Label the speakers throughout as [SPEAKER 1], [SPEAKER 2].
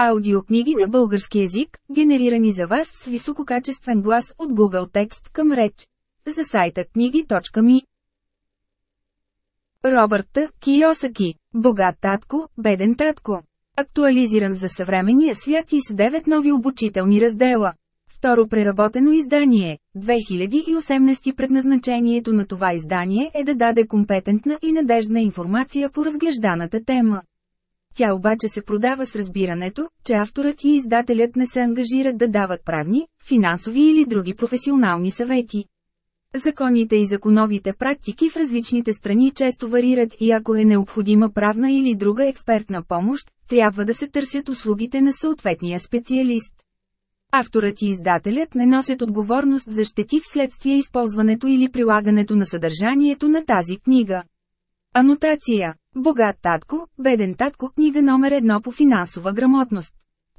[SPEAKER 1] Аудиокниги на български език, генерирани за вас с висококачествен глас от Google Текст към реч. За сайта книги.ми Робърт Киосаки Богат татко, беден татко Актуализиран за съвременния свят и с 9 нови обучителни раздела. Второ преработено издание 2018 Предназначението на това издание е да даде компетентна и надеждна информация по разглежданата тема. Тя обаче се продава с разбирането, че авторът и издателят не се ангажират да дават правни, финансови или други професионални съвети. Законите и законовите практики в различните страни често варират и ако е необходима правна или друга експертна помощ, трябва да се търсят услугите на съответния специалист. Авторът и издателят не носят отговорност за щети вследствие използването или прилагането на съдържанието на тази книга. Анотация Богат татко, беден татко, книга номер едно по финансова грамотност.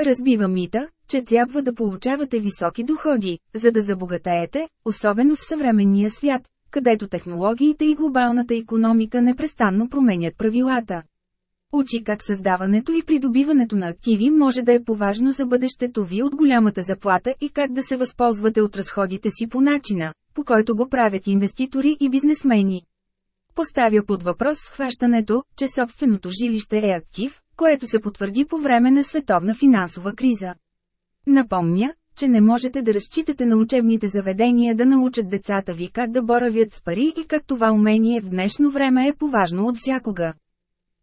[SPEAKER 1] Разбива мита, че трябва да получавате високи доходи, за да забогатеете, особено в съвременния свят, където технологиите и глобалната економика непрестанно променят правилата. Учи как създаването и придобиването на активи може да е поважно за бъдещето ви от голямата заплата и как да се възползвате от разходите си по начина, по който го правят инвеститори и бизнесмени. Поставя под въпрос схващането, че собственото жилище е актив, което се потвърди по време на световна финансова криза. Напомня, че не можете да разчитате на учебните заведения да научат децата ви как да боравят с пари и как това умение в днешно време е поважно от всякога.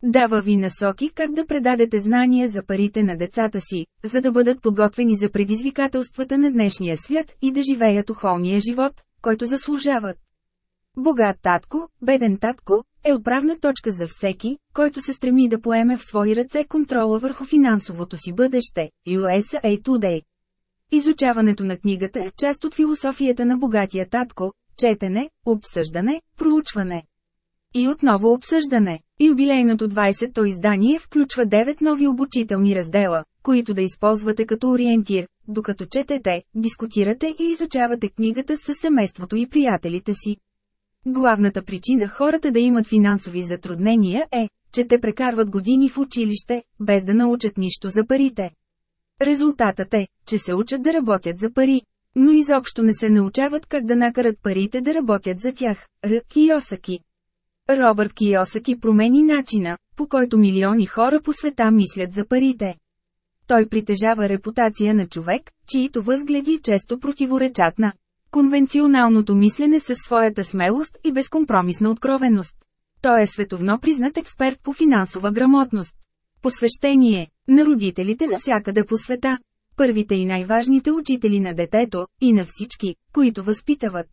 [SPEAKER 1] Дава ви насоки как да предадете знания за парите на децата си, за да бъдат подготвени за предизвикателствата на днешния свят и да живеят ухолния живот, който заслужават. Богат татко, беден татко, е отправна точка за всеки, който се стреми да поеме в свои ръце контрола върху финансовото си бъдеще. USA Today Изучаването на книгата е част от философията на богатия татко, четене, обсъждане, проучване. И отново обсъждане. Юбилейното 20-то издание включва 9 нови обучителни раздела, които да използвате като ориентир, докато четете, дискутирате и изучавате книгата с семейството и приятелите си. Главната причина хората да имат финансови затруднения е, че те прекарват години в училище, без да научат нищо за парите. Резултатът е, че се учат да работят за пари, но изобщо не се научават как да накарат парите да работят за тях. Р. Киосаки Робърт Киосаки промени начина, по който милиони хора по света мислят за парите. Той притежава репутация на човек, чието възгледи често противоречат на конвенционалното мислене със своята смелост и безкомпромисна откровеност. Той е световно признат експерт по финансова грамотност. Посвещение на родителите навсякъде по света. Първите и най-важните учители на детето, и на всички, които възпитават.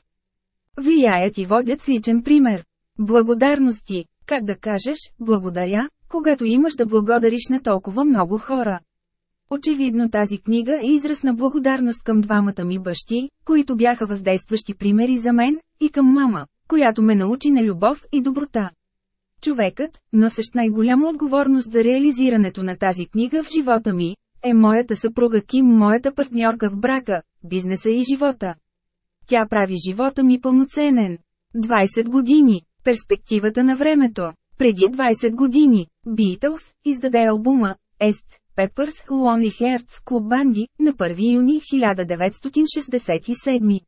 [SPEAKER 1] Влияят и водят с личен пример. Благодарности. Как да кажеш, благодаря, когато имаш да благодариш на толкова много хора. Очевидно тази книга е израз на благодарност към двамата ми бащи, които бяха въздействащи примери за мен, и към мама, която ме научи на любов и доброта. Човекът, носещ най-голяма отговорност за реализирането на тази книга в живота ми, е моята съпруга Ким, моята партньорка в брака, бизнеса и живота. Тя прави живота ми пълноценен. 20 години. Перспективата на времето. Преди 20 години, Beatles издаде албума «Ест», Пепърс, Лони Херц, Клуб Банди, на 1 юни 1967.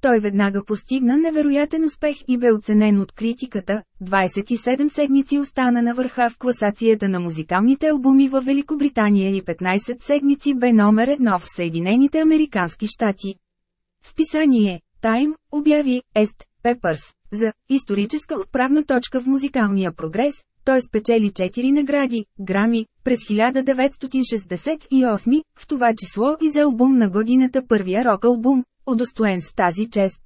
[SPEAKER 1] Той веднага постигна невероятен успех и бе оценен от критиката, 27 седмици остана на върха в класацията на музикалните албуми във Великобритания и 15 седмици бе номер едно в Съединените Американски щати. Списание Time обяви Ест Пепърс за историческа отправна точка в музикалния прогрес, той спечели 4 награди, грами, през 1968, в това число и за албум на годината първия рок албум, удостоен с тази чест.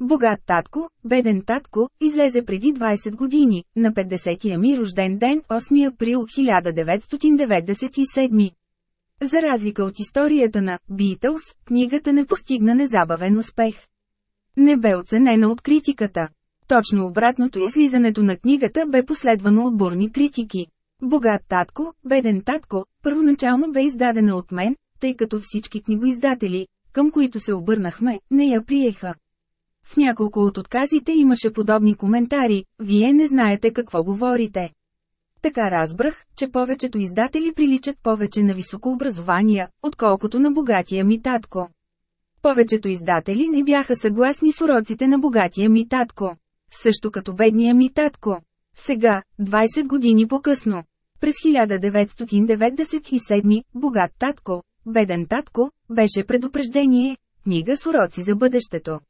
[SPEAKER 1] Богат татко, беден татко, излезе преди 20 години, на 50-я ми рожден ден 8 април 1997. За разлика от историята на «Битълс», книгата не постигна незабавен успех. Не бе оценена от критиката. Точно обратното излизането на книгата бе последвано от бурни критики. Богат татко, беден татко, първоначално бе издадена от мен, тъй като всички книгоиздатели, към които се обърнахме, не я приеха. В няколко от отказите имаше подобни коментари, вие не знаете какво говорите. Така разбрах, че повечето издатели приличат повече на високообразования, отколкото на богатия ми татко. Повечето издатели не бяха съгласни с уроците на богатия ми татко също като бедния ми татко. Сега, 20 години по-късно, през 1997, богат татко, беден татко, беше предупреждение, книга с уроци за бъдещето.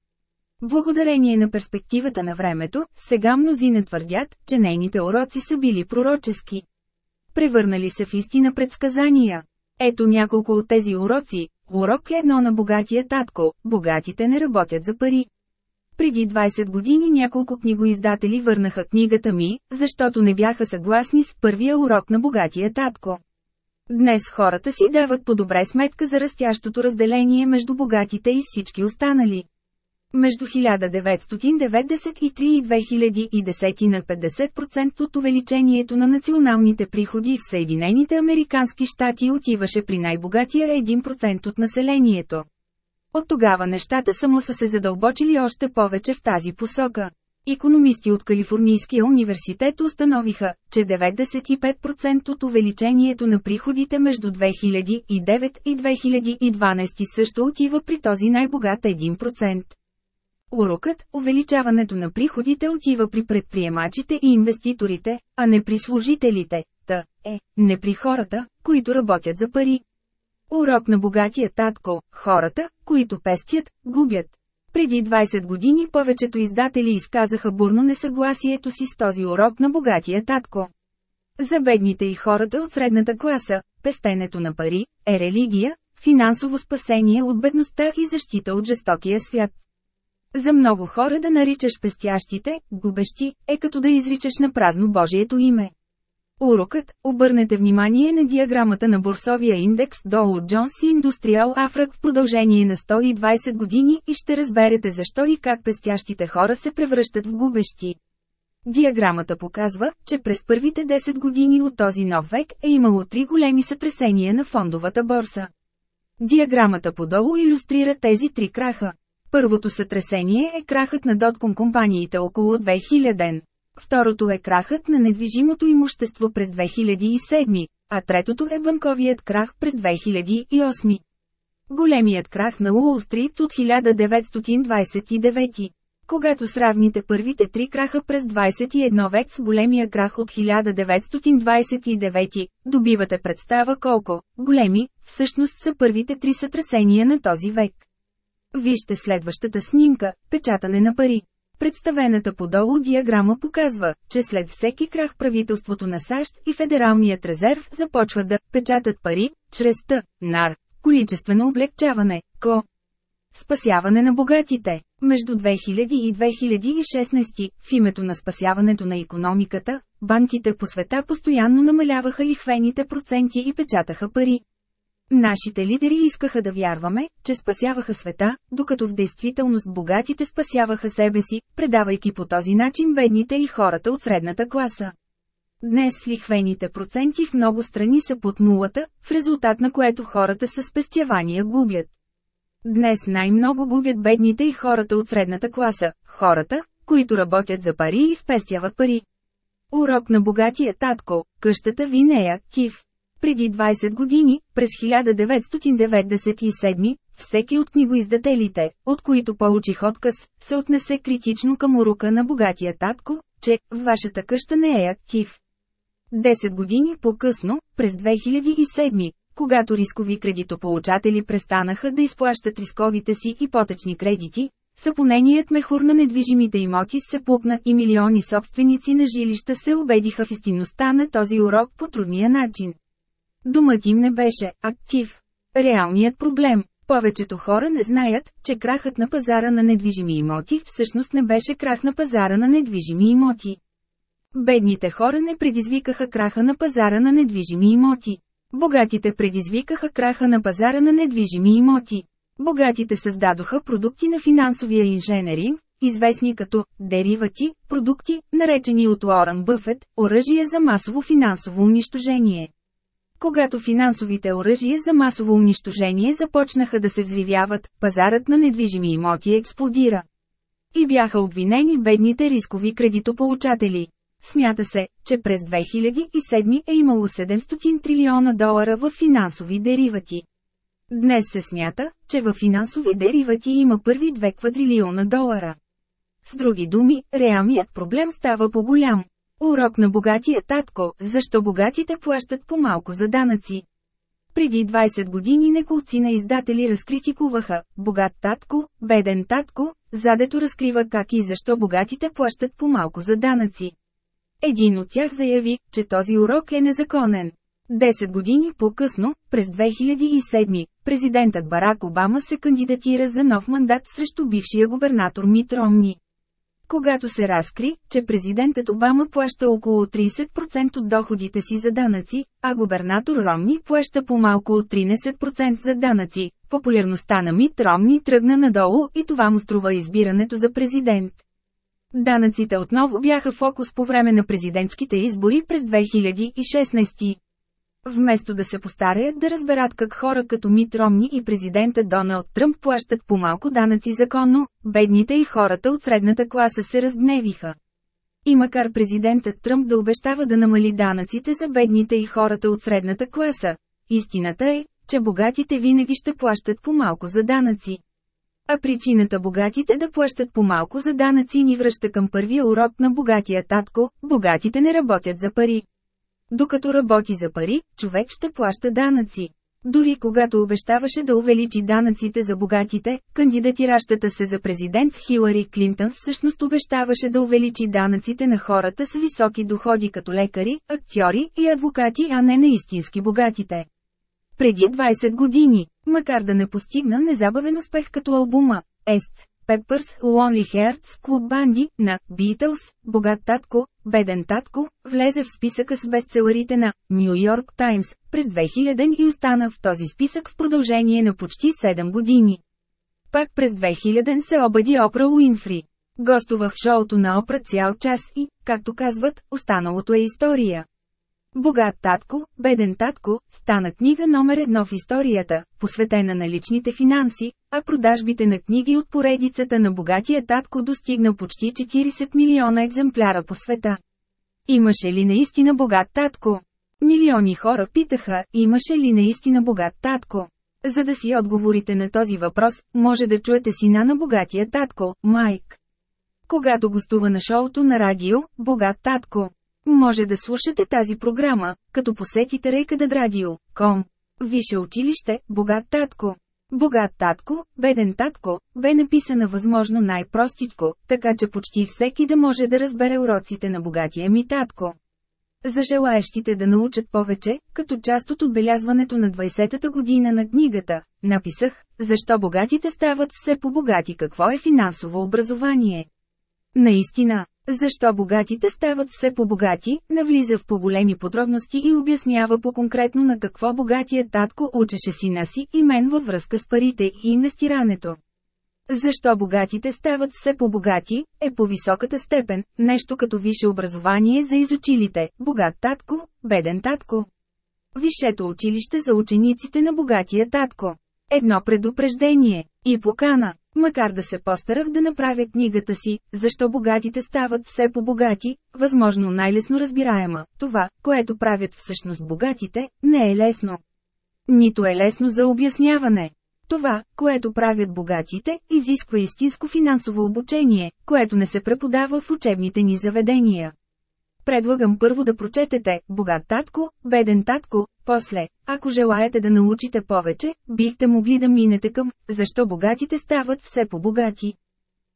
[SPEAKER 1] Благодарение на перспективата на времето, сега мнозина твърдят, че нейните уроци са били пророчески. Превърнали се в истина предсказания. Ето няколко от тези уроци. Урок е едно на богатия татко – богатите не работят за пари. Преди 20 години няколко книгоиздатели върнаха книгата ми, защото не бяха съгласни с първия урок на богатия татко. Днес хората си дават по-добре сметка за растящото разделение между богатите и всички останали. Между 1993 и 2010 на 50% от увеличението на националните приходи в Съединените Американски щати отиваше при най-богатия 1% от населението. От тогава нещата само са се задълбочили още повече в тази посока. Економисти от Калифорнийския университет установиха, че 95% от увеличението на приходите между 2009 и 2012 също отива при този най-богат 1%. Урокът – увеличаването на приходите отива при предприемачите и инвеститорите, а не при служителите, та е, не при хората, които работят за пари. Урок на богатия татко – хората, които пестят, губят. Преди 20 години повечето издатели изказаха бурно несъгласието си с този урок на богатия татко. За бедните и хората от средната класа, пестенето на пари е религия, финансово спасение от бедността и защита от жестокия свят. За много хора да наричаш пестящите, губещи, е като да изричаш на празно Божието име. Урокът – обърнете внимание на диаграмата на борсовия индекс Dow Jones и Индустриал Афрак в продължение на 120 години и ще разберете защо и как пестящите хора се превръщат в губещи. Диаграмата показва, че през първите 10 години от този нов век е имало три големи сътресения на фондовата борса. Диаграмата подолу иллюстрира тези три краха. Първото сътресение е крахът на дотком компаниите около 2000 ден. Второто е крахът на недвижимото имущество през 2007, а третото е банковият крах през 2008. Големият крах на Уолстрит от 1929. Когато сравните първите три краха през 21 век с големия крах от 1929, добивате представа колко големи всъщност са първите три сътресения на този век. Вижте следващата снимка – печатане на пари. Представената подолу диаграма показва, че след всеки крах правителството на САЩ и Федералният резерв започва да печатат пари, чрез Т, НАР, количествено облегчаване, КО. Спасяване на богатите. Между 2000 и 2016, в името на спасяването на економиката, банките по света постоянно намаляваха лихвените проценти и печатаха пари. Нашите лидери искаха да вярваме, че спасяваха света, докато в действителност богатите спасяваха себе си, предавайки по този начин бедните и хората от средната класа. Днес лихвените проценти в много страни са под нулата, в резултат на което хората с спестявания губят. Днес най-много губят бедните и хората от средната класа, хората, които работят за пари и спестяват пари. Урок на богатия татко, къщата ви е актив. Преди 20 години, през 1997, всеки от книгоиздателите, от които получих отказ, се отнесе критично към урока на богатия татко, че «вашата къща не е актив». 10 години по-късно, през 2007, когато рискови кредитополучатели престанаха да изплащат рисковите си ипотечни кредити, Съпоненият мехур на недвижимите имоти се пукна и милиони собственици на жилища се убедиха в истинността на този урок по трудния начин. Думът им не беше актив. Реалният проблем – повечето хора не знаят, че крахът на пазара на недвижими имоти всъщност не беше крах на пазара на недвижими имоти. Бедните хора не предизвикаха краха на пазара на недвижими имоти. Богатите предизвикаха краха на пазара на недвижими имоти. Богатите създадоха продукти на финансовия инженеринг, известни като деривати, продукти, наречени от Лоран Бъфет, оръжие за масово финансово унищожение. Когато финансовите оръжия за масово унищожение започнаха да се взривяват, пазарът на недвижими имоти експлодира. И бяха обвинени бедните рискови кредитополучатели. Смята се, че през 2007 е имало 700 трилиона долара в финансови деривати. Днес се смята, че в финансови деривати има първи 2 квадрилиона долара. С други думи, реалният проблем става по-голям. Урок на богатия татко – защо богатите плащат по-малко за данъци. Преди 20 години неколци на издатели разкритикуваха «богат татко», «беден татко», задето разкрива как и защо богатите плащат по-малко за данъци. Един от тях заяви, че този урок е незаконен. 10 години по-късно, през 2007, президентът Барак Обама се кандидатира за нов мандат срещу бившия губернатор Мит Ромни. Когато се разкри, че президентът Обама плаща около 30% от доходите си за данъци, а губернатор Ромни плаща по-малко от 13% за данъци, популярността на Мит Ромни тръгна надолу и това му струва избирането за президент. Данъците отново бяха фокус по време на президентските избори през 2016. Вместо да се постараят да разберат как хора като Мит Ромни и президента Доналд Тръмп плащат по-малко данъци законно, бедните и хората от средната класа се разгневиха. И макар президентът Тръмп да обещава да намали данъците за бедните и хората от средната класа, истината е, че богатите винаги ще плащат по-малко за данъци. А причината богатите да плащат по-малко за данъци ни връща към първия урок на богатия татко – богатите не работят за пари. Докато работи за пари, човек ще плаща данъци. Дори когато обещаваше да увеличи данъците за богатите, кандидатиращата се за президент Хилари Клинтън всъщност обещаваше да увеличи данъците на хората с високи доходи като лекари, актьори и адвокати, а не на истински богатите. Преди 20 години, макар да не постигна незабавен успех като албума, Ест, Пепърс, Лонли Херц, Клуб Банди, на Битълс, Богат татко, Беден татко, влезе в списъка с бестселерите на Нью Йорк Таймс през 2000 и остана в този списък в продължение на почти 7 години. Пак през 2000 се обади Опра Уинфри. Гостувах в шоуто на Опра цял час и, както казват, останалото е история. Богат татко, беден татко, стана книга номер едно в историята, посветена на личните финанси, а продажбите на книги от поредицата на богатия татко достигна почти 40 милиона екземпляра по света. Имаше ли наистина богат татко? Милиони хора питаха, имаше ли наистина богат татко? За да си отговорите на този въпрос, може да чуете сина на богатия татко, Майк. Когато гостува на шоуто на радио, богат татко. Може да слушате тази програма, като посетите reikadadradio.com. Висше училище, богат татко. Богат татко, беден татко, бе написана възможно най-простичко, така че почти всеки да може да разбере уроците на богатия ми татко. За желаящите да научат повече, като част от отбелязването на 20-та година на книгата, написах, защо богатите стават все по-богати какво е финансово образование. Наистина, защо богатите стават все по-богати, навлиза в по-големи подробности и обяснява по-конкретно на какво богатия татко учеше сина си и мен във връзка с парите и инвестирането. Защо богатите стават все по-богати, е по-високата степен, нещо като висше образование за изучилите, богат татко, беден татко. Висшето училище за учениците на богатия татко. Едно предупреждение и покана. Макар да се постарах да направя книгата си, защо богатите стават все по-богати, възможно най-лесно разбираема, това, което правят всъщност богатите, не е лесно. Нито е лесно за обясняване. Това, което правят богатите, изисква истинско финансово обучение, което не се преподава в учебните ни заведения. Предлагам първо да прочетете «Богат татко», «Беден татко», после ако желаете да научите повече, бихте могли да минете към «Защо богатите стават все по-богати?»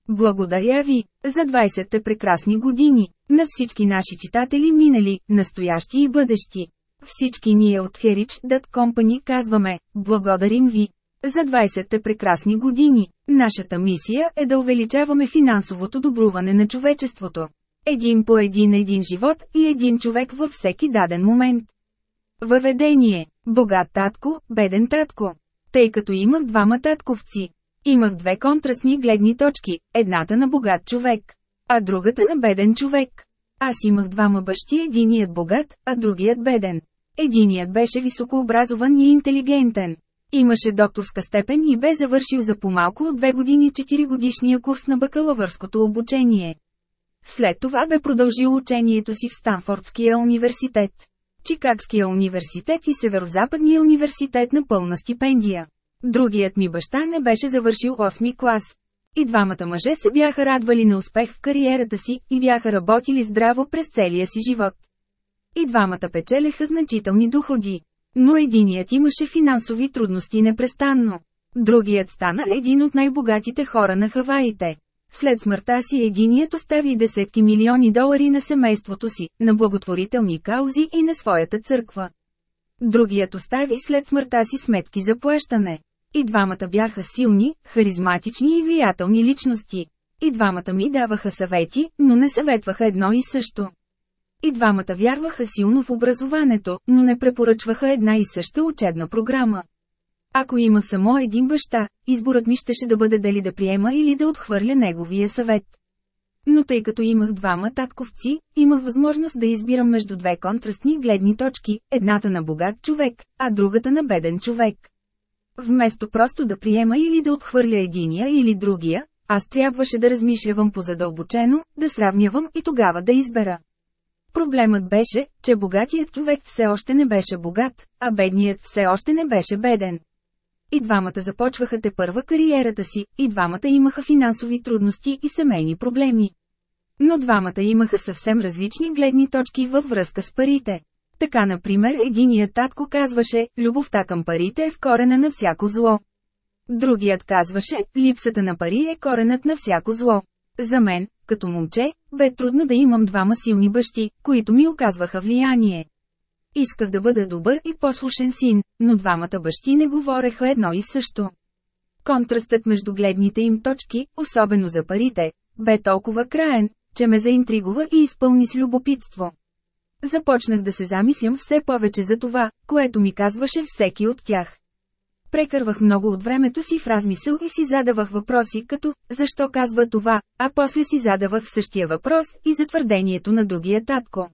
[SPEAKER 1] Благодаря ви за 20-те прекрасни години, на всички наши читатели минали, настоящи и бъдещи. Всички ние от Дът Компани казваме, благодарим ви за 20-те прекрасни години. Нашата мисия е да увеличаваме финансовото добруване на човечеството. Един по един един живот и един човек във всеки даден момент. Въведение. Богат татко, беден татко. Тъй като имах двама татковци. Имах две контрастни гледни точки, едната на богат човек, а другата на беден човек. Аз имах двама бащи, единият богат, а другият беден. Единият беше високообразован и интелигентен. Имаше докторска степен и бе завършил за по-малко от две години 4 годишния курс на бакалавърското обучение. След това бе продължил учението си в Станфордския университет. Чикагския университет и Северо-Западния университет на пълна стипендия. Другият ми баща не беше завършил 8 ми клас. И двамата мъже се бяха радвали на успех в кариерата си и бяха работили здраво през целия си живот. И двамата печелеха значителни доходи. Но единият имаше финансови трудности непрестанно. Другият стана един от най-богатите хора на Хаваите. След смъртта си единият остави десетки милиони долари на семейството си, на благотворителни каузи и на своята църква. Другият остави след смъртта си сметки за плащане. И двамата бяха силни, харизматични и влиятелни личности. И двамата ми даваха съвети, но не съветваха едно и също. И двамата вярваха силно в образованието, но не препоръчваха една и съща учебна програма. Ако има само един баща, изборът ми щеше да бъде дали да приема или да отхвърля неговия съвет. Но тъй като имах двама татковци, имах възможност да избирам между две контрастни гледни точки, едната на богат човек, а другата на беден човек. Вместо просто да приема или да отхвърля единия или другия, аз трябваше да размишлявам позадълбочено, да сравнявам и тогава да избера. Проблемът беше, че богатият човек все още не беше богат, а бедният все още не беше беден. И двамата започваха те първа кариерата си, и двамата имаха финансови трудности и семейни проблеми. Но двамата имаха съвсем различни гледни точки във връзка с парите. Така например единият татко казваше, любовта към парите е в корена на всяко зло. Другият казваше, липсата на пари е коренът на всяко зло. За мен, като момче, бе трудно да имам двама силни бащи, които ми оказваха влияние. Исках да бъда добър и послушен син, но двамата бащи не говореха едно и също. Контрастът между гледните им точки, особено за парите, бе толкова краен, че ме заинтригува и изпълни с любопитство. Започнах да се замислям все повече за това, което ми казваше всеки от тях. Прекървах много от времето си в размисъл и си задавах въпроси като «Защо казва това?», а после си задавах същия въпрос и за твърдението на другия татко.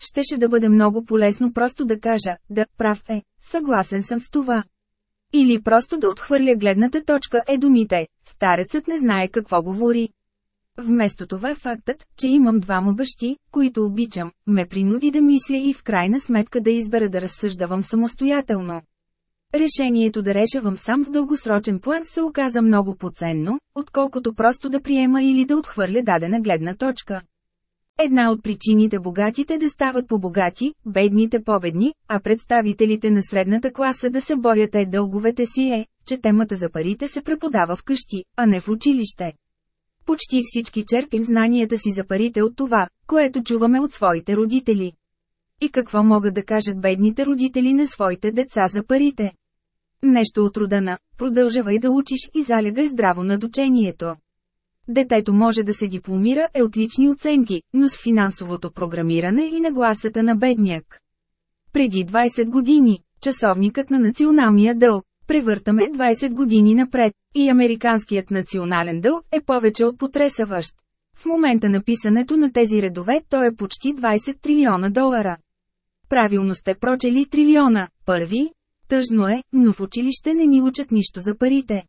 [SPEAKER 1] Щеше да бъде много полезно просто да кажа, да, прав е, съгласен съм с това. Или просто да отхвърля гледната точка е думите, старецът не знае какво говори. Вместо това е фактът, че имам двама бащи, които обичам, ме принуди да мисля и в крайна сметка да избера да разсъждавам самостоятелно. Решението да решавам сам в дългосрочен план се оказа много поценно, отколкото просто да приема или да отхвърля дадена гледна точка. Една от причините богатите да стават по-богати, бедните победни, а представителите на средната класа да се борят е дълговете си е, че темата за парите се преподава в къщи, а не в училище. Почти всички черпим знанията си за парите от това, което чуваме от своите родители. И какво могат да кажат бедните родители на своите деца за парите? Нещо от рода на «продължавай да учиш и залягай здраво над учението». Детето може да се дипломира е отлични оценки, но с финансовото програмиране и нагласата на бедняк. Преди 20 години, часовникът на националния дълг, превъртаме 20 години напред, и американският национален дълг е повече от потресаващ. В момента на писането на тези редове той е почти 20 трилиона долара. Правилно сте прочели трилиона, първи. Тъжно е, но в училище не ни учат нищо за парите.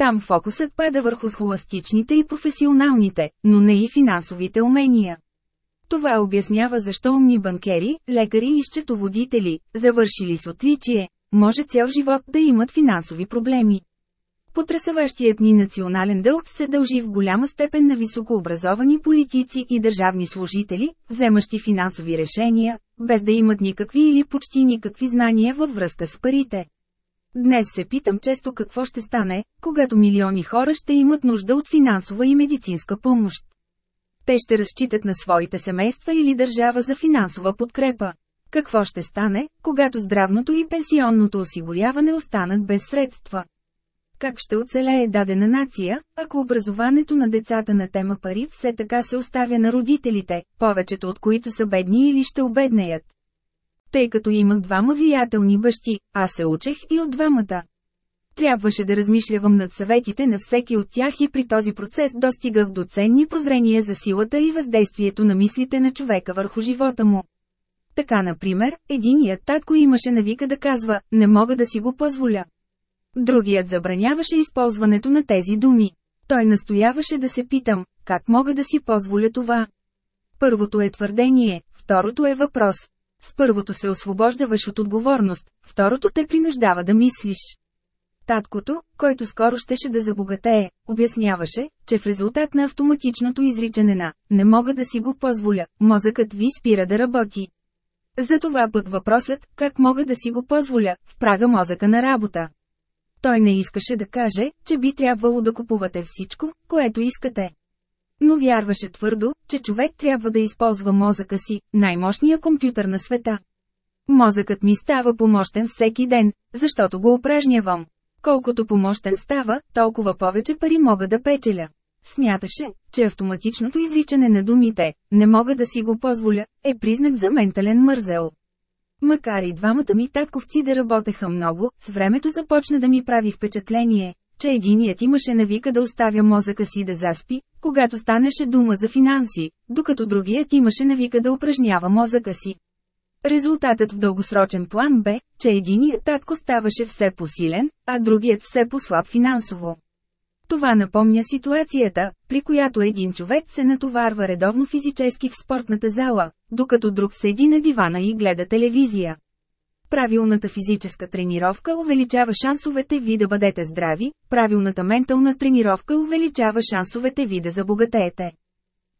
[SPEAKER 1] Там фокусът пада върху схоластичните и професионалните, но не и финансовите умения. Това обяснява защо умни банкери, лекари и счетоводители, завършили с отличие, може цял живот да имат финансови проблеми. Потресаващият ни национален дълг се дължи в голяма степен на високообразовани политици и държавни служители, вземащи финансови решения, без да имат никакви или почти никакви знания във връзка с парите. Днес се питам често какво ще стане, когато милиони хора ще имат нужда от финансова и медицинска помощ. Те ще разчитат на своите семейства или държава за финансова подкрепа. Какво ще стане, когато здравното и пенсионното осигуряване останат без средства? Как ще оцелее дадена нация, ако образованието на децата на тема пари все така се оставя на родителите, повечето от които са бедни или ще обеднеят? тъй като имах двама влиятелни бащи, аз се учех и от двамата. Трябваше да размишлявам над съветите на всеки от тях и при този процес достигах до ценни прозрения за силата и въздействието на мислите на човека върху живота му. Така, например, единият татко имаше навика да казва «не мога да си го позволя». Другият забраняваше използването на тези думи. Той настояваше да се питам «как мога да си позволя това?» Първото е твърдение, второто е въпрос, с първото се освобождаваш от отговорност, второто те принуждава да мислиш. Таткото, който скоро щеше да забогатее, обясняваше, че в резултат на автоматичното изричане на «не мога да си го позволя», мозъкът ви спира да работи. Затова пък въпросът «как мога да си го позволя» впрага мозъка на работа. Той не искаше да каже, че би трябвало да купувате всичко, което искате но вярваше твърдо, че човек трябва да използва мозъка си, най-мощния компютър на света. Мозъкът ми става помощен всеки ден, защото го упражнявам. Колкото помощен става, толкова повече пари мога да печеля. Смяташе, че автоматичното изричане на думите «не мога да си го позволя» е признак за ментален мързел. Макар и двамата ми татковци да работеха много, с времето започна да ми прави впечатление, че единият имаше навика да оставя мозъка си да заспи, когато станеше дума за финанси, докато другият имаше навика да упражнява мозъка си. Резултатът в дългосрочен план бе, че единият татко ставаше все посилен, а другият все послаб финансово. Това напомня ситуацията, при която един човек се натоварва редовно физически в спортната зала, докато друг седи на дивана и гледа телевизия. Правилната физическа тренировка увеличава шансовете ви да бъдете здрави, правилната ментална тренировка увеличава шансовете ви да забогатеете.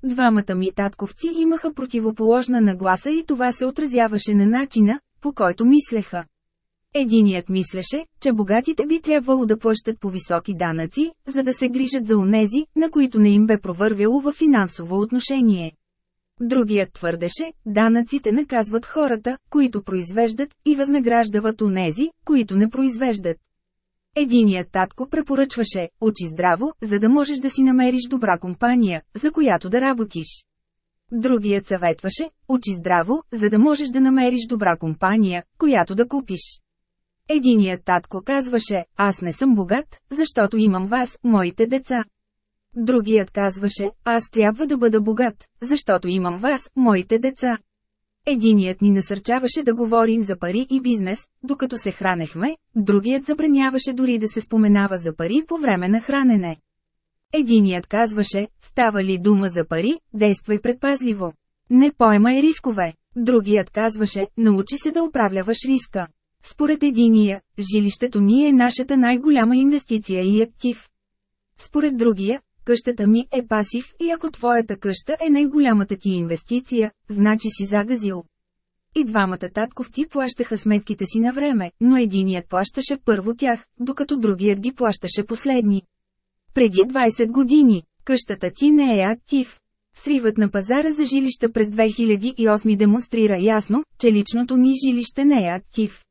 [SPEAKER 1] Двамата ми татковци имаха противоположна нагласа и това се отразяваше на начина, по който мислеха. Единият мислеше, че богатите би трябвало да плащат по високи данъци, за да се грижат за онези, на които не им бе провървяло във финансово отношение. Другият твърдеше, данъците наказват хората, които произвеждат, и възнаграждават онези, които не произвеждат. Единият татко препоръчваше, очи здраво, за да можеш да си намериш добра компания, за която да работиш. Другият съветваше, очи здраво, за да можеш да намериш добра компания, която да купиш. Единият татко казваше, аз не съм богат, защото имам вас, моите деца. Другият казваше, аз трябва да бъда богат, защото имам вас, моите деца. Единият ни насърчаваше да говорим за пари и бизнес, докато се хранехме, другият забраняваше дори да се споменава за пари по време на хранене. Единият казваше, става ли дума за пари, действай предпазливо. Не поемай рискове. Другият казваше, научи се да управляваш риска. Според единия, жилището ни е нашата най-голяма инвестиция и актив. Според другия, къщата ми е пасив и ако твоята къща е най-голямата ти инвестиция, значи си загазил. И двамата татковци плащаха сметките си на време, но единият плащаше първо тях, докато другият ги плащаше последни. Преди 20 години, къщата ти не е актив. Сривът на пазара за жилища през 2008 демонстрира ясно, че личното ни жилище не е актив.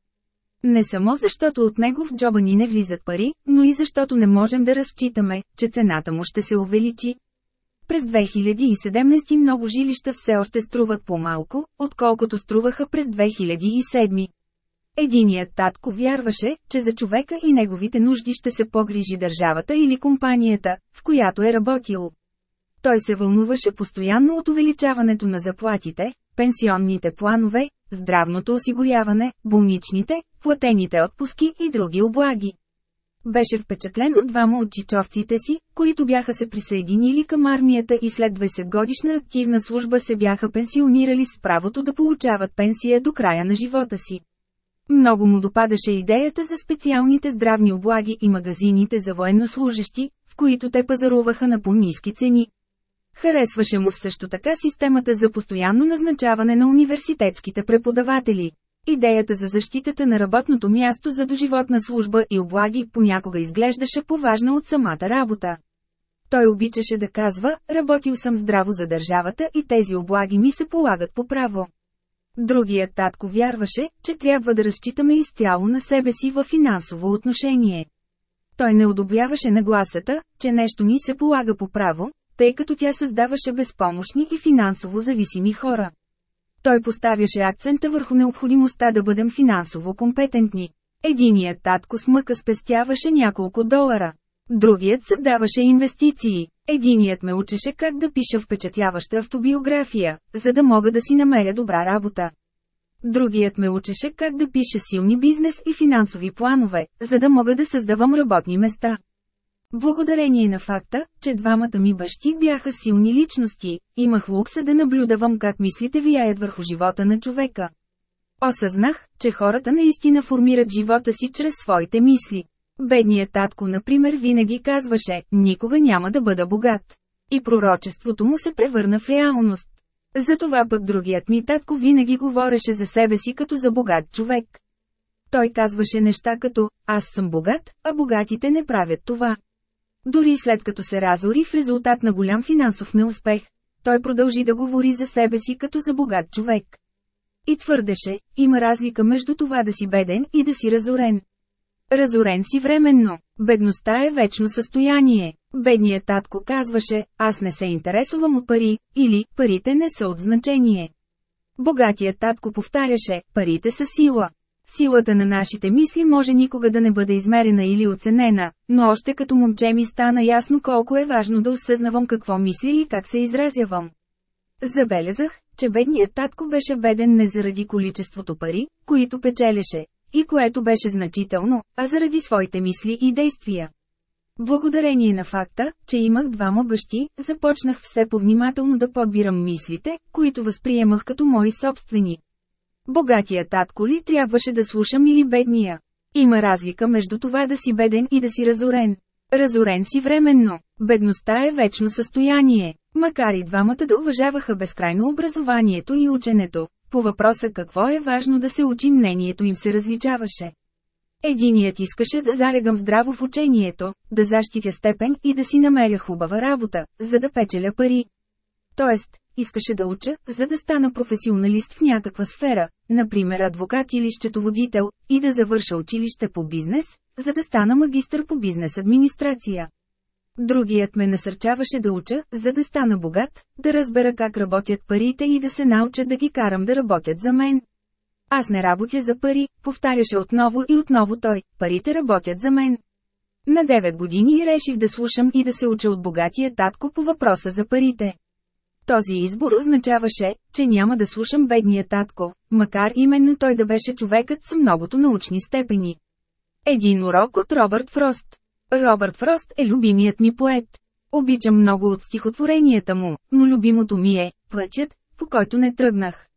[SPEAKER 1] Не само защото от него в джоба ни не влизат пари, но и защото не можем да разчитаме, че цената му ще се увеличи. През 2017 много жилища все още струват по-малко, отколкото струваха през 2007. Единият татко вярваше, че за човека и неговите нужди ще се погрижи държавата или компанията, в която е работил. Той се вълнуваше постоянно от увеличаването на заплатите, пенсионните планове, здравното осигуряване, болничните, платените отпуски и други облаги. Беше впечатлен от двама от чичовците си, които бяха се присъединили към армията и след 20 годишна активна служба се бяха пенсионирали с правото да получават пенсия до края на живота си. Много му допадаше идеята за специалните здравни облаги и магазините за военнослужащи, в които те пазаруваха на по-низки цени. Харесваше му също така системата за постоянно назначаване на университетските преподаватели. Идеята за защитата на работното място за доживотна служба и облаги понякога изглеждаше поважна от самата работа. Той обичаше да казва, работил съм здраво за държавата и тези облаги ми се полагат по право. Другият татко вярваше, че трябва да разчитаме изцяло на себе си във финансово отношение. Той не одобряваше нагласата, че нещо ни се полага по право, тъй като тя създаваше безпомощни и финансово зависими хора. Той поставяше акцента върху необходимостта да бъдем финансово компетентни. Единият татко с мъка спестяваше няколко долара. Другият създаваше инвестиции. Единият ме учеше как да пиша впечатляваща автобиография, за да мога да си намеря добра работа. Другият ме учеше как да пише силни бизнес и финансови планове, за да мога да създавам работни места. Благодарение на факта, че двамата ми бащи бяха силни личности, имах лукса да наблюдавам как мислите влияят върху живота на човека. Осъзнах, че хората наистина формират живота си чрез своите мисли. Бедният татко, например, винаги казваше, никога няма да бъда богат. И пророчеството му се превърна в реалност. Затова пък другият ми татко винаги говореше за себе си като за богат човек. Той казваше неща като, аз съм богат, а богатите не правят това. Дори след като се разори в резултат на голям финансов неуспех, той продължи да говори за себе си като за богат човек. И твърдеше, има разлика между това да си беден и да си разорен. Разорен си временно, бедността е вечно състояние. Бедният татко казваше, аз не се интересувам от пари, или парите не са от значение. Богатият татко повтаряше, парите са сила. Силата на нашите мисли може никога да не бъде измерена или оценена, но още като момче ми стана ясно колко е важно да осъзнавам какво мисля и как се изразявам. Забелязах, че бедният татко беше беден не заради количеството пари, които печелеше, и което беше значително, а заради своите мисли и действия. Благодарение на факта, че имах двама бащи, започнах все повнимателно да подбирам мислите, които възприемах като мои собствени. Богатия татко ли трябваше да слушам или бедния? Има разлика между това да си беден и да си разорен. Разорен си временно. Бедността е вечно състояние. Макар и двамата да уважаваха безкрайно образованието и ученето, по въпроса какво е важно да се учи мнението им се различаваше. Единият искаше да залегам здраво в учението, да защитя степен и да си намеря хубава работа, за да печеля пари. Тоест, искаше да уча, за да стана професионалист в някаква сфера, например адвокат или счетоводител, и да завърша училище по бизнес, за да стана магистър по бизнес администрация. Другият ме насърчаваше да уча, за да стана богат, да разбера как работят парите и да се науча да ги карам да работят за мен. Аз не работя за пари, повтаряше отново и отново той, парите работят за мен. На 9 години реших да слушам и да се уча от богатия татко по въпроса за парите. Този избор означаваше, че няма да слушам бедния татко, макар именно той да беше човекът с многото научни степени. Един урок от Робърт Фрост. Робърт Фрост е любимият ми поет. Обичам много от стихотворенията му, но любимото ми е «Пътят, по който не тръгнах».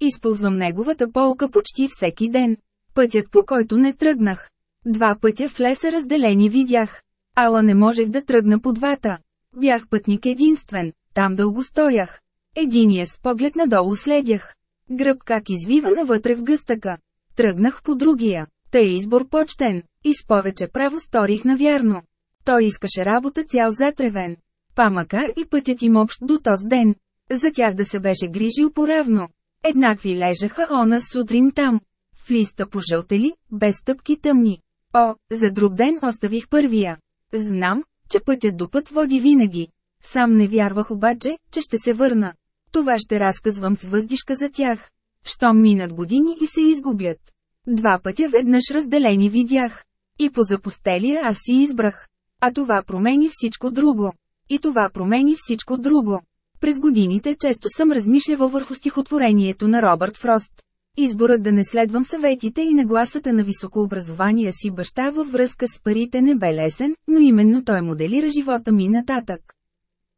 [SPEAKER 1] Използвам неговата полка почти всеки ден. Пътят по който не тръгнах. Два пътя в леса разделени видях. Ала не можех да тръгна по двата. Бях пътник единствен, там дълго стоях. Единия с поглед надолу следях. Гръб как извива навътре в гъстъка. Тръгнах по другия. Тъй е избор почтен. И с повече право сторих навярно. Той искаше работа цял затревен. Па макар и пътят им общ до този ден. За тях да се беше грижил поравно. Еднакви лежаха она сутрин там. В листа пожълтели, без стъпки тъмни. О, за друг ден оставих първия. Знам, че пътят до път води винаги. Сам не вярвах обаче, че ще се върна. Това ще разказвам с въздишка за тях. Щом минат години и се изгубят. Два пътя веднъж разделени видях. И по запостелия аз си избрах. А това промени всичко друго. И това промени всичко друго. През годините често съм размишлявал върху стихотворението на Робърт Фрост. Изборът да не следвам съветите и нагласата на високообразования си баща във връзка с парите не бе лесен, но именно той моделира живота ми нататък.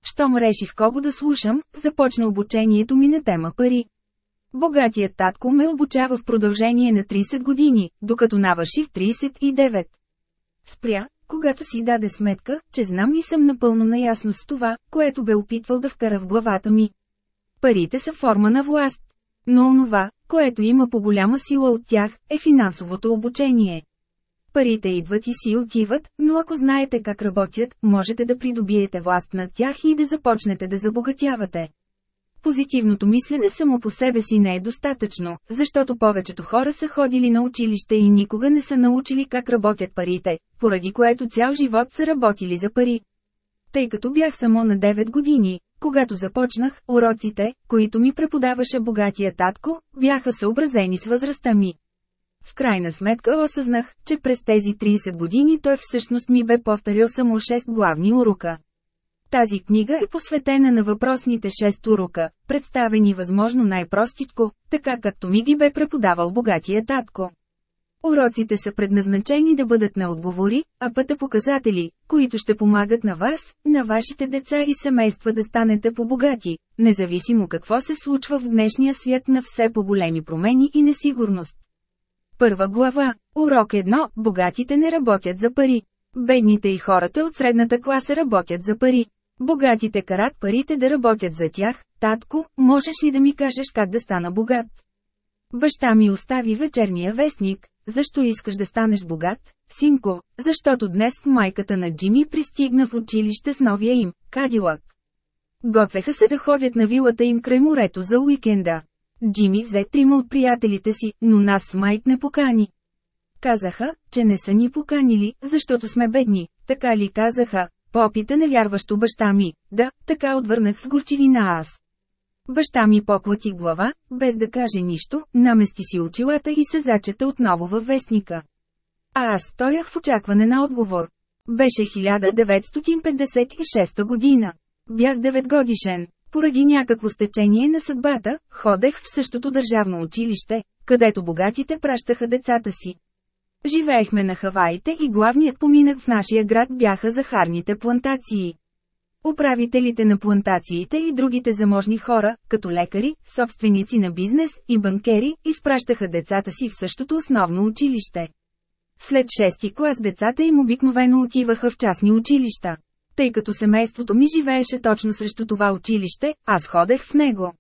[SPEAKER 1] Щом реших кого да слушам, започна обучението ми на тема пари. Богатият татко ме обучава в продължение на 30 години, докато навърши в 39. Спря, когато си даде сметка, че знам и съм напълно наясно с това, което бе опитвал да вкара в главата ми. Парите са форма на власт. Но онова, което има по-голяма сила от тях, е финансовото обучение. Парите идват и си отиват, но ако знаете как работят, можете да придобиете власт над тях и да започнете да забогатявате. Позитивното мислене само по себе си не е достатъчно, защото повечето хора са ходили на училище и никога не са научили как работят парите, поради което цял живот са работили за пари. Тъй като бях само на 9 години, когато започнах, уроците, които ми преподаваше богатия татко, бяха съобразени с възрастта ми. В крайна сметка осъзнах, че през тези 30 години той всъщност ми бе повторил само 6 главни урока. Тази книга е посветена на въпросните 6 урока, представени възможно най-простичко, така както ми ги бе преподавал богатия татко. Уроците са предназначени да бъдат на отговори, а пъта показатели, които ще помагат на вас, на вашите деца и семейства да станете по-богати, независимо какво се случва в днешния свят на все по-големи промени и несигурност. Първа глава. Урок 1. Богатите не работят за пари. Бедните и хората от средната класа работят за пари. Богатите карат парите да работят за тях. Татко, можеш ли да ми кажеш как да стана богат? Баща ми остави вечерния вестник. Защо искаш да станеш богат, синко? Защото днес майката на Джими пристигна в училище с новия им, Кадилак. Готвеха се да ходят на вилата им край морето за уикенда. Джими взе трима от приятелите си, но нас Майк не покани. Казаха, че не са ни поканили, защото сме бедни, така ли казаха, попита невярващо баща ми, да, така отвърнах с горчивина аз. Баща ми поклати глава, без да каже нищо, намести си очилата и се зачета отново във вестника. А аз стоях в очакване на отговор. Беше 1956 година. Бях 9 годишен. Поради някакво стечение на съдбата, ходех в същото държавно училище, където богатите пращаха децата си. Живеехме на Хаваите и главният поминък в нашия град бяха захарните плантации. Управителите на плантациите и другите заможни хора, като лекари, собственици на бизнес и банкери, изпращаха децата си в същото основно училище. След 6 клас децата им обикновено отиваха в частни училища тъй като семейството ми живееше точно срещу това училище, аз ходех в него.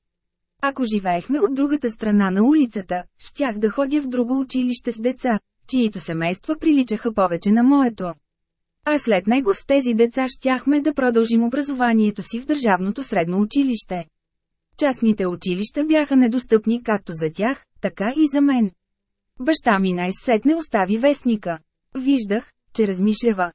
[SPEAKER 1] Ако живеехме от другата страна на улицата, щях да ходя в друго училище с деца, чието семейства приличаха повече на моето. А след него с тези деца щяхме да продължим образованието си в държавното средно училище. Частните училища бяха недостъпни както за тях, така и за мен. Баща ми най-сетне остави вестника. Виждах, че размишлява,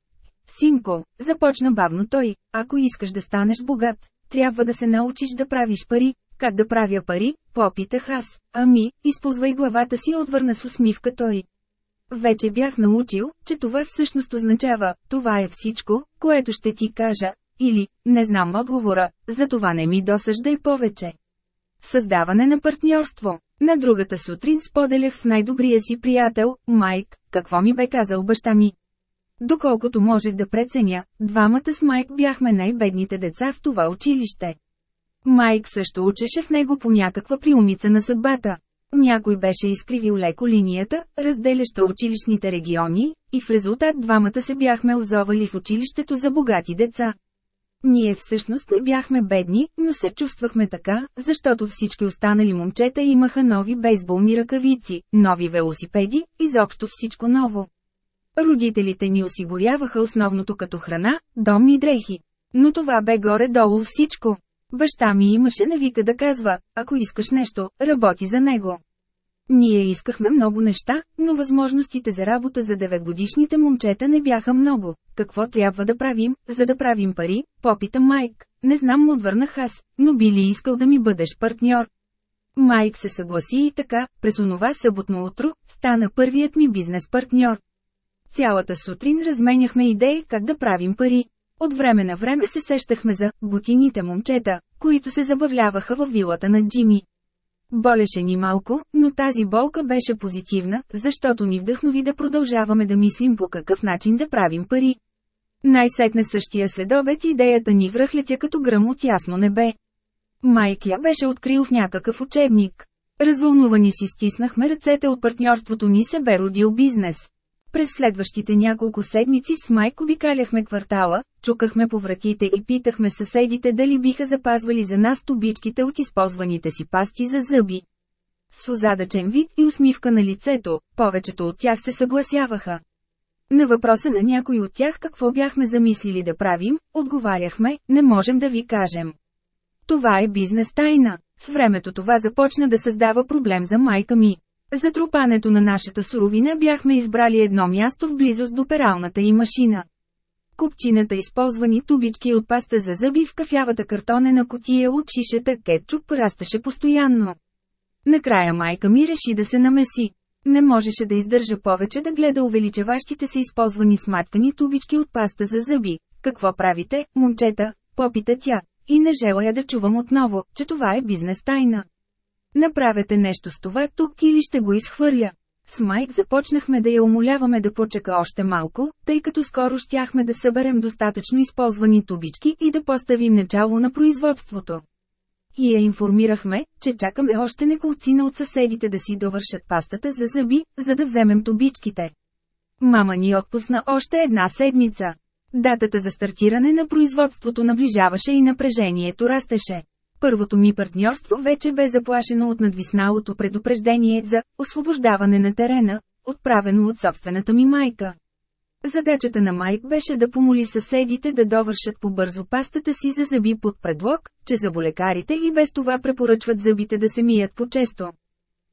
[SPEAKER 1] Синко, започна бавно той, ако искаш да станеш богат, трябва да се научиш да правиш пари. Как да правя пари, попитах аз, ами, използвай главата си отвърна с усмивка той. Вече бях научил, че това всъщност означава, това е всичко, което ще ти кажа, или, не знам отговора, за това не ми досъждай повече. Създаване на партньорство. На другата сутрин споделях с най-добрия си приятел, Майк, какво ми бе казал баща ми. Доколкото можех да преценя, двамата с Майк бяхме най-бедните деца в това училище. Майк също учеше в него по някаква приумица на съдбата. Някой беше изкривил леко линията, разделяща училищните региони, и в резултат двамата се бяхме озовали в училището за богати деца. Ние всъщност не бяхме бедни, но се чувствахме така, защото всички останали момчета имаха нови бейсболни ръкавици, нови велосипеди, изобщо всичко ново. Родителите ни осигуряваха основното като храна, домни дрехи. Но това бе горе-долу всичко. Баща ми имаше навика да казва, ако искаш нещо, работи за него. Ние искахме много неща, но възможностите за работа за 9-годишните момчета не бяха много. Какво трябва да правим, за да правим пари, попита Майк. Не знам му отвърнах аз, но би ли искал да ми бъдеш партньор? Майк се съгласи и така, през онова съботно утро, стана първият ми бизнес партньор. Цялата сутрин разменяхме идеи как да правим пари. От време на време се сещахме за «готините момчета», които се забавляваха във вилата на Джими. Болеше ни малко, но тази болка беше позитивна, защото ни вдъхнови да продължаваме да мислим по какъв начин да правим пари. Най-сетне същия следобед идеята ни връхлетя като гръм от ясно небе. Майк я беше открил в някакъв учебник. Развълнувани си стиснахме ръцете от партньорството ни се бе родил бизнес. През следващите няколко седмици с майко обикаляхме квартала, чукахме по вратите и питахме съседите дали биха запазвали за нас тубичките от използваните си пасти за зъби. С озадачен вид и усмивка на лицето, повечето от тях се съгласяваха. На въпроса на някой от тях какво бяхме замислили да правим, отговаряхме, не можем да ви кажем. Това е бизнес тайна. С времето това започна да създава проблем за майка ми. За трупането на нашата суровина бяхме избрали едно място в близост до пералната и машина. Купчината използвани тубички от паста за зъби в кафявата картонена котия от шишета кетчуп растеше постоянно. Накрая майка ми реши да се намеси. Не можеше да издържа повече да гледа увеличаващите се използвани сматкани тубички от паста за зъби. Какво правите, момчета? Попита тя. И не желая да чувам отново, че това е бизнес тайна. Направете нещо с това тук или ще го изхвърля. С Майк започнахме да я умоляваме да почека още малко, тъй като скоро щяхме да съберем достатъчно използвани тубички и да поставим начало на производството. И я информирахме, че чакаме още неколцина от съседите да си довършат пастата за зъби, за да вземем тубичките. Мама ни отпусна още една седмица. Датата за стартиране на производството наближаваше и напрежението растеше. Първото ми партньорство вече бе заплашено от надвисналото предупреждение за освобождаване на терена, отправено от собствената ми майка. Задачата на Майк беше да помоли съседите да довършат побързо пастата си за зъби под предлог, че заболекарите и без това препоръчват зъбите да се мият по-често.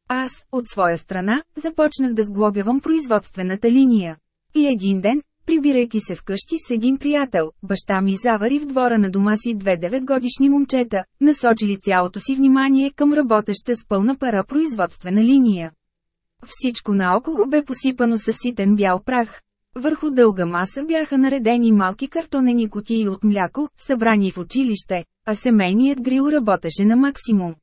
[SPEAKER 1] Аз, от своя страна, започнах да сглобявам производствената линия. И един ден, Прибирайки се вкъщи с един приятел, баща ми завари в двора на дома си две 9-годишни момчета, насочили цялото си внимание към работеща с пълна пара производствена линия. Всичко наоколо бе посипано със ситен бял прах. Върху дълга маса бяха наредени малки картонени кутии от мляко, събрани в училище, а семейният грил работеше на максимум.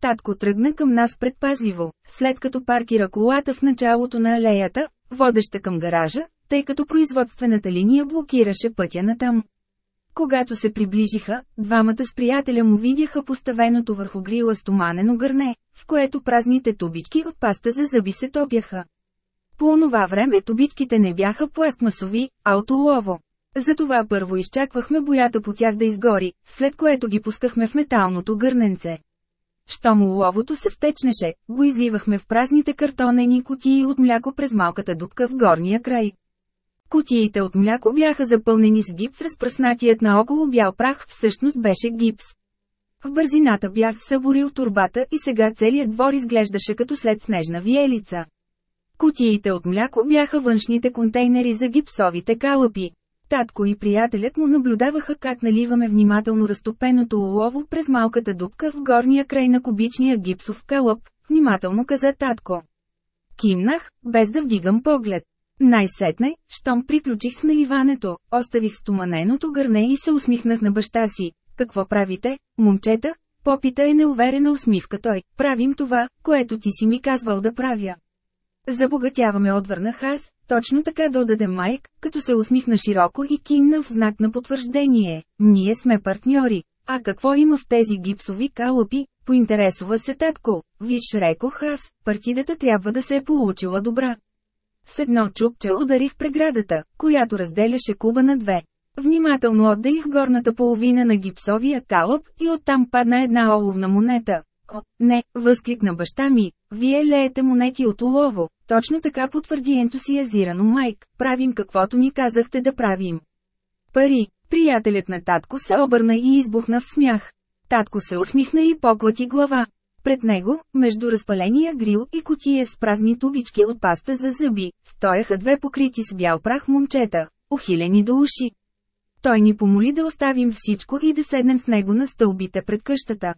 [SPEAKER 1] Татко тръгна към нас предпазливо, след като паркира колата в началото на алеята, водеща към гаража, тъй като производствената линия блокираше пътя на там. Когато се приближиха, двамата с приятеля му видяха поставеното върху грила стоманено гърне, в което празните тубички от паста за зъби се топяха. По онова време тубичките не бяха пластмасови, а от улово. Затова първо изчаквахме боята по тях да изгори, след което ги пускахме в металното гърненце. Щом ловото се втечнеше, го изливахме в празните картонени кутии от мляко през малката дупка в горния край. Кутиите от мляко бяха запълнени с гипс, разпръснатият наоколо бял прах всъщност беше гипс. В бързината бях съборил турбата и сега целият двор изглеждаше като след снежна виелица. Кутиите от мляко бяха външните контейнери за гипсовите калъпи. Татко и приятелят му наблюдаваха как наливаме внимателно разтопеното олово през малката дупка в горния край на кубичния гипсов калъп, внимателно каза татко. Кимнах, без да вдигам поглед. Най-сетне, щом приключих с наливането, оставих стоманеното гърне и се усмихнах на баща си. Какво правите, момчета? Попита е неуверена усмивка той. Правим това, което ти си ми казвал да правя. Забогатяваме отвърнах аз, точно така додаде Майк, като се усмихна широко и кимна в знак на потвърждение. Ние сме партньори. А какво има в тези гипсови калъпи? Поинтересува се татко. Виж рекох аз, партидата трябва да се е получила добра. С едно чукче ударих преградата, която разделяше куба на две. Внимателно отделих горната половина на гипсовия калъп и оттам падна една оловна монета. О, не, възкликна баща ми, вие леете монети от олово. Точно така потвърди ентусиазирано Майк, правим каквото ни казахте да правим. Пари, приятелят на татко се обърна и избухна в смях. Татко се усмихна и поклати глава. Пред него, между разпаления грил и кутия с празни тубички от паста за зъби, стояха две покрити с бял прах момчета, ухилени до уши. Той ни помоли да оставим всичко и да седнем с него на стълбите пред къщата.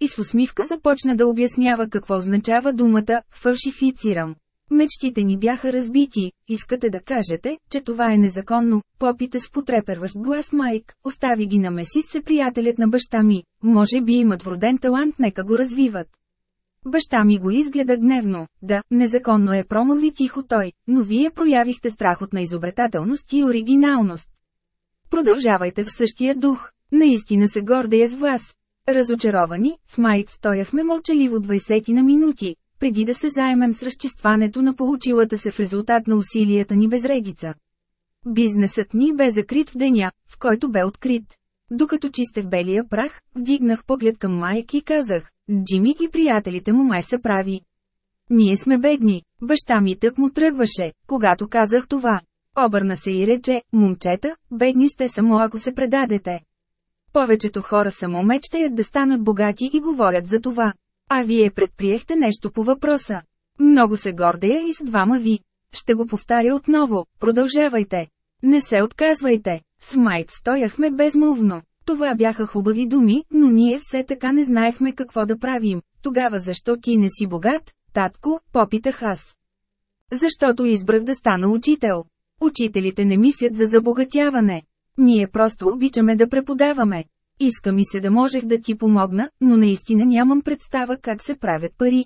[SPEAKER 1] И с усмивка започна да обяснява какво означава думата «фалшифицирам». Мечтите ни бяха разбити, искате да кажете, че това е незаконно, попита с потреперващ глас Майк, остави ги на Месис се приятелят на баща ми, може би имат вроден талант, нека го развиват. Баща ми го изгледа гневно, да, незаконно е промълви тихо той, но вие проявихте на изобретателност и оригиналност. Продължавайте в същия дух, наистина се гордея с вас. Разочаровани, с Майк стояхме мълчаливо 20 на минути, преди да се заемем с разчистването на получилата се в резултат на усилията ни безредица. Бизнесът ни бе закрит в деня, в който бе открит. Докато чистех белия прах, вдигнах поглед към Майк и казах, Джими и приятелите му май са прави. Ние сме бедни, баща ми тък му тръгваше, когато казах това. Обърна се и рече, момчета, бедни сте само ако се предадете. Повечето хора само мечтаят да станат богати и говорят за това. А вие предприехте нещо по въпроса. Много се гордея и с двама ви. Ще го повтаря отново, продължавайте. Не се отказвайте. С Майт стояхме безмълвно. Това бяха хубави думи, но ние все така не знаехме какво да правим. Тогава защо ти не си богат, татко, попитах аз. Защото избрах да стана учител. Учителите не мислят за забогатяване. Ние просто обичаме да преподаваме. Иска ми се да можех да ти помогна, но наистина нямам представа как се правят пари.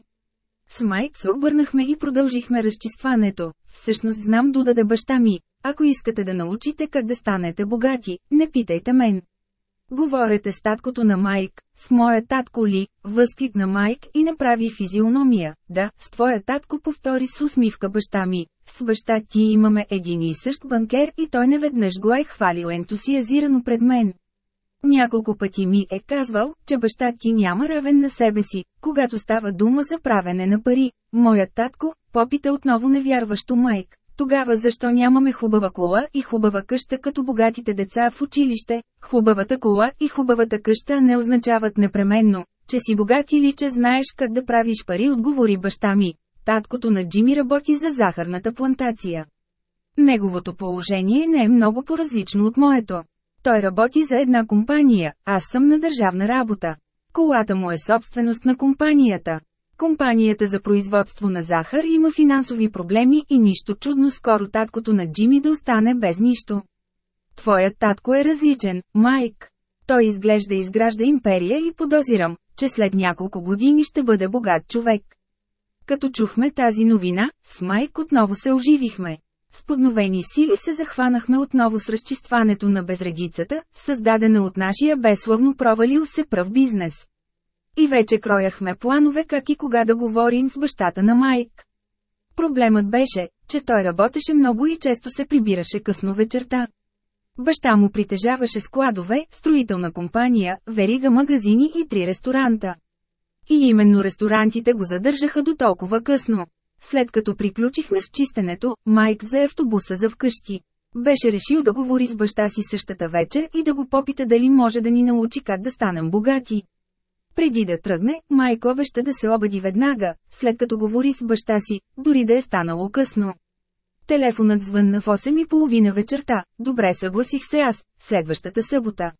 [SPEAKER 1] С Майк се обърнахме и продължихме разчистването. Всъщност знам Дуда да баща ми. Ако искате да научите как да станете богати, не питайте мен. Говорете с таткото на Майк, с моя татко ли, възклик на Майк и направи физиономия, да, с твоя татко повтори с усмивка баща ми. С баща ти имаме един и същ банкер и той неведнъж го е хвалил ентусиазирано пред мен. Няколко пъти ми е казвал, че баща ти няма равен на себе си, когато става дума за правене на пари. Моят татко, попита отново невярващо майк. Тогава защо нямаме хубава кола и хубава къща като богатите деца в училище? Хубавата кола и хубавата къща не означават непременно, че си богат или че знаеш как да правиш пари, отговори баща ми. Таткото на Джими работи за захарната плантация. Неговото положение не е много по-различно от моето. Той работи за една компания, аз съм на държавна работа. Колата му е собственост на компанията. Компанията за производство на захар има финансови проблеми и нищо чудно скоро таткото на Джими да остане без нищо. Твоят татко е различен, Майк. Той изглежда изгражда империя и подозирам, че след няколко години ще бъде богат човек. Като чухме тази новина, с Майк отново се оживихме. С подновени сили се захванахме отново с разчистването на безредицата, създадена от нашия безславно провалил се пръв бизнес. И вече крояхме планове как и кога да говорим с бащата на Майк. Проблемът беше, че той работеше много и често се прибираше късно вечерта. Баща му притежаваше складове, строителна компания, верига магазини и три ресторанта. И именно ресторантите го задържаха до толкова късно. След като приключихме с чистенето, Майк взе автобуса за вкъщи. Беше решил да говори с баща си същата вече и да го попита дали може да ни научи как да станем богати. Преди да тръгне, Майк обеща да се обади веднага, след като говори с баща си, дори да е станало късно. Телефонът звънна в половина вечерта, добре съгласих се аз, следващата събота.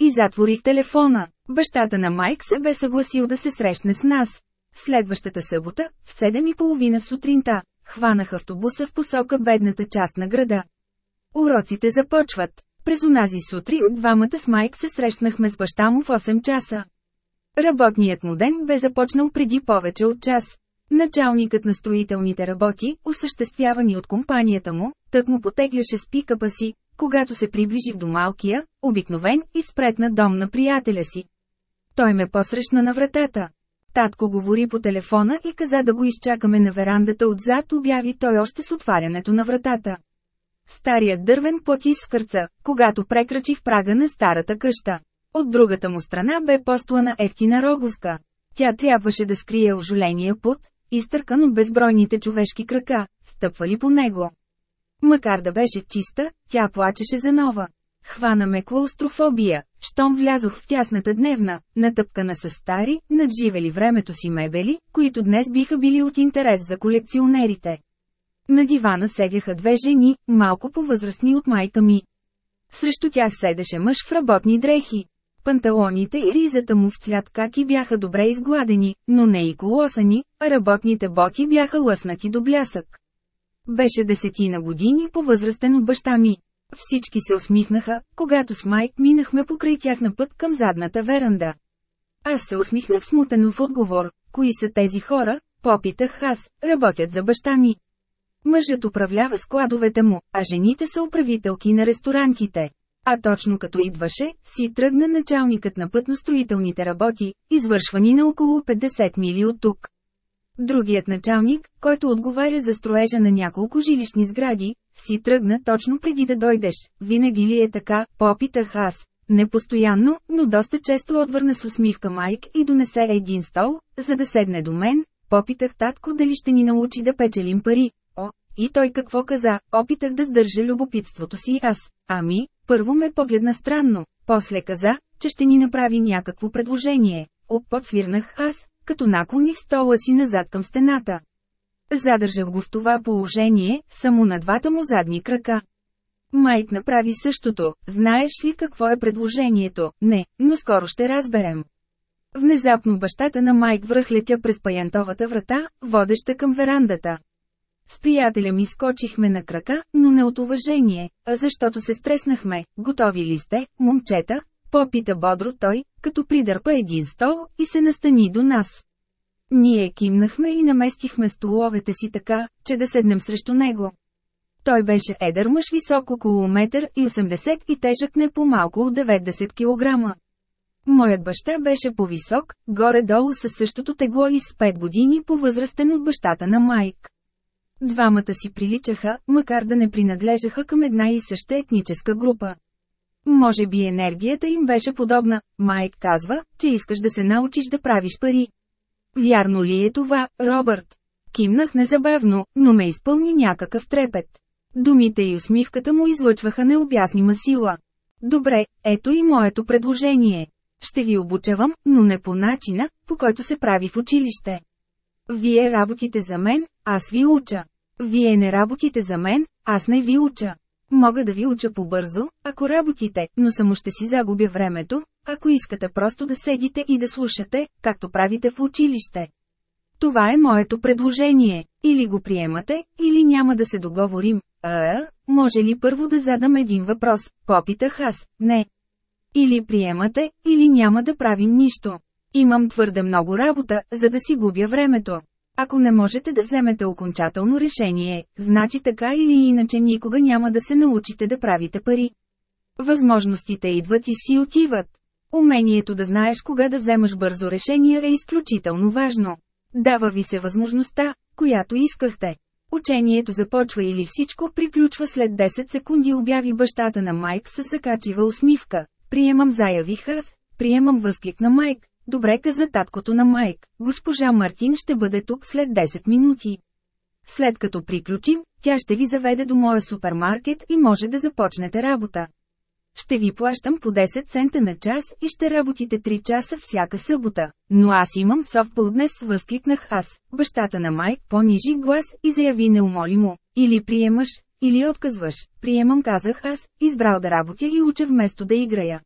[SPEAKER 1] И затворих телефона. Бащата на Майк се бе съгласил да се срещне с нас. Следващата събота, в 7.30 сутринта, хванах автобуса в посока бедната част на града. Уроците започват. През онази сутрин двамата с Майк се срещнахме с баща му в 8 часа. Работният му ден бе започнал преди повече от час. Началникът на строителните работи, осъществявани от компанията му, тък му потегляше с пикапа си, когато се приближих до малкия, обикновен и спретна дом на приятеля си. Той ме посрещна на вратата. Татко говори по телефона и каза да го изчакаме на верандата отзад, обяви той още с отварянето на вратата. Старият дървен плът изкърца, когато прекрачи в прага на старата къща. От другата му страна бе постлана евтина рогуска. Тя трябваше да скрие ожоления пот, изтъркан от безбройните човешки крака, стъпвали по него. Макар да беше чиста, тя плачеше за нова. Хвана ме клаустрофобия, щом влязох в тясната дневна, натъпкана с стари, надживели времето си мебели, които днес биха били от интерес за колекционерите. На дивана седяха две жени, малко по-възрастни от майка ми. Срещу тях седеше мъж в работни дрехи. Панталоните и ризата му в цвят каки бяха добре изгладени, но не и колосани, а работните боти бяха лъснати до блясък. Беше десетина години по възрастен от баща ми. Всички се усмихнаха, когато с Майк минахме покрай тях на път към задната веранда. Аз се усмихнах смутено в отговор. Кои са тези хора? Попитах аз, работят за баща ми. Мъжът управлява складовете му, а жените са управителки на ресторантите. А точно като идваше, си тръгна началникът на пътностроителните работи, извършвани на около 50 мили от тук. Другият началник, който отговаря за строежа на няколко жилищни сгради, си тръгна точно преди да дойдеш. Винаги ли е така, попитах аз. Не постоянно, но доста често отвърна с усмивка Майк и донесе един стол, за да седне до мен. Попитах татко дали ще ни научи да печелим пари. О, и той какво каза, опитах да сдържа любопитството си аз. Ами, първо ме погледна странно, после каза, че ще ни направи някакво предложение. О, подсвирнах аз, като наклоних стола си назад към стената. Задържах го в това положение, само на двата му задни крака. Майк направи същото, знаеш ли какво е предложението, не, но скоро ще разберем. Внезапно бащата на Майк връхлетя през паянтовата врата, водеща към верандата. С приятеля ми скочихме на крака, но не от уважение, а защото се стреснахме. Готови ли сте, момчета, Попита бодро той, като придърпа един стол и се настани до нас. Ние кимнахме и наместихме столовете си така, че да седнем срещу него. Той беше едър мъж висок около 1,80 м и тежък не по-малко от 90 кг. Моят баща беше по-висок, горе-долу със същото тегло и с 5 години по-възрастен от бащата на Майк. Двамата си приличаха, макар да не принадлежаха към една и съща етническа група. Може би енергията им беше подобна. Майк казва, че искаш да се научиш да правиш пари. Вярно ли е това, Робърт? Кимнах незабавно, но ме изпълни някакъв трепет. Думите и усмивката му излъчваха необяснима сила. Добре, ето и моето предложение. Ще ви обучавам, но не по начина, по който се прави в училище. Вие работите за мен, аз ви уча. Вие не работите за мен, аз не ви уча. Мога да ви уча по-бързо, ако работите, но само ще си загубя времето, ако искате просто да седите и да слушате, както правите в училище. Това е моето предложение. Или го приемате, или няма да се договорим. А, може ли първо да задам един въпрос? Попитах аз. Не. Или приемате, или няма да правим нищо. Имам твърде много работа, за да си губя времето. Ако не можете да вземете окончателно решение, значи така или иначе никога няма да се научите да правите пари. Възможностите идват и си отиват. Умението да знаеш кога да вземаш бързо решение е изключително важно. Дава ви се възможността, която искахте. Учението започва или всичко приключва след 10 секунди обяви бащата на Майк със закачива усмивка. Приемам заяви аз, приемам възклик на Майк, Добре каза таткото на Майк, госпожа Мартин ще бъде тук след 10 минути. След като приключим, тя ще ви заведе до моя супермаркет и може да започнете работа. Ще ви плащам по 10 цента на час и ще работите 3 часа всяка събота. Но аз имам софтбол днес, възкликнах аз. Бащата на Майк понижи глас и заяви неумолимо. Или приемаш, или отказваш. Приемам, казах аз, избрал да работя и уча вместо да играя.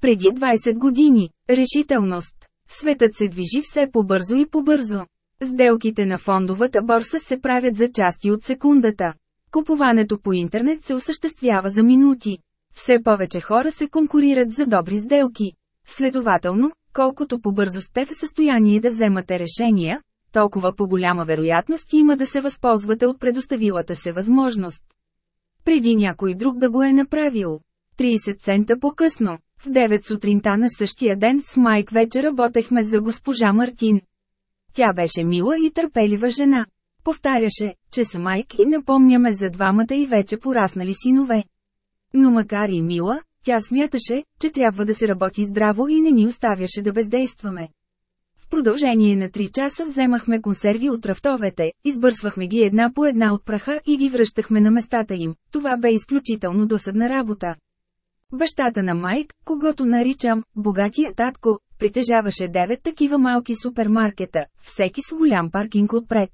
[SPEAKER 1] Преди 20 години – решителност. Светът се движи все по-бързо и по-бързо. Сделките на фондовата борса се правят за части от секундата. Купуването по интернет се осъществява за минути. Все повече хора се конкурират за добри сделки. Следователно, колкото по-бързо сте в състояние да вземате решения, толкова по-голяма вероятност има да се възползвате от предоставилата се възможност. Преди някой друг да го е направил. 30 цента по-късно. В 9 сутринта на същия ден с Майк вече работехме за госпожа Мартин. Тя беше мила и търпелива жена. Повтаряше, че са майк и напомняме за двамата и вече пораснали синове. Но макар и мила, тя смяташе, че трябва да се работи здраво и не ни оставяше да бездействаме. В продължение на 3 часа вземахме консерви от рафтовете, избърсвахме ги една по една от праха и ги връщахме на местата им. Това бе изключително досадна работа. Бащата на Майк, когато наричам «богатия татко», притежаваше девет такива малки супермаркета, всеки с голям паркинг отпред.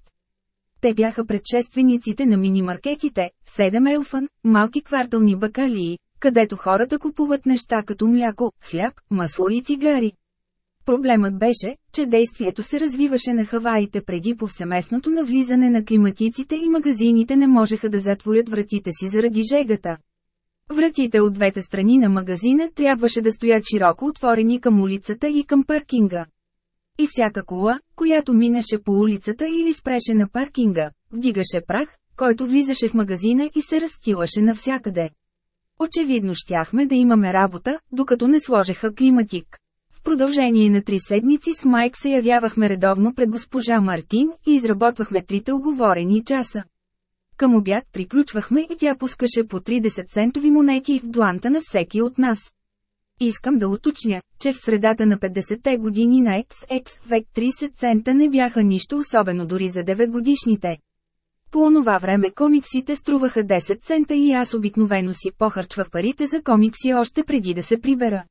[SPEAKER 1] Те бяха предшествениците на мини маркетите, 7 елфан, малки квартални бакалии, където хората купуват неща като мляко, хляб, масло и цигари. Проблемът беше, че действието се развиваше на Хаваите преди повсеместното навлизане на климатиците и магазините не можеха да затворят вратите си заради жегата. Вратите от двете страни на магазина трябваше да стоят широко отворени към улицата и към паркинга. И всяка кола, която минеше по улицата или спреше на паркинга, вдигаше прах, който влизаше в магазина и се разтилаше навсякъде. Очевидно щяхме да имаме работа, докато не сложеха климатик. В продължение на три седмици с Майк се явявахме редовно пред госпожа Мартин и изработвахме трите оговорени часа. Към обяд приключвахме и тя пускаше по 30-центови монети в дланта на всеки от нас. Искам да уточня, че в средата на 50-те години на XX век 30 цента не бяха нищо особено дори за 9 годишните. По онова време комиксите струваха 10 цента и аз обикновено си похарчвах парите за комикси още преди да се прибера.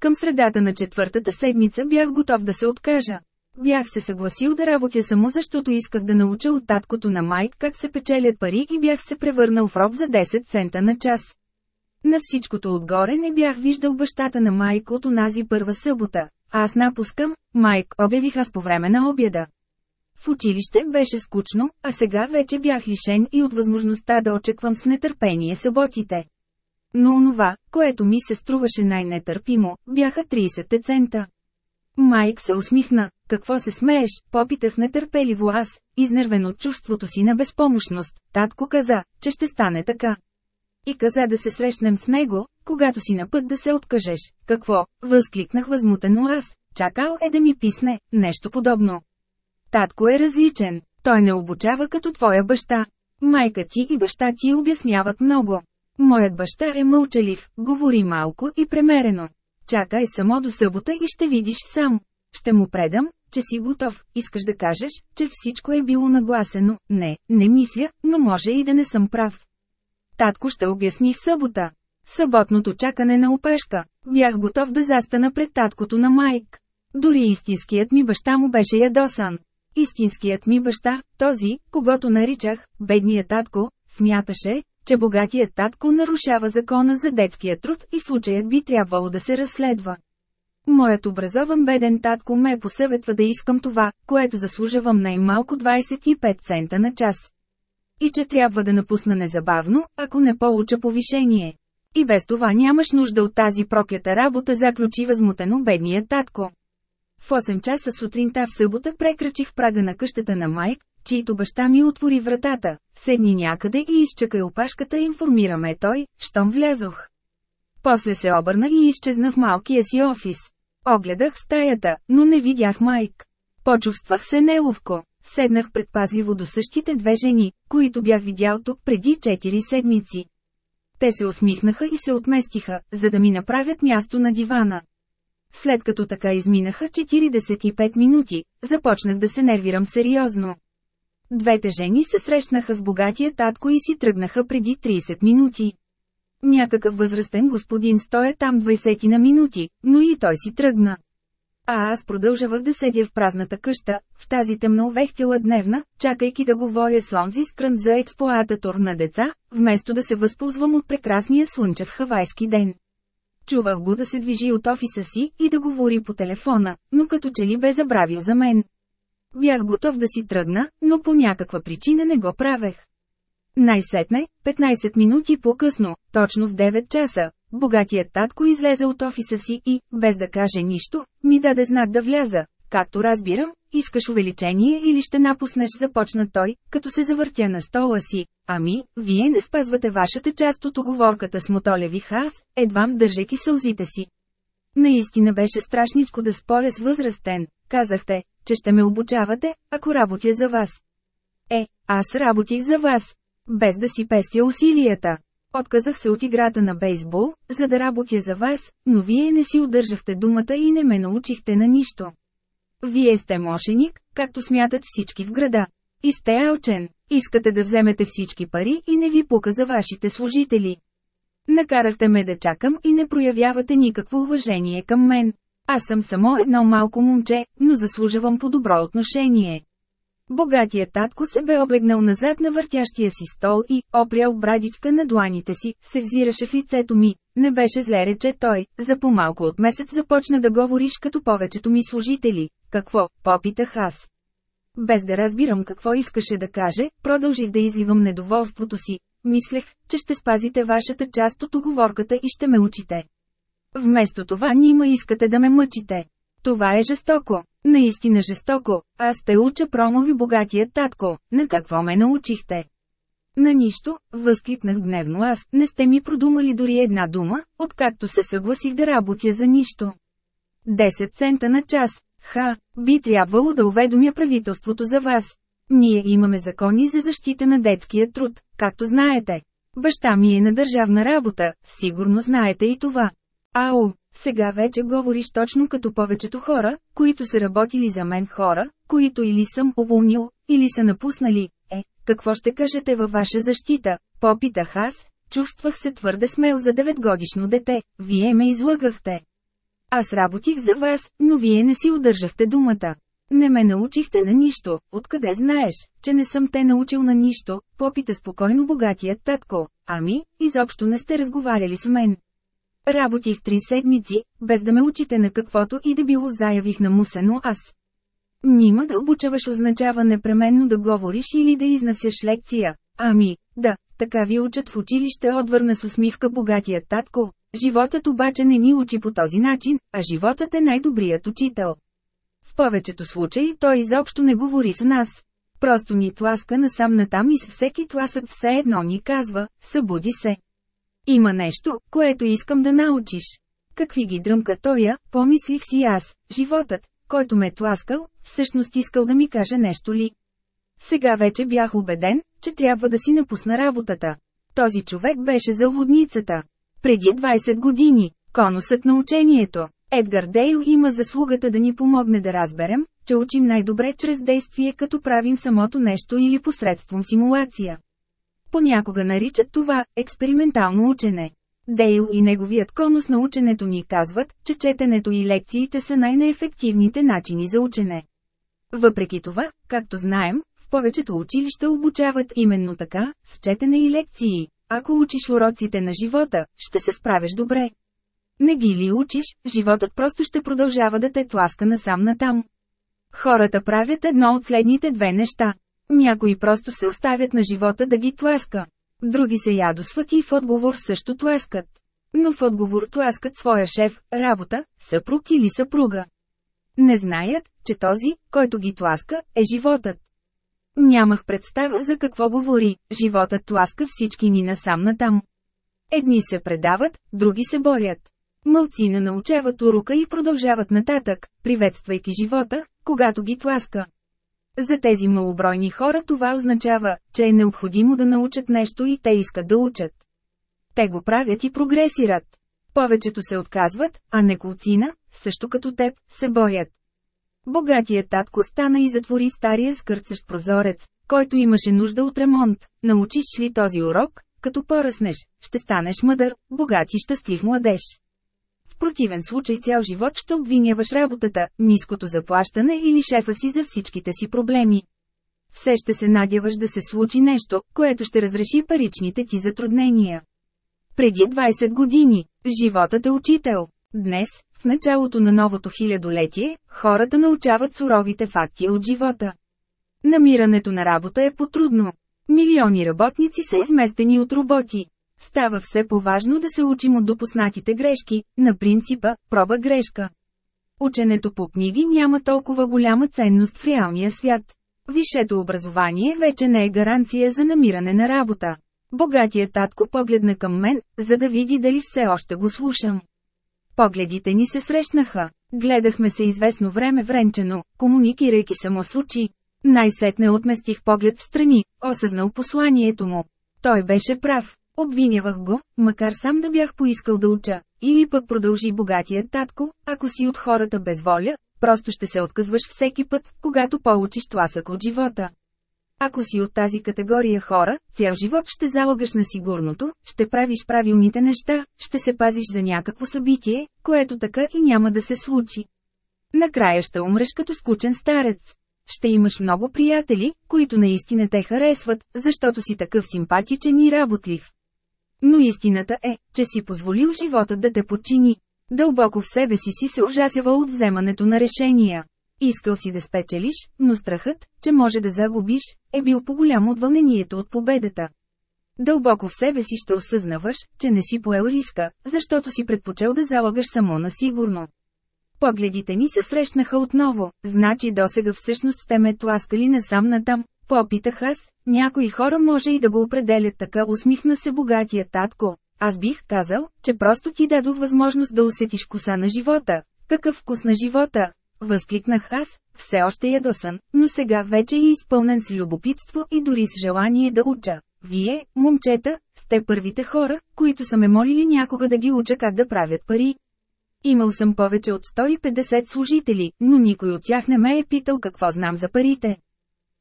[SPEAKER 1] Към средата на четвъртата седмица бях готов да се откажа. Бях се съгласил да работя само защото исках да науча от таткото на Майк как се печелят пари и бях се превърнал в роб за 10 цента на час. На всичкото отгоре не бях виждал бащата на Майк от онази първа събота. Аз напускам, Майк обявих аз по време на обяда. В училище беше скучно, а сега вече бях лишен и от възможността да очеквам с нетърпение съботите. Но онова, което ми се струваше най-нетърпимо, бяха 30 цента. Майк се усмихна. Какво се смееш? Попитах нетърпеливо аз, изнервен от чувството си на безпомощност. Татко каза, че ще стане така. И каза да се срещнем с него, когато си на път да се откажеш. Какво? Възкликнах възмутено аз. Чакал е да ми писне, нещо подобно. Татко е различен. Той не обучава като твоя баща. Майка ти и баща ти обясняват много. Моят баща е мълчалив, говори малко и премерено. Чакай само до събота и ще видиш сам. Ще му предам, че си готов, искаш да кажеш, че всичко е било нагласено, не, не мисля, но може и да не съм прав. Татко ще обясни в събота. Съботното чакане на опешка. Бях готов да застана пред таткото на Майк. Дори истинският ми баща му беше ядосан. Истинският ми баща, този, когато наричах, бедният татко, смяташе, че богатият татко нарушава закона за детския труд и случаят би трябвало да се разследва. Моят образован беден татко ме посъветва да искам това, което заслужавам най-малко 25 цента на час. И че трябва да напусна незабавно, ако не получа повишение. И без това нямаш нужда от тази проклята работа, заключи възмутено бедният татко. В 8 часа сутринта в събота прекрачих прага на къщата на Майк, чието баща ми отвори вратата, седни някъде и изчакай опашката, информираме той, щом влязох. После се обърна и изчезна в малкия си офис. Огледах стаята, но не видях майк. Почувствах се неловко. Седнах предпазливо до същите две жени, които бях видял тук преди 4 седмици. Те се усмихнаха и се отместиха, за да ми направят място на дивана. След като така изминаха 45 минути, започнах да се нервирам сериозно. Двете жени се срещнаха с богатия татко и си тръгнаха преди 30 минути. Някакъв възрастен господин стоя там 20 на минути, но и той си тръгна. А аз продължавах да седя в празната къща, в тази тъмно вехтила дневна, чакайки да говоря с онзи крън за експлоататор на деца, вместо да се възползвам от прекрасния слънчев хавайски ден. Чувах го да се движи от офиса си и да говори по телефона, но като че ли бе забравил за мен. Бях готов да си тръгна, но по някаква причина не го правех. Най-сетне, 15 минути по-късно, точно в 9 часа, богатият татко излезе от офиса си и, без да каже нищо, ми даде знак да вляза. Както разбирам, искаш увеличение или ще напуснеш започна той, като се завъртя на стола си. Ами, вие не спазвате вашата част от оговорката с мотолеви хас, едва държайки сълзите си. Наистина беше страшничко да споря с възрастен, казахте, че ще ме обучавате, ако работя за вас. Е, аз работих за вас. Без да си пестя усилията. Отказах се от играта на бейсбол, за да работя за вас, но вие не си удържахте думата и не ме научихте на нищо. Вие сте мошеник, както смятат всички в града. И сте алчен. Искате да вземете всички пари и не ви пука за вашите служители. Накарахте ме да чакам и не проявявате никакво уважение към мен. Аз съм само едно малко момче, но заслужавам по добро отношение. Богатият татко се бе облегнал назад на въртящия си стол и, опрял брадичка на дланите си, се взираше в лицето ми. Не беше зле рече той, за по-малко от месец започна да говориш като повечето ми служители. Какво, попитах аз. Без да разбирам какво искаше да каже, продължих да изливам недоволството си. Мислех, че ще спазите вашата част от оговорката и ще ме учите. Вместо това нима искате да ме мъчите. Това е жестоко. Наистина жестоко. Аз те уча промови богатия татко. На какво ме научихте? На нищо, възкликнах гневно аз, не сте ми продумали дори една дума, откакто се съгласих да работя за нищо. 10 цента на час. Ха, би трябвало да уведомя правителството за вас. Ние имаме закони за защита на детския труд, както знаете. Баща ми е на държавна работа, сигурно знаете и това. Ао, сега вече говориш точно като повечето хора, които са работили за мен хора, които или съм уволнил, или са напуснали. Е, какво ще кажете във ваша защита? Попитах аз, чувствах се твърде смел за 9 годишно дете, вие ме излъгахте. Аз работих за вас, но вие не си удържахте думата. Не ме научихте на нищо, откъде знаеш, че не съм те научил на нищо, попита спокойно богатият татко. Ами, изобщо не сте разговаряли с мен. Работих три седмици, без да ме учите на каквото и да било заявих на Мусено аз. Нима да обучаваш означава непременно да говориш или да изнасяш лекция. Ами, да, така ви учат в училище отвърна с усмивка богатия татко. Животът обаче не ни учи по този начин, а животът е най-добрият учител. В повечето случаи той изобщо не говори с нас. Просто ни тласка насам натам и с всеки тласък все едно ни казва, събуди се. Има нещо, което искам да научиш. Какви ги дръмка тоя, помислих си аз, животът, който ме е тласкал, всъщност искал да ми каже нещо ли. Сега вече бях убеден, че трябва да си напусна работата. Този човек беше за лудницата. Преди 20 години, конусът на учението, Едгар Дейл има заслугата да ни помогне да разберем, че учим най-добре чрез действие като правим самото нещо или посредством симулация. Понякога наричат това експериментално учене. Дейл и неговият конус на ученето ни казват, че четенето и лекциите са най-неефективните начини за учене. Въпреки това, както знаем, в повечето училища обучават именно така, с четене и лекции. Ако учиш уроците на живота, ще се справиш добре. Не ги ли учиш, животът просто ще продължава да те тласка насам натам. Хората правят едно от следните две неща. Някои просто се оставят на живота да ги тласка. Други се ядосват и в отговор също тласкат. Но в отговор тласкат своя шеф, работа, съпруг или съпруга. Не знаят, че този, който ги тласка, е животът. Нямах представа за какво говори, животът тласка всички ни насам натам. Едни се предават, други се борят. Мълцина научават урока и продължават нататък, приветствайки живота, когато ги тласка. За тези малобройни хора това означава, че е необходимо да научат нещо и те искат да учат. Те го правят и прогресират. Повечето се отказват, а неколцина, също като теб, се боят. Богатият татко стана и затвори стария скърцащ прозорец, който имаше нужда от ремонт. Научиш ли този урок, като поръснеш, ще станеш мъдър, богат и щастлив младеж противен случай цял живот ще обвиняваш работата, ниското заплащане или шефа си за всичките си проблеми. Все ще се надяваш да се случи нещо, което ще разреши паричните ти затруднения. Преди 20 години, животът е учител. Днес, в началото на новото хилядолетие, хората научават суровите факти от живота. Намирането на работа е потрудно. Милиони работници са изместени от роботи. Става все по-важно да се учим от допуснатите грешки, на принципа «проба грешка». Ученето по книги няма толкова голяма ценност в реалния свят. Висшето образование вече не е гаранция за намиране на работа. Богатият татко погледна към мен, за да види дали все още го слушам. Погледите ни се срещнаха. Гледахме се известно време вренчено, комуникирайки само с очи. Най-сетне отместих поглед в страни, осъзнал посланието му. Той беше прав. Обвинявах го, макар сам да бях поискал да уча, или пък продължи богатият татко, ако си от хората без воля, просто ще се отказваш всеки път, когато получиш тласък от живота. Ако си от тази категория хора, цял живот ще залагаш на сигурното, ще правиш правилните неща, ще се пазиш за някакво събитие, което така и няма да се случи. Накрая ще умреш като скучен старец. Ще имаш много приятели, които наистина те харесват, защото си такъв симпатичен и работлив. Но истината е, че си позволил живота да те почини. Дълбоко в себе си си се ужасявал от вземането на решения. Искал си да спечелиш, но страхът, че може да загубиш, е бил по-голям от вълнението от победата. Дълбоко в себе си ще осъзнаваш, че не си поел риска, защото си предпочел да залагаш само на сигурно. Погледите ни се срещнаха отново, значи досега всъщност сте ме тласкали насам натам, попитах аз, някои хора може и да го определят така усмихна се богатия татко. Аз бих казал, че просто ти дадох възможност да усетиш коса на живота. Какъв вкус на живота? Възкликнах аз, все още ядосан, но сега вече е изпълнен с любопитство и дори с желание да уча. Вие, момчета, сте първите хора, които са ме молили някога да ги уча как да правят пари. Имал съм повече от 150 служители, но никой от тях не ме е питал какво знам за парите.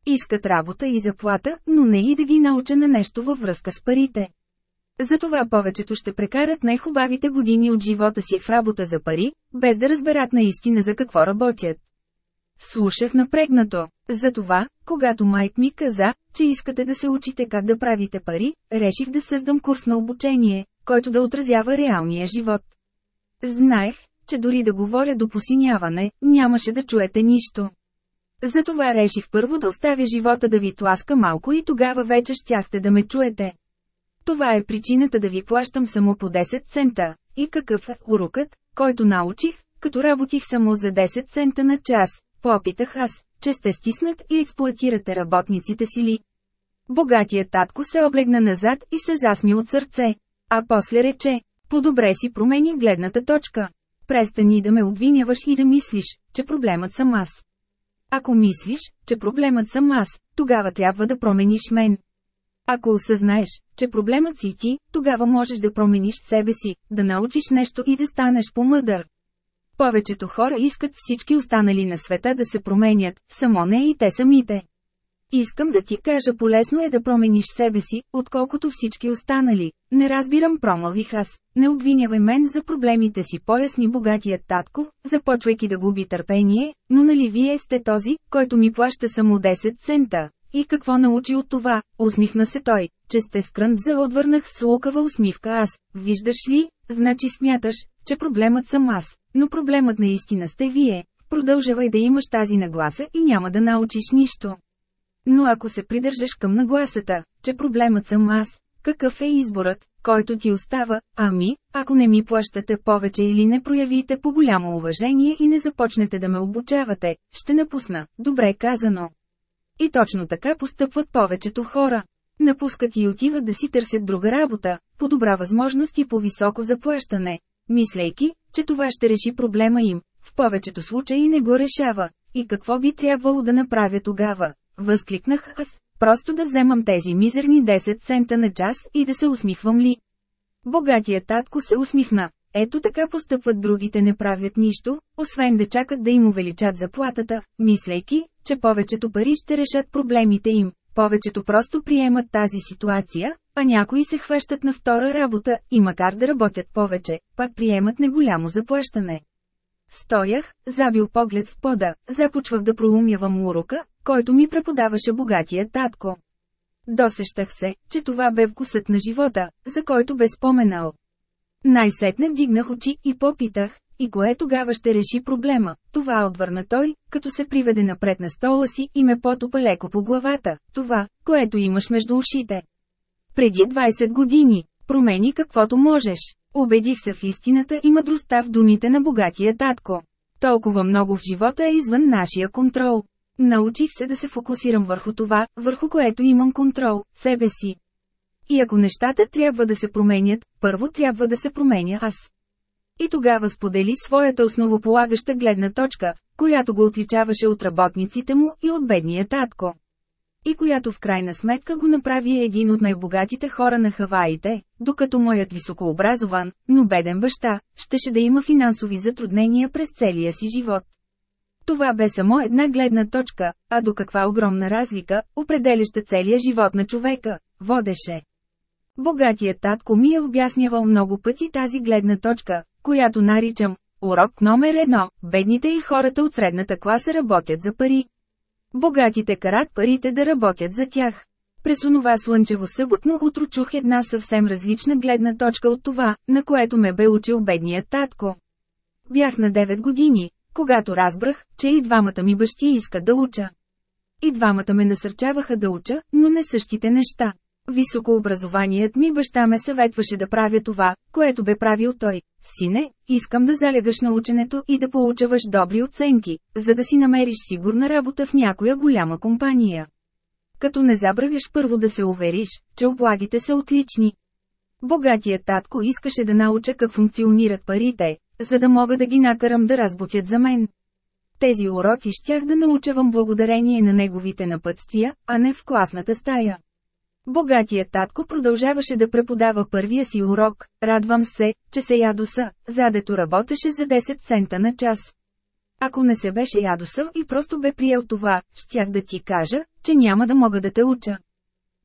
[SPEAKER 1] Искат работа и заплата, но не и да ги науча на нещо във връзка с парите. Затова повечето ще прекарат най-хубавите години от живота си в работа за пари, без да разберат наистина за какво работят. Слушах напрегнато. Затова, когато Майк ми каза, че искате да се учите как да правите пари, реших да създам курс на обучение, който да отразява реалния живот. Знаех, че дори да говоря до посиняване, нямаше да чуете нищо. Затова реших първо да оставя живота да ви тласка малко и тогава вече щяхте да ме чуете. Това е причината да ви плащам само по 10 цента. И какъв е урокът, който научих, като работих само за 10 цента на час, попитах аз, че сте стиснат и експлуатирате работниците си ли. Богатият татко се облегна назад и се засни от сърце. А после рече, по-добре си промени гледната точка. Престани да ме обвиняваш и да мислиш, че проблемът съм аз. Ако мислиш, че проблемът съм аз, тогава трябва да промениш мен. Ако осъзнаеш, че проблемът си ти, тогава можеш да промениш себе си, да научиш нещо и да станеш по-мъдър. Повечето хора искат всички останали на света да се променят, само не и те самите. Искам да ти кажа полезно е да промениш себе си, отколкото всички останали. Не разбирам промълвих аз. Не обвинявай мен за проблемите си, поясни богатият татко, започвайки да губи търпение, но нали вие сте този, който ми плаща само 10 цента. И какво научи от това? Усмихна се той, че сте за отвърнах с лукава усмивка аз. Виждаш ли, значи смяташ, че проблемът съм аз, но проблемът наистина сте вие. Продължавай да имаш тази нагласа и няма да научиш нищо. Но ако се придържаш към нагласата, че проблемът съм аз, какъв е изборът, който ти остава, ами, ако не ми плащате повече или не проявите по голямо уважение и не започнете да ме обучавате, ще напусна, добре казано. И точно така постъпват повечето хора. Напускат и отиват да си търсят друга работа, по добра възможност и по високо заплащане, мислейки, че това ще реши проблема им, в повечето случаи не го решава. И какво би трябвало да направя тогава? възкликнах аз, просто да вземам тези мизерни 10 цента на час и да се усмихвам ли. Богатия татко се усмихна. Ето така постъпват другите не правят нищо, освен да чакат да им увеличат заплатата, мислейки, че повечето пари ще решат проблемите им. Повечето просто приемат тази ситуация, а някои се хващат на втора работа и макар да работят повече, пак приемат неголямо заплащане. Стоях, забил поглед в пода, започвах да проумявам урока, който ми преподаваше богатия татко. Досещах се, че това бе вкусът на живота, за който бе споменал. Най-сетне вдигнах очи и попитах, и кое тогава ще реши проблема, това отвърна той, като се приведе напред на стола си и ме потопа леко по главата, това, което имаш между ушите. Преди 20 години, промени каквото можеш. Убедих се в истината и мъдростта в думите на богатия татко. Толкова много в живота е извън нашия контрол. Научих се да се фокусирам върху това, върху което имам контрол, себе си. И ако нещата трябва да се променят, първо трябва да се променя аз. И тогава сподели своята основополагаща гледна точка, която го отличаваше от работниците му и от бедния татко. И която в крайна сметка го направи един от най-богатите хора на Хаваите, докато моят високообразован, но беден баща, щеше да има финансови затруднения през целия си живот. Това бе само една гледна точка, а до каква огромна разлика, определяща целия живот на човека, водеше. Богатият татко ми е обяснявал много пъти тази гледна точка, която наричам «Урок номер едно – бедните и хората от средната класа работят за пари». Богатите карат парите да работят за тях. През онова слънчево съботно утро чух една съвсем различна гледна точка от това, на което ме бе учил бедният татко. Бях на 9 години, когато разбрах, че и двамата ми бащи искат да уча. И двамата ме насърчаваха да уча, но не същите неща. Високообразованият ми баща ме съветваше да правя това, което бе правил той. Сине, искам да залягаш на ученето и да получаваш добри оценки, за да си намериш сигурна работа в някоя голяма компания. Като не забравяш първо да се увериш, че облагите са отлични. Богатият татко искаше да науча как функционират парите, за да мога да ги накарам да разбутят за мен. Тези уроци щях да научавам благодарение на неговите напътствия, а не в класната стая. Богатият татко продължаваше да преподава първия си урок, радвам се, че се ядоса, задето работеше за 10 цента на час. Ако не се беше ядосъл и просто бе приел това, щях да ти кажа, че няма да мога да те уча.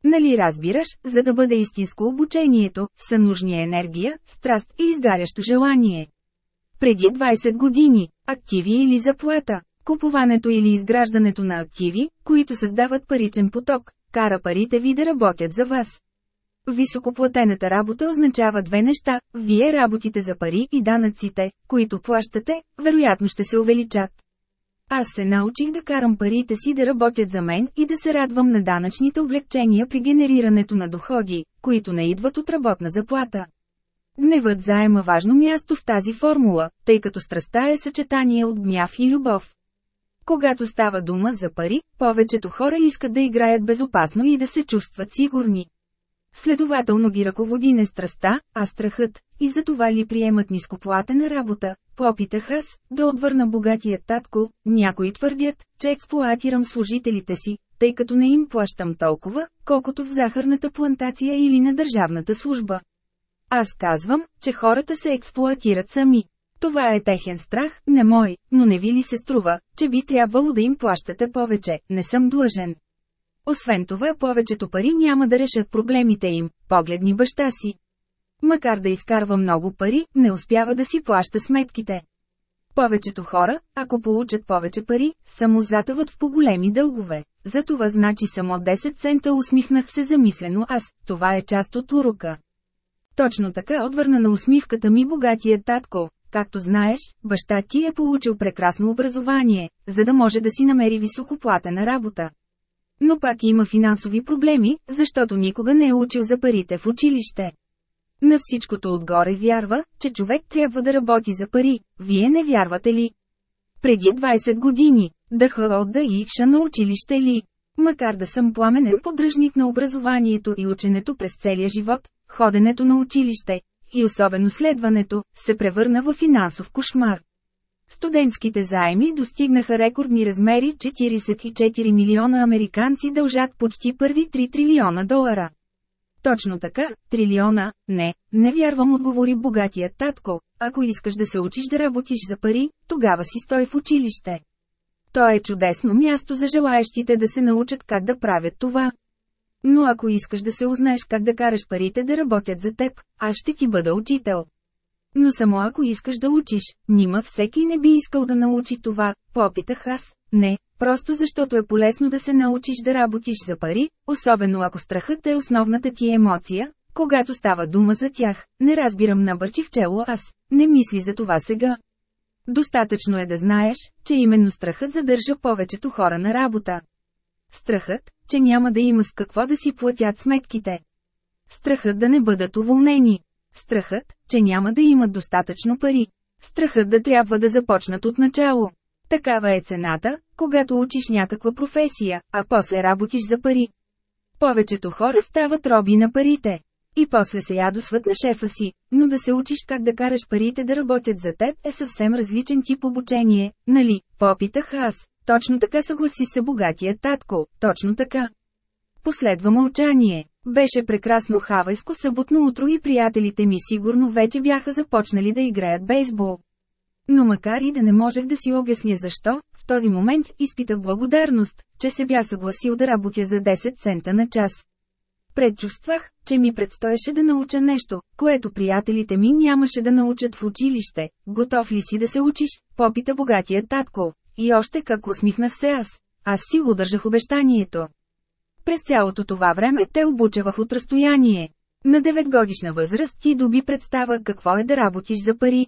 [SPEAKER 1] Нали разбираш, за да бъде истинско обучението, са нужни енергия, страст и изгарящо желание. Преди 20 години – активи или заплата, купуването или изграждането на активи, които създават паричен поток, кара парите ви да работят за вас. Високоплатената работа означава две неща – вие работите за пари и данъците, които плащате, вероятно ще се увеличат. Аз се научих да карам парите си да работят за мен и да се радвам на данъчните облегчения при генерирането на доходи, които не идват от работна заплата. Гневът заема важно място в тази формула, тъй като страстта е съчетание от гняв и любов. Когато става дума за пари, повечето хора искат да играят безопасно и да се чувстват сигурни. Следователно ги ръководи не страста, а страхът, и за това ли приемат нископлатена работа, попитах аз, да отвърна богатия татко, някои твърдят, че експлоатирам служителите си, тъй като не им плащам толкова, колкото в захарната плантация или на държавната служба. Аз казвам, че хората се експлоатират сами. Това е техен страх, не мой, но не ви ли се струва, че би трябвало да им плащате повече, не съм длъжен. Освен това повечето пари няма да решат проблемите им, погледни баща си. Макар да изкарва много пари, не успява да си плаща сметките. Повечето хора, ако получат повече пари, само затъват в по-големи дългове. За това значи само 10 цента усмихнах се замислено аз, това е част от урока. Точно така отвърна на усмивката ми богатия татко. Както знаеш, баща ти е получил прекрасно образование, за да може да си намери високоплатена работа. Но пак има финансови проблеми, защото никога не е учил за парите в училище. На всичкото отгоре вярва, че човек трябва да работи за пари, вие не вярвате ли? Преди 20 години, да от да икша на училище ли? Макар да съм пламенен поддръжник на образованието и ученето през целия живот, ходенето на училище, и особено следването, се превърна в финансов кошмар. Студентските заеми достигнаха рекордни размери 44 милиона американци дължат почти първи 3 трилиона долара. Точно така, трилиона, не, не вярвам отговори богатия татко, ако искаш да се учиш да работиш за пари, тогава си стой в училище. То е чудесно място за желаящите да се научат как да правят това. Но ако искаш да се узнаеш как да караш парите да работят за теб, аз ще ти бъда учител. Но само ако искаш да учиш, нима всеки не би искал да научи това, попитах аз. Не, просто защото е полезно да се научиш да работиш за пари, особено ако страхът е основната ти емоция, когато става дума за тях. Не разбирам в чело аз, не мисли за това сега. Достатъчно е да знаеш, че именно страхът задържа повечето хора на работа. Страхът, че няма да има с какво да си платят сметките. Страхът да не бъдат уволнени. Страхът, че няма да имат достатъчно пари. Страхът да трябва да започнат от начало. Такава е цената, когато учиш някаква професия, а после работиш за пари. Повечето хора стават роби на парите. И после се ядосват на шефа си, но да се учиш как да караш парите да работят за теб е съвсем различен тип обучение, нали, попитах аз. Точно така съгласи се богатия татко, точно така. Последва мълчание. Беше прекрасно хавайско съботно утро и приятелите ми сигурно вече бяха започнали да играят бейсбол. Но макар и да не можех да си обясня защо, в този момент изпитах благодарност, че се бях съгласил да работя за 10 цента на час. Предчувствах, че ми предстоеше да науча нещо, което приятелите ми нямаше да научат в училище. Готов ли си да се учиш? Попита богатия татко. И още как усмихнах се аз. Аз си го държах обещанието. През цялото това време те обучавах от разстояние. На 9 годишна възраст ти доби представа какво е да работиш за пари.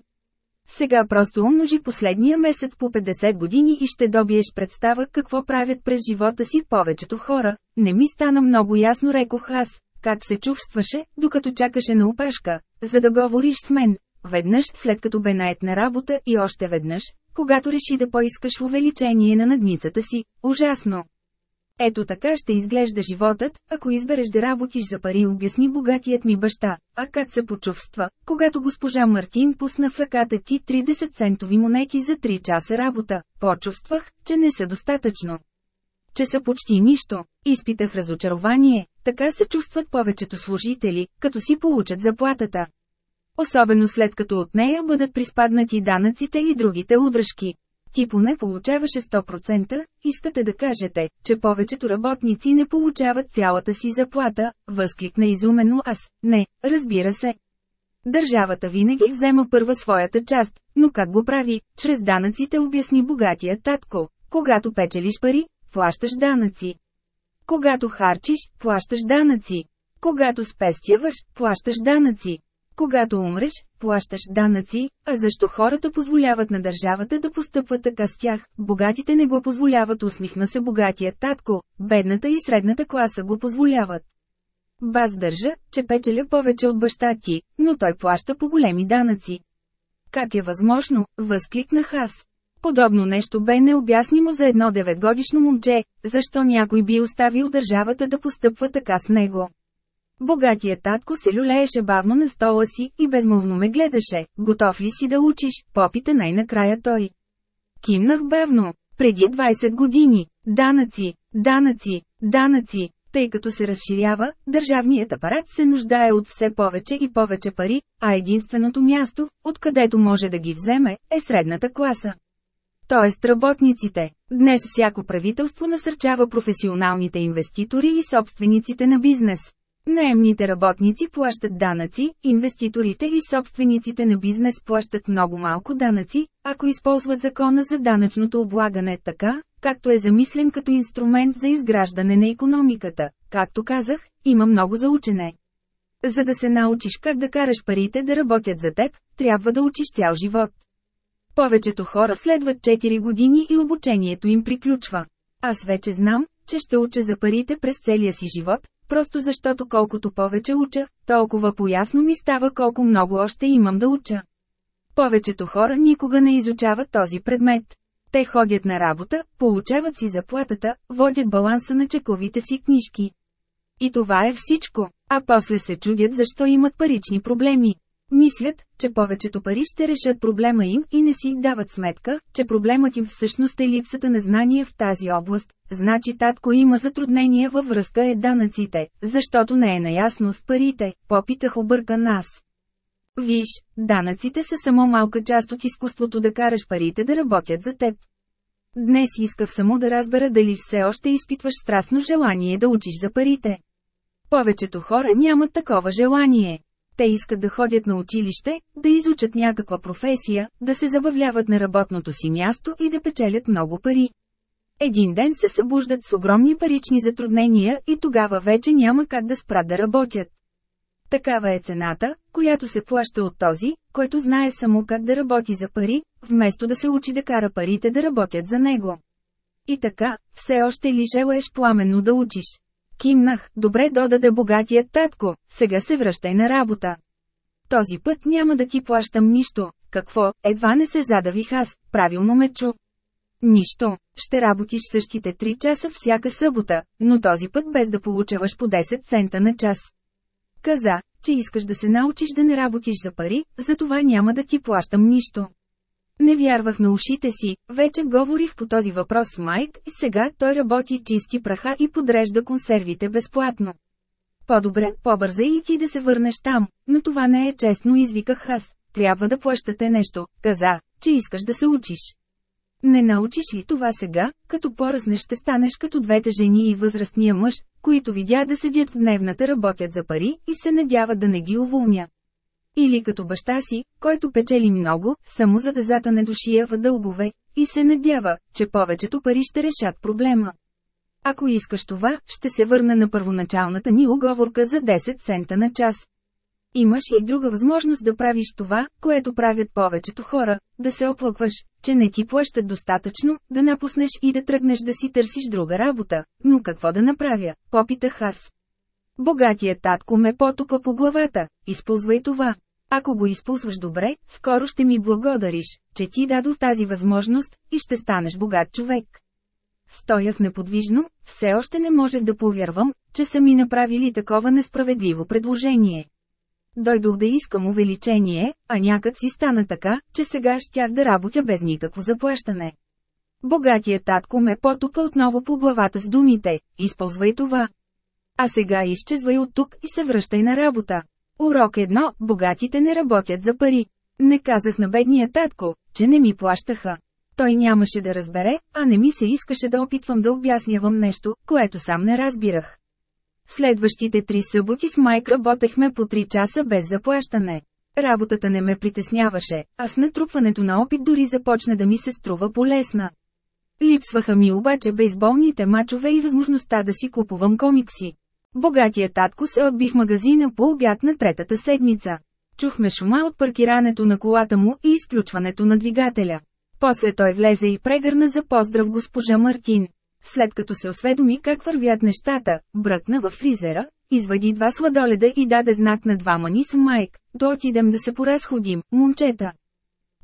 [SPEAKER 1] Сега просто умножи последния месец по 50 години и ще добиеш представа какво правят през живота си повечето хора. Не ми стана много ясно, рекох аз, как се чувстваше, докато чакаше на опашка, за да говориш с мен. Веднъж след като бе наетна работа и още веднъж, когато реши да поискаш увеличение на надницата си, ужасно. Ето така ще изглежда животът, ако избереш да работиш за пари, обясни богатият ми баща. А как се почувства, когато госпожа Мартин пусна в ръката ти 30-центови монети за 3 часа работа? Почувствах, че не са достатъчно. Че са почти нищо. Изпитах разочарование, така се чувстват повечето служители, като си получат заплатата. Особено след като от нея бъдат приспаднати данъците и другите удръжки. Ти поне получаваше 100%, искате да кажете, че повечето работници не получават цялата си заплата, възкликна изумено аз. Не, разбира се. Държавата винаги взема първа своята част, но как го прави? Чрез данъците обясни богатия татко. Когато печелиш пари, плащаш данъци. Когато харчиш, плащаш данъци. Когато спестяваш, плащаш данъци. Когато умреш, плащаш данъци, а защо хората позволяват на държавата да постъпва така с тях, богатите не го позволяват усмихна се богатия татко, бедната и средната класа го позволяват. Баз държа, че печеля повече от баща ти, но той плаща по големи данъци. Как е възможно, възкликнах аз. Подобно нещо бе необяснимо за едно деветгодишно момче, защо някой би оставил държавата да постъпва така с него. Богатия татко се люлееше бавно на стола си и безмълвно ме гледаше. Готов ли си да учиш? Попита най-накрая той. Кимнах бавно. Преди 20 години. Данъци, данъци, данъци. Тъй като се разширява, държавният апарат се нуждае от все повече и повече пари, а единственото място, откъдето може да ги вземе, е средната класа Тоест работниците. Днес всяко правителство насърчава професионалните инвеститори и собствениците на бизнес. Наемните работници плащат данъци, инвеститорите и собствениците на бизнес плащат много малко данъци, ако използват закона за данъчното облагане така, както е замислен като инструмент за изграждане на економиката. Както казах, има много за учене. За да се научиш как да караш парите да работят за теб, трябва да учиш цял живот. Повечето хора следват 4 години и обучението им приключва. Аз вече знам, че ще уча за парите през целия си живот, просто защото колкото повече уча, толкова поясно ми става колко много още имам да уча. Повечето хора никога не изучават този предмет. Те ходят на работа, получават си заплатата, водят баланса на чековите си книжки. И това е всичко, а после се чудят защо имат парични проблеми. Мислят, че повечето пари ще решат проблема им и не си дават сметка, че проблемът им всъщност е липсата на знания в тази област. Значи татко има затруднения във връзка е данъците, защото не е наясно с парите, попитах обърка нас. Виж, данъците са само малка част от изкуството да караш парите да работят за теб. Днес исках само да разбера дали все още изпитваш страстно желание да учиш за парите. Повечето хора нямат такова желание те искат да ходят на училище, да изучат някаква професия, да се забавляват на работното си място и да печелят много пари. Един ден се събуждат с огромни парични затруднения и тогава вече няма как да спрат да работят. Такава е цената, която се плаща от този, който знае само как да работи за пари, вместо да се учи да кара парите да работят за него. И така, все още ли желаеш пламенно да учиш? Кимнах, добре додаде богатият татко, сега се връщай на работа. Този път няма да ти плащам нищо. Какво, едва не се задавих аз, правилно ме чу. Нищо, ще работиш същите 3 часа всяка събота, но този път без да получаваш по 10 цента на час. Каза, че искаш да се научиш да не работиш за пари, затова няма да ти плащам нищо. Не вярвах на ушите си, вече говорих по този въпрос с Майк и сега той работи чисти праха и подрежда консервите безплатно. По-добре, по-бърза и ти да се върнеш там, но това не е честно, извиках аз. Трябва да плащате нещо, каза, че искаш да се учиш. Не научиш ли това сега, като поръснеш ще станеш като двете жени и възрастния мъж, които видя да седят в дневната работят за пари и се надяват да не ги уволня. Или като баща си, който печели много, само за да затане душия в дългове, и се надява, че повечето пари ще решат проблема. Ако искаш това, ще се върна на първоначалната ни оговорка за 10 цента на час. Имаш и друга възможност да правиш това, което правят повечето хора, да се оплакваш, че не ти плащат достатъчно, да напуснеш и да тръгнеш да си търсиш друга работа. Но какво да направя, попитах аз. Богатият татко ме потопа по главата, използвай това. Ако го използваш добре, скоро ще ми благодариш, че ти дадох тази възможност и ще станеш богат човек. Стоях неподвижно, все още не можех да повярвам, че са ми направили такова несправедливо предложение. Дойдох да искам увеличение, а някак си стана така, че сега щях да работя без никакво заплащане. Богатият татко ме потопа отново по главата с думите, използвай това. А сега изчезвай от тук и се връщай на работа. Урок едно – богатите не работят за пари. Не казах на бедния татко, че не ми плащаха. Той нямаше да разбере, а не ми се искаше да опитвам да обяснявам нещо, което сам не разбирах. Следващите три съботи с Майк работехме по 3 часа без заплащане. Работата не ме притесняваше, а с натрупването на опит дори започна да ми се струва полезна. Липсваха ми обаче бейсболните мачове и възможността да си купувам комикси. Богатия татко се отби в магазина по обяд на третата седмица. Чухме шума от паркирането на колата му и изключването на двигателя. После той влезе и прегърна за поздрав госпожа Мартин. След като се осведоми как вървят нещата, бръкна в фризера, извади два сладоледа и даде знак на двама ни с Майк, да отидем да се поразходим, момчета.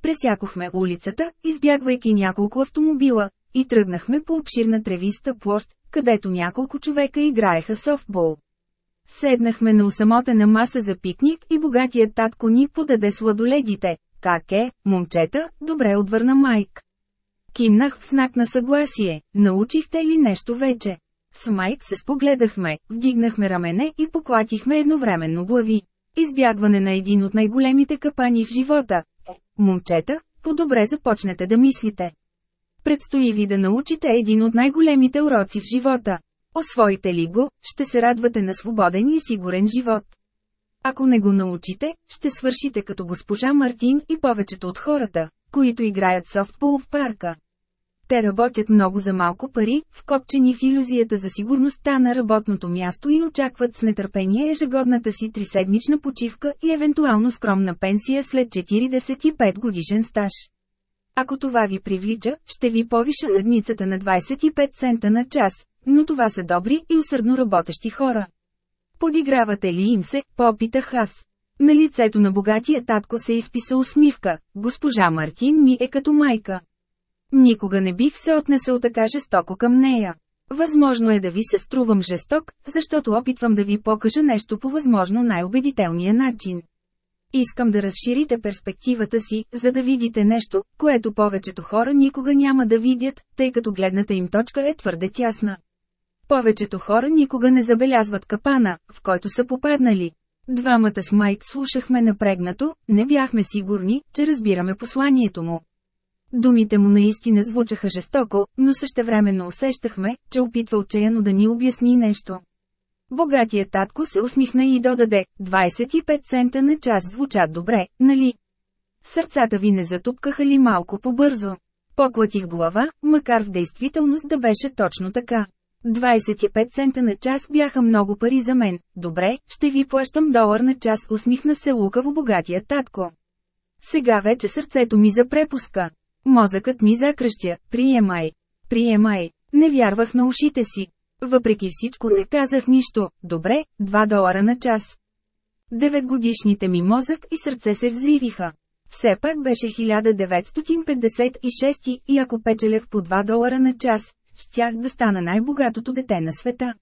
[SPEAKER 1] Пресякохме улицата, избягвайки няколко автомобила, и тръгнахме по обширна тревиста площ, където няколко човека играеха софтбол. Седнахме на усамотена маса за пикник и богатият татко ни подаде сладоледите. Как е, момчета, добре отвърна Майк. Кимнах в знак на съгласие, научихте ли нещо вече? С Майк се спогледахме, вдигнахме рамене и поклатихме едновременно глави. Избягване на един от най-големите капани в живота. Момчета, по-добре започнете да мислите. Предстои ви да научите един от най-големите уроци в живота. Освоите ли го, ще се радвате на свободен и сигурен живот. Ако не го научите, ще свършите като госпожа Мартин и повечето от хората, които играят софтбол в парка. Те работят много за малко пари, вкопчени в иллюзията за сигурността на работното място и очакват с нетърпение ежегодната си триседмична почивка и евентуално скромна пенсия след 45 годишен стаж. Ако това ви привлича, ще ви повиша надницата на 25 цента на час, но това са добри и усърдно работещи хора. Подигравате ли им се, попитах аз. На лицето на богатия татко се изписа усмивка, госпожа Мартин ми е като майка. Никога не бих се отнесъл така жестоко към нея. Възможно е да ви се струвам жесток, защото опитвам да ви покажа нещо по възможно най-убедителния начин. Искам да разширите перспективата си, за да видите нещо, което повечето хора никога няма да видят, тъй като гледната им точка е твърде тясна. Повечето хора никога не забелязват капана, в който са попаднали. Двамата с Майк слушахме напрегнато, не бяхме сигурни, че разбираме посланието му. Думите му наистина звучаха жестоко, но същевременно усещахме, че опитва отчаяно да ни обясни нещо. Богатият татко се усмихна и додаде, 25 цента на час звучат добре, нали? Сърцата ви не затупкаха ли малко по-бързо? Поклатих глава, макар в действителност да беше точно така. 25 цента на час бяха много пари за мен. Добре, ще ви плащам долар на час, усмихна се лукаво богатия татко. Сега вече сърцето ми запрепуска. Мозъкът ми закръщя, приемай. Приемай. Не вярвах на ушите си. Въпреки всичко не казах нищо, добре, 2 долара на час. Деветгодишните ми мозък и сърце се взривиха. Все пак беше 1956 и ако печелех по 2 долара на час, щях да стана най-богатото дете на света.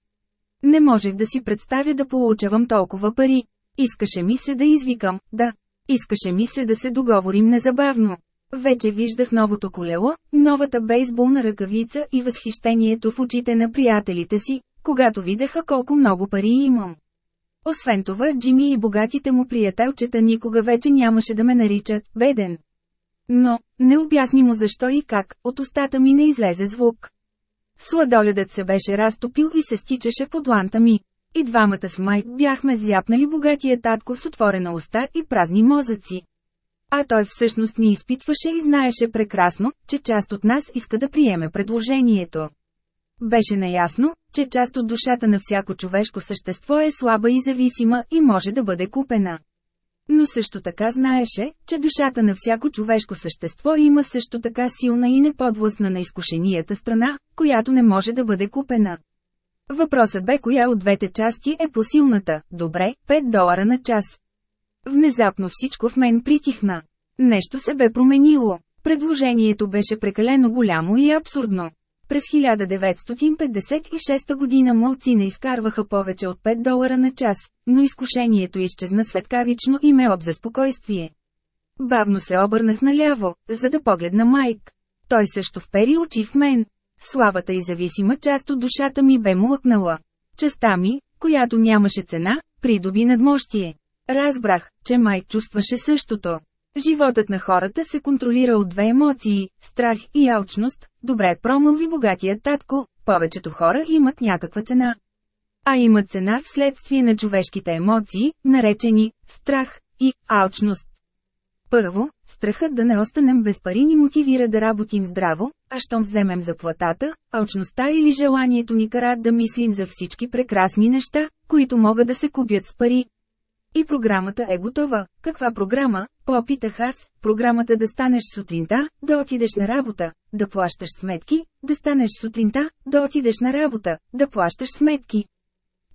[SPEAKER 1] Не можех да си представя да получавам толкова пари. Искаше ми се да извикам, да. Искаше ми се да се договорим незабавно. Вече виждах новото колело, новата бейсболна ръкавица и възхищението в очите на приятелите си, когато видяха колко много пари имам. Освен това, Джими и богатите му приятелчета никога вече нямаше да ме наричат «беден». Но, не обясни му защо и как, от устата ми не излезе звук. Сладоледът се беше разтопил и се стичаше по дланта ми. И двамата с Майк бяхме зяпнали богатия татко с отворена уста и празни мозъци. А той всъщност ни изпитваше и знаеше прекрасно, че част от нас иска да приеме предложението. Беше наясно, че част от душата на всяко човешко същество е слаба и зависима и може да бъде купена. Но също така знаеше, че душата на всяко човешко същество има също така силна и неподвластна на изкушенията страна, която не може да бъде купена. Въпросът бе коя от двете части е по-силната, добре, 5 долара на час, Внезапно всичко в мен притихна. Нещо се бе променило. Предложението беше прекалено голямо и абсурдно. През 1956 година мълци не изкарваха повече от 5 долара на час, но изкушението изчезна светкавично и ме обзе спокойствие. Бавно се обърнах наляво, за да погледна Майк. Той също впери очи в мен. Слабата и зависима част от душата ми бе млъкнала. Частта ми, която нямаше цена, придоби надмощие. Разбрах, че май чувстваше същото. Животът на хората се контролира от две емоции – страх и алчност, добре промълви богатия татко, повечето хора имат някаква цена. А има цена вследствие на човешките емоции, наречени «страх» и «алчност». Първо, страхът да не останем без пари ни мотивира да работим здраво, а щом вземем заплатата, алчността или желанието ни карат да мислим за всички прекрасни неща, които могат да се купят с пари. И програмата е готова. Каква програма? Попитах аз. Програмата да станеш сутринта, да отидеш на работа, да плащаш сметки, да станеш сутринта, да отидеш на работа, да плащаш сметки.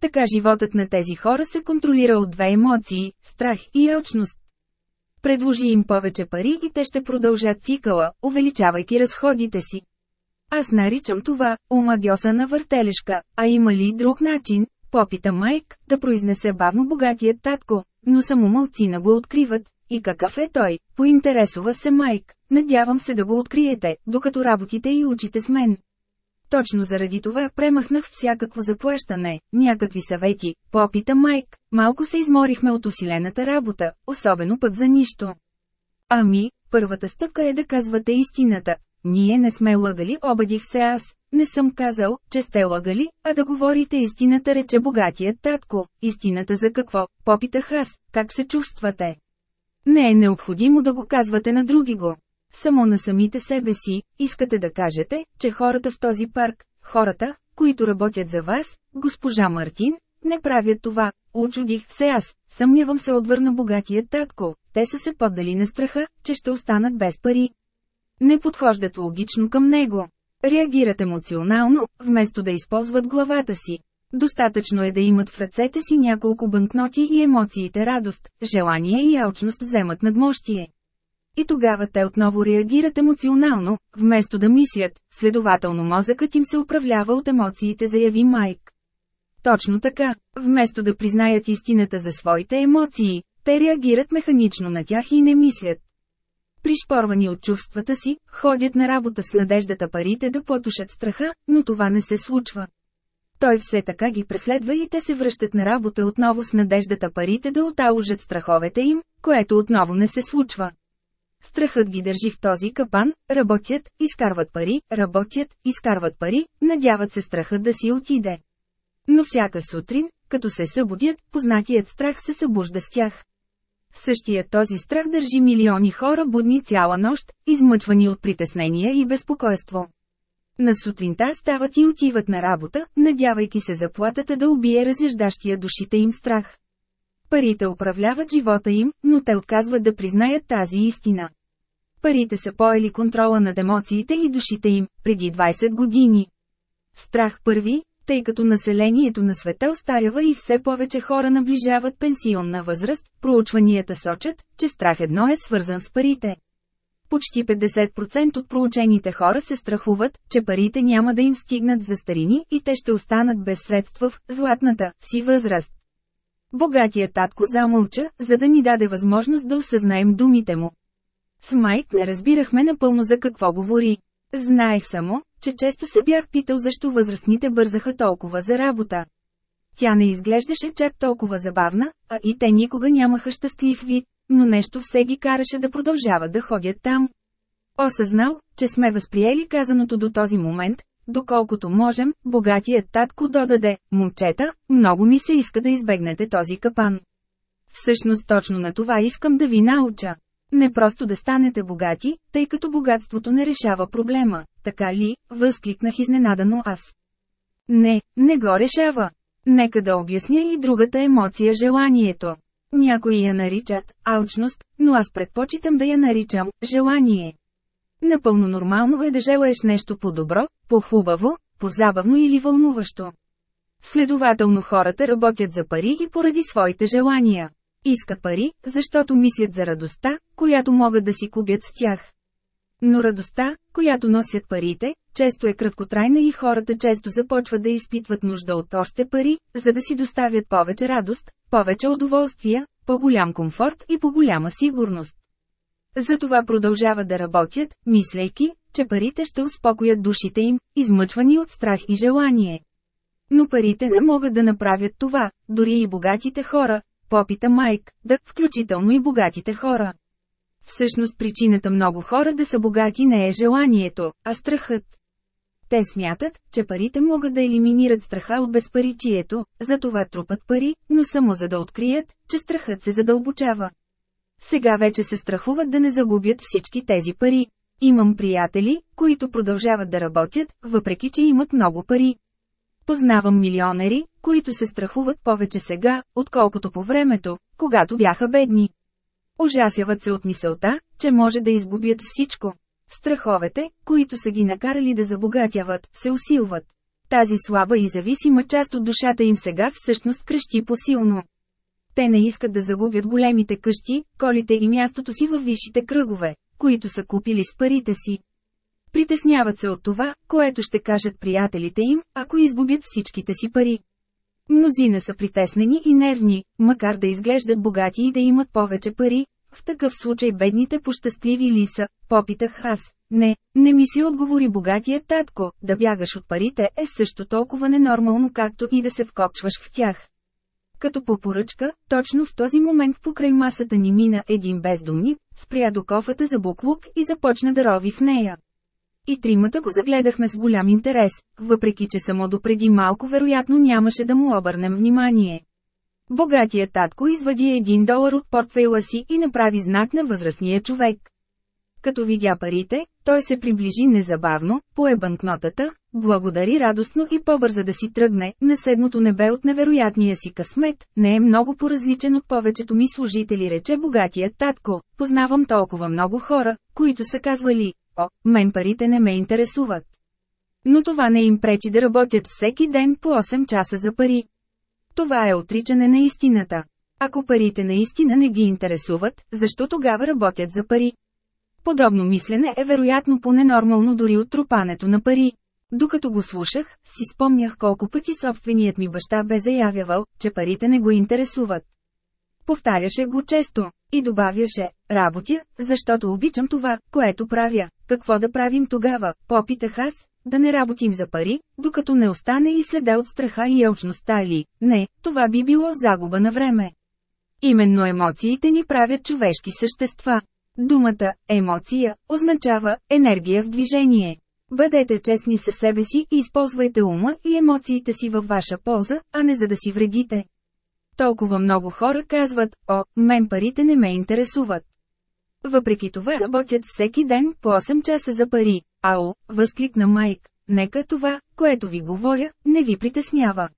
[SPEAKER 1] Така животът на тези хора се контролира от две емоции – страх и елчност. Предложи им повече пари и те ще продължат цикъла, увеличавайки разходите си. Аз наричам това – омагьоса на въртележка, а има ли друг начин? Попита Майк, да произнесе бавно богатият татко, но само мълцина го откриват. И какъв е той? Поинтересува се Майк. Надявам се да го откриете, докато работите и учите с мен. Точно заради това премахнах всякакво заплащане, някакви съвети, попита Майк. Малко се изморихме от усилената работа, особено пък за нищо. Ами, първата стъпка е да казвате истината. Ние не сме лъгали, обадих се аз. Не съм казал, че сте лагали, а да говорите истината рече богатият татко. Истината за какво? Попитах аз, как се чувствате? Не е необходимо да го казвате на други го. Само на самите себе си, искате да кажете, че хората в този парк, хората, които работят за вас, госпожа Мартин, не правят това. Очудих се аз, съмнявам се отвърна богатият татко. Те са се поддали на страха, че ще останат без пари. Не подхождат логично към него. Реагират емоционално, вместо да използват главата си. Достатъчно е да имат в ръцете си няколко банкноти и емоциите радост, желание и алчност вземат надмощие. И тогава те отново реагират емоционално, вместо да мислят, следователно мозъкът им се управлява от емоциите, заяви Майк. Точно така, вместо да признаят истината за своите емоции, те реагират механично на тях и не мислят. Пришпорвани от чувствата си, ходят на работа с надеждата парите да потушат страха, но това не се случва. Той все така ги преследва и те се връщат на работа отново с надеждата парите да оталожат страховете им, което отново не се случва. Страхът ги държи в този капан, работят, изкарват пари, работят, изкарват пари, надяват се страхът да си отиде. Но всяка сутрин, като се събудят, познатият страх се събужда с тях. Същия този страх държи милиони хора будни цяла нощ, измъчвани от притеснения и безпокойство. На сутринта стават и отиват на работа, надявайки се заплатата да убие разеждащия душите им страх. Парите управляват живота им, но те отказват да признаят тази истина. Парите са поели контрола над емоциите и душите им, преди 20 години. Страх първи, тъй като населението на света остарява и все повече хора наближават пенсионна възраст, проучванията сочат, че страх едно е свързан с парите. Почти 50% от проучените хора се страхуват, че парите няма да им стигнат за старини и те ще останат без средства в златната си възраст. Богатия татко замълча, за да ни даде възможност да осъзнаем думите му. С Майк не разбирахме напълно за какво говори. Знай само, че често се бях питал защо възрастните бързаха толкова за работа. Тя не изглеждаше чак толкова забавна, а и те никога нямаха щастлив вид, но нещо все ги караше да продължават да ходят там. Осъзнал, че сме възприели казаното до този момент, доколкото можем, богатият татко додаде, момчета, много ми се иска да избегнете този капан. Всъщност точно на това искам да ви науча. Не просто да станете богати, тъй като богатството не решава проблема, така ли, възкликнах изненадано аз. Не, не го решава. Нека да обясня и другата емоция – желанието. Някои я наричат алчност, но аз предпочитам да я наричам желание. Напълно нормално е да желаеш нещо по-добро, по-хубаво, по-забавно или вълнуващо. Следователно хората работят за пари и поради своите желания. Иска пари, защото мислят за радостта, която могат да си купят с тях. Но радостта, която носят парите, често е краткотрайна и хората често започват да изпитват нужда от още пари, за да си доставят повече радост, повече удоволствия, по-голям комфорт и по-голяма сигурност. Затова продължават да работят, мислейки, че парите ще успокоят душите им, измъчвани от страх и желание. Но парите не могат да направят това, дори и богатите хора, попита Майк, да, включително и богатите хора. Всъщност причината много хора да са богати не е желанието, а страхът. Те смятат, че парите могат да елиминират страха от безпаричието, затова трупат пари, но само за да открият, че страхът се задълбочава. Сега вече се страхуват да не загубят всички тези пари. Имам приятели, които продължават да работят, въпреки че имат много пари. Познавам милионери, които се страхуват повече сега, отколкото по времето, когато бяха бедни. Ужасяват се от мисълта, че може да изгубят всичко. Страховете, които са ги накарали да забогатяват, се усилват. Тази слаба и зависима част от душата им сега всъщност крещи посилно. Те не искат да загубят големите къщи, колите и мястото си във висшите кръгове, които са купили с парите си. Притесняват се от това, което ще кажат приятелите им, ако изгубят всичките си пари. Мнозина са притеснени и нервни, макар да изглеждат богати и да имат повече пари, в такъв случай бедните пощастливи ли са, попитах аз. Не, не ми си отговори богатия татко, да бягаш от парите е също толкова ненормално както и да се вкопчваш в тях. Като по поръчка, точно в този момент покрай масата ни мина един бездумник, спря до кофата за буклук и започна да рови в нея. И тримата го загледахме с голям интерес, въпреки че само допреди малко вероятно нямаше да му обърнем внимание. Богатия татко извади един долар от портфейла си и направи знак на възрастния човек. Като видя парите, той се приближи незабавно, пое банкнотата, благодари радостно и побърза да си тръгне, на седното небе от невероятния си късмет, не е много поразличен от повечето ми служители рече богатия татко, познавам толкова много хора, които са казвали, о, мен парите не ме интересуват. Но това не им пречи да работят всеки ден по 8 часа за пари. Това е отричане на истината. Ако парите наистина не ги интересуват, защо тогава работят за пари? Подобно мислене е вероятно поне нормално дори от трупането на пари. Докато го слушах, си спомнях колко пъти собственият ми баща бе заявявал, че парите не го интересуват. Повтаряше го често. И добавяше, работя, защото обичам това, което правя. Какво да правим тогава, попитах аз, да не работим за пари, докато не остане и следа от страха и елчността ли. Не, това би било загуба на време. Именно емоциите ни правят човешки същества. Думата «емоция» означава «енергия в движение». Бъдете честни със себе си и използвайте ума и емоциите си във ваша полза, а не за да си вредите. Толкова много хора казват, о, мен парите не ме интересуват. Въпреки това работят всеки ден по 8 часа за пари. Ао, възкликна Майк, нека това, което ви говоря, не ви притеснява.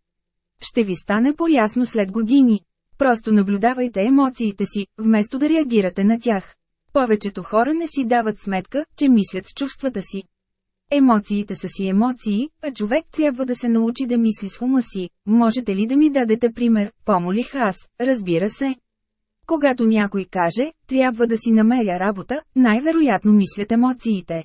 [SPEAKER 1] Ще ви стане по-ясно след години. Просто наблюдавайте емоциите си, вместо да реагирате на тях. Повечето хора не си дават сметка, че мислят с чувствата си. Емоциите са си емоции, а човек трябва да се научи да мисли с ума си. Можете ли да ми дадете пример? Помолих аз, разбира се. Когато някой каже, трябва да си намеря работа, най-вероятно мислят емоциите.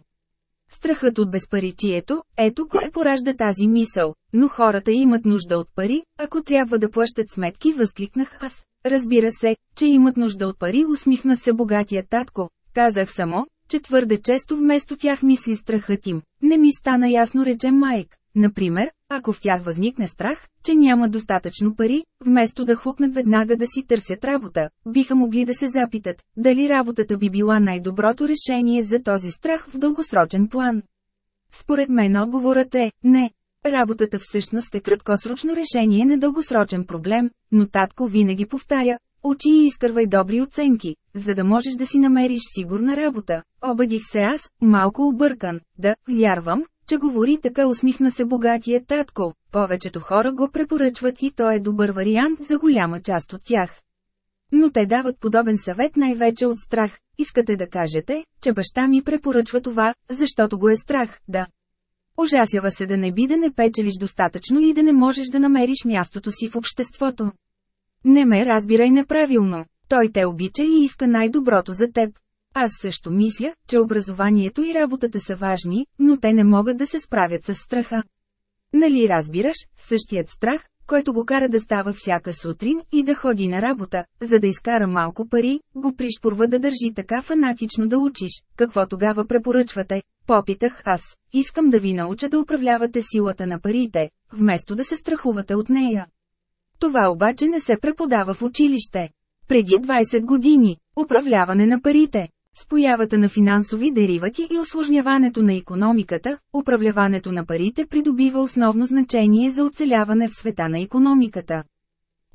[SPEAKER 1] Страхът от безпаричието, ето кое поражда тази мисъл, но хората имат нужда от пари, ако трябва да плащат сметки, възкликнах аз. Разбира се, че имат нужда от пари, усмихна се богатия татко. Казах само, че твърде често вместо тях мисли страхът им. Не ми стана ясно рече Майк. Например, ако в тях възникне страх, че няма достатъчно пари, вместо да хукнат веднага да си търсят работа, биха могли да се запитат, дали работата би била най-доброто решение за този страх в дългосрочен план. Според мен отговорът е – не. Работата всъщност е краткосрочно решение на дългосрочен проблем, но татко винаги повтаря – очи и изкървай добри оценки, за да можеш да си намериш сигурна работа. Обадих се аз, малко объркан, да, вярвам, че говори така усмихна се богатия татко. Повечето хора го препоръчват и той е добър вариант за голяма част от тях. Но те дават подобен съвет най-вече от страх. Искате да кажете, че баща ми препоръчва това, защото го е страх, да. Ужасява се да не би да не печелиш достатъчно и да не можеш да намериш мястото си в обществото. Не ме разбирай неправилно. Той те обича и иска най-доброто за теб. Аз също мисля, че образованието и работата са важни, но те не могат да се справят с страха. Нали разбираш, същият страх, който го кара да става всяка сутрин и да ходи на работа, за да изкара малко пари, го пришпорва да държи така фанатично да учиш, какво тогава препоръчвате. Попитах аз, искам да ви науча да управлявате силата на парите, вместо да се страхувате от нея. Това обаче не се преподава в училище. Преди 20 години – управляване на парите. С появата на финансови деривати и осложняването на економиката, управляването на парите придобива основно значение за оцеляване в света на економиката.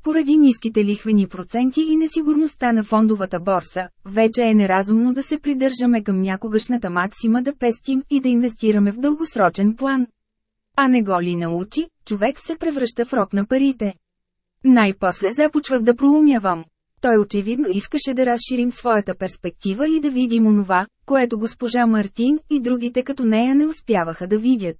[SPEAKER 1] Поради ниските лихвени проценти и несигурността на фондовата борса, вече е неразумно да се придържаме към някогашната максима да пестим и да инвестираме в дългосрочен план. А не го ли научи, човек се превръща в рок на парите. Най-после започвах да проумявам. Той очевидно искаше да разширим своята перспектива и да видим онова, което госпожа Мартин и другите като нея не успяваха да видят.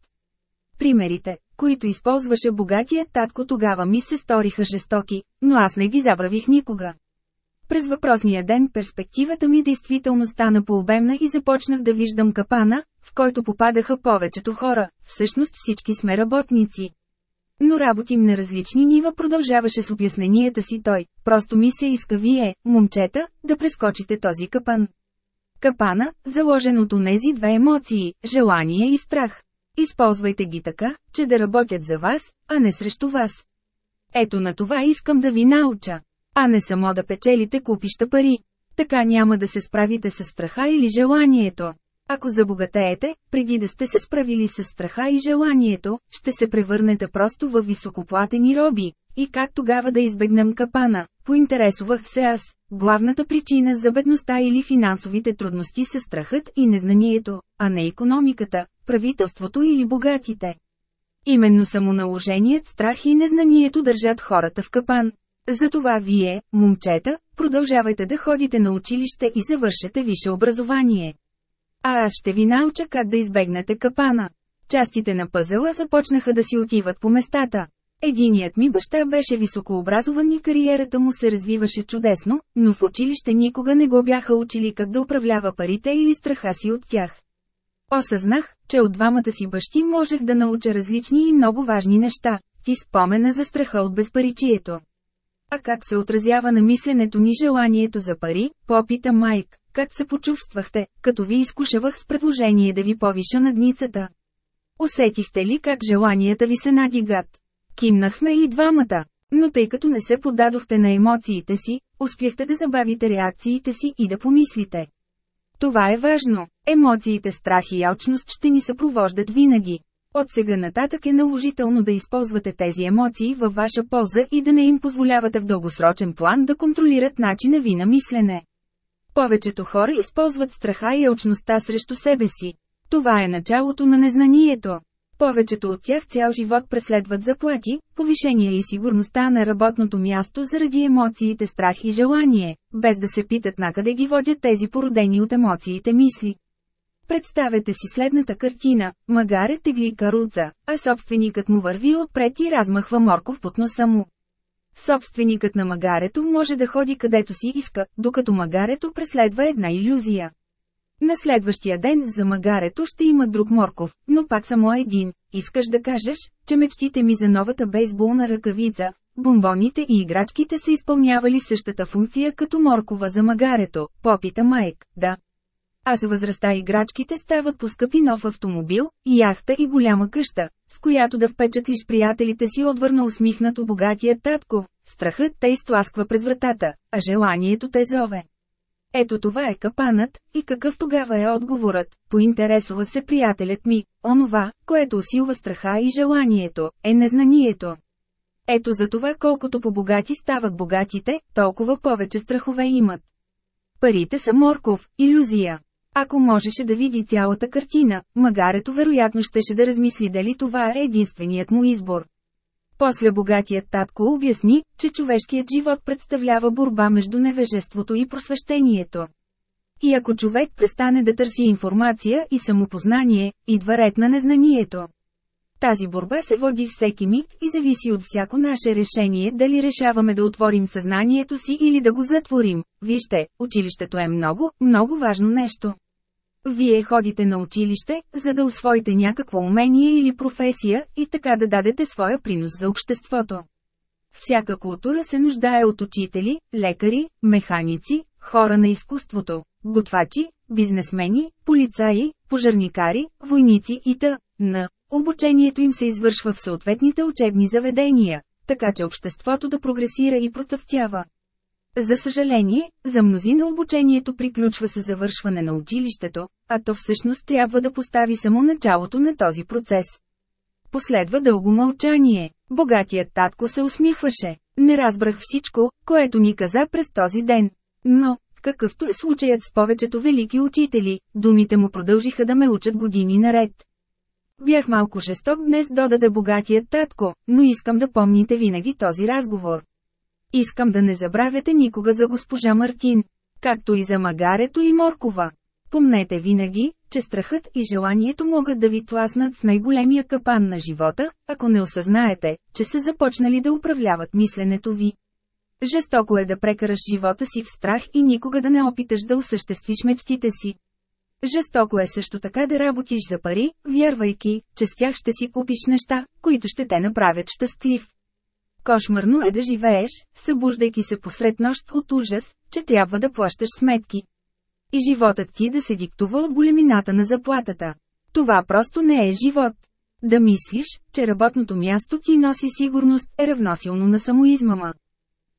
[SPEAKER 1] Примерите, които използваше богатия татко тогава ми се сториха жестоки, но аз не ги забравих никога. През въпросния ден перспективата ми действително стана пообемна и започнах да виждам капана, в който попадаха повечето хора, всъщност всички сме работници. Но работим на различни нива продължаваше с обясненията си той, просто ми се иска вие, момчета, да прескочите този капан. Капана, заложен от онези две емоции – желание и страх. Използвайте ги така, че да работят за вас, а не срещу вас. Ето на това искам да ви науча. А не само да печелите купища пари. Така няма да се справите с страха или желанието. Ако забогатеете, преди да сте се справили с страха и желанието, ще се превърнете просто в високоплатени роби. И как тогава да избегнем капана? Поинтересувах се аз. Главната причина за бедността или финансовите трудности са страхът и незнанието, а не економиката, правителството или богатите. Именно самоналоженият страх и незнанието държат хората в капан. Затова вие, момчета, продължавайте да ходите на училище и завършете висше образование а аз ще ви науча как да избегнете капана. Частите на пъзела започнаха да си отиват по местата. Единият ми баща беше високообразован и кариерата му се развиваше чудесно, но в училище никога не го бяха учили как да управлява парите или страха си от тях. Осъзнах, че от двамата си бащи можех да науча различни и много важни неща. Ти спомена за страха от безпаричието. А как се отразява на мисленето ни желанието за пари, попита Майк. Как се почувствахте, като ви изкушавах с предложение да ви повиша на дницата? Усетихте ли как желанията ви се надигат? Кимнахме и двамата. Но тъй като не се подадохте на емоциите си, успяхте да забавите реакциите си и да помислите. Това е важно. Емоциите страх и ялчност ще ни съпровождат винаги. От сега нататък е наложително да използвате тези емоции във ваша полза и да не им позволявате в дългосрочен план да контролират начина ви на мислене. Повечето хора използват страха и очността срещу себе си. Това е началото на незнанието. Повечето от тях цял живот преследват заплати, повишение и сигурността на работното място заради емоциите страх и желание, без да се питат накъде ги водят тези породени от емоциите мисли. Представете си следната картина – магаре тегли каруца, а собственикът му върви отпред и размахва морков под носа му. Собственикът на магарето може да ходи където си иска, докато магарето преследва една иллюзия. На следващия ден за магарето ще има друг морков, но пак само един. Искаш да кажеш, че мечтите ми за новата бейсболна ръкавица, бомбоните и играчките са изпълнявали същата функция като моркова за магарето, попита Майк, да. А за възрастта играчките стават по скъпи нов автомобил, яхта и голяма къща, с която да впечатлиш приятелите си отвърна усмихнато богатия татко. Страхът те изтласква през вратата, а желанието те зове. Ето това е капанът, и какъв тогава е отговорът, поинтересува се приятелят ми, онова, което усилва страха и желанието, е незнанието. Ето за това колкото по-богати стават богатите, толкова повече страхове имат. Парите са морков, иллюзия. Ако можеше да види цялата картина, магарето вероятно щеше да размисли дали това е единственият му избор. После богатият татко обясни, че човешкият живот представлява борба между невежеството и просвещението. И ако човек престане да търси информация и самопознание, идва ред на незнанието. Тази борба се води всеки миг и зависи от всяко наше решение дали решаваме да отворим съзнанието си или да го затворим. Вижте, училището е много, много важно нещо. Вие ходите на училище, за да освоите някакво умение или професия, и така да дадете своя принос за обществото. Всяка култура се нуждае от учители, лекари, механици, хора на изкуството, готвачи, бизнесмени, полицаи, пожарникари, войници и т.н. Обучението им се извършва в съответните учебни заведения, така че обществото да прогресира и процъфтява. За съжаление, за мнозина обучението приключва с завършване на училището, а то всъщност трябва да постави само началото на този процес. Последва дълго мълчание. Богатият татко се усмихваше. Не разбрах всичко, което ни каза през този ден. Но, какъвто е случаят с повечето велики учители, думите му продължиха да ме учат години наред. Бях малко жесток днес, додаде богатият татко, но искам да помните винаги този разговор. Искам да не забравяте никога за госпожа Мартин, както и за магарето и моркова. Помнете винаги, че страхът и желанието могат да ви тласнат в най-големия капан на живота, ако не осъзнаете, че са започнали да управляват мисленето ви. Жестоко е да прекараш живота си в страх и никога да не опиташ да осъществиш мечтите си. Жестоко е също така да работиш за пари, вярвайки, че с тях ще си купиш неща, които ще те направят щастлив. Кошмарно е да живееш, събуждайки се посред нощ от ужас, че трябва да плащаш сметки. И животът ти да се диктува от големината на заплатата. Това просто не е живот. Да мислиш, че работното място ти носи сигурност е равносилно на самоизмама.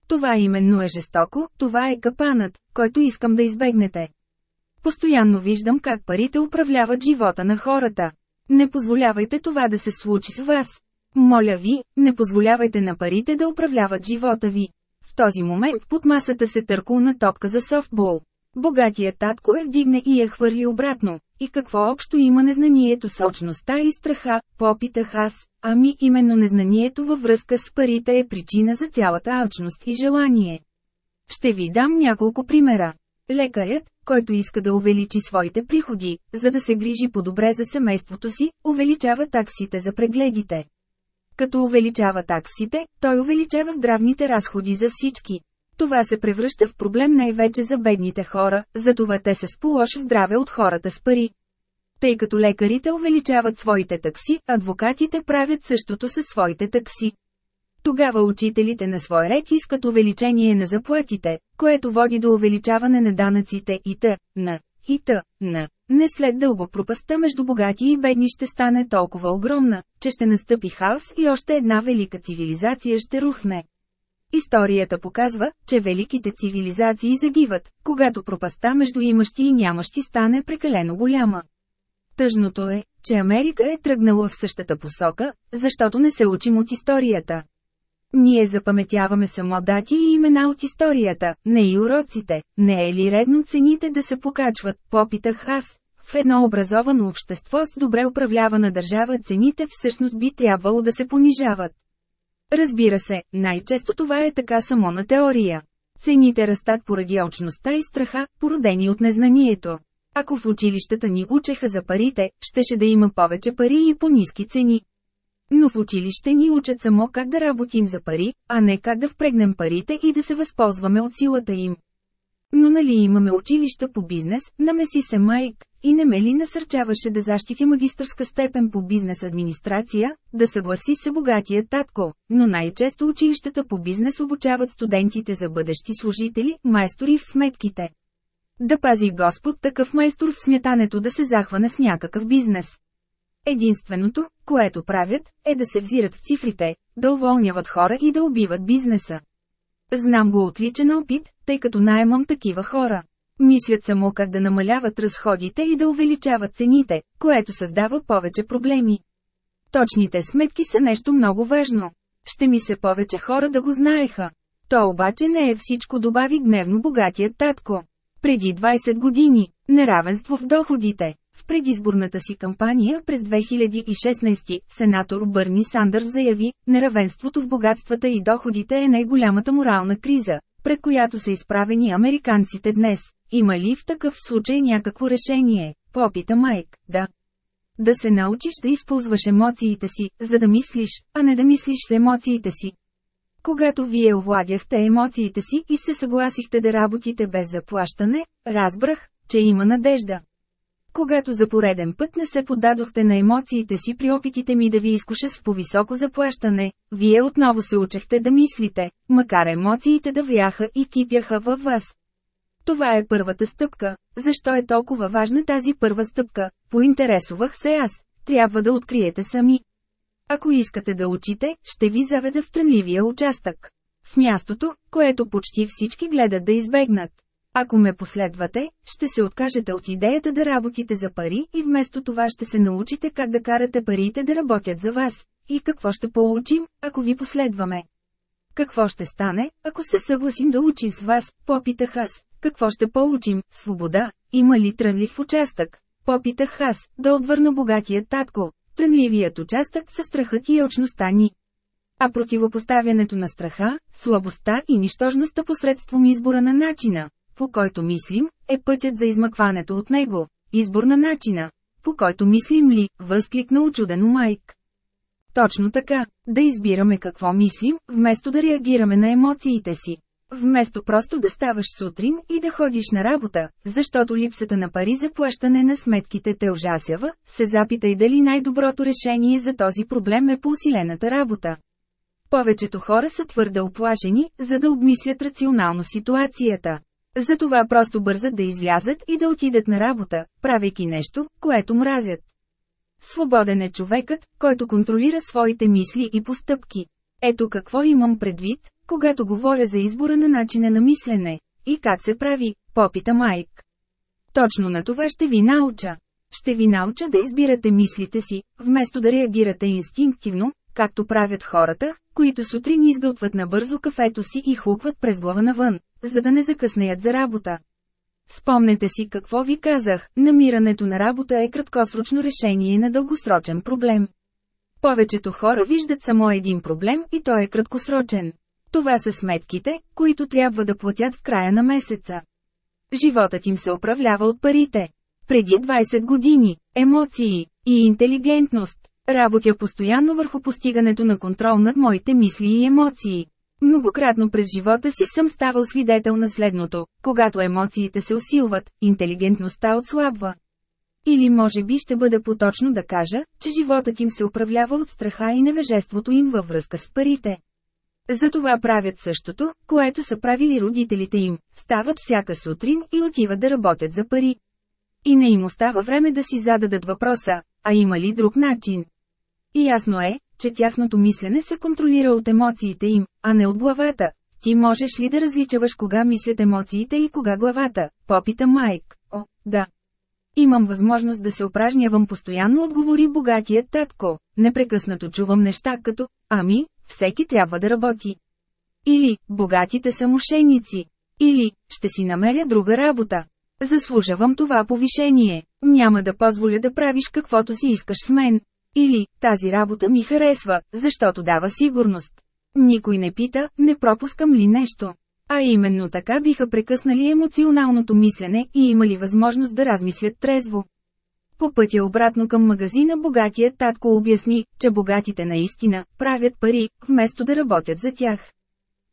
[SPEAKER 1] Това именно е жестоко, това е капанът, който искам да избегнете. Постоянно виждам как парите управляват живота на хората. Не позволявайте това да се случи с вас. Моля ви, не позволявайте на парите да управляват живота ви. В този момент под масата се търкулна топка за софтбол. Богатият татко е вдигне и я хвърли обратно. И какво общо има незнанието с очността и страха, попитах аз, ами именно незнанието във връзка с парите е причина за цялата алчност и желание. Ще ви дам няколко примера. Лекарят, който иска да увеличи своите приходи, за да се грижи по-добре за семейството си, увеличава таксите за прегледите. Като увеличава таксите, той увеличава здравните разходи за всички. Това се превръща в проблем най-вече за бедните хора, затова те се с по-лошо здраве от хората с пари. Тъй като лекарите увеличават своите такси, адвокатите правят същото със своите такси. Тогава учителите на свой ред искат увеличение на заплатите, което води до увеличаване на данъците и т. на и т. на. Не след дълго пропаста между богати и бедни ще стане толкова огромна, че ще настъпи хаос и още една велика цивилизация ще рухне. Историята показва, че великите цивилизации загиват, когато пропаста между имащи и нямащи стане прекалено голяма. Тъжното е, че Америка е тръгнала в същата посока, защото не се учим от историята. Ние запаметяваме само дати и имена от историята, не и уроците, не е ли редно цените да се покачват, попитах аз. В едно образовано общество с добре управлявана държава цените всъщност би трябвало да се понижават. Разбира се, най-често това е така само на теория. Цените растат поради очността и страха, породени от незнанието. Ако в училищата ни учеха за парите, щеше да има повече пари и по-низки цени. Но в училище ни учат само как да работим за пари, а не как да впрегнем парите и да се възползваме от силата им. Но нали имаме училища по бизнес, намеси се Майк, и не ме ли насърчаваше да защити магистърска степен по бизнес администрация, да съгласи се богатия татко, но най-често училищата по бизнес обучават студентите за бъдещи служители, майстори в сметките. Да пази Господ такъв майстор в сметането да се захване с някакъв бизнес. Единственото, което правят, е да се взират в цифрите, да уволняват хора и да убиват бизнеса. Знам го от личен опит, тъй като найемам такива хора. Мислят само как да намаляват разходите и да увеличават цените, което създава повече проблеми. Точните сметки са нещо много важно. Ще ми се повече хора да го знаеха. То обаче не е всичко добави гневно богатият татко. Преди 20 години – неравенство в доходите. В предизборната си кампания през 2016 сенатор Бърни Сандърс заяви, неравенството в богатствата и доходите е най-голямата морална криза, пред която са изправени американците днес. Има ли в такъв случай някакво решение? Попита Майк, да. Да се научиш да използваш емоциите си, за да мислиш, а не да мислиш с емоциите си. Когато вие овладяхте емоциите си и се съгласихте да работите без заплащане, разбрах, че има надежда. Когато за пореден път не се подадохте на емоциите си при опитите ми да ви изкуша с повисоко заплащане, вие отново се учехте да мислите, макар емоциите да вяха и кипяха във вас. Това е първата стъпка. Защо е толкова важна тази първа стъпка? Поинтересувах се аз. Трябва да откриете сами. Ако искате да учите, ще ви заведа в трънливия участък. В мястото, което почти всички гледат да избегнат. Ако ме последвате, ще се откажете от идеята да работите за пари и вместо това ще се научите как да карате парите да работят за вас. И какво ще получим, ако ви последваме? Какво ще стане, ако се съгласим да учим с вас, попитах аз. Какво ще получим, свобода, има ли трънлив участък? Попитах аз, да отвърна богатия татко. Трънливият участък са страхът и елчността ни. А противопоставянето на страха, слабостта и нищожността посредством избора на начина, по който мислим, е пътят за измъкването от него. Избор на начина, по който мислим ли, възкликна очудено Майк. Точно така, да избираме какво мислим, вместо да реагираме на емоциите си. Вместо просто да ставаш сутрин и да ходиш на работа, защото липсата на пари за плащане на сметките те ужасява, се запитай дали най-доброто решение за този проблем е по усилената работа. Повечето хора са твърде оплашени, за да обмислят рационално ситуацията. Затова просто бързат да излязат и да отидат на работа, правейки нещо, което мразят. Свободен е човекът, който контролира своите мисли и постъпки. Ето какво имам предвид, когато говоря за избора на начина на мислене. И как се прави, попита Майк. Точно на това ще ви науча. Ще ви науча да избирате мислите си, вместо да реагирате инстинктивно, както правят хората, които сутрин изгълтват набързо кафето си и хукват през глава навън, за да не закъснеят за работа. Спомнете си какво ви казах, намирането на работа е краткосрочно решение на дългосрочен проблем. Повечето хора виждат само един проблем и той е краткосрочен. Това са сметките, които трябва да платят в края на месеца. Животът им се управлява от парите. Преди 20 години – емоции и интелигентност. Работя постоянно върху постигането на контрол над моите мисли и емоции. Многократно през живота си съм ставал свидетел на следното – когато емоциите се усилват, интелигентността отслабва. Или може би ще бъде поточно да кажа, че животът им се управлява от страха и невежеството им във връзка с парите. Затова правят същото, което са правили родителите им, стават всяка сутрин и отиват да работят за пари. И не им остава време да си зададат въпроса, а има ли друг начин? И ясно е, че тяхното мислене се контролира от емоциите им, а не от главата. Ти можеш ли да различаваш кога мислят емоциите и кога главата? Попита Майк. О, да. Имам възможност да се упражнявам постоянно, отговори богатият татко. Непрекъснато чувам неща като, ами, всеки трябва да работи. Или, богатите са мошеници. Или, ще си намеря друга работа. Заслужавам това повишение, няма да позволя да правиш каквото си искаш в мен. Или, тази работа ми харесва, защото дава сигурност. Никой не пита, не пропускам ли нещо. А именно така биха прекъснали емоционалното мислене и имали възможност да размислят трезво. По пътя обратно към магазина богатият татко обясни, че богатите наистина правят пари, вместо да работят за тях.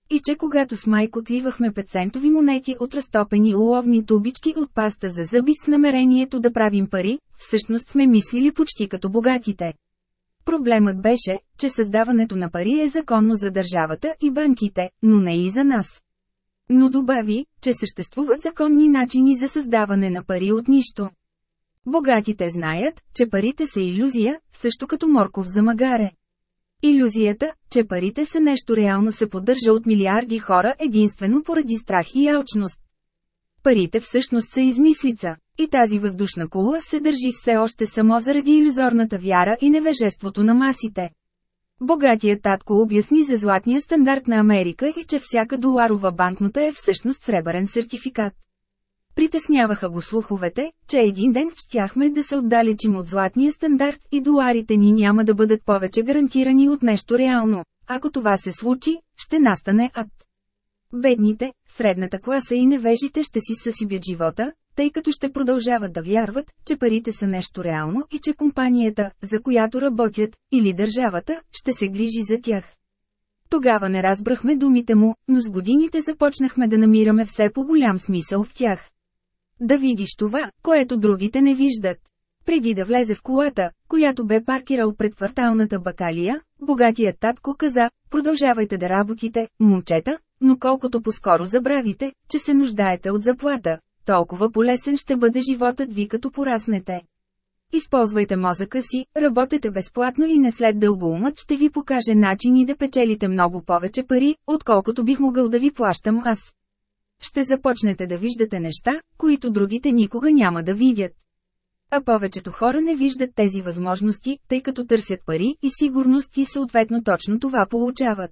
[SPEAKER 1] И че когато с майко тривахме пецентови монети от разтопени уловни тубички от паста за зъби с намерението да правим пари, всъщност сме мислили почти като богатите. Проблемът беше, че създаването на пари е законно за държавата и банките, но не и за нас. Но добави, че съществуват законни начини за създаване на пари от нищо. Богатите знаят, че парите са иллюзия, също като морков за магаре. Иллюзията, че парите са нещо реално се поддържа от милиарди хора единствено поради страх и алчност. Парите всъщност са измислица, и тази въздушна кула се държи все още само заради иллюзорната вяра и невежеството на масите. Богатият татко обясни за златния стандарт на Америка и че всяка доларова банкнота е всъщност сребърен сертификат. Притесняваха го слуховете, че един ден щяхме да се отдалечим от златния стандарт и доларите ни няма да бъдат повече гарантирани от нещо реално. Ако това се случи, ще настане ад. Бедните, средната класа и невежите ще си съсибят живота, тъй като ще продължават да вярват, че парите са нещо реално и че компанията, за която работят, или държавата, ще се грижи за тях. Тогава не разбрахме думите му, но с годините започнахме да намираме все по-голям смисъл в тях. Да видиш това, което другите не виждат. Преди да влезе в колата, която бе паркирал пред кварталната бакалия, богатият татко каза, продължавайте да работите, момчета, но колкото по-скоро забравите, че се нуждаете от заплата, толкова полесен ще бъде животът ви като пораснете. Използвайте мозъка си, работете безплатно и не след дълго умът ще ви покаже начини да печелите много повече пари, отколкото бих могъл да ви плащам аз ще започнете да виждате неща, които другите никога няма да видят. А повечето хора не виждат тези възможности, тъй като търсят пари и сигурност и съответно точно това получават.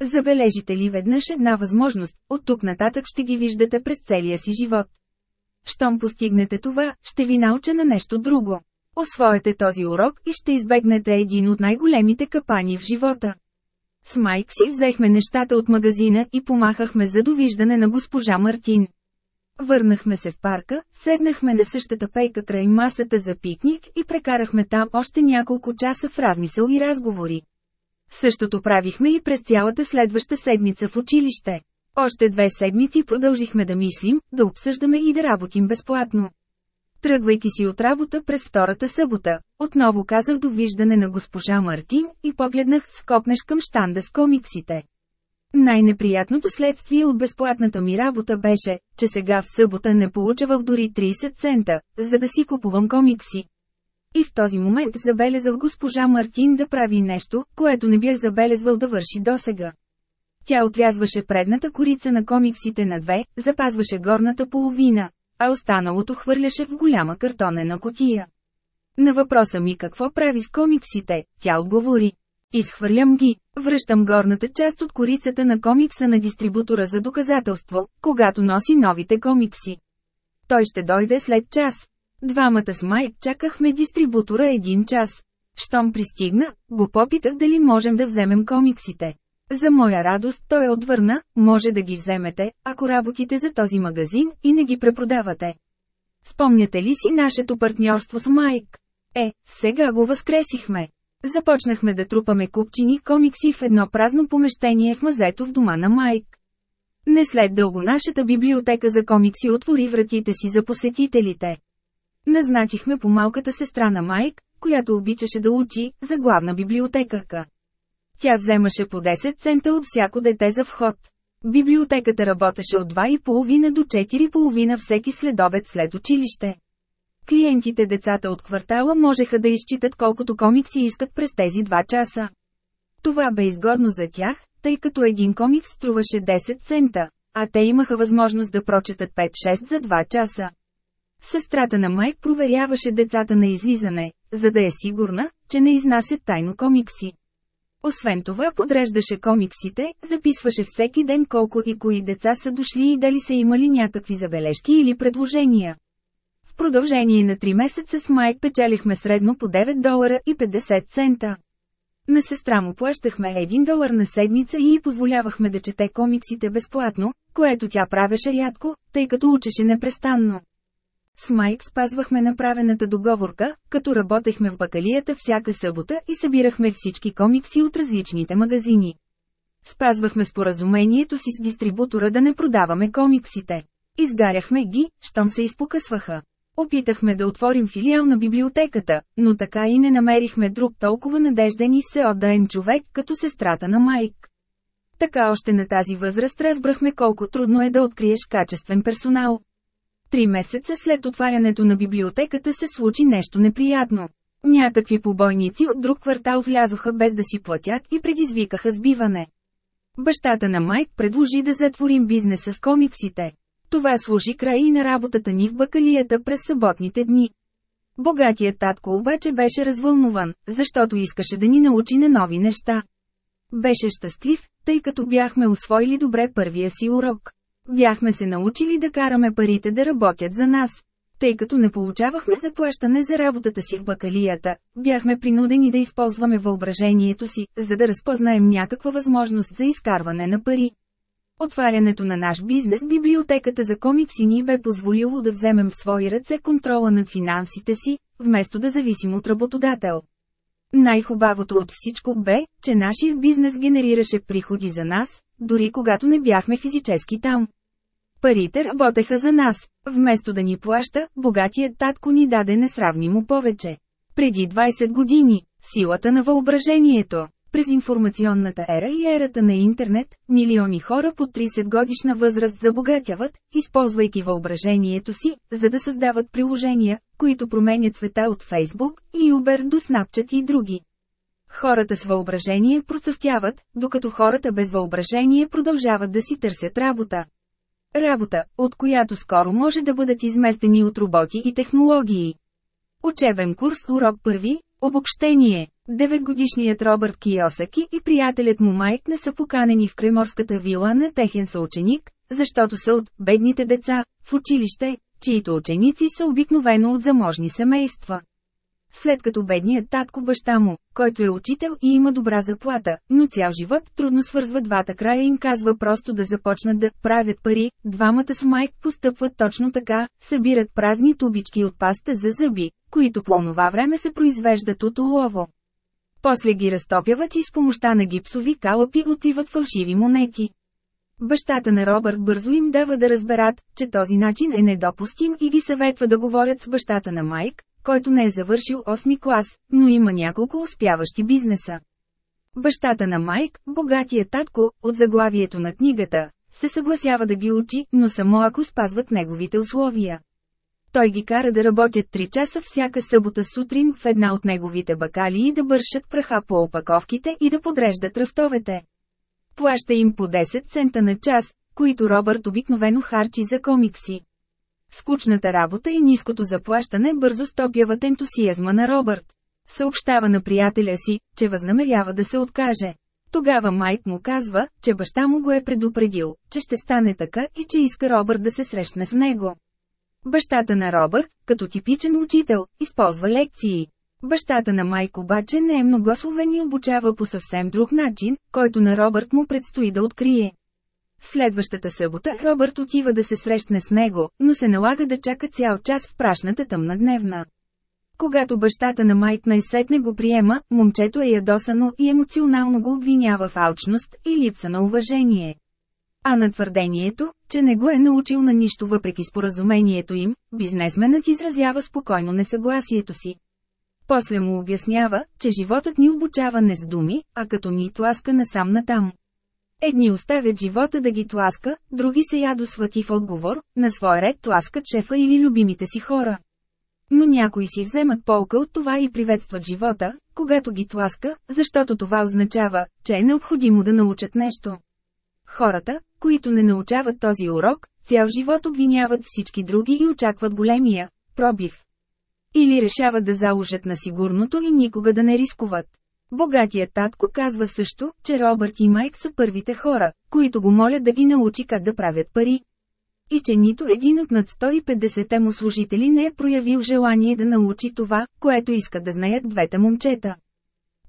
[SPEAKER 1] Забележите ли веднъж една възможност, от тук нататък ще ги виждате през целия си живот. Щом постигнете това, ще ви науча на нещо друго. Освоете този урок и ще избегнете един от най-големите капани в живота. С майк си взехме нещата от магазина и помахахме за довиждане на госпожа Мартин. Върнахме се в парка, седнахме на същата пейка край масата за пикник и прекарахме там още няколко часа в размисъл и разговори. Същото правихме и през цялата следваща седмица в училище. Още две седмици продължихме да мислим, да обсъждаме и да работим безплатно. Тръгвайки си от работа през втората събота, отново казах довиждане на госпожа Мартин и погледнах с копнеш към штанда с комиксите. Най-неприятното следствие от безплатната ми работа беше, че сега в събота не получавах дори 30 цента, за да си купувам комикси. И в този момент забелязах госпожа Мартин да прави нещо, което не бях забелезвал да върши досега. Тя отрязваше предната корица на комиксите на две, запазваше горната половина, а останалото хвърляше в голяма картонена котия. На въпроса ми какво прави с комиксите, тя отговори. Изхвърлям ги, връщам горната част от корицата на комикса на дистрибутора за доказателство, когато носи новите комикси. Той ще дойде след час. Двамата с Майк чакахме дистрибутора един час. Щом пристигна, го попитах дали можем да вземем комиксите. За моя радост той отвърна, може да ги вземете, ако работите за този магазин и не ги препродавате. Спомняте ли си нашето партньорство с Майк? Е, сега го възкресихме. Започнахме да трупаме купчини комикси в едно празно помещение в мазето в дома на Майк. Не след дълго нашата библиотека за комикси отвори вратите си за посетителите. Назначихме по малката сестра на Майк, която обичаше да учи, за главна библиотекарка. Тя вземаше по 10 цента от всяко дете за вход. Библиотеката работеше от 2,5 до 4,5 всеки следобед след училище. Клиентите децата от квартала можеха да изчитат колкото комикси искат през тези 2 часа. Това бе изгодно за тях, тъй като един комикс струваше 10 цента, а те имаха възможност да прочетат 5-6 за 2 часа. Сестрата на Майк проверяваше децата на излизане, за да е сигурна, че не изнасят тайно комикси. Освен това подреждаше комиксите, записваше всеки ден колко и кои деца са дошли и дали са имали някакви забележки или предложения. В продължение на 3 месеца с Майк печелихме средно по 9 долара и 50 цента. На сестра му плащахме 1 долар на седмица и й позволявахме да чете комиксите безплатно, което тя правеше рядко, тъй като учеше непрестанно. С Майк спазвахме направената договорка, като работехме в бакалията всяка събота и събирахме всички комикси от различните магазини. Спазвахме споразумението си с дистрибутора да не продаваме комиксите. Изгаряхме ги, щом се изпокъсваха. Опитахме да отворим филиал на библиотеката, но така и не намерихме друг толкова надежден и всеотдаен човек като сестрата на Майк. Така още на тази възраст разбрахме колко трудно е да откриеш качествен персонал. Три месеца след отварянето на библиотеката се случи нещо неприятно. Някакви побойници от друг квартал влязоха без да си платят и предизвикаха сбиване. Бащата на Майк предложи да затворим бизнеса с комиксите. Това служи край и на работата ни в бакалията през съботните дни. Богатият татко обаче беше развълнуван, защото искаше да ни научи на нови неща. Беше щастлив, тъй като бяхме освоили добре първия си урок. Бяхме се научили да караме парите да работят за нас. Тъй като не получавахме заплащане за работата си в бакалията, бяхме принудени да използваме въображението си, за да разпознаем някаква възможност за изкарване на пари. Отварянето на наш бизнес библиотеката за комикси ни бе позволило да вземем в свои ръце контрола над финансите си, вместо да зависим от работодател. Най-хубавото от всичко бе, че нашия бизнес генерираше приходи за нас, дори когато не бяхме физически там. Парите работеха за нас. Вместо да ни плаща, богатият татко ни даде несравнимо повече. Преди 20 години, силата на въображението, през информационната ера и ерата на интернет, милиони хора по 30 годишна възраст забогатяват, използвайки въображението си, за да създават приложения, които променят света от Facebook и Uber до Snapchat и други. Хората с въображение процъфтяват, докато хората без въображение продължават да си търсят работа. Работа, от която скоро може да бъдат изместени от роботи и технологии. Учебен курс урок първи, обобщение. Деветгодишният Робърт Киосаки и приятелят му Майк не са поканени в креморската вила на техен съученик, защото са от бедните деца в училище, чието ученици са обикновено от заможни семейства след като бедният татко баща му, който е учител и има добра заплата, но цял живот трудно свързва двата края им казва просто да започнат да правят пари, двамата с Майк постъпват точно така, събират празни тубички от паста за зъби, които по онова време се произвеждат от олово. После ги разтопяват и с помощта на гипсови калъпи отиват фалшиви монети. Бащата на Робърт бързо им дава да разберат, че този начин е недопустим и ги съветва да говорят с бащата на Майк, който не е завършил 8 клас, но има няколко успяващи бизнеса. Бащата на Майк, богатия татко, от заглавието на книгата, се съгласява да ги учи, но само ако спазват неговите условия. Той ги кара да работят 3 часа всяка събота сутрин в една от неговите бакалии да бършат праха по опаковките и да подреждат рафтовете. Плаща им по 10 цента на час, които Робърт обикновено харчи за комикси. Скучната работа и ниското заплащане бързо стопяват ентусиазма на Робърт. Съобщава на приятеля си, че възнамерява да се откаже. Тогава Майк му казва, че баща му го е предупредил, че ще стане така и че иска Робърт да се срещне с него. Бащата на Робърт, като типичен учител, използва лекции. Бащата на Майк обаче не е многословен и обучава по съвсем друг начин, който на Робърт му предстои да открие. Следващата събота Робърт отива да се срещне с него, но се налага да чака цял час в прашната тъмна дневна. Когато бащата на Майк най-сетне го приема, момчето е ядосано и емоционално го обвинява в алчност и липса на уважение. А на твърдението, че не го е научил на нищо въпреки споразумението им, бизнесменът изразява спокойно несъгласието си. После му обяснява, че животът ни обучава не с думи, а като ни тласка насам натам. Едни оставят живота да ги тласка, други се ядосват и в отговор, на свой ред тласкат шефа или любимите си хора. Но някои си вземат полка от това и приветстват живота, когато ги тласка, защото това означава, че е необходимо да научат нещо. Хората, които не научават този урок, цял живот обвиняват всички други и очакват големия пробив. Или решават да заложат на сигурното и никога да не рискуват. Богатият татко казва също, че Робърт и Майк са първите хора, които го молят да ги научи как да правят пари. И че нито един от над 150-те му служители не е проявил желание да научи това, което искат да знаят двете момчета.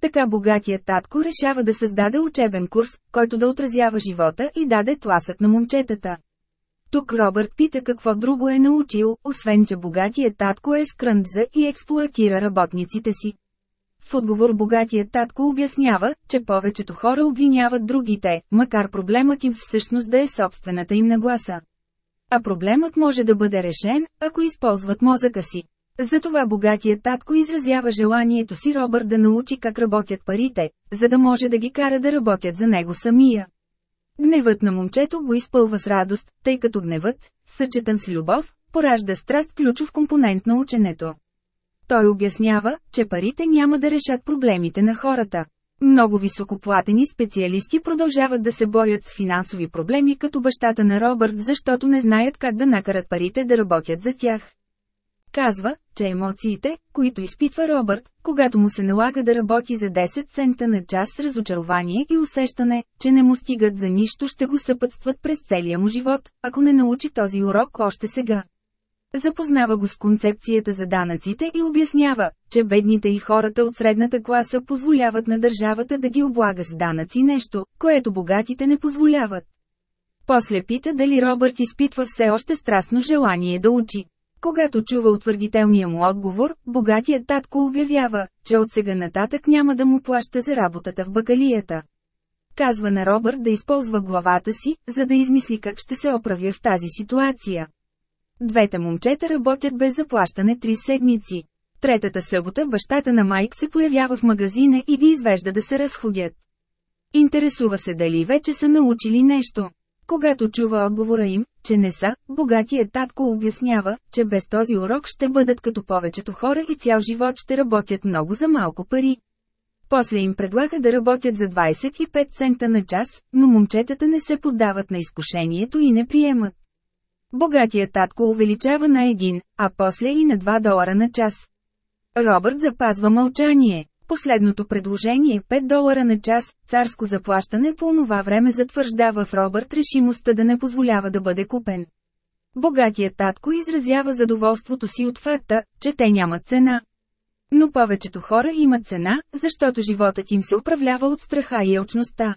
[SPEAKER 1] Така богатият татко решава да създаде учебен курс, който да отразява живота и даде тласък на момчетата. Тук Робърт пита какво друго е научил, освен че богатият татко е за и експлуатира работниците си. В отговор богатият татко обяснява, че повечето хора обвиняват другите, макар проблемът им всъщност да е собствената им нагласа. А проблемът може да бъде решен, ако използват мозъка си. Затова богатият татко изразява желанието си Робърт да научи как работят парите, за да може да ги кара да работят за него самия. Гневът на момчето го изпълва с радост, тъй като гневът, съчетан с любов, поражда страст ключов компонент на ученето. Той обяснява, че парите няма да решат проблемите на хората. Много високоплатени специалисти продължават да се борят с финансови проблеми като бащата на Робърт, защото не знаят как да накарат парите да работят за тях. Казва, че емоциите, които изпитва Робърт, когато му се налага да работи за 10 цента на час с разочарование и усещане, че не му стигат за нищо ще го съпътстват през целия му живот, ако не научи този урок още сега. Запознава го с концепцията за данъците и обяснява, че бедните и хората от средната класа позволяват на държавата да ги облага с данъци нещо, което богатите не позволяват. После пита дали Робърт изпитва все още страстно желание да учи. Когато чува утвърдителния му отговор, богатият татко обявява, че от сега нататък няма да му плаща за работата в бакалията. Казва на Робърт да използва главата си, за да измисли как ще се оправя в тази ситуация. Двете момчета работят без заплащане три седмици. Третата събота бащата на Майк се появява в магазина и ги извежда да се разходят. Интересува се дали вече са научили нещо. Когато чува отговора им, че не са, богатият татко обяснява, че без този урок ще бъдат като повечето хора и цял живот ще работят много за малко пари. После им предлага да работят за 25 цента на час, но момчетата не се поддават на изкушението и не приемат. Богатият татко увеличава на един, а после и на 2 долара на час. Робърт запазва мълчание. Последното предложение 5 е долара на час, царско заплащане по онова време затвърждава в Робърт решимостта да не позволява да бъде купен. Богатият татко изразява задоволството си от факта, че те нямат цена. Но повечето хора имат цена, защото животът им се управлява от страха и елчността.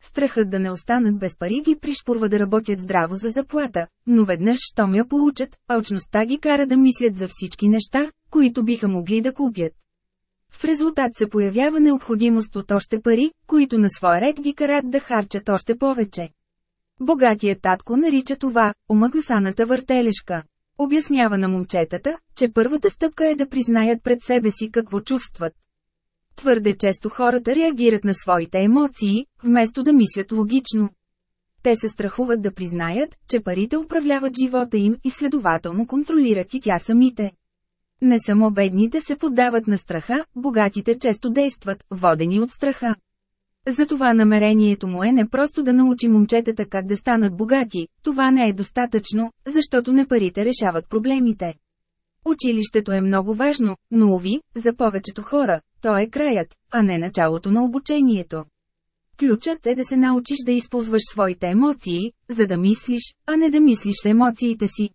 [SPEAKER 1] Страхът да не останат без пари ги пришпорва да работят здраво за заплата, но веднъж, щом я получат, очността ги кара да мислят за всички неща, които биха могли да купят. В резултат се появява необходимост от още пари, които на свой ред ги карат да харчат още повече. Богатия татко нарича това «омагюсаната въртележка». Обяснява на момчетата, че първата стъпка е да признаят пред себе си какво чувстват. Твърде често хората реагират на своите емоции, вместо да мислят логично. Те се страхуват да признаят, че парите управляват живота им и следователно контролират и тя самите. Не само бедните се поддават на страха, богатите често действат, водени от страха. Затова намерението му е не просто да научи момчетата как да станат богати, това не е достатъчно, защото не парите решават проблемите. Училището е много важно, но уви, за повечето хора, то е краят, а не началото на обучението. Ключът е да се научиш да използваш своите емоции, за да мислиш, а не да мислиш с емоциите си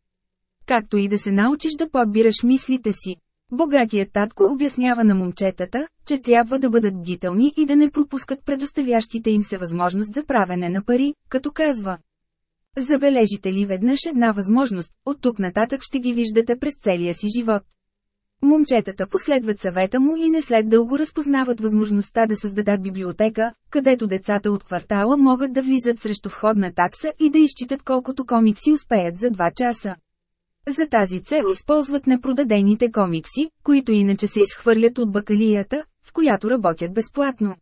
[SPEAKER 1] както и да се научиш да подбираш мислите си. Богатият татко обяснява на момчетата, че трябва да бъдат бдителни и да не пропускат предоставящите им се възможност за правене на пари, като казва. Забележите ли веднъж една възможност, от тук нататък ще ги виждате през целия си живот. Момчетата последват съвета му и не след дълго разпознават възможността да създадат библиотека, където децата от квартала могат да влизат срещу входна такса и да изчитат колкото комикси успеят за 2 часа. За тази цел използват непродадените комикси, които иначе се изхвърлят от бакалията, в която работят безплатно.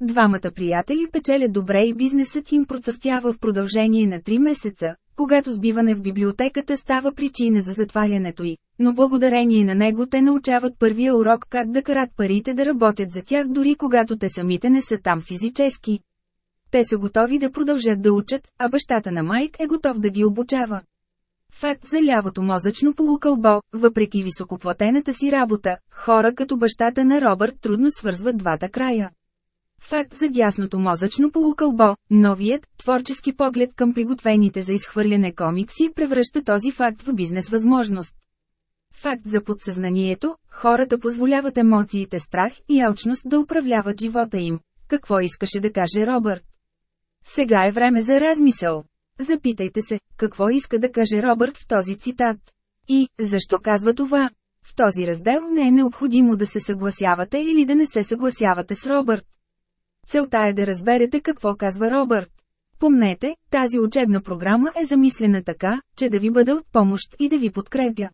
[SPEAKER 1] Двамата приятели печелят добре и бизнесът им процъфтява в продължение на 3 месеца, когато сбиване в библиотеката става причина за затварянето й, но благодарение на него те научават първия урок как да карат парите да работят за тях дори когато те самите не са там физически. Те са готови да продължат да учат, а бащата на Майк е готов да ги обучава. Факт за лявото мозъчно полукълбо, въпреки високоплатената си работа, хора като бащата на Робърт трудно свързват двата края. Факт за дясното мозъчно полукълбо, новият, творчески поглед към приготвените за изхвърляне комикси превръща този факт в бизнес възможност. Факт за подсъзнанието, хората позволяват емоциите страх и алчност да управляват живота им. Какво искаше да каже Робърт? Сега е време за размисъл. Запитайте се, какво иска да каже Робърт в този цитат. И, защо казва това? В този раздел не е необходимо да се съгласявате или да не се съгласявате с Робърт. Целта е да разберете какво казва Робърт. Помнете, тази учебна програма е замислена така, че да ви бъде от помощ и да ви подкрепя.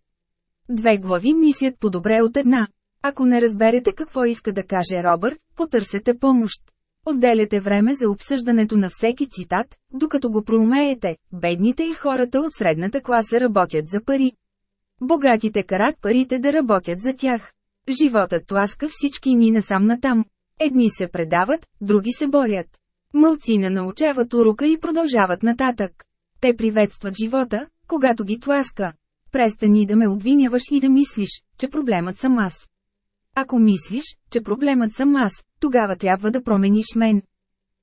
[SPEAKER 1] Две глави мислят по-добре от една. Ако не разберете какво иска да каже Робърт, потърсете помощ. Отделяте време за обсъждането на всеки цитат, докато го проумеете. Бедните и хората от средната класа работят за пари. Богатите карат парите да работят за тях. Животът тласка всички ни насам натам. Едни се предават, други се борят. Мълцина научават урока и продължават нататък. Те приветстват живота, когато ги тласка. Престани да ме обвиняваш и да мислиш, че проблемът съм аз. Ако мислиш, че проблемът съм аз, тогава трябва да промениш мен.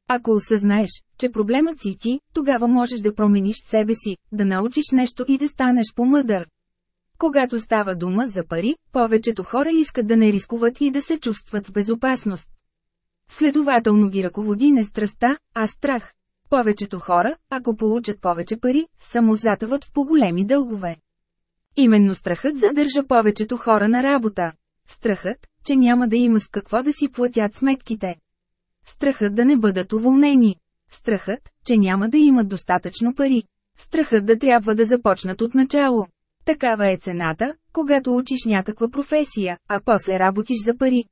[SPEAKER 1] Ако осъзнаеш, че проблемът си ти, тогава можеш да промениш себе си, да научиш нещо и да станеш по-мъдър. Когато става дума за пари, повечето хора искат да не рискуват и да се чувстват в безопасност. Следователно ги ръководи не страста, а страх. Повечето хора, ако получат повече пари, само затъват в по-големи дългове. Именно страхът задържа повечето хора на работа. Страхът, че няма да има с какво да си платят сметките. Страхът да не бъдат уволнени. Страхът, че няма да имат достатъчно пари. Страхът да трябва да започнат от начало. Такава е цената, когато учиш някаква професия, а после работиш за пари.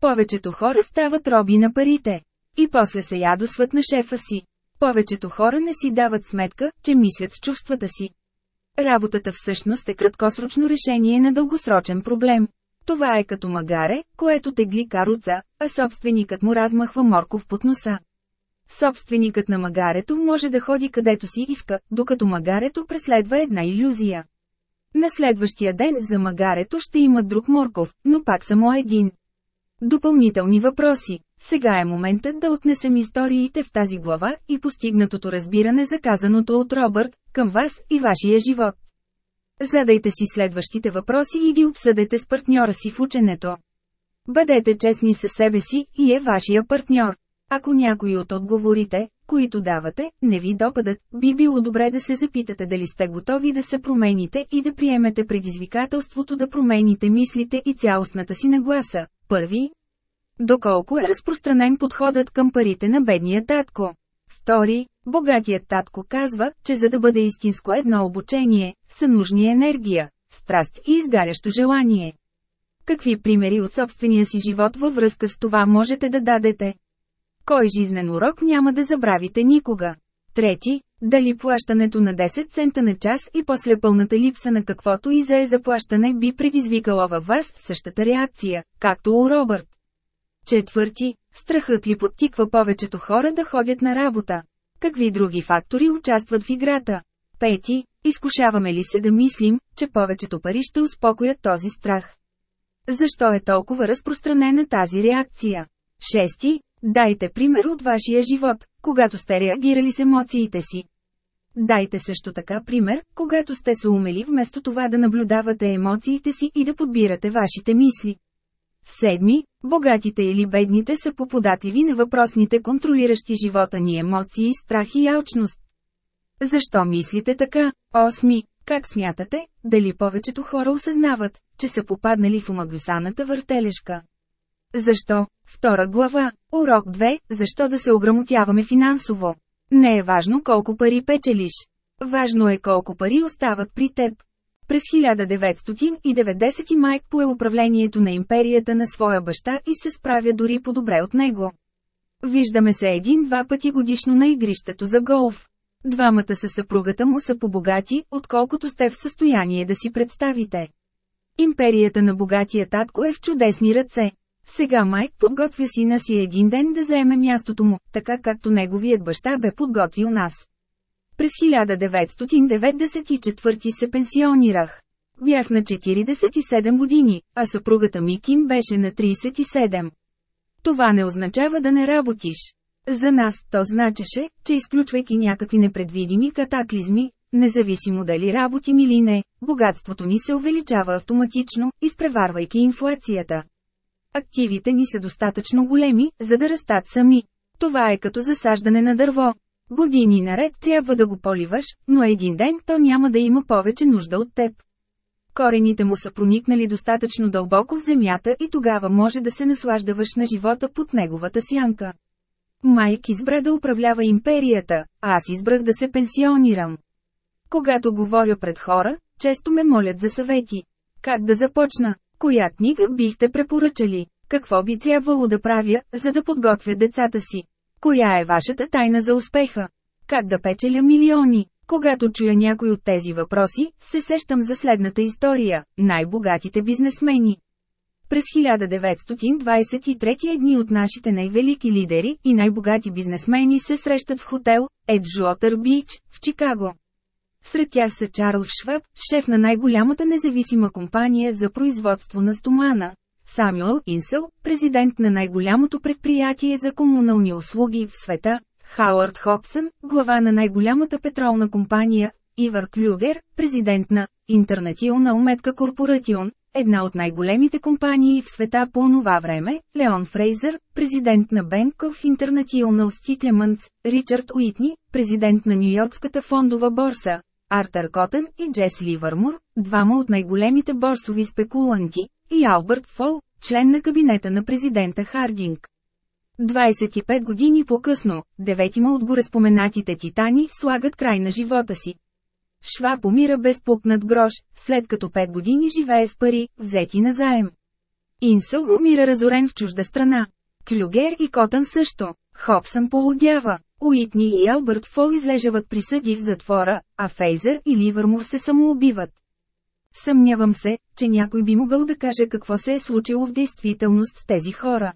[SPEAKER 1] Повечето хора стават роби на парите. И после се ядосват на шефа си. Повечето хора не си дават сметка, че мислят с чувствата си. Работата всъщност е краткосрочно решение на дългосрочен проблем. Това е като магаре, което тегли каруца, а собственикът му размахва морков под носа. Собственикът на магарето може да ходи където си иска, докато магарето преследва една иллюзия. На следващия ден за магарето ще има друг морков, но пак само един. Допълнителни въпроси. Сега е моментът да отнесем историите в тази глава и постигнатото разбиране за казаното от Робърт, към вас и вашия живот. Задайте си следващите въпроси и ги обсъдете с партньора си в ученето. Бъдете честни със себе си и е вашия партньор. Ако някои от отговорите, които давате, не ви допадат, би било добре да се запитате дали сте готови да се промените и да приемете предизвикателството да промените мислите и цялостната си нагласа. Първи. Доколко е разпространен подходът към парите на бедния татко? Втори. Богатият татко казва, че за да бъде истинско едно обучение, са нужни енергия, страст и изгарящо желание. Какви примери от собствения си живот във връзка с това можете да дадете? Кой жизнен урок няма да забравите никога? Трети, дали плащането на 10 цента на час и после пълната липса на каквото и за е заплащане би предизвикала във вас същата реакция, както у Робърт. Четвърти, страхът ли подтиква повечето хора да ходят на работа? Какви други фактори участват в играта? Пети, изкушаваме ли се да мислим, че повечето пари ще успокоят този страх? Защо е толкова разпространена тази реакция? Шести, дайте пример от вашия живот, когато сте реагирали с емоциите си. Дайте също така пример, когато сте се умели вместо това да наблюдавате емоциите си и да подбирате вашите мисли. Седми, богатите или бедните са поподативи на въпросните контролиращи живота ни емоции, страх и алчност. Защо мислите така? Осми, как смятате, дали повечето хора осъзнават, че са попаднали в омагусаната въртележка? Защо? Втора глава. Урок 2. Защо да се ограмотяваме финансово? Не е важно колко пари печелиш. Важно е колко пари остават при теб. През 1990 Майк пое управлението на империята на своя баща и се справя дори по-добре от него. Виждаме се един-два пъти годишно на игрището за голф. Двамата със съпругата му са по-богати, отколкото сте в състояние да си представите. Империята на богатия татко е в чудесни ръце. Сега Майк подготвя сина си един ден да заеме мястото му, така както неговият баща бе подготвил нас. През 1994 се пенсионирах. Бях на 47 години, а съпругата ми Ким беше на 37. Това не означава да не работиш. За нас то значеше, че изключвайки някакви непредвидими катаклизми, независимо дали работим или не, богатството ни се увеличава автоматично, изпреварвайки инфлацията. Активите ни са достатъчно големи, за да растат сами. Това е като засаждане на дърво. Години наред трябва да го поливаш, но един ден то няма да има повече нужда от теб. Корените му са проникнали достатъчно дълбоко в земята и тогава може да се наслаждаваш на живота под неговата сянка. Майк избра да управлява империята, а аз избрах да се пенсионирам. Когато говоря пред хора, често ме молят за съвети. Как да започна? Коя книга бихте препоръчали? Какво би трябвало да правя, за да подготвя децата си? Коя е вашата тайна за успеха? Как да печеля милиони? Когато чуя някой от тези въпроси, се сещам за следната история – най-богатите бизнесмени. През 1923 едни от нашите най-велики лидери и най-богати бизнесмени се срещат в хотел «Еджуотър Бич в Чикаго. Сред тях са Чарлз Шваб, шеф на най-голямата независима компания за производство на стомана, Самюел Инсел, президент на най-голямото предприятие за комунални услуги в света, Хауърд Хобсън, глава на най-голямата петролна компания, Ивар Клюгер, президент на International Метка Корпоратион, една от най-големите компании в света по това време, Леон Фрейзър, президент на Бенков International Ститлемънц, Ричард Уитни, президент на Нью-Йоркската фондова борса, Артър Котън и Джес Ливърмур, двама от най-големите борсови спекуланти, и Албърт Фол, член на кабинета на президента Хардинг. 25 години по-късно, деветима от гореспоменатите титани слагат край на живота си. Шваб умира без пукнат грош, след като 5 години живее с пари, взети на заем. Инсъл умира разорен в чужда страна. Клюгер и Котън също. Хобсън полудява. Уитни и Албърт Фол излежават присъди в затвора, а Фейзър и Ливърмур се самоубиват. Съмнявам се, че някой би могъл да каже какво се е случило в действителност с тези хора.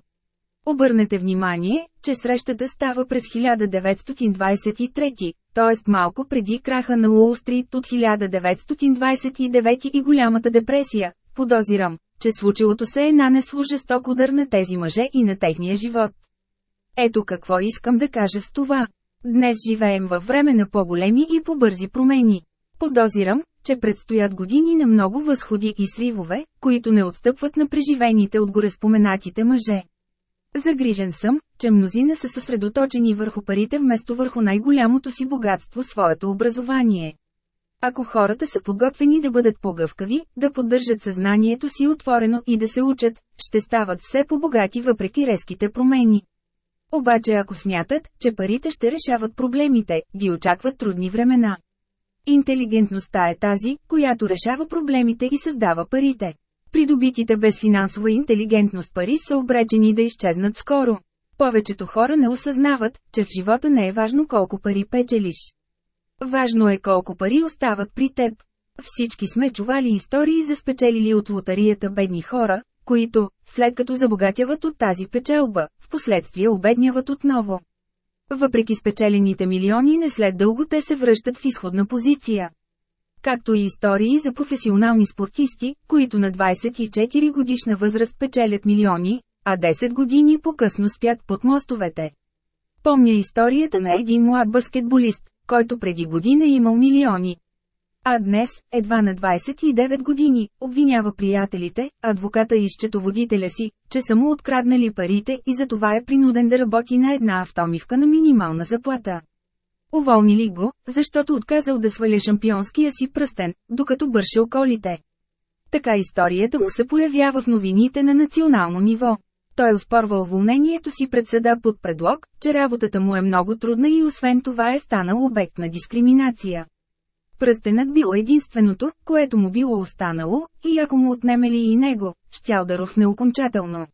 [SPEAKER 1] Обърнете внимание, че срещата става през 1923, т.е. малко преди краха на Уолстрит от 1929 и голямата депресия. Подозирам, че случилото се е нанесло жесток удар на тези мъже и на техния живот. Ето какво искам да кажа с това. Днес живеем във време на по-големи и по-бързи промени. Подозирам, че предстоят години на много възходи и сривове, които не отстъпват на преживените от гореспоменатите мъже. Загрижен съм, че мнозина са съсредоточени върху парите вместо върху най-голямото си богатство – своето образование. Ако хората са подготвени да бъдат по-гъвкави, да поддържат съзнанието си отворено и да се учат, ще стават все по-богати въпреки резките промени. Обаче ако смятат, че парите ще решават проблемите, ги очакват трудни времена. Интелигентността е тази, която решава проблемите и създава парите. Придобитите без финансова интелигентност пари са обречени да изчезнат скоро. Повечето хора не осъзнават, че в живота не е важно колко пари печелиш. Важно е колко пари остават при теб. Всички сме чували истории за спечелили от лотарията бедни хора, които, след като забогатяват от тази печелба, в последствие обедняват отново. Въпреки спечелените милиони не след дълго те се връщат в изходна позиция. Както и истории за професионални спортисти, които на 24 годишна възраст печелят милиони, а 10 години по-късно спят под мостовете. Помня историята на един млад баскетболист, който преди година е имал милиони, а днес, едва на 29 години, обвинява приятелите, адвоката и счетоводителя си, че са му откраднали парите и затова е принуден да работи на една автомивка на минимална заплата. Уволнили го, защото отказал да сваля шампионския си пръстен, докато бърше околите. Така историята му се появява в новините на национално ниво. Той оспорва уволнението си пред съда под предлог, че работата му е много трудна и освен това е станал обект на дискриминация. Пръстенът бил единственото, което му било останало, и ако му отнемели и него, щял да рухне окончателно.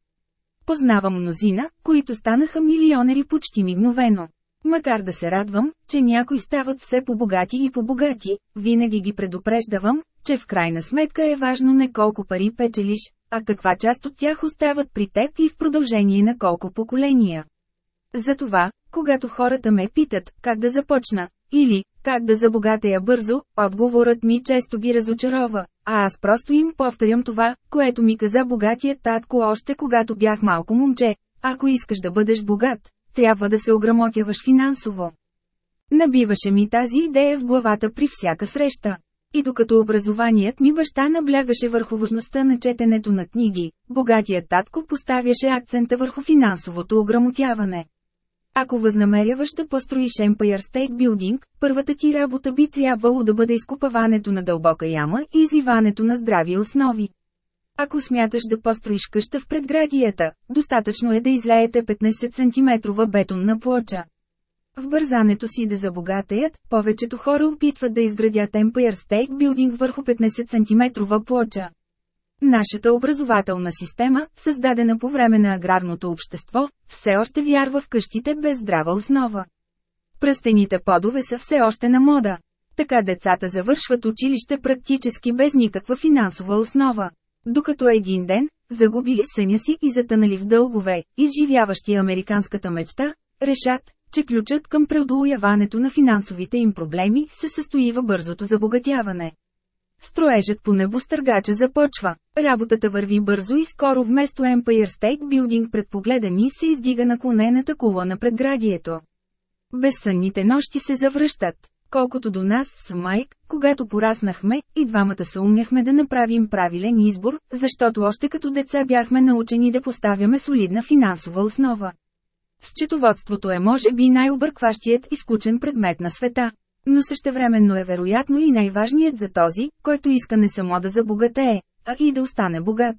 [SPEAKER 1] Познавам мнозина, които станаха милионери почти мигновено. Макар да се радвам, че някои стават все по-богати и по-богати, винаги ги предупреждавам, че в крайна сметка е важно не колко пари печелиш, а каква част от тях остават при теб и в продължение на колко поколения. Затова, когато хората ме питат как да започна, или, как да забогатея бързо, отговорът ми често ги разочарова, а аз просто им повторям това, което ми каза богатия татко още когато бях малко момче. Ако искаш да бъдеш богат, трябва да се ограмотяваш финансово. Набиваше ми тази идея в главата при всяка среща. И докато образованият ми баща наблягаше върху важността на четенето на книги, богатият татко поставяше акцента върху финансовото ограмотяване. Ако възнамеряваш да построиш Empire State Building, първата ти работа би трябвало да бъде изкупаването на дълбока яма и изливането на здрави основи. Ако смяташ да построиш къща в предградията, достатъчно е да излеете 15 см бетонна плоча. В бързането си да забогатеят, повечето хора опитват да изградят Empire State Building върху 15 см плоча. Нашата образователна система, създадена по време на аграрното общество, все още вярва в къщите без здрава основа. Пръстените подове са все още на мода. Така децата завършват училище практически без никаква финансова основа. Докато един ден, загубили съня си и затънали в дългове, изживяващи американската мечта, решат, че ключът към преодоляването на финансовите им проблеми се състои в бързото забогатяване. Строежът по небостъргача започва. Работата върви бързо и скоро вместо Empire State Building пред погледа ни се издига наклонената кула на предградието. Безсънните нощи се завръщат. Колкото до нас с Майк, когато пораснахме, и двамата се умняхме да направим правилен избор, защото още като деца бяхме научени да поставяме солидна финансова основа. Счетоводството е може би най-объркващият и скучен предмет на света. Но същевременно е вероятно и най-важният за този, който иска не само да забогатее, а и да остане богат.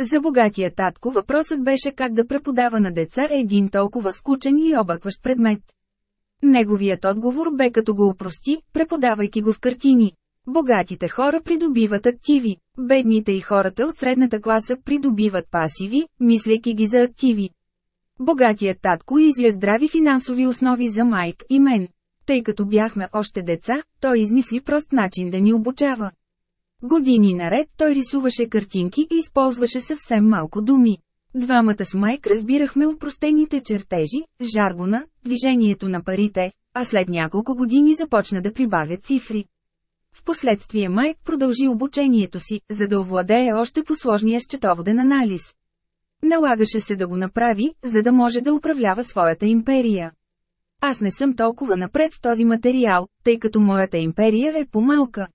[SPEAKER 1] За богатия татко въпросът беше как да преподава на деца един толкова скучен и объркващ предмет. Неговият отговор бе като го опрости, преподавайки го в картини. Богатите хора придобиват активи, бедните и хората от средната класа придобиват пасиви, мислейки ги за активи. Богатият татко изля здрави финансови основи за Майк и мен. Тъй като бяхме още деца, той измисли прост начин да ни обучава. Години наред той рисуваше картинки и използваше съвсем малко думи. Двамата с Майк разбирахме упростените чертежи, жаргона, движението на парите, а след няколко години започна да прибавя цифри. Впоследствие Майк продължи обучението си, за да овладее още посложния счетоводен анализ. Налагаше се да го направи, за да може да управлява своята империя. Аз не съм толкова напред в този материал, тъй като моята империя е по-малка.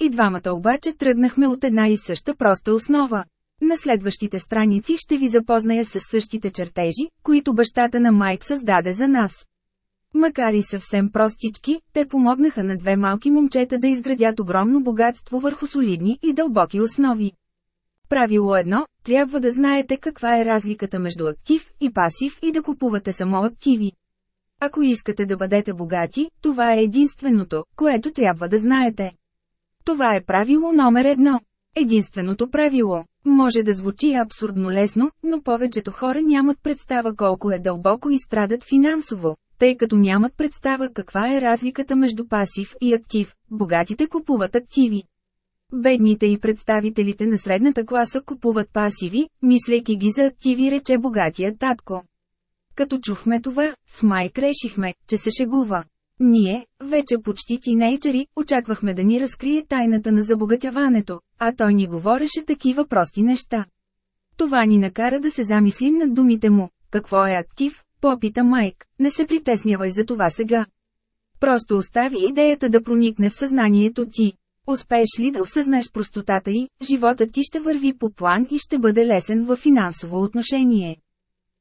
[SPEAKER 1] И двамата обаче тръгнахме от една и съща проста основа. На следващите страници ще ви запозная с същите чертежи, които бащата на Майк създаде за нас. Макар и съвсем простички, те помогнаха на две малки момчета да изградят огромно богатство върху солидни и дълбоки основи. Правило едно – трябва да знаете каква е разликата между актив и пасив и да купувате само активи. Ако искате да бъдете богати, това е единственото, което трябва да знаете. Това е правило номер едно. Единственото правило. Може да звучи абсурдно лесно, но повечето хора нямат представа колко е дълбоко и страдат финансово, тъй като нямат представа каква е разликата между пасив и актив. Богатите купуват активи. Бедните и представителите на средната класа купуват пасиви, мислейки ги за активи рече богатия татко. Като чухме това, с Майк решихме, че се шегува. Ние, вече почти тинейджери, очаквахме да ни разкрие тайната на забогатяването, а той ни говореше такива прости неща. Това ни накара да се замислим над думите му. Какво е актив? Попита Майк. Не се притеснявай за това сега. Просто остави идеята да проникне в съзнанието ти. Успееш ли да осъзнаеш простотата й, Животът ти ще върви по план и ще бъде лесен в финансово отношение.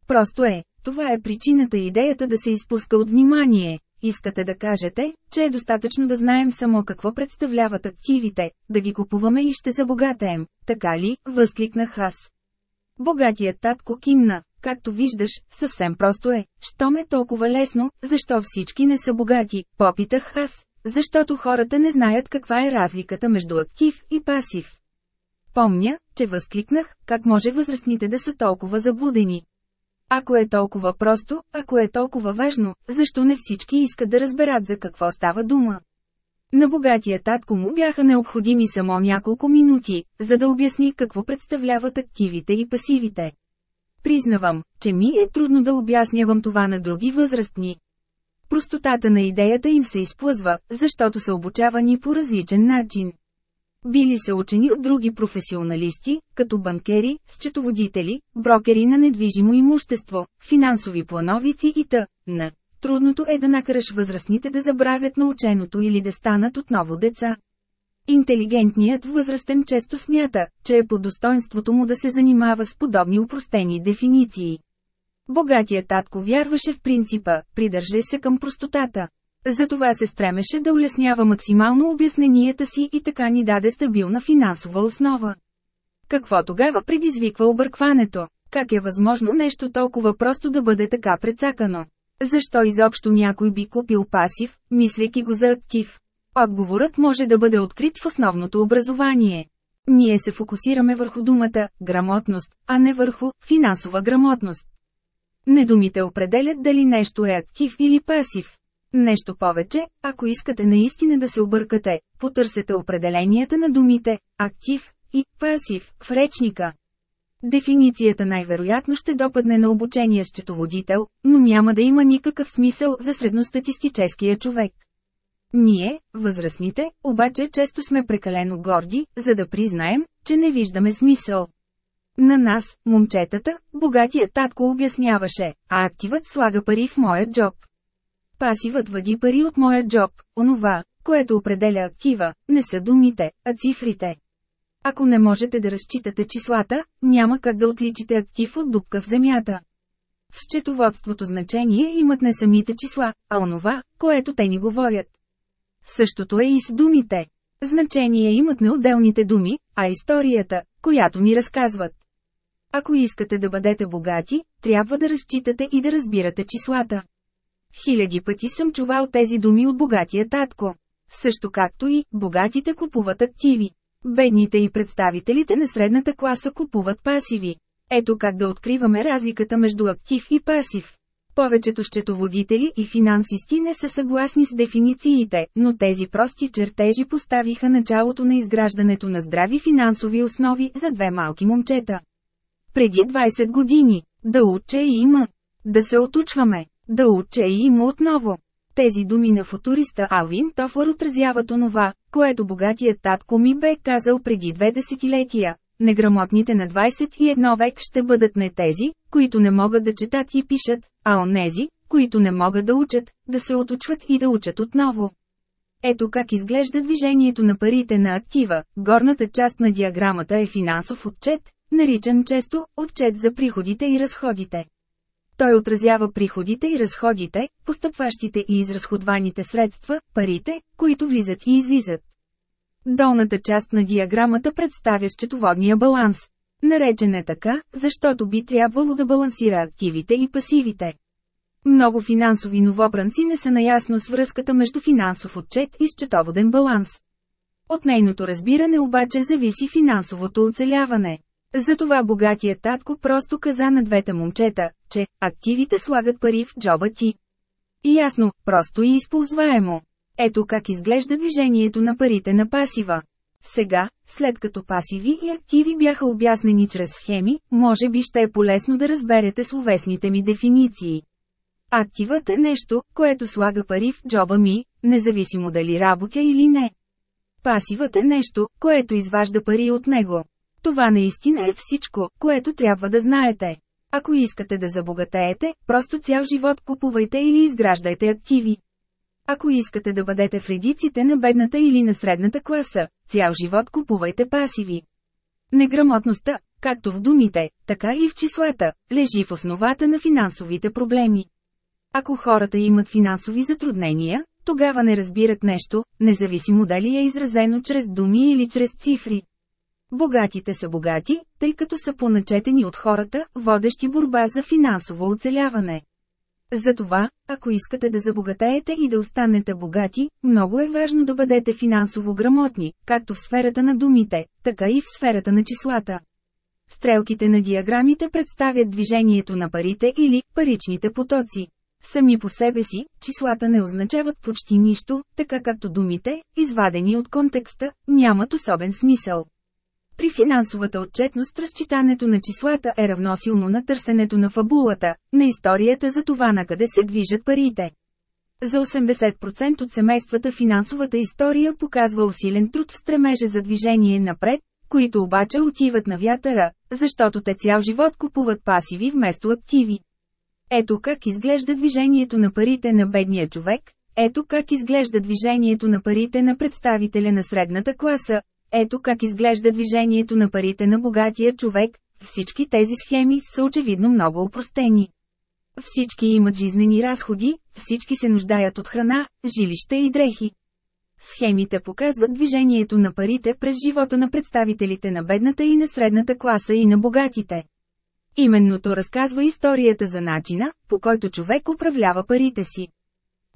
[SPEAKER 1] Просто е, това е причината идеята да се изпуска от внимание. Искате да кажете, че е достатъчно да знаем само какво представляват активите, да ги купуваме и ще забогатеем, така ли? Възкликнах аз. Богатият татко кимна, както виждаш, съвсем просто е. Щом е толкова лесно, защо всички не са богати, попитах аз. Защото хората не знаят каква е разликата между актив и пасив. Помня, че възкликнах, как може възрастните да са толкова заблудени. Ако е толкова просто, ако е толкова важно, защо не всички искат да разберат за какво става дума? На богатия татко му бяха необходими само няколко минути, за да обясни какво представляват активите и пасивите. Признавам, че ми е трудно да обяснявам това на други възрастни. Простотата на идеята им се изплъзва, защото са обучавани по различен начин. Били са учени от други професионалисти, като банкери, счетоводители, брокери на недвижимо имущество, финансови плановици и т.н. Трудното е да накараш възрастните да забравят наученото или да станат отново деца. Интелигентният възрастен често смята, че е по достоинството му да се занимава с подобни упростени дефиниции. Богатият татко вярваше в принципа, придържай се към простотата. Затова се стремеше да улеснява максимално обясненията си и така ни даде стабилна финансова основа. Какво тогава предизвиква объркването? Как е възможно нещо толкова просто да бъде така прецакано? Защо изобщо някой би купил пасив, мислейки го за актив? Отговорът може да бъде открит в основното образование. Ние се фокусираме върху думата «грамотност», а не върху «финансова грамотност». Недумите определят дали нещо е актив или пасив. Нещо повече, ако искате наистина да се объркате, потърсете определенията на думите «актив» и «пасив» в речника. Дефиницията най-вероятно ще допадне на обучение счетоводител, но няма да има никакъв смисъл за средностатистическия човек. Ние, възрастните, обаче често сме прекалено горди, за да признаем, че не виждаме смисъл. На нас, момчетата, богатия татко обясняваше, а активът слага пари в моят джоб. Пасивът вади пари от моя джоб, онова, което определя актива, не са думите, а цифрите. Ако не можете да разчитате числата, няма как да отличите актив от дупка в земята. В счетоводството значение имат не самите числа, а онова, което те ни говорят. Същото е и с думите. Значение имат не отделните думи, а историята, която ни разказват. Ако искате да бъдете богати, трябва да разчитате и да разбирате числата. Хиляди пъти съм чувал тези думи от богатия татко. Също както и, богатите купуват активи. Бедните и представителите на средната класа купуват пасиви. Ето как да откриваме разликата между актив и пасив. Повечето счетоводители и финансисти не са съгласни с дефинициите, но тези прости чертежи поставиха началото на изграждането на здрави финансови основи за две малки момчета. Преди 20 години, да уче и има, да се отучваме, да уче и им отново. Тези думи на футуриста Алвин Тофър отразяват онова, което богатият татко ми бе казал преди две десетилетия. Неграмотните на 21 век ще бъдат не тези, които не могат да четат и пишат, а онези, които не могат да учат, да се отучват и да учат отново. Ето как изглежда движението на парите на актива. Горната част на диаграмата е финансов отчет, наричан често отчет за приходите и разходите. Той отразява приходите и разходите, постъпващите и изразходваните средства, парите, които влизат и излизат. Долната част на диаграмата представя счетоводния баланс. Наречен е така, защото би трябвало да балансира активите и пасивите. Много финансови новобранци не са наясно с връзката между финансов отчет и счетоводен баланс. От нейното разбиране обаче зависи финансовото оцеляване. Затова богатия татко просто каза на двете момчета, че «активите слагат пари в джоба ти». Ясно, просто и използваемо. Ето как изглежда движението на парите на пасива. Сега, след като пасиви и активи бяха обяснени чрез схеми, може би ще е полезно да разберете словесните ми дефиниции. Активът е нещо, което слага пари в джоба ми, независимо дали работя или не. Пасивът е нещо, което изважда пари от него. Това наистина е всичко, което трябва да знаете. Ако искате да забогатеете, просто цял живот купувайте или изграждайте активи. Ако искате да бъдете в редиците на бедната или на средната класа, цял живот купувайте пасиви. Неграмотността, както в думите, така и в числата, лежи в основата на финансовите проблеми. Ако хората имат финансови затруднения, тогава не разбират нещо, независимо дали е изразено чрез думи или чрез цифри. Богатите са богати, тъй като са поначетени от хората, водещи борба за финансово оцеляване. Затова, ако искате да забогатеете и да останете богати, много е важно да бъдете финансово грамотни, както в сферата на думите, така и в сферата на числата. Стрелките на диаграмите представят движението на парите или паричните потоци. Сами по себе си, числата не означават почти нищо, така както думите, извадени от контекста, нямат особен смисъл. При финансовата отчетност разчитането на числата е равносилно на търсенето на фабулата, на историята за това на къде се движат парите. За 80% от семействата финансовата история показва усилен труд в стремежа за движение напред, които обаче отиват на вятъра, защото те цял живот купуват пасиви вместо активи. Ето как изглежда движението на парите на бедния човек, ето как изглежда движението на парите на представителя на средната класа, ето как изглежда движението на парите на богатия човек, всички тези схеми са очевидно много упростени. Всички имат жизнени разходи, всички се нуждаят от храна, жилище и дрехи. Схемите показват движението на парите през живота на представителите на бедната и на средната класа и на богатите. Именното разказва историята за начина, по който човек управлява парите си.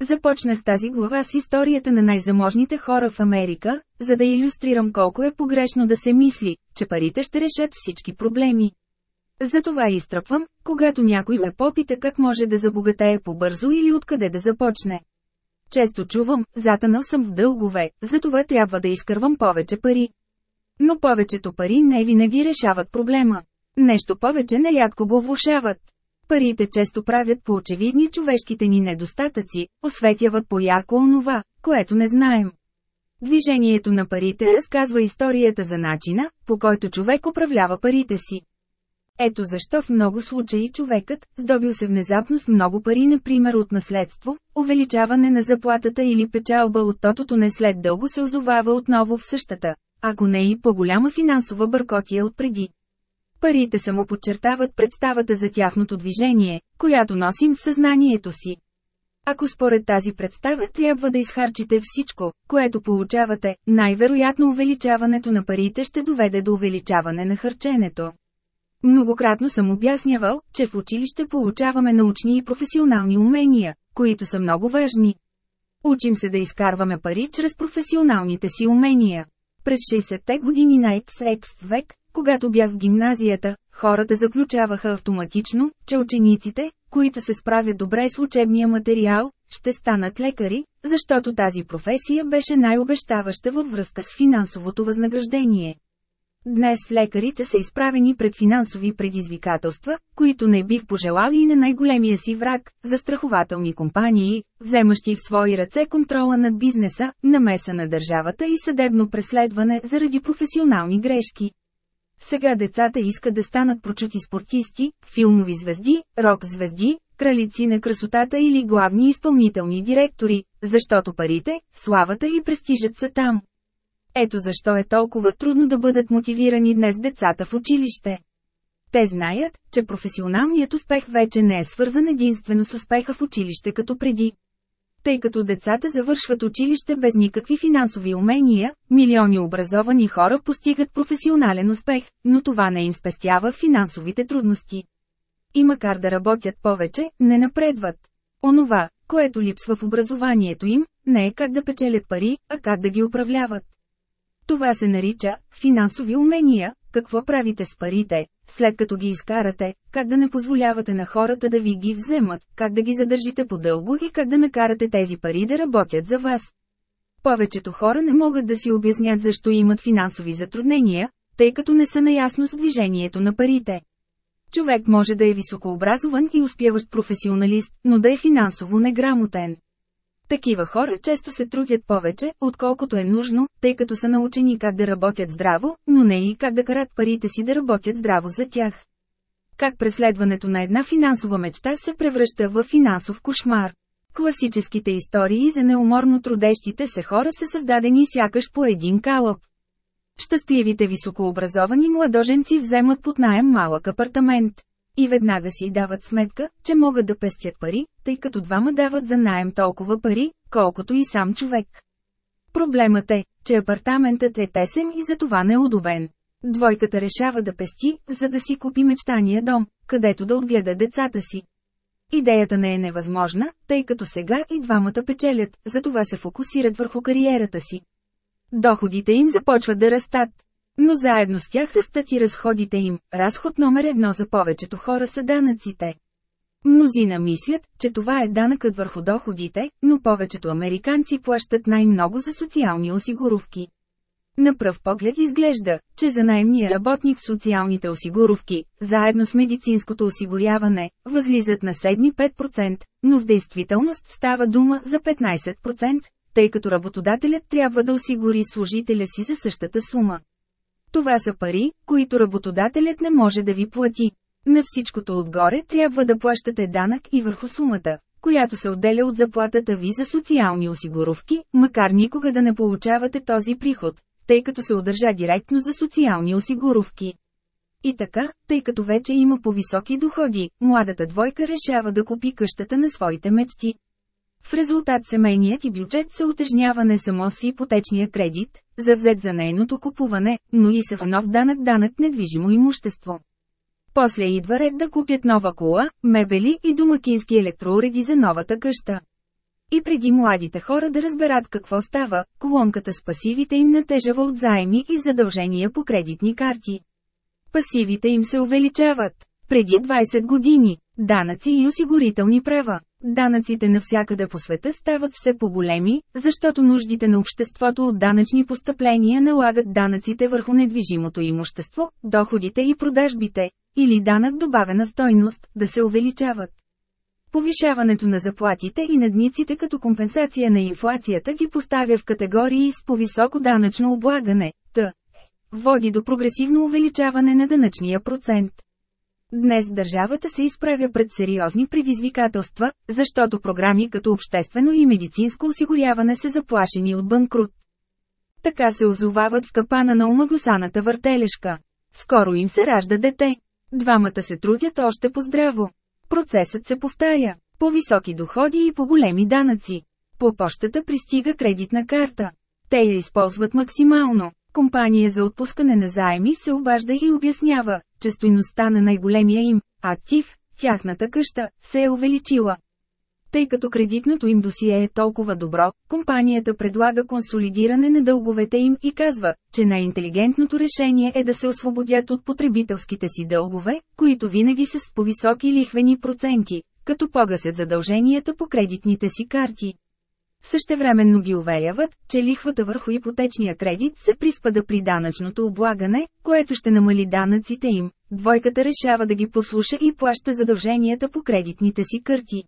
[SPEAKER 1] Започнах тази глава с историята на най-заможните хора в Америка, за да иллюстрирам колко е погрешно да се мисли, че парите ще решат всички проблеми. Затова изтръпвам, когато някой ме попита как може да забогатее по-бързо или откъде да започне. Често чувам, затънал съм в дългове, затова трябва да изкървам повече пари. Но повечето пари не винаги решават проблема. Нещо повече нерядко го влушават парите често правят по очевидни човешките ни недостатъци, осветяват по-ярко онова, което не знаем. Движението на парите разказва историята за начина, по който човек управлява парите си. Ето защо в много случаи човекът, здобил се внезапно с много пари, например от наследство, увеличаване на заплатата или печалба от тотото не след дълго се озовава отново в същата, ако не и по-голяма финансова бъркотия от преди. Парите само подчертават представата за тяхното движение, която носим в съзнанието си. Ако според тази представа трябва да изхарчите всичко, което получавате, най-вероятно увеличаването на парите ще доведе до увеличаване на харченето. Многократно съм обяснявал, че в училище получаваме научни и професионални умения, които са много важни. Учим се да изкарваме пари чрез професионалните си умения. През 60-те години на XX век, когато бях в гимназията, хората заключаваха автоматично, че учениците, които се справят добре с учебния материал, ще станат лекари, защото тази професия беше най-обещаваща във връзка с финансовото възнаграждение. Днес лекарите са изправени пред финансови предизвикателства, които не бих пожелали и на най-големия си враг – застрахователни компании, вземащи в свои ръце контрола над бизнеса, намеса на държавата и съдебно преследване заради професионални грешки. Сега децата искат да станат прочути спортисти, филмови звезди, рок-звезди, кралици на красотата или главни изпълнителни директори, защото парите, славата и престижът са там. Ето защо е толкова трудно да бъдат мотивирани днес децата в училище. Те знаят, че професионалният успех вече не е свързан единствено с успеха в училище като преди. Тъй като децата завършват училище без никакви финансови умения, милиони образовани хора постигат професионален успех, но това не им спестява финансовите трудности. И макар да работят повече, не напредват. Онова, което липсва в образованието им, не е как да печелят пари, а как да ги управляват. Това се нарича финансови умения, какво правите с парите, след като ги изкарате, как да не позволявате на хората да ви ги вземат, как да ги задържите по-дълго и как да накарате тези пари да работят за вас. Повечето хора не могат да си обяснят защо имат финансови затруднения, тъй като не са наясно с движението на парите. Човек може да е високообразован и успяващ професионалист, но да е финансово неграмотен. Такива хора често се трудят повече, отколкото е нужно, тъй като са научени как да работят здраво, но не и как да карат парите си да работят здраво за тях. Как преследването на една финансова мечта се превръща в финансов кошмар. Класическите истории за неуморно трудещите се хора са създадени сякаш по един калъп. Щастливите високообразовани младоженци вземат под найем малък апартамент. И веднага си дават сметка, че могат да пестят пари, тъй като двама дават за найем толкова пари, колкото и сам човек. Проблемът е, че апартаментът е тесен и затова неудобен. Двойката решава да пести, за да си купи мечтания дом, където да отгледа децата си. Идеята не е невъзможна, тъй като сега и двамата печелят, затова се фокусират върху кариерата си. Доходите им започват да растат. Но заедно с тях растат и разходите им. Разход номер едно за повечето хора са данъците. Мнозина мислят, че това е данъкът върху доходите, но повечето американци плащат най-много за социални осигуровки. На пръв поглед изглежда, че за наймния работник социалните осигуровки, заедно с медицинското осигуряване, възлизат на 7-5%, но в действителност става дума за 15%, тъй като работодателят трябва да осигури служителя си за същата сума. Това са пари, които работодателят не може да ви плати. На всичкото отгоре трябва да плащате данък и върху сумата, която се отделя от заплатата ви за социални осигуровки, макар никога да не получавате този приход, тъй като се удържа директно за социални осигуровки. И така, тъй като вече има по-високи доходи, младата двойка решава да купи къщата на своите мечти. В резултат семейният и бюджет се отежнява не само с ипотечния кредит, завзет за нейното купуване, но и са в нов данък данък недвижимо имущество. После идва ред да купят нова кола, мебели и домакински електроуреди за новата къща. И преди младите хора да разберат какво става, колонката с пасивите им натежава от заеми и задължения по кредитни карти. Пасивите им се увеличават. Преди 20 години, данъци и осигурителни права. Данъците навсякъде по света стават все по-големи, защото нуждите на обществото от данъчни постъпления налагат данъците върху недвижимото имущество, доходите и продажбите, или данък добавена стойност, да се увеличават. Повишаването на заплатите и надниците като компенсация на инфлацията ги поставя в категории с по-високо данъчно облагане, т. води до прогресивно увеличаване на данъчния процент. Днес държавата се изправя пред сериозни предизвикателства, защото програми като обществено и медицинско осигуряване са заплашени от банкрут. Така се озовават в капана на омагосаната въртележка. Скоро им се ражда дете. Двамата се трудят още по-здраво. Процесът се повтаря. По-високи доходи и по-големи данъци. По почтата пристига кредитна карта. Те я използват максимално. Компания за отпускане на заеми се обажда и обяснява, че стойността на най-големия им актив, тяхната къща, се е увеличила. Тъй като кредитното им досие е толкова добро, компанията предлага консолидиране на дълговете им и казва, че най-интелигентното решение е да се освободят от потребителските си дългове, които винаги са с повисоки лихвени проценти, като погасят задълженията по кредитните си карти. Същевременно ги уверяват, че лихвата върху ипотечния кредит се приспада при данъчното облагане, което ще намали данъците им. Двойката решава да ги послуша и плаща задълженията по кредитните си карти.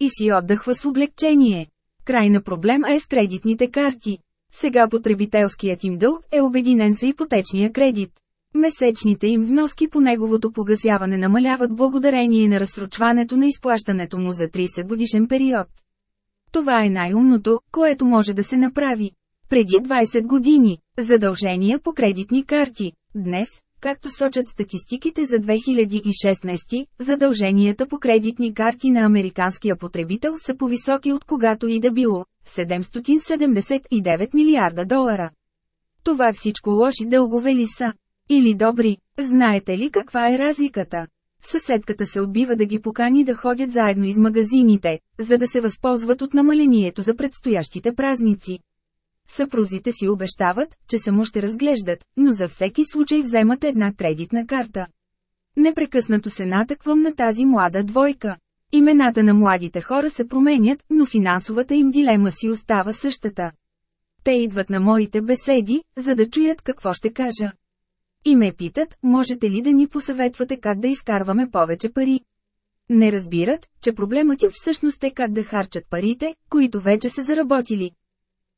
[SPEAKER 1] И си отдъхва с облегчение. Край на проблема е с кредитните карти. Сега потребителският им дълг е обединен с ипотечния кредит. Месечните им вноски по неговото погасяване намаляват благодарение на разсрочването на изплащането му за 30 годишен период. Това е най-умното, което може да се направи. Преди 20 години – задължения по кредитни карти. Днес, както сочат статистиките за 2016, задълженията по кредитни карти на американския потребител са по-високи от когато и да било – 779 милиарда долара. Това всичко лоши дългове ли са? Или добри? Знаете ли каква е разликата? Съседката се отбива да ги покани да ходят заедно из магазините, за да се възползват от намалението за предстоящите празници. Съпрузите си обещават, че само ще разглеждат, но за всеки случай вземат една кредитна карта. Непрекъснато се натъквам на тази млада двойка. Имената на младите хора се променят, но финансовата им дилема си остава същата. Те идват на моите беседи, за да чуят какво ще кажа. И ме питат, можете ли да ни посъветвате как да изкарваме повече пари. Не разбират, че проблемът им всъщност е как да харчат парите, които вече са заработили.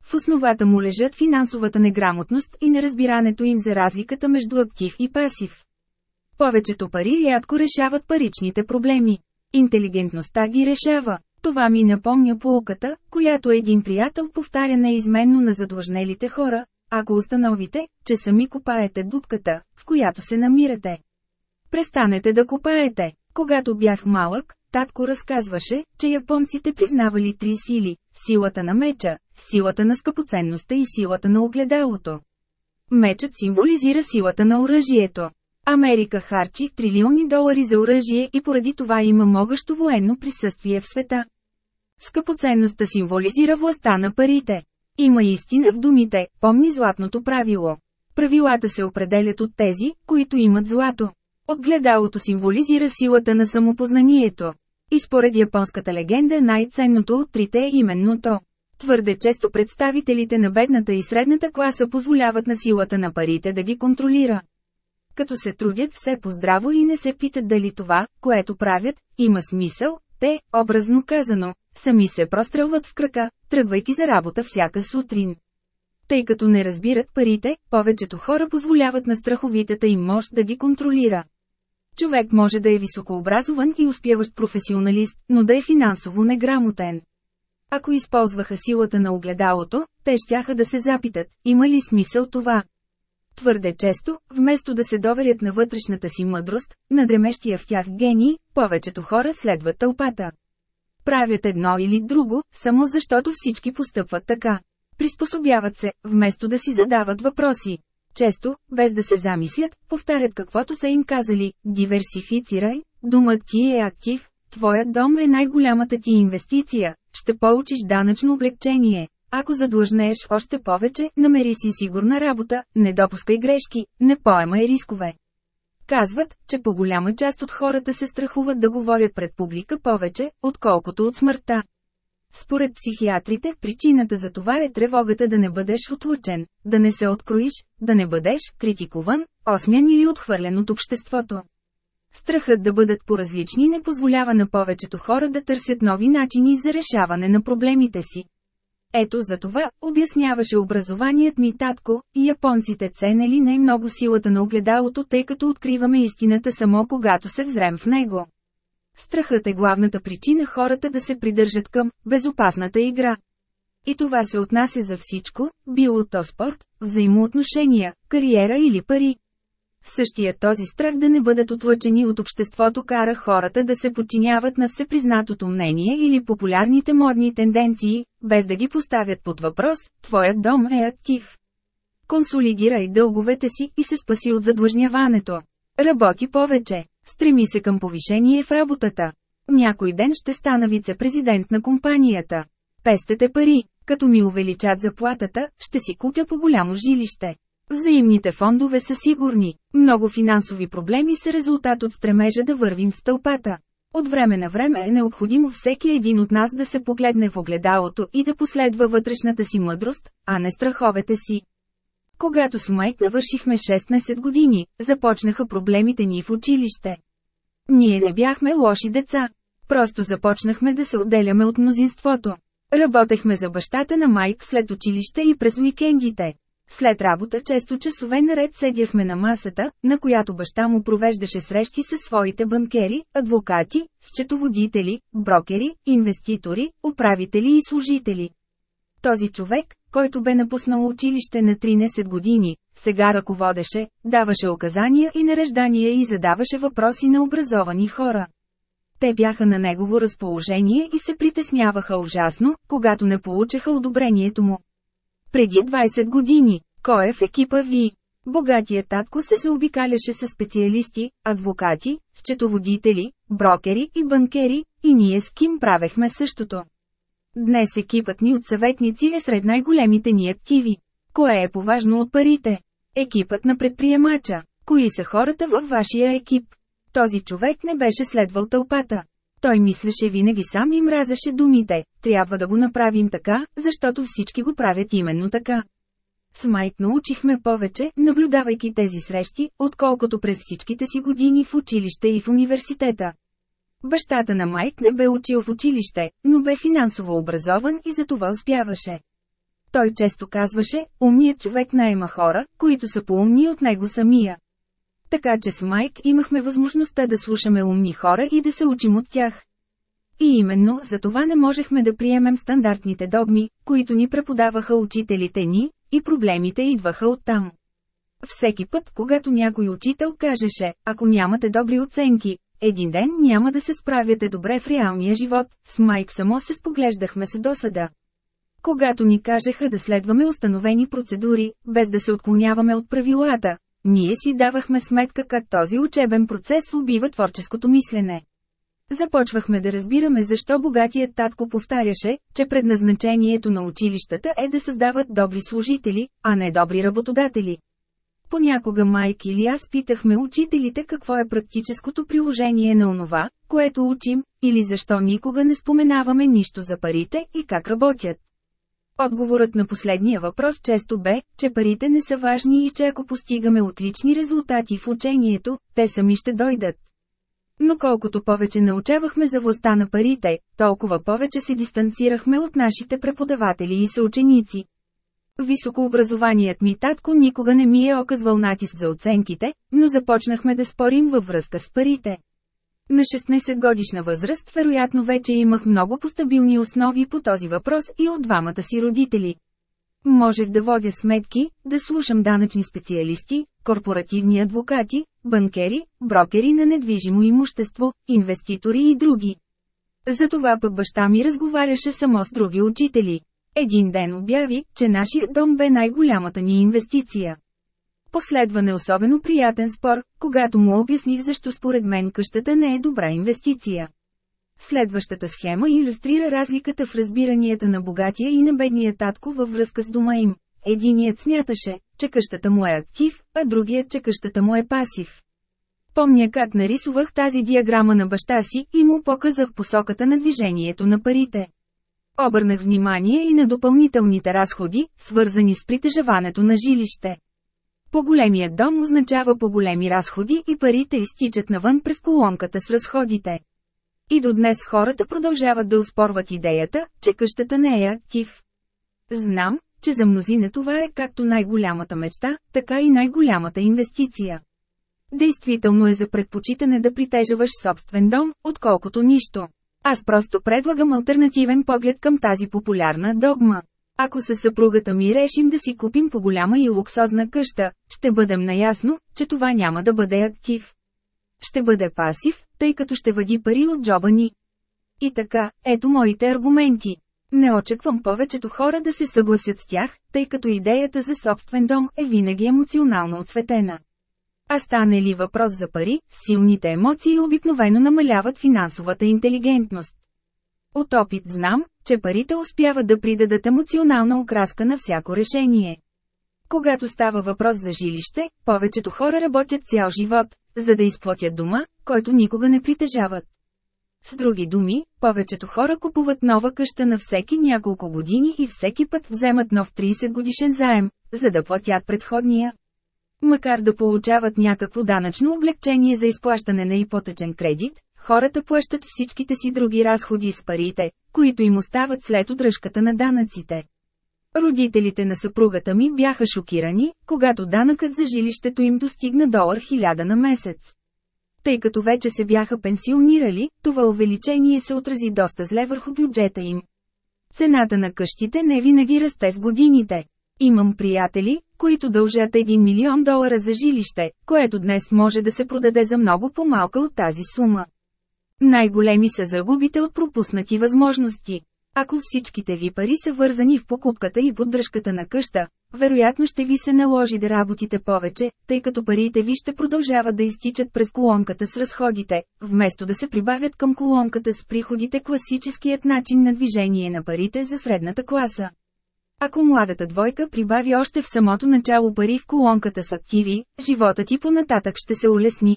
[SPEAKER 1] В основата му лежат финансовата неграмотност и неразбирането им за разликата между актив и пасив. Повечето пари рядко решават паричните проблеми. Интелигентността ги решава. Това ми напомня полуката, която един приятел повтаря неизменно на задлъжнелите хора, ако установите, че сами копаете дупката, в която се намирате. Престанете да копаете. Когато бях малък, татко разказваше, че японците признавали три сили – силата на меча, силата на скъпоценността и силата на огледалото. Мечът символизира силата на оръжието. Америка харчи трилиони долари за оръжие и поради това има могъщо военно присъствие в света. Скъпоценността символизира властта на парите. Има истина в думите, помни златното правило. Правилата се определят от тези, които имат злато. Отгледалото символизира силата на самопознанието. И според японската легенда най-ценното от трите е именно то. Твърде често представителите на бедната и средната класа позволяват на силата на парите да ги контролира. Като се трудят все по здраво и не се питат дали това, което правят, има смисъл, те, образно казано, Сами се прострелват в крака, тръгвайки за работа всяка сутрин. Тъй като не разбират парите, повечето хора позволяват на страховитата им мощ да ги контролира. Човек може да е високообразован и успяващ професионалист, но да е финансово неграмотен. Ако използваха силата на огледалото, те щяха да се запитат, има ли смисъл това? Твърде често, вместо да се доверят на вътрешната си мъдрост, надремещия в тях гений, повечето хора следват тълпата. Правят едно или друго, само защото всички постъпват така. Приспособяват се, вместо да си задават въпроси. Често, без да се замислят, повтарят каквото са им казали – диверсифицирай, думът ти е актив, твоят дом е най-голямата ти инвестиция, ще получиш данъчно облегчение. Ако задлъжнееш още повече, намери си сигурна работа, не допускай грешки, не поемай рискове. Казват, че по-голяма част от хората се страхуват да говорят пред публика повече, отколкото от смъртта. Според психиатрите, причината за това е тревогата да не бъдеш отлучен, да не се откроиш, да не бъдеш критикуван, осмян или отхвърлен от обществото. Страхът да бъдат поразлични не позволява на повечето хора да търсят нови начини за решаване на проблемите си. Ето за това, обясняваше образованият ми татко, и японците ценели най-много силата на огледалото, тъй като откриваме истината само когато се взрем в него. Страхът е главната причина хората да се придържат към безопасната игра. И това се отнася за всичко, било то спорт, взаимоотношения, кариера или пари. Същия този страх да не бъдат отлъчени от обществото кара хората да се подчиняват на всепризнатото мнение или популярните модни тенденции, без да ги поставят под въпрос, твоят дом е актив. Консолидирай дълговете си и се спаси от задлъжняването. Работи повече, стреми се към повишение в работата. Някой ден ще стана вице-президент на компанията. Пестете пари, като ми увеличат заплатата, ще си купя по голямо жилище. Взаимните фондове са сигурни. Много финансови проблеми са резултат от стремежа да вървим в стълпата. От време на време е необходимо всеки един от нас да се погледне в огледалото и да последва вътрешната си мъдрост, а не страховете си. Когато с Майк навършихме 16 години, започнаха проблемите ни в училище. Ние не бяхме лоши деца. Просто започнахме да се отделяме от мнозинството. Работехме за бащата на Майк след училище и през уикендите. След работа често часове наред седяхме на масата, на която баща му провеждаше срещи със своите банкери, адвокати, счетоводители, брокери, инвеститори, управители и служители. Този човек, който бе напуснал училище на 13 години, сега ръководеше, даваше указания и нареждания и задаваше въпроси на образовани хора. Те бяха на негово разположение и се притесняваха ужасно, когато не получаха одобрението му. Преди 20 години, кой е в екипа ви? Богатия татко се заобикаляше с специалисти, адвокати, счетоводители, брокери и банкери, и ние с Ким правехме същото. Днес екипът ни от съветници е сред най-големите ни активи. Кое е поважно от парите? Екипът на предприемача. Кои са хората във вашия екип? Този човек не беше следвал тълпата. Той мислеше винаги сам и мразеше думите, трябва да го направим така, защото всички го правят именно така. С Майк научихме повече, наблюдавайки тези срещи, отколкото през всичките си години в училище и в университета. Бащата на Майк не бе учил в училище, но бе финансово образован и за това успяваше. Той често казваше, умният човек найма хора, които са поумни от него самия. Така че с Майк имахме възможността да слушаме умни хора и да се учим от тях. И именно за това не можехме да приемем стандартните догми, които ни преподаваха учителите ни, и проблемите идваха оттам. Всеки път, когато някой учител кажеше, ако нямате добри оценки, един ден няма да се справяте добре в реалния живот, с Майк само се споглеждахме с досада. Когато ни кажеха да следваме установени процедури, без да се отклоняваме от правилата, ние си давахме сметка как този учебен процес убива творческото мислене. Започвахме да разбираме защо богатият татко повтаряше, че предназначението на училищата е да създават добри служители, а не добри работодатели. Понякога майки или аз питахме учителите какво е практическото приложение на онова, което учим, или защо никога не споменаваме нищо за парите и как работят. Отговорът на последния въпрос често бе, че парите не са важни и че ако постигаме отлични резултати в учението, те сами ще дойдат. Но колкото повече научавахме за властта на парите, толкова повече се дистанцирахме от нашите преподаватели и съученици. Високообразованият ми татко никога не ми е оказвал натиск за оценките, но започнахме да спорим във връзка с парите. На 16 годишна възраст вероятно вече имах много постабилни основи по този въпрос и от двамата си родители. Можех да водя сметки, да слушам данъчни специалисти, корпоративни адвокати, банкери, брокери на недвижимо имущество, инвеститори и други. Затова пък баща ми разговаряше само с други учители. Един ден обяви, че нашия дом бе най-голямата ни инвестиция. Последва не особено приятен спор, когато му обясних защо според мен къщата не е добра инвестиция. Следващата схема иллюстрира разликата в разбиранията на богатия и на бедния татко във връзка с дома им. Единият смяташе, че къщата му е актив, а другият, че къщата му е пасив. Помня как нарисувах тази диаграма на баща си и му показах посоката на движението на парите. Обърнах внимание и на допълнителните разходи, свързани с притежаването на жилище. По-големият дом означава по-големи разходи и парите изтичат навън през колонката с разходите. И до днес хората продължават да успорват идеята, че къщата не е актив. Знам, че за мнозина това е както най-голямата мечта, така и най-голямата инвестиция. Действително е за предпочитане да притежаваш собствен дом, отколкото нищо. Аз просто предлагам альтернативен поглед към тази популярна догма. Ако със съпругата ми решим да си купим по голяма и луксозна къща, ще бъдем наясно, че това няма да бъде актив. Ще бъде пасив, тъй като ще въди пари от джоба ни. И така, ето моите аргументи. Не очаквам повечето хора да се съгласят с тях, тъй като идеята за собствен дом е винаги емоционално отцветена. А стане ли въпрос за пари, силните емоции обикновено намаляват финансовата интелигентност. От опит знам, че парите успяват да придадат емоционална окраска на всяко решение. Когато става въпрос за жилище, повечето хора работят цял живот, за да изплатят дома, който никога не притежават. С други думи, повечето хора купуват нова къща на всеки няколко години и всеки път вземат нов 30 годишен заем, за да платят предходния. Макар да получават някакво данъчно облегчение за изплащане на ипотечен кредит, Хората плащат всичките си други разходи с парите, които им остават след удръжката на данъците. Родителите на съпругата ми бяха шокирани, когато данъкът за жилището им достигна долар 1000 на месец. Тъй като вече се бяха пенсионирали, това увеличение се отрази доста зле върху бюджета им. Цената на къщите не винаги расте с годините. Имам приятели, които дължат 1 милион долара за жилище, което днес може да се продаде за много по-малка от тази сума. Най-големи са загубите от пропуснати възможности. Ако всичките ви пари са вързани в покупката и поддръжката на къща, вероятно ще ви се наложи да работите повече, тъй като парите ви ще продължават да изтичат през колонката с разходите, вместо да се прибавят към колонката с приходите класическият начин на движение на парите за средната класа. Ако младата двойка прибави още в самото начало пари в колонката с активи, живота ти понататък ще се улесни.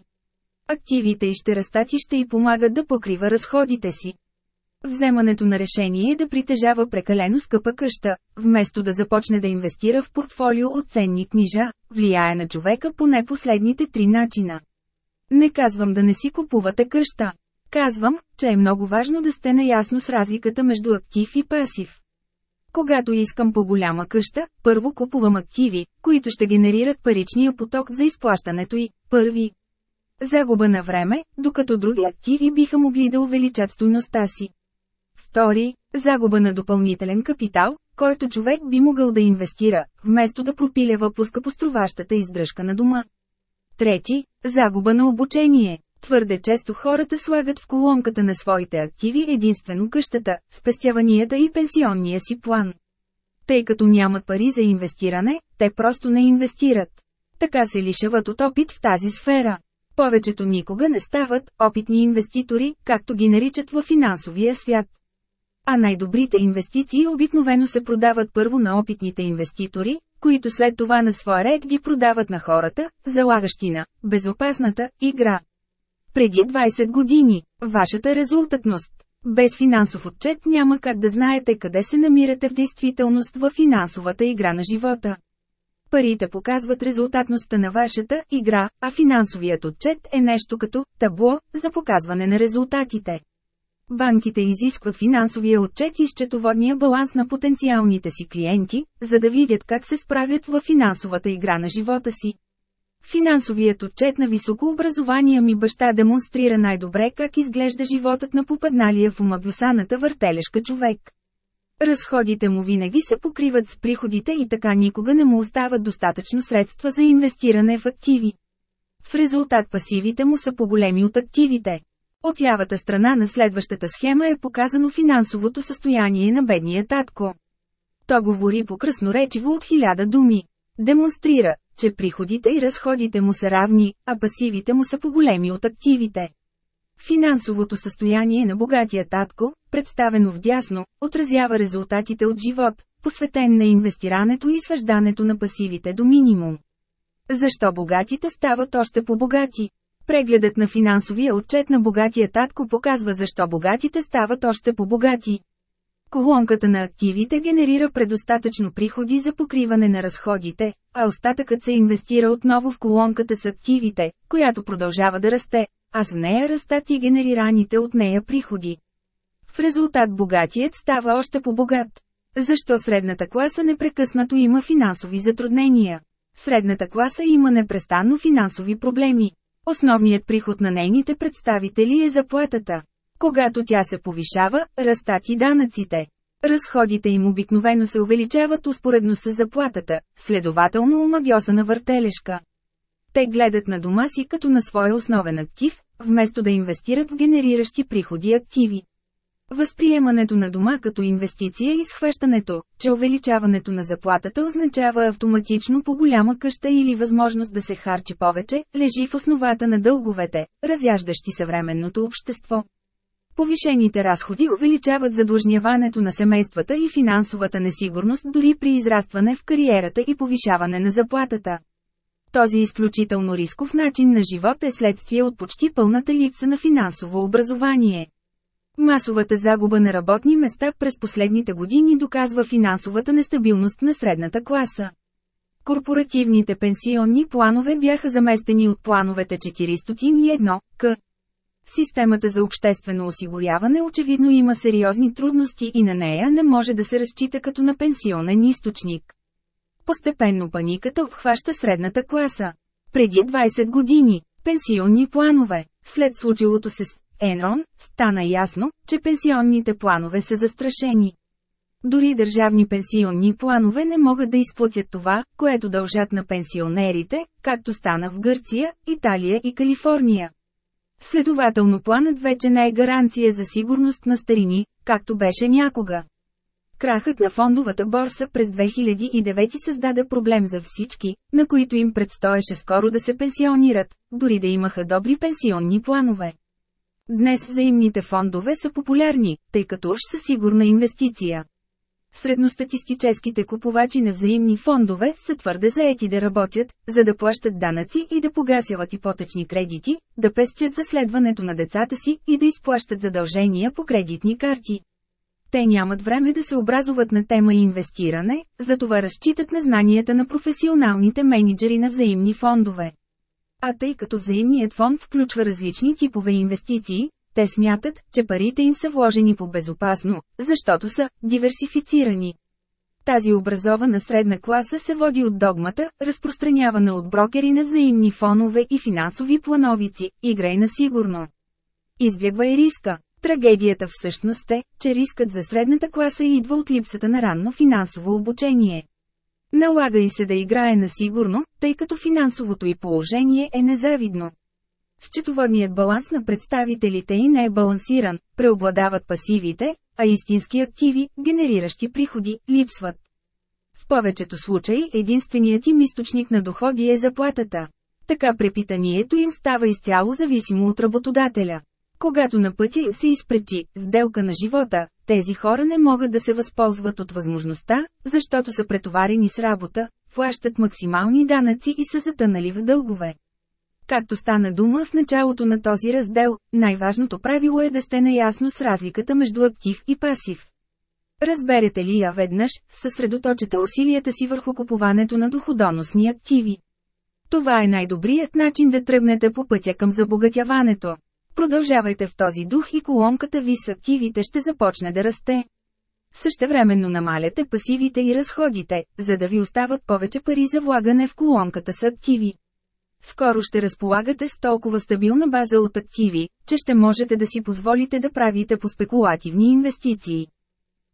[SPEAKER 1] Активите и ще растат и ще й помагат да покрива разходите си. Вземането на решение е да притежава прекалено скъпа къща, вместо да започне да инвестира в портфолио от ценни книжа, влияе на човека поне последните три начина. Не казвам да не си купувате къща. Казвам, че е много важно да сте наясно с разликата между актив и пасив. Когато искам по-голяма къща, първо купувам активи, които ще генерират паричния поток за изплащането и първи Загуба на време, докато други активи биха могли да увеличат стойността си. Втори, загуба на допълнителен капитал, който човек би могъл да инвестира, вместо да пропилява по скъпоструващата издръжка на дома. Трети, загуба на обучение. Твърде често хората слагат в колонката на своите активи единствено къщата, спестяванията и пенсионния си план. Тъй като нямат пари за инвестиране, те просто не инвестират. Така се лишават от опит в тази сфера. Повечето никога не стават опитни инвеститори, както ги наричат във финансовия свят. А най-добрите инвестиции обикновено се продават първо на опитните инвеститори, които след това на своя ред ги продават на хората, залагащи на безопасната игра. Преди 20 години, вашата резултатност. Без финансов отчет няма как да знаете къде се намирате в действителност във финансовата игра на живота. Парите показват резултатността на вашата игра, а финансовият отчет е нещо като табло за показване на резултатите. Банките изискват финансовия отчет и счетоводния баланс на потенциалните си клиенти, за да видят как се справят във финансовата игра на живота си. Финансовият отчет на високо образование ми баща демонстрира най-добре как изглежда животът на попадналия в омагосаната въртележка човек. Разходите му винаги се покриват с приходите и така никога не му остават достатъчно средства за инвестиране в активи. В резултат пасивите му са по-големи от активите. От лявата страна на следващата схема е показано финансовото състояние на бедния татко. То говори по красноречиво от хиляда думи. Демонстрира, че приходите и разходите му са равни, а пасивите му са по-големи от активите. Финансовото състояние на богатия татко, представено в дясно, отразява резултатите от живот, посветен на инвестирането и свъждането на пасивите до минимум. Защо богатите стават още по-богати? Прегледът на финансовия отчет на богатия татко показва защо богатите стават още по-богати. Колонката на активите генерира предостатъчно приходи за покриване на разходите, а остатъкът се инвестира отново в колонката с активите, която продължава да расте, а с нея растат и генерираните от нея приходи. В резултат богатият става още по-богат. Защо средната класа непрекъснато има финансови затруднения? Средната класа има непрестанно финансови проблеми. Основният приход на нейните представители е заплатата. Когато тя се повишава, растат и данъците. Разходите им обикновено се увеличават успоредно с заплатата, следователно омагиоса на въртележка. Те гледат на дома си като на своя основен актив, вместо да инвестират в генериращи приходи активи. Възприемането на дома като инвестиция и схващането, че увеличаването на заплатата означава автоматично по-голяма къща или възможност да се харчи повече, лежи в основата на дълговете, разяждащи съвременното общество. Повишените разходи увеличават задлъжняването на семействата и финансовата несигурност дори при израстване в кариерата и повишаване на заплатата. Този изключително рисков начин на живот е следствие от почти пълната липса на финансово образование. Масовата загуба на работни места през последните години доказва финансовата нестабилност на средната класа. Корпоративните пенсионни планове бяха заместени от плановете 401 к. Системата за обществено осигуряване очевидно има сериозни трудности и на нея не може да се разчита като на пенсионен източник. Постепенно паниката обхваща средната класа. Преди 20 години, пенсионни планове. След случилото се с Енрон, стана ясно, че пенсионните планове са застрашени. Дори държавни пенсионни планове не могат да изплатят това, което дължат на пенсионерите, както стана в Гърция, Италия и Калифорния. Следователно планът вече не е гаранция за сигурност на старини, както беше някога. Крахът на фондовата борса през 2009 създаде проблем за всички, на които им предстоеше скоро да се пенсионират, дори да имаха добри пенсионни планове. Днес взаимните фондове са популярни, тъй като уж са сигурна инвестиция. Средностатистическите купувачи на взаимни фондове са твърде заети да работят, за да плащат данъци и да погасяват ипотечни кредити, да пестят за следването на децата си и да изплащат задължения по кредитни карти. Те нямат време да се образуват на тема инвестиране, затова разчитат на знанията на професионалните менеджери на взаимни фондове. А тъй като взаимният фонд включва различни типове инвестиции, те смятат, че парите им са вложени по-безопасно, защото са диверсифицирани. Тази образована средна класа се води от догмата, разпространявана от брокери на взаимни фонове и финансови плановици, играй на сигурно. Избягва и риска. Трагедията всъщност е, че рискът за средната класа идва от липсата на ранно финансово обучение. Налага и се да играе на сигурно, тъй като финансовото и положение е незавидно. Счетоводният баланс на представителите и не е балансиран, преобладават пасивите, а истински активи, генериращи приходи, липсват. В повечето случаи единственият им източник на доходи е заплатата. Така препитанието им става изцяло зависимо от работодателя. Когато на пътя им се изпречи сделка на живота, тези хора не могат да се възползват от възможността, защото са претоварени с работа, плащат максимални данъци и са затънали в дългове. Както стана дума в началото на този раздел, най-важното правило е да сте наясно с разликата между актив и пасив. Разберете ли я веднъж, съсредоточете усилията си върху купуването на доходоносни активи. Това е най-добрият начин да тръгнете по пътя към забогатяването. Продължавайте в този дух и колонката ви с активите ще започне да расте. Същевременно намаляте пасивите и разходите, за да ви остават повече пари за влагане в колонката с активи. Скоро ще разполагате с толкова стабилна база от активи, че ще можете да си позволите да правите по спекулативни инвестиции.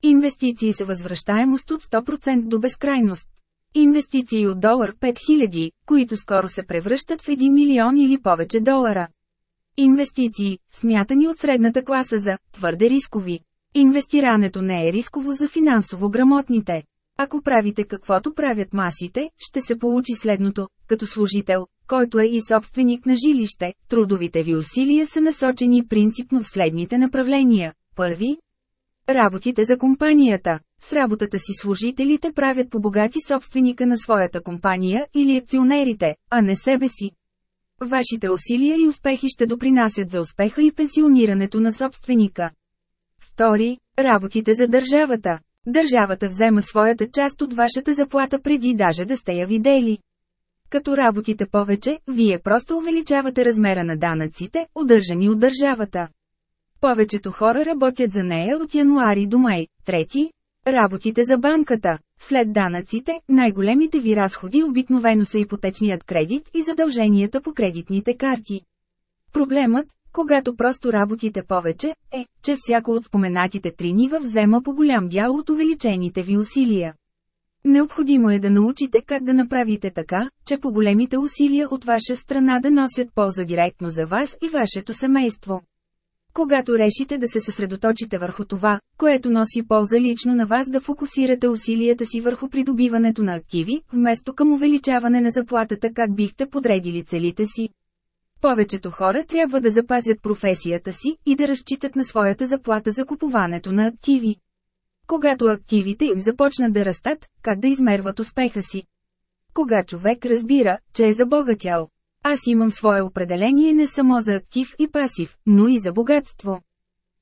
[SPEAKER 1] Инвестиции са възвръщаемост от 100% до безкрайност. Инвестиции от долар 5000, които скоро се превръщат в 1 милион или повече долара. Инвестиции, смятани от средната класа за твърде рискови. Инвестирането не е рисково за финансово грамотните. Ако правите каквото правят масите, ще се получи следното, като служител, който е и собственик на жилище, трудовите ви усилия са насочени принципно в следните направления. Първи – работите за компанията. С работата си служителите правят по-богати собственика на своята компания или акционерите, а не себе си. Вашите усилия и успехи ще допринасят за успеха и пенсионирането на собственика. Втори, работите за държавата. Държавата взема своята част от вашата заплата преди даже да сте я видели. Като работите повече, вие просто увеличавате размера на данъците, удържани от държавата. Повечето хора работят за нея от януари до май. Трети, Работите за банката. След данъците, най-големите ви разходи обикновено са ипотечният кредит и задълженията по кредитните карти. Проблемът, когато просто работите повече, е, че всяко от споменатите три нива взема по голям дял от увеличените ви усилия. Необходимо е да научите как да направите така, че по големите усилия от ваша страна да носят полза директно за вас и вашето семейство. Когато решите да се съсредоточите върху това, което носи полза лично на вас да фокусирате усилията си върху придобиването на активи, вместо към увеличаване на заплатата как бихте подредили целите си. Повечето хора трябва да запазят професията си и да разчитат на своята заплата за купуването на активи. Когато активите им започнат да растат, как да измерват успеха си? Кога човек разбира, че е забогатял, аз имам свое определение не само за актив и пасив, но и за богатство.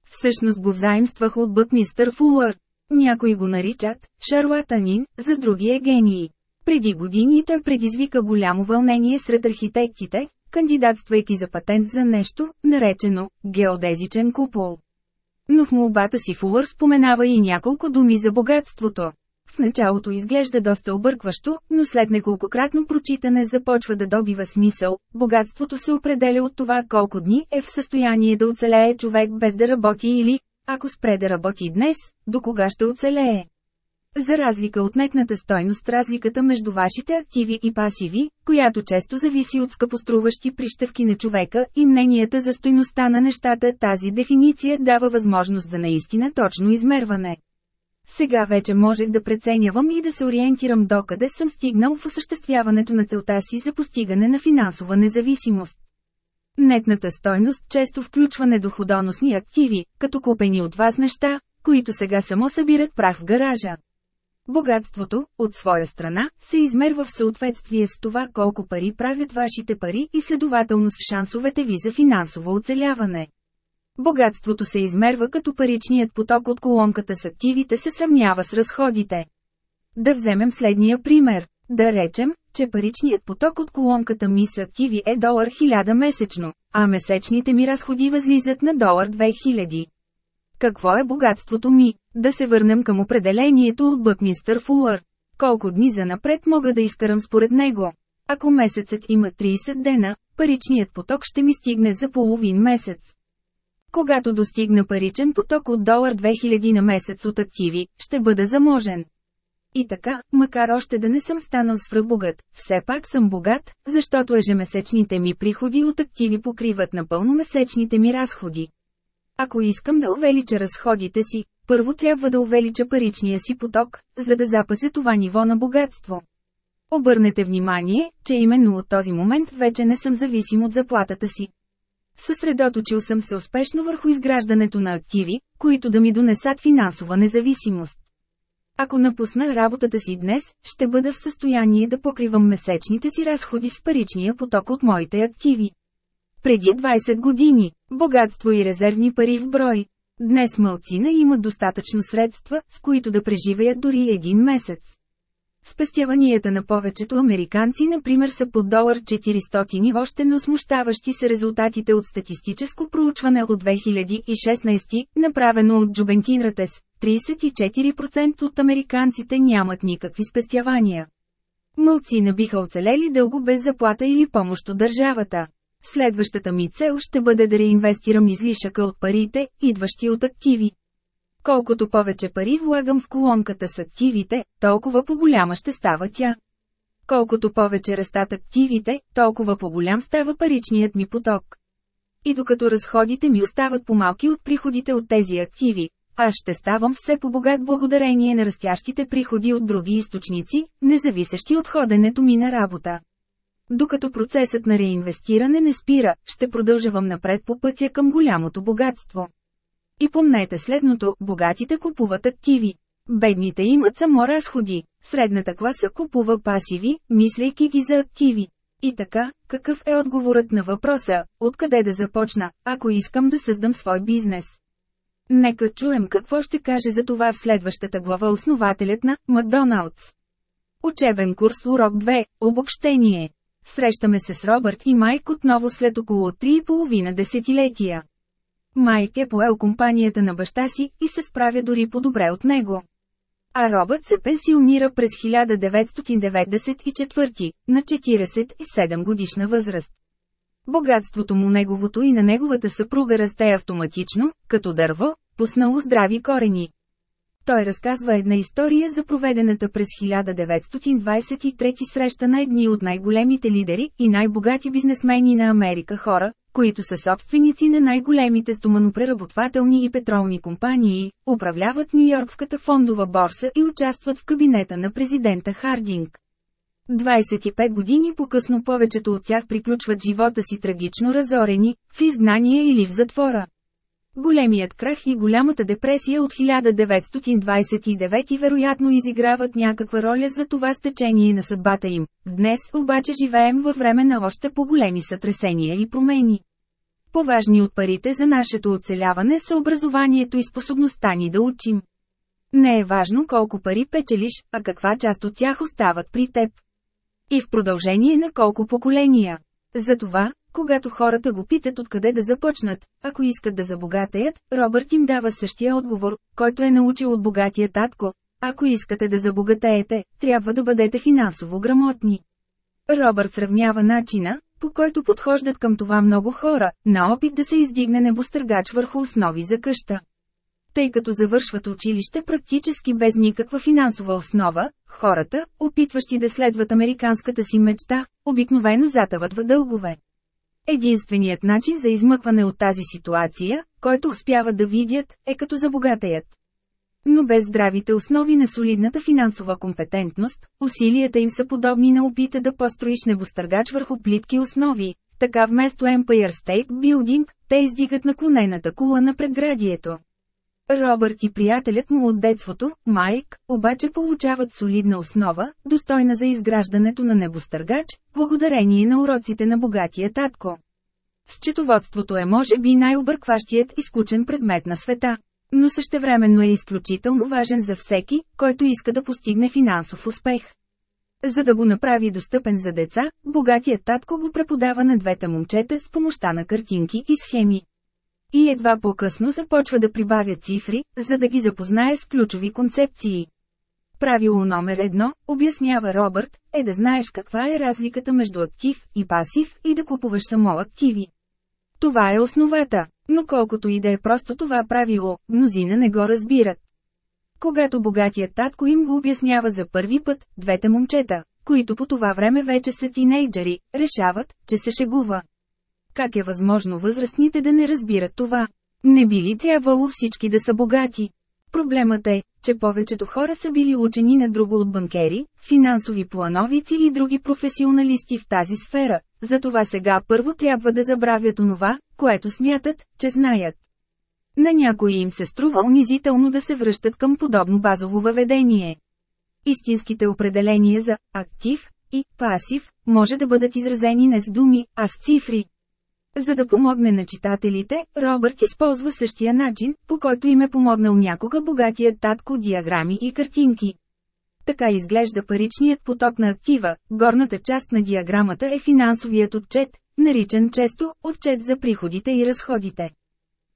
[SPEAKER 1] Всъщност го взаимствах от Бъкмистър Фулър. Някои го наричат шарлатанин, за други е гении. Преди години той предизвика голямо вълнение сред архитектите, кандидатствайки за патент за нещо, наречено геодезичен купол. Но в молбата си Фулър споменава и няколко думи за богатството. В началото изглежда доста объркващо, но след неколкократно прочитане започва да добива смисъл. Богатството се определя от това колко дни е в състояние да оцелее човек без да работи или, ако спре да работи днес, до кога ще оцелее. За разлика от нетната стойност разликата между вашите активи и пасиви, която често зависи от скъпоструващи прищавки на човека и мненията за стойността на нещата, тази дефиниция дава възможност за наистина точно измерване. Сега вече можех да преценявам и да се ориентирам докъде съм стигнал в осъществяването на целта си за постигане на финансова независимост. Нетната стойност често включва недоходоносни активи, като купени от вас неща, които сега само събират прах в гаража. Богатството, от своя страна, се измерва в съответствие с това колко пари правят вашите пари и следователно с шансовете ви за финансово оцеляване. Богатството се измерва като паричният поток от колонката с активите се сравнява с разходите. Да вземем следния пример. Да речем, че паричният поток от колонката ми с активи е долар 1000 месечно, а месечните ми разходи възлизат на долар 2000. Какво е богатството ми? Да се върнем към определението от Бъкмистър Фулър. Колко дни за напред мога да изкарам според него? Ако месецът има 30 дена, паричният поток ще ми стигне за половин месец. Когато достигна паричен поток от долар 2000 на месец от активи, ще бъда заможен. И така, макар още да не съм станал свръбогат, все пак съм богат, защото ежемесечните ми приходи от активи покриват напълно месечните ми разходи. Ако искам да увелича разходите си, първо трябва да увелича паричния си поток, за да запася това ниво на богатство. Обърнете внимание, че именно от този момент вече не съм зависим от заплатата си. Съсредоточил съм се успешно върху изграждането на активи, които да ми донесат финансова независимост. Ако напусна работата си днес, ще бъда в състояние да покривам месечните си разходи с паричния поток от моите активи. Преди 20 години – богатство и резервни пари в брой. Днес мълцина имат достатъчно средства, с които да преживеят дори един месец. Спестяванията на повечето американци, например, са под долар 400 още, но смущаващи са резултатите от статистическо проучване от 2016, направено от Джубенкин Ратес. 34% от американците нямат никакви спестявания. Мълци не биха оцелели дълго без заплата или помощ от държавата. Следващата ми цел ще бъде да реинвестирам излишъка от парите, идващи от активи. Колкото повече пари влагам в колонката с активите, толкова по-голяма ще става тя. Колкото повече растат активите, толкова по-голям става паричният ми поток. И докато разходите ми остават по-малки от приходите от тези активи, аз ще ставам все по-богат благодарение на растящите приходи от други източници, независещи от ходенето ми на работа. Докато процесът на реинвестиране не спира, ще продължавам напред по пътя към голямото богатство. И помнете следното, богатите купуват активи. Бедните имат само разходи, средната класа купува пасиви, мислейки ги за активи. И така, какъв е отговорът на въпроса, откъде да започна, ако искам да създам свой бизнес? Нека чуем какво ще каже за това в следващата глава основателят на Макдоналдс. Учебен курс урок 2 – обобщение. Срещаме се с Робърт и Майк отново след около 3,5 десетилетия. Майк е поел компанията на баща си и се справя дори по-добре от него. А Робът се пенсионира през 1994, на 47 годишна възраст. Богатството му неговото и на неговата съпруга расте автоматично, като дърво, пуснало здрави корени. Той разказва една история за проведената през 1923 среща на едни от най-големите лидери и най-богати бизнесмени на Америка хора, които са собственици на най-големите стоманопреработвателни и петролни компании, управляват Нью-Йоркската фондова борса и участват в кабинета на президента Хардинг. 25 години по-късно повечето от тях приключват живота си трагично разорени, в изгнание или в затвора. Големият крах и голямата депресия от 1929 вероятно изиграват някаква роля за това стечение на съдбата им. Днес обаче живеем във време на още по-големи сътресения и промени. Поважни от парите за нашето оцеляване са образованието и способността ни да учим. Не е важно колко пари печелиш, а каква част от тях остават при теб. И в продължение на колко поколения. Затова, когато хората го питат откъде да започнат, ако искат да забогатеят, Робърт им дава същия отговор, който е научил от богатия татко. Ако искате да забогатеете, трябва да бъдете финансово грамотни. Робърт сравнява начина, по който подхождат към това много хора, на опит да се издигне небостъргач върху основи за къща. Тъй като завършват училище практически без никаква финансова основа, хората, опитващи да следват американската си мечта, обикновено затъват в дългове. Единственият начин за измъкване от тази ситуация, който успяват да видят, е като забогатеят. Но без здравите основи на солидната финансова компетентност, усилията им са подобни на опита да построиш небостъргач върху плитки основи. Така вместо Empire State Building, те издигат наклонената кула на предградието. Робърт и приятелят му от детството, Майк, обаче получават солидна основа, достойна за изграждането на небостъргач, благодарение на уроците на богатия татко. Счетоводството е може би най-объркващият и скучен предмет на света. Но същевременно е изключително важен за всеки, който иска да постигне финансов успех. За да го направи достъпен за деца, богатият татко го преподава на двете момчета с помощта на картинки и схеми. И едва по-късно започва да прибавя цифри, за да ги запознае с ключови концепции. Правило номер едно, обяснява Робърт, е да знаеш каква е разликата между актив и пасив и да купуваш само активи. Това е основата. Но колкото и да е просто това правило, мнозина не го разбират. Когато богатият татко им го обяснява за първи път, двете момчета, които по това време вече са тинейджери, решават, че се шегува. Как е възможно възрастните да не разбират това? Не би ли трябвало всички да са богати? Проблемът е, че повечето хора са били учени на друго от банкери, финансови плановици и други професионалисти в тази сфера, затова сега първо трябва да забравят онова, което смятат, че знаят. На някои им се струва унизително да се връщат към подобно базово въведение. Истинските определения за «актив» и «пасив» може да бъдат изразени не с думи, а с цифри. За да помогне на читателите, Робърт използва същия начин, по който им е помогнал някога богатият татко диаграми и картинки. Така изглежда паричният поток на актива, горната част на диаграмата е финансовият отчет, наричан често «отчет за приходите и разходите».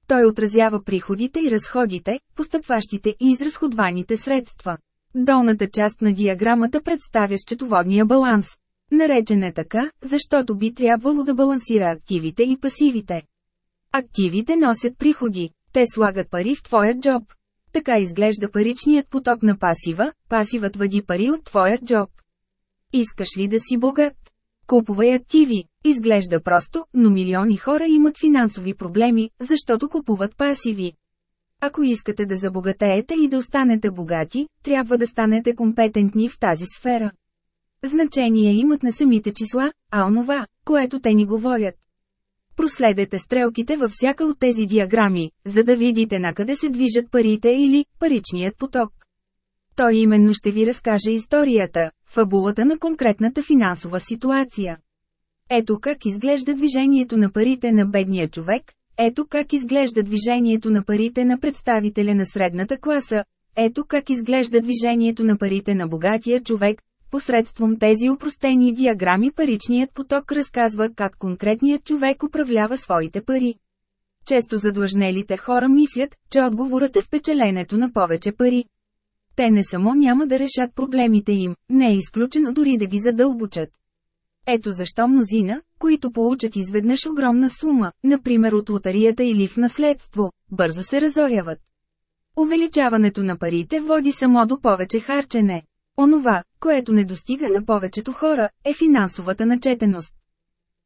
[SPEAKER 1] Той отразява приходите и разходите, постъпващите и изразходваните средства. Долната част на диаграмата представя счетоводния баланс. Наречен е така, защото би трябвало да балансира активите и пасивите. Активите носят приходи, те слагат пари в твоя джоб. Така изглежда паричният поток на пасива, пасивът въди пари от твоя джоб. Искаш ли да си богат? Купувай активи. Изглежда просто, но милиони хора имат финансови проблеми, защото купуват пасиви. Ако искате да забогатеете и да останете богати, трябва да станете компетентни в тази сфера. Значение имат на самите числа, а онова, което те ни говорят. Проследете стрелките във всяка от тези диаграми, за да видите накъде се движат парите или паричният поток. Той именно ще ви разкаже историята, фабулата на конкретната финансова ситуация. Ето как изглежда движението на парите на бедния човек, ето как изглежда движението на парите на представителя на средната класа, ето как изглежда движението на парите на богатия човек, Посредством тези упростени диаграми паричният поток разказва как конкретният човек управлява своите пари. Често задлъжнелите хора мислят, че отговорът е в печеленето на повече пари. Те не само няма да решат проблемите им, не е изключено дори да ги задълбочат. Ето защо мнозина, които получат изведнъж огромна сума, например от лотарията или в наследство, бързо се разоряват. Увеличаването на парите води само до повече харчене. Онова, което не достига на повечето хора, е финансовата начетеност.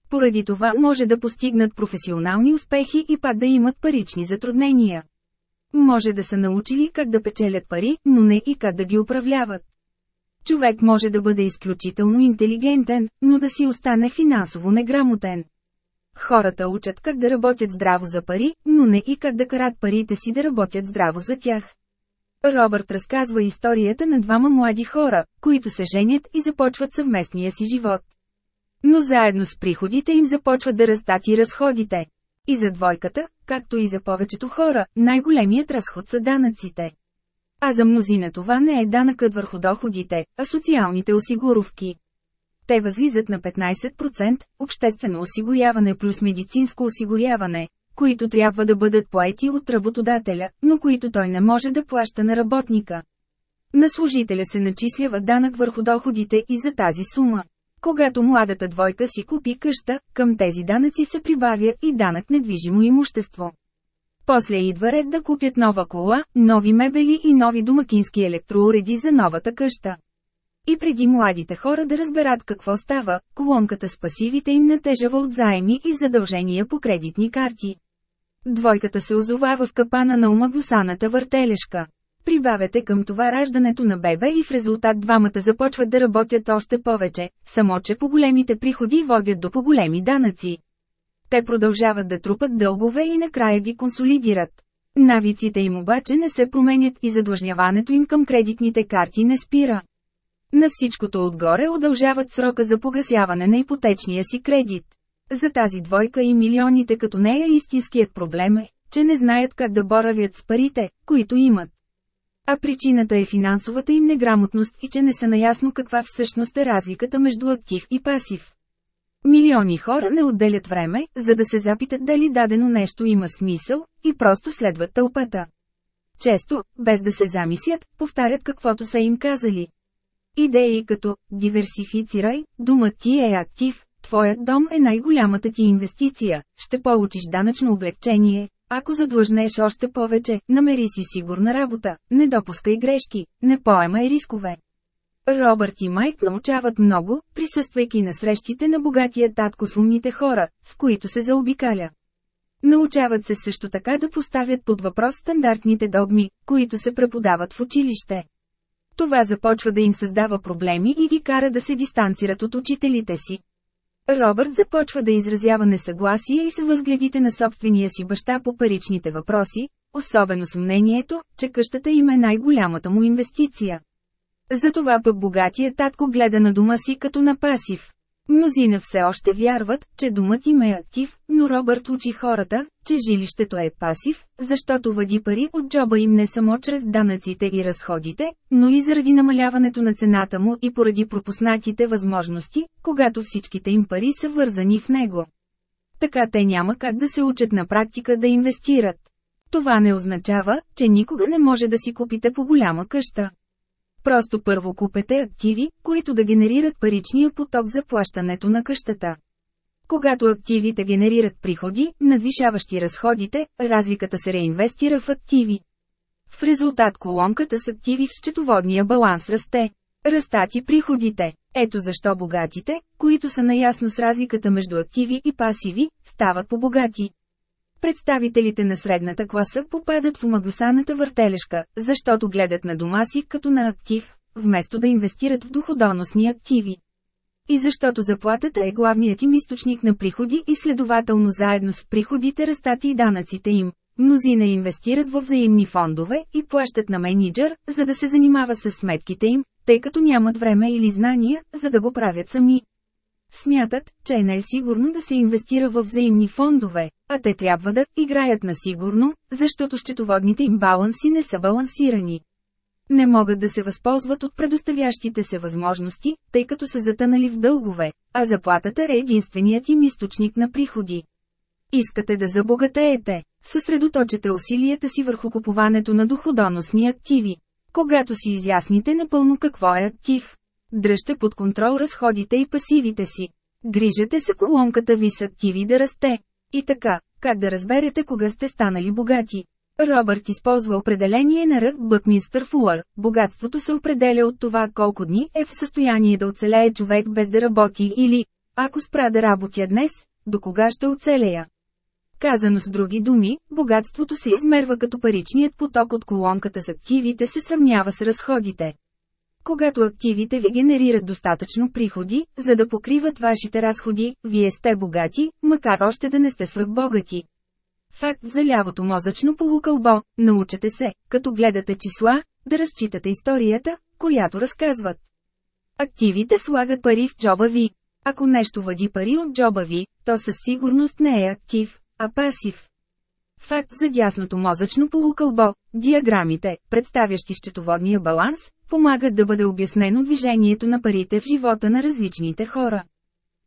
[SPEAKER 1] Поради това може да постигнат професионални успехи и пак да имат парични затруднения. Може да са научили как да печелят пари, но не и как да ги управляват. Човек може да бъде изключително интелигентен, но да си остане финансово неграмотен. Хората учат как да работят здраво за пари, но не и как да карат парите си да работят здраво за тях. Робърт разказва историята на двама млади хора, които се женят и започват съвместния си живот. Но заедно с приходите им започват да растат и разходите. И за двойката, както и за повечето хора, най-големият разход са данъците. А за мнозина това не е данъкът върху доходите, а социалните осигуровки. Те възлизат на 15%, обществено осигуряване плюс медицинско осигуряване, които трябва да бъдат поети от работодателя, но които той не може да плаща на работника. На служителя се начислява данък върху доходите и за тази сума. Когато младата двойка си купи къща, към тези данъци се прибавя и данък недвижимо имущество. После идва ред да купят нова кола, нови мебели и нови домакински електроуреди за новата къща. И преди младите хора да разберат какво става, колонката с пасивите им натежава от заеми и задължения по кредитни карти. Двойката се озовава в капана на омагосаната въртелешка. Прибавете към това раждането на бебе и в резултат двамата започват да работят още повече, само че по-големите приходи водят до по-големи данъци. Те продължават да трупат дългове и накрая ги консолидират. Навиците им обаче не се променят и задлъжняването им към кредитните карти не спира. На всичкото отгоре удължават срока за погасяване на ипотечния си кредит. За тази двойка и милионите като нея истинският проблем е, че не знаят как да боравят с парите, които имат. А причината е финансовата им неграмотност и че не са наясно каква всъщност е разликата между актив и пасив. Милиони хора не отделят време, за да се запитат дали дадено нещо има смисъл, и просто следват тълпата. Често, без да се замислят, повтарят каквото са им казали. Идеи като «диверсифицирай», дума ти е актив, Твоят дом е най-голямата ти инвестиция, ще получиш данъчно облегчение. Ако задлъжнеш още повече, намери си сигурна работа, не допускай грешки, не поемай рискове. Робърт и Майк научават много, присъствайки на срещите на богатия татко с умните хора, с които се заобикаля. Научават се също така да поставят под въпрос стандартните догми, които се преподават в училище. Това започва да им създава проблеми и ги кара да се дистанцират от учителите си. Робърт започва да изразява несъгласие и с възгледите на собствения си баща по паричните въпроси, особено с мнението, че къщата им е най-голямата му инвестиция. Затова пък богатия татко гледа на дома си като на пасив. Мнозина все още вярват, че думът им е актив, но Робърт учи хората, че жилището е пасив, защото въди пари от джоба им не само чрез данъците и разходите, но и заради намаляването на цената му и поради пропуснатите възможности, когато всичките им пари са вързани в него. Така те няма как да се учат на практика да инвестират. Това не означава, че никога не може да си купите по голяма къща. Просто първо купете активи, които да генерират паричния поток за плащането на къщата. Когато активите генерират приходи, надвишаващи разходите, разликата се реинвестира в активи. В резултат колонката с активи в счетоводния баланс расте. Растат и приходите. Ето защо богатите, които са наясно с разликата между активи и пасиви, стават по-богати. Представителите на средната класа попадат в омагосаната въртележка, защото гледат на дома си като на актив, вместо да инвестират в доходоносни активи. И защото заплатата е главният им източник на приходи и следователно заедно с приходите растат и данъците им. Мнозина инвестират в взаимни фондове и плащат на менеджер, за да се занимава с сметките им, тъй като нямат време или знания, за да го правят сами. Смятат, че не е сигурно да се инвестира в взаимни фондове, а те трябва да играят на сигурно, защото счетоводните им баланси не са балансирани. Не могат да се възползват от предоставящите се възможности, тъй като са затънали в дългове, а заплатата е единственият им източник на приходи. Искате да забогатеете, съсредоточете усилията си върху купуването на доходоносни активи. Когато си изясните напълно какво е актив, Дръжте под контрол разходите и пасивите си. Грижете се колонката ви с активи да расте. И така, как да разберете кога сте станали богати? Робърт използва определение на ръг Бъкминстър Фулър. Богатството се определя от това колко дни е в състояние да оцелее човек без да работи или, ако спра да работя днес, до кога ще оцелея. Казано с други думи, богатството се измерва като паричният поток от колонката с активите се сравнява с разходите. Когато активите ви генерират достатъчно приходи, за да покриват вашите разходи, вие сте богати, макар още да не сте свръхбогати. Факт за лявото мозъчно полукълбо – научете се, като гледате числа, да разчитате историята, която разказват. Активите слагат пари в джоба ви. Ако нещо вади пари от джоба ви, то със сигурност не е актив, а пасив. Факт за дясното мозъчно полукълбо – диаграмите, представящи счетоводния баланс, помагат да бъде обяснено движението на парите в живота на различните хора.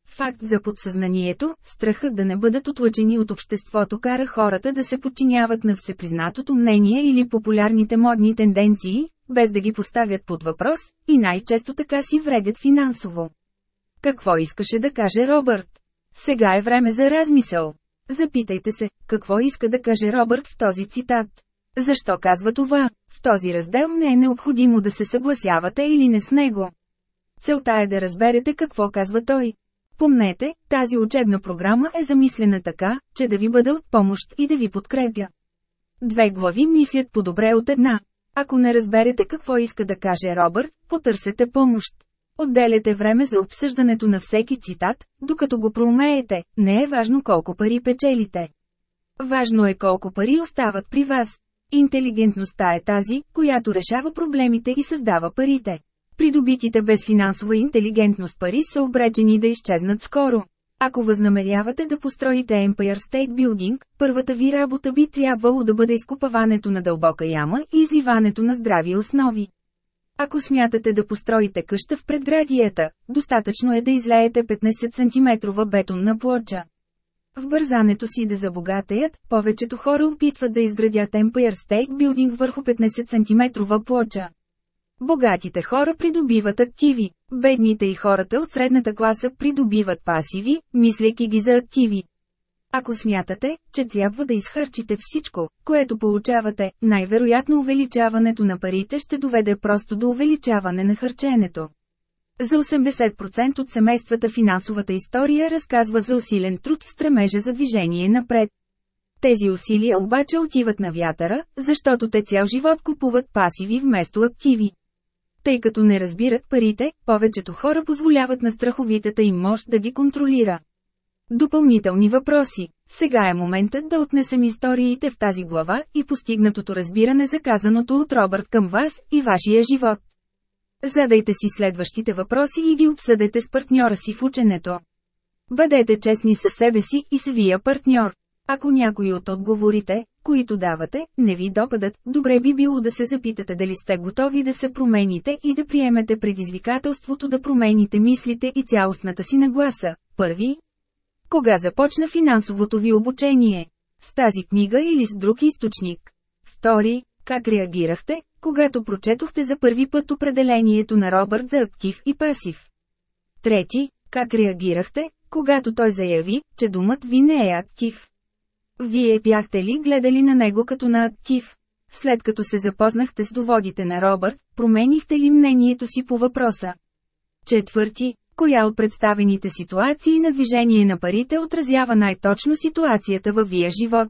[SPEAKER 1] Факт за подсъзнанието, страхът да не бъдат отлъчени от обществото кара хората да се подчиняват на всепризнатото мнение или популярните модни тенденции, без да ги поставят под въпрос, и най-често така си вредят финансово. Какво искаше да каже Робърт? Сега е време за размисъл. Запитайте се, какво иска да каже Робърт в този цитат. Защо казва това? В този раздел не е необходимо да се съгласявате или не с него. Целта е да разберете какво казва той. Помнете, тази учебна програма е замислена така, че да ви бъде от помощ и да ви подкрепя. Две глави мислят по-добре от една. Ако не разберете какво иска да каже Робърт, потърсете помощ. Отделяте време за обсъждането на всеки цитат, докато го проумеете, не е важно колко пари печелите. Важно е колко пари остават при вас. Интелигентността е тази, която решава проблемите и създава парите. Придобитите без финансова интелигентност пари са обречени да изчезнат скоро. Ако възнамерявате да построите Empire State Building, първата ви работа би трябвало да бъде изкупаването на дълбока яма и изливането на здрави основи. Ако смятате да построите къща в предградията, достатъчно е да излеете 15 см бетонна плоча. В бързането си да забогатеят, повечето хора опитват да изградят Empire State Building върху 15 см плоча. Богатите хора придобиват активи, бедните и хората от средната класа придобиват пасиви, мислейки ги за активи. Ако смятате, че трябва да изхарчите всичко, което получавате, най-вероятно увеличаването на парите ще доведе просто до увеличаване на харченето. За 80% от семействата финансовата история разказва за усилен труд в стремежа за движение напред. Тези усилия обаче отиват на вятъра, защото те цял живот купуват пасиви вместо активи. Тъй като не разбират парите, повечето хора позволяват на страховитата им мощ да ги контролира. Допълнителни въпроси. Сега е моментът да отнесем историите в тази глава и постигнатото разбиране за казаното от Робърт към вас и вашия живот. Задайте си следващите въпроси и ги обсъдете с партньора си в ученето. Бъдете честни със себе си и с вия партньор. Ако някои от отговорите, които давате, не ви допадат, добре би било да се запитате дали сте готови да се промените и да приемете предизвикателството да промените мислите и цялостната си нагласа. Първи. Кога започна финансовото ви обучение? С тази книга или с друг източник? Втори. Как реагирахте, когато прочетохте за първи път определението на Робърт за актив и пасив. Трети, как реагирахте, когато той заяви, че думът ви не е актив? Вие бяхте ли гледали на него като на актив? След като се запознахте с доводите на Робърт, променихте ли мнението си по въпроса? Четвърти, коя от представените ситуации на движение на парите отразява най-точно ситуацията във вие живот?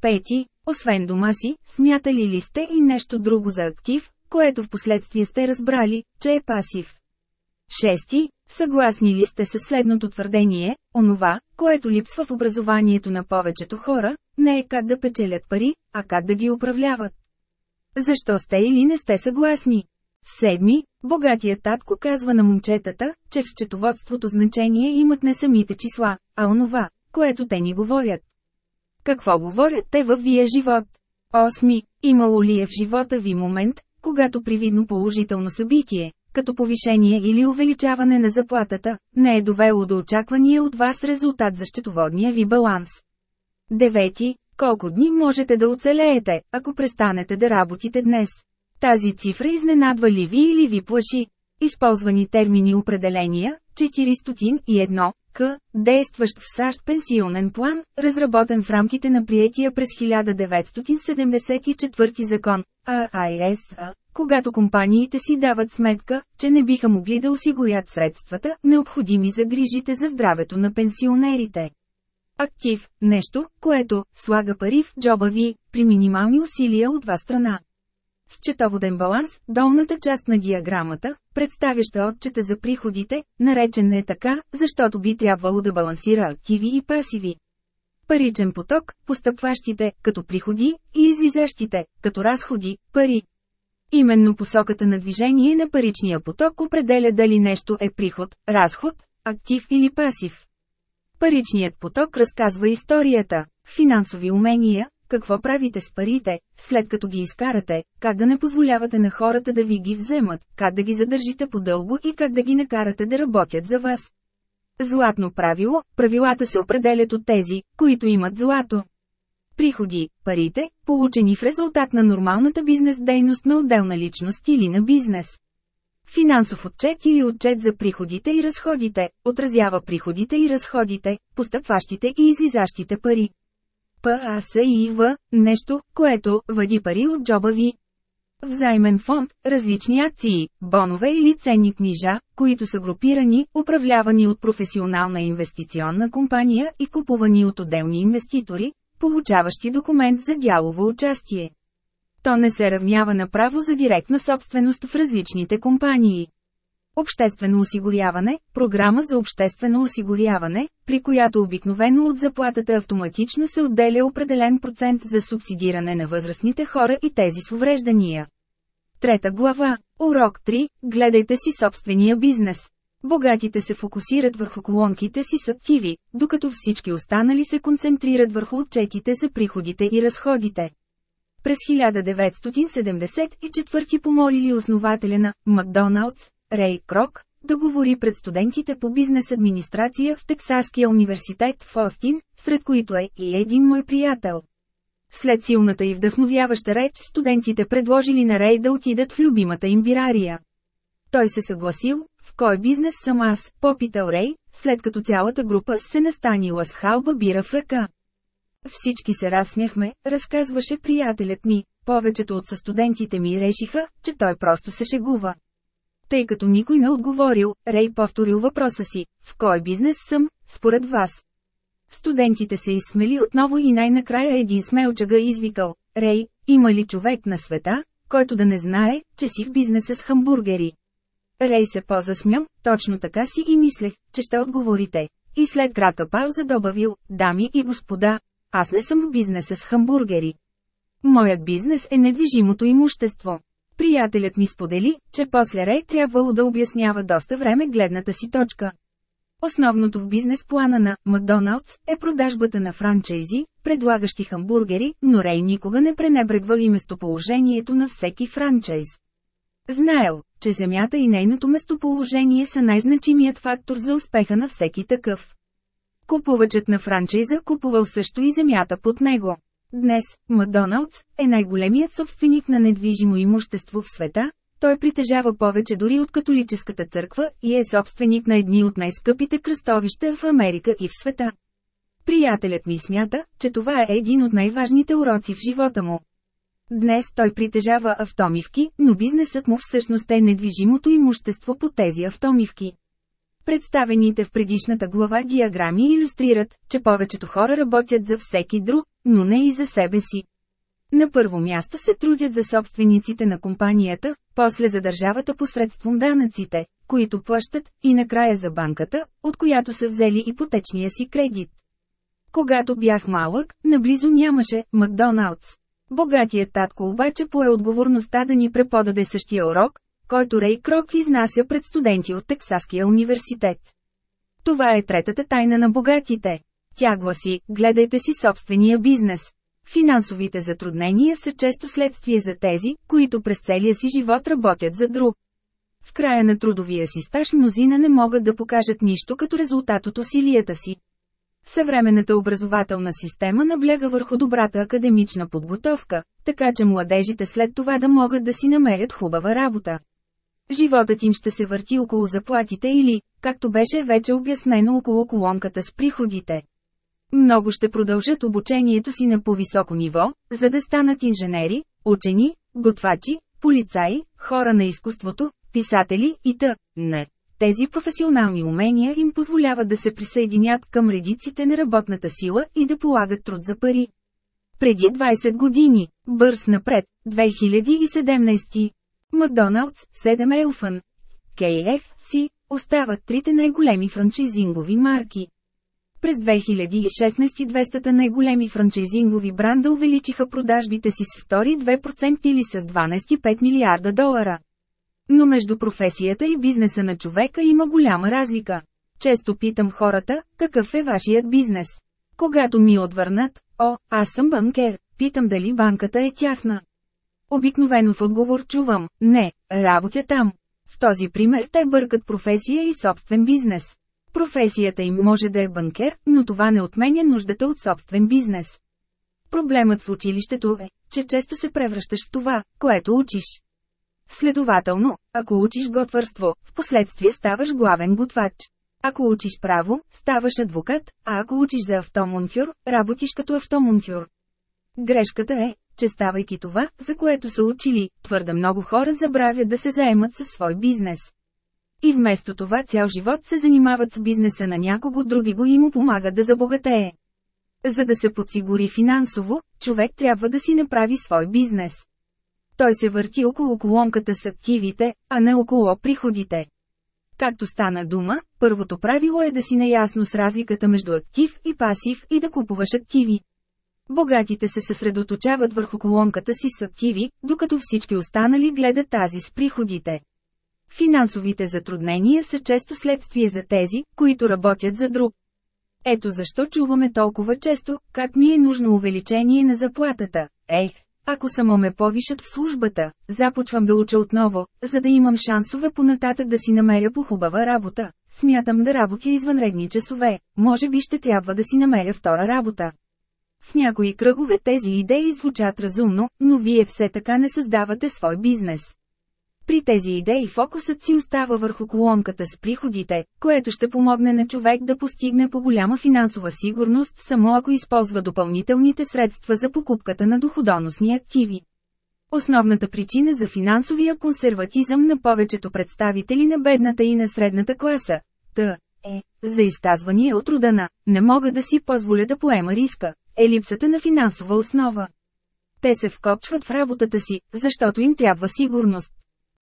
[SPEAKER 1] Пети, освен дома си, смятали ли сте и нещо друго за актив, което в последствие сте разбрали, че е пасив? Шести, съгласни ли сте с следното твърдение, онова, което липсва в образованието на повечето хора, не е как да печелят пари, а как да ги управляват. Защо сте или не сте съгласни? Седми, богатият татко казва на момчетата, че в счетоводството значение имат не самите числа, а онова, което те ни говорят. Какво говорят те във вие живот? Осми, имало ли е в живота ви момент, когато привидно положително събитие, като повишение или увеличаване на заплатата, не е довело до очаквания от вас резултат за счетоводния ви баланс? Девети, колко дни можете да оцелеете, ако престанете да работите днес? Тази цифра изненадва ли ви или ви плаши? Използвани термини определения 401, К. Действащ в САЩ пенсионен план, разработен в рамките на приетия през 1974 закон, АИСА, когато компаниите си дават сметка, че не биха могли да осигурят средствата, необходими за грижите за здравето на пенсионерите. Актив – нещо, което слага пари в джоба ви, при минимални усилия от два страна. Счетоводен баланс, долната част на диаграмата, представяща отчета за приходите, наречен е така, защото би трябвало да балансира активи и пасиви. Паричен поток, постъпващите, като приходи, и излизащите, като разходи, пари. Именно посоката на движение на паричния поток определя дали нещо е приход, разход, актив или пасив. Паричният поток разказва историята, финансови умения, какво правите с парите, след като ги изкарате, как да не позволявате на хората да ви ги вземат, как да ги задържите подълго и как да ги накарате да работят за вас. Златно правило – правилата се определят от тези, които имат злато. Приходи – парите, получени в резултат на нормалната бизнес дейност на отделна личност или на бизнес. Финансов отчет или отчет за приходите и разходите, отразява приходите и разходите, постъпващите и излизащите пари. ПАСИВ, нещо, което вади пари от джоба ви. Взаймен фонд, различни акции, бонове или ценни книжа, които са групирани, управлявани от професионална инвестиционна компания и купувани от отделни инвеститори, получаващи документ за дялово участие. То не се равнява на право за директна собственост в различните компании. Обществено осигуряване – програма за обществено осигуряване, при която обикновено от заплатата автоматично се отделя определен процент за субсидиране на възрастните хора и тези с увреждания. Трета глава Урок 3 – Гледайте си собствения бизнес. Богатите се фокусират върху колонките си с активи, докато всички останали се концентрират върху отчетите за приходите и разходите. През 1974 помолили основателя на «Макдоналдс» Рей Крок, да говори пред студентите по бизнес администрация в Тексаския университет в Остин, сред които е и един мой приятел. След силната и вдъхновяваща реч, студентите предложили на Рей да отидат в любимата им бирария. Той се съгласил, в кой бизнес съм аз, попитал Рей, след като цялата група се настанила с халба бира в ръка. Всички се разсмяхме, разказваше приятелят ми, повечето от състудентите ми решиха, че той просто се шегува. Тъй като никой не отговорил, Рей повторил въпроса си, в кой бизнес съм, според вас. Студентите се изсмели отново и най-накрая един смелчага извикал, Рей, има ли човек на света, който да не знае, че си в бизнеса с хамбургери? Рей се позасмял, точно така си и мислех, че ще отговорите. И след кратка пауза добавил, дами и господа, аз не съм в бизнеса с хамбургери. Моят бизнес е недвижимото имущество. Приятелят ми сподели, че после Рей трябвало да обяснява доста време гледната си точка. Основното в бизнес плана на Макдоналдс е продажбата на франчайзи, предлагащи хамбургери, но Рей никога не пренебрегвал и местоположението на всеки франчайз. Знаел, че земята и нейното местоположение са най-значимият фактор за успеха на всеки такъв. Купувачът на франчайза купувал също и земята под него. Днес, Макдоналдс е най-големият собственик на недвижимо имущество в света, той притежава повече дори от католическата църква и е собственик на едни от най-скъпите кръстовища в Америка и в света. Приятелят ми смята, че това е един от най-важните уроци в живота му. Днес той притежава автомивки, но бизнесът му всъщност е недвижимото имущество по тези автомивки. Представените в предишната глава диаграми иллюстрират, че повечето хора работят за всеки друг, но не и за себе си. На първо място се трудят за собствениците на компанията, после за държавата посредством данъците, които плащат, и накрая за банката, от която са взели ипотечния си кредит. Когато бях малък, наблизо нямаше Макдоналдс. Богатият татко обаче пое отговорността да ни преподаде същия урок, който Рей Крок изнася пред студенти от Тексаския университет. Това е третата тайна на богатите. Тя гласи, гледайте си собствения бизнес. Финансовите затруднения са често следствие за тези, които през целия си живот работят за друг. В края на трудовия си стаж мнозина не могат да покажат нищо като резултат от усилията си. Съвременната образователна система набляга върху добрата академична подготовка, така че младежите след това да могат да си намерят хубава работа. Животът им ще се върти около заплатите или, както беше вече обяснено около колонката с приходите. Много ще продължат обучението си на по-високо ниво, за да станат инженери, учени, готвачи, полицаи, хора на изкуството, писатели и т.н. Тези професионални умения им позволяват да се присъединят към редиците на работната сила и да полагат труд за пари. Преди 20 години, бърз напред, 2017. Макдоналдс, 7 Елфън, KFC, е остават трите най-големи франчайзингови марки. През 2016 200 най-големи франчайзингови бранда увеличиха продажбите си с втори 2% или с 12,5 милиарда долара. Но между професията и бизнеса на човека има голяма разлика. Често питам хората, какъв е вашият бизнес? Когато ми отвърнат, о, аз съм банкер, питам дали банката е тяхна. Обикновено в отговор чувам, не, работя там. В този пример те бъркат професия и собствен бизнес. Професията им може да е банкер, но това не отменя нуждата от собствен бизнес. Проблемът с училището е, че често се превръщаш в това, което учиш. Следователно, ако учиш готвърство, в последствие ставаш главен готвач. Ако учиш право, ставаш адвокат, а ако учиш за автомунфюр, работиш като автомунфюр. Грешката е, че ставайки това, за което са учили, твърде много хора забравят да се заемат със свой бизнес. И вместо това цял живот се занимават с бизнеса на някого други го и му помагат да забогатее. За да се подсигури финансово, човек трябва да си направи свой бизнес. Той се върти около колонката с активите, а не около приходите. Както стана дума, първото правило е да си наясно с разликата между актив и пасив и да купуваш активи. Богатите се съсредоточават върху колонката си с активи, докато всички останали гледат тази с приходите. Финансовите затруднения са често следствие за тези, които работят за друг. Ето защо чуваме толкова често, как ми е нужно увеличение на заплатата. Ех, ако само ме повишат в службата, започвам да уча отново, за да имам шансове понататък да си намеря по-хубава работа. Смятам да работя извънредни часове, може би ще трябва да си намеря втора работа. В някои кръгове тези идеи звучат разумно, но вие все така не създавате свой бизнес. При тези идеи фокусът си остава върху колонката с приходите, което ще помогне на човек да постигне по-голяма финансова сигурност само ако използва допълнителните средства за покупката на доходоносни активи. Основната причина за финансовия консерватизъм на повечето представители на бедната и на средната класа – т. е, за изказвания от родана, «не мога да си позволя да поема риска» е липсата на финансова основа. Те се вкопчват в работата си, защото им трябва сигурност.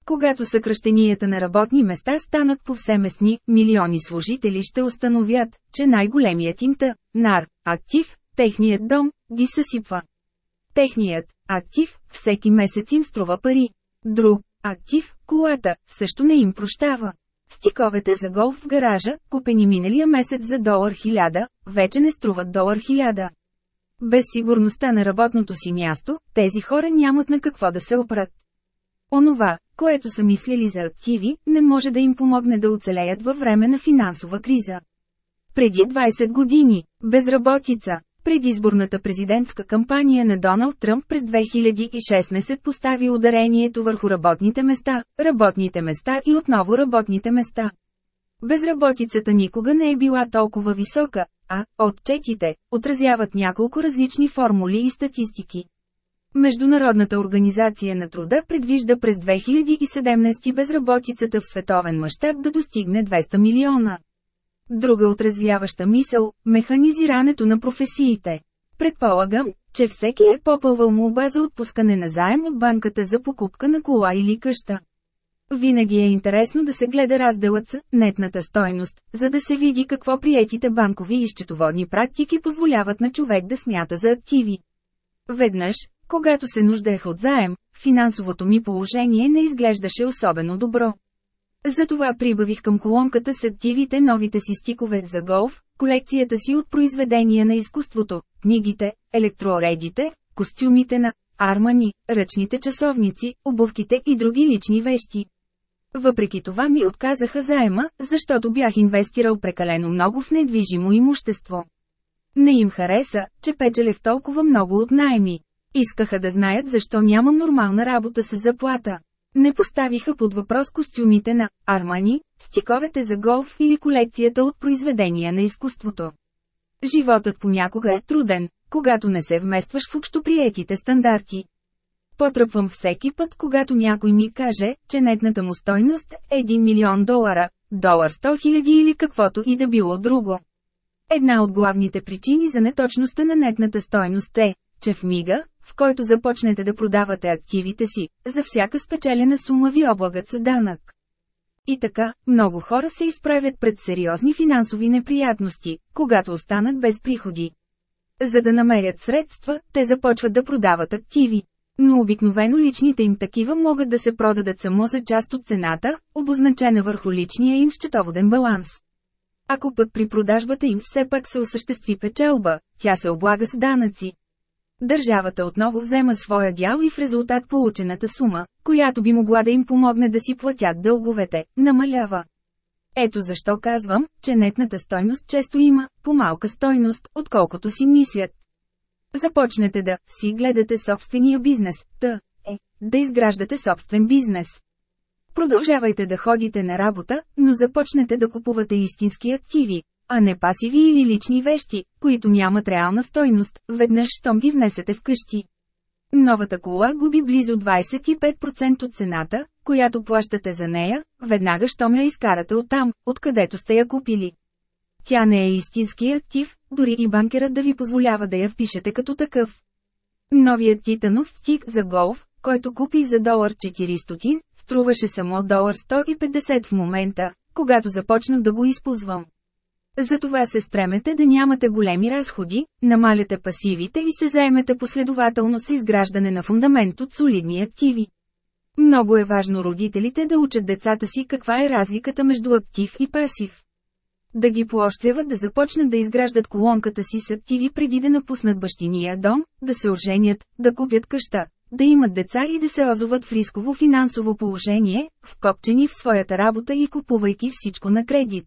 [SPEAKER 1] Когато съкръщенията на работни места станат повсеместни, милиони служители ще установят, че най-големият им тъ, нар, актив, техният дом, ги съсипва. Техният актив всеки месец им струва пари. Друг актив, колата, също не им прощава. Стиковете за голф в гаража, купени миналия месец за долар хиляда, вече не струват долар хиляда. Без сигурността на работното си място, тези хора нямат на какво да се опрат. Онова, което са мислили за активи, не може да им помогне да оцелеят във време на финансова криза. Преди 20 години – безработица. Предизборната президентска кампания на Доналд Тръмп през 2016 постави ударението върху работните места, работните места и отново работните места. Безработицата никога не е била толкова висока, а отчетите отразяват няколко различни формули и статистики. Международната организация на труда предвижда през 2017 безработицата в световен мащаб да достигне 200 милиона. Друга отрезвяваща мисъл – механизирането на професиите. Предполагам, че всеки е попълвал молба за отпускане на заем от банката за покупка на кола или къща. Винаги е интересно да се гледа разделът с нетната стойност, за да се види какво приетите банкови и счетоводни практики позволяват на човек да смята за активи. Веднъж, когато се нуждаех от заем, финансовото ми положение не изглеждаше особено добро. Затова прибавих към колонката с активите новите си стикове за голф, колекцията си от произведения на изкуството, книгите, електроредите, костюмите на армани, ръчните часовници, обувките и други лични вещи. Въпреки това ми отказаха заема, защото бях инвестирал прекалено много в недвижимо имущество. Не им хареса, че печелев толкова много от найми. Искаха да знаят защо няма нормална работа с заплата. Не поставиха под въпрос костюмите на Армани, стиковете за голф или колекцията от произведения на изкуството. Животът понякога е труден, когато не се вместваш в общоприетите стандарти. Потръпвам всеки път, когато някой ми каже, че нетната му стойност е 1 милион долара, долар 100 хиляди или каквото и да било друго. Една от главните причини за неточността на нетната стойност е, че в мига, в който започнете да продавате активите си, за всяка спечелена сума ви облагат за данък. И така, много хора се изправят пред сериозни финансови неприятности, когато останат без приходи. За да намерят средства, те започват да продават активи. Но обикновено личните им такива могат да се продадат само за част от цената, обозначена върху личния им счетоводен баланс. Ако пък при продажбата им все пак се осъществи печелба, тя се облага с данъци. Държавата отново взема своя дял и в резултат получената сума, която би могла да им помогне да си платят дълговете, намалява. Ето защо казвам, че нетната стойност често има по-малка стойност, отколкото си мислят. Започнете да си гледате собствения бизнес, т. е, да изграждате собствен бизнес. Продължавайте да ходите на работа, но започнете да купувате истински активи, а не пасиви или лични вещи, които нямат реална стойност, веднъж щом ги внесете вкъщи. Новата кола губи близо 25% от цената, която плащате за нея, веднага щом я изкарате оттам, откъдето сте я купили. Тя не е истински актив, дори и банкерът да ви позволява да я впишете като такъв. Новият титанов стик за голф, който купи за долар 400, струваше само долар 150 в момента, когато започнах да го използвам. Затова се стремете да нямате големи разходи, намаляте пасивите и се заемете последователно с изграждане на фундамент от солидни активи. Много е важно родителите да учат децата си каква е разликата между актив и пасив. Да ги поощряват да започнат да изграждат колонката си с активи преди да напуснат бащиния дом, да се оженят, да купят къща, да имат деца и да се озоват в рисково финансово положение, вкопчени в своята работа и купувайки всичко на кредит.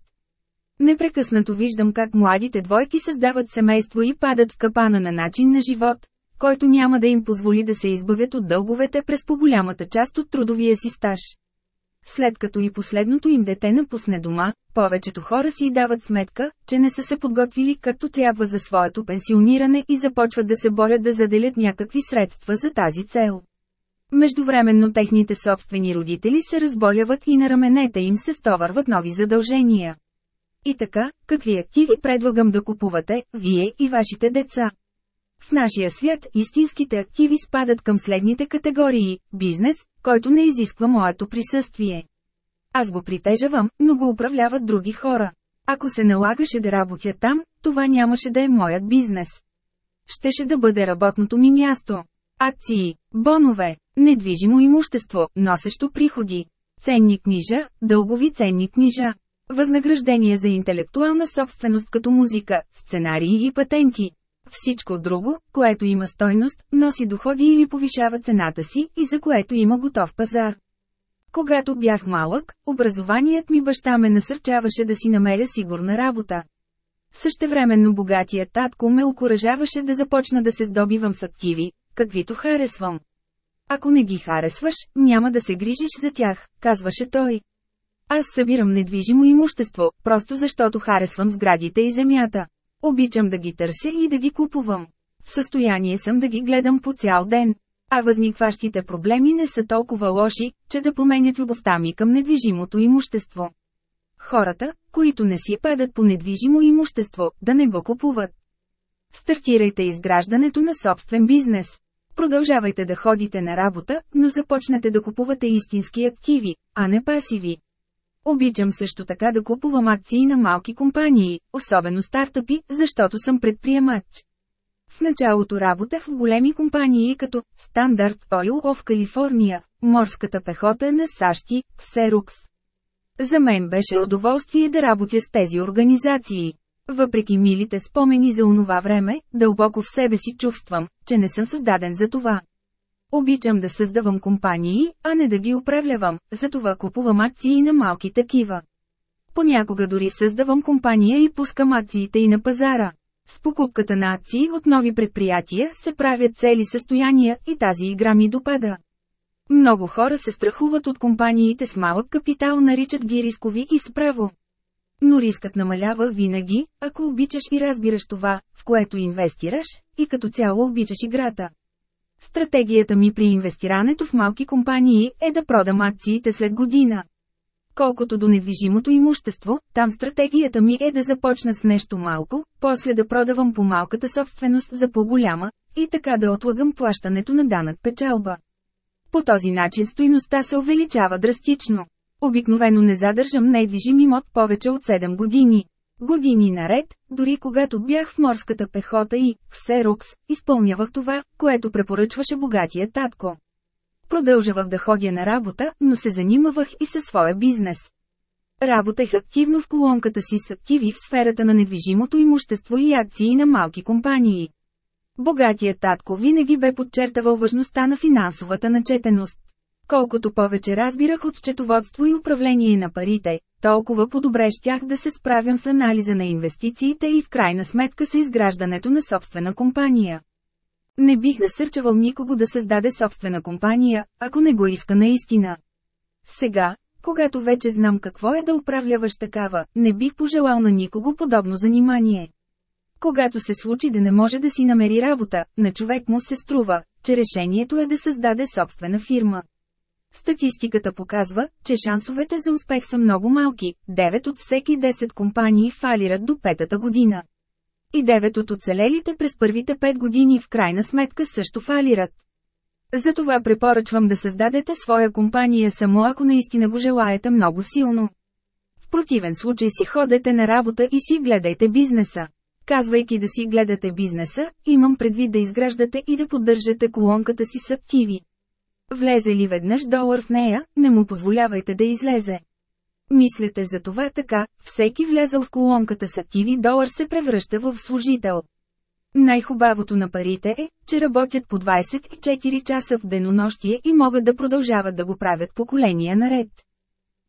[SPEAKER 1] Непрекъснато виждам как младите двойки създават семейство и падат в капана на начин на живот, който няма да им позволи да се избавят от дълговете през по-голямата част от трудовия си стаж. След като и последното им дете напусне дома, повечето хора си дават сметка, че не са се подготвили както трябва за своето пенсиониране и започват да се борят да заделят някакви средства за тази цел. Междувременно техните собствени родители се разболяват и на раменете им се стоварват нови задължения. И така, какви активи предлагам да купувате, вие и вашите деца? В нашия свят истинските активи спадат към следните категории – бизнес, който не изисква моето присъствие. Аз го притежавам, но го управляват други хора. Ако се налагаше да работя там, това нямаше да е моят бизнес. Щеше да бъде работното ми място. Акции, бонове, недвижимо имущество, носещо приходи, ценни книжа, дългови ценни книжа. Възнаграждение за интелектуална собственост като музика, сценарии и патенти. Всичко друго, което има стойност, носи доходи или повишава цената си и за което има готов пазар. Когато бях малък, образованият ми баща ме насърчаваше да си намеря сигурна работа. Същевременно богатия татко ме окоръжаваше да започна да се здобивам с активи, каквито харесвам. Ако не ги харесваш, няма да се грижиш за тях, казваше той. Аз събирам недвижимо имущество, просто защото харесвам сградите и земята. Обичам да ги търся и да ги купувам. В състояние съм да ги гледам по цял ден. А възникващите проблеми не са толкова лоши, че да променят любовта ми към недвижимото имущество. Хората, които не си падат по недвижимо имущество, да не го купуват. Стартирайте изграждането на собствен бизнес. Продължавайте да ходите на работа, но започнете да купувате истински активи, а не пасиви. Обичам също така да купувам акции на малки компании, особено стартъпи, защото съм предприемач. В началото работех в големи компании като Standard Oil of California, морската пехота на САЩ и Xerox. За мен беше удоволствие да работя с тези организации. Въпреки милите спомени за онова време, дълбоко в себе си чувствам, че не съм създаден за това. Обичам да създавам компании, а не да ги управлявам, затова купувам акции на малки такива. Понякога дори създавам компания и пускам акциите и на пазара. С покупката на акции от нови предприятия се правят цели състояния и тази игра ми допада. Много хора се страхуват от компаниите с малък капитал, наричат ги рискови и справо. Но рискът намалява винаги, ако обичаш и разбираш това, в което инвестираш, и като цяло обичаш играта. Стратегията ми при инвестирането в малки компании е да продам акциите след година. Колкото до недвижимото имущество, там стратегията ми е да започна с нещо малко, после да продавам по малката собственост за по-голяма, и така да отлагам плащането на данък печалба. По този начин стоиността се увеличава драстично. Обикновено не задържам недвижим имот повече от 7 години. Години наред, дори когато бях в морската пехота и ксерокс, изпълнявах това, което препоръчваше богатия татко. Продължавах да ходя на работа, но се занимавах и със своя бизнес. Работех активно в колонката си с активи в сферата на недвижимото имущество и акции на малки компании. Богатия татко винаги бе подчертавал важността на финансовата начетеност. Колкото повече разбирах от счетоводство и управление на парите, толкова по-добре щях да се справям с анализа на инвестициите и в крайна сметка с изграждането на собствена компания. Не бих насърчавал никого да създаде собствена компания, ако не го иска наистина. Сега, когато вече знам какво е да управляваш такава, не бих пожелал на никого подобно занимание. Когато се случи да не може да си намери работа, на човек му се струва, че решението е да създаде собствена фирма. Статистиката показва, че шансовете за успех са много малки – 9 от всеки 10 компании фалират до петата година. И 9 от оцелелите през първите 5 години в крайна сметка също фалират. Затова препоръчвам да създадете своя компания само ако наистина го желаете много силно. В противен случай си ходете на работа и си гледайте бизнеса. Казвайки да си гледате бизнеса, имам предвид да изграждате и да поддържате колонката си с активи. Влезе ли веднъж долар в нея, не му позволявайте да излезе. Мислете за това така, всеки влезъл в колонката с активи долар се превръща в служител. Най-хубавото на парите е, че работят по 24 часа в денонощие и могат да продължават да го правят поколения наред.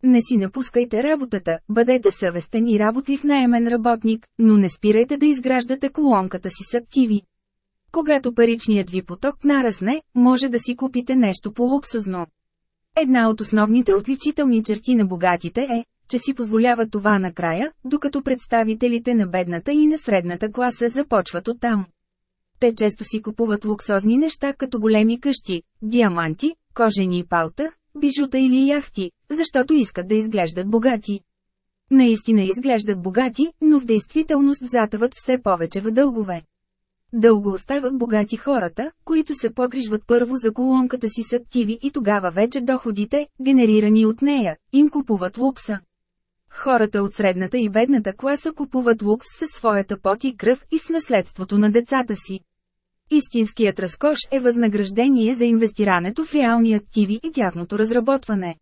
[SPEAKER 1] Не си напускайте работата, бъдете съвестен и работи в наемен работник, но не спирайте да изграждате колонката си с активи. Когато паричният ви поток нарасне, може да си купите нещо по-луксозно. Една от основните отличителни черти на богатите е, че си позволява това накрая, докато представителите на бедната и на средната класа започват оттам. Те често си купуват луксозни неща като големи къщи, диаманти, кожени палта, бижута или яхти, защото искат да изглеждат богати. Наистина изглеждат богати, но в действителност затъват все повече в дългове. Дълго остават богати хората, които се погрижват първо за колонката си с активи и тогава вече доходите, генерирани от нея, им купуват лукса. Хората от средната и бедната класа купуват лукс със своята пот и кръв и с наследството на децата си. Истинският разкош е възнаграждение за инвестирането в реални активи и тяхното разработване.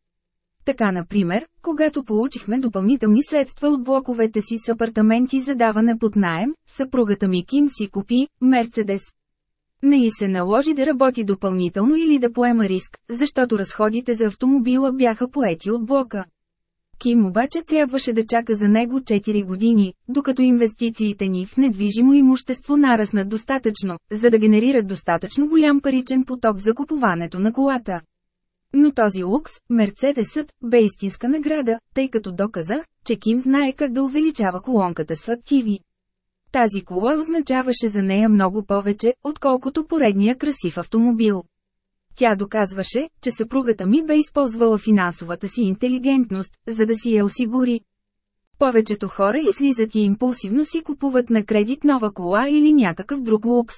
[SPEAKER 1] Така например, когато получихме допълнителни средства от блоковете си с апартаменти за даване под найем, съпругата ми Ким си купи Мерцедес. Не и се наложи да работи допълнително или да поема риск, защото разходите за автомобила бяха поети от блока. Ким обаче трябваше да чака за него 4 години, докато инвестициите ни в недвижимо имущество нараснат достатъчно, за да генерират достатъчно голям паричен поток за купуването на колата. Но този лукс, Мерцедесът, бе истинска награда, тъй като доказа, че Ким знае как да увеличава колонката с активи. Тази кола означаваше за нея много повече, отколкото поредния красив автомобил. Тя доказваше, че съпругата ми бе използвала финансовата си интелигентност, за да си я осигури. Повечето хора излизат и импулсивно си купуват на кредит нова кола или някакъв друг лукс.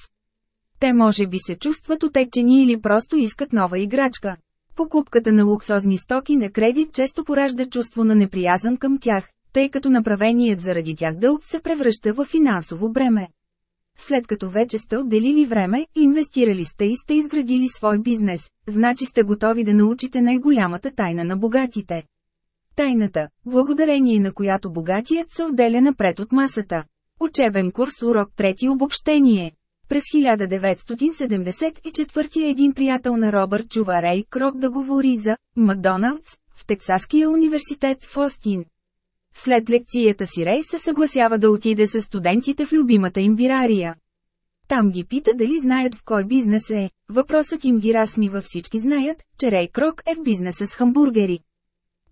[SPEAKER 1] Те може би се чувстват отечени или просто искат нова играчка. Покупката на луксозни стоки на кредит често поражда чувство на неприязън към тях, тъй като направеният заради тях дълг се превръща в финансово бреме. След като вече сте отделили време, инвестирали сте и сте изградили свой бизнес, значи сте готови да научите най-голямата тайна на богатите. Тайната, благодарение на която богатият се отделя напред от масата. Учебен курс урок 3 обобщение през 1974 един приятел на Робърт чува Рей Крок да говори за «Макдоналдс» в Тексаския университет в Остин. След лекцията си Рей се съгласява да отиде с студентите в любимата им бирария. Там ги пита дали знаят в кой бизнес е. Въпросът им ги разсмива всички знаят, че Рей Крок е в бизнеса с хамбургери.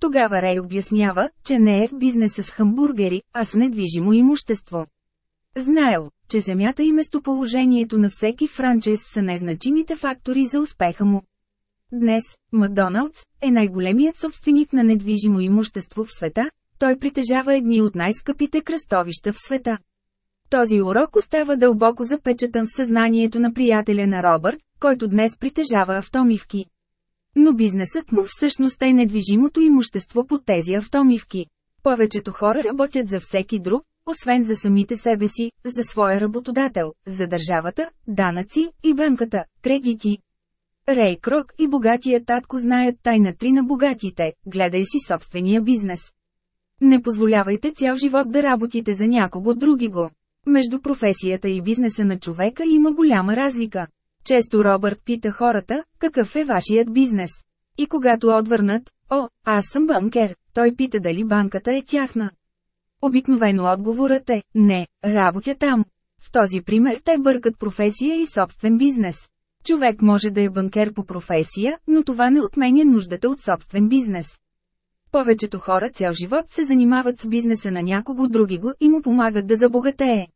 [SPEAKER 1] Тогава Рей обяснява, че не е в бизнеса с хамбургери, а с недвижимо имущество. Знаел, че земята и местоположението на всеки франчез са незначимите фактори за успеха му. Днес, Макдоналдс е най-големият собственик на недвижимо имущество в света, той притежава едни от най-скъпите кръстовища в света. Този урок остава дълбоко запечатан в съзнанието на приятеля на Робърт, който днес притежава автомивки. Но бизнесът му всъщност е недвижимото имущество по тези автомивки. Повечето хора работят за всеки друг, освен за самите себе си, за своя работодател, за държавата, данъци и банката, кредити. Рей Крок и богатия татко знаят тайна три на богатите, гледай си собствения бизнес. Не позволявайте цял живот да работите за някого други го. Между професията и бизнеса на човека има голяма разлика. Често Робърт пита хората, какъв е вашият бизнес. И когато отвърнат, о, аз съм банкер, той пита дали банката е тяхна. Обикновено отговорът е «Не, работя там». В този пример те бъркат професия и собствен бизнес. Човек може да е банкер по професия, но това не отменя нуждата от собствен бизнес. Повечето хора цял живот се занимават с бизнеса на някого други го и му помагат да забогатее.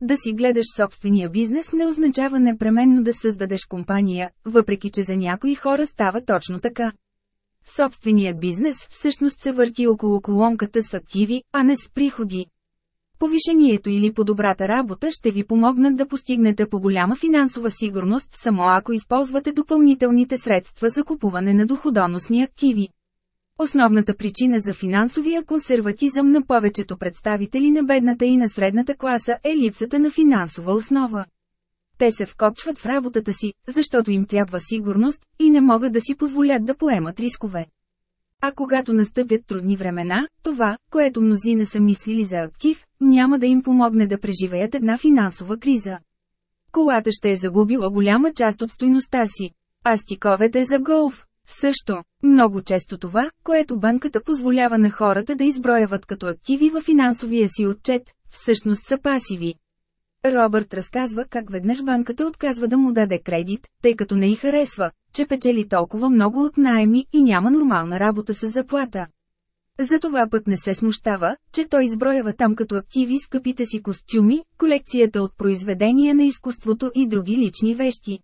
[SPEAKER 1] Да си гледаш собствения бизнес не означава непременно да създадеш компания, въпреки че за някои хора става точно така. Собственият бизнес всъщност се върти около колонката с активи, а не с приходи. Повишението или по-добрата работа ще ви помогнат да постигнете по-голяма финансова сигурност само ако използвате допълнителните средства за купуване на доходоносни активи. Основната причина за финансовия консерватизъм на повечето представители на бедната и на средната класа е липсата на финансова основа. Те се вкопчват в работата си, защото им трябва сигурност, и не могат да си позволят да поемат рискове. А когато настъпят трудни времена, това, което мнозина са мислили за актив, няма да им помогне да преживеят една финансова криза. Колата ще е загубила голяма част от стойността си. А стиковете за голф. Също, много често това, което банката позволява на хората да изброяват като активи във финансовия си отчет, всъщност са пасиви. Робърт разказва как веднъж банката отказва да му даде кредит, тъй като не й харесва, че печели толкова много от найми и няма нормална работа с заплата. Затова пък не се смущава, че той изброява там като активи скъпите си костюми, колекцията от произведения на изкуството и други лични вещи.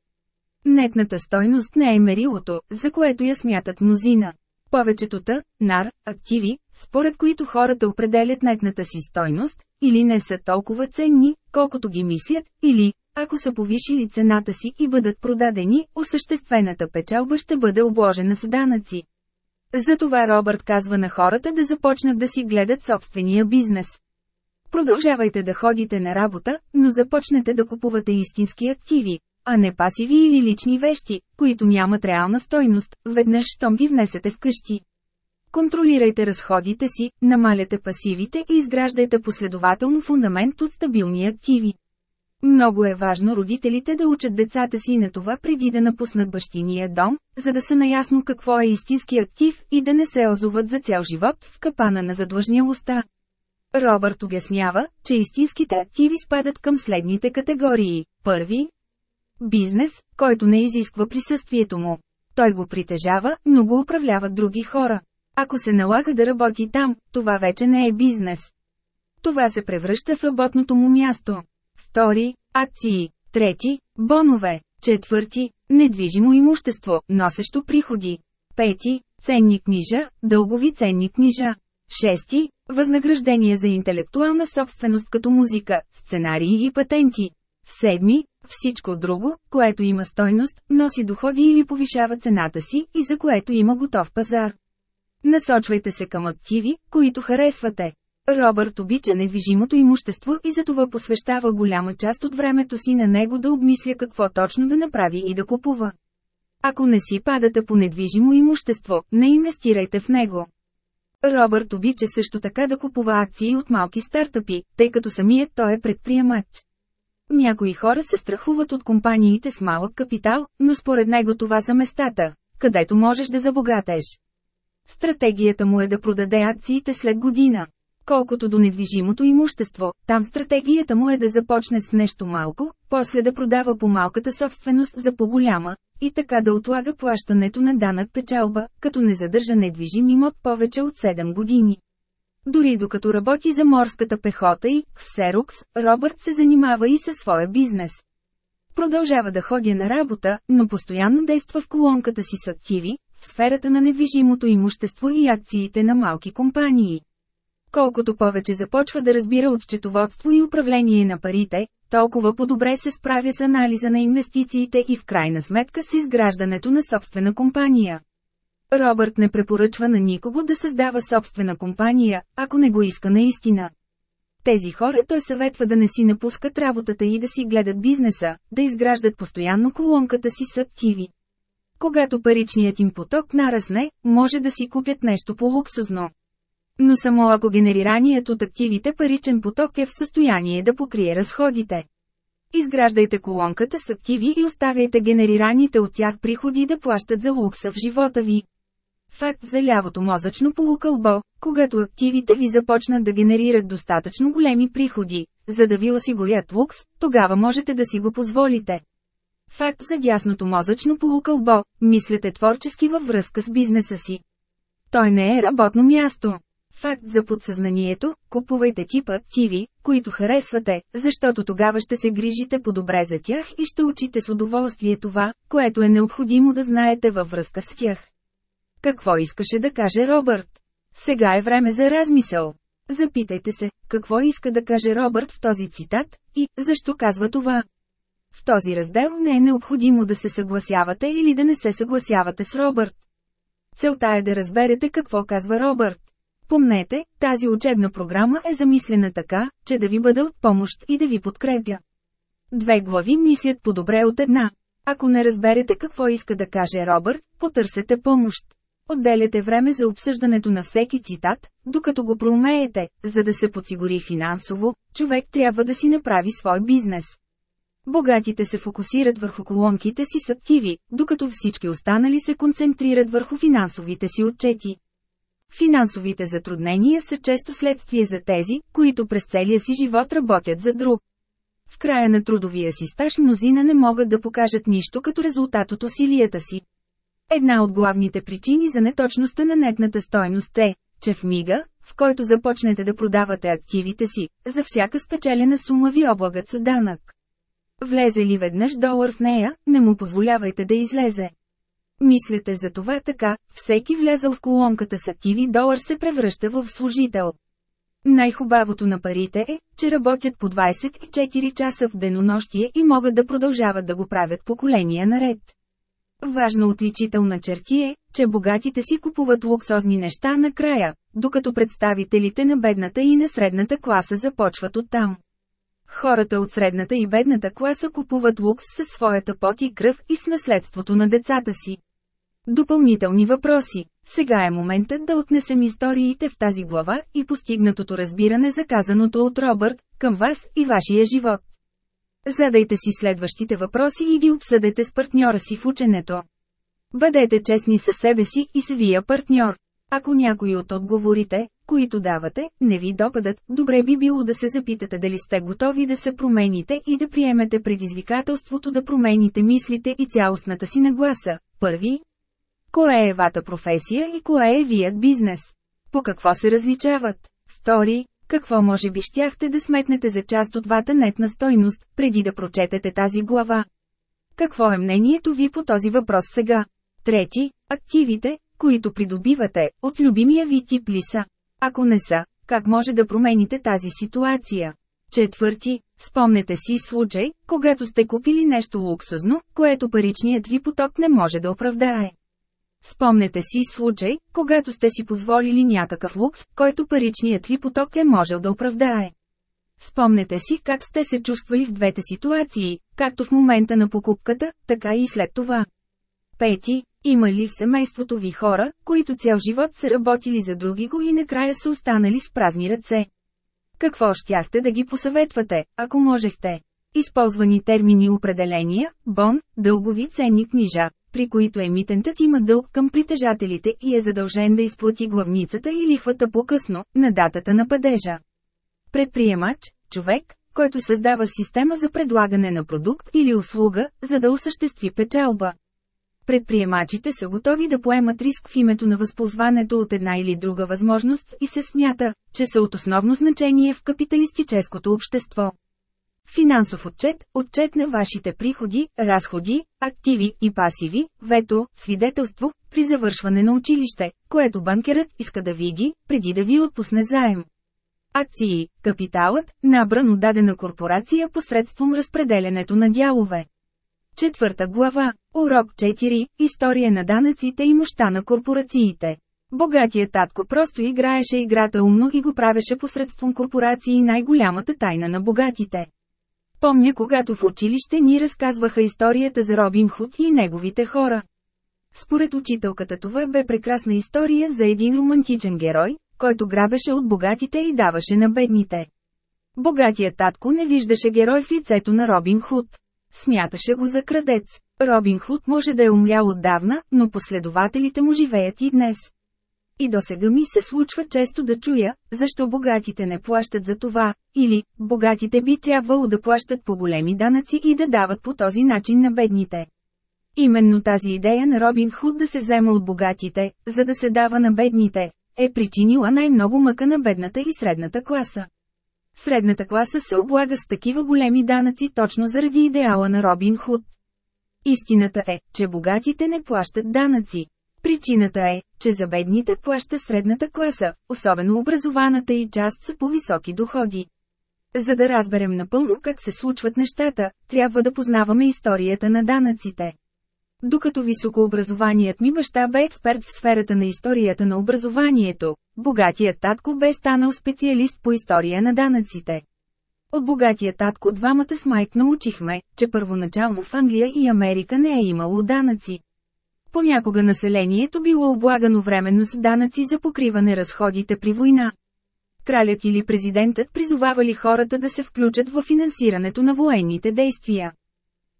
[SPEAKER 1] Нетната стойност не е мерилото, за което я смятат мнозина. Повечето та, нар, активи, според които хората определят нетната си стойност, или не са толкова ценни, колкото ги мислят, или, ако са повишили цената си и бъдат продадени, осъществената печалба ще бъде обложена с данъци. Затова Робърт казва на хората да започнат да си гледат собствения бизнес. Продължавайте да ходите на работа, но започнете да купувате истински активи, а не пасиви или лични вещи, които нямат реална стойност, веднъж щом ги внесете вкъщи. Контролирайте разходите си, намаляте пасивите и изграждайте последователно фундамент от стабилни активи. Много е важно родителите да учат децата си на това преди да напуснат бащиния дом, за да са наясно какво е истински актив и да не се озоват за цял живот в капана на задлъжнялостта. Робърт обяснява, че истинските активи спадат към следните категории. Първи – бизнес, който не изисква присъствието му. Той го притежава, но го управляват други хора. Ако се налага да работи там, това вече не е бизнес. Това се превръща в работното му място. Втори – акции. Трети – бонове. Четвърти – недвижимо имущество, носещо приходи. Пети – ценни книжа, дългови ценни книжа. Шести – възнаграждение за интелектуална собственост като музика, сценарии и патенти. Седми – всичко друго, което има стойност, носи доходи или повишава цената си и за което има готов пазар. Насочвайте се към активи, които харесвате. Робърт обича недвижимото имущество и затова посвещава голяма част от времето си на него да обмисля какво точно да направи и да купува. Ако не си падате по недвижимо имущество, не инвестирайте в него. Робърт обича също така да купува акции от малки стартъпи, тъй като самият той е предприемач. Някои хора се страхуват от компаниите с малък капитал, но според него това са местата, където можеш да забогатеш. Стратегията му е да продаде акциите след година. Колкото до недвижимото имущество, там стратегията му е да започне с нещо малко, после да продава по малката собственост за по-голяма, и така да отлага плащането на данък печалба, като не задържа недвижим имот повече от 7 години. Дори докато работи за морската пехота и в Серукс, Робърт се занимава и със своя бизнес. Продължава да ходи на работа, но постоянно действа в колонката си с активи, сферата на недвижимото имущество и акциите на малки компании. Колкото повече започва да разбира от счетоводство и управление на парите, толкова по-добре се справя с анализа на инвестициите и в крайна сметка с изграждането на собствена компания. Робърт не препоръчва на никого да създава собствена компания, ако не го иска наистина. Тези хора той съветва да не си напускат работата и да си гледат бизнеса, да изграждат постоянно колонката си с активи. Когато паричният им поток нарасне, може да си купят нещо по-луксозно. Но само ако генерираният от активите паричен поток е в състояние да покрие разходите. Изграждайте колонката с активи и оставяйте генерираните от тях приходи да плащат за лукса в живота ви. Факт за лявото мозъчно полукълбо, когато активите ви започнат да генерират достатъчно големи приходи, за да ви осигурят лукс, тогава можете да си го позволите. Факт за дясното мозъчно полукълбо – мислете творчески във връзка с бизнеса си. Той не е работно място. Факт за подсъзнанието – купувайте типа активи, които харесвате, защото тогава ще се грижите по-добре за тях и ще учите с удоволствие това, което е необходимо да знаете във връзка с тях. Какво искаше да каже Робърт? Сега е време за размисъл. Запитайте се, какво иска да каже Робърт в този цитат и защо казва това. В този раздел не е необходимо да се съгласявате или да не се съгласявате с Робърт. Целта е да разберете какво казва Робърт. Помнете, тази учебна програма е замислена така, че да ви бъде от помощ и да ви подкрепя. Две глави мислят по-добре от една. Ако не разберете какво иска да каже Робърт, потърсете помощ. Отделяте време за обсъждането на всеки цитат, докато го проумеете, за да се подсигури финансово, човек трябва да си направи свой бизнес. Богатите се фокусират върху колонките си с активи, докато всички останали се концентрират върху финансовите си отчети. Финансовите затруднения са често следствие за тези, които през целия си живот работят за друг. В края на трудовия си стаж мнозина не могат да покажат нищо като резултат от усилията си. Една от главните причини за неточността на нетната стойност е, че в мига, в който започнете да продавате активите си, за всяка спечелена сума ви облагат са данък. Влезе ли веднъж долар в нея, не му позволявайте да излезе. Мислете за това така, всеки влезъл в колонката с активи долар се превръща в служител. Най-хубавото на парите е, че работят по 24 часа в денонощие и могат да продължават да го правят поколения наред. Важна отличителна черти е, че богатите си купуват луксозни неща накрая, докато представителите на бедната и на средната класа започват оттам. Хората от средната и бедната класа купуват лукс със своята пот и кръв и с наследството на децата си. Допълнителни въпроси. Сега е моментът да отнесем историите в тази глава и постигнатото разбиране за казаното от Робърт, към вас и вашия живот. Задайте си следващите въпроси и ги обсъдете с партньора си в ученето. Бъдете честни със себе си и с вия партньор. Ако някои от отговорите, които давате, не ви допадат, добре би било да се запитате дали сте готови да се промените и да приемете предизвикателството да промените мислите и цялостната си нагласа. Първи. Кое е вата професия и кое е вият бизнес? По какво се различават? Втори. Какво може би щяхте да сметнете за част от вата нетна стойност, преди да прочетете тази глава? Какво е мнението ви по този въпрос сега? Трети, активите, които придобивате, от любимия ви тип ли са? Ако не са, как може да промените тази ситуация? Четвърти, спомнете си случай, когато сте купили нещо луксозно, което паричният ви поток не може да оправдае. Спомнете си случай, когато сте си позволили някакъв лукс, който паричният ви поток е можел да оправдае. Спомнете си как сте се чувствали в двете ситуации, както в момента на покупката, така и след това. Пети, има ли в семейството ви хора, които цял живот са работили за други го и накрая са останали с празни ръце? Какво щяхте да ги посъветвате, ако можехте? Използвани термини определения, бон, дългови ценни книжа, при които емитентът има дълг към притежателите и е задължен да изплати главницата и лихвата по-късно, на датата на падежа. Предприемач, човек, който създава система за предлагане на продукт или услуга, за да осъществи печалба. Предприемачите са готови да поемат риск в името на възползването от една или друга възможност и се смята, че са от основно значение в капиталистическото общество. Финансов отчет – отчет на вашите приходи, разходи, активи и пасиви, вето, свидетелство, при завършване на училище, което банкерът иска да види, преди да ви отпусне заем. Акции – капиталът, набран от дадена корпорация посредством разпределянето на дялове. Четвърта глава. Урок 4. История на данъците и мощта на корпорациите. Богатият татко просто играеше играта умно и го правеше посредством корпорации най-голямата тайна на богатите. Помня когато в училище ни разказваха историята за Робин Худ и неговите хора. Според учителката това бе прекрасна история за един романтичен герой, който грабеше от богатите и даваше на бедните. Богатият татко не виждаше герой в лицето на Робин Худ. Смяташе го за крадец. Робин Худ може да е умрял отдавна, но последователите му живеят и днес. И до сега ми се случва често да чуя, защо богатите не плащат за това, или, богатите би трябвало да плащат по големи данъци и да дават по този начин на бедните. Именно тази идея на Робин Худ да се взема от богатите, за да се дава на бедните, е причинила най-много мъка на бедната и средната класа. Средната класа се облага с такива големи данъци точно заради идеала на Робин Худ. Истината е, че богатите не плащат данъци. Причината е, че за бедните плаща средната класа, особено образованата и част са по високи доходи. За да разберем напълно как се случват нещата, трябва да познаваме историята на данъците докато високообразованият ми баща бе експерт в сферата на историята на образованието, богатият татко бе станал специалист по история на данъците. От богатия татко двамата с Майк научихме, че първоначално в Англия и Америка не е имало данъци. Понякога населението било облагано временно с данъци за покриване разходите при война. Кралят или президентът призовавали хората да се включат в финансирането на военните действия.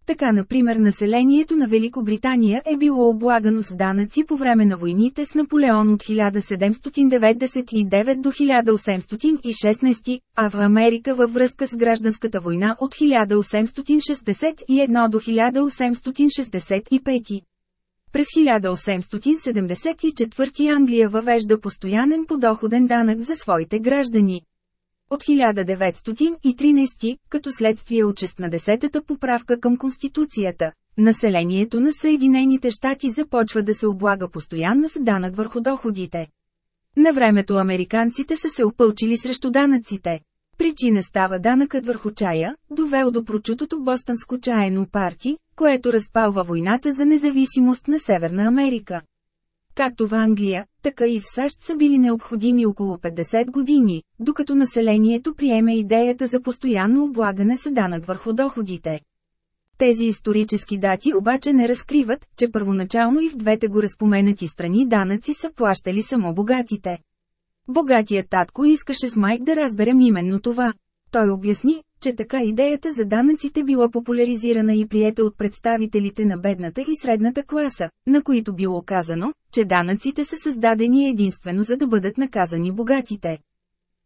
[SPEAKER 1] Така например населението на Великобритания е било облагано с данъци по време на войните с Наполеон от 1799 до 1816, а в Америка във връзка с гражданската война от 1861 до 1865. През 1874 Англия въвежда постоянен подоходен данък за своите граждани. От 1913, като следствие от 16-та поправка към Конституцията, населението на Съединените щати започва да се облага постоянно с данък върху доходите. На времето американците са се опълчили срещу данъците. Причина става данъкът върху чая, довел до прочутото бостанско чаено парти, което разпалва войната за независимост на Северна Америка. Както в Англия, така и в САЩ са били необходими около 50 години, докато населението приеме идеята за постоянно облагане с данък върху доходите. Тези исторически дати обаче не разкриват, че първоначално и в двете го разпоменати страни данъци са плащали само богатите. Богатият татко искаше с Майк да разберем именно това. Той обясни, че така идеята за данъците била популяризирана и приета от представителите на бедната и средната класа, на които било казано, че данъците са създадени единствено за да бъдат наказани богатите.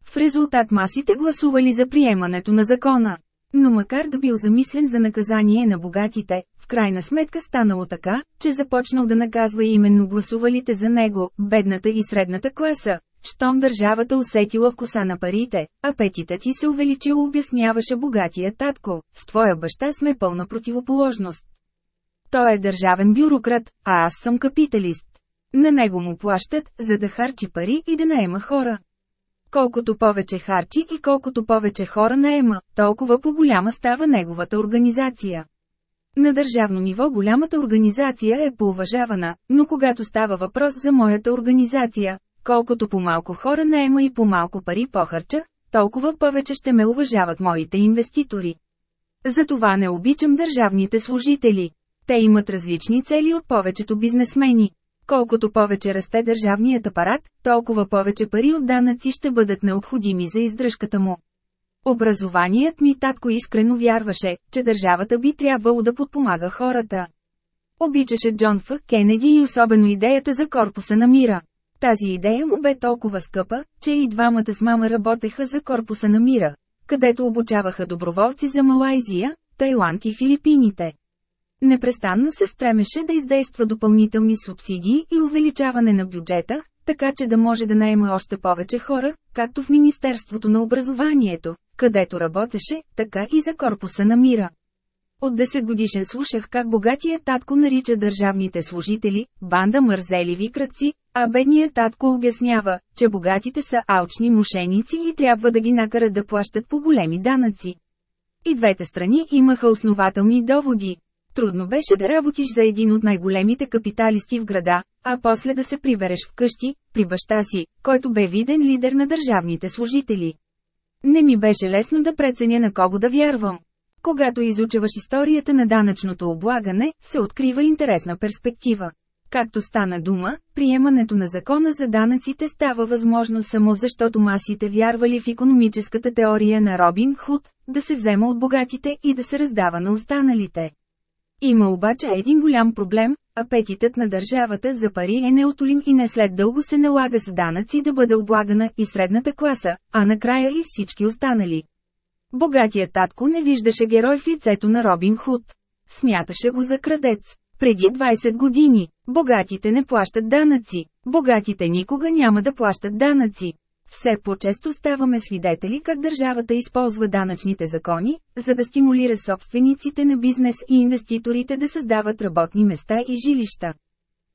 [SPEAKER 1] В резултат масите гласували за приемането на закона. Но макар да бил замислен за наказание на богатите, в крайна сметка станало така, че започнал да наказва именно гласувалите за него, бедната и средната класа, щом държавата усетила вкуса на парите, апетитът ти се увеличил обясняваше богатия татко, с твоя баща сме пълна противоположност. Той е държавен бюрократ, а аз съм капиталист. На него му плащат, за да харчи пари и да наема хора. Колкото повече харчи и колкото повече хора наема, толкова по-голяма става неговата организация. На държавно ниво голямата организация е поуважавана, но когато става въпрос за моята организация, колкото по-малко хора наема и по-малко пари похарча, толкова повече ще ме уважават моите инвеститори. Затова не обичам държавните служители. Те имат различни цели от повечето бизнесмени. Колкото повече расте държавният апарат, толкова повече пари от данъци ще бъдат необходими за издръжката му. Образованият ми татко искрено вярваше, че държавата би трябвало да подпомага хората. Обичаше Джон Ф. Кенеди и особено идеята за корпуса на мира. Тази идея му бе толкова скъпа, че и двамата с мама работеха за корпуса на мира, където обучаваха доброволци за Малайзия, Тайланд и Филипините. Непрестанно се стремеше да издейства допълнителни субсидии и увеличаване на бюджета, така че да може да наема още повече хора, както в Министерството на образованието, където работеше, така и за корпуса на мира. От 10 годишен слушах как богатия татко нарича държавните служители «банда мързеливи кръци», а бедният татко обяснява, че богатите са алчни мошеници и трябва да ги накарат да плащат по големи данъци. И двете страни имаха основателни доводи, Трудно беше да работиш за един от най-големите капиталисти в града, а после да се прибереш вкъщи, при баща си, който бе виден лидер на държавните служители. Не ми беше лесно да преценя на кого да вярвам. Когато изучаваш историята на данъчното облагане, се открива интересна перспектива. Както стана дума, приемането на закона за данъците става възможно само защото масите вярвали в економическата теория на Робин Худ, да се взема от богатите и да се раздава на останалите. Има обаче един голям проблем, апетитът на държавата за пари е неотолим и не след дълго се налага с данъци да бъде облагана и средната класа, а накрая и всички останали. Богатият татко не виждаше герой в лицето на Робин Худ. Смяташе го за крадец. Преди 20 години, богатите не плащат данъци. Богатите никога няма да плащат данъци. Все по-често ставаме свидетели как държавата използва данъчните закони, за да стимулира собствениците на бизнес и инвеститорите да създават работни места и жилища.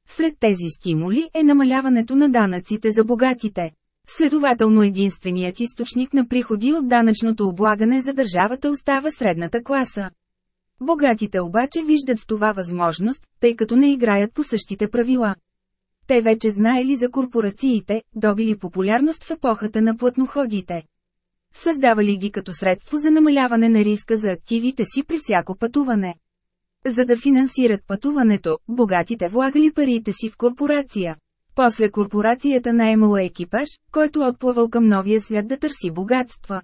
[SPEAKER 1] Сред тези стимули е намаляването на данъците за богатите. Следователно единственият източник на приходи от данъчното облагане за държавата остава средната класа. Богатите обаче виждат в това възможност, тъй като не играят по същите правила. Те вече знаели за корпорациите, добили популярност в епохата на плътноходите. Създавали ги като средство за намаляване на риска за активите си при всяко пътуване. За да финансират пътуването, богатите влагали парите си в корпорация. После корпорацията наемала екипаж, който отплавал към новия свят да търси богатства.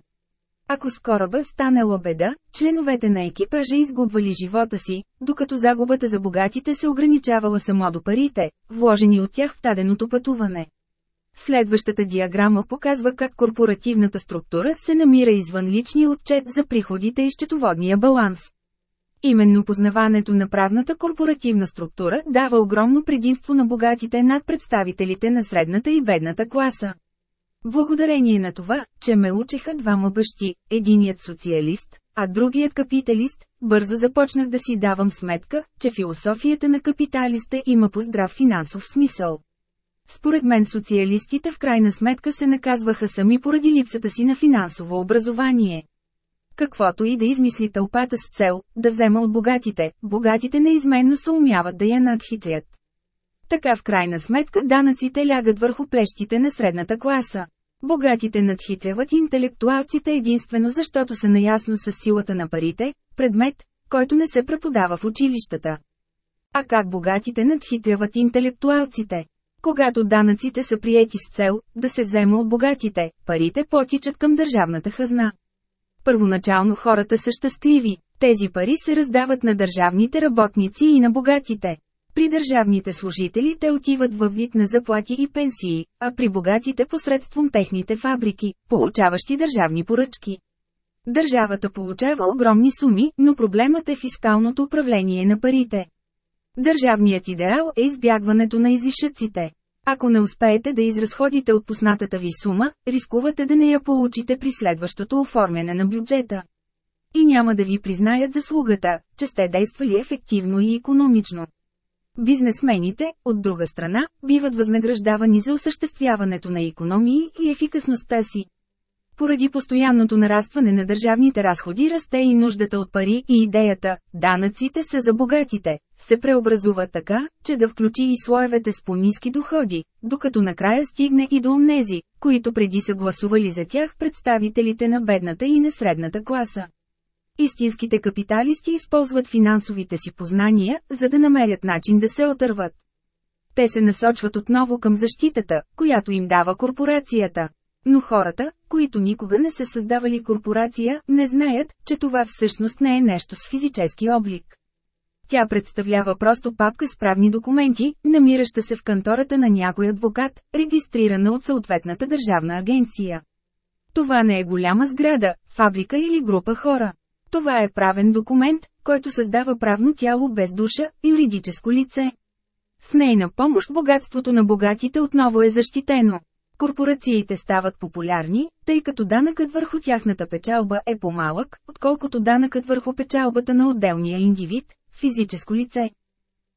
[SPEAKER 1] Ако с кораба станала беда, членовете на екипажа изгубвали живота си, докато загубата за богатите се ограничавала само до парите, вложени от тях в даденото пътуване. Следващата диаграма показва как корпоративната структура се намира извън личния отчет за приходите и счетоводния баланс. Именно познаването на правната корпоративна структура дава огромно предимство на богатите над представителите на средната и бедната класа. Благодарение на това, че ме учиха двама бащи, единият социалист, а другият капиталист, бързо започнах да си давам сметка, че философията на капиталиста има поздрав финансов смисъл. Според мен социалистите в крайна сметка се наказваха сами поради липсата си на финансово образование. Каквото и да измисли тълпата с цел, да взема от богатите, богатите неизменно се умяват да я надхитрят. Така в крайна сметка данъците лягат върху плещите на средната класа. Богатите надхитряват интелектуалците единствено защото са наясно с силата на парите, предмет, който не се преподава в училищата. А как богатите надхитряват интелектуалците? Когато данъците са приети с цел да се взема от богатите, парите потичат към държавната хазна. Първоначално хората са щастливи, тези пари се раздават на държавните работници и на богатите. При държавните служители те отиват във вид на заплати и пенсии, а при богатите посредством техните фабрики, получаващи държавни поръчки. Държавата получава огромни суми, но проблемът е фискалното управление на парите. Държавният идеал е избягването на излишъците. Ако не успеете да изразходите отпуснатата ви сума, рискувате да не я получите при следващото оформяне на бюджета. И няма да ви признаят заслугата, че сте действали ефективно и економично. Бизнесмените, от друга страна, биват възнаграждавани за осъществяването на економии и ефикасността си. Поради постоянното нарастване на държавните разходи расте и нуждата от пари и идеята «данъците са за богатите» се преобразува така, че да включи и слоевете с по-низки доходи, докато накрая стигне и до онези, които преди са гласували за тях представителите на бедната и на средната класа. Истинските капиталисти използват финансовите си познания, за да намерят начин да се отърват. Те се насочват отново към защитата, която им дава корпорацията. Но хората, които никога не са създавали корпорация, не знаят, че това всъщност не е нещо с физически облик. Тя представлява просто папка с правни документи, намираща се в кантората на някой адвокат, регистрирана от съответната държавна агенция. Това не е голяма сграда, фабрика или група хора. Това е правен документ, който създава правно тяло без душа, юридическо лице. С нейна помощ богатството на богатите отново е защитено. Корпорациите стават популярни, тъй като данъкът върху тяхната печалба е по-малък, отколкото данъкът върху печалбата на отделния индивид, физическо лице.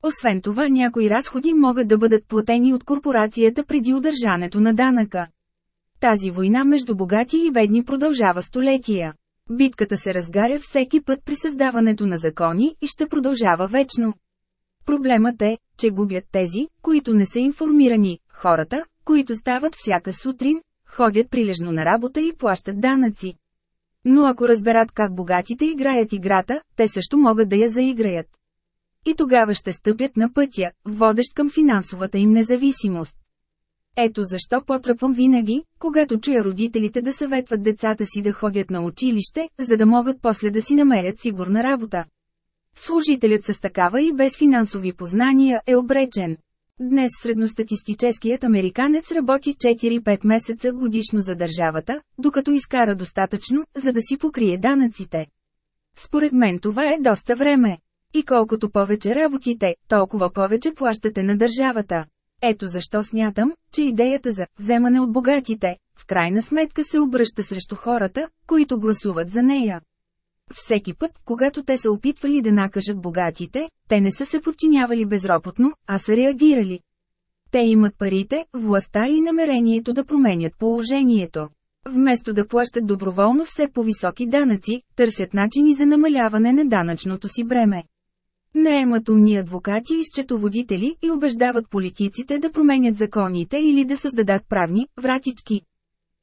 [SPEAKER 1] Освен това някои разходи могат да бъдат платени от корпорацията преди удържането на данъка. Тази война между богати и бедни продължава столетия. Битката се разгаря всеки път при създаването на закони и ще продължава вечно. Проблемът е, че губят тези, които не са информирани, хората, които стават всяка сутрин, ходят прилежно на работа и плащат данъци. Но ако разберат как богатите играят играта, те също могат да я заиграят. И тогава ще стъпят на пътя, водещ към финансовата им независимост. Ето защо потръпвам винаги, когато чуя родителите да съветват децата си да ходят на училище, за да могат после да си намерят сигурна работа. Служителят с такава и без финансови познания е обречен. Днес средностатистическият американец работи 4-5 месеца годишно за държавата, докато изкара достатъчно, за да си покрие данъците. Според мен това е доста време. И колкото повече работите, толкова повече плащате на държавата. Ето защо смятам, че идеята за «вземане от богатите» в крайна сметка се обръща срещу хората, които гласуват за нея. Всеки път, когато те са опитвали да накажат богатите, те не са се подчинявали безропотно, а са реагирали. Те имат парите, властта и намерението да променят положението. Вместо да плащат доброволно все по-високи данъци, търсят начини за намаляване на данъчното си бреме. Наемат умни адвокати и счетоводители и убеждават политиците да променят законите или да създадат правни вратички.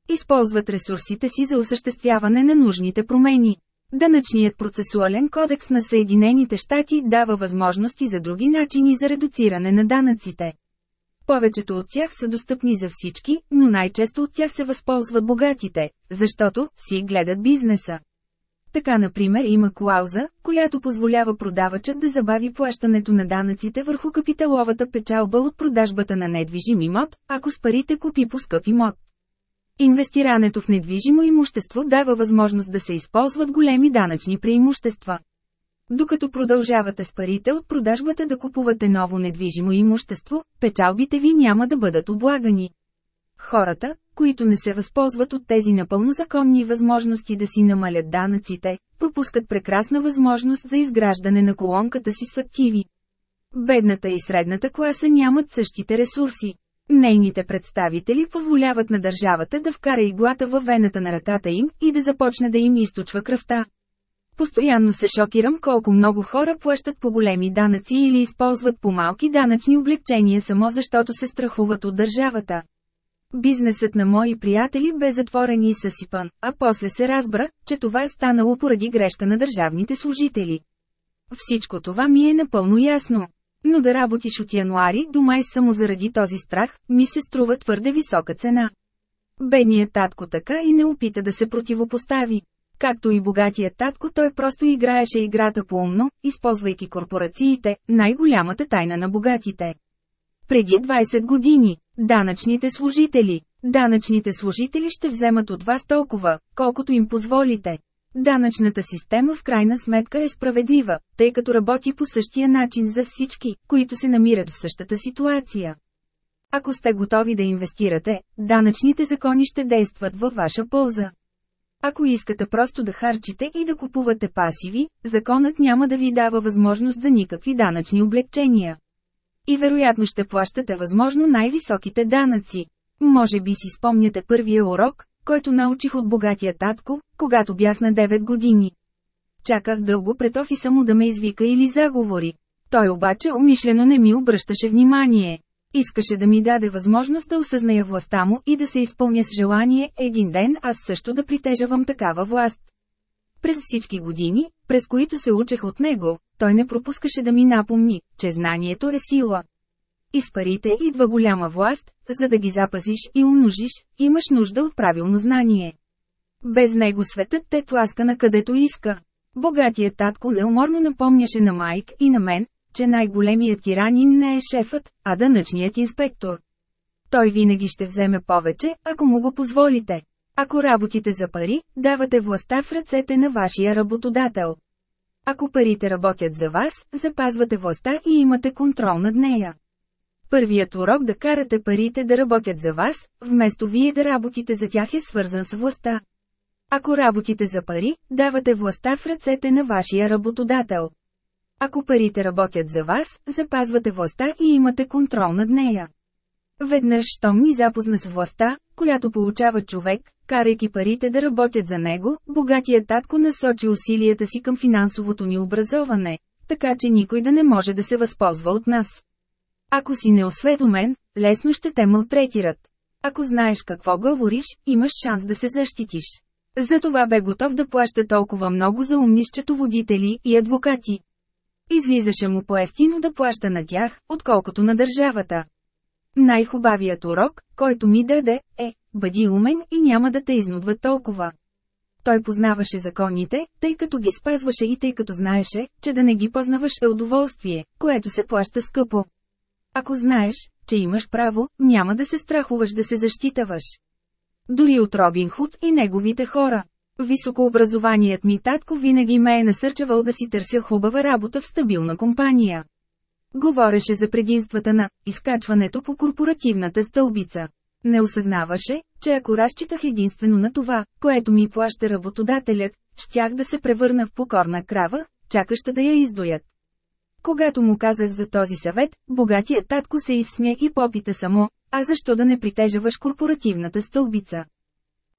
[SPEAKER 1] Използват ресурсите си за осъществяване на нужните промени. Данъчният процесуален кодекс на Съединените щати дава възможности за други начини за редуциране на данъците. Повечето от тях са достъпни за всички, но най-често от тях се възползват богатите, защото си гледат бизнеса. Така например има клауза, която позволява продавачът да забави плащането на данъците върху капиталовата печалба от продажбата на недвижим имот, ако с парите купи по скъп имот. Инвестирането в недвижимо имущество дава възможност да се използват големи данъчни преимущества. Докато продължавате с парите от продажбата да купувате ново недвижимо имущество, печалбите ви няма да бъдат облагани. Хората, които не се възползват от тези напълно законни възможности да си намалят данъците, пропускат прекрасна възможност за изграждане на колонката си с активи. Бедната и средната класа нямат същите ресурси. Нейните представители позволяват на държавата да вкара иглата във вената на ръката им и да започне да им източва кръвта. Постоянно се шокирам колко много хора плащат по големи данъци или използват по малки данъчни облегчения само защото се страхуват от държавата. Бизнесът на мои приятели бе затворен и съсипан, а после се разбра, че това е станало поради грешка на държавните служители. Всичко това ми е напълно ясно. Но да работиш от януари до май само заради този страх, ми се струва твърде висока цена. Бедният татко така и не опита да се противопостави. Както и богатият татко той просто играеше играта по умно, използвайки корпорациите, най-голямата тайна на богатите. Преди 20 години, данъчните служители. Данъчните служители ще вземат от вас толкова, колкото им позволите. Данъчната система в крайна сметка е справедлива, тъй като работи по същия начин за всички, които се намират в същата ситуация. Ако сте готови да инвестирате, данъчните закони ще действат във ваша полза. Ако искате просто да харчите и да купувате пасиви, законът няма да ви дава възможност за никакви данъчни облегчения. И вероятно ще плащате възможно най-високите данъци. Може би си спомняте първия урок, който научих от богатия татко, когато бях на 9 години. Чаках дълго пред офиса му да ме извика или заговори. Той обаче умишлено не ми обръщаше внимание. Искаше да ми даде възможност да осъзная властта му и да се изпълня с желание един ден аз също да притежавам такава власт. През всички години, през които се учех от него, той не пропускаше да ми напомни, че знанието е сила. И с парите идва голяма власт, за да ги запазиш и умножиш, имаш нужда от правилно знание. Без него светът те тласка на където иска. Богатият татко неуморно напомняше на Майк и на мен, че най-големият тиранин не е шефът, а дъначният инспектор. Той винаги ще вземе повече, ако му го позволите. Ако работите за пари, давате властта в ръцете на вашия работодател. Ако парите работят за вас, запазвате властта и имате контрол над нея. Първият урок да карате парите да работят за вас, вместо вие да работите за тях е свързан с властта. Ако работите за пари, давате властта в ръцете на вашия работодател. Ако парите работят за вас, запазвате властта и имате контрол над нея. Веднъж, щом ни запозна с властта, която получава човек, карайки парите да работят за него, богатият татко насочи усилията си към финансовото ни образоване, така че никой да не може да се възползва от нас. Ако си неосведомен, лесно ще те малтретират. Ако знаеш какво говориш, имаш шанс да се защитиш. Затова бе готов да плаща толкова много за умни счетоводители и адвокати. Излизаше му по-ефтино да плаща на тях, отколкото на държавата. Най-хубавият урок, който ми даде, е, бъди умен и няма да те изнудва толкова. Той познаваше законите, тъй като ги спазваше и тъй като знаеше, че да не ги познаваш е удоволствие, което се плаща скъпо. Ако знаеш, че имаш право, няма да се страхуваш да се защитаваш. Дори от Робин Худ и неговите хора. Високообразованият ми татко винаги ме е насърчавал да си търся хубава работа в стабилна компания. Говореше за предимствата на изкачването по корпоративната стълбица. Не осъзнаваше, че ако разчитах единствено на това, което ми плаща работодателят, щях да се превърна в покорна крава, чакаща да я издоят. Когато му казах за този съвет, богатият татко се изсмя и попита само, а защо да не притежаваш корпоративната стълбица?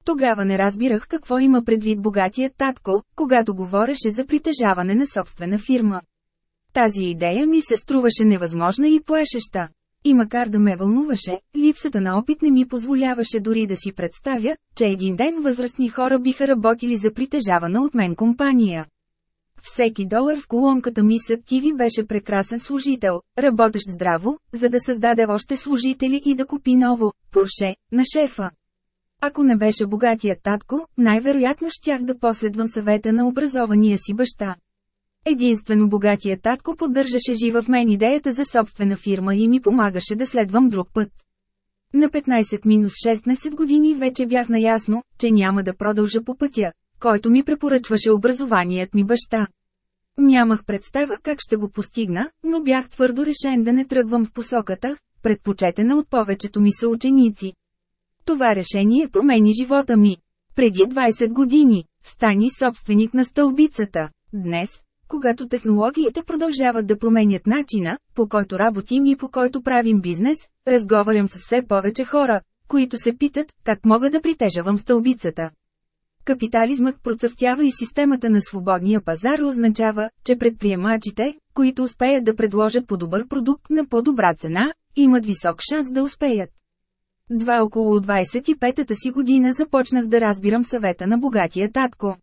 [SPEAKER 1] Тогава не разбирах какво има предвид богатият татко, когато говореше за притежаване на собствена фирма. Тази идея ми се струваше невъзможна и плашеща. И макар да ме вълнуваше, липсата на опит не ми позволяваше дори да си представя, че един ден възрастни хора биха работили за притежавана от мен компания. Всеки долар в колонката ми с активи беше прекрасен служител, работещ здраво, за да създаде още служители и да купи ново, Порше, на шефа. Ако не беше богатия татко, най-вероятно щях да последвам съвета на образования си баща. Единствено богатия татко поддържаше жива в мен идеята за собствена фирма и ми помагаше да следвам друг път. На 15 минус 16 години вече бях наясно, че няма да продължа по пътя, който ми препоръчваше образованият ми баща. Нямах представа как ще го постигна, но бях твърдо решен да не тръгвам в посоката, предпочетена от повечето ми съученици. Това решение промени живота ми. Преди 20 години, стани собственик на стълбицата. Днес, когато технологиите продължават да променят начина, по който работим и по който правим бизнес, разговарям с все повече хора, които се питат, как мога да притежавам стълбицата. Капитализмът процъфтява и системата на свободния пазар означава, че предприемачите, които успеят да предложат по-добър продукт на по-добра цена, имат висок шанс да успеят. Два около 25-та си година започнах да разбирам съвета на богатия татко.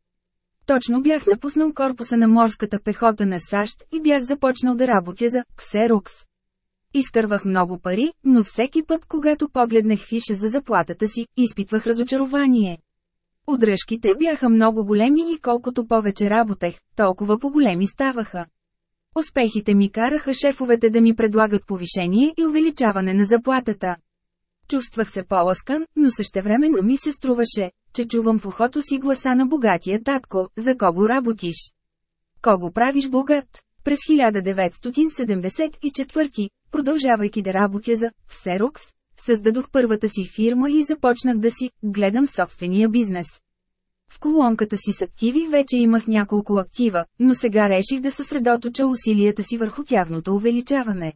[SPEAKER 1] Точно бях напуснал корпуса на морската пехота на САЩ и бях започнал да работя за Ксерукс. Изкървах много пари, но всеки път, когато погледнах фиша за заплатата си, изпитвах разочарование. Удръжките бяха много големи и колкото повече работех, толкова по-големи ставаха. Успехите ми караха шефовете да ми предлагат повишение и увеличаване на заплатата. Чувствах се по-ласкан, но същевременно ми се струваше, че чувам в ухото си гласа на богатия татко, за кого работиш. Кого правиш богат? През 1974, продължавайки да работя за «Серокс», създадох първата си фирма и започнах да си гледам собствения бизнес. В колонката си с активи вече имах няколко актива, но сега реших да съсредоточа усилията си върху тяхното увеличаване.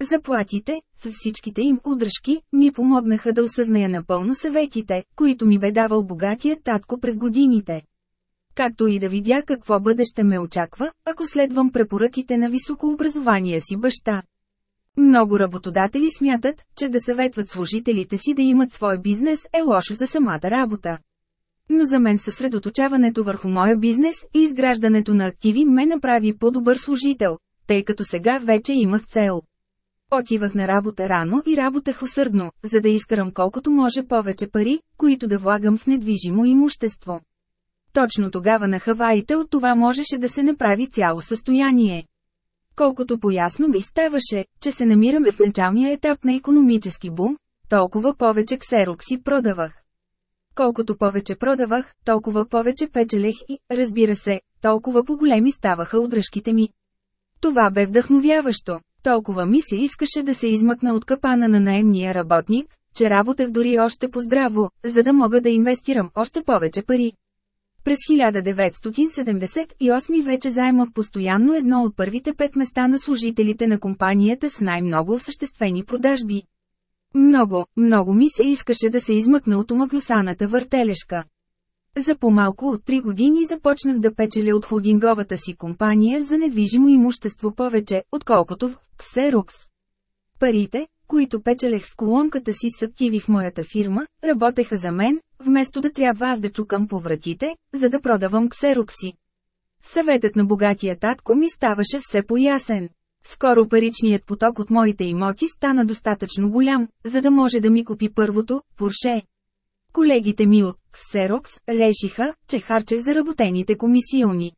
[SPEAKER 1] Заплатите, с всичките им удръжки, ми помогнаха да осъзная напълно съветите, които ми бе давал богатия татко през годините. Както и да видя какво бъдеще ме очаква, ако следвам препоръките на високообразование си баща. Много работодатели смятат, че да съветват служителите си да имат свой бизнес е лошо за самата работа. Но за мен съсредоточаването върху моя бизнес и изграждането на активи ме направи по-добър служител, тъй като сега вече имах цел. Отивах на работа рано и работах усърдно, за да изкарам колкото може повече пари, които да влагам в недвижимо имущество. Точно тогава на Хаваите от това можеше да се направи цяло състояние. Колкото поясно ми ставаше, че се намираме в началния етап на економически бум, толкова повече ксерокси продавах. Колкото повече продавах, толкова повече печелех и, разбира се, толкова по-големи ставаха удръжките ми. Това бе вдъхновяващо. Толкова ми се искаше да се измъкна от капана на наемния работник, че работех дори още по-здраво, за да мога да инвестирам още повече пари. През 1978 вече заемах постоянно едно от първите пет места на служителите на компанията с най-много осъществени продажби. Много, много ми се искаше да се измъкна от омагносаната въртележка. За по-малко от 3 години започнах да печеля от холдинговата си компания за недвижимо имущество повече, отколкото в Ксерокс. Парите, които печелех в колонката си с активи в моята фирма, работеха за мен, вместо да трябва аз да чукам по вратите, за да продавам ксерокси. Съветът на богатия татко ми ставаше все поясен. Скоро паричният поток от моите имоти стана достатъчно голям, за да може да ми купи първото – Порше. Колегите ми от Xerox решиха, че харчех заработените комисиони.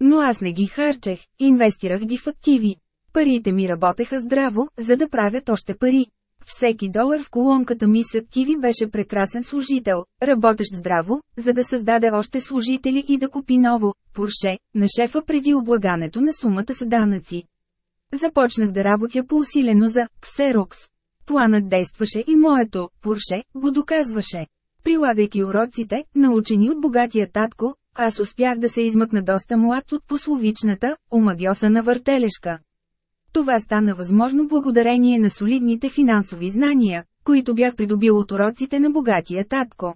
[SPEAKER 1] Но аз не ги харчех, инвестирах ги в активи. Парите ми работеха здраво, за да правят още пари. Всеки долар в колонката ми с активи беше прекрасен служител, работещ здраво, за да създаде още служители и да купи ново, Порше, на шефа преди облагането на сумата с данъци. Започнах да работя по-усилено за Xerox. Планът действаше и моето, Порше, го доказваше. Прилагайки уроците, научени от богатия татко, аз успях да се измъкна доста млад от пословичната, умагиосана въртележка. Това стана възможно благодарение на солидните финансови знания, които бях придобил от уроците на богатия татко.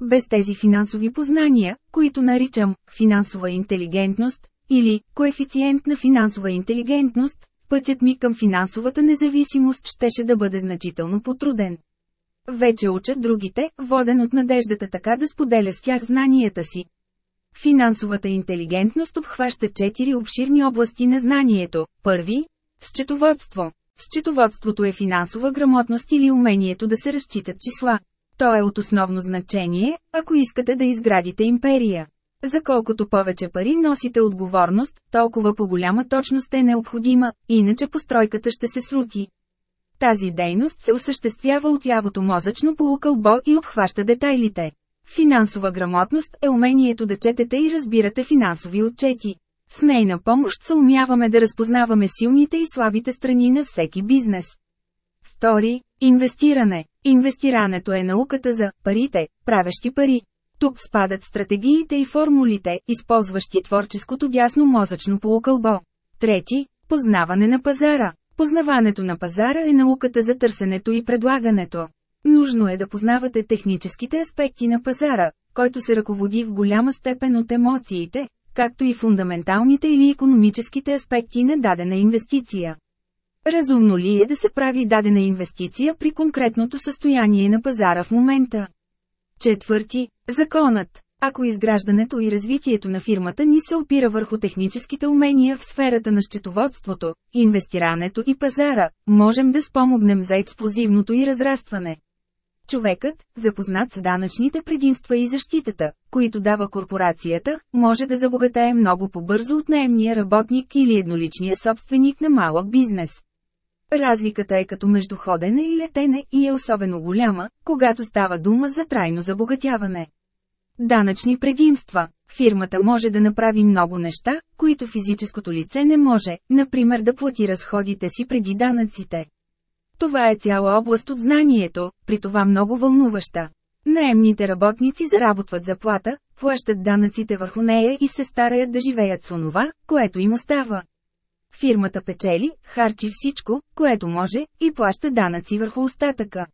[SPEAKER 1] Без тези финансови познания, които наричам финансова интелигентност или коефициент на финансова интелигентност, пътят ми към финансовата независимост щеше да бъде значително потруден. Вече учат другите, воден от надеждата така да споделя с тях знанията си. Финансовата интелигентност обхваща четири обширни области на знанието. Първи – счетоводство. Счетоводството е финансова грамотност или умението да се разчитат числа. То е от основно значение, ако искате да изградите империя. За колкото повече пари носите отговорност, толкова по-голяма точност е необходима, иначе постройката ще се срути. Тази дейност се осъществява от лявото мозъчно полукълбо и обхваща детайлите. Финансова грамотност е умението да четете и разбирате финансови отчети. С нейна помощ се умяваме да разпознаваме силните и слабите страни на всеки бизнес. Втори – инвестиране. Инвестирането е науката за парите, правещи пари. Тук спадат стратегиите и формулите, използващи творческото дясно мозъчно полукълбо. Трети – познаване на пазара. Познаването на пазара е науката за търсенето и предлагането. Нужно е да познавате техническите аспекти на пазара, който се ръководи в голяма степен от емоциите, както и фундаменталните или економическите аспекти на дадена инвестиция. Разумно ли е да се прави дадена инвестиция при конкретното състояние на пазара в момента? Четвърти – законът. Ако изграждането и развитието на фирмата ни се опира върху техническите умения в сферата на счетоводството, инвестирането и пазара, можем да спомогнем за експлозивното и разрастване. Човекът, запознат с данъчните предимства и защитата, които дава корпорацията, може да забогатее много по-бързо от наемния работник или едноличния собственик на малък бизнес. Разликата е като между ходене и летене и е особено голяма, когато става дума за трайно забогатяване. Данъчни предимства. Фирмата може да направи много неща, които физическото лице не може, например да плати разходите си преди данъците. Това е цяла област от знанието, при това много вълнуваща. Наемните работници заработват заплата, плащат данъците върху нея и се стараят да живеят с онова, което им остава. Фирмата печели, харчи всичко, което може, и плаща данъци върху остатъка.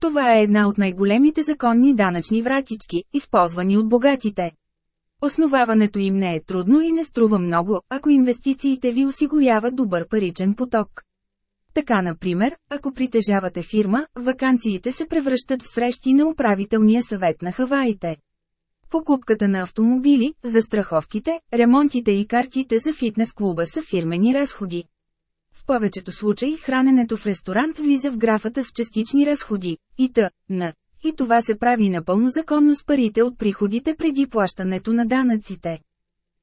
[SPEAKER 1] Това е една от най-големите законни данъчни вратички, използвани от богатите. Основаването им не е трудно и не струва много, ако инвестициите ви осигуряват добър паричен поток. Така например, ако притежавате фирма, вакансиите се превръщат в срещи на управителния съвет на Хаваите. Покупката на автомобили, застраховките, ремонтите и картите за фитнес клуба са фирмени разходи. В повечето случаи храненето в ресторант влиза в графата с частични разходи, и т. на И това се прави напълно законно с парите от приходите преди плащането на данъците.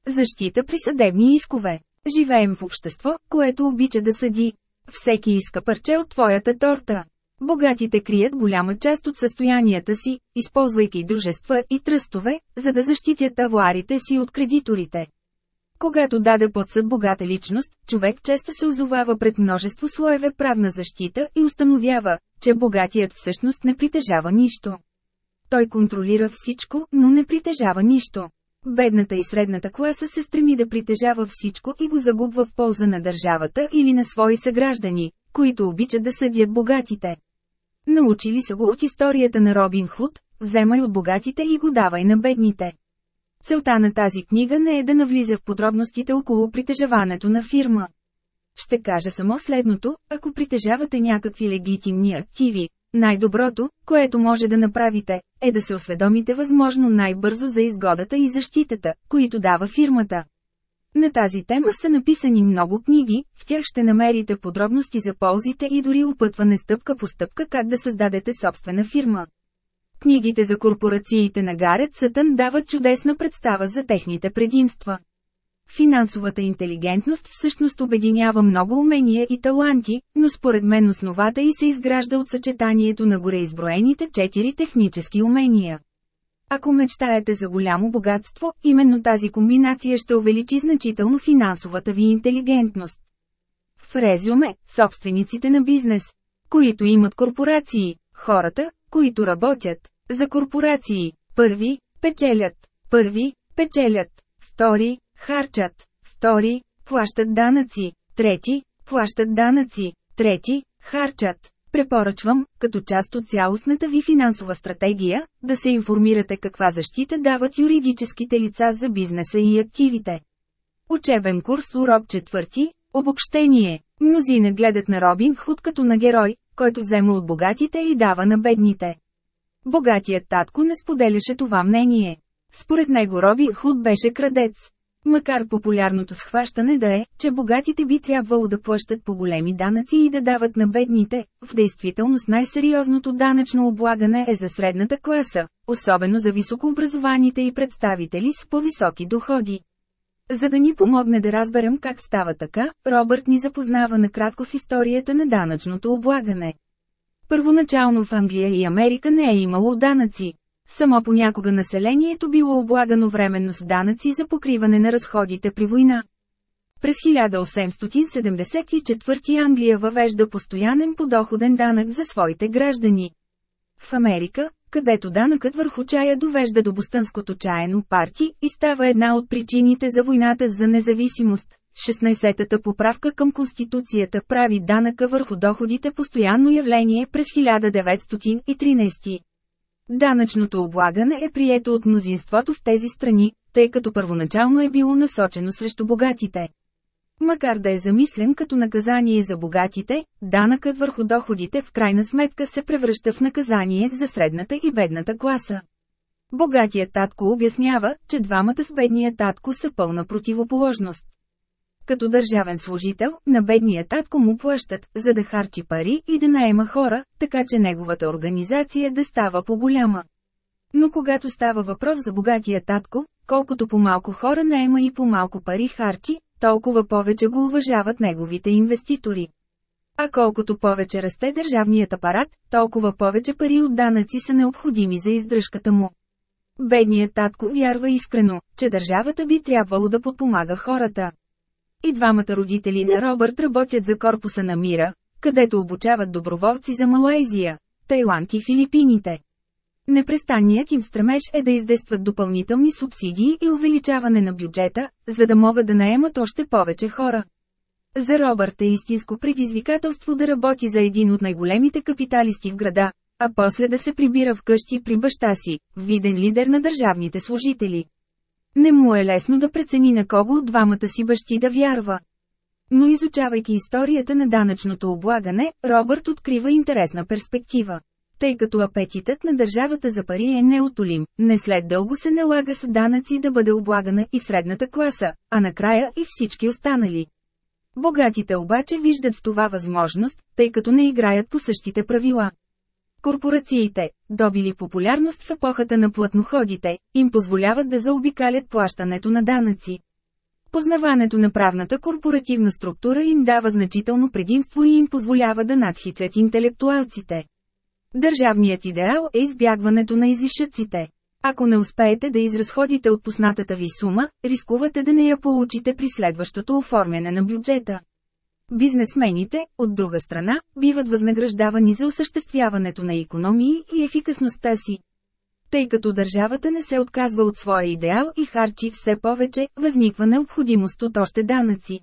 [SPEAKER 1] Защита при съдебни искове. Живеем в общество, което обича да съди. Всеки иска парче от твоята торта. Богатите крият голяма част от състоянията си, използвайки дружества и тръстове, за да защитят авуарите си от кредиторите. Когато даде под съд богата личност, човек често се озовава пред множество слоеве правна защита и установява, че богатият всъщност не притежава нищо. Той контролира всичко, но не притежава нищо. Бедната и средната класа се стреми да притежава всичко и го загубва в полза на държавата или на свои съграждани, които обичат да съдят богатите. Научили са го от историята на Робин Худ, вземай от богатите и го давай на бедните. Целта на тази книга не е да навлиза в подробностите около притежаването на фирма. Ще кажа само следното, ако притежавате някакви легитимни активи, най-доброто, което може да направите, е да се осведомите възможно най-бързо за изгодата и защитата, които дава фирмата. На тази тема са написани много книги, в тях ще намерите подробности за ползите и дори опътване стъпка по стъпка как да създадете собствена фирма. Книгите за корпорациите на Гарет Сътън дават чудесна представа за техните предимства. Финансовата интелигентност всъщност обединява много умения и таланти, но според мен основата и се изгражда от съчетанието на гореизброените четири технически умения. Ако мечтаете за голямо богатство, именно тази комбинация ще увеличи значително финансовата ви интелигентност. В резюме, собствениците на бизнес, които имат корпорации, хората, които работят, за корпорации, първи, печелят, първи, печелят, втори, харчат, втори, плащат данъци, трети, плащат данъци, трети, харчат. Препоръчвам, като част от цялостната ви финансова стратегия, да се информирате каква защита дават юридическите лица за бизнеса и активите. Учебен курс Урок четвърти, обобщение. Мнозина гледат на Робин Худ като на герой, който взема от богатите и дава на бедните. Богатият татко не споделяше това мнение. Според него Роби Худ беше крадец. Макар популярното схващане да е, че богатите би трябвало да плащат по големи данъци и да дават на бедните, в действителност най-сериозното данъчно облагане е за средната класа, особено за високообразованите и представители с по-високи доходи. За да ни помогне да разберем как става така, Робърт ни запознава накратко с историята на данъчното облагане. Първоначално в Англия и Америка не е имало данъци. Само понякога населението било облагано временно с данъци за покриване на разходите при война. През 1874 Англия въвежда постоянен подоходен данък за своите граждани. В Америка, където данъкът върху чая довежда до бостънското чаено парти и става една от причините за войната за независимост. 16-та поправка към Конституцията прави данъка върху доходите постоянно явление през 1913. Данъчното облагане е прието от мнозинството в тези страни, тъй като първоначално е било насочено срещу богатите. Макар да е замислен като наказание за богатите, данъкът върху доходите в крайна сметка се превръща в наказание за средната и бедната класа. Богатият татко обяснява, че двамата с бедния татко са пълна противоположност. Като държавен служител, на бедния татко му плащат, за да харчи пари и да наема хора, така че неговата организация да става по-голяма. Но когато става въпрос за богатия татко, колкото по-малко хора наема и по-малко пари харчи, толкова повече го уважават неговите инвеститори. А колкото повече расте държавният апарат, толкова повече пари от данъци са необходими за издръжката му. Бедният татко вярва искрено, че държавата би трябвало да подпомага хората. И двамата родители на Робърт работят за корпуса на мира, където обучават доброволци за Малайзия, Тайланд и Филипините. Непрестанният им стремеж е да издействат допълнителни субсидии и увеличаване на бюджета, за да могат да наемат още повече хора. За Робърт е истинско предизвикателство да работи за един от най-големите капиталисти в града, а после да се прибира в къщи при баща си, виден лидер на държавните служители. Не му е лесно да прецени на кого от двамата си бащи да вярва. Но изучавайки историята на данъчното облагане, Робърт открива интересна перспектива тъй като апетитът на държавата за пари е неотолим, не след дълго се налага с данъци да бъде облагана и средната класа, а накрая и всички останали. Богатите обаче виждат в това възможност, тъй като не играят по същите правила. Корпорациите, добили популярност в епохата на платноходите, им позволяват да заобикалят плащането на данъци. Познаването на правната корпоративна структура им дава значително предимство и им позволява да надхитрят интелектуалците. Държавният идеал е избягването на излишъците. Ако не успеете да изразходите отпуснатата ви сума, рискувате да не я получите при следващото оформяне на бюджета. Бизнесмените, от друга страна, биват възнаграждавани за осъществяването на економии и ефикасността си. Тъй като държавата не се отказва от своя идеал и харчи все повече, възниква необходимост от още данъци.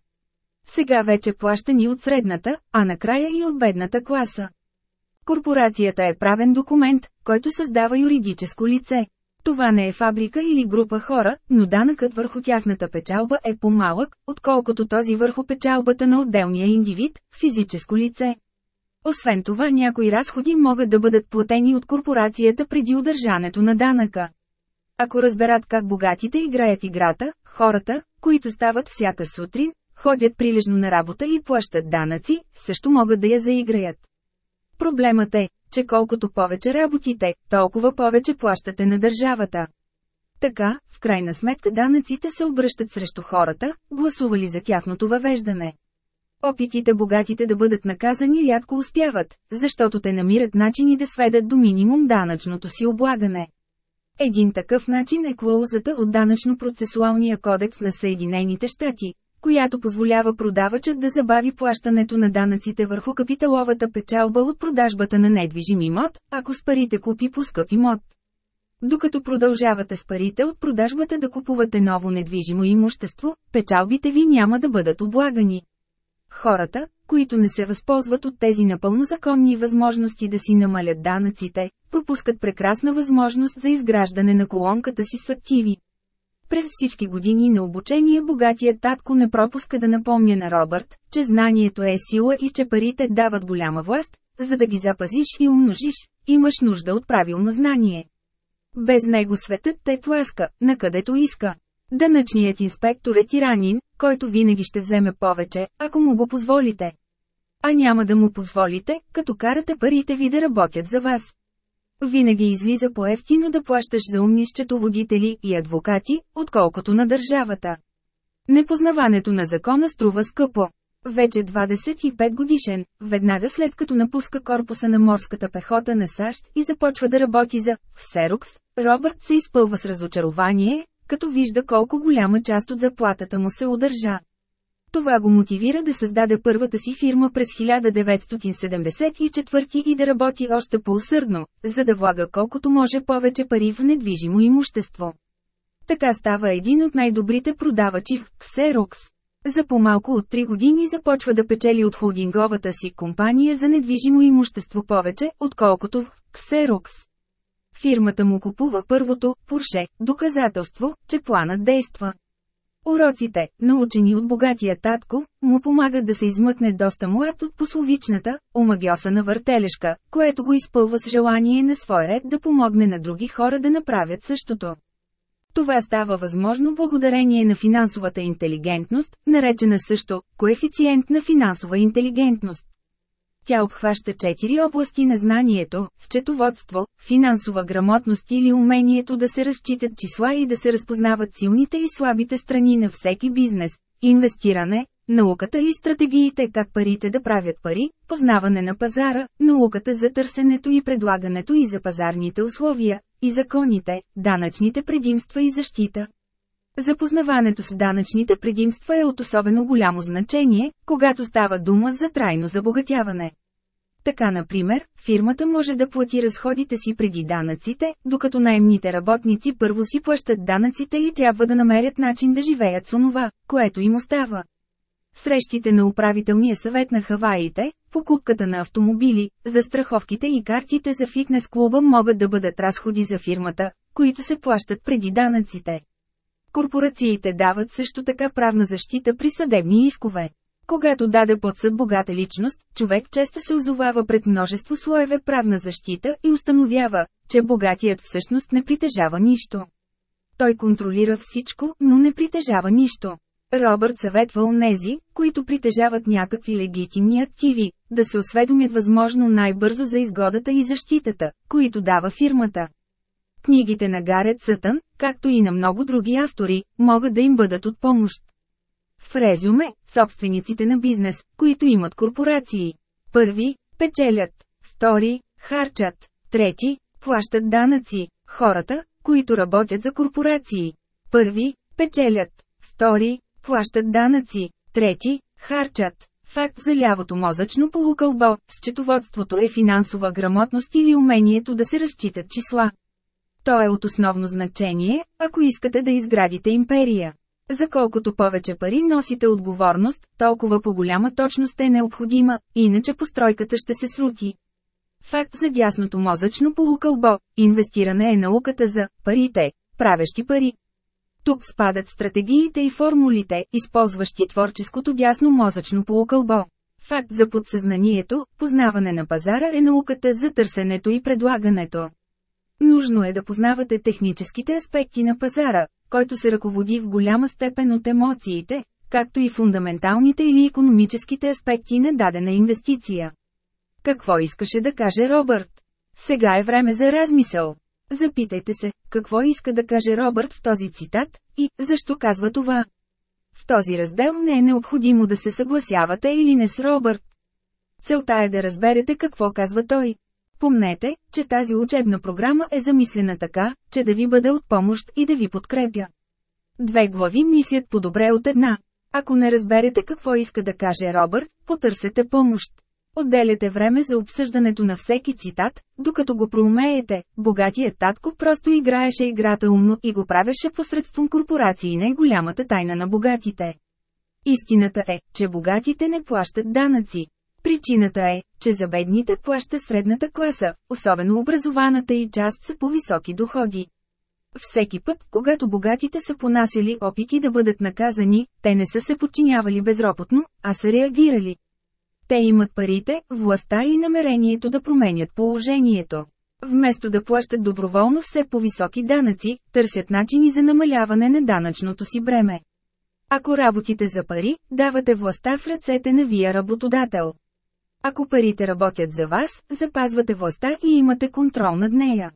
[SPEAKER 1] Сега вече плащани от средната, а накрая и от бедната класа. Корпорацията е правен документ, който създава юридическо лице. Това не е фабрика или група хора, но данъкът върху тяхната печалба е по-малък, отколкото този върху печалбата на отделния индивид, физическо лице. Освен това някои разходи могат да бъдат платени от корпорацията преди удържането на данъка. Ако разберат как богатите играят играта, хората, които стават всяка сутрин, ходят прилежно на работа и плащат данъци, също могат да я заиграят. Проблемът е, че колкото повече работите, толкова повече плащате на държавата. Така, в крайна сметка данъците се обръщат срещу хората, гласували за тяхното въвеждане. Опитите богатите да бъдат наказани рядко успяват, защото те намират начини да сведат до минимум данъчното си облагане. Един такъв начин е клаузата от Данъчно-процесуалния кодекс на Съединените щати, която позволява продавачът да забави плащането на данъците върху капиталовата печалба от продажбата на недвижим имот, ако с парите купи по скъп имот. Докато продължавате с парите от продажбата да купувате ново недвижимо имущество, печалбите ви няма да бъдат облагани. Хората, които не се възползват от тези напълно законни възможности да си намалят данъците, пропускат прекрасна възможност за изграждане на колонката си с активи. През всички години на обучение богатия татко не пропуска да напомня на Робърт, че знанието е сила и че парите дават голяма власт, за да ги запазиш и умножиш, имаш нужда от правилно знание. Без него светът те тласка, накъдето иска. Дъначният инспектор е тиранин, който винаги ще вземе повече, ако му го позволите. А няма да му позволите, като карате парите ви да работят за вас. Винаги излиза по-ефтино да плащаш за умни счетоводители и адвокати, отколкото на държавата. Непознаването на закона струва скъпо. Вече 25 годишен, веднага след като напуска корпуса на морската пехота на САЩ и започва да работи за Серокс, Робърт се изпълва с разочарование, като вижда колко голяма част от заплатата му се удържа. Това го мотивира да създаде първата си фирма през 1974 и да работи още по-усърдно, за да влага колкото може повече пари в недвижимо имущество. Така става един от най-добрите продавачи в Xerox. За по-малко от 3 години започва да печели от холдинговата си компания за недвижимо имущество повече, отколкото в Xerox. Фирмата му купува първото Porsche, доказателство, че планът действа. Уроците, научени от богатия татко, му помагат да се измъкне доста млад от пословичната, омагиосана въртележка, което го изпълва с желание на свой ред да помогне на други хора да направят същото. Това става възможно благодарение на финансовата интелигентност, наречена също коефициент на финансова интелигентност. Тя обхваща четири области на знанието – счетоводство, финансова грамотност или умението да се разчитат числа и да се разпознават силните и слабите страни на всеки бизнес, инвестиране, науката и стратегиите как парите да правят пари, познаване на пазара, науката за търсенето и предлагането и за пазарните условия, и законите, данъчните предимства и защита, Запознаването с данъчните предимства е от особено голямо значение, когато става дума за трайно забогатяване. Така, например, фирмата може да плати разходите си преди данъците, докато наемните работници първо си плащат данъците и трябва да намерят начин да живеят с онова, което им остава. Срещите на управителния съвет на Хаваите, покупката на автомобили, застраховките и картите за фитнес клуба могат да бъдат разходи за фирмата, които се плащат преди данъците. Корпорациите дават също така правна защита при съдебни искове. Когато даде под съд богата личност, човек често се озовава пред множество слоеве правна защита и установява, че богатият всъщност не притежава нищо. Той контролира всичко, но не притежава нищо. Робърт съветва онези, които притежават някакви легитимни активи, да се осведомят възможно най-бързо за изгодата и защитата, които дава фирмата книгите на Гарет Сътън, както и на много други автори, могат да им бъдат от помощ. В резюме, собствениците на бизнес, които имат корпорации. Първи – печелят. Втори – харчат. Трети – плащат данъци. Хората, които работят за корпорации. Първи – печелят. Втори – плащат данъци. Трети – харчат. Факт за лявото мозъчно полукълбо, счетоводството е финансова грамотност или умението да се разчитат числа. То е от основно значение, ако искате да изградите империя. За колкото повече пари носите отговорност, толкова по-голяма точност е необходима, иначе постройката ще се срути. Факт за дясното мозъчно полукълбо – инвестиране е науката за парите, правещи пари. Тук спадат стратегиите и формулите, използващи творческото дясно мозъчно полукълбо. Факт за подсъзнанието, познаване на пазара е науката за търсенето и предлагането. Нужно е да познавате техническите аспекти на пазара, който се ръководи в голяма степен от емоциите, както и фундаменталните или економическите аспекти на дадена инвестиция. Какво искаше да каже Робърт? Сега е време за размисъл. Запитайте се, какво иска да каже Робърт в този цитат и защо казва това. В този раздел не е необходимо да се съгласявате или не с Робърт. Целта е да разберете какво казва той. Помнете, че тази учебна програма е замислена така, че да ви бъде от помощ и да ви подкрепя. Две глави мислят по-добре от една. Ако не разберете какво иска да каже Робърт, потърсете помощ. Отделяте време за обсъждането на всеки цитат, докато го проумеете. Богатият татко просто играеше играта умно и го правеше посредством корпорации най-голямата тайна на богатите. Истината е, че богатите не плащат данъци. Причината е, че за бедните плаща средната класа, особено образованата и част са по високи доходи. Всеки път, когато богатите са понасили опити да бъдат наказани, те не са се подчинявали безропотно, а са реагирали. Те имат парите, властта и намерението да променят положението. Вместо да плащат доброволно все по-високи данъци, търсят начини за намаляване на данъчното си бреме. Ако работите за пари, давате властта в ръцете на вия работодател. Ако парите работят за вас, запазвате властта и имате контрол над нея.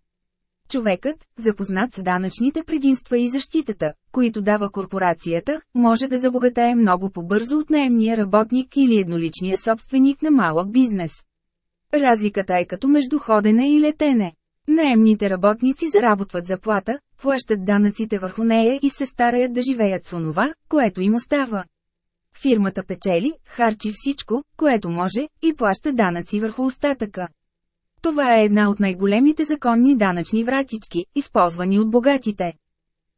[SPEAKER 1] Човекът, запознат с данъчните предимства и защитата, които дава корпорацията, може да забогатее много по-бързо от наемния работник или едноличния собственик на малък бизнес. Разликата е като между ходене и летене. Наемните работници заработват заплата, плащат данъците върху нея и се стараят да живеят с онова, което им остава. Фирмата печели, харчи всичко, което може, и плаща данъци върху остатъка. Това е една от най-големите законни данъчни вратички, използвани от богатите.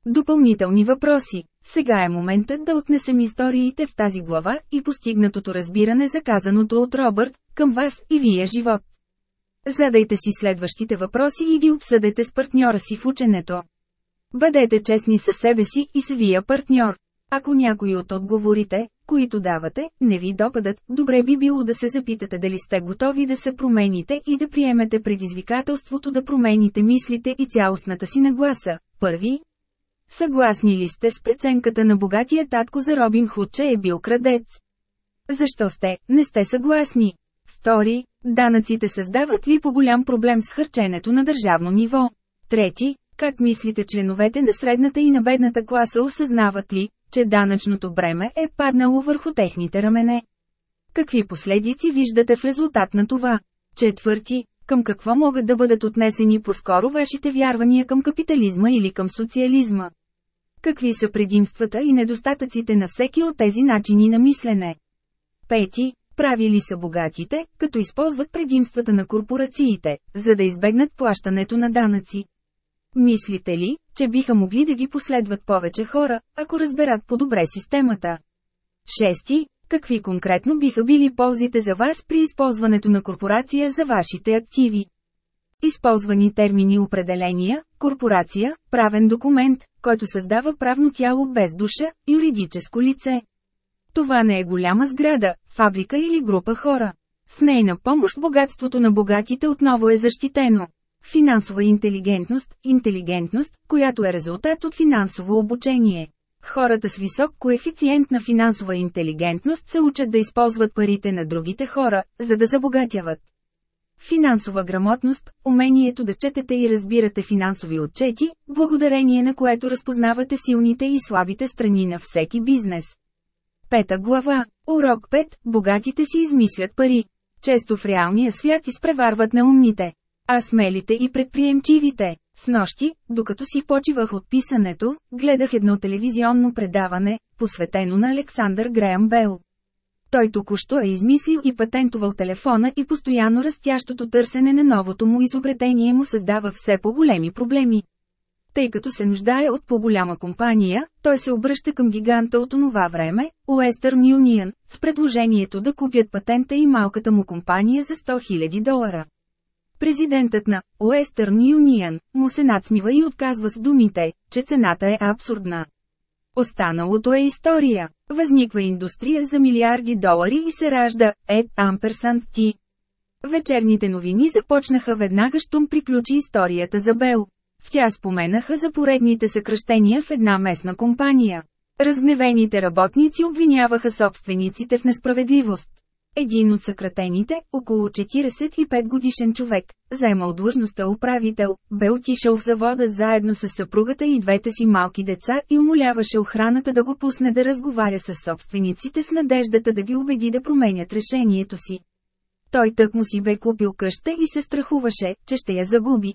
[SPEAKER 1] Допълнителни въпроси. Сега е моментът да отнесем историите в тази глава и постигнатото разбиране за казаното от Робърт, към вас и вие живот. Задайте си следващите въпроси и ги обсъдете с партньора си в ученето. Бъдете честни със себе си и с вия партньор. Ако някой от отговорите, които давате, не ви допадат, добре би било да се запитате дали сте готови да се промените и да приемете предизвикателството да промените мислите и цялостната си нагласа. Първи. Съгласни ли сте с преценката на богатия татко за Робин Худ, че е бил крадец? Защо сте, не сте съгласни? Втори, данъците създават ли по-голям проблем с харченето на държавно ниво? Трети, как мислите членовете на средната и на бедната класа осъзнават ли, че данъчното бреме е паднало върху техните рамене. Какви последици виждате в резултат на това? Четвърти, към какво могат да бъдат отнесени по-скоро вашите вярвания към капитализма или към социализма? Какви са предимствата и недостатъците на всеки от тези начини на мислене? Пети, правили са богатите, като използват предимствата на корпорациите, за да избегнат плащането на данъци. Мислите ли, че биха могли да ги последват повече хора, ако разберат по-добре системата? Шести, какви конкретно биха били ползите за вас при използването на корпорация за вашите активи? Използвани термини определения, корпорация, правен документ, който създава правно тяло без душа, юридическо лице. Това не е голяма сграда, фабрика или група хора. С нейна помощ богатството на богатите отново е защитено. Финансова интелигентност – интелигентност, която е резултат от финансово обучение. Хората с висок коефициент на финансова интелигентност се учат да използват парите на другите хора, за да забогатяват. Финансова грамотност – умението да четете и разбирате финансови отчети, благодарение на което разпознавате силните и слабите страни на всеки бизнес. Пета глава Урок 5 – богатите си измислят пари. Често в реалния свят изпреварват на умните а смелите и предприемчивите. С нощи, докато си почивах от писането, гледах едно телевизионно предаване, посветено на Александър Греъм Бел. Той току-що е измислил и патентовал телефона и постоянно растящото търсене на новото му изобретение му създава все по-големи проблеми. Тъй като се нуждае от по-голяма компания, той се обръща към гиганта от онова време, Western Union, с предложението да купят патента и малката му компания за 100 000 долара. Президентът на Western Union му се надсмива и отказва с думите, че цената е абсурдна. Останалото е история. Възниква индустрия за милиарди долари и се ражда Ед Ampersand T. Вечерните новини започнаха веднага щом приключи историята за Бел. В тя споменаха за поредните съкръщения в една местна компания. Разгневените работници обвиняваха собствениците в несправедливост един от съкратените, около 45 годишен човек, заемал длъжността управител, бе отишъл в завода заедно с съпругата и двете си малки деца и умоляваше охраната да го пусне да разговаря с собствениците с надеждата да ги убеди да променят решението си. Той тък му си бе купил къща и се страхуваше, че ще я загуби.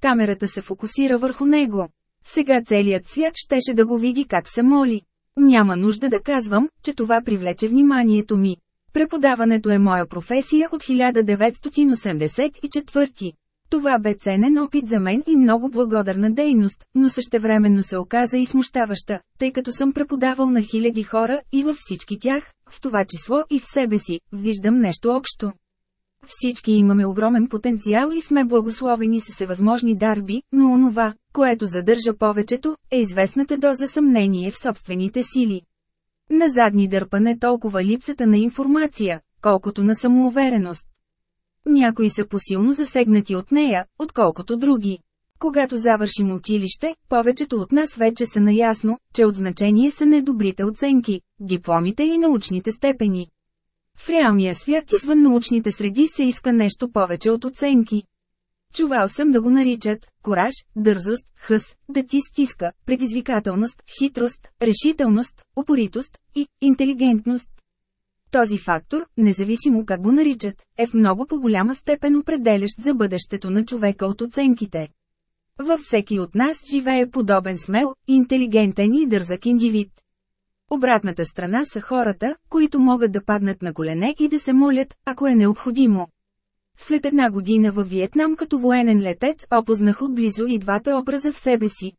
[SPEAKER 1] Камерата се фокусира върху него. Сега целият свят щеше да го види как се моли. Няма нужда да казвам, че това привлече вниманието ми. Преподаването е моя професия от 1984. Това бе ценен опит за мен и много благодарна дейност, но същевременно се оказа и смущаваща, тъй като съм преподавал на хиляди хора и във всички тях, в това число и в себе си, виждам нещо общо. Всички имаме огромен потенциал и сме благословени с всевъзможни дарби, но онова, което задържа повечето, е известната доза съмнение в собствените сили. На задни дърпан толкова липсата на информация, колкото на самоувереност. Някои са посилно засегнати от нея, отколкото други. Когато завършим училище, повечето от нас вече са наясно, че от значение са недобрите оценки, дипломите и научните степени. В реалния свят извън научните среди се иска нещо повече от оценки. Чувал съм да го наричат кораж, дързост, хъс, да ти стиска, предизвикателност, хитрост, решителност, упоритост и интелигентност. Този фактор, независимо как го наричат, е в много по-голяма степен определящ за бъдещето на човека от оценките. Във всеки от нас живее подобен смел, интелигентен и дързък индивид. Обратната страна са хората, които могат да паднат на колене и да се молят, ако е необходимо. След една година във Виетнам като военен летец опознах отблизо и двата образа в себе си.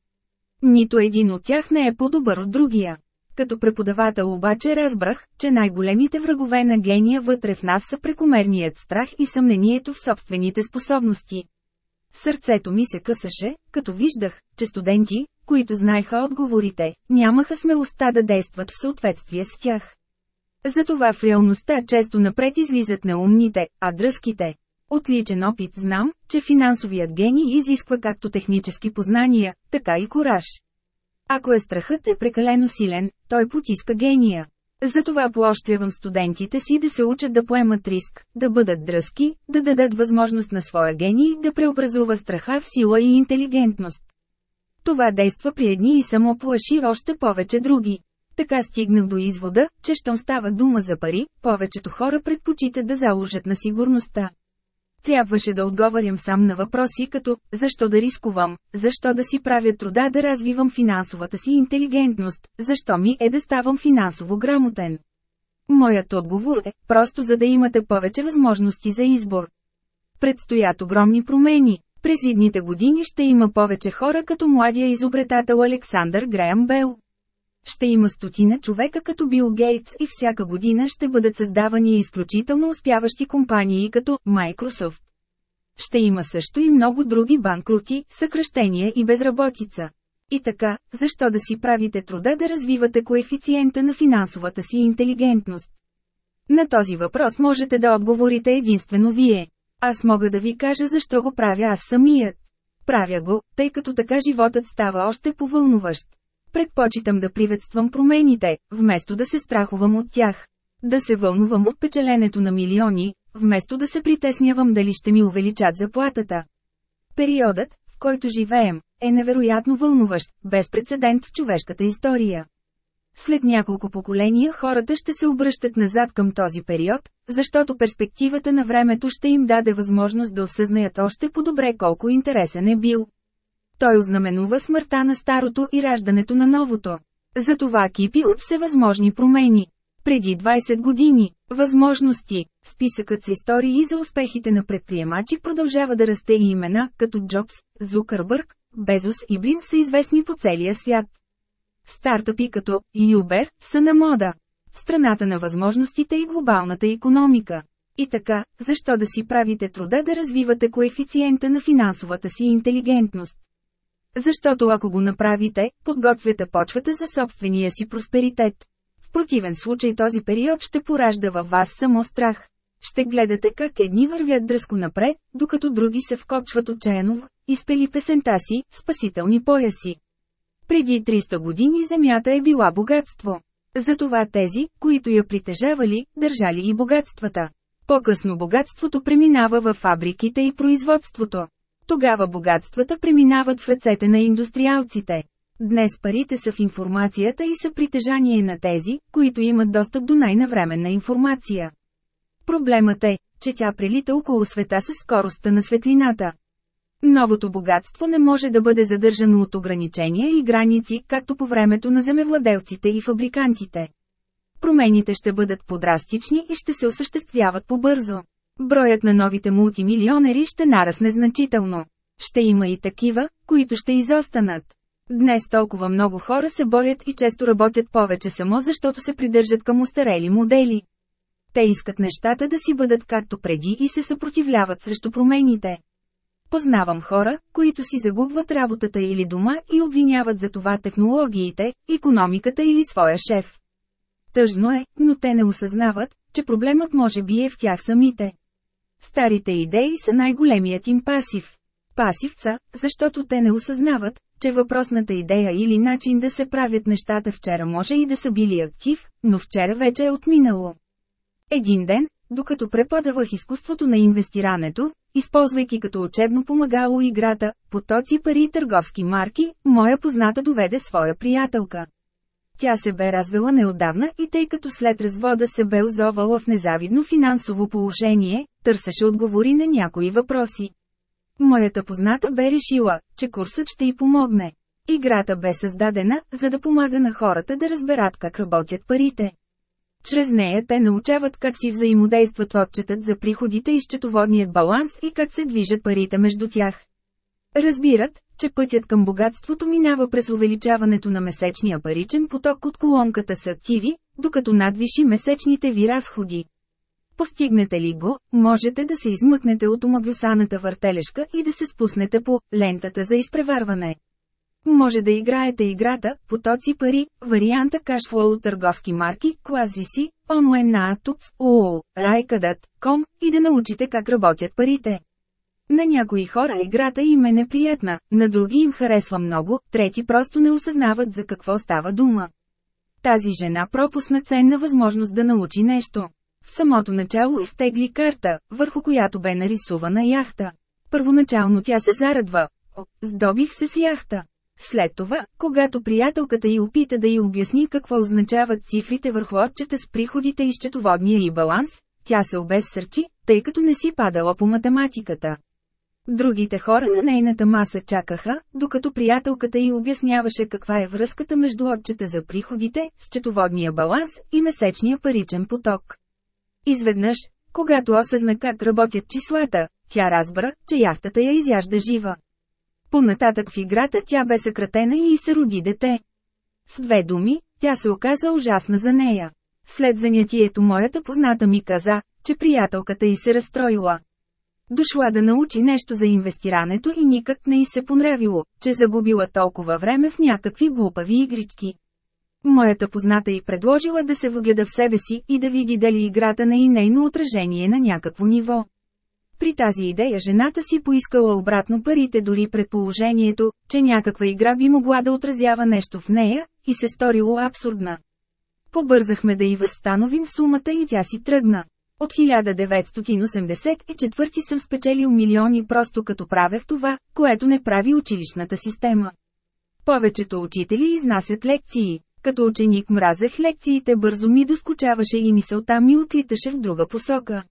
[SPEAKER 1] Нито един от тях не е по-добър от другия. Като преподавател обаче разбрах, че най-големите врагове на гения вътре в нас са прекомерният страх и съмнението в собствените способности. Сърцето ми се късаше, като виждах, че студенти, които знаеха отговорите, нямаха смелостта да действат в съответствие с тях. Затова в реалността често напред излизат на умните, а дръзките. Отличен опит знам, че финансовият гений изисква както технически познания, така и кораж. Ако е страхът е прекалено силен, той потиска гения. Затова поощрявам студентите си да се учат да поемат риск, да бъдат дръзки, да дадат възможност на своя гений да преобразува страха в сила и интелигентност. Това действа при едни и само плаши още повече други. Така стигнах до извода, че щом става дума за пари, повечето хора предпочитат да заложат на сигурността. Трябваше да отговарям сам на въпроси като «Защо да рискувам? Защо да си правя труда да развивам финансовата си интелигентност? Защо ми е да ставам финансово грамотен?» Моят отговор е «Просто за да имате повече възможности за избор». Предстоят огромни промени. През идните години ще има повече хора като младия изобретател Александър Греъм Бел. Ще има стотина човека като Бил Гейтс и всяка година ще бъдат създавани изключително успяващи компании като Microsoft. Ще има също и много други банкрути, съкръщения и безработица. И така, защо да си правите труда да развивате коефициента на финансовата си интелигентност? На този въпрос можете да отговорите единствено вие. Аз мога да ви кажа защо го правя аз самият. Правя го, тъй като така животът става още повълнуващ. Предпочитам да приветствам промените, вместо да се страхувам от тях. Да се вълнувам от печеленето на милиони, вместо да се притеснявам дали ще ми увеличат заплатата. Периодът, в който живеем, е невероятно вълнуващ, без прецедент в човешката история. След няколко поколения хората ще се обръщат назад към този период, защото перспективата на времето ще им даде възможност да осъзнаят още по-добре колко интересен е бил. Той ознаменува смъртта на старото и раждането на новото. Затова кипи от всевъзможни промени. Преди 20 години – възможности. Списъкът с истории за успехите на предприемачи продължава да расте и имена, като Джобс, Зукърбърг, Безос и Брин са известни по целия свят. Стартъпи като Юбер са на мода. Страната на възможностите и глобалната економика. И така, защо да си правите труда да развивате коефициента на финансовата си интелигентност? Защото ако го направите, подготвяте почвата за собствения си просперитет. В противен случай този период ще поражда във вас само страх. Ще гледате как едни вървят дръско напред, докато други се вкопчват отчаяно в изпели песента си, спасителни пояси. Преди 300 години земята е била богатство. Затова тези, които я притежавали, държали и богатствата. По-късно богатството преминава във фабриките и производството. Тогава богатствата преминават в ръцете на индустриалците. Днес парите са в информацията и са притежание на тези, които имат достъп до най-навременна информация. Проблемът е, че тя прелита около света със скоростта на светлината. Новото богатство не може да бъде задържано от ограничения и граници, както по времето на земевладелците и фабрикантите. Промените ще бъдат подрастични и ще се осъществяват по-бързо. Броят на новите мултимилионери ще нарасне значително. Ще има и такива, които ще изостанат. Днес толкова много хора се борят и често работят повече само защото се придържат към устарели модели. Те искат нещата да си бъдат както преди и се съпротивляват срещу промените. Познавам хора, които си загубват работата или дома и обвиняват за това технологиите, економиката или своя шеф. Тъжно е, но те не осъзнават, че проблемът може би е в тях самите. Старите идеи са най-големият им пасив. Пасивца, защото те не осъзнават, че въпросната идея или начин да се правят нещата вчера може и да са били актив, но вчера вече е отминало. Един ден, докато преподавах изкуството на инвестирането, използвайки като учебно помагало играта, потоци пари и търговски марки, моя позната доведе своя приятелка. Тя се бе развела неодавна и тъй като след развода се бе озовала в незавидно финансово положение, търсеше отговори на някои въпроси. Моята позната бе решила, че курсът ще й помогне. Играта бе създадена, за да помага на хората да разберат как работят парите. Чрез нея те научават как си взаимодействат отчетът за приходите и счетоводният баланс и как се движат парите между тях. Разбират, че пътят към богатството минава през увеличаването на месечния паричен поток от колонката с активи, докато надвиши месечните ви разходи. Постигнете ли го, можете да се измъкнете от омагюсаната въртележка и да се спуснете по лентата за изпреварване. Може да играете играта «Потоци пари», варианта от търговски марки, клазиси, онлайн на Атупс, УУ, Райкадът, Ком и да научите как работят парите. На някои хора играта им е неприятна, на други им харесва много, трети просто не осъзнават за какво става дума. Тази жена пропусна ценна възможност да научи нещо. В самото начало изтегли карта, върху която бе нарисувана яхта. Първоначално тя се зарадва. О, сдобих се с яхта. След това, когато приятелката й опита да й обясни какво означават цифрите върху отчета с приходите и счетоводния и баланс, тя се обезсърчи, тъй като не си падала по математиката. Другите хора на нейната маса чакаха, докато приятелката й обясняваше каква е връзката между отчета за приходите, счетоводния баланс и месечния паричен поток. Изведнъж, когато осъзна как работят числата, тя разбра, че яхтата я изяжда жива. Понататък в играта тя бе съкратена и се роди дете. С две думи, тя се оказа ужасна за нея. След занятието моята позната ми каза, че приятелката й се разстроила. Дошла да научи нещо за инвестирането и никак не й се понравило, че загубила толкова време в някакви глупави игрички. Моята позната й предложила да се въгледа в себе си и да види дали играта на и нейно отражение е на някакво ниво. При тази идея жената си поискала обратно парите дори предположението, че някаква игра би могла да отразява нещо в нея, и се сторило абсурдна. Побързахме да й възстановим сумата и тя си тръгна. От 1984 съм спечелил милиони просто като правех това, което не прави училищната система. Повечето учители изнасят лекции. Като ученик мразех лекциите бързо ми доскочаваше и мисълта ми отлиташе в друга посока.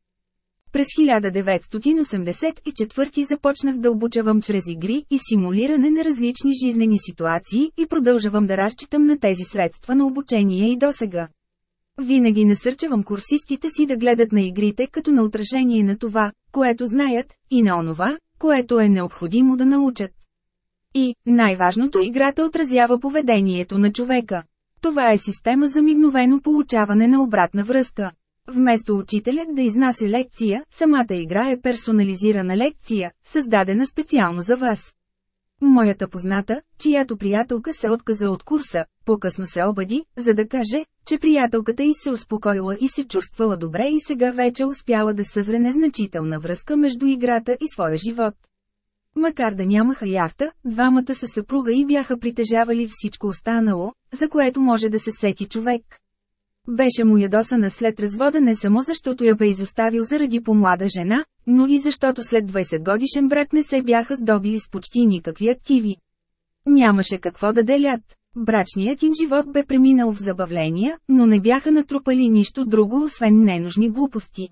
[SPEAKER 1] През 1984 започнах да обучавам чрез игри и симулиране на различни жизнени ситуации и продължавам да разчитам на тези средства на обучение и досега. Винаги насърчавам курсистите си да гледат на игрите като на отражение на това, което знаят, и на онова, което е необходимо да научат. И, най-важното, играта отразява поведението на човека. Това е система за мигновено получаване на обратна връзка. Вместо учителят да изнася лекция, самата игра е персонализирана лекция, създадена специално за вас. Моята позната, чиято приятелка се отказа от курса, по-късно се обади, за да каже, че приятелката й се успокоила и се чувствала добре и сега вече успяла да съзре незначителна връзка между играта и своя живот. Макар да нямаха яхта, двамата са съпруга и бяха притежавали всичко останало, за което може да се сети човек. Беше му ядосана след развода не само защото я бе изоставил заради помлада жена, но и защото след 20 годишен брак не се бяха здобили с почти никакви активи. Нямаше какво да делят. Брачният им живот бе преминал в забавления, но не бяха натрупали нищо друго освен ненужни глупости.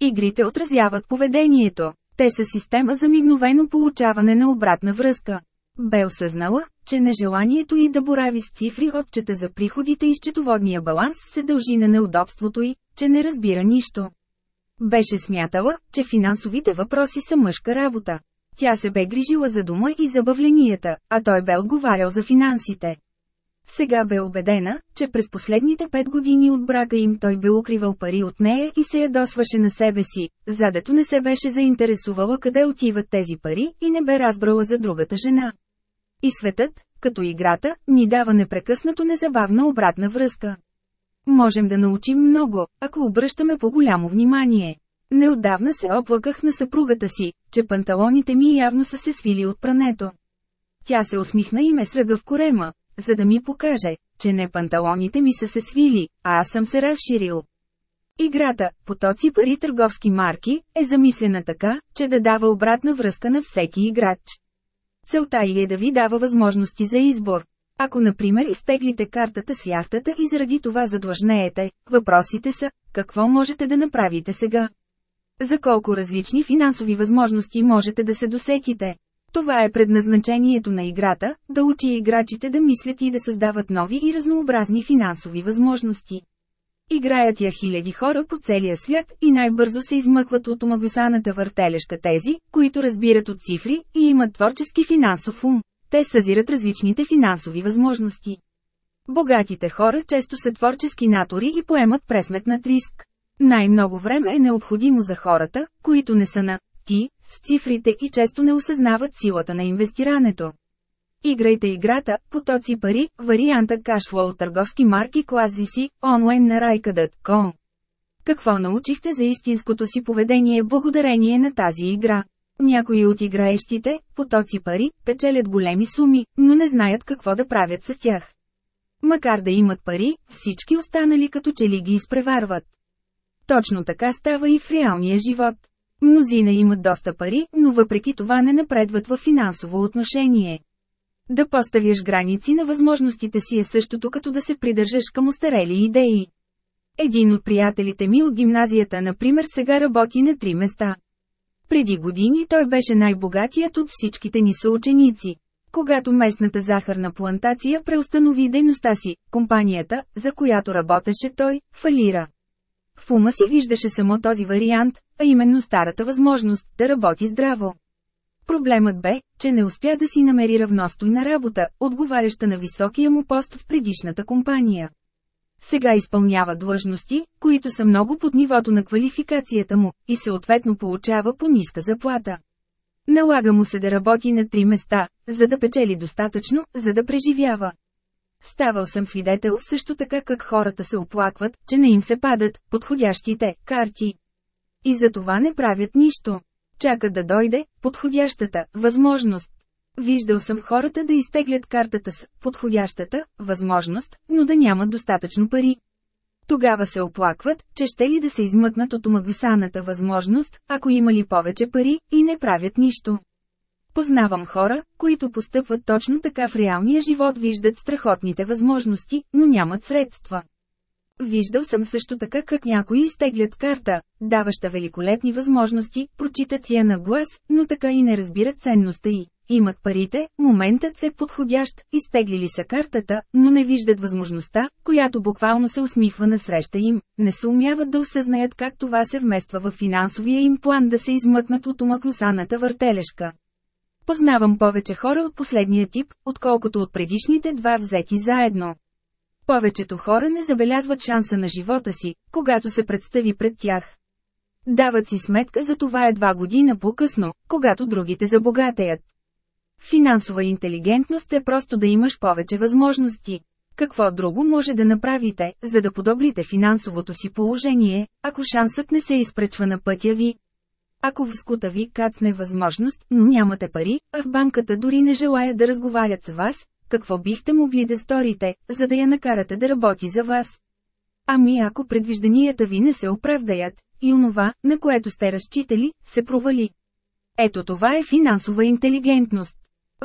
[SPEAKER 1] Игрите отразяват поведението. Те са система за мигновено получаване на обратна връзка. Бе осъзнала, че нежеланието й да борави с цифри отчета за приходите и счетоводния баланс се дължи на неудобството й, че не разбира нищо. Беше смятала, че финансовите въпроси са мъжка работа. Тя се бе грижила за дума и забавленията, а той бе отговарял за финансите. Сега бе убедена, че през последните пет години от брака им той бе укривал пари от нея и се ядосваше на себе си, задето не се беше заинтересувала къде отиват тези пари и не бе разбрала за другата жена. И светът, като играта, ни дава непрекъснато незабавна обратна връзка. Можем да научим много, ако обръщаме по-голямо внимание. Неотдавна се оплаках на съпругата си, че панталоните ми явно са се свили от прането. Тя се усмихна и ме сръга в корема, за да ми покаже, че не панталоните ми са се свили, а аз съм се разширил. Играта «Потоци пари търговски марки» е замислена така, че да дава обратна връзка на всеки играч. Целта й е да ви дава възможности за избор. Ако например изтеглите картата с яхтата и заради това задлъжнеете, въпросите са, какво можете да направите сега? За колко различни финансови възможности можете да се досетите? Това е предназначението на играта – да учи играчите да мислят и да създават нови и разнообразни финансови възможности. Играят я хиляди хора по целия свят и най-бързо се измъкват от омагосаната въртелеща тези, които разбират от цифри и имат творчески финансов ум. Те съзират различните финансови възможности. Богатите хора често са творчески натори и поемат пресметнат риск. Най-много време е необходимо за хората, които не са на «ти», с цифрите и често не осъзнават силата на инвестирането. Играйте играта, потоци пари, варианта кашфлоу търговски марки клазиси си, онлайн на raikad.com. Какво научихте за истинското си поведение благодарение на тази игра? Някои от играещите, потоци пари, печелят големи суми, но не знаят какво да правят с тях. Макар да имат пари, всички останали като че ли ги изпреварват. Точно така става и в реалния живот. Мнозина имат доста пари, но въпреки това не напредват в финансово отношение. Да поставиш граници на възможностите си е същото като да се придържаш към устарели идеи. Един от приятелите ми от гимназията, например, сега работи на три места. Преди години той беше най-богатият от всичките ни съученици. Когато местната захарна плантация преустанови дейността си, компанията, за която работеше той, фалира. В ума си виждаше само този вариант, а именно старата възможност да работи здраво. Проблемът бе, че не успя да си намери равностойна работа, отговаряща на високия му пост в предишната компания. Сега изпълнява длъжности, които са много под нивото на квалификацията му, и съответно получава по ниска заплата. Налага му се да работи на три места, за да печели достатъчно, за да преживява. Ставал съм свидетел също така как хората се оплакват, че не им се падат подходящите карти. И за това не правят нищо. Чакат да дойде подходящата възможност. Виждал съм хората да изтеглят картата с подходящата възможност, но да нямат достатъчно пари. Тогава се оплакват, че ще ли да се измъкнат от омагусаната възможност, ако имали повече пари и не правят нищо. Познавам хора, които постъпват точно така в реалния живот, виждат страхотните възможности, но нямат средства. Виждал съм също така как някои изтеглят карта, даваща великолепни възможности, прочитат я на глас, но така и не разбират ценността й. Имат парите, моментът е подходящ, изтеглили са картата, но не виждат възможността, която буквално се усмихва на среща им, не се умяват да осъзнаят как това се вмества в финансовия им план да се измъкнат от омаклосаната въртележка. Познавам повече хора от последния тип, отколкото от предишните два взети заедно. Повечето хора не забелязват шанса на живота си, когато се представи пред тях. Дават си сметка за това едва година по-късно, когато другите забогатеят. Финансова интелигентност е просто да имаш повече възможности. Какво друго може да направите, за да подобрите финансовото си положение, ако шансът не се изпречва на пътя ви? Ако в скута ви кацне възможност, но нямате пари, а в банката дори не желая да разговарят с вас, какво бихте могли да сторите, за да я накарате да работи за вас? Ами ако предвижданията ви не се оправдаят, и онова, на което сте разчитали, се провали. Ето това е финансова интелигентност.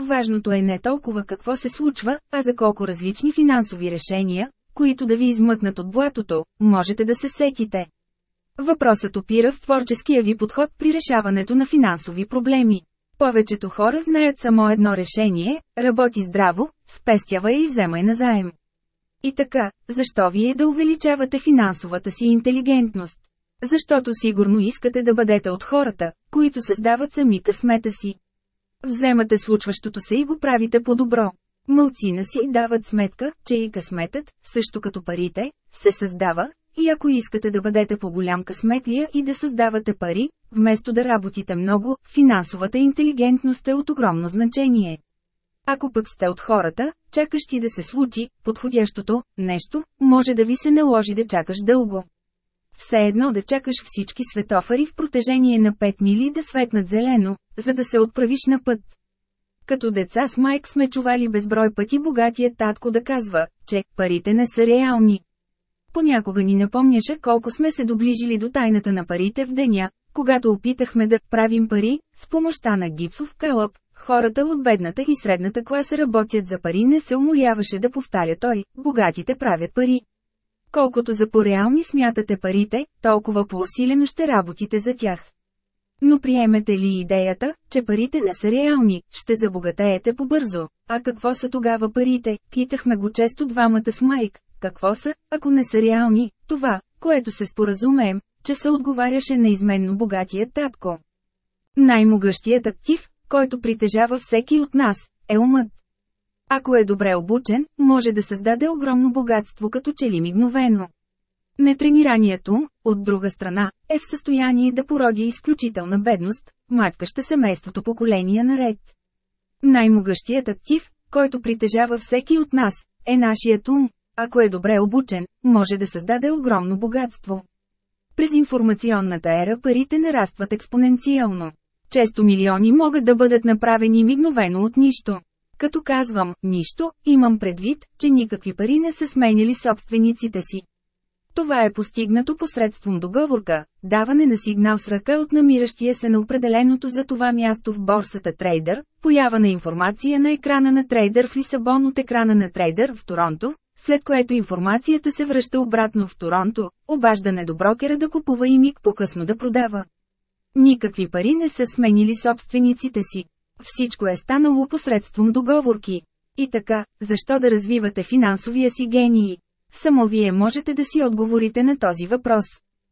[SPEAKER 1] Важното е не толкова какво се случва, а за колко различни финансови решения, които да ви измъкнат от блатото, можете да се сетите. Въпросът опира в творческия ви подход при решаването на финансови проблеми. Повечето хора знаят само едно решение – работи здраво, спестява и вземай назаем. И така, защо вие да увеличавате финансовата си интелигентност? Защото сигурно искате да бъдете от хората, които създават сами късмета си. Вземате случващото се и го правите по-добро. Мълцина си дават сметка, че и късметът, също като парите, се създава, и ако искате да бъдете по-голям късметлия и да създавате пари, вместо да работите много, финансовата интелигентност е от огромно значение. Ако пък сте от хората, чакащи да се случи, подходящото, нещо, може да ви се наложи да чакаш дълго. Все едно да чакаш всички светофари в протежение на 5 мили да светнат зелено, за да се отправиш на път. Като деца с майк сме чували безброй пъти богатия татко да казва, че парите не са реални понякога ни напомняше колко сме се доближили до тайната на парите в деня, когато опитахме да правим пари, с помощта на гипсов кълъп, хората от бедната и средната класа работят за пари не се уморяваше да повтаря той, богатите правят пари. Колкото за пореални смятате парите, толкова по-усилено ще работите за тях. Но приемете ли идеята, че парите не са реални, ще забогатеете по-бързо. А какво са тогава парите? Питахме го често двамата с Майк, какво са, ако не са реални, това, което се споразумеем, че се отговаряше на изменно богатият татко. Най-могъщият актив, който притежава всеки от нас, е умът. Ако е добре обучен, може да създаде огромно богатство като че ли мигновено. Нетренираният ум, от друга страна, е в състояние да породи изключителна бедност, маткаща семейството поколения наред. Най-могъщият актив, който притежава всеки от нас, е нашият ум, ако е добре обучен, може да създаде огромно богатство. През информационната ера парите нарастват експоненциално. Често милиони могат да бъдат направени мигновено от нищо. Като казвам «нищо», имам предвид, че никакви пари не са сменили собствениците си. Това е постигнато посредством договорка, даване на сигнал с ръка от намиращия се на определеното за това място в борсата трейдър, поява на информация на екрана на трейдър в Лисабон от екрана на трейдър в Торонто, след което информацията се връща обратно в Торонто, обаждане до брокера да купува и миг по-късно да продава. Никакви пари не са сменили собствениците си. Всичко е станало посредством договорки. И така, защо да развивате финансовия си гении? Само вие можете да си отговорите на този въпрос.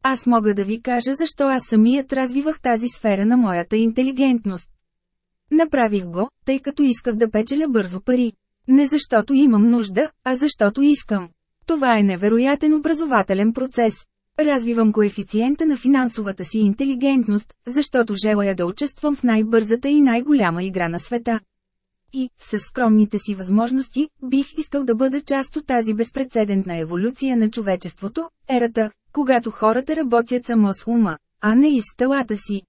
[SPEAKER 1] Аз мога да ви кажа защо аз самият развивах тази сфера на моята интелигентност. Направих го, тъй като исках да печеля бързо пари. Не защото имам нужда, а защото искам. Това е невероятен образователен процес. Развивам коефициента на финансовата си интелигентност, защото желая да участвам в най-бързата и най-голяма игра на света. И, с скромните си възможности, бих искал да бъда част от тази безпредседентна еволюция на човечеството, ерата, когато хората работят само с ума, а не и с телата си.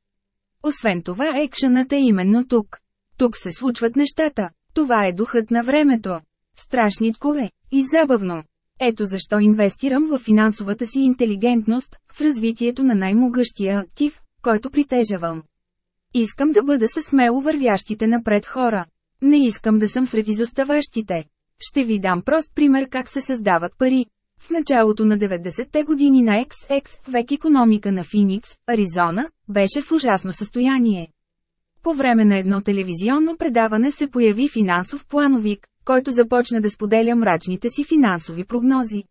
[SPEAKER 1] Освен това екшенът е именно тук. Тук се случват нещата. Това е духът на времето. Страшничко е и забавно. Ето защо инвестирам в финансовата си интелигентност, в развитието на най-могъщия актив, който притежавам. Искам да бъда със смело вървящите напред хора. Не искам да съм сред изоставащите. Ще ви дам прост пример как се създават пари. В началото на 90-те години на XX век економика на Финикс, Аризона, беше в ужасно състояние. По време на едно телевизионно предаване се появи финансов плановик, който започна да споделя мрачните си финансови прогнози.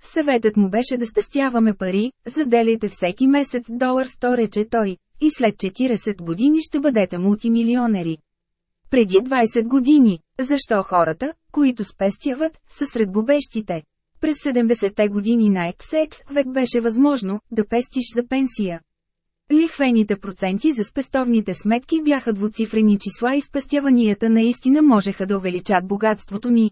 [SPEAKER 1] Съветът му беше да спестяваме пари, заделяйте всеки месец долар 100 рече той, и след 40 години ще бъдете мултимилионери. Преди 20 години, защо хората, които спестяват, са сред бобещите? През 70-те години на XX век беше възможно да пестиш за пенсия. Лихвените проценти за спестовните сметки бяха двуцифрени числа и спестяванията наистина можеха да увеличат богатството ни.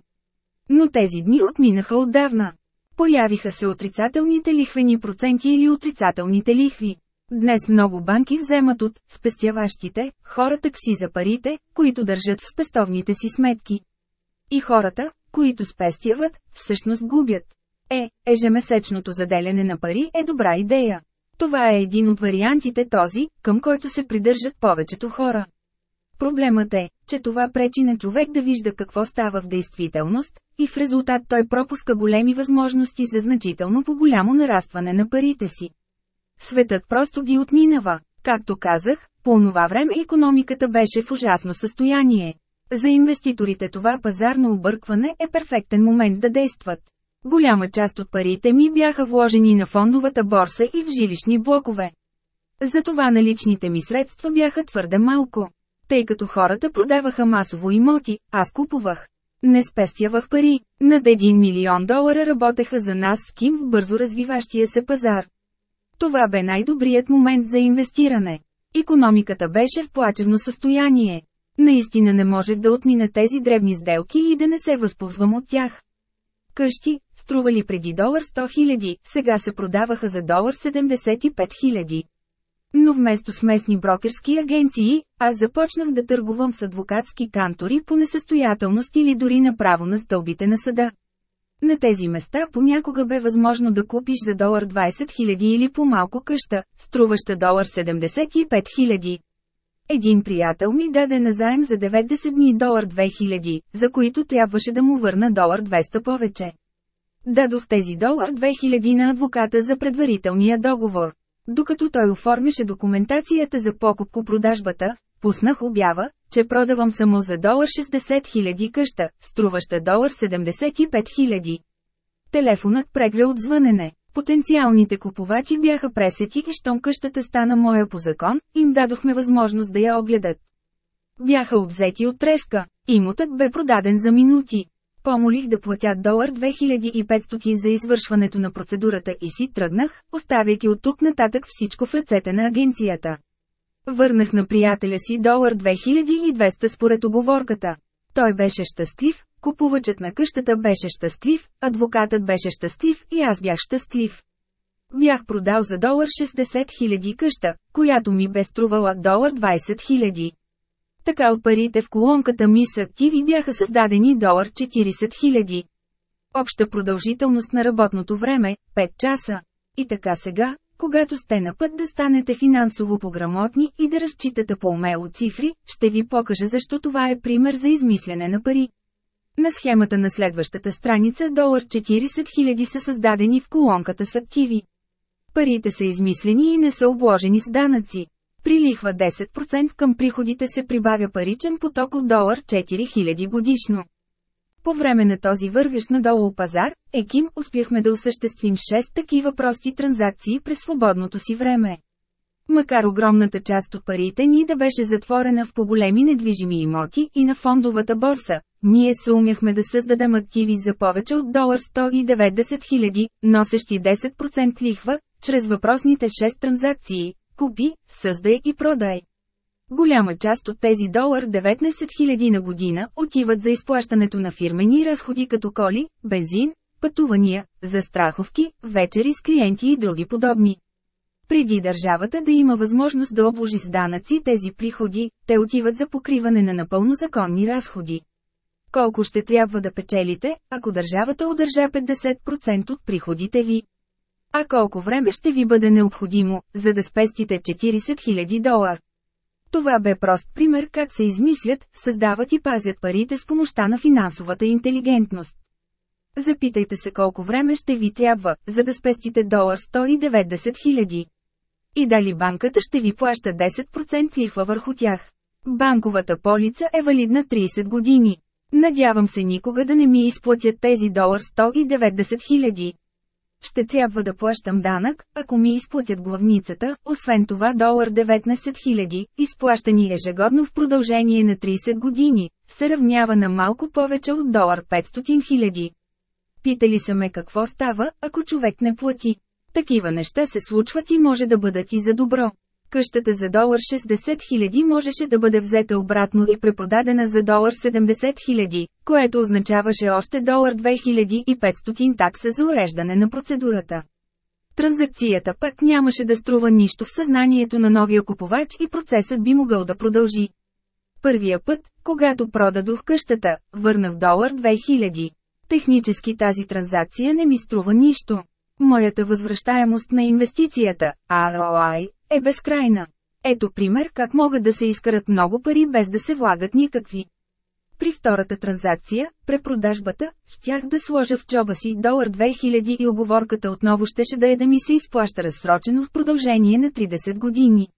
[SPEAKER 1] Но тези дни отминаха отдавна. Появиха се отрицателните лихвени проценти или отрицателните лихви. Днес много банки вземат от спестяващите хора такси за парите, които държат в спестовните си сметки. И хората, които спестяват, всъщност губят. Е, ежемесечното заделяне на пари е добра идея. Това е един от вариантите този, към който се придържат повечето хора. Проблемът е, че това пречи на човек да вижда какво става в действителност, и в резултат той пропуска големи възможности за значително по-голямо нарастване на парите си. Светът просто ги отминава. Както казах, по онова време економиката беше в ужасно състояние. За инвеститорите това пазарно объркване е перфектен момент да действат. Голяма част от парите ми бяха вложени на фондовата борса и в жилищни блокове. Затова наличните ми средства бяха твърде малко. Тъй като хората продаваха масово имоти, аз купувах. Не спестявах пари. Над 1 милион долара работеха за нас с Ким в бързо развиващия се пазар. Това бе най-добрият момент за инвестиране. Економиката беше в плачевно състояние. Наистина не можех да отмина тези дребни сделки и да не се възползвам от тях. Къщи, стрували преди долар 100 000, сега се продаваха за долар 75 000. Но вместо с местни брокерски агенции, аз започнах да търгувам с адвокатски кантори по несъстоятелност или дори направо на стълбите на съда. На тези места понякога бе възможно да купиш за долар 20 000 или по-малко къща, струваща долар 75 000. Един приятел ми даде назаем за 90 дни долар 2000, за които трябваше да му върна долар 200 повече. Дадох тези долар 2000 на адвоката за предварителния договор. Докато той оформяше документацията за покупко-продажбата, пуснах обява, че продавам само за долар 60 000 къща, струваща долар 75 000. Телефонът прегря от звънене. Потенциалните купувачи бяха пресети, щом къщата стана моя по закон, им дадохме възможност да я огледат. Бяха обзети от треска. Имотът бе продаден за минути. Помолих да платят долар 2500 за извършването на процедурата и си тръгнах, оставяйки от тук нататък всичко в ръцете на агенцията. Върнах на приятеля си долар 2200 според оговорката. Той беше щастлив, Купувачът на къщата беше щастлив, адвокатът беше щастлив и аз бях щастлив. Бях продал за долар 60 000 къща, която ми бе струвала долар 20 000. Така от парите в колонката ми с активи бяха създадени долар 40 000. Обща продължителност на работното време – 5 часа. И така сега, когато сте на път да станете финансово пограмотни и да разчитате по-умело цифри, ще ви покажа защо това е пример за измислене на пари. На схемата на следващата страница долар 40 000 са създадени в колонката с активи. Парите са измислени и не са обложени с данъци. При лихва 10% към приходите се прибавя паричен поток от долар 4000 годишно. По време на този вървещ надолу пазар, Еким успяхме да осъществим 6 такива прости транзакции през свободното си време. Макар огромната част от парите ни да беше затворена в по-големи недвижими имоти и на фондовата борса, ние се умяхме да създадем активи за повече от долар 190 000, носещи 10% лихва, чрез въпросните 6 транзакции – купи, създай и продай. Голяма част от тези долар 19 000 на година отиват за изплащането на фирмени разходи като коли, бензин, пътувания, застраховки, вечери с клиенти и други подобни. Преди държавата да има възможност да обложи с данъци тези приходи, те отиват за покриване на напълно законни разходи. Колко ще трябва да печелите, ако държавата удържа 50% от приходите ви? А колко време ще ви бъде необходимо, за да спестите 40 000 долар? Това бе прост пример как се измислят, създават и пазят парите с помощта на финансовата интелигентност. Запитайте се колко време ще ви трябва, за да спестите долар 190 000. И дали банката ще ви плаща 10% лихва върху тях. Банковата полица е валидна 30 години. Надявам се никога да не ми изплатят тези долар 190 хиляди. Ще трябва да плащам данък, ако ми изплатят главницата, освен това долар 19 хиляди, изплащани ежегодно в продължение на 30 години, се равнява на малко повече от долар 500 хиляди. Питали са ме какво става, ако човек не плати. Такива неща се случват и може да бъдат и за добро. Къщата за долар 60 000 можеше да бъде взета обратно и препродадена за долар 70 000, което означаваше още долар 2500 такса за уреждане на процедурата. Транзакцията пък нямаше да струва нищо в съзнанието на новия купувач и процесът би могъл да продължи. Първия път, когато продадох къщата, върнах долар 2000. Технически тази транзакция не ми струва нищо. Моята възвръщаемост на инвестицията, ROI, е безкрайна. Ето пример как могат да се изкарат много пари без да се влагат никакви. При втората транзакция, препродажбата, щях да сложа в джоба си долар 2000 и оговорката отново щеше да е да ми се изплаща разсрочено в продължение на 30 години.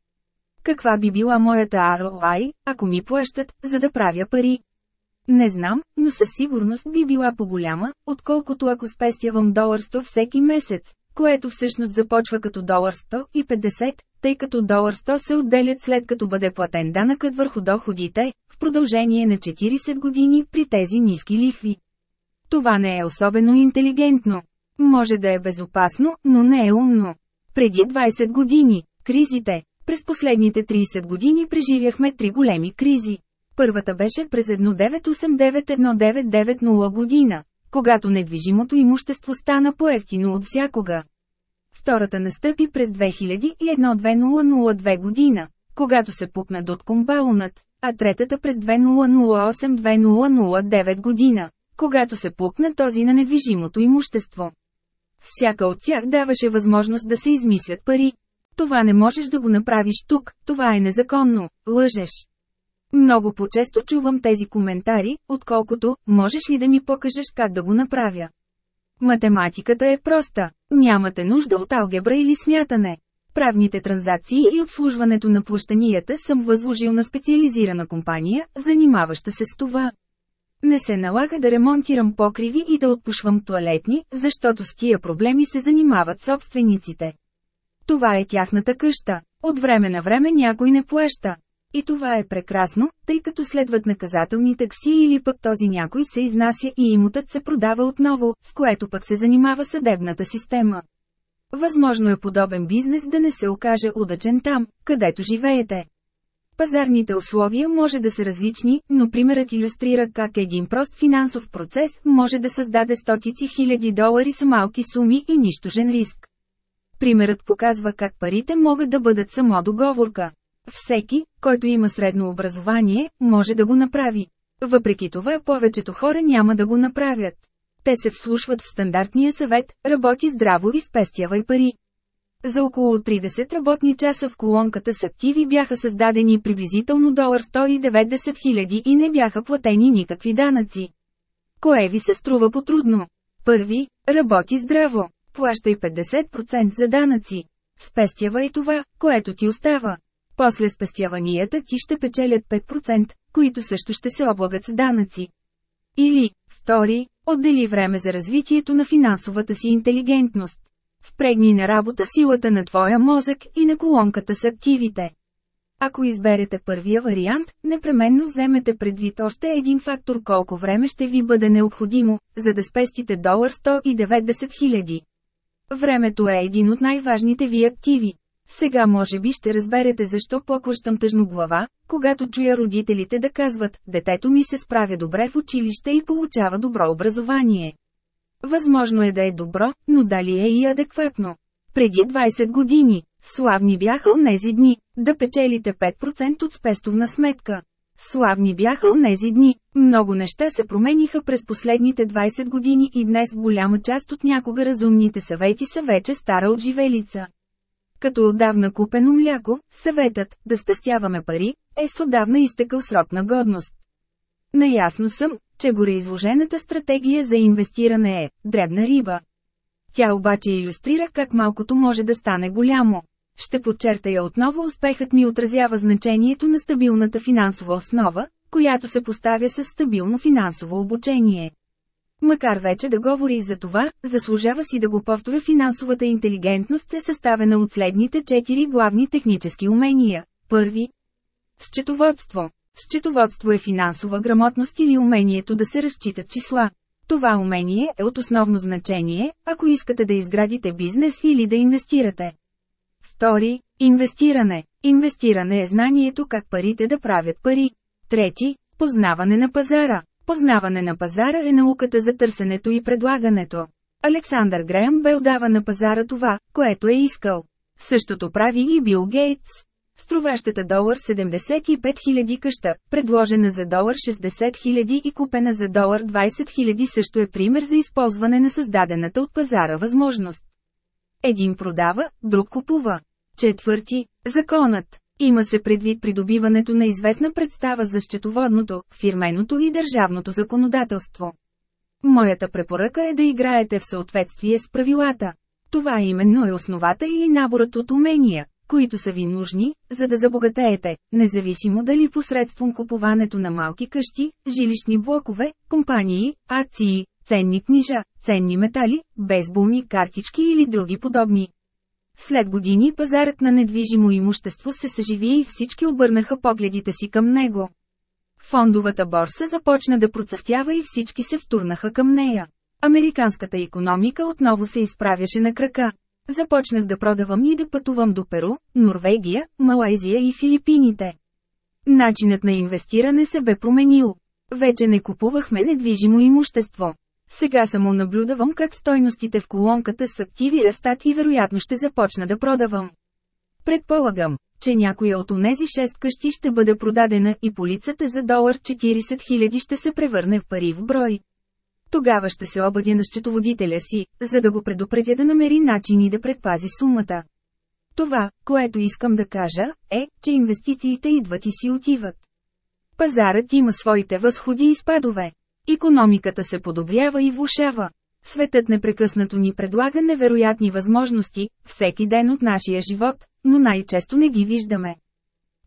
[SPEAKER 1] Каква би била моята ROI, ако ми плащат, за да правя пари? Не знам, но със сигурност би била по-голяма, отколкото ако спестявам долар 100 всеки месец, което всъщност започва като долар 150, тъй като долар 100 се отделят след като бъде платен данъкът върху доходите, в продължение на 40 години при тези ниски лихви. Това не е особено интелигентно. Може да е безопасно, но не е умно. Преди 20 години – кризите. През последните 30 години преживяхме три големи кризи. Първата беше през 1989-1990 година, когато недвижимото имущество стана по-ефтино от всякога. Втората настъпи през 2001-2002 година, когато се пукна дотком балонът, а третата през 2008-2009 година, когато се пукна този на недвижимото имущество. Всяка от тях даваше възможност да се измислят пари. Това не можеш да го направиш тук, това е незаконно, лъжеш. Много по-често чувам тези коментари, отколкото, можеш ли да ми покажеш как да го направя. Математиката е проста. Нямате нужда от алгебра или смятане. Правните транзакции и обслужването на плащанията съм възложил на специализирана компания, занимаваща се с това. Не се налага да ремонтирам покриви и да отпушвам туалетни, защото с тия проблеми се занимават собствениците. Това е тяхната къща. От време на време някой не плаща. И това е прекрасно, тъй като следват наказателни такси или пък този някой се изнася и имотът се продава отново, с което пък се занимава съдебната система. Възможно е подобен бизнес да не се окаже удачен там, където живеете. Пазарните условия може да са различни, но примерът иллюстрира как един прост финансов процес може да създаде стотици хиляди долари с малки суми и нищожен риск. Примерът показва как парите могат да бъдат само договорка. Всеки, който има средно образование, може да го направи. Въпреки това повечето хора няма да го направят. Те се вслушват в стандартния съвет, работи здраво и спестявай пари. За около 30 работни часа в колонката с активи бяха създадени приблизително 190 000 и не бяха платени никакви данъци. Кое ви се струва потрудно? Първи, работи здраво, плащай 50% за данъци. Спестявай това, което ти остава. После спестяванията ти ще печелят 5%, които също ще се облагат с данъци. Или, втори, отдели време за развитието на финансовата си интелигентност. Впрегни на работа силата на твоя мозък и на колонката с активите. Ако изберете първия вариант, непременно вземете предвид още един фактор колко време ще ви бъде необходимо, за да спестите долар 190 000. Времето е един от най-важните ви активи. Сега може би ще разберете защо поклащам тъжно глава, когато чуя родителите да казват, детето ми се справя добре в училище и получава добро образование. Възможно е да е добро, но дали е и адекватно. Преди 20 години, славни бяха унези дни, да печелите 5% от спестовна сметка. Славни бяха унези дни, много неща се промениха през последните 20 години и днес голяма част от някога разумните съвети са вече стара отживелица като отдавна купено мляко, съветът да спестяваме пари е с отдавна изтекал срок на годност. Наясно съм, че гореизложената стратегия за инвестиране е дребна риба. Тя обаче иллюстрира как малкото може да стане голямо. Ще подчертая отново успехът ми отразява значението на стабилната финансова основа, която се поставя с стабилно финансово обучение. Макар вече да говори за това, заслужава си да го повторя финансовата интелигентност е съставена от следните четири главни технически умения. Първи – счетоводство. Счетоводство е финансова грамотност или умението да се разчитат числа. Това умение е от основно значение, ако искате да изградите бизнес или да инвестирате. Втори – инвестиране. Инвестиране е знанието как парите да правят пари. Трети – познаване на пазара. Познаване на пазара е науката за търсенето и предлагането. Александър Греъм бе отдава на пазара това, което е искал. Същото прави и Бил Гейтс. Струващата долар 75 000 къща, предложена за долар 60 000 и купена за долар 20 000 също е пример за използване на създадената от пазара възможност. Един продава, друг купува. Четвърти – законът. Има се предвид придобиването на известна представа за счетоводното, фирменото и държавното законодателство. Моята препоръка е да играете в съответствие с правилата. Това именно е основата и наборът от умения, които са ви нужни, за да забогатеете, независимо дали посредством купуването на малки къщи, жилищни блокове, компании, акции, ценни книжа, ценни метали, бейсболни картички или други подобни. След години пазарът на недвижимо имущество се съживи и всички обърнаха погледите си към него. Фондовата борса започна да процъфтява и всички се втурнаха към нея. Американската економика отново се изправяше на крака. Започнах да продавам и да пътувам до Перу, Норвегия, Малайзия и Филипините. Начинът на инвестиране се бе променил. Вече не купувахме недвижимо имущество. Сега само наблюдавам как стойностите в колонката с активи растат и вероятно ще започна да продавам. Предполагам, че някоя от онези 6 къщи ще бъде продадена и полицата за долар 40 000 ще се превърне в пари в брой. Тогава ще се обадя на счетоводителя си, за да го предупредя да намери начини да предпази сумата. Това, което искам да кажа, е, че инвестициите идват и си отиват. Пазарът има своите възходи и спадове. Икономиката се подобрява и влушава. Светът непрекъснато ни предлага невероятни възможности, всеки ден от нашия живот, но най-често не ги виждаме.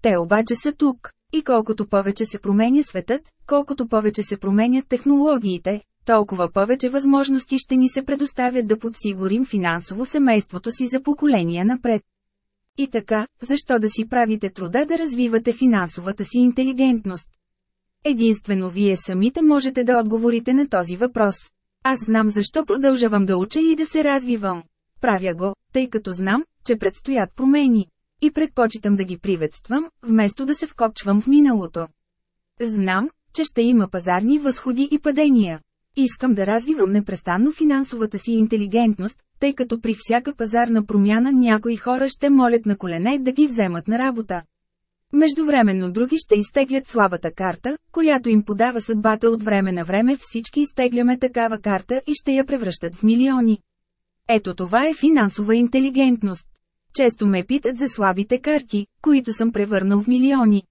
[SPEAKER 1] Те обаче са тук. И колкото повече се променя светът, колкото повече се променят технологиите, толкова повече възможности ще ни се предоставят да подсигурим финансово семейството си за поколения напред. И така, защо да си правите труда да развивате финансовата си интелигентност? Единствено вие самите можете да отговорите на този въпрос. Аз знам защо продължавам да уча и да се развивам. Правя го, тъй като знам, че предстоят промени. И предпочитам да ги приветствам, вместо да се вкопчвам в миналото. Знам, че ще има пазарни възходи и падения. Искам да развивам непрестанно финансовата си интелигентност, тъй като при всяка пазарна промяна някои хора ще молят на колене да ги вземат на работа. Междувременно други ще изтеглят слабата карта, която им подава съдбата от време на време всички изтегляме такава карта и ще я превръщат в милиони. Ето това е финансова интелигентност. Често ме питат за слабите карти, които съм превърнал в милиони.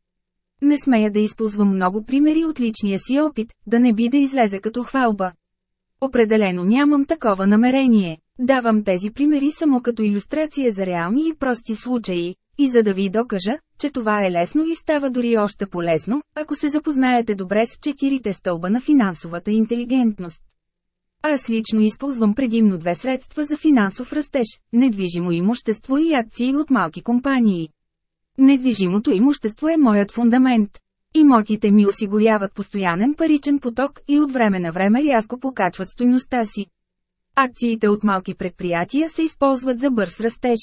[SPEAKER 1] Не смея да използвам много примери от личния си опит, да не би да излезе като хвалба. Определено нямам такова намерение. Давам тези примери само като иллюстрация за реални и прости случаи, и за да ви докажа, че това е лесно и става дори още полезно, ако се запознаете добре с четирите стълба на финансовата интелигентност. Аз лично използвам предимно две средства за финансов растеж – недвижимо имущество и акции от малки компании. Недвижимото имущество е моят фундамент. Имотите ми осигуряват постоянен паричен поток и от време на време рязко покачват стойността си. Акциите от малки предприятия се използват за бърз растеж.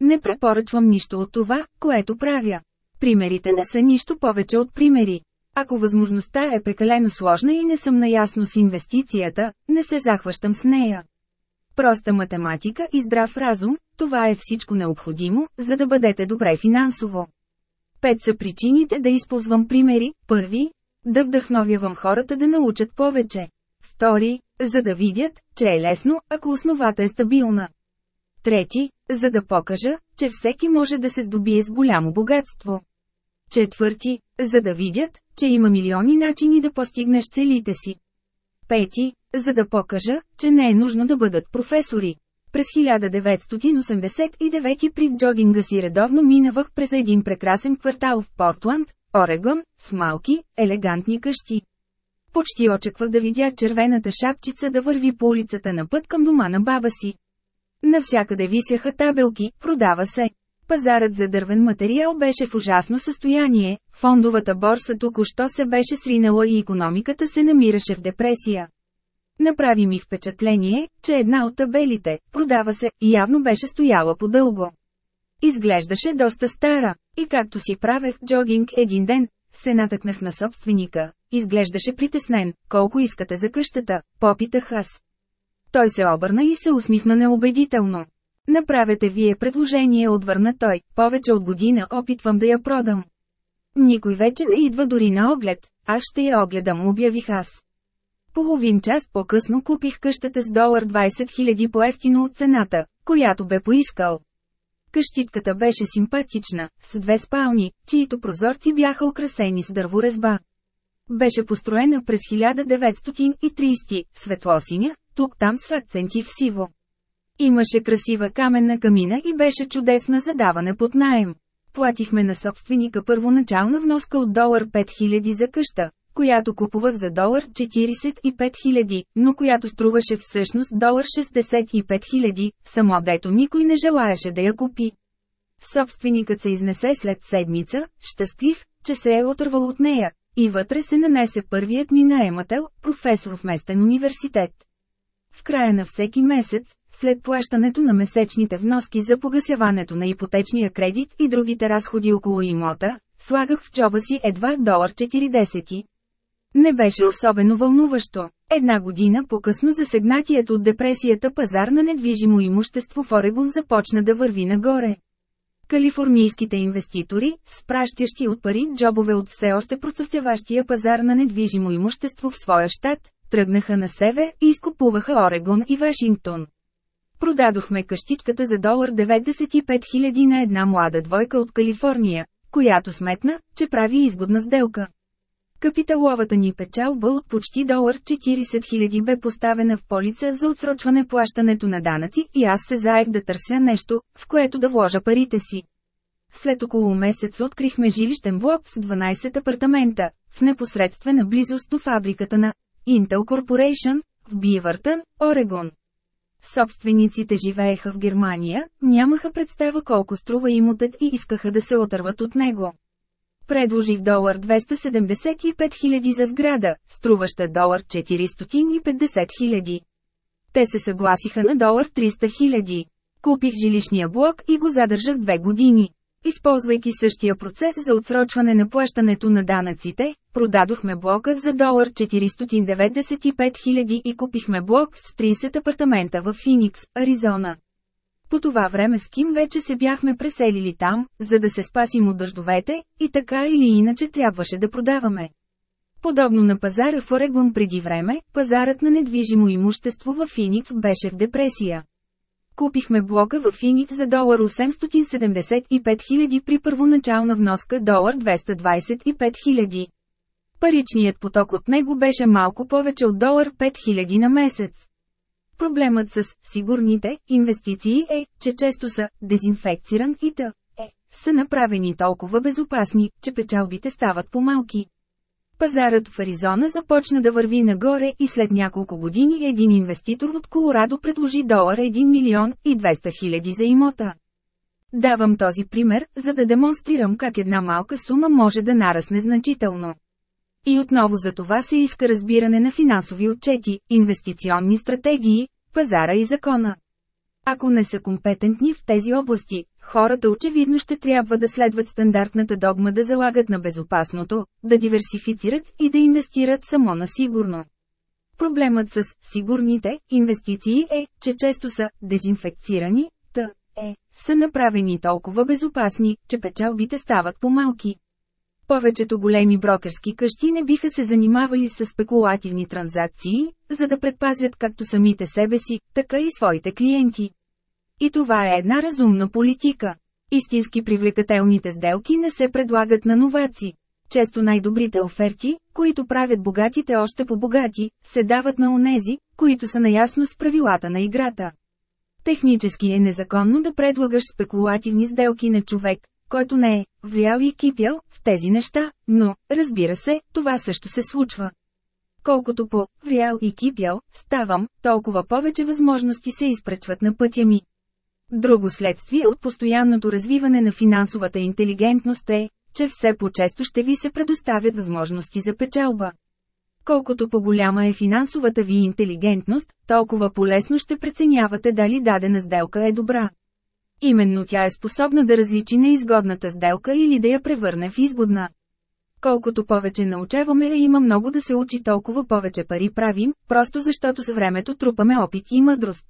[SPEAKER 1] Не препоръчвам нищо от това, което правя. Примерите не са нищо повече от примери. Ако възможността е прекалено сложна и не съм наясно с инвестицията, не се захващам с нея. Проста математика и здрав разум, това е всичко необходимо, за да бъдете добре финансово. Пет са причините да използвам примери. Първи – да вдъхновявам хората да научат повече. Втори – за да видят, че е лесно, ако основата е стабилна. Трети, за да покажа, че всеки може да се здобие с голямо богатство. Четвърти, за да видят, че има милиони начини да постигнеш целите си. Пети, за да покажа, че не е нужно да бъдат професори. През 1989 при джогинга си редовно минавах през един прекрасен квартал в Портланд, Орегон, с малки, елегантни къщи. Почти очаквах да видя червената шапчица да върви по улицата на път към дома на баба си. Навсякъде висяха табелки, продава се. Пазарът за дървен материал беше в ужасно състояние, фондовата борса току-що се беше сринала и економиката се намираше в депресия. Направи ми впечатление, че една от табелите, продава се, явно беше стояла по-дълго. Изглеждаше доста стара, и както си правех джогинг един ден, се натъкнах на собственика. Изглеждаше притеснен, колко искате за къщата, попитах аз. Той се обърна и се усмихна неубедително. Направете вие предложение, отвърна той, повече от година опитвам да я продам. Никой вече не идва дори на оглед, аз ще я огледам, обявих аз. Половин час по-късно купих къщата с долар 20 000 по-ефтино от цената, която бе поискал. Къщитката беше симпатична, с две спални, чието прозорци бяха украсени с дърворезба. Беше построена през 1930, светлосиня, тук-там с акценти в сиво. Имаше красива каменна камина и беше чудесна за даване под найем. Платихме на собственика първоначална вноска от долар 5000 за къща, която купувах за долар 45 000, но която струваше всъщност долар 65 000, само дето никой не желаеше да я купи. Собственикът се изнесе след седмица, щастлив, че се е отървал от нея, и вътре се нанесе първият ми наемател, професор в местен университет. В края на всеки месец, след плащането на месечните вноски за погасяването на ипотечния кредит и другите разходи около имота, слагах в джоба си едва долар 40. Не беше особено вълнуващо. Една година по-късно засегнатият от депресията пазар на недвижимо имущество в Орегон започна да върви нагоре. Калифорнийските инвеститори, спращащи от пари джобове от все още процъфтяващия пазар на недвижимо имущество в своя щат, Тръгнаха на север и изкупуваха Орегон и Вашингтон. Продадохме къщичката за долар 95 000 на една млада двойка от Калифорния, която сметна, че прави изгодна сделка. Капиталовата ни печалба от почти долар 40 000 бе поставена в полица за отсрочване плащането на данъци и аз се заех да търся нещо, в което да вложа парите си. След около месец открихме жилищен блок с 12 апартамента, в непосредствена близост до фабриката на Intel Corporation, в Бивъртън, Орегон. Собствениците живееха в Германия, нямаха представа колко струва имотът и искаха да се отърват от него. Предложих долар 275 000 за сграда, струваща долар 450 000. Те се съгласиха на долар 300 000. Купих жилищния блок и го задържах две години. Използвайки същия процес за отсрочване на плащането на данъците, продадохме блока за долар 495 000 и купихме блок с 30 апартамента в Финикс, Аризона. По това време с Ким вече се бяхме преселили там, за да се спасим от дъждовете, и така или иначе трябваше да продаваме. Подобно на пазара в Орегон преди време, пазарът на недвижимо имущество в Финикс беше в депресия. Купихме блока в Финикс за долар 875 000 при първоначална вноска долар 225 000. Паричният поток от него беше малко повече от долар 5000 на месец. Проблемът с сигурните инвестиции е, че често са дезинфекциран и т. Е, са направени толкова безопасни, че печалбите стават по-малки. Пазарът в Аризона започна да върви нагоре и след няколко години един инвеститор от Колорадо предложи долара 1 милион и 200 хиляди за имота. Давам този пример, за да демонстрирам как една малка сума може да нарасне значително. И отново за това се иска разбиране на финансови отчети, инвестиционни стратегии, пазара и закона. Ако не са компетентни в тези области, хората очевидно ще трябва да следват стандартната догма да залагат на безопасното, да диверсифицират и да инвестират само на сигурно. Проблемът с сигурните инвестиции е, че често са дезинфекцирани, т.е. са направени толкова безопасни, че печалбите стават по-малки. Повечето големи брокерски къщи не биха се занимавали с спекулативни транзакции, за да предпазят както самите себе си, така и своите клиенти. И това е една разумна политика. Истински привлекателните сделки не се предлагат на новаци. Често най-добрите оферти, които правят богатите още по-богати, се дават на онези, които са наясно с правилата на играта. Технически е незаконно да предлагаш спекулативни сделки на човек, който не е влял и кипял в тези неща, но, разбира се, това също се случва. Колкото по влял и кипял ставам, толкова повече възможности се изпречват на пътя ми. Друго следствие от постоянното развиване на финансовата интелигентност е, че все по-често ще ви се предоставят възможности за печалба. Колкото по-голяма е финансовата ви интелигентност, толкова по-лесно ще преценявате дали дадена сделка е добра. Именно тя е способна да различи неизгодната сделка или да я превърне в изгодна. Колкото повече научаваме, а има много да се учи, толкова повече пари правим, просто защото с времето трупаме опит и мъдрост.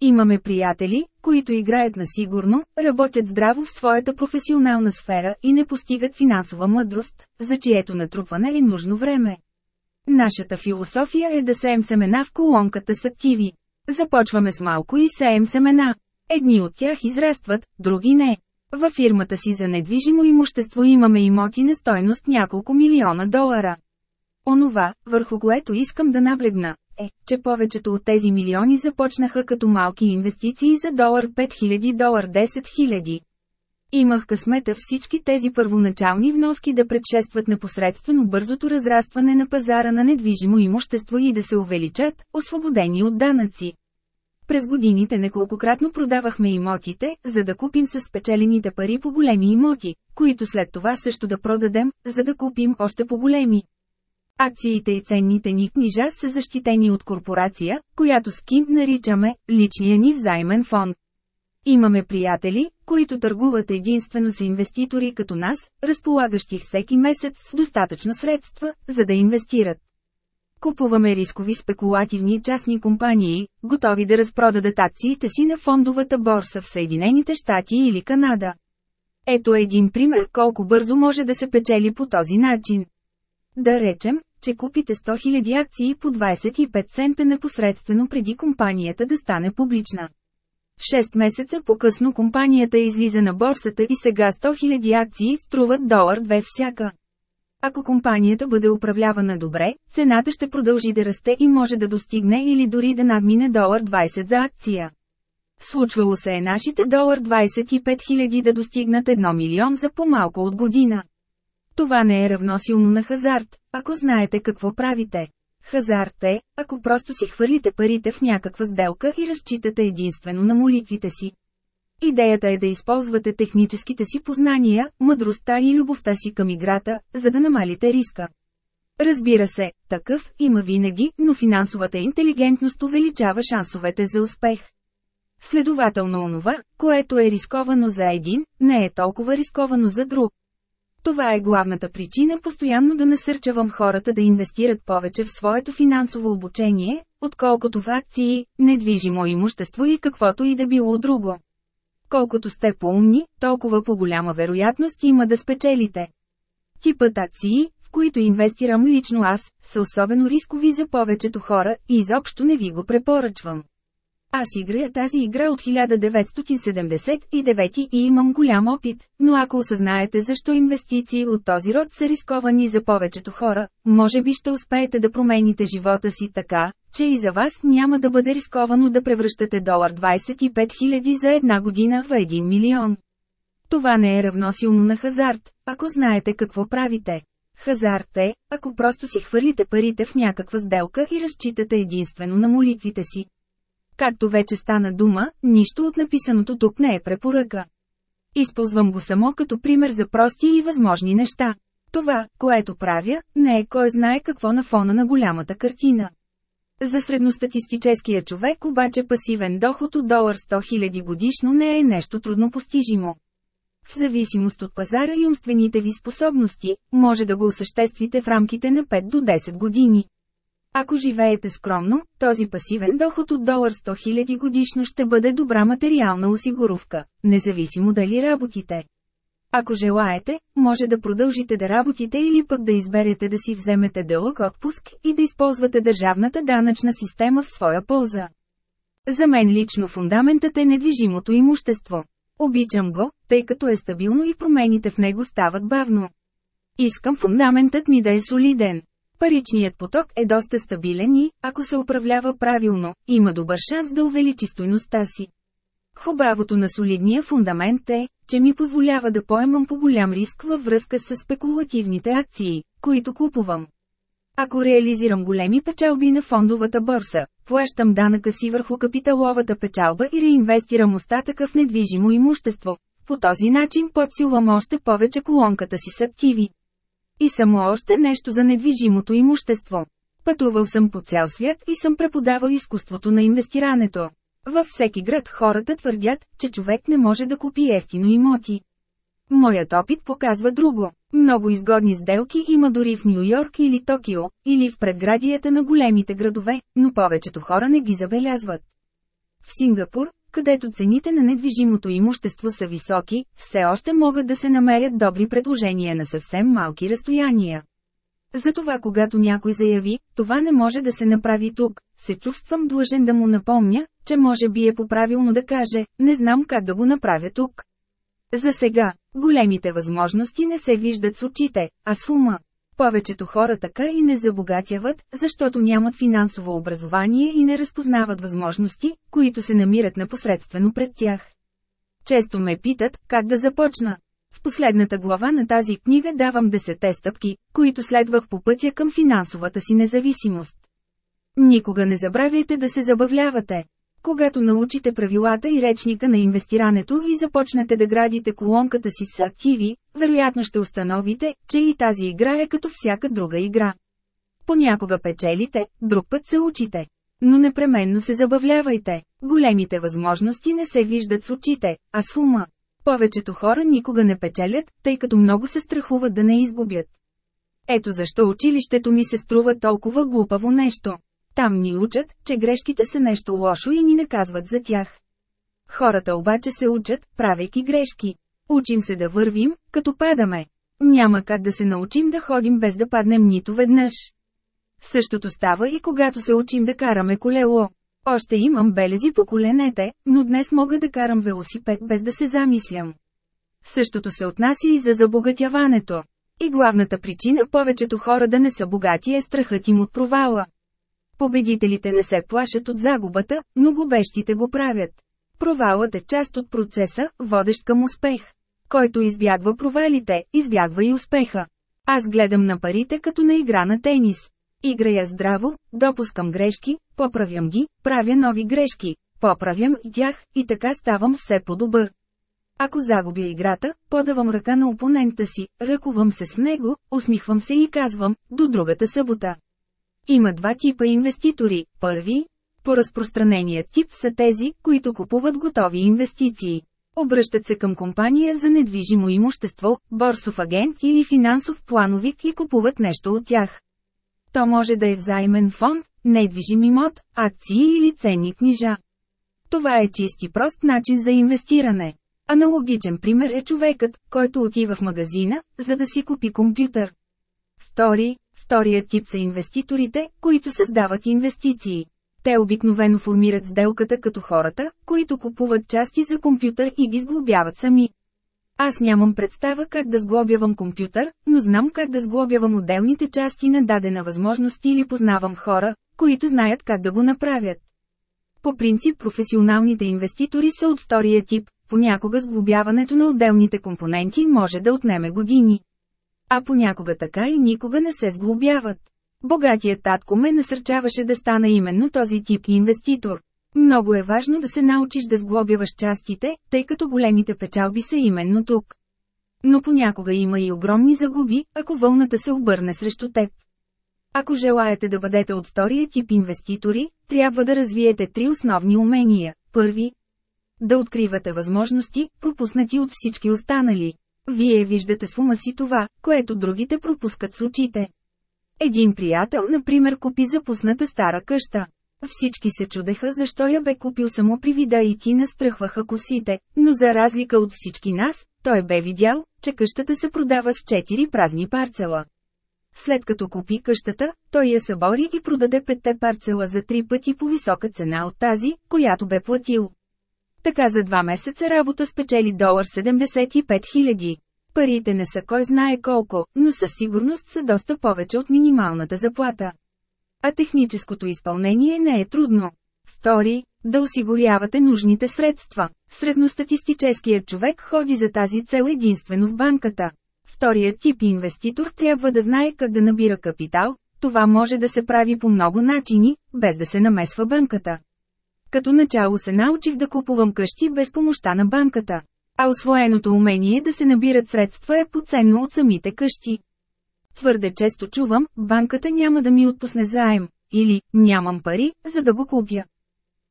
[SPEAKER 1] Имаме приятели, които играят на сигурно, работят здраво в своята професионална сфера и не постигат финансова мъдрост, за чието натрупване е нужно време. Нашата философия е да сеем семена в колонката с активи. Започваме с малко и сеем семена. Едни от тях израстват, други не. Във фирмата си за недвижимо имущество имаме имоти на стойност няколко милиона долара. Онова, върху което искам да наблегна, е, че повечето от тези милиони започнаха като малки инвестиции за долар 5000, долар 10 000. Имах късмета всички тези първоначални вноски да предшестват непосредствено бързото разрастване на пазара на недвижимо имущество и да се увеличат, освободени от данъци. През годините неколкократно продавахме имотите, за да купим с спечелените пари по големи имоти, които след това също да продадем, за да купим още по-големи. Акциите и ценните ни книжа са защитени от корпорация, която с Ким наричаме «личния ни взаймен фонд». Имаме приятели, които търгуват единствено с инвеститори като нас, разполагащи всеки месец с достатъчно средства, за да инвестират. Купуваме рискови спекулативни частни компании, готови да разпродадат акциите си на фондовата борса в Съединените щати или Канада. Ето един пример колко бързо може да се печели по този начин. Да речем, че купите 100 000 акции по 25 цента непосредствено преди компанията да стане публична. Шест месеца по-късно компанията излиза на борсата и сега 100 000 акции струват долар две всяка. Ако компанията бъде управлявана добре, цената ще продължи да расте и може да достигне или дори да надмине долар 20 за акция. Случвало се е нашите долар 25 000 да достигнат 1 милион за по-малко от година. Това не е равносилно на хазарт, ако знаете какво правите. Хазарт е, ако просто си хвърлите парите в някаква сделка и разчитате единствено на молитвите си. Идеята е да използвате техническите си познания, мъдростта и любовта си към играта, за да намалите риска. Разбира се, такъв има винаги, но финансовата интелигентност увеличава шансовете за успех. Следователно онова, което е рисковано за един, не е толкова рисковано за друг. Това е главната причина постоянно да насърчавам хората да инвестират повече в своето финансово обучение, отколкото в акции, недвижимо имущество и каквото и да било друго колкото сте по-умни, толкова по-голяма вероятност има да спечелите. Типът акции, в които инвестирам лично аз, са особено рискови за повечето хора и изобщо не ви го препоръчвам. Аз играя тази игра от 1979 и имам голям опит, но ако осъзнаете защо инвестиции от този род са рисковани за повечето хора, може би ще успеете да промените живота си така, че и за вас няма да бъде рисковано да превръщате долар 25 000 за една година в 1 милион. Това не е равносилно на хазарт, ако знаете какво правите. Хазарт е, ако просто си хвърлите парите в някаква сделка и разчитате единствено на молитвите си. Както вече стана дума, нищо от написаното тук не е препоръка. Използвам го само като пример за прости и възможни неща. Това, което правя, не е кой знае какво на фона на голямата картина. За средностатистическия човек обаче пасивен доход от долар 100 000 годишно не е нещо трудно постижимо. В зависимост от пазара и умствените ви способности, може да го осъществите в рамките на 5 до 10 години. Ако живеете скромно, този пасивен доход от долар 100 000 годишно ще бъде добра материална осигуровка, независимо дали работите. Ако желаете, може да продължите да работите или пък да изберете да си вземете дълъг отпуск и да използвате държавната данъчна система в своя полза. За мен лично фундаментът е недвижимото имущество. Обичам го, тъй като е стабилно и промените в него стават бавно. Искам фундаментът ми да е солиден. Паричният поток е доста стабилен и, ако се управлява правилно, има добър шанс да увеличи стойността си. Хубавото на солидния фундамент е, че ми позволява да поемам по голям риск във връзка с спекулативните акции, които купувам. Ако реализирам големи печалби на фондовата борса, плащам данъка си върху капиталовата печалба и реинвестирам остатъка в недвижимо имущество. По този начин подсилвам още повече колонката си с активи. И само още нещо за недвижимото имущество. Пътувал съм по цял свят и съм преподавал изкуството на инвестирането. Във всеки град хората твърдят, че човек не може да купи ефтино имоти. Моят опит показва друго. Много изгодни сделки има дори в Нью Йорк или Токио, или в предградията на големите градове, но повечето хора не ги забелязват. В Сингапур, където цените на недвижимото имущество са високи, все още могат да се намерят добри предложения на съвсем малки разстояния. Затова когато някой заяви, това не може да се направи тук, се чувствам длъжен да му напомня, че може би е поправилно да каже, не знам как да го направя тук. За сега, големите възможности не се виждат с очите, а с ума. Повечето хора така и не забогатяват, защото нямат финансово образование и не разпознават възможности, които се намират непосредствено пред тях. Често ме питат, как да започна. В последната глава на тази книга давам 10 стъпки, които следвах по пътя към финансовата си независимост. Никога не забравяйте да се забавлявате. Когато научите правилата и речника на инвестирането и започнете да градите колонката си с активи, вероятно ще установите, че и тази игра е като всяка друга игра. Понякога печелите, друг път се учите. Но непременно се забавлявайте. Големите възможности не се виждат с очите, а с ума. Повечето хора никога не печелят, тъй като много се страхуват да не изгубят. Ето защо училището ми се струва толкова глупаво нещо. Там ни учат, че грешките са нещо лошо и ни наказват за тях. Хората обаче се учат, правейки грешки. Учим се да вървим, като падаме. Няма как да се научим да ходим без да паднем нито веднъж. Същото става и когато се учим да караме колело. Още имам белези по коленете, но днес мога да карам велосипед без да се замислям. Същото се отнася и за забогатяването. И главната причина повечето хора да не са богати е страхът им от провала. Победителите не се плашат от загубата, но губещите го правят. Провалът е част от процеса, водещ към успех. Който избягва провалите, избягва и успеха. Аз гледам на парите като на игра на тенис. Играя здраво, допускам грешки, поправям ги, правя нови грешки, поправям и тях, и така ставам все по-добър. Ако загубя играта, подавам ръка на опонента си, ръкувам се с него, усмихвам се и казвам, до другата събота. Има два типа инвеститори. Първи, по разпространения тип са тези, които купуват готови инвестиции. Обръщат се към компания за недвижимо имущество, борсов агент или финансов плановик и купуват нещо от тях. То може да е взаимен фонд, недвижим имот, акции или ценни книжа. Това е чист и прост начин за инвестиране. Аналогичен пример е човекът, който отива в магазина, за да си купи компютър. Втори, вторият тип са инвеститорите, които създават инвестиции. Те обикновено формират сделката като хората, които купуват части за компютър и ги сглобяват сами. Аз нямам представа как да сглобявам компютър, но знам как да сглобявам отделните части на дадена възможност или познавам хора, които знаят как да го направят. По принцип професионалните инвеститори са от втория тип, понякога сглобяването на отделните компоненти може да отнеме години. А понякога така и никога не се сглобяват. Богатият татко ме насърчаваше да стана именно този тип инвеститор. Много е важно да се научиш да сглобяваш частите, тъй като големите печалби са именно тук. Но понякога има и огромни загуби, ако вълната се обърне срещу теб. Ако желаете да бъдете от втория тип инвеститори, трябва да развиете три основни умения. Първи – да откривате възможности, пропуснати от всички останали. Вие виждате с ума си това, което другите пропускат с очите. Един приятел, например, купи запусната стара къща. Всички се чудеха защо я бе купил само при вида и ти настръхваха косите, но за разлика от всички нас, той бе видял, че къщата се продава с 4 празни парцела. След като купи къщата, той я събори и продаде петте парцела за три пъти по висока цена от тази, която бе платил. Така за два месеца работа спечели долар 75 000. Парите не са кой знае колко, но със сигурност са доста повече от минималната заплата. А техническото изпълнение не е трудно. Втори, да осигурявате нужните средства. Средностатистическият човек ходи за тази цел единствено в банката. Вторият тип инвеститор трябва да знае как да набира капитал, това може да се прави по много начини, без да се намесва банката. Като начало се научих да купувам къщи без помощта на банката. А освоеното умение да се набират средства е поценно от самите къщи. Твърде често чувам, банката няма да ми отпусне заем, или нямам пари, за да го купя.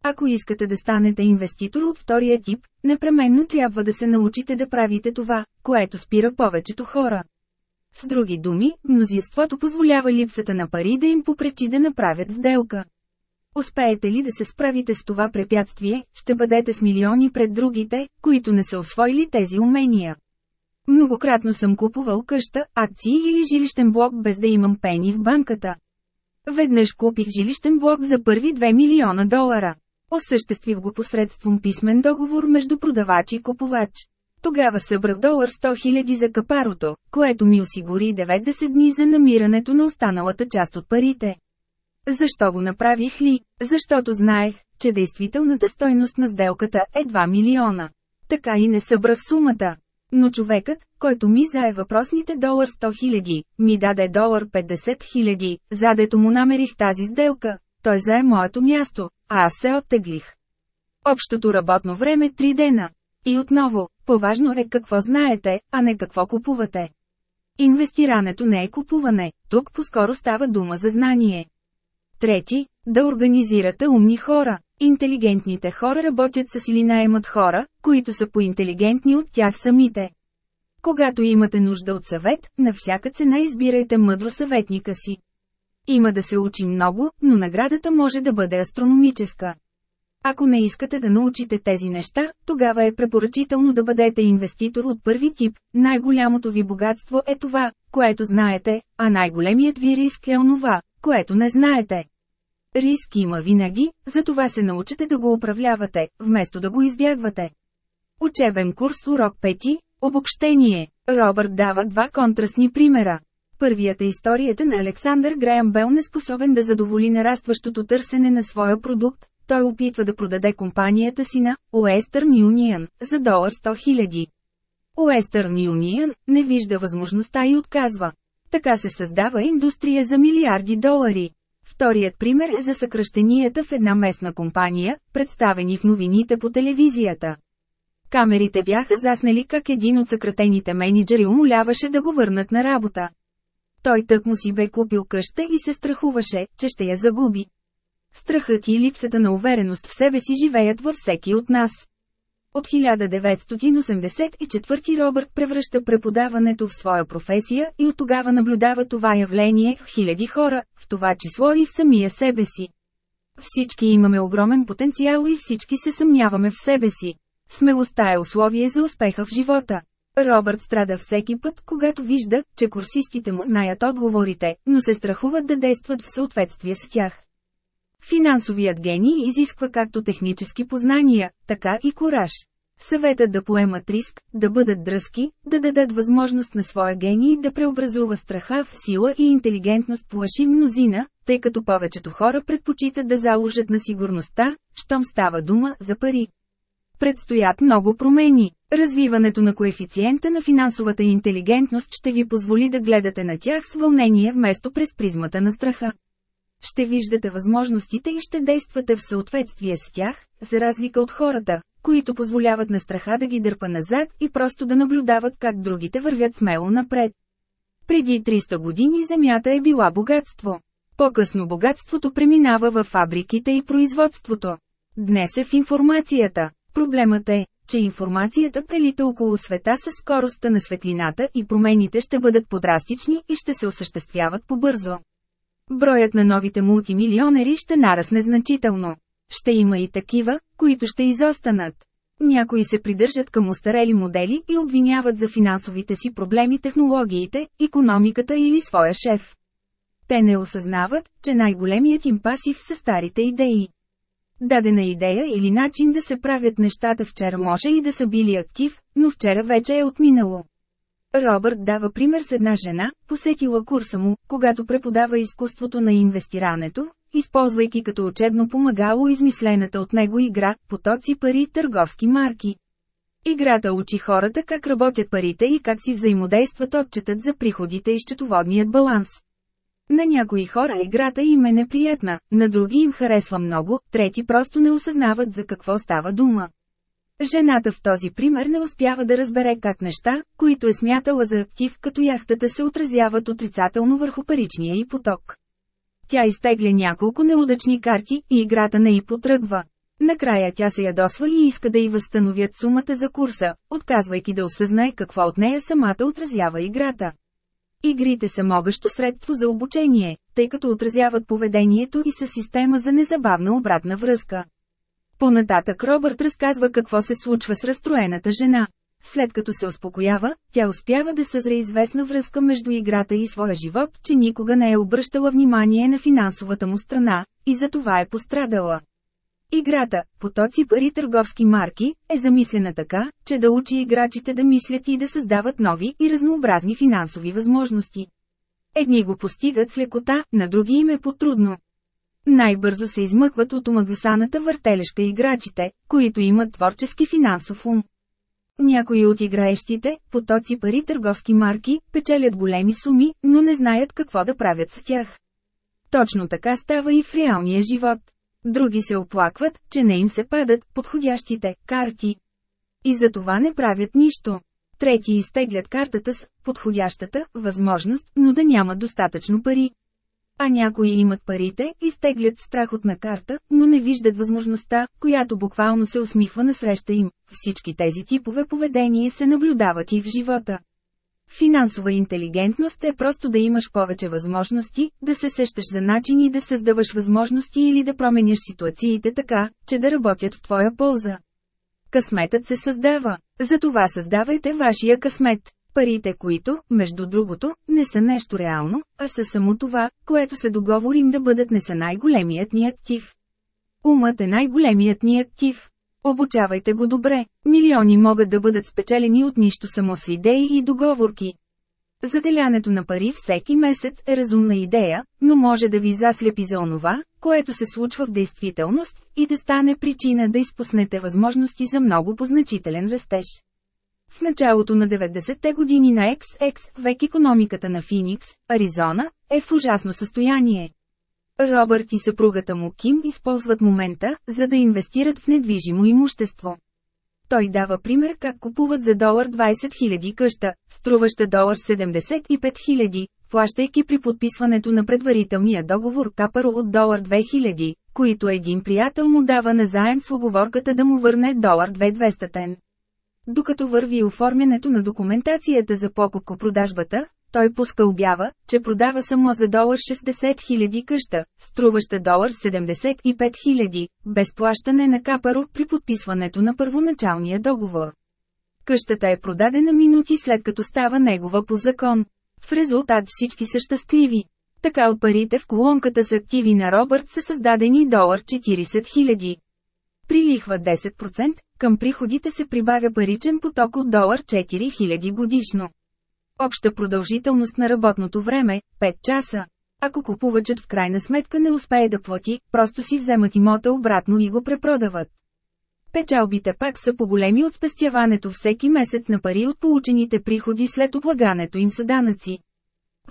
[SPEAKER 1] Ако искате да станете инвеститор от втория тип, непременно трябва да се научите да правите това, което спира повечето хора. С други думи, мнозинството позволява липсата на пари да им попречи да направят сделка. Успеете ли да се справите с това препятствие, ще бъдете с милиони пред другите, които не са освоили тези умения. Многократно съм купувал къща, акции или жилищен блок без да имам пени в банката. Веднъж купих жилищен блок за първи 2 милиона долара. Осъществих го посредством писмен договор между продавач и купувач. Тогава събрах долар 100 000 за капарото, което ми осигури 90 дни за намирането на останалата част от парите. Защо го направих ли? Защото знаех, че действителната стойност на сделката е 2 милиона. Така и не събрах сумата. Но човекът, който ми зае въпросните долар 100 000, ми даде долар 50 000, задето му намерих тази сделка, той зае моето място, а аз се оттеглих. Общото работно време 3 дена. И отново, поважно е какво знаете, а не какво купувате. Инвестирането не е купуване, тук по-скоро става дума за знание. Трети, да организирате умни хора. Интелигентните хора работят с или наймат хора, които са поинтелигентни от тях самите. Когато имате нужда от съвет, на всяка цена избирайте мъдро съветника си. Има да се учи много, но наградата може да бъде астрономическа. Ако не искате да научите тези неща, тогава е препоръчително да бъдете инвеститор от първи тип. Най-голямото ви богатство е това, което знаете, а най-големият ви риск е онова, което не знаете. Риск има винаги, затова се научите да го управлявате, вместо да го избягвате. Учебен курс урок 5. Обобщение. Робърт дава два контрастни примера. Първият е историята на Александър Греъм Бел неспособен да задоволи нарастващото търсене на своя продукт. Той опитва да продаде компанията си на Western Union за долар 100 000. Western Union не вижда възможността и отказва. Така се създава индустрия за милиарди долари. Вторият пример е за съкръщенията в една местна компания, представени в новините по телевизията. Камерите бяха заснели как един от съкратените менеджери умоляваше да го върнат на работа. Той тък му си бе купил къща и се страхуваше, че ще я загуби. Страхът и липсата на увереност в себе си живеят във всеки от нас. От 1984 Робърт превръща преподаването в своя професия и от тогава наблюдава това явление в хиляди хора, в това число и в самия себе си. Всички имаме огромен потенциал и всички се съмняваме в себе си. Смелостта е условие за успеха в живота. Робърт страда всеки път, когато вижда, че курсистите му знаят отговорите, но се страхуват да действат в съответствие с тях. Финансовият гений изисква както технически познания, така и кураж. Съветът да поемат риск, да бъдат дръзки, да дадат възможност на своя гений да преобразува страха в сила и интелигентност плаши мнозина, тъй като повечето хора предпочитат да заложат на сигурността, щом става дума за пари. Предстоят много промени. Развиването на коефициента на финансовата интелигентност ще ви позволи да гледате на тях с вълнение вместо през призмата на страха ще виждате възможностите и ще действате в съответствие с тях, за разлика от хората, които позволяват на страха да ги дърпа назад и просто да наблюдават как другите вървят смело напред. Преди 300 години земята е била богатство. По-късно богатството преминава във фабриките и производството. Днес е в информацията. Проблемът е, че информацията прелита около света с скоростта на светлината и промените ще бъдат подрастични и ще се осъществяват по-бързо. Броят на новите мултимилионери ще нарасне значително. Ще има и такива, които ще изостанат. Някои се придържат към устарели модели и обвиняват за финансовите си проблеми технологиите, економиката или своя шеф. Те не осъзнават, че най-големият им пасив са старите идеи. Дадена идея или начин да се правят нещата вчера може и да са били актив, но вчера вече е отминало. Робърт дава пример с една жена, посетила курса му, когато преподава изкуството на инвестирането, използвайки като учебно помагало измислената от него игра «Потоци пари и търговски марки». Играта учи хората как работят парите и как си взаимодействат отчетът за приходите и счетоводният баланс. На някои хора играта им е неприятна, на други им харесва много, трети просто не осъзнават за какво става дума. Жената в този пример не успява да разбере как неща, които е смятала за актив като яхтата се отразяват отрицателно върху паричния и поток. Тя изтегля няколко неудачни карти и играта не й потръгва. Накрая тя се ядосва и иска да й възстановят сумата за курса, отказвайки да осъзнае какво от нея самата отразява играта. Игрите са могъщо средство за обучение, тъй като отразяват поведението и са система за незабавна обратна връзка. Понататък Робърт разказва какво се случва с разстроената жена. След като се успокоява, тя успява да съзре известна връзка между играта и своя живот, че никога не е обръщала внимание на финансовата му страна, и за това е пострадала. Играта, потоци пари търговски марки, е замислена така, че да учи играчите да мислят и да създават нови и разнообразни финансови възможности. Едни го постигат с лекота, на други им е потрудно. Най-бързо се измъкват от омагюсаната въртелешка играчите, които имат творчески финансов ум. Някои от играещите, потоци пари търговски марки, печелят големи суми, но не знаят какво да правят с тях. Точно така става и в реалния живот. Други се оплакват, че не им се падат подходящите карти. И за това не правят нищо. Трети изтеглят картата с подходящата възможност, но да няма достатъчно пари. А някои имат парите, изтеглят страхотна на карта, но не виждат възможността, която буквално се усмихва на среща им. Всички тези типове поведение се наблюдават и в живота. Финансова интелигентност е просто да имаш повече възможности, да се сещаш за начини да създаваш възможности или да променяш ситуациите така, че да работят в твоя полза. Късметът се създава. Затова създавайте вашия късмет парите които, между другото, не са нещо реално, а са само това, което се договорим да бъдат не са най-големият ни актив. Умът е най-големият ни актив. Обучавайте го добре, милиони могат да бъдат спечелени от нищо само с идеи и договорки. Заделянето на пари всеки месец е разумна идея, но може да ви заслепи за онова, което се случва в действителност, и да стане причина да изпуснете възможности за много позначителен растеж. В началото на 90-те години на XX век економиката на Феникс, Аризона, е в ужасно състояние. Робърт и съпругата му Ким използват момента, за да инвестират в недвижимо имущество. Той дава пример как купуват за долар 20 000 къща, струваща долар 75 000, плащайки при подписването на предварителния договор капаро от долар 2000, които един приятел му дава назаем с оговорката да му върне долар 2200 докато върви оформянето на документацията за покупко-продажбата, той пуска обява, че продава само за долар 60 000 къща, струваща долар 75 000, без плащане на капаро при подписването на първоначалния договор. Къщата е продадена минути след като става негова по закон. В резултат всички са щастливи. Така от парите в колонката с активи на Робърт са създадени долар 40 000 при лихва 10%, към приходите се прибавя паричен поток от долар 4000 годишно. Обща продължителност на работното време – 5 часа. Ако купувачът в крайна сметка не успее да плати, просто си вземат имота обратно и го препродават. Печалбите пак са по-големи от спестяването всеки месец на пари от получените приходи след облагането им са данъци.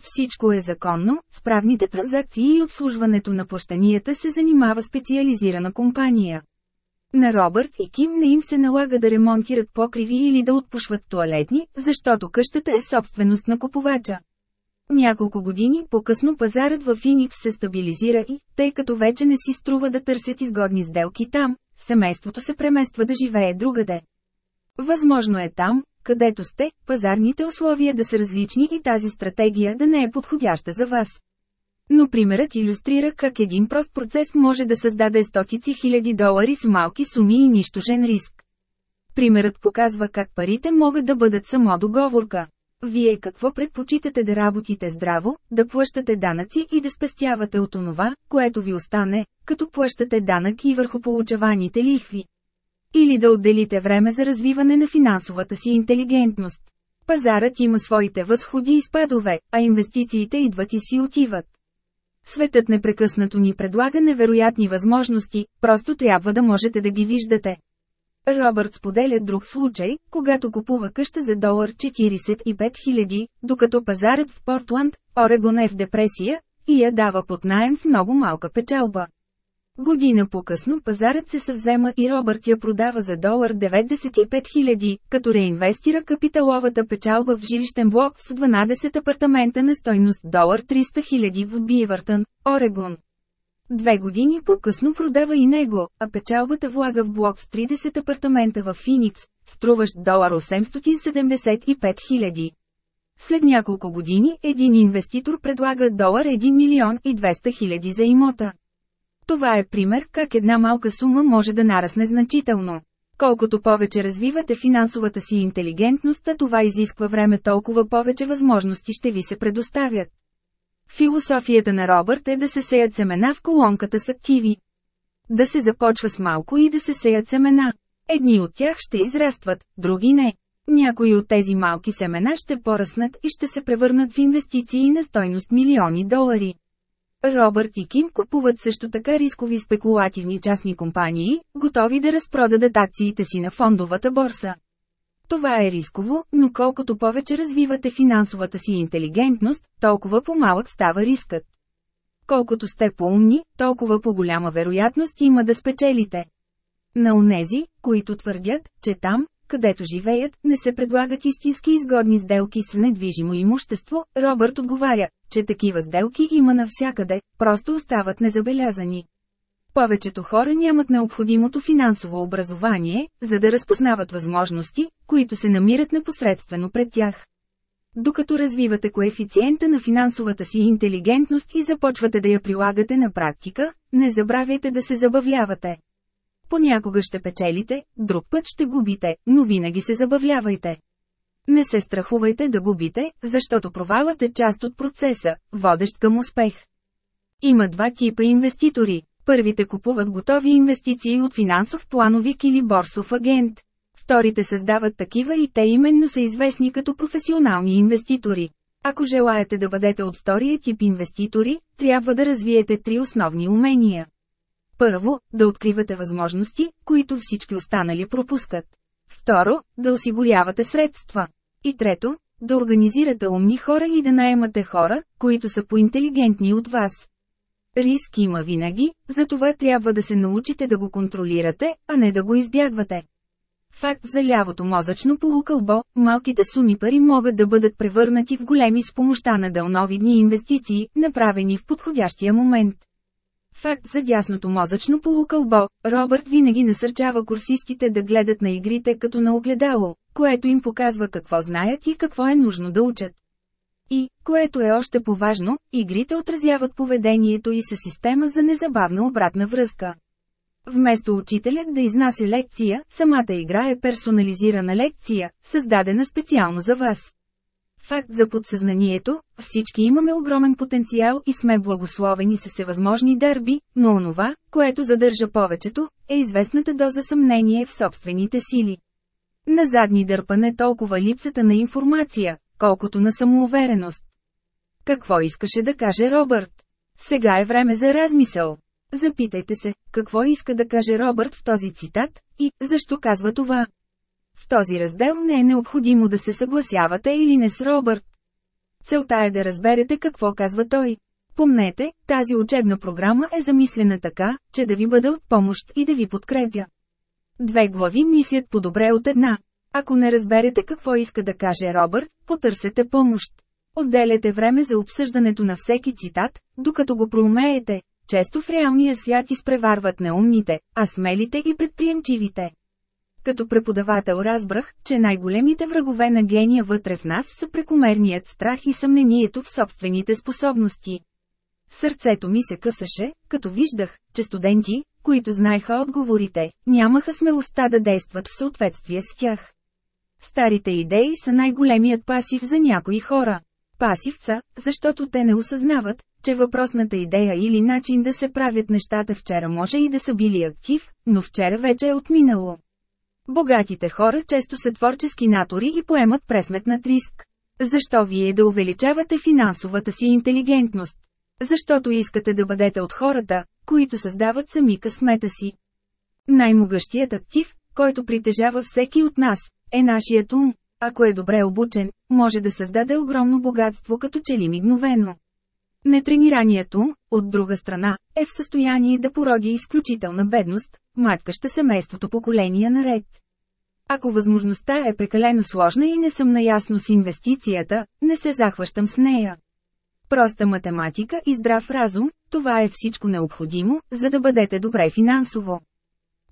[SPEAKER 1] Всичко е законно, с правните транзакции и обслужването на плащанията се занимава специализирана компания. На Робърт и Ким не им се налага да ремонтират покриви или да отпушват туалетни, защото къщата е собственост на купувача. Няколко години по-късно пазарът в Финикс се стабилизира и, тъй като вече не си струва да търсят изгодни сделки там, семейството се премества да живее другаде. Възможно е там, където сте, пазарните условия да са различни и тази стратегия да не е подходяща за вас. Но примерът иллюстрира как един прост процес може да създаде стотици хиляди долари с малки суми и нищожен риск. Примерът показва как парите могат да бъдат само договорка. Вие какво предпочитате да работите здраво, да плащате данъци и да спестявате от онова, което ви остане, като плащате данък и върху получаваните лихви. Или да отделите време за развиване на финансовата си интелигентност. Пазарът има своите възходи и спадове, а инвестициите идват и си отиват. Светът непрекъснато ни предлага невероятни възможности, просто трябва да можете да ги виждате. Робърт споделя друг случай, когато купува къща за долар 45 000, докато пазарът в Портланд, Орегон е в депресия, и я дава под найем в много малка печалба. Година по-късно пазарът се съвзема и Робърт я продава за долар 95 000, като реинвестира капиталовата печалба в жилищен блок с 12 апартамента на стойност долар 300 000 в Бивъртън, Орегон. Две години по-късно продава и него, а печалбата влага в блок с 30 апартамента в Финикс, струващ долар 875 000. След няколко години един инвеститор предлага долар 1 милион и 200 хиляди за имота. Това е пример как една малка сума може да нарасне значително. Колкото повече развивате финансовата си интелигентност, а това изисква време, толкова повече възможности ще ви се предоставят. Философията на Робърт е да се сеят семена в колонката с активи. Да се започва с малко и да се сеят семена. Едни от тях ще израстват, други не. Някои от тези малки семена ще поръснат и ще се превърнат в инвестиции на стойност милиони долари. Робърт и Ким купуват също така рискови спекулативни частни компании, готови да разпродадат акциите си на фондовата борса. Това е рисково, но колкото повече развивате финансовата си интелигентност, толкова по-малък става рискът. Колкото сте по-умни, толкова по-голяма вероятност има да спечелите. На онези, които твърдят, че там, където живеят, не се предлагат истински изгодни сделки с недвижимо имущество, Робърт отговаря, че такива сделки има навсякъде, просто остават незабелязани. Повечето хора нямат необходимото финансово образование, за да разпознават възможности, които се намират непосредствено пред тях. Докато развивате коефициента на финансовата си интелигентност и започвате да я прилагате на практика, не забравяйте да се забавлявате. Понякога ще печелите, друг път ще губите, но винаги се забавлявайте. Не се страхувайте да губите, защото провалът е част от процеса, водещ към успех. Има два типа инвеститори. Първите купуват готови инвестиции от финансов плановик или борсов агент. Вторите създават такива и те именно са известни като професионални инвеститори. Ако желаете да бъдете от втория тип инвеститори, трябва да развиете три основни умения. Първо, да откривате възможности, които всички останали пропускат. Второ, да осигурявате средства. И трето, да организирате умни хора и да наемате хора, които са поинтелигентни от вас. Риск има винаги, затова трябва да се научите да го контролирате, а не да го избягвате. Факт за лявото мозъчно полукълбо – малките суми пари могат да бъдат превърнати в големи с помощта на дълновидни инвестиции, направени в подходящия момент. Факт за дясното мозъчно полукълбо, Робърт винаги насърчава курсистите да гледат на игрите като на огледало, което им показва какво знаят и какво е нужно да учат. И, което е още по-важно, игрите отразяват поведението и са система за незабавна обратна връзка. Вместо учителят да изнася лекция, самата игра е персонализирана лекция, създадена специално за вас факт за подсъзнанието, всички имаме огромен потенциал и сме благословени с всевъзможни дарби, но онова, което задържа повечето, е известната доза съмнение в собствените сили. На задни дърпане толкова липсата на информация, колкото на самоувереност. Какво искаше да каже Робърт? Сега е време за размисъл. Запитайте се, какво иска да каже Робърт в този цитат и защо казва това. В този раздел не е необходимо да се съгласявате или не с Робърт. Целта е да разберете какво казва той. Помнете, тази учебна програма е замислена така, че да ви бъде от помощ и да ви подкрепя. Две глави мислят по-добре от една. Ако не разберете какво иска да каже Робърт, потърсете помощ. Отделяте време за обсъждането на всеки цитат, докато го проумеете. Често в реалния свят изпреварват неумните, а смелите и предприемчивите. Като преподавател разбрах, че най-големите врагове на гения вътре в нас са прекомерният страх и съмнението в собствените способности. Сърцето ми се късаше, като виждах, че студенти, които знаеха отговорите, нямаха смелостта да действат в съответствие с тях. Старите идеи са най-големият пасив за някои хора. Пасивца, защото те не осъзнават, че въпросната идея или начин да се правят нещата вчера може и да са били актив, но вчера вече е отминало. Богатите хора често са творчески натори и поемат пресметнат риск. Защо вие да увеличавате финансовата си интелигентност? Защото искате да бъдете от хората, които създават сами късмета си. Най-могъщият актив, който притежава всеки от нас, е нашият ум. Ако е добре обучен, може да създаде огромно богатство като че ли мигновено. Нетрениранието, от друга страна, е в състояние да породи изключителна бедност, маткаща семейството поколения наред. Ако възможността е прекалено сложна и не съм наясно с инвестицията, не се захващам с нея. Проста математика и здрав разум, това е всичко необходимо, за да бъдете добре финансово.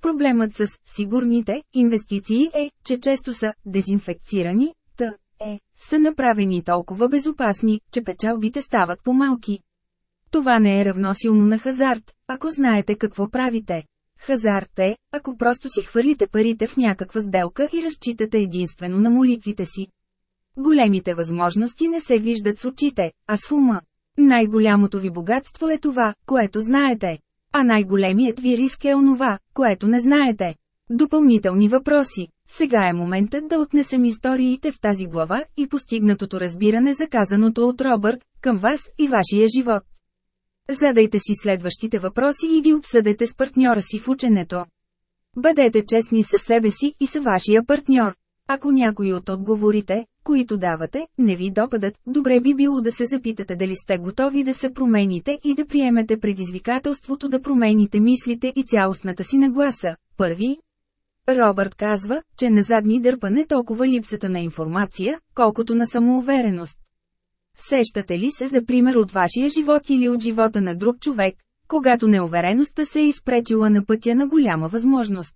[SPEAKER 1] Проблемът с сигурните инвестиции е, че често са дезинфекцирани, е, са направени толкова безопасни, че печалбите стават по-малки. Това не е равносилно на хазарт, ако знаете какво правите. Хазарт е, ако просто си хвърлите парите в някаква сделка и разчитате единствено на молитвите си. Големите възможности не се виждат с очите, а с ума. Най-голямото ви богатство е това, което знаете. А най-големият ви риск е онова, което не знаете. Допълнителни въпроси сега е моментът да отнесем историите в тази глава и постигнатото разбиране за казаното от Робърт, към вас и вашия живот. Задайте си следващите въпроси и ги обсъдете с партньора си в ученето. Бъдете честни със себе си и с вашия партньор. Ако някои от отговорите, които давате, не ви допадат, добре би било да се запитате дали сте готови да се промените и да приемете предизвикателството да промените мислите и цялостната си нагласа. Първи, Робърт казва, че на задни не толкова липсата на информация, колкото на самоувереност. Сещате ли се за пример от вашия живот или от живота на друг човек, когато неувереността се е изпречила на пътя на голяма възможност?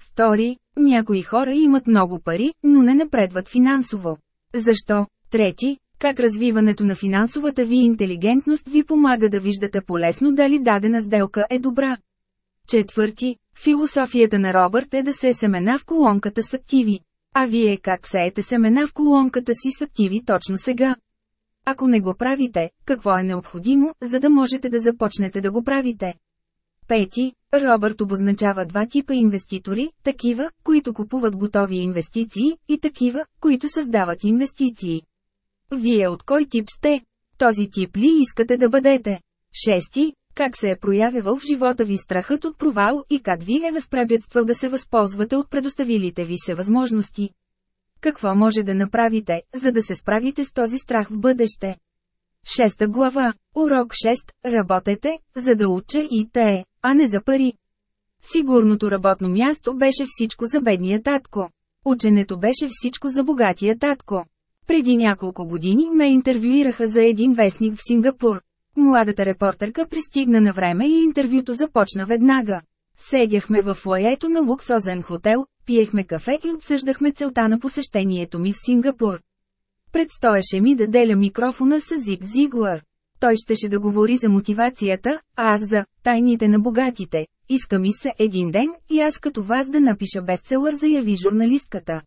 [SPEAKER 1] Втори, някои хора имат много пари, но не напредват финансово. Защо? Трети, как развиването на финансовата ви интелигентност ви помага да виждате полесно дали дадена сделка е добра. Четвърти, Философията на Робърт е да се е семена в колонката с активи. А вие как сеете семена в колонката си с активи точно сега? Ако не го правите, какво е необходимо, за да можете да започнете да го правите? Пети, Робърт обозначава два типа инвеститори, такива, които купуват готови инвестиции, и такива, които създават инвестиции. Вие от кой тип сте? Този тип ли искате да бъдете? Шести, как се е проявявал в живота ви страхът от провал и как ви е възпрепятствал да се възползвате от предоставилите ви се възможности? Какво може да направите, за да се справите с този страх в бъдеще? Шеста глава. Урок 6. Работете, за да уча и те, а не за пари. Сигурното работно място беше всичко за бедния татко. Ученето беше всичко за богатия татко. Преди няколко години ме интервюираха за един вестник в Сингапур. Младата репортерка пристигна на време и интервюто започна веднага. Седяхме в лоето на луксозен хотел, пиехме кафе и обсъждахме целта на посещението ми в Сингапур. Предстоеше ми да деля микрофона с Зиг Зиглар. Той щеше да говори за мотивацията, а аз за «Тайните на богатите». Иска ми се един ден и аз като вас да напиша бестселър, заяви журналистката.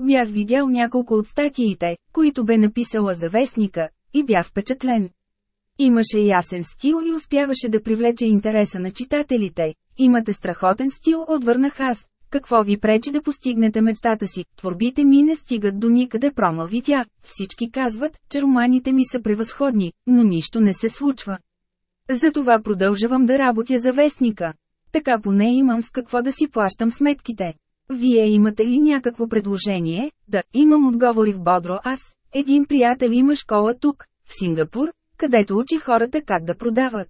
[SPEAKER 1] Бях видял няколко от статиите, които бе написала за вестника, и бях впечатлен. Имаше ясен стил и успяваше да привлече интереса на читателите. Имате страхотен стил, отвърнах аз. Какво ви пречи да постигнете мечтата си? Творбите ми не стигат до никъде, промълви тя. Всички казват, че романите ми са превъзходни, но нищо не се случва. Затова продължавам да работя за вестника. Така поне имам с какво да си плащам сметките. Вие имате ли някакво предложение? Да, имам отговори в бодро аз. Един приятел има школа тук, в Сингапур, където учи хората как да продават.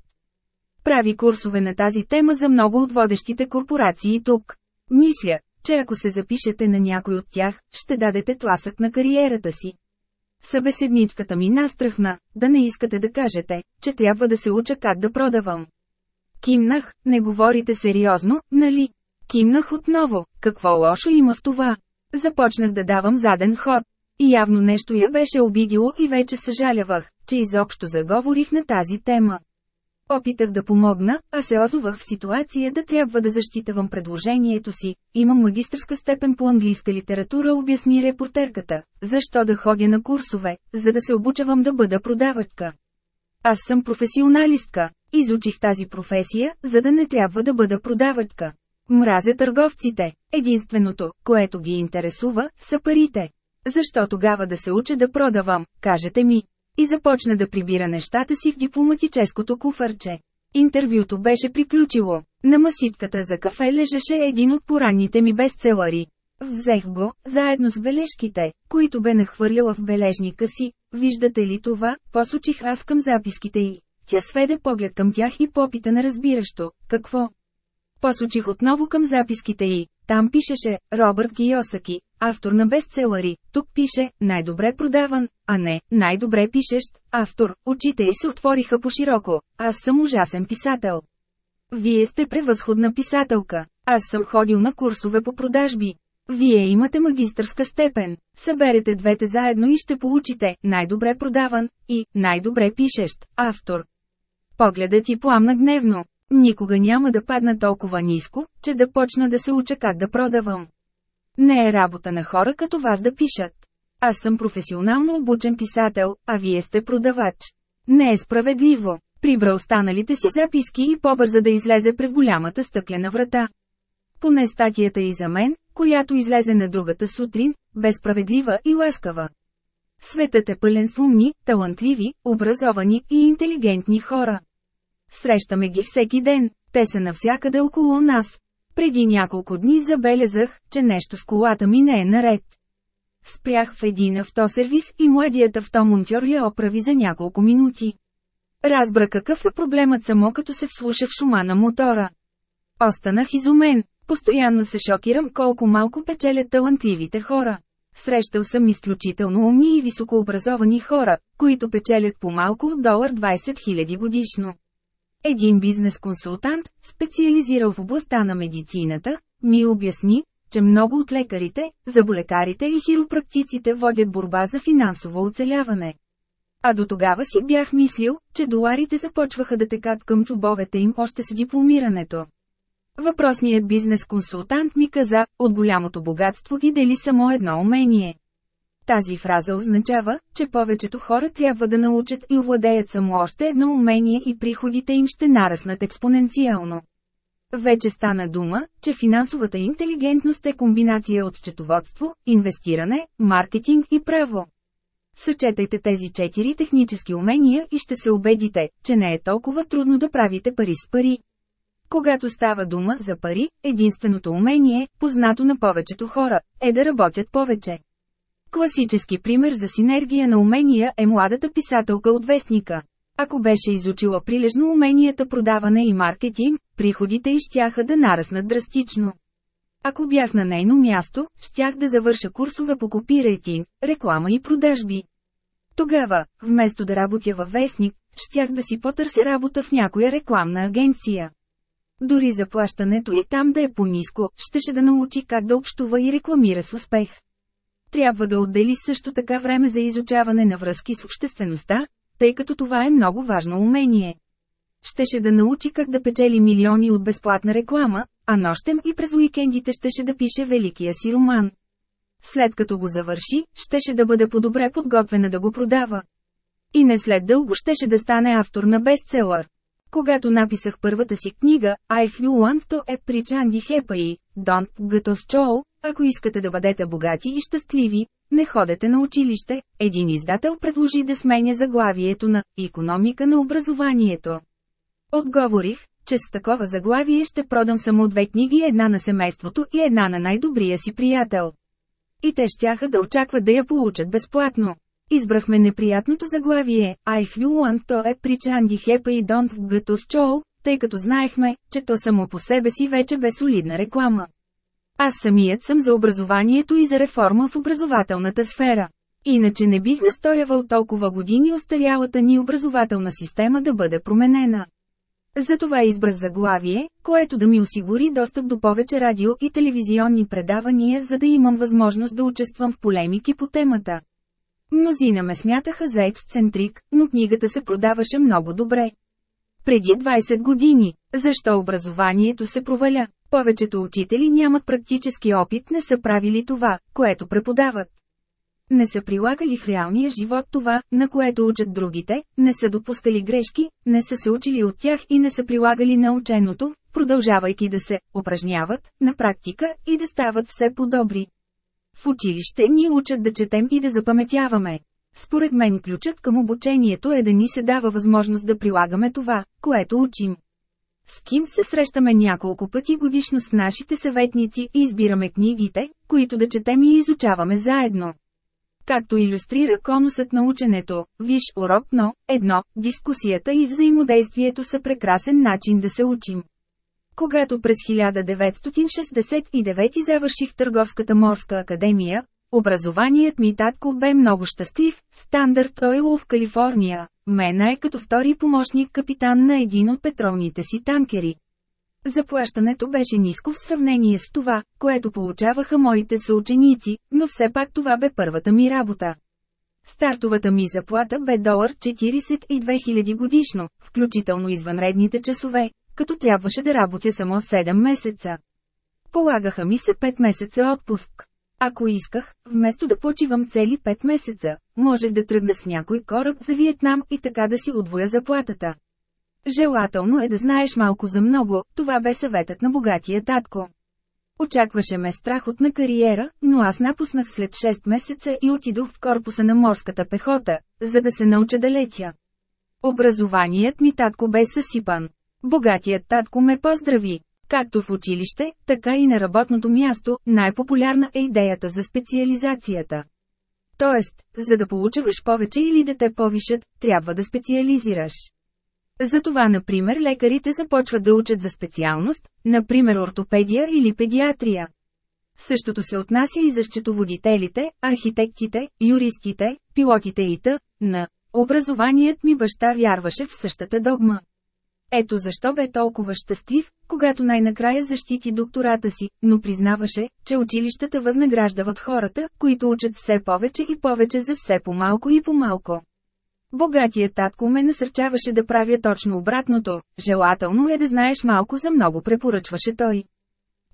[SPEAKER 1] Прави курсове на тази тема за много от водещите корпорации тук. Мисля, че ако се запишете на някой от тях, ще дадете тласък на кариерата си. Събеседничката ми настръхна, да не искате да кажете, че трябва да се уча как да продавам. Кимнах, не говорите сериозно, нали? Кимнах отново, какво лошо има в това? Започнах да давам заден ход. И явно нещо я беше обидило и вече съжалявах, че изобщо заговорих на тази тема. Опитах да помогна, а се озовах в ситуация да трябва да защитавам предложението си. Имам магистрска степен по английска литература, обясни репортерката. Защо да ходя на курсове, за да се обучавам да бъда продавачка? Аз съм професионалистка. Изучих тази професия, за да не трябва да бъда продавачка. Мразя търговците. Единственото, което ги интересува, са парите. Защо тогава да се уча да продавам, кажете ми. И започна да прибира нещата си в дипломатическото куфърче. Интервюто беше приключило. На маситката за кафе лежеше един от поранните ми бестселари. Взех го, заедно с бележките, които бе нахвърляла в бележника си. Виждате ли това, посочих аз към записките й. Тя сведе поглед към тях и попита на разбиращо, какво? Посочих отново към записките й. Там пишеше, Робърт Киосаки, автор на бестселъри, тук пише «най-добре продаван», а не «най-добре пишещ», автор, очите й се отвориха по-широко, аз съм ужасен писател. Вие сте превъзходна писателка, аз съм ходил на курсове по продажби. Вие имате магистърска степен, съберете двете заедно и ще получите «най-добре продаван» и «най-добре пишещ», автор. Погледът ти пламна гневно. Никога няма да падна толкова ниско, че да почна да се уча как да продавам. Не е работа на хора като вас да пишат. Аз съм професионално обучен писател, а вие сте продавач. Не е справедливо. Прибра останалите си записки и побърза да излезе през голямата стъклена врата. Поне статията и за мен, която излезе на другата сутрин, безправедлива и ласкава. Светът е пълен с умни, талантливи, образовани и интелигентни хора. Срещаме ги всеки ден, те са навсякъде около нас, преди няколко дни забелязах, че нещо в колата ми не е наред. Спрях в един автосервис и младият автомонтьор я оправи за няколко минути. Разбра какъв е проблемът само като се вслуша в шума на мотора. Останах изумен, постоянно се шокирам колко малко печелят талантливите хора. Срещал съм изключително умни и високообразовани хора, които печелят по малко от долар 20 000 годишно. Един бизнес-консултант, специализирал в областта на медицината, ми обясни, че много от лекарите, заболекарите и хиропрактиците водят борба за финансово оцеляване. А до тогава си бях мислил, че доларите започваха да текат към чубовете им още с дипломирането. Въпросният бизнес-консултант ми каза, от голямото богатство ги дели само едно умение. Тази фраза означава, че повечето хора трябва да научат и овладеят само още едно умение и приходите им ще нараснат експоненциално. Вече стана дума, че финансовата интелигентност е комбинация от счетоводство, инвестиране, маркетинг и право. Съчетайте тези четири технически умения и ще се убедите, че не е толкова трудно да правите пари с пари. Когато става дума за пари, единственото умение, познато на повечето хора, е да работят повече. Класически пример за синергия на умения е младата писателка от Вестника. Ако беше изучила прилежно уменията продаване и маркетинг, приходите и щяха да нараснат драстично. Ако бях на нейно място, щях да завърша курсове по копирайтинг, реклама и продажби. Тогава, вместо да работя във вестник, щях да си потърся работа в някоя рекламна агенция. Дори заплащането и там да е по-низко, щеше да научи как да общува и рекламира с успех. Трябва да отдели също така време за изучаване на връзки с обществеността, тъй като това е много важно умение. Щеше да научи как да печели милиони от безплатна реклама, а нощем и през уикендите щеше да пише великия си роман. След като го завърши, щеше да бъде по-добре подготвена да го продава. И не след дълго щеше да стане автор на бестселър. Когато написах първата си книга, I flew to е при Чанди Happy, Don't Get Us Joel, ако искате да бъдете богати и щастливи, не ходете на училище, един издател предложи да сменя заглавието на «Економика на образованието». Отговорих, че с такова заглавие ще продам само две книги, една на семейството и една на най-добрия си приятел. И те щяха да очакват да я получат безплатно. Избрахме неприятното заглавие «I feel want to е причанди хепа и don't get us show», тъй като знаехме, че то само по себе си вече бе солидна реклама. Аз самият съм за образованието и за реформа в образователната сфера. Иначе не бих настоявал толкова години остарялата ни образователна система да бъде променена. Затова избрах заглавие, което да ми осигури достъп до повече радио и телевизионни предавания, за да имам възможност да участвам в полемики по темата. Мнозина ме смятаха за ексцентрик, но книгата се продаваше много добре. Преди 20 години, защо образованието се проваля? Повечето учители нямат практически опит, не са правили това, което преподават. Не са прилагали в реалния живот това, на което учат другите, не са допускали грешки, не са се учили от тях и не са прилагали наученото, продължавайки да се упражняват на практика и да стават все по-добри. В училище ни учат да четем и да запаметяваме. Според мен ключът към обучението е да ни се дава възможност да прилагаме това, което учим. С Ким се срещаме няколко пъти годишно с нашите съветници и избираме книгите, които да четем и изучаваме заедно. Както иллюстрира конусът на ученето, виж урок, но, едно, дискусията и взаимодействието са прекрасен начин да се учим. Когато през 1969 завърших Търговската морска академия, Образованият ми татко бе много щастлив, Стандарт Ойло в Калифорния. Мена е като втори помощник капитан на един от петролните си танкери. Заплащането беше ниско в сравнение с това, което получаваха моите съученици, но все пак това бе първата ми работа. Стартовата ми заплата бе долар 42 000 годишно, включително извънредните часове, като трябваше да работя само 7 месеца. Полагаха ми се 5 месеца отпуск. Ако исках, вместо да почивам цели 5 месеца, може да тръгна с някой кораб за Виетнам и така да си отвоя заплатата. Желателно е да знаеш малко за много, това бе съветът на богатия татко. Очакваше ме страхотна кариера, но аз напуснах след 6 месеца и отидох в корпуса на морската пехота, за да се науча да летя. Образованият ми татко бе съсипан. Богатият татко ме поздрави, Както в училище, така и на работното място, най-популярна е идеята за специализацията. Тоест, за да получаваш повече или да те повишат, трябва да специализираш. Затова, например, лекарите започват да учат за специалност, например ортопедия или педиатрия. Същото се отнася и за счетоводителите, архитектите, юристите, пилотите и т.н. Образованият ми баща вярваше в същата догма. Ето защо бе толкова щастлив, когато най-накрая защити доктората си, но признаваше, че училищата възнаграждават хората, които учат все повече и повече за все по-малко и по-малко. Богатият татко ме насърчаваше да правя точно обратното, желателно е да знаеш малко за много препоръчваше той.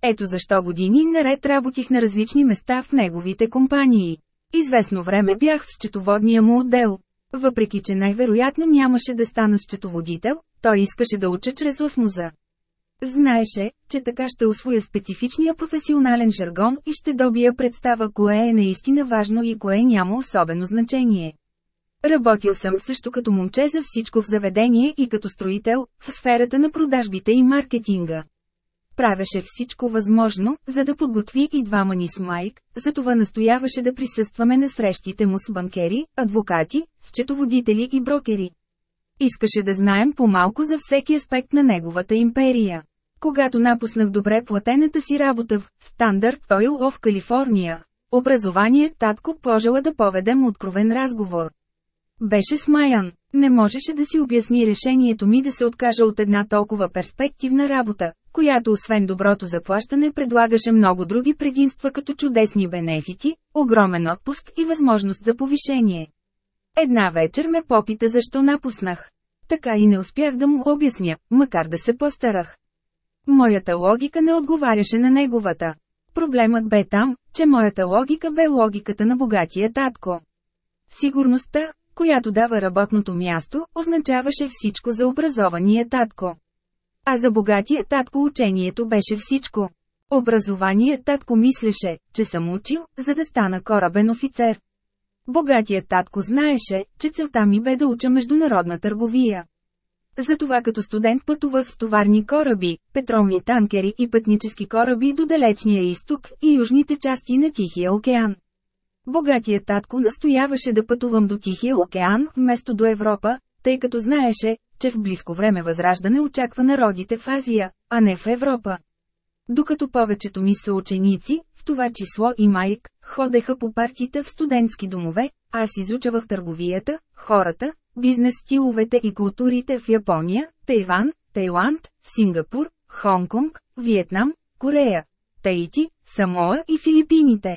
[SPEAKER 1] Ето защо години наред работих на различни места в неговите компании. Известно време бях в счетоводния му отдел. Въпреки, че най-вероятно нямаше да стана счетоводител, той искаше да уча чрез осмоза. Знаеше, че така ще освоя специфичния професионален жаргон и ще добия представа кое е наистина важно и кое няма особено значение. Работил съм също като момче за всичко в заведение и като строител, в сферата на продажбите и маркетинга. Правеше всичко възможно, за да подготви и двама ни с Майк, затова настояваше да присъстваме на срещите му с банкери, адвокати, счетоводители и брокери. Искаше да знаем по-малко за всеки аспект на неговата империя. Когато напуснах добре платената си работа в Стандарт Oil в Калифорния, образование татко пожела да поведем откровен разговор. Беше смаян, не можеше да си обясни решението ми да се откажа от една толкова перспективна работа, която освен доброто заплащане предлагаше много други предимства като чудесни бенефити, огромен отпуск и възможност за повишение. Една вечер ме попита защо напуснах. Така и не успях да му обясня, макар да се постарах. Моята логика не отговаряше на неговата. Проблемът бе там, че моята логика бе логиката на богатия татко. Сигурността, която дава работното място, означаваше всичко за образование татко. А за богатия татко учението беше всичко. Образование татко мислеше, че съм учил, за да стана корабен офицер. Богатият татко знаеше, че целта ми бе да уча международна търговия. Затова като студент пътувах с товарни кораби, петролни танкери и пътнически кораби до далечния изток и южните части на Тихия океан. Богатият татко настояваше да пътувам до Тихия океан, вместо до Европа, тъй като знаеше, че в близко време възраждане очаква народите в Азия, а не в Европа. Докато повечето ми са ученици, в това число и Майк, ходеха по парките в студентски домове, аз изучавах търговията, хората, бизнес стиловете и културите в Япония, Тайван, Тайланд, Сингапур, Хонконг, Виетнам, Корея, Таити, Самоа и Филипините.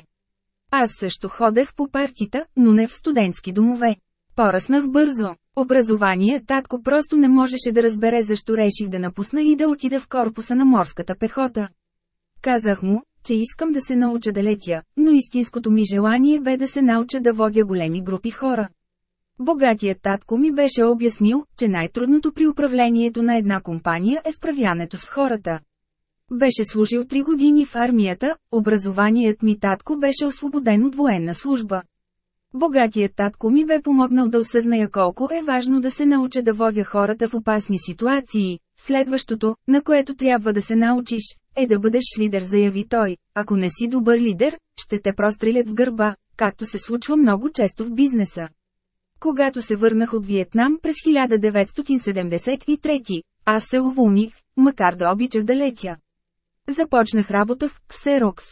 [SPEAKER 1] Аз също ходех по парките, но не в студентски домове. Пораснах бързо. Образование татко просто не можеше да разбере защо реших да напусна и да отида в корпуса на морската пехота. Казах му, че искам да се науча да летя, но истинското ми желание бе да се науча да водя големи групи хора. Богатият татко ми беше обяснил, че най-трудното при управлението на една компания е справянето с хората. Беше служил три години в армията, образованият ми татко беше освободен от военна служба. Богатият татко ми бе помогнал да осъзная колко е важно да се науча да водя хората в опасни ситуации. Следващото, на което трябва да се научиш, е да бъдеш лидер, заяви той. Ако не си добър лидер, ще те прострелят в гърба, както се случва много често в бизнеса. Когато се върнах от Виетнам през 1973, аз се уволних, макар да обичах да летя. Започнах работа в Ксерокс.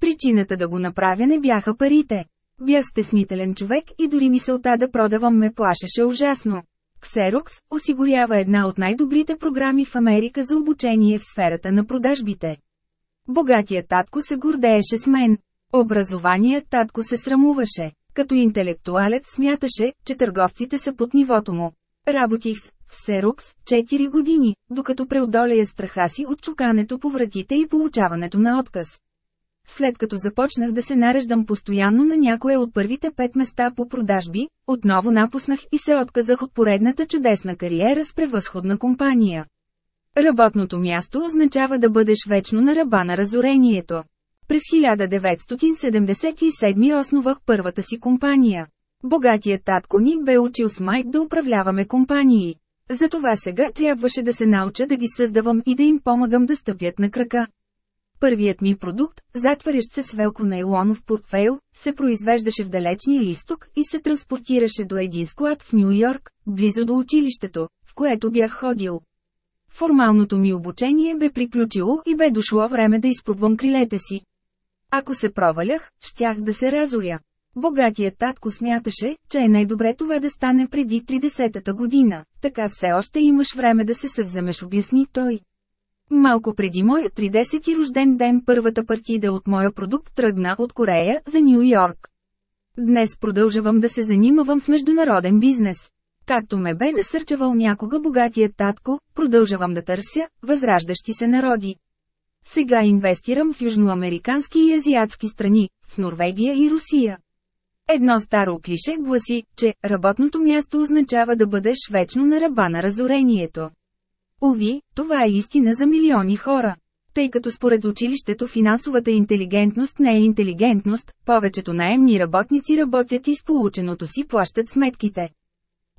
[SPEAKER 1] Причината да го направя не бяха парите. Бях стеснителен човек и дори мисълта да продавам ме плашеше ужасно. Xerox осигурява една от най-добрите програми в Америка за обучение в сферата на продажбите. Богатият татко се гордееше с мен. Образованият татко се срамуваше. Като интелектуалец смяташе, че търговците са под нивото му. Работих с Xerox 4 години, докато преодолея страха си от чукането по вратите и получаването на отказ. След като започнах да се нареждам постоянно на някое от първите пет места по продажби, отново напуснах и се отказах от поредната чудесна кариера с превъзходна компания. Работното място означава да бъдеш вечно на ръба на разорението. През 1977 основах първата си компания. Богатият татко ни бе учил с Майк да управляваме компании. Затова сега трябваше да се науча да ги създавам и да им помагам да стъпят на крака. Първият ми продукт, затварящ се с велко нейлонов портфейл, се произвеждаше в далечния изток и се транспортираше до един склад в Нью Йорк, близо до училището, в което бях ходил. Формалното ми обучение бе приключило и бе дошло време да изпробвам крилете си. Ако се провалях, щях да се разоря. Богатият татко смяташе, че е най-добре това да стане преди 30-та година, така все още имаш време да се съвземеш обясни той. Малко преди моя 30-ти рожден ден първата партида от моя продукт тръгна от Корея за Нью Йорк. Днес продължавам да се занимавам с международен бизнес. Както ме бе насърчавал някога богатият татко, продължавам да търся възраждащи се народи. Сега инвестирам в южноамерикански и азиатски страни, в Норвегия и Русия. Едно старо клише гласи, че работното място означава да бъдеш вечно на ръба на разорението. Уви, това е истина за милиони хора. Тъй като според училището финансовата интелигентност не е интелигентност, повечето наемни работници работят и с полученото си плащат сметките.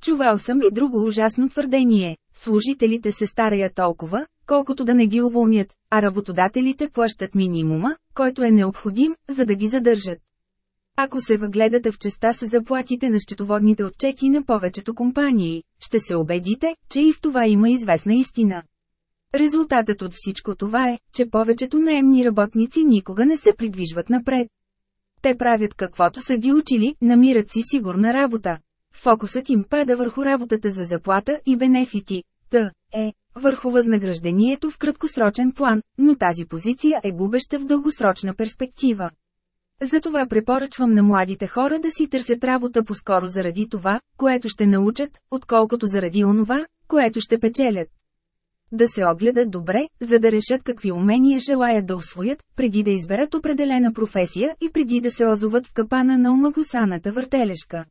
[SPEAKER 1] Чувал съм и друго ужасно твърдение – служителите се стараят толкова, колкото да не ги уволнят, а работодателите плащат минимума, който е необходим, за да ги задържат. Ако се въгледате в частта с заплатите на счетоводните отчети на повечето компании, ще се убедите, че и в това има известна истина. Резултатът от всичко това е, че повечето наемни работници никога не се придвижват напред. Те правят каквото са ги учили, намират си сигурна работа. Фокусът им пада върху работата за заплата и бенефити. Т. Е. Върху възнаграждението в краткосрочен план, но тази позиция е губеща в дългосрочна перспектива. Затова препоръчвам на младите хора да си търсят работа по-скоро заради това, което ще научат, отколкото заради онова, което ще печелят. Да се огледат добре, за да решат какви умения желаят да освоят, преди да изберат определена професия и преди да се озоват в капана на омагосаната въртележка.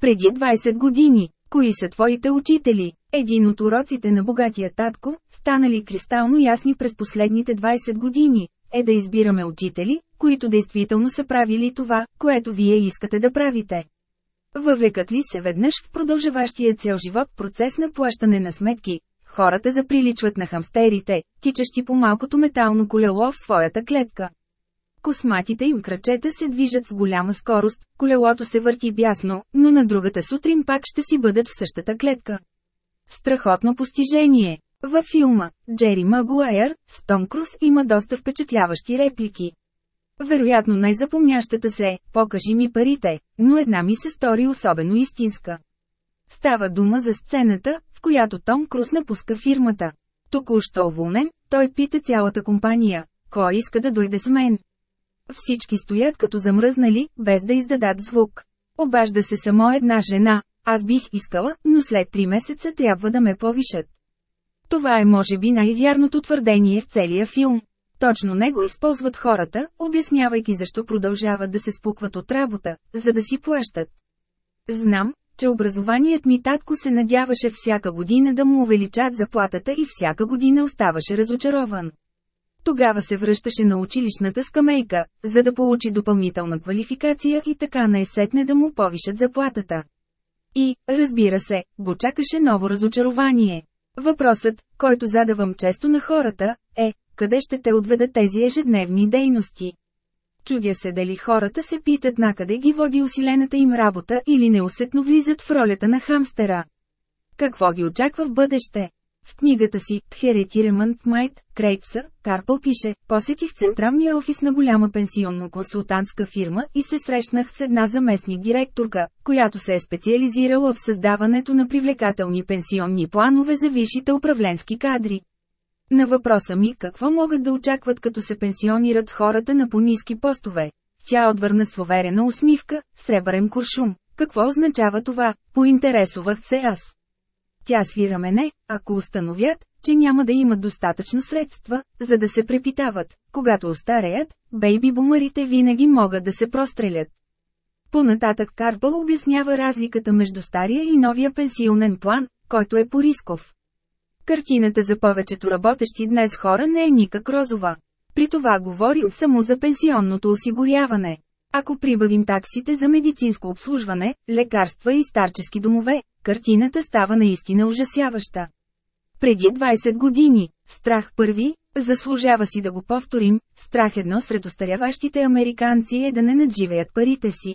[SPEAKER 1] Преди 20 години, кои са твоите учители? Един от уроците на богатия татко, станали кристално ясни през последните 20 години, е да избираме учители, които действително са правили това, което вие искате да правите. Въвлекат ли се веднъж в продължаващия цял живот процес на плащане на сметки, хората заприличват на хамстерите, тичащи по малкото метално колело в своята клетка. Косматите им крачета се движат с голяма скорост, колелото се върти бясно, но на другата сутрин пак ще си бъдат в същата клетка. Страхотно постижение! Във филма «Джери Магуайър» с Том Круз има доста впечатляващи реплики. Вероятно най-запомнящата се е «Покажи ми парите», но една ми се стори особено истинска. Става дума за сцената, в която Том Круз напуска фирмата. Току-що уволнен, той пита цялата компания, кой иска да дойде с мен. Всички стоят като замръзнали, без да издадат звук. Обажда се само една жена, аз бих искала, но след три месеца трябва да ме повишат. Това е може би най-вярното твърдение в целия филм. Точно него използват хората, обяснявайки защо продължават да се спукват от работа, за да си плащат. Знам, че образованият ми татко се надяваше всяка година да му увеличат заплатата и всяка година оставаше разочарован. Тогава се връщаше на училищната скамейка, за да получи допълнителна квалификация и така най-сетне да му повишат заплатата. И, разбира се, го чакаше ново разочарование. Въпросът, който задавам често на хората, е, къде ще те отведат тези ежедневни дейности? Чудя се дали хората се питат накъде ги води усилената им работа или неусетно влизат в ролята на хамстера. Какво ги очаква в бъдеще? В книгата си «Тхерети Ремънт Майт» Крейтса, Карпъл пише, посетих централния офис на голяма пенсионно-консултантска фирма и се срещнах с една заместник директорка, която се е специализирала в създаването на привлекателни пенсионни планове за висшите управленски кадри. На въпроса ми какво могат да очакват като се пенсионират хората на по по-низки постове, тя отвърна с уверена усмивка, сребърен куршум. Какво означава това, поинтересувах се аз тя свира мене, ако установят, че няма да имат достатъчно средства, за да се препитават. Когато остареят, бейби-бумарите винаги могат да се прострелят. Понататък Карпъл обяснява разликата между стария и новия пенсионен план, който е по-рисков. Картината за повечето работещи днес хора не е никак розова. При това говорим само за пенсионното осигуряване. Ако прибавим таксите за медицинско обслужване, лекарства и старчески домове, картината става наистина ужасяваща. Преди 20 години, страх първи, заслужава си да го повторим, страх едно сред остаряващите американци е да не надживеят парите си.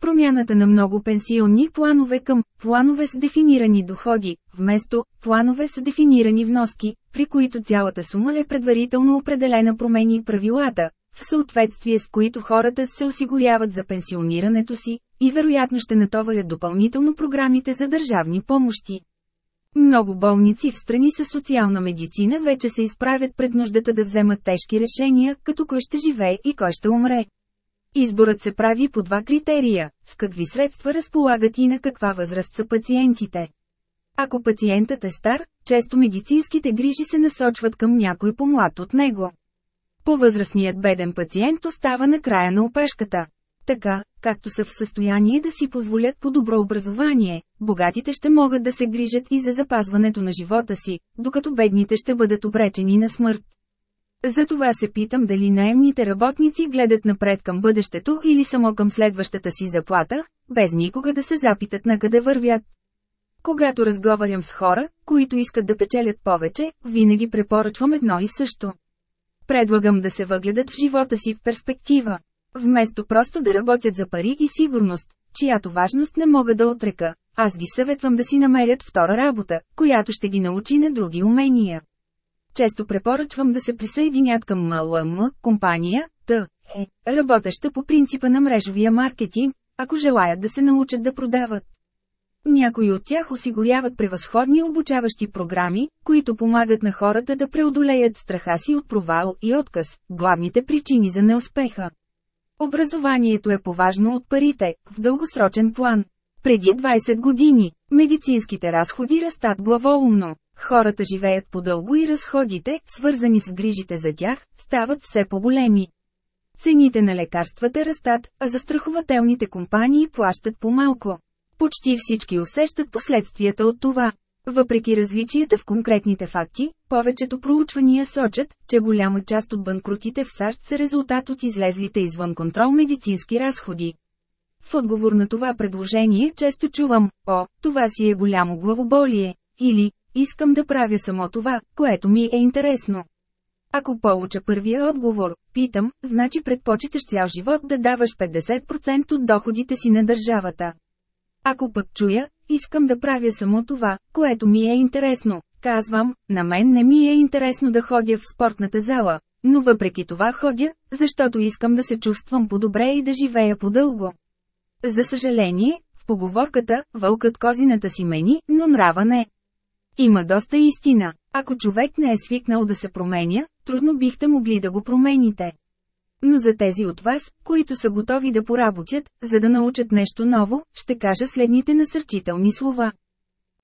[SPEAKER 1] Промяната на много пенсионни планове към планове с дефинирани доходи, вместо планове с дефинирани вноски, при които цялата сума е предварително определена промени правилата, в съответствие с които хората се осигуряват за пенсионирането си, и вероятно ще натоварят допълнително програмите за държавни помощи. Много болници в страни с социална медицина вече се изправят пред нуждата да вземат тежки решения, като кой ще живее и кой ще умре. Изборът се прави по два критерия – с какви средства разполагат и на каква възраст са пациентите. Ако пациентът е стар, често медицинските грижи се насочват към някой по-млад от него. По-възрастният беден пациент остава на края на опешката. Така, както са в състояние да си позволят по добро образование, богатите ще могат да се грижат и за запазването на живота си, докато бедните ще бъдат обречени на смърт. Затова се питам дали наемните работници гледат напред към бъдещето или само към следващата си заплата, без никога да се запитат на къде вървят. Когато разговарям с хора, които искат да печелят повече, винаги препоръчвам едно и също. Предлагам да се въгледат в живота си в перспектива. Вместо просто да работят за пари и сигурност, чиято важност не мога да отрека, аз ги съветвам да си намерят втора работа, която ще ги научи на други умения. Често препоръчвам да се присъединят към МЛМ, компания, Т, е, работеща по принципа на мрежовия маркетинг, ако желаят да се научат да продават. Някои от тях осигуряват превъзходни обучаващи програми, които помагат на хората да преодолеят страха си от провал и отказ, главните причини за неуспеха. Образованието е поважно от парите, в дългосрочен план. Преди 20 години, медицинските разходи растат главоумно. Хората живеят по-дълго и разходите, свързани с грижите за тях, стават все по-големи. Цените на лекарствата растат, а застрахователните компании плащат по-малко. Почти всички усещат последствията от това. Въпреки различията в конкретните факти, повечето проучвания сочат, че голяма част от банкротите в САЩ са резултат от излезлите извън контрол медицински разходи. В отговор на това предложение често чувам, о, това си е голямо главоболие, или, искам да правя само това, което ми е интересно. Ако получа първия отговор, питам, значи предпочиташ цял живот да даваш 50% от доходите си на държавата. Ако пък чуя, искам да правя само това, което ми е интересно. Казвам, на мен не ми е интересно да ходя в спортната зала, но въпреки това ходя, защото искам да се чувствам по-добре и да живея по-дълго. За съжаление, в поговорката, вълкът козината си мени, но нрава не. Има доста истина. Ако човек не е свикнал да се променя, трудно бихте могли да го промените но за тези от вас, които са готови да поработят, за да научат нещо ново, ще кажа следните насърчителни слова.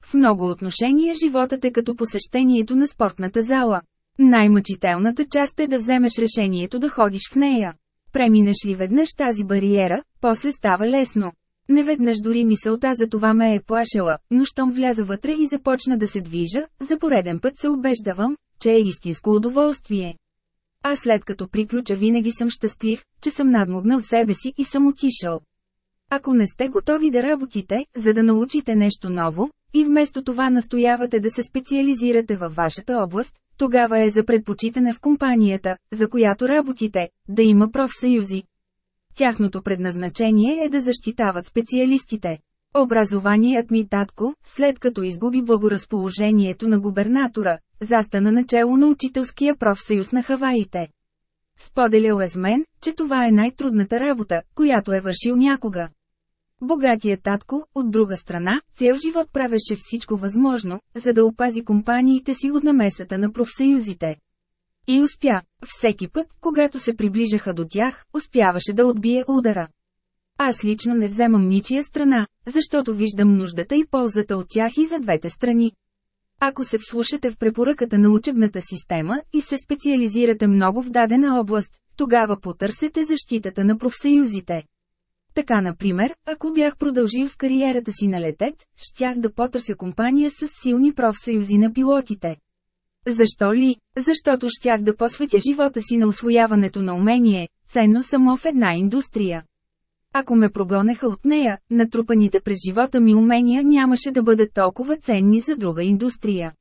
[SPEAKER 1] В много отношения животът е като посещението на спортната зала. Най-мъчителната част е да вземеш решението да ходиш в нея. Преминеш ли веднъж тази бариера, после става лесно. Неведнъж дори мисълта за това ме е плашила, но щом вляза вътре и започна да се движа, за пореден път се убеждавам, че е истинско удоволствие. А след като приключа винаги съм щастлив, че съм надмогнал себе си и съм отишъл. Ако не сте готови да работите, за да научите нещо ново, и вместо това настоявате да се специализирате във вашата област, тогава е за предпочитане в компанията, за която работите, да има профсъюзи. Тяхното предназначение е да защитават специалистите. Образованият ми татко, след като изгуби благоразположението на губернатора, Застана начело на учителския профсъюз на Хаваите. Споделял е с мен, че това е най-трудната работа, която е вършил някога. Богатия татко, от друга страна, цял живот правеше всичко възможно, за да опази компаниите си от намесата на профсъюзите. И успя. Всеки път, когато се приближаха до тях, успяваше да отбие удара. Аз лично не вземам ничия страна, защото виждам нуждата и ползата от тях и за двете страни. Ако се вслушате в препоръката на учебната система и се специализирате много в дадена област, тогава потърсете защитата на профсъюзите. Така, например, ако бях продължил с кариерата си на летет, щях да потърся компания с силни профсъюзи на пилотите. Защо ли? Защото щях да посветя живота си на освояването на умение, ценно само в една индустрия. Ако ме прогонеха от нея, натрупаните през живота ми умения нямаше да бъдат толкова ценни за друга индустрия.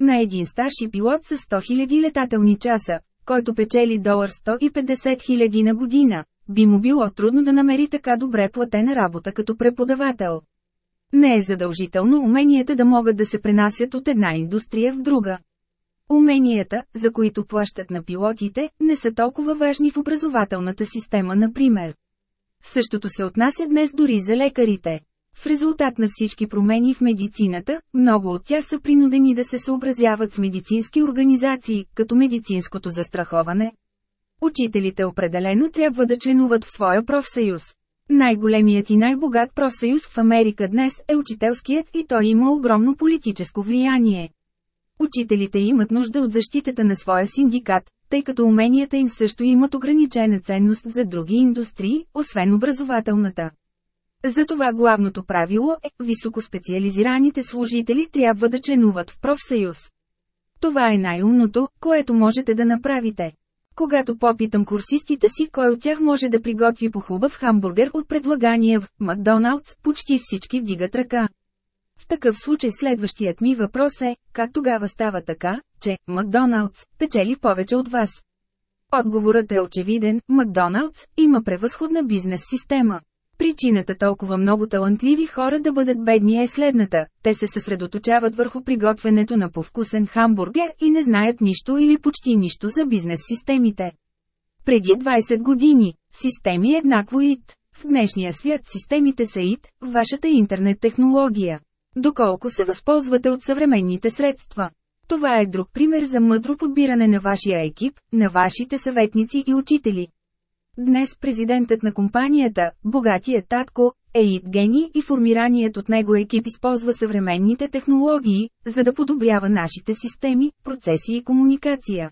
[SPEAKER 1] На един старши пилот с 100 000 летателни часа, който печели долар 150 000 на година, би му било трудно да намери така добре платена работа като преподавател. Не е задължително уменията да могат да се пренасят от една индустрия в друга. Уменията, за които плащат на пилотите, не са толкова важни в образователната система, например. Същото се отнася днес дори за лекарите. В резултат на всички промени в медицината, много от тях са принудени да се съобразяват с медицински организации, като медицинското застраховане. Учителите определено трябва да членуват в своя профсъюз. Най-големият и най-богат профсъюз в Америка днес е учителският и той има огромно политическо влияние. Учителите имат нужда от защитата на своя синдикат, тъй като уменията им също имат ограничена ценност за други индустрии, освен образователната. Затова главното правило е, високоспециализираните служители трябва да членуват в профсъюз. Това е най-умното, което можете да направите. Когато попитам курсистите си кой от тях може да приготви по хубав хамбургер от предлагания в Макдоналдс, почти всички вдигат ръка. В такъв случай следващият ми въпрос е, как тогава става така, че Макдоналдс печели повече от вас? Отговорът е очевиден, Макдоналдс има превъзходна бизнес система. Причината толкова много талантливи хора да бъдат бедни е следната – те се съсредоточават върху приготвянето на повкусен хамбургер и не знаят нищо или почти нищо за бизнес системите. Преди 20 години, системи е еднакво ИТ. В днешния свят системите са ИТ, вашата интернет технология доколко се възползвате от съвременните средства. Това е друг пример за мъдро подбиране на вашия екип, на вашите съветници и учители. Днес президентът на компанията, богатия татко, е Гени и формираният от него екип използва съвременните технологии, за да подобрява нашите системи, процеси и комуникация.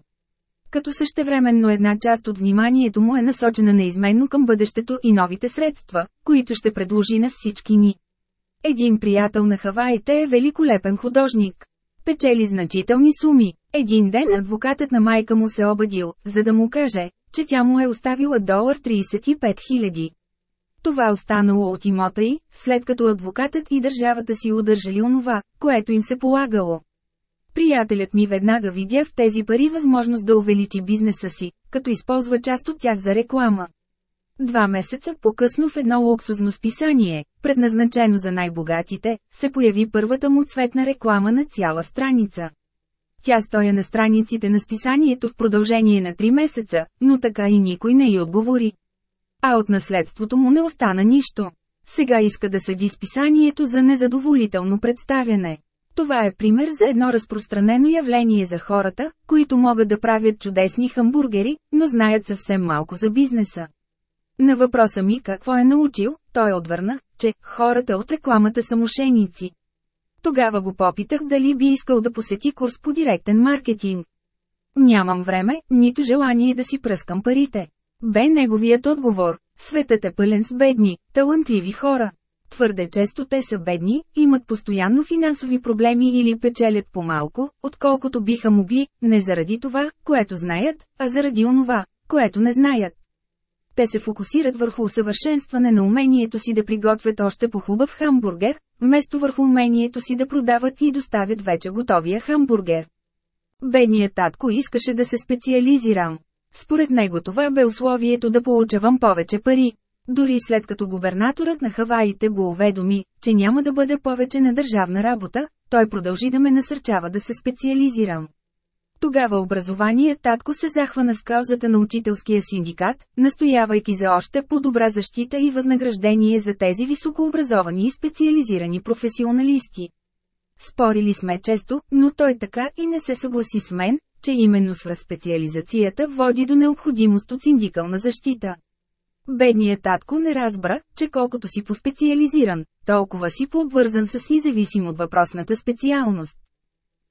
[SPEAKER 1] Като същевременно една част от вниманието му е насочена неизменно към бъдещето и новите средства, които ще предложи на всички ни. Един приятел на Хаваите е великолепен художник. Печели значителни суми. Един ден адвокатът на майка му се обадил, за да му каже, че тя му е оставила долар 35 000. Това останало от имота й, след като адвокатът и държавата си удържали онова, което им се полагало. Приятелят ми веднага видя в тези пари възможност да увеличи бизнеса си, като използва част от тях за реклама. Два месеца по-късно в едно луксозно списание, предназначено за най-богатите, се появи първата му цветна реклама на цяла страница. Тя стоя на страниците на списанието в продължение на три месеца, но така и никой не й отговори. А от наследството му не остана нищо. Сега иска да съди списанието за незадоволително представяне. Това е пример за едно разпространено явление за хората, които могат да правят чудесни хамбургери, но знаят съвсем малко за бизнеса. На въпроса ми какво е научил, той отвърна, че хората от рекламата са мошеници. Тогава го попитах дали би искал да посети курс по директен маркетинг. Нямам време, нито желание да си пръскам парите. Бе неговият отговор. Светът е пълен с бедни, талантливи хора. Твърде често те са бедни, имат постоянно финансови проблеми или печелят по-малко, отколкото биха могли, не заради това, което знаят, а заради онова, което не знаят те се фокусират върху усъвършенстване на умението си да приготвят още по-хубав хамбургер, вместо върху умението си да продават и доставят вече готовия хамбургер. Бедният татко искаше да се специализирам. Според него това бе условието да получавам повече пари. Дори след като губернаторът на Хаваите го уведоми, че няма да бъде повече на държавна работа, той продължи да ме насърчава да се специализирам. Тогава образование татко се захвана с каузата на учителския синдикат, настоявайки за още по-добра защита и възнаграждение за тези високообразовани и специализирани професионалисти. Спорили сме често, но той така и не се съгласи с мен, че именно свръхспециализацията води до необходимост от синдикална защита. Бедният татко не разбра, че колкото си поспециализиран, толкова си пообвързан с независим от въпросната специалност.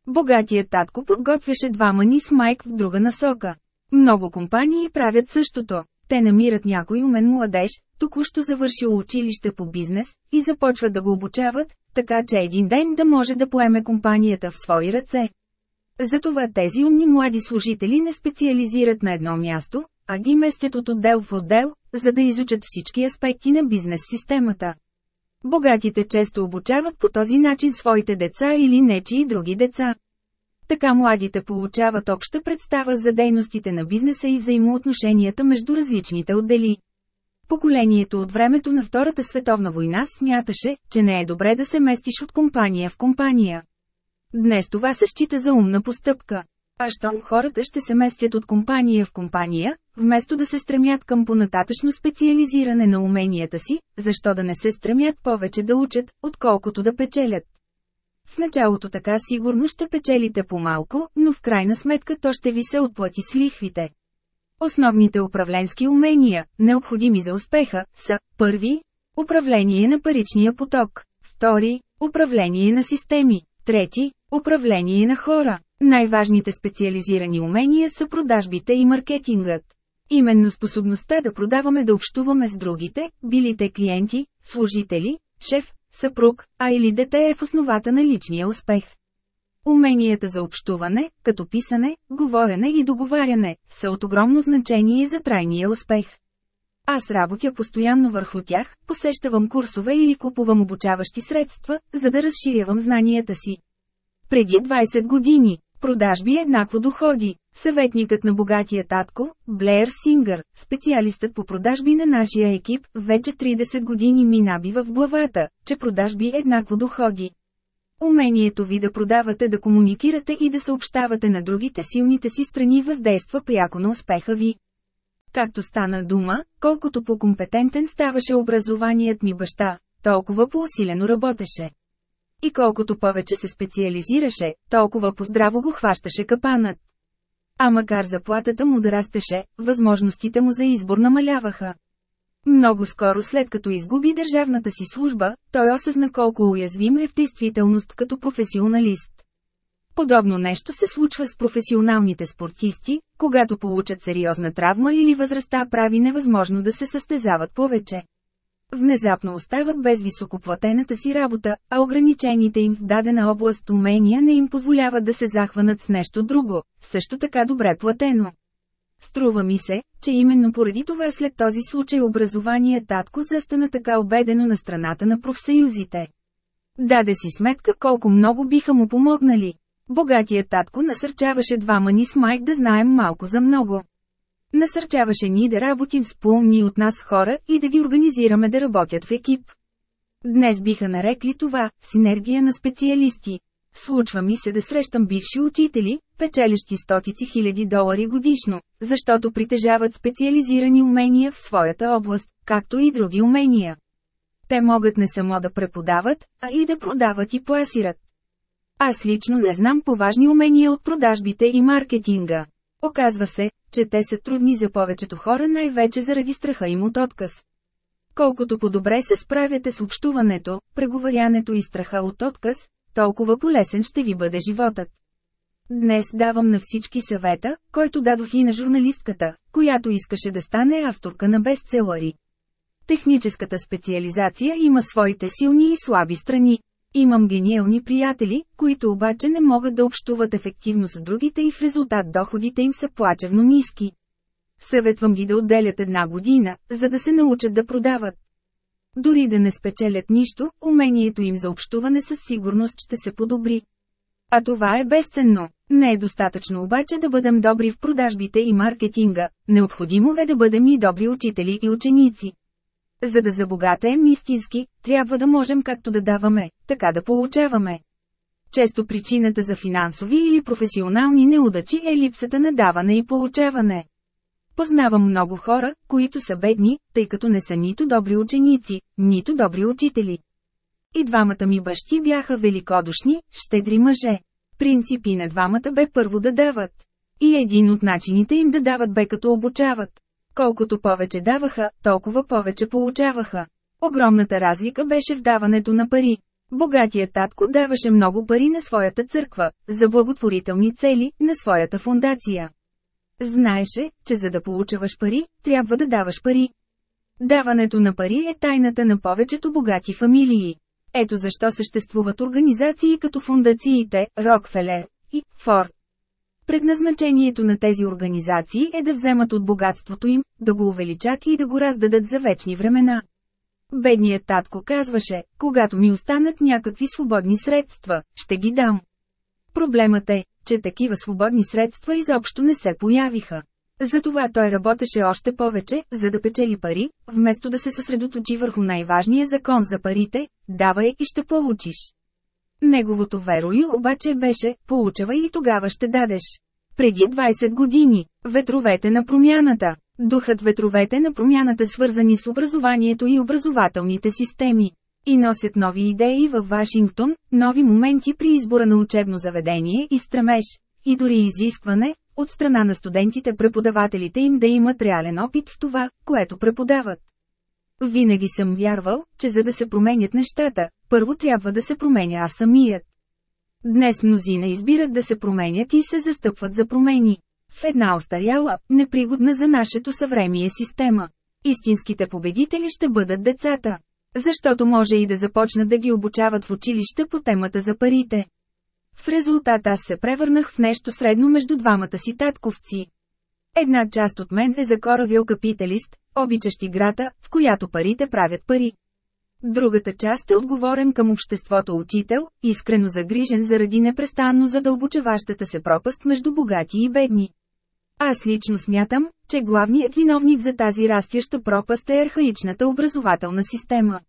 [SPEAKER 1] Богатият татко подготвяше два мани с Майк в друга насока. Много компании правят същото. Те намират някой умен младеж, току-що завършил училище по бизнес, и започват да го обучават, така че един ден да може да поеме компанията в свои ръце. Затова тези умни млади служители не специализират на едно място, а ги местят от отдел в отдел, за да изучат всички аспекти на бизнес системата. Богатите често обучават по този начин своите деца или и други деца. Така младите получават обща представа за дейностите на бизнеса и взаимоотношенията между различните отдели. Поколението от времето на Втората световна война смяташе, че не е добре да се местиш от компания в компания. Днес това се счита за умна постъпка. А щом хората ще се местят от компания в компания, вместо да се стремят към понататъчно специализиране на уменията си, защо да не се стремят повече да учат, отколкото да печелят. В началото така сигурно ще печелите по-малко, но в крайна сметка то ще ви се отплати с лихвите. Основните управленски умения, необходими за успеха, са първи – управление на паричния поток, втори – управление на системи, трети – управление на хора, най-важните специализирани умения са продажбите и маркетингът. Именно способността да продаваме да общуваме с другите, билите клиенти, служители, шеф, съпруг, а или дете е в основата на личния успех. Уменията за общуване, като писане, говорене и договаряне, са от огромно значение за трайния успех. Аз работя постоянно върху тях, посещавам курсове или купувам обучаващи средства, за да разширявам знанията си. Преди 20 години, Продажби еднакво доходи. Съветникът на богатия татко, Блеер Сингър, специалистът по продажби на нашия екип, вече 30 години ми набива в главата, че продажби еднакво доходи. Умението ви да продавате, да комуникирате и да съобщавате на другите силните си страни въздейства пряко на успеха ви. Както стана дума, колкото по-компетентен ставаше образованият ми баща, толкова по-усилено работеше и колкото повече се специализираше, толкова поздраво го хващаше капанът. А макар заплатата му да растеше, възможностите му за избор намаляваха. Много скоро след като изгуби държавната си служба, той осъзна колко уязвим е в действителност като професионалист. Подобно нещо се случва с професионалните спортисти, когато получат сериозна травма или възрастта прави невъзможно да се състезават повече внезапно остават без високоплатената си работа, а ограничените им в дадена област умения не им позволяват да се захванат с нещо друго, също така добре платено. Струва ми се, че именно поради това след този случай образование татко застана така обедено на страната на профсъюзите. Даде си сметка колко много биха му помогнали. Богатият татко насърчаваше двама ни с Майк да знаем малко за много. Насърчаваше ни да работим с пълни от нас хора и да ги организираме да работят в екип. Днес биха нарекли това – синергия на специалисти. Случва ми се да срещам бивши учители, печелещи стотици хиляди долари годишно, защото притежават специализирани умения в своята област, както и други умения. Те могат не само да преподават, а и да продават и пласират. Аз лично не знам поважни умения от продажбите и маркетинга. Оказва се, че те са трудни за повечето хора най-вече заради страха им от отказ. Колкото по-добре се справяте с общуването, преговарянето и страха от отказ, толкова полесен ще ви бъде животът. Днес давам на всички съвета, който дадох и на журналистката, която искаше да стане авторка на бестселъри. Техническата специализация има своите силни и слаби страни. Имам гениални приятели, които обаче не могат да общуват ефективно с другите и в резултат доходите им са плачевно ниски. Съветвам ги да отделят една година, за да се научат да продават. Дори да не спечелят нищо, умението им за общуване със сигурност ще се подобри. А това е безценно. Не е достатъчно обаче да бъдем добри в продажбите и маркетинга, необходимо е да бъдем и добри учители и ученици. За да забогатеем истински, трябва да можем както да даваме, така да получаваме. Често причината за финансови или професионални неудачи е липсата на даване и получаване. Познавам много хора, които са бедни, тъй като не са нито добри ученици, нито добри учители. И двамата ми бащи бяха великодушни, щедри мъже. Принципи на двамата бе първо да дават. И един от начините им да дават бе като обучават. Колкото повече даваха, толкова повече получаваха. Огромната разлика беше в даването на пари. Богатият татко даваше много пари на своята църква, за благотворителни цели, на своята фундация. Знаеше, че за да получаваш пари, трябва да даваш пари. Даването на пари е тайната на повечето богати фамилии. Ето защо съществуват организации като фундациите Рокфелер и Форд, Предназначението на тези организации е да вземат от богатството им, да го увеличат и да го раздадат за вечни времена. Бедният татко казваше, когато ми останат някакви свободни средства, ще ги дам. Проблемът е, че такива свободни средства изобщо не се появиха. Затова той работеше още повече, за да печели пари, вместо да се съсредоточи върху най-важния закон за парите – давай и ще получиш. Неговото верою обаче беше, получавай и тогава ще дадеш. Преди 20 години, ветровете на промяната. Духът ветровете на промяната свързани с образованието и образователните системи. И носят нови идеи във Вашингтон, нови моменти при избора на учебно заведение и стремеж, и дори изискване, от страна на студентите преподавателите им да имат реален опит в това, което преподават. Винаги съм вярвал, че за да се променят нещата, първо трябва да се променя аз самият. Днес мнозина избират да се променят и се застъпват за промени. В една остаряла, непригодна за нашето съвремие система. Истинските победители ще бъдат децата. Защото може и да започнат да ги обучават в училище по темата за парите. В резултат аз се превърнах в нещо средно между двамата си татковци. Една част от мен е закоровил капиталист, обичащ играта, в която парите правят пари. Другата част е отговорен към обществото учител, искрено загрижен заради непрестанно задълбочеващата се пропаст между богати и бедни. Аз лично смятам, че главният виновник за тази растяща пропаст е архаичната образователна система.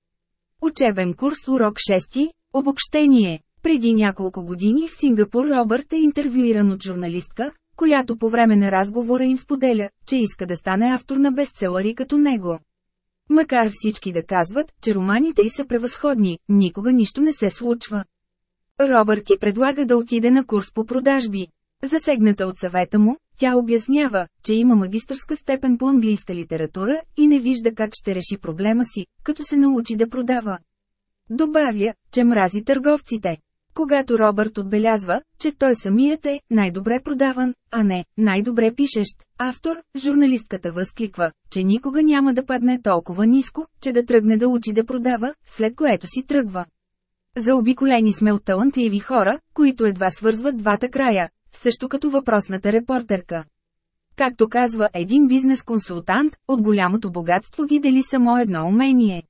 [SPEAKER 1] Учебен курс урок 6, обобщение. Преди няколко години в Сингапур Робърт е интервюиран от журналистка, която по време на разговора им споделя, че иска да стане автор на бестселъри като него. Макар всички да казват, че романите й са превъзходни, никога нищо не се случва. Робърт ти предлага да отиде на курс по продажби. Засегната от съвета му, тя обяснява, че има магистърска степен по английска литература и не вижда как ще реши проблема си, като се научи да продава. Добавя, че мрази търговците. Когато Робърт отбелязва, че той самият е най-добре продаван, а не най-добре пишещ автор, журналистката възкликва, че никога няма да падне толкова ниско, че да тръгне да учи да продава, след което си тръгва. Заобиколени сме от талантливи хора, които едва свързват двата края, също като въпросната репортерка. Както казва един бизнес консултант, от голямото богатство ги дели само едно умение.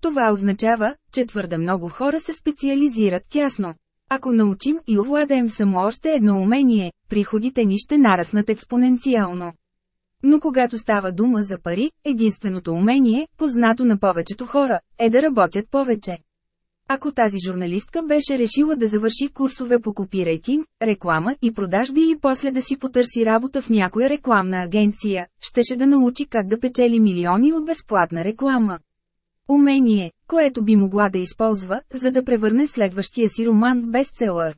[SPEAKER 1] Това означава, че твърде много хора се специализират тясно. Ако научим и овладеем само още едно умение, приходите ни ще нараснат експоненциално. Но когато става дума за пари, единственото умение, познато на повечето хора, е да работят повече. Ако тази журналистка беше решила да завърши курсове по копирейтинг, реклама и продажби и после да си потърси работа в някоя рекламна агенция, щеше да научи как да печели милиони от безплатна реклама. Умение, което би могла да използва, за да превърне следващия си роман в бестселър.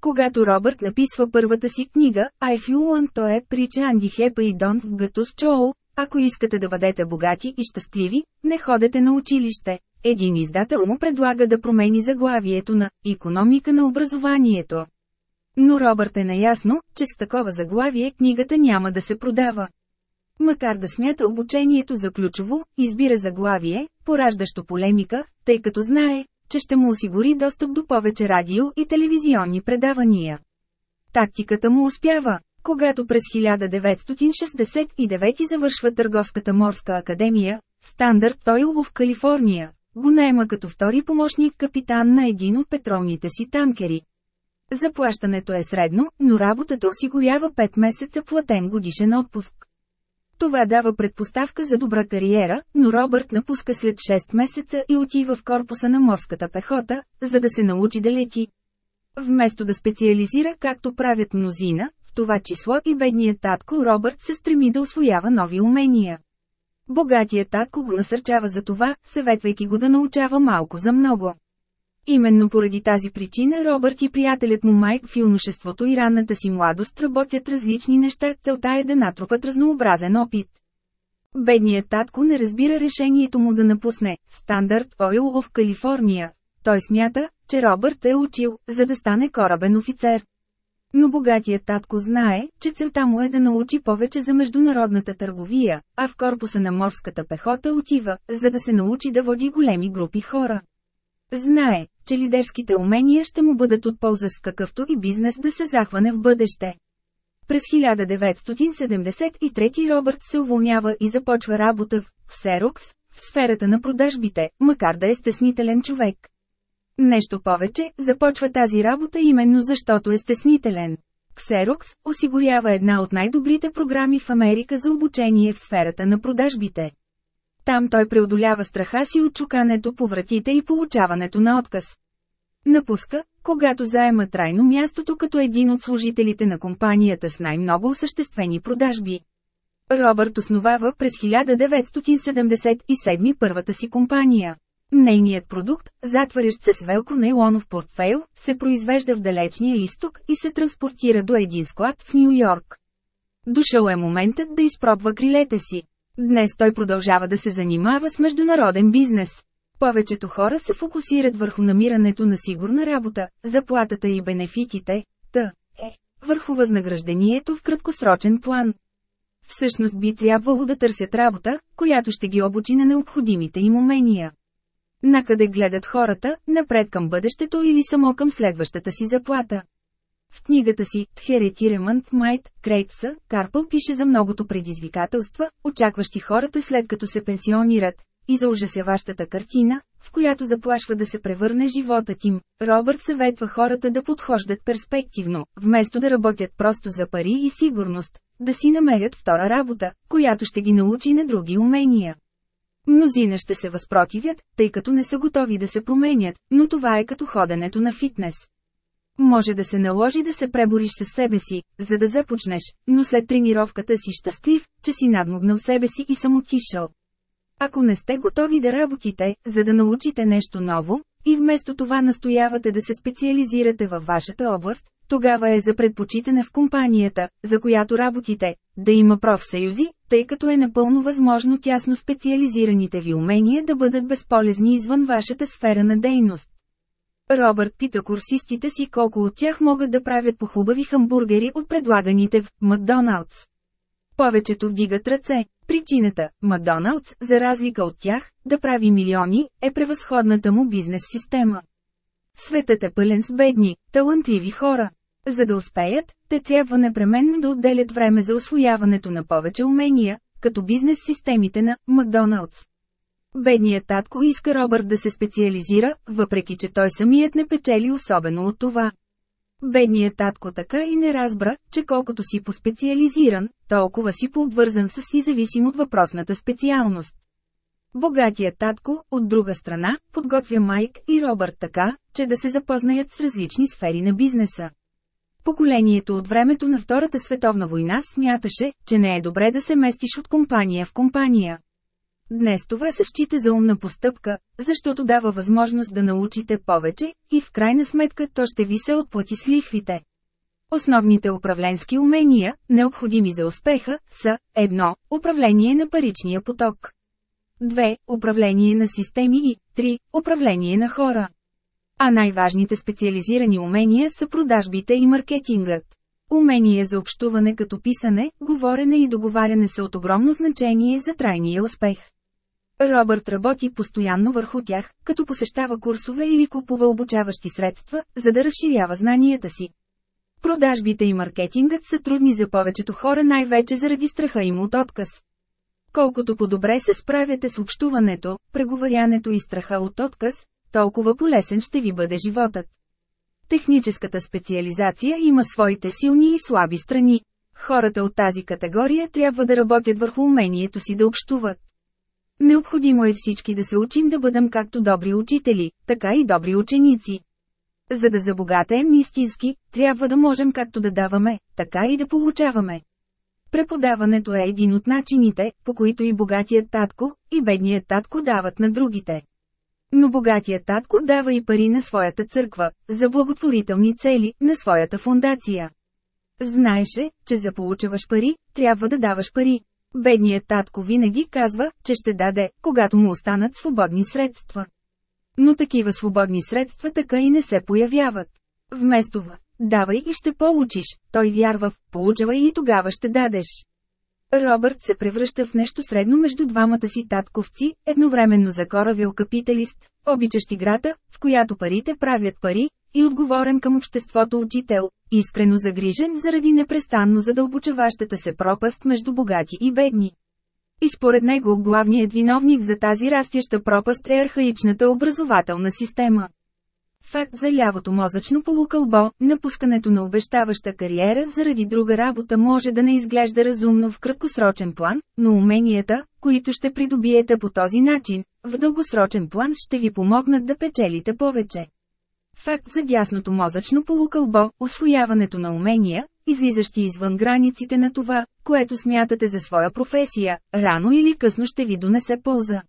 [SPEAKER 1] Когато Робърт написва първата си книга, I Feel то е прича Анди Хепа и Дон в Гътус Чоу, ако искате да бъдете богати и щастливи, не ходете на училище. Един издател му предлага да промени заглавието на «Економика на образованието». Но Робърт е наясно, че с такова заглавие книгата няма да се продава. Макар да смята обучението за ключово, избира заглавие, пораждащо полемика, тъй като знае, че ще му осигури достъп до повече радио и телевизионни предавания. Тактиката му успява. Когато през 1969 завършва Търговската морска академия, Стандарт Тойл в Калифорния, го наема като втори помощник капитан на един от петролните си танкери. Заплащането е средно, но работата осигурява 5 месеца платен годишен отпуск. Това дава предпоставка за добра кариера, но Робърт напуска след 6 месеца и отива в корпуса на морската пехота, за да се научи да лети. Вместо да специализира както правят мнозина, в това число и бедният татко Робърт се стреми да освоява нови умения. Богатият татко го насърчава за това, съветвайки го да научава малко за много. Именно поради тази причина Робърт и приятелят му Майк в юношеството и ранната си младост работят различни неща, целта е да натрупат разнообразен опит. Бедният татко не разбира решението му да напусне Стандарт Ойл в Калифорния. Той смята, че Робърт е учил, за да стане корабен офицер. Но богатият татко знае, че целта му е да научи повече за международната търговия, а в корпуса на морската пехота отива, за да се научи да води големи групи хора. Знае, че лидерските умения ще му бъдат от полза с какъвто и бизнес да се захване в бъдеще. През 1973 Робърт се уволнява и започва работа в Xerox, в сферата на продажбите, макар да е стеснителен човек. Нещо повече, започва тази работа именно защото е стеснителен. Xerox осигурява една от най-добрите програми в Америка за обучение в сферата на продажбите. Там той преодолява страха си от чукането по вратите и получаването на отказ. Напуска, когато заема трайно мястото като един от служителите на компанията с най-много осъществени продажби. Робърт основава през 1977 първата си компания. Нейният продукт, затварящ се с велкро нейлонов портфейл, се произвежда в далечния изток и се транспортира до един склад в Нью Йорк. Дошъл е моментът да изпробва крилете си. Днес той продължава да се занимава с международен бизнес. Повечето хора се фокусират върху намирането на сигурна работа, заплатата и бенефитите, т. е, върху възнаграждението в краткосрочен план. Всъщност би трябвало да търсят работа, която ще ги обучи на необходимите им умения. Накъде гледат хората, напред към бъдещето или само към следващата си заплата. В книгата си Тхерети «Тхеретиремънт Майт» Крейтса, Карпъл пише за многото предизвикателства, очакващи хората след като се пенсионират, и за ужасяващата картина, в която заплашва да се превърне живота им. Робърт съветва хората да подхождат перспективно, вместо да работят просто за пари и сигурност, да си намерят втора работа, която ще ги научи на други умения. Мнозина ще се възпротивят, тъй като не са готови да се променят, но това е като ходенето на фитнес. Може да се наложи да се пребориш със себе си, за да започнеш, но след тренировката си щастлив, че си надмогнал себе си и съм отишъл. Ако не сте готови да работите, за да научите нещо ново, и вместо това настоявате да се специализирате във вашата област, тогава е за предпочитане в компанията, за която работите, да има профсъюзи, тъй като е напълно възможно тясно специализираните ви умения да бъдат безполезни извън вашата сфера на дейност. Робърт пита курсистите си колко от тях могат да правят похубави хамбургери от предлаганите в Макдоналдс. Повечето вдигат ръце. Причината – Макдоналдс, за разлика от тях, да прави милиони, е превъзходната му бизнес система. Светът е пълен с бедни, талантливи хора. За да успеят, те трябва непременно да отделят време за освояването на повече умения, като бизнес системите на Макдоналдс. Бедният татко иска Робърт да се специализира, въпреки че той самият не печели особено от това. Бедният татко така и не разбра, че колкото си поспециализиран, толкова си пообвързан с и зависим от въпросната специалност. Богатият татко, от друга страна, подготвя Майк и Робърт така, че да се запознаят с различни сфери на бизнеса. Поколението от времето на Втората световна война смяташе, че не е добре да се местиш от компания в компания. Днес това се счита за умна постъпка, защото дава възможност да научите повече, и в крайна сметка то ще ви се отплати с лихвите. Основните управленски умения, необходими за успеха, са 1. Управление на паричния поток. 2. Управление на системи и 3. Управление на хора. А най-важните специализирани умения са продажбите и маркетингът. Умения за общуване като писане, говорене и договаряне са от огромно значение за трайния успех. Робърт работи постоянно върху тях, като посещава курсове или купува обучаващи средства, за да разширява знанията си. Продажбите и маркетингът са трудни за повечето хора най-вече заради страха им от отказ. Колкото по-добре се справяте с общуването, преговарянето и страха от отказ, толкова полесен ще ви бъде животът. Техническата специализация има своите силни и слаби страни. Хората от тази категория трябва да работят върху умението си да общуват. Необходимо е всички да се учим да бъдем както добри учители, така и добри ученици. За да забогатеем истински, трябва да можем както да даваме, така и да получаваме. Преподаването е един от начините, по които и богатият татко, и бедният татко дават на другите. Но богатият татко дава и пари на своята църква, за благотворителни цели, на своята фундация. Знаеше, че за получаваш пари, трябва да даваш пари. Бедният татко винаги казва, че ще даде, когато му останат свободни средства. Но такива свободни средства така и не се появяват. Вместо в «давай и ще получиш», той вярва в «получавай и тогава ще дадеш». Робърт се превръща в нещо средно между двамата си татковци, едновременно закоравил капиталист, обичащ играта, в която парите правят пари, и отговорен към обществото учител, искрено загрижен заради непрестанно задълбочаващата се пропаст между богати и бедни. И според него главният виновник за тази растяща пропаст е архаичната образователна система. Факт за лявото мозъчно полукълбо, напускането на обещаваща кариера заради друга работа може да не изглежда разумно в краткосрочен план, но уменията, които ще придобиете по този начин, в дългосрочен план ще ви помогнат да печелите повече. Факт за дясното мозъчно полукълбо – освояването на умения, излизащи извън границите на това, което смятате за своя професия, рано или късно ще ви донесе полза.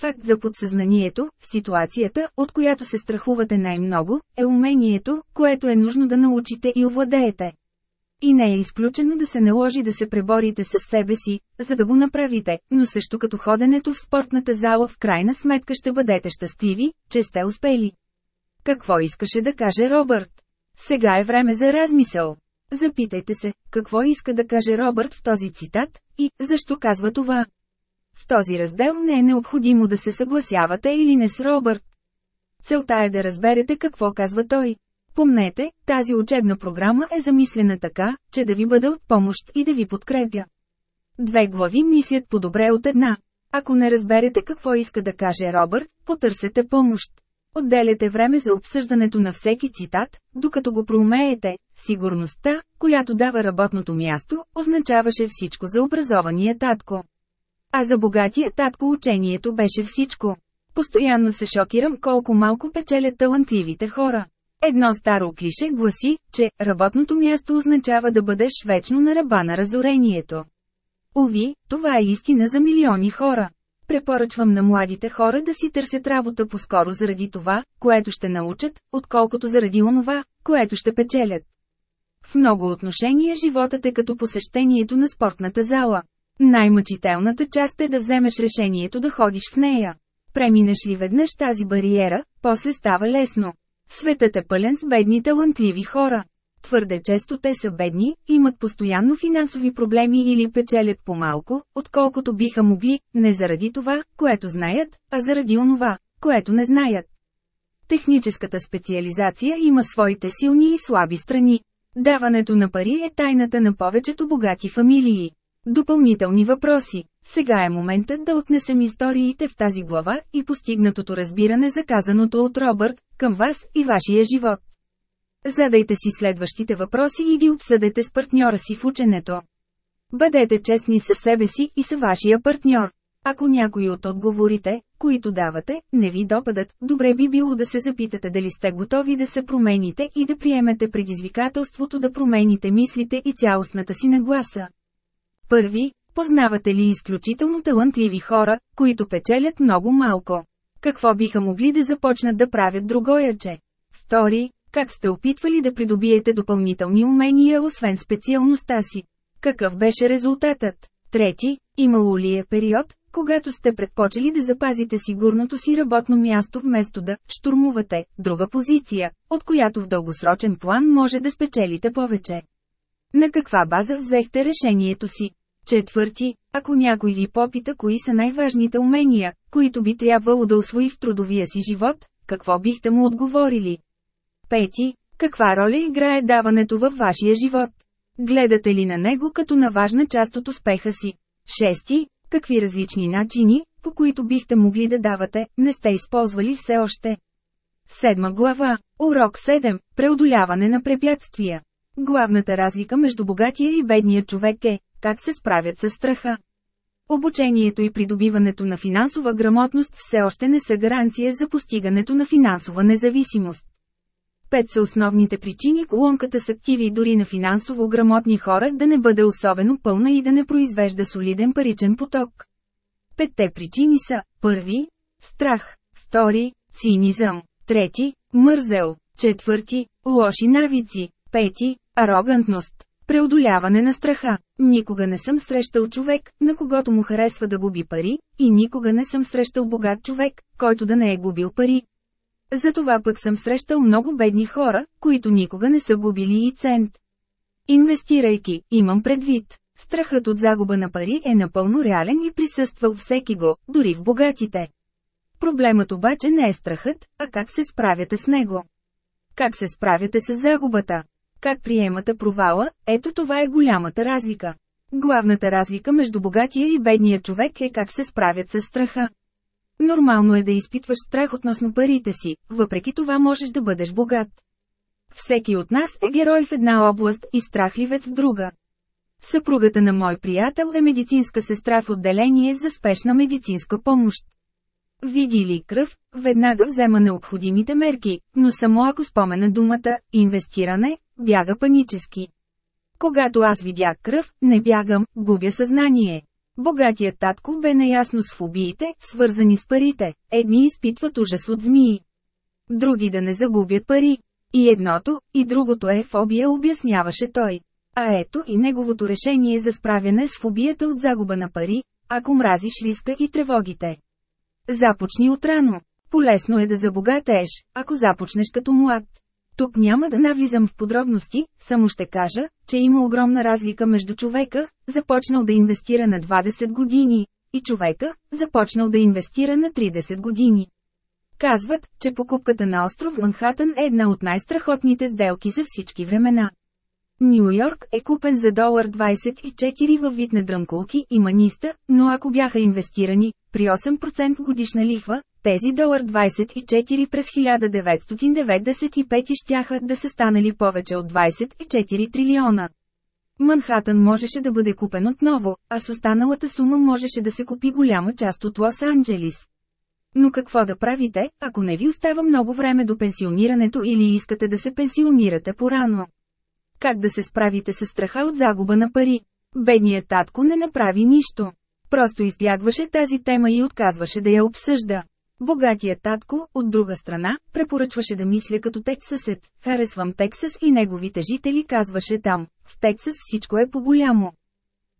[SPEAKER 1] Факт за подсъзнанието, ситуацията, от която се страхувате най-много, е умението, което е нужно да научите и овладеете. И не е изключено да се наложи да се преборите с себе си, за да го направите, но също като ходенето в спортната зала в крайна сметка ще бъдете щастливи, че сте успели. Какво искаше да каже Робърт? Сега е време за размисъл. Запитайте се, какво иска да каже Робърт в този цитат, и защо казва това. В този раздел не е необходимо да се съгласявате или не с Робърт. Целта е да разберете какво казва той. Помнете, тази учебна програма е замислена така, че да ви бъде от помощ и да ви подкрепя. Две глави мислят по-добре от една. Ако не разберете какво иска да каже Робърт, потърсете помощ. Отделяте време за обсъждането на всеки цитат, докато го проумеете. Сигурността, която дава работното място, означаваше всичко за образования татко. А за богатия татко учението беше всичко. Постоянно се шокирам колко малко печелят талантливите хора. Едно старо клише гласи, че работното място означава да бъдеш вечно на ръба на разорението. Ови, това е истина за милиони хора препоръчвам на младите хора да си търсят работа по-скоро заради това, което ще научат, отколкото заради онова, което ще печелят. В много отношения животът е като посещението на спортната зала. Най-мъчителната част е да вземеш решението да ходиш в нея. Преминеш ли веднъж тази бариера, после става лесно. Светът е пълен с бедни талантливи хора. Твърде често те са бедни, имат постоянно финансови проблеми или печелят по-малко, отколкото биха могли, не заради това, което знаят, а заради онова, което не знаят. Техническата специализация има своите силни и слаби страни. Даването на пари е тайната на повечето богати фамилии. Допълнителни въпроси. Сега е моментът да отнесем историите в тази глава и постигнатото разбиране за казаното от Робърт към вас и вашия живот. Задайте си следващите въпроси и ги обсъдете с партньора си в ученето. Бъдете честни със себе си и с вашия партньор. Ако някои от отговорите, които давате, не ви допадат, добре би било да се запитате дали сте готови да се промените и да приемете предизвикателството да промените мислите и цялостната си нагласа. Първи, познавате ли изключително талантливи хора, които печелят много малко? Какво биха могли да започнат да правят че? Втори, как сте опитвали да придобиете допълнителни умения освен специалността си? Какъв беше резултатът? Трети, имало ли е период, когато сте предпочели да запазите сигурното си работно място вместо да штурмувате друга позиция, от която в дългосрочен план може да спечелите повече? На каква база взехте решението си? Четвърти, ако някой ви попита кои са най-важните умения, които би трябвало да освои в трудовия си живот, какво бихте му отговорили? Пети, каква роля играе даването във вашия живот? Гледате ли на него като на важна част от успеха си? Шести, какви различни начини, по които бихте могли да давате, не сте използвали все още? Седма глава. Урок 7. Преодоляване на препятствия. Главната разлика между богатия и бедния човек е, как се справят с страха. Обучението и придобиването на финансова грамотност все още не са гаранция за постигането на финансова независимост. Пет са основните причини колонката с активи дори на финансово грамотни хора да не бъде особено пълна и да не произвежда солиден паричен поток. Петте причини са първи – страх, втори – цинизъм, трети – мързел, четвърти – лоши навици, пети – арогантност, преодоляване на страха. Никога не съм срещал човек, на когото му харесва да губи пари, и никога не съм срещал богат човек, който да не е губил пари. Затова пък съм срещал много бедни хора, които никога не са губили и цент. Инвестирайки, имам предвид. Страхът от загуба на пари е напълно реален и присъства у всеки го, дори в богатите. Проблемът обаче не е страхът, а как се справяте с него. Как се справяте с загубата? Как приемате провала? Ето това е голямата разлика. Главната разлика между богатия и бедния човек е как се справят с страха. Нормално е да изпитваш страх относно парите си, въпреки това можеш да бъдеш богат. Всеки от нас е герой в една област и страхливец в друга. Съпругата на мой приятел е медицинска сестра в отделение за спешна медицинска помощ. Види ли кръв, веднага взема необходимите мерки, но само ако спомена думата «инвестиране», бяга панически. Когато аз видях кръв, не бягам, губя съзнание. Богатият татко бе наясно с фобиите, свързани с парите. Едни изпитват ужас от змии. Други да не загубят пари. И едното, и другото е фобия, обясняваше той. А ето и неговото решение за справяне с фобията от загуба на пари, ако мразиш риска и тревогите. Започни отрано. Полесно е да забогатееш, ако започнеш като млад. Тук няма да навлизам в подробности, само ще кажа, че има огромна разлика между човека, започнал да инвестира на 20 години, и човека, започнал да инвестира на 30 години. Казват, че покупката на остров Манхатън е една от най-страхотните сделки за всички времена. Нью Йорк е купен за долар 24 във вид на дрънкулки и маниста, но ако бяха инвестирани, при 8% годишна лихва, тези долар 24 през 1995 щяха да са станали повече от 24 трилиона. Манхатън можеше да бъде купен отново, а с останалата сума можеше да се купи голяма част от Лос-Анджелис. Но какво да правите, ако не ви остава много време до пенсионирането или искате да се пенсионирате порано? Как да се справите с страха от загуба на пари? Бедният татко не направи нищо. Просто избягваше тази тема и отказваше да я обсъжда. Богатия татко, от друга страна, препоръчваше да мисля като тексасет. Харесвам Тексас и неговите жители казваше там. В Тексас всичко е по-голямо.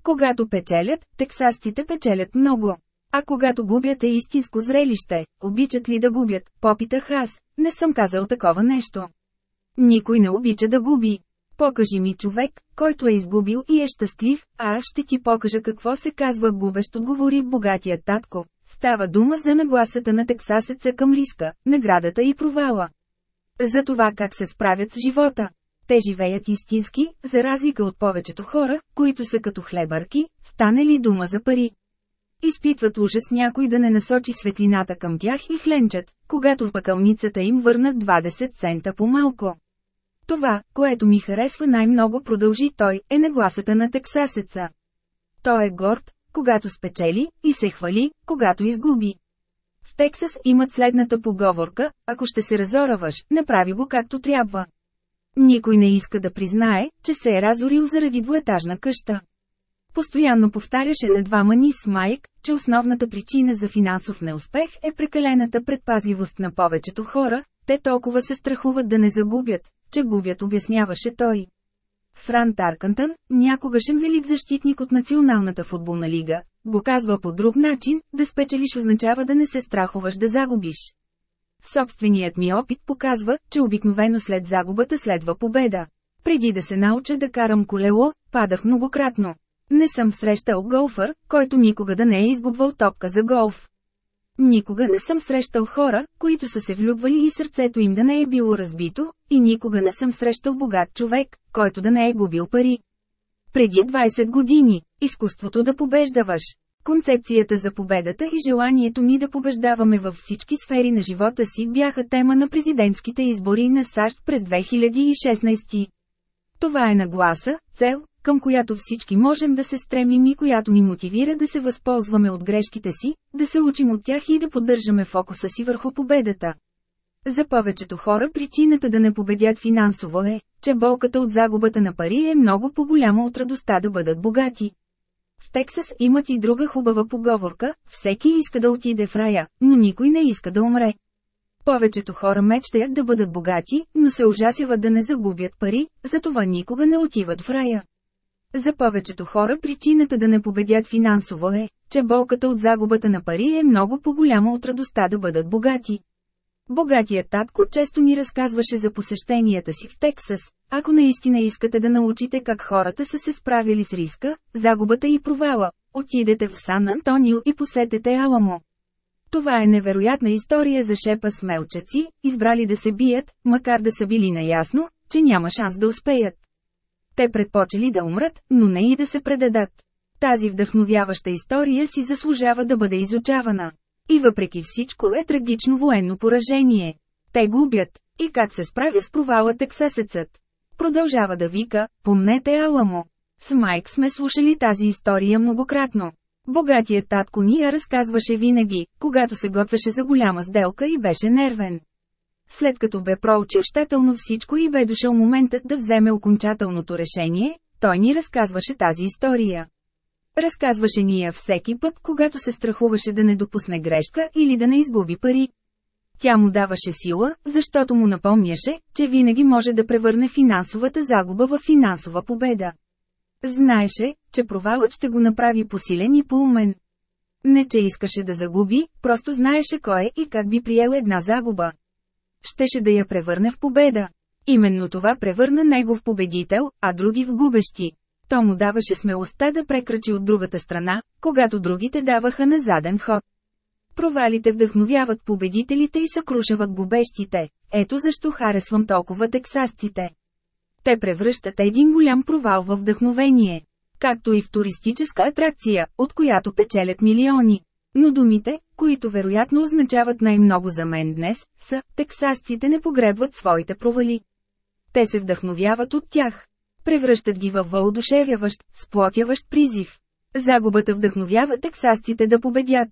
[SPEAKER 1] Когато печелят, тексасците печелят много. А когато губят е истинско зрелище, обичат ли да губят, попитах аз, не съм казал такова нещо. Никой не обича да губи. Покажи ми човек, който е изгубил и е щастлив, а аз ще ти покажа какво се казва губещ, отговори богатия татко. Става дума за нагласата на тексасеца към риска, наградата и провала. За това как се справят с живота. Те живеят истински, за разлика от повечето хора, които са като хлебърки, стане ли дума за пари. Изпитват ужас някой да не насочи светлината към тях и хленчат, когато в пакълницата им върнат 20 цента по-малко. Това, което ми харесва най-много продължи той, е нагласата на тексасеца. Той е горд, когато спечели, и се хвали, когато изгуби. В Тексас имат следната поговорка – ако ще се разораваш, направи го както трябва. Никой не иска да признае, че се е разорил заради двуетажна къща. Постоянно повтаряше на двама ни с Майк, че основната причина за финансов неуспех е прекалената предпазливост на повечето хора, те толкова се страхуват да не загубят, че губят обясняваше той. Фран Таркантън, някогашен велик защитник от Националната футболна лига, го казва по друг начин, да спечелиш означава да не се страхуваш да загубиш. Собственият ми опит показва, че обикновено след загубата следва победа. Преди да се науча да карам колело, падах многократно. Не съм срещал голфър, който никога да не е изгубвал топка за голф. Никога не съм срещал хора, които са се влюбвали и сърцето им да не е било разбито, и никога не съм срещал богат човек, който да не е губил пари. Преди 20 години, изкуството да побеждаваш. Концепцията за победата и желанието ни да побеждаваме във всички сфери на живота си бяха тема на президентските избори на САЩ през 2016. Това е нагласа, цел, към която всички можем да се стремим и която ни мотивира да се възползваме от грешките си, да се учим от тях и да поддържаме фокуса си върху победата. За повечето хора причината да не победят финансово е, че болката от загубата на пари е много по-голяма от радостта да бъдат богати. В Тексас имат и друга хубава поговорка – всеки иска да отиде в рая, но никой не иска да умре. Повечето хора мечтаят да бъдат богати, но се ужасяват да не загубят пари, затова никога не отиват в рая. За повечето хора причината да не победят финансово е, че болката от загубата на пари е много по-голяма от радостта да бъдат богати. Богатият татко често ни разказваше за посещенията си в Тексас. Ако наистина искате да научите как хората са се справили с риска, загубата и провала, отидете в Сан Антонио и посетете Аламо. Това е невероятна история за шепа смелчаци, избрали да се бият, макар да са били наясно, че няма шанс да успеят. Те предпочели да умрат, но не и да се предадат. Тази вдъхновяваща история си заслужава да бъде изучавана. И въпреки всичко е трагично военно поражение. Те губят. И как се справя с провала тексасецът? Продължава да вика, помнете Аламо. С Майк сме слушали тази история многократно. Богатият татко ни я разказваше винаги, когато се готвеше за голяма сделка и беше нервен. След като бе проучил щателно всичко и бе дошъл моментът да вземе окончателното решение, той ни разказваше тази история. Разказваше ни я всеки път, когато се страхуваше да не допусне грешка или да не изгуби пари. Тя му даваше сила, защото му напомняше, че винаги може да превърне финансовата загуба в финансова победа. Знаеше, че провалът ще го направи посилен и поумен. Не че искаше да загуби, просто знаеше кой е и как би приел една загуба щеше да я превърне в победа. Именно това превърна него в победител, а други в губещи. То му даваше смелостта да прекрачи от другата страна, когато другите даваха на заден ход. Провалите вдъхновяват победителите и съкрушават губещите. Ето защо харесвам толкова тексасците. Те превръщат един голям провал във вдъхновение. Както и в туристическа атракция, от която печелят милиони. Но думите, които вероятно означават най-много за мен днес, са «Тексасците не погребват своите провали». Те се вдъхновяват от тях. Превръщат ги във въодушевяващ, сплотяващ призив. Загубата вдъхновява тексасците да победят.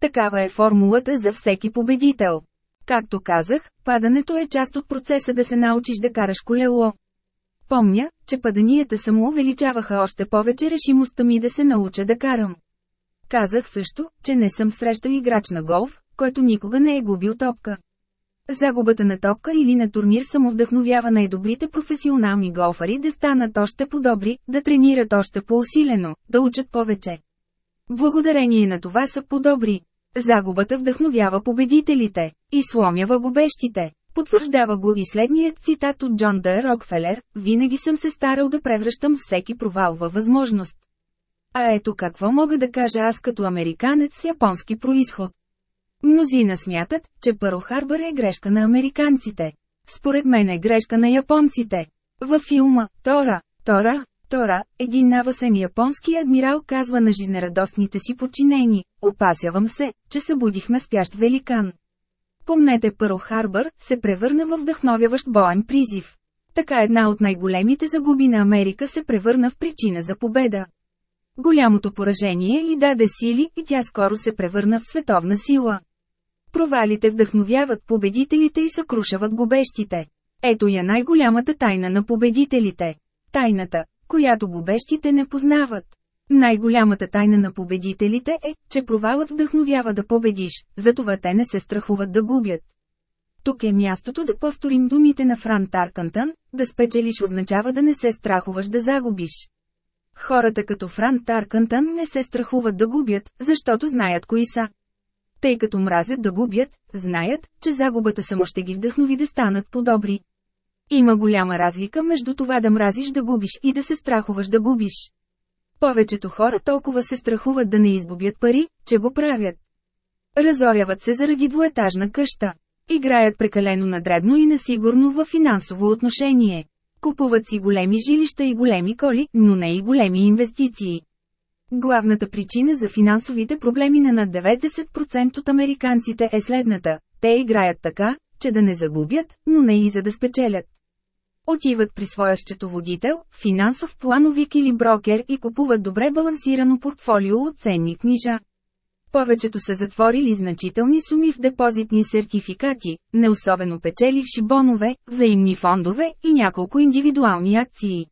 [SPEAKER 1] Такава е формулата за всеки победител. Както казах, падането е част от процеса да се научиш да караш колело. Помня, че паданията само увеличаваха още повече решимостта ми да се науча да карам. Казах също, че не съм срещал играч на голф, който никога не е губил топка. Загубата на топка или на турнир само вдъхновява най-добрите професионални голфари да станат още по-добри, да тренират още по-усилено, да учат повече. Благодарение на това са по-добри. Загубата вдъхновява победителите и сломява губещите. Потвърждава го и следният цитат от Джон Д. Рокфелер, винаги съм се старал да превръщам всеки провал във възможност. А ето какво мога да кажа аз като американец с японски происход. Мнозина смятат, че Пърл Харбър е грешка на американците. Според мен е грешка на японците. Във филма «Тора», «Тора», «Тора», един навасен японски адмирал казва на жизнерадостните си подчинени, опасявам се, че събудихме спящ великан. Помнете Пърл Харбър се превърна в вдъхновяващ боен призив. Така една от най-големите загуби на Америка се превърна в причина за победа. Голямото поражение и даде сили и тя скоро се превърна в световна сила. Провалите вдъхновяват победителите и съкрушават губещите. Ето я най-голямата тайна на победителите. Тайната, която губещите не познават. Най-голямата тайна на победителите е, че провалът вдъхновява да победиш, затова те не се страхуват да губят. Тук е мястото да повторим думите на Фран Таркантън, да спечелиш означава да не се страхуваш да загубиш. Хората като Фран Таркантън не се страхуват да губят, защото знаят кои са. Тъй като мразят да губят, знаят, че загубата само ще ги вдъхнови да станат по-добри. Има голяма разлика между това да мразиш да губиш и да се страхуваш да губиш. Повечето хора толкова се страхуват да не изгубят пари, че го правят. Разоряват се заради двоетажна къща. Играят прекалено надредно и несигурно във финансово отношение. Купуват си големи жилища и големи коли, но не и големи инвестиции. Главната причина за финансовите проблеми на над 90% от американците е следната – те играят така, че да не загубят, но не и за да спечелят. Отиват при своя счетоводител, финансов плановик или брокер и купуват добре балансирано портфолио от ценни книжа. Повечето са затворили значителни суми в депозитни сертификати, не особено печеливши бонове, взаимни фондове и няколко индивидуални акции.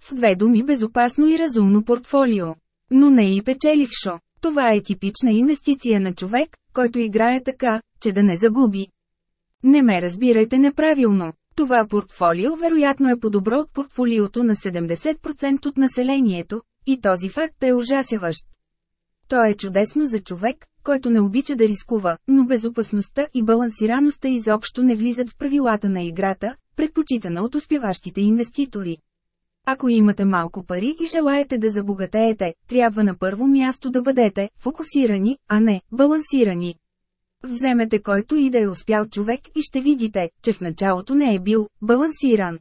[SPEAKER 1] С две думи безопасно и разумно портфолио. Но не и печелившо. Това е типична инвестиция на човек, който играе така, че да не загуби. Не ме разбирайте неправилно. Това портфолио вероятно е по-добро от портфолиото на 70% от населението, и този факт е ужасяващ. То е чудесно за човек, който не обича да рискува, но безопасността и балансираността изобщо не влизат в правилата на играта, предпочитана от успяващите инвеститори. Ако имате малко пари и желаете да забогатеете, трябва на първо място да бъдете фокусирани, а не балансирани. Вземете който и да е успял човек и ще видите, че в началото не е бил балансиран.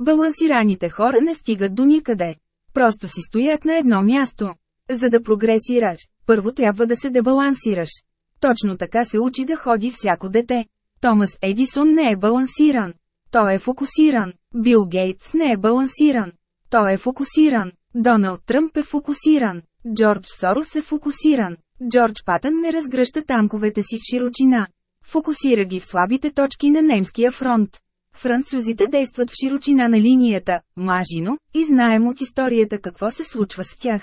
[SPEAKER 1] Балансираните хора не стигат до никъде. Просто си стоят на едно място. За да прогресираш, първо трябва да се дебалансираш. Точно така се учи да ходи всяко дете. Томас Едисон не е балансиран. Той е фокусиран. Бил Гейтс не е балансиран. Той е фокусиран. Доналд Тръмп е фокусиран. Джордж Сорос е фокусиран. Джордж Патън не разгръща танковете си в широчина. Фокусира ги в слабите точки на немския фронт. Французите действат в широчина на линията, мажино, и знаем от историята какво се случва с тях.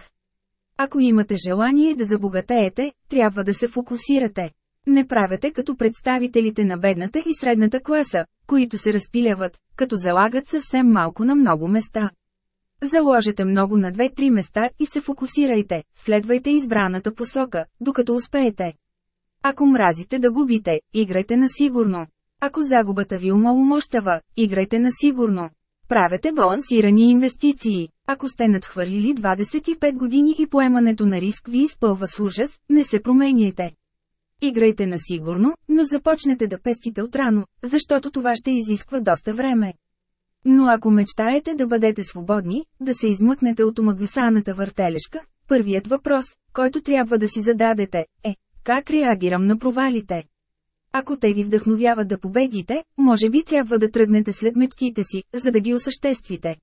[SPEAKER 1] Ако имате желание да забогатеете, трябва да се фокусирате. Не правете като представителите на бедната и средната класа, които се разпиляват, като залагат съвсем малко на много места. Заложете много на 2-3 места и се фокусирайте, следвайте избраната посока, докато успеете. Ако мразите да губите, играйте на сигурно. Ако загубата ви умаломощава, играйте на сигурно. Правете балансирани инвестиции. Ако сте надхвърлили 25 години и поемането на риск ви изпълва с ужас, не се променяйте. Играйте на сигурно, но започнете да пестите отрано, защото това ще изисква доста време. Но ако мечтаете да бъдете свободни, да се измъкнете от омагусаната въртележка, първият въпрос, който трябва да си зададете, е «Как реагирам на провалите?» Ако те ви вдъхновяват да победите, може би трябва да тръгнете след мечтите си, за да ги осъществите.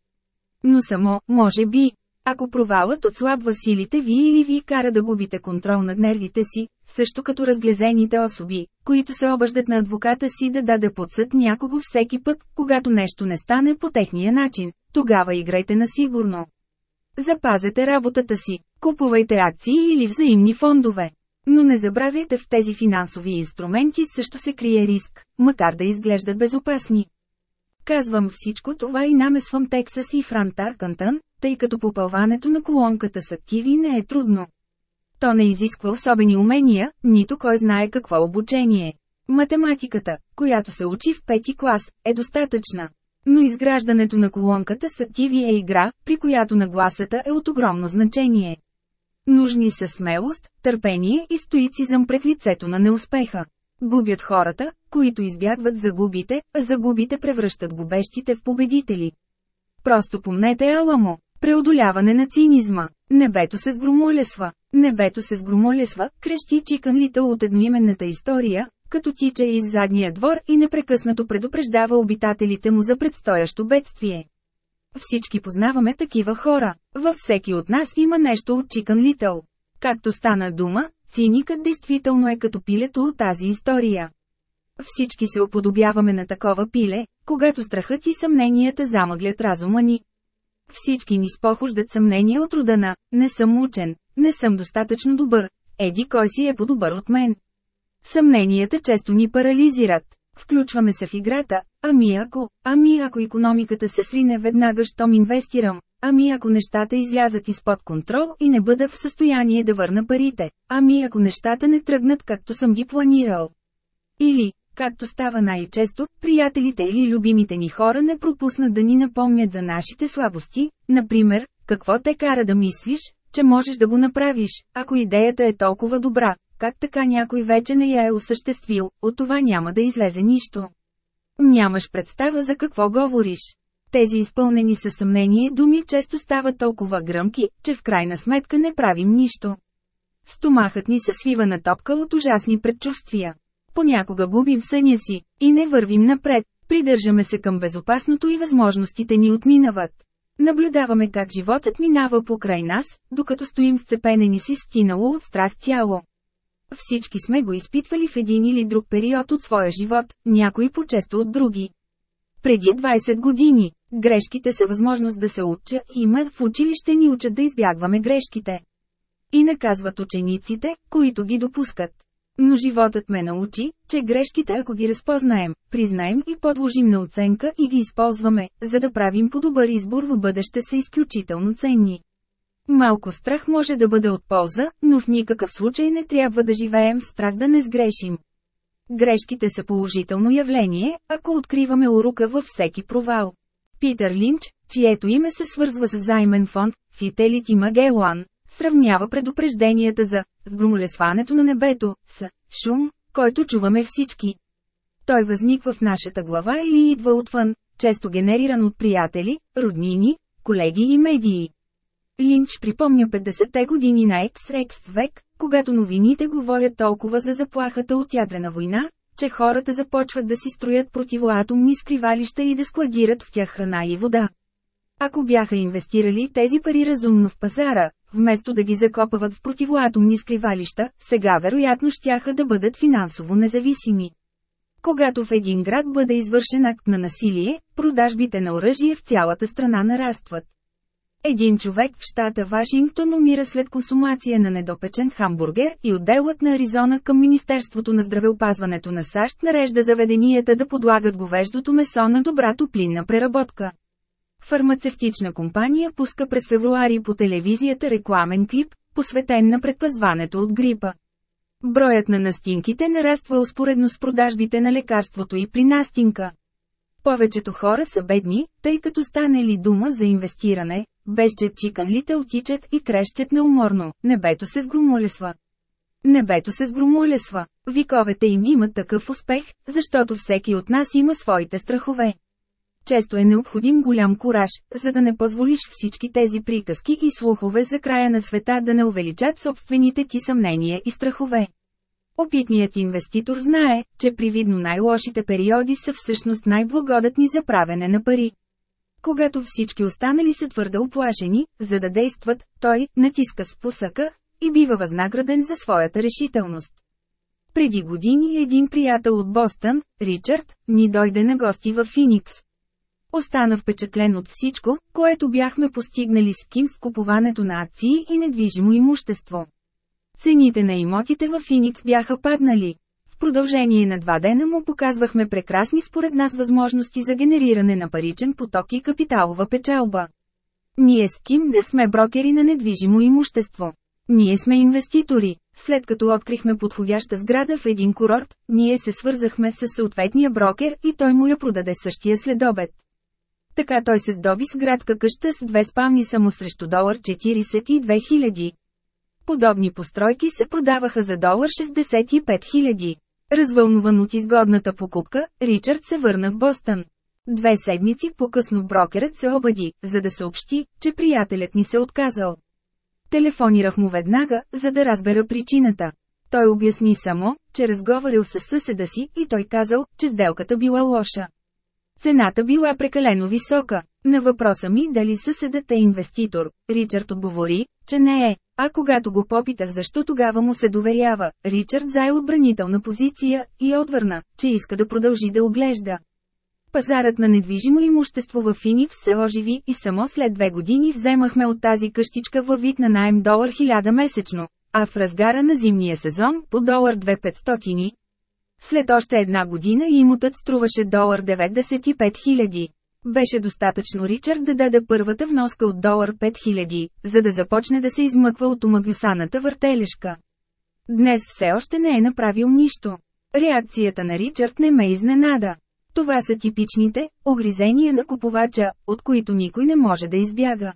[SPEAKER 1] Но само, може би, ако провалът отслабва силите ви или ви кара да губите контрол над нервите си, също като разглезените особи, които се обаждат на адвоката си да даде подсъд някого всеки път, когато нещо не стане по техния начин, тогава играйте на сигурно. Запазете работата си, купувайте акции или взаимни фондове. Но не забравяйте в тези финансови инструменти също се крие риск, макар да изглеждат безопасни. Казвам всичко това и намесвам Тексас и Фран Таркантън, тъй като попълването на колонката с активи не е трудно. То не изисква особени умения, нито кой знае какво обучение. Математиката, която се учи в пети клас, е достатъчна. Но изграждането на колонката с активи е игра, при която нагласата е от огромно значение. Нужни са смелост, търпение и стоицизъм пред лицето на неуспеха. Губят хората, които избягват загубите, а загубите превръщат губещите в победители. Просто помнете Аламо. Преодоляване на цинизма. Небето се сгромолесва. Небето се сгромолесва, крещи литъл от едноименната история, като тича из задния двор и непрекъснато предупреждава обитателите му за предстоящо бедствие. Всички познаваме такива хора. Във всеки от нас има нещо от Чикан Литъл. Както стана дума, циникът действително е като пилето от тази история. Всички се оподобяваме на такова пиле, когато страхът и съмненията замъглят разума ни. Всички ни спохождат съмнения от рода на «не съм учен», «не съм достатъчно добър», «еди кой си е по-добър от мен». Съмненията често ни парализират. Включваме се в играта, ами ако, ами ако економиката се срине веднага, щом инвестирам, Ами ако нещата излязат изпод контрол и не бъда в състояние да върна парите, ами ако нещата не тръгнат както съм ги планирал. Или, както става най-често, приятелите или любимите ни хора не пропуснат да ни напомнят за нашите слабости, например, какво те кара да мислиш, че можеш да го направиш, ако идеята е толкова добра, как така някой вече не я е осъществил, от това няма да излезе нищо. Нямаш представа за какво говориш. Тези изпълнени със съмнение думи често стават толкова гръмки, че в крайна сметка не правим нищо. Стомахът ни се свива на топка от ужасни предчувствия. Понякога губим съня си и не вървим напред, придържаме се към безопасното и възможностите ни отминават. Наблюдаваме как животът минава покрай нас, докато стоим вцепенени си стинало от страх тяло. Всички сме го изпитвали в един или друг период от своя живот, някои по-често от други. Преди 20 години, грешките са възможност да се уча и в училище ни учат да избягваме грешките. И наказват учениците, които ги допускат. Но животът ме научи, че грешките ако ги разпознаем, признаем и подложим на оценка и ги използваме, за да правим по-добър избор в бъдеще са изключително ценни. Малко страх може да бъде от полза, но в никакъв случай не трябва да живеем в страх да не сгрешим. Грешките са положително явление, ако откриваме урока във всеки провал. Питър Линч, чието име се свързва с взаимен фонд, Fitelity Magellan, сравнява предупрежденията за «громолесването на небето» с «шум, който чуваме всички». Той възниква в нашата глава или идва отвън, често генериран от приятели, роднини, колеги и медии. Линч припомня 50-те години на XX век, когато новините говорят толкова за заплахата от ядрена война, че хората започват да си строят противоатомни скривалища и да складират в тях храна и вода. Ако бяха инвестирали тези пари разумно в пазара, вместо да ги закопават в противоатомни скривалища, сега вероятно щяха да бъдат финансово независими. Когато в един град бъде извършен акт на насилие, продажбите на оръжие в цялата страна нарастват. Един човек в щата Вашингтон умира след консумация на недопечен хамбургер и отделът на Аризона към Министерството на здравеопазването на САЩ нарежда заведенията да подлагат говеждото месо на добра топлинна преработка. Фармацевтична компания пуска през февруари по телевизията рекламен клип, посветен на предпазването от грипа. Броят на настинките нараства успоредно с продажбите на лекарството и при настинка. Повечето хора са бедни, тъй като станали дума за инвестиране, Безджетчи канлите отичат и крещят неуморно, небето се сгромолесва. Небето се сгромолесва. Виковете им имат такъв успех, защото всеки от нас има своите страхове. Често е необходим голям кураж, за да не позволиш всички тези приказки и слухове за края на света да не увеличат собствените ти съмнения и страхове. Опитният инвеститор знае, че привидно най-лошите периоди са всъщност най-благодатни за правене на пари. Когато всички останали са твърде оплашени, за да действат, той натиска спусъка и бива възнаграден за своята решителност. Преди години един приятел от Бостън, Ричард, ни дойде на гости в Феникс. Остана впечатлен от всичко, което бяхме постигнали с Ким с купуването на акции и недвижимо имущество. Цените на имотите в Финикс бяха паднали продължение на два дена му показвахме прекрасни според нас възможности за генериране на паричен поток и капиталова печалба. Ние с Ким не сме брокери на недвижимо имущество. Ние сме инвеститори. След като открихме подходяща сграда в един курорт, ние се свързахме с съответния брокер и той му я продаде същия следобед. Така той се здоби с градска къща с две спални само срещу долар 42 000. Подобни постройки се продаваха за долар 65 000. Развълнуван от изгодната покупка, Ричард се върна в Бостън. Две седмици по-късно брокерът се обади, за да съобщи, че приятелят ни се отказал. Телефонирах му веднага, за да разбера причината. Той обясни само, че разговарял с съседа си и той казал, че сделката била лоша. Цената била прекалено висока. На въпроса ми дали съседът е инвеститор, Ричард отговори, че не е, а когато го попитах защо тогава му се доверява, Ричард зае отбранителна позиция и отвърна, че иска да продължи да оглежда. Пазарът на недвижимо имущество в Финикс се оживи и само след две години вземахме от тази къщичка във вид на найем долар 1000 месечно, а в разгара на зимния сезон по долар 2500. След още една година имотът струваше долар 95 000. Беше достатъчно Ричард да даде първата вноска от долар 5000, за да започне да се измъква от омагюсаната въртележка. Днес все още не е направил нищо. Реакцията на Ричард не ме изненада. Това са типичните огризения на купувача, от които никой не може да избяга.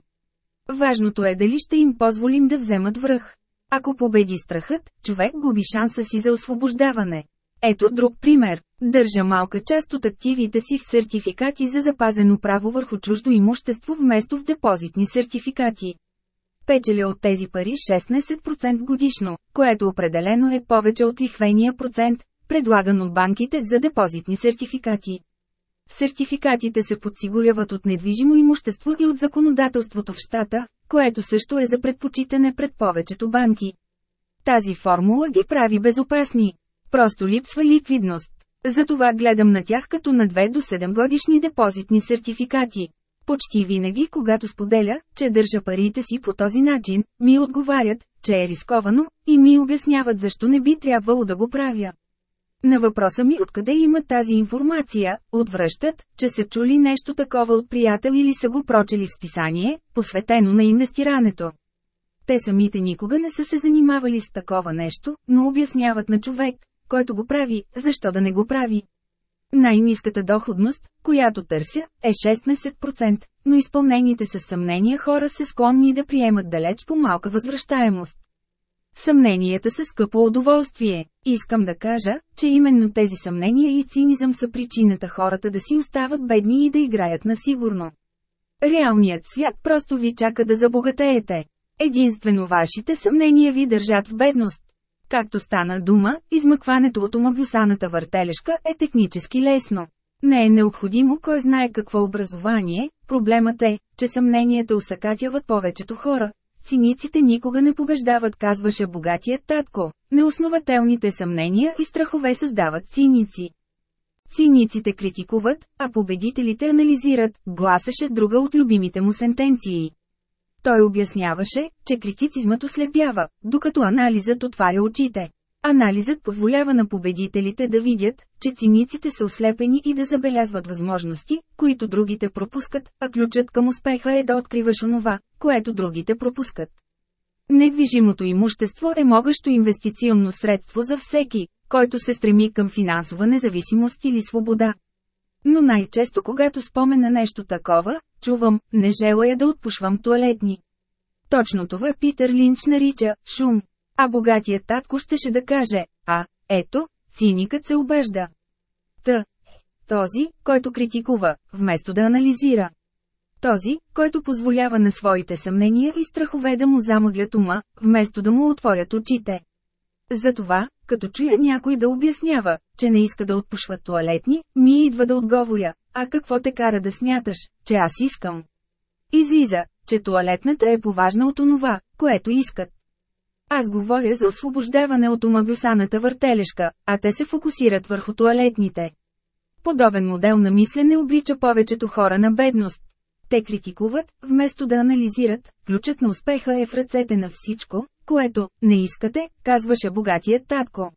[SPEAKER 1] Важното е дали ще им позволим да вземат връх. Ако победи страхът, човек губи шанса си за освобождаване. Ето друг пример. Държа малка част от активите си в сертификати за запазено право върху чуждо имущество вместо в депозитни сертификати. Печеля от тези пари 16% годишно, което определено е повече от лихвения процент, предлаган от банките за депозитни сертификати. Сертификатите се подсигуряват от недвижимо имущество и от законодателството в щата, което също е за предпочитане пред повечето банки. Тази формула ги прави безопасни. Просто липсва ликвидност. Затова гледам на тях като на 2 до 7 годишни депозитни сертификати. Почти винаги, когато споделя, че държа парите си по този начин, ми отговарят, че е рисковано, и ми обясняват защо не би трябвало да го правя. На въпроса ми откъде има тази информация, отвръщат, че са чули нещо такова от приятел или са го прочели в списание, посветено на инвестирането. Те самите никога не са се занимавали с такова нещо, но обясняват на човек, който го прави, защо да не го прави? Най-низката доходност, която търся, е 16%, но изпълнените с съмнения хора се склонни да приемат далеч по-малка възвръщаемост. Съмненията са скъпо удоволствие. Искам да кажа, че именно тези съмнения и цинизъм са причината хората да си остават бедни и да играят на сигурно. Реалният свят просто ви чака да забогатеете. Единствено вашите съмнения ви държат в бедност. Както стана дума, измъкването от омагюсаната въртележка е технически лесно. Не е необходимо кой знае какво образование, проблемът е, че съмненията усъкатяват повечето хора. Циниците никога не побеждават, казваше богатият татко. Неоснователните съмнения и страхове създават циници. Циниците критикуват, а победителите анализират, гласеше друга от любимите му сентенции. Той обясняваше, че критицизмът ослепява, докато анализът отваря очите. Анализът позволява на победителите да видят, че циниците са ослепени и да забелязват възможности, които другите пропускат, а ключът към успеха е да откриваш онова, което другите пропускат. Недвижимото имущество е могъщо инвестиционно средство за всеки, който се стреми към финансова независимост или свобода. Но най-често когато спомена нещо такова, чувам, не желая да отпушвам туалетни. Точно това Питър Линч нарича «шум». А богатият татко щеше да каже, а, ето, циникът се обежда. Т. този, който критикува, вместо да анализира. Този, който позволява на своите съмнения и страхове да му замъглят ума, вместо да му отворят очите. Затова, като чуя някой да обяснява, че не иска да отпушва туалетни, ми идва да отговоря, а какво те кара да смяташ, че аз искам? Излиза, че туалетната е поважна от онова, което искат. Аз говоря за освобождаване от омагюсаната въртележка, а те се фокусират върху туалетните. Подобен модел на мислене обрича повечето хора на бедност. Те критикуват, вместо да анализират, ключът на успеха е в ръцете на всичко, което не искате, казваше богатият татко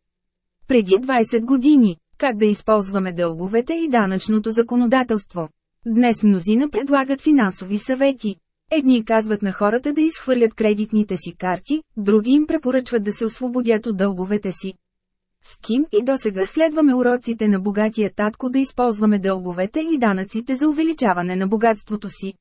[SPEAKER 1] преди 20 години, как да използваме дълговете и данъчното законодателство. Днес мнозина предлагат финансови съвети. Едни казват на хората да изхвърлят кредитните си карти, други им препоръчват да се освободят от дълговете си. С Ким и досега следваме уроците на богатия татко да използваме дълговете и данъците за увеличаване на богатството си.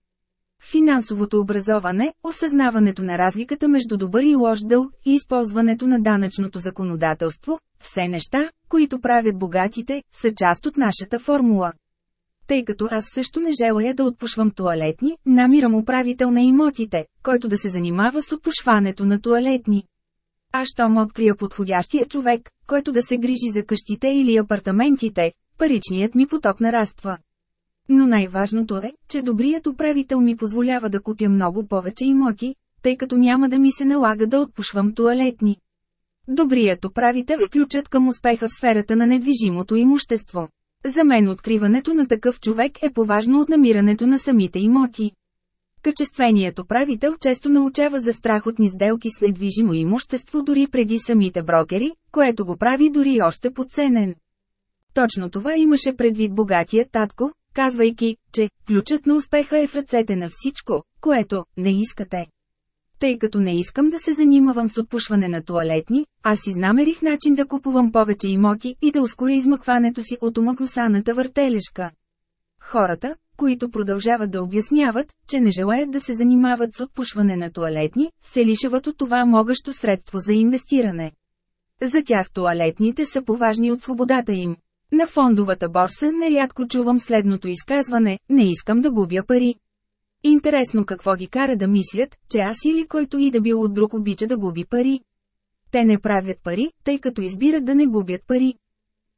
[SPEAKER 1] Финансовото образование, осъзнаването на разликата между добър и лош дълг и използването на данъчното законодателство, все неща, които правят богатите, са част от нашата формула. Тъй като аз също не желая да отпушвам туалетни, намирам управител на имотите, който да се занимава с отпушването на туалетни. А щом открия подходящия човек, който да се грижи за къщите или апартаментите, паричният ми поток нараства. Но най-важното е, че добрият управител ми позволява да купя много повече имоти, тъй като няма да ми се налага да отпушвам туалетни. Добрият управител е ключът към успеха в сферата на недвижимото имущество. За мен откриването на такъв човек е поважно от намирането на самите имоти. Качественият управител често научава за страхотни сделки с недвижимо имущество дори преди самите брокери, което го прави дори още подценен. Точно това имаше предвид богатия татко, казвайки, че ключът на успеха е в ръцете на всичко, което не искате. Тъй като не искам да се занимавам с отпушване на туалетни, аз изнамерих начин да купувам повече имоти и да ускоря измъкването си от омъкносаната въртележка. Хората, които продължават да обясняват, че не желаят да се занимават с отпушване на туалетни, се лишават от това могащо средство за инвестиране. За тях туалетните са поважни от свободата им. На фондовата борса нерядко чувам следното изказване – не искам да губя пари. Интересно какво ги кара да мислят, че аз или който и да бил от друг обича да губи пари. Те не правят пари, тъй като избират да не губят пари.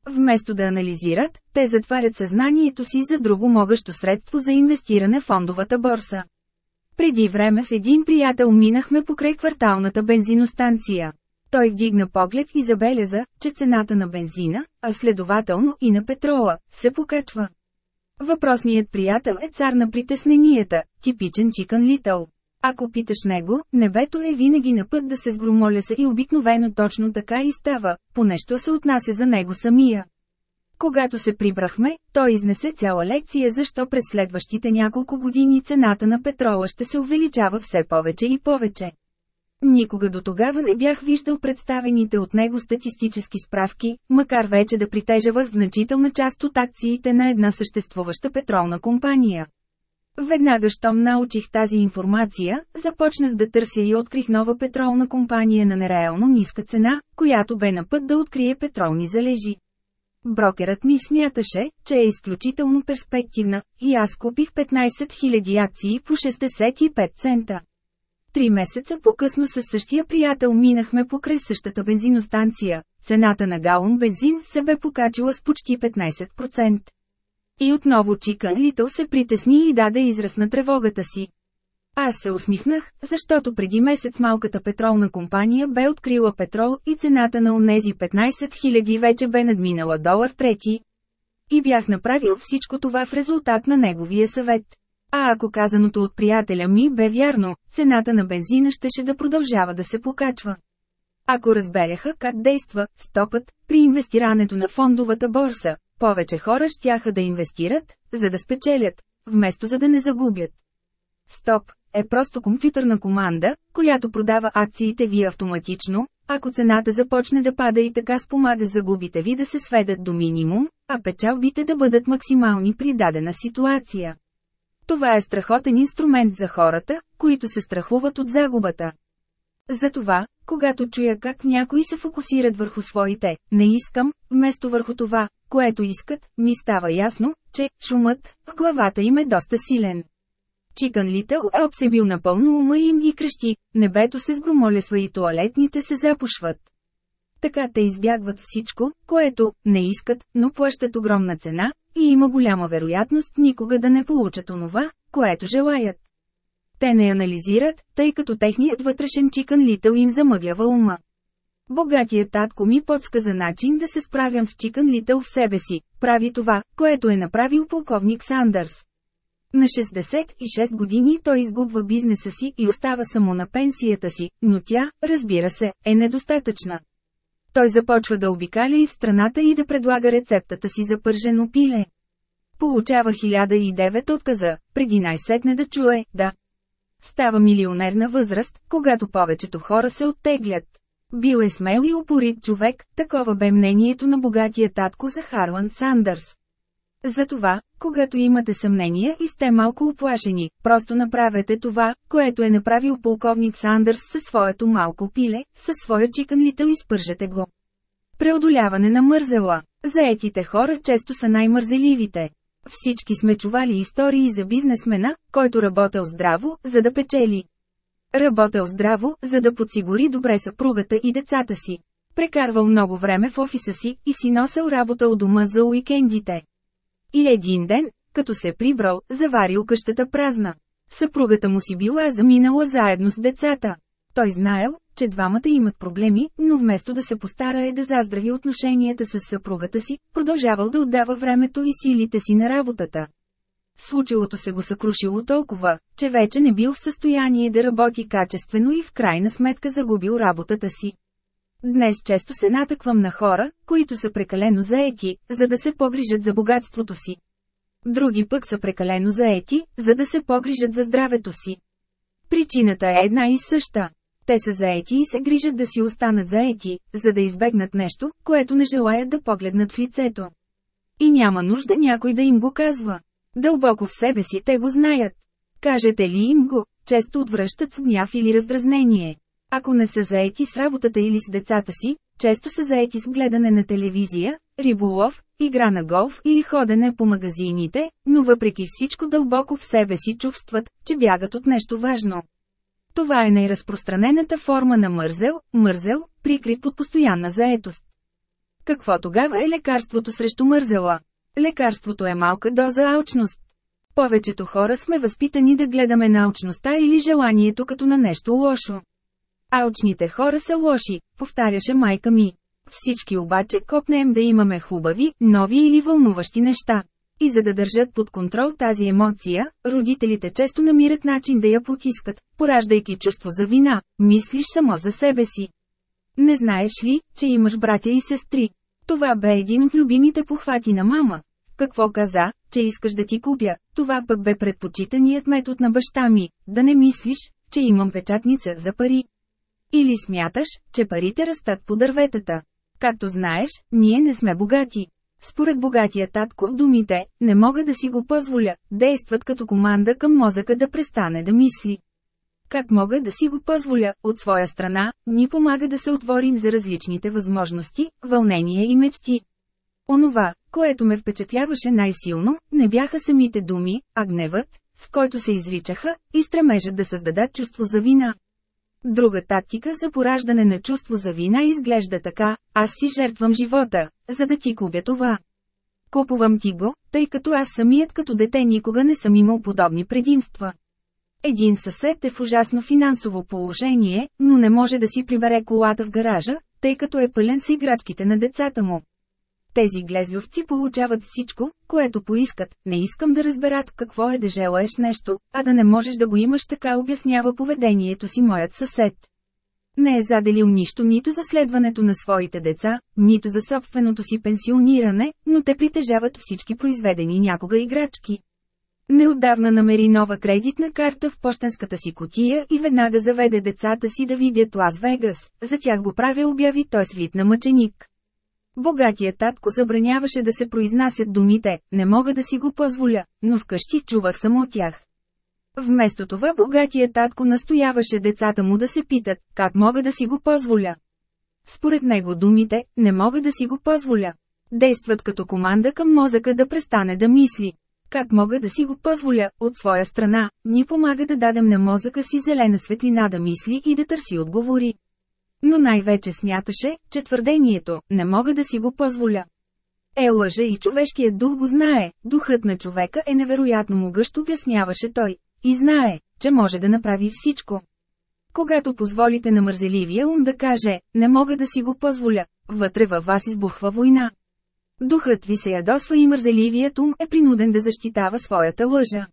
[SPEAKER 1] Вместо да анализират, те затварят съзнанието си за друго могащо средство за инвестиране в фондовата борса. Преди време с един приятел минахме покрай кварталната бензиностанция. Той вдигна поглед и забеляза, че цената на бензина, а следователно и на петрола, се покачва. Въпросният приятел е цар на притесненията, типичен чикан литъл. Ако питаш него, небето е винаги на път да се сгромоля и обикновено точно така и става, понещо се отнася за него самия. Когато се прибрахме, той изнесе цяла лекция защо през следващите няколко години цената на петрола ще се увеличава все повече и повече. Никога до тогава не бях виждал представените от него статистически справки, макар вече да притежавах значителна част от акциите на една съществуваща петролна компания. Веднага щом научих тази информация, започнах да търся и открих нова петролна компания на нереално ниска цена, която бе на път да открие петролни залежи. Брокерът ми смяташе, че е изключително перспективна, и аз купих 15 000 акции по 65 цента. Три месеца по-късно с същия приятел минахме покрай същата бензиностанция. Цената на галон бензин се бе покачила с почти 15%. И отново Чикън Литъл се притесни и даде израз на тревогата си. Аз се усмихнах, защото преди месец малката петролна компания бе открила петрол и цената на онези 15 000 вече бе надминала долар трети. И бях направил всичко това в резултат на неговия съвет. А ако казаното от приятеля ми бе вярно, цената на бензина щеше да продължава да се покачва. Ако разбереха как действа, стопът, при инвестирането на фондовата борса, повече хора щяха да инвестират, за да спечелят, вместо за да не загубят. Стоп е просто компютърна команда, която продава акциите ви автоматично, ако цената започне да пада и така спомага загубите ви да се сведат до минимум, а печалбите да бъдат максимални при дадена ситуация. Това е страхотен инструмент за хората, които се страхуват от загубата. Затова, когато чуя как някои се фокусират върху своите «не искам», вместо върху това, което искат, ми става ясно, че шумът в главата им е доста силен. Чикън Литъл е обсебил напълно ума им и крещи, небето се сгромолесва и туалетните се запушват. Така те избягват всичко, което не искат, но плащат огромна цена, и има голяма вероятност никога да не получат онова, което желаят. Те не анализират, тъй като техният вътрешен чикан литъл им замъглява ума. Богатият татко ми подсказа начин да се справям с чикан литъл в себе си, прави това, което е направил полковник Сандърс. На 66 години той изгубва бизнеса си и остава само на пенсията си, но тя, разбира се, е недостатъчна. Той започва да обикаля из страната и да предлага рецептата си за пържено пиле. Получава 1009 отказа, преди най-сетне да чуе, да. Става милионер на възраст, когато повечето хора се оттеглят. Бил е смел и упорит човек, такова бе мнението на богатия татко за Харлан Сандърс. Затова, когато имате съмнения и сте малко оплашени, просто направете това, което е направил полковник Сандърс със своето малко пиле, със своя чикан литъл и спържете го. Преодоляване на мързела. Заетите хора често са най-мързеливите. Всички сме чували истории за бизнесмена, който работел здраво, за да печели. Работел здраво, за да подсигури добре съпругата и децата си. Прекарвал много време в офиса си и си носел работа от дома за уикендите. И един ден, като се прибрал, заварил къщата празна. Съпругата му си била заминала заедно с децата. Той знаел, че двамата имат проблеми, но вместо да се постара е да заздрави отношенията с съпругата си, продължавал да отдава времето и силите си на работата. Случилото се го съкрушило толкова, че вече не бил в състояние да работи качествено и в крайна сметка загубил работата си. Днес често се натъквам на хора, които са прекалено заети, за да се погрижат за богатството си. Други пък са прекалено заети, за да се погрижат за здравето си. Причината е една и съща. Те са заети и се грижат да си останат заети, за да избегнат нещо, което не желаят да погледнат в лицето. И няма нужда някой да им го казва. Дълбоко в себе си те го знаят. Кажете ли им го, често отвръщат с гняв или раздразнение. Ако не са заети с работата или с децата си, често са заети с гледане на телевизия, риболов, игра на голф или ходене по магазините, но въпреки всичко дълбоко в себе си чувстват, че бягат от нещо важно. Това е най-разпространената форма на мързел, мързел, прикрит от постоянна заетост. Какво тогава е лекарството срещу мързела? Лекарството е малка доза алчност. Повечето хора сме възпитани да гледаме на алчността или желанието като на нещо лошо. Алчните хора са лоши, повтаряше майка ми. Всички обаче копнем да имаме хубави, нови или вълнуващи неща. И за да държат под контрол тази емоция, родителите често намират начин да я потискат, пораждайки чувство за вина, мислиш само за себе си. Не знаеш ли, че имаш братя и сестри? Това бе един от любимите похвати на мама. Какво каза, че искаш да ти купя, това пък бе предпочитаният метод на баща ми, да не мислиш, че имам печатница за пари. Или смяташ, че парите растат по дърветата. Както знаеш, ние не сме богати. Според богатия татко думите, не мога да си го позволя, действат като команда към мозъка да престане да мисли. Как мога да си го позволя, от своя страна, ни помага да се отворим за различните възможности, вълнения и мечти. Онова, което ме впечатляваше най-силно, не бяха самите думи, а гневът, с който се изричаха, и стремежа да създадат чувство за вина. Друга тактика за пораждане на чувство за вина изглежда така, аз си жертвам живота, за да ти купя това. Купувам ти го, тъй като аз самият като дете никога не съм имал подобни предимства. Един съсед е в ужасно финансово положение, но не може да си прибере колата в гаража, тъй като е пълен с играчките на децата му. Тези глезвовци получават всичко, което поискат. Не искам да разберат какво е да желаеш нещо, а да не можеш да го имаш така обяснява поведението си моят съсед. Не е заделил нищо нито за следването на своите деца, нито за собственото си пенсиониране, но те притежават всички произведени някога играчки. Неотдавна намери нова кредитна карта в почтенската си котия и веднага заведе децата си да видят Лас Вегас, за тях го правя обяви той свит на мъченик. Богатия татко забраняваше да се произнасят думите, не мога да си го позволя, но вкъщи чувах само тях. Вместо това богатия татко настояваше децата му да се питат, как мога да си го позволя. Според него думите, не мога да си го позволя. Действат като команда към мозъка да престане да мисли. Как мога да си го позволя, от своя страна, ни помага да дадем на мозъка си зелена светлина да мисли и да търси отговори. Но най-вече смяташе, че твърдението «не мога да си го позволя». Е лъжа и човешкият дух го знае, духът на човека е невероятно могъщ, обясняваше той, и знае, че може да направи всичко. Когато позволите на мързеливия ум да каже, не мога да си го позволя, вътре във вас избухва война. Духът ви се ядосва и мързеливият ум е принуден да защитава своята лъжа.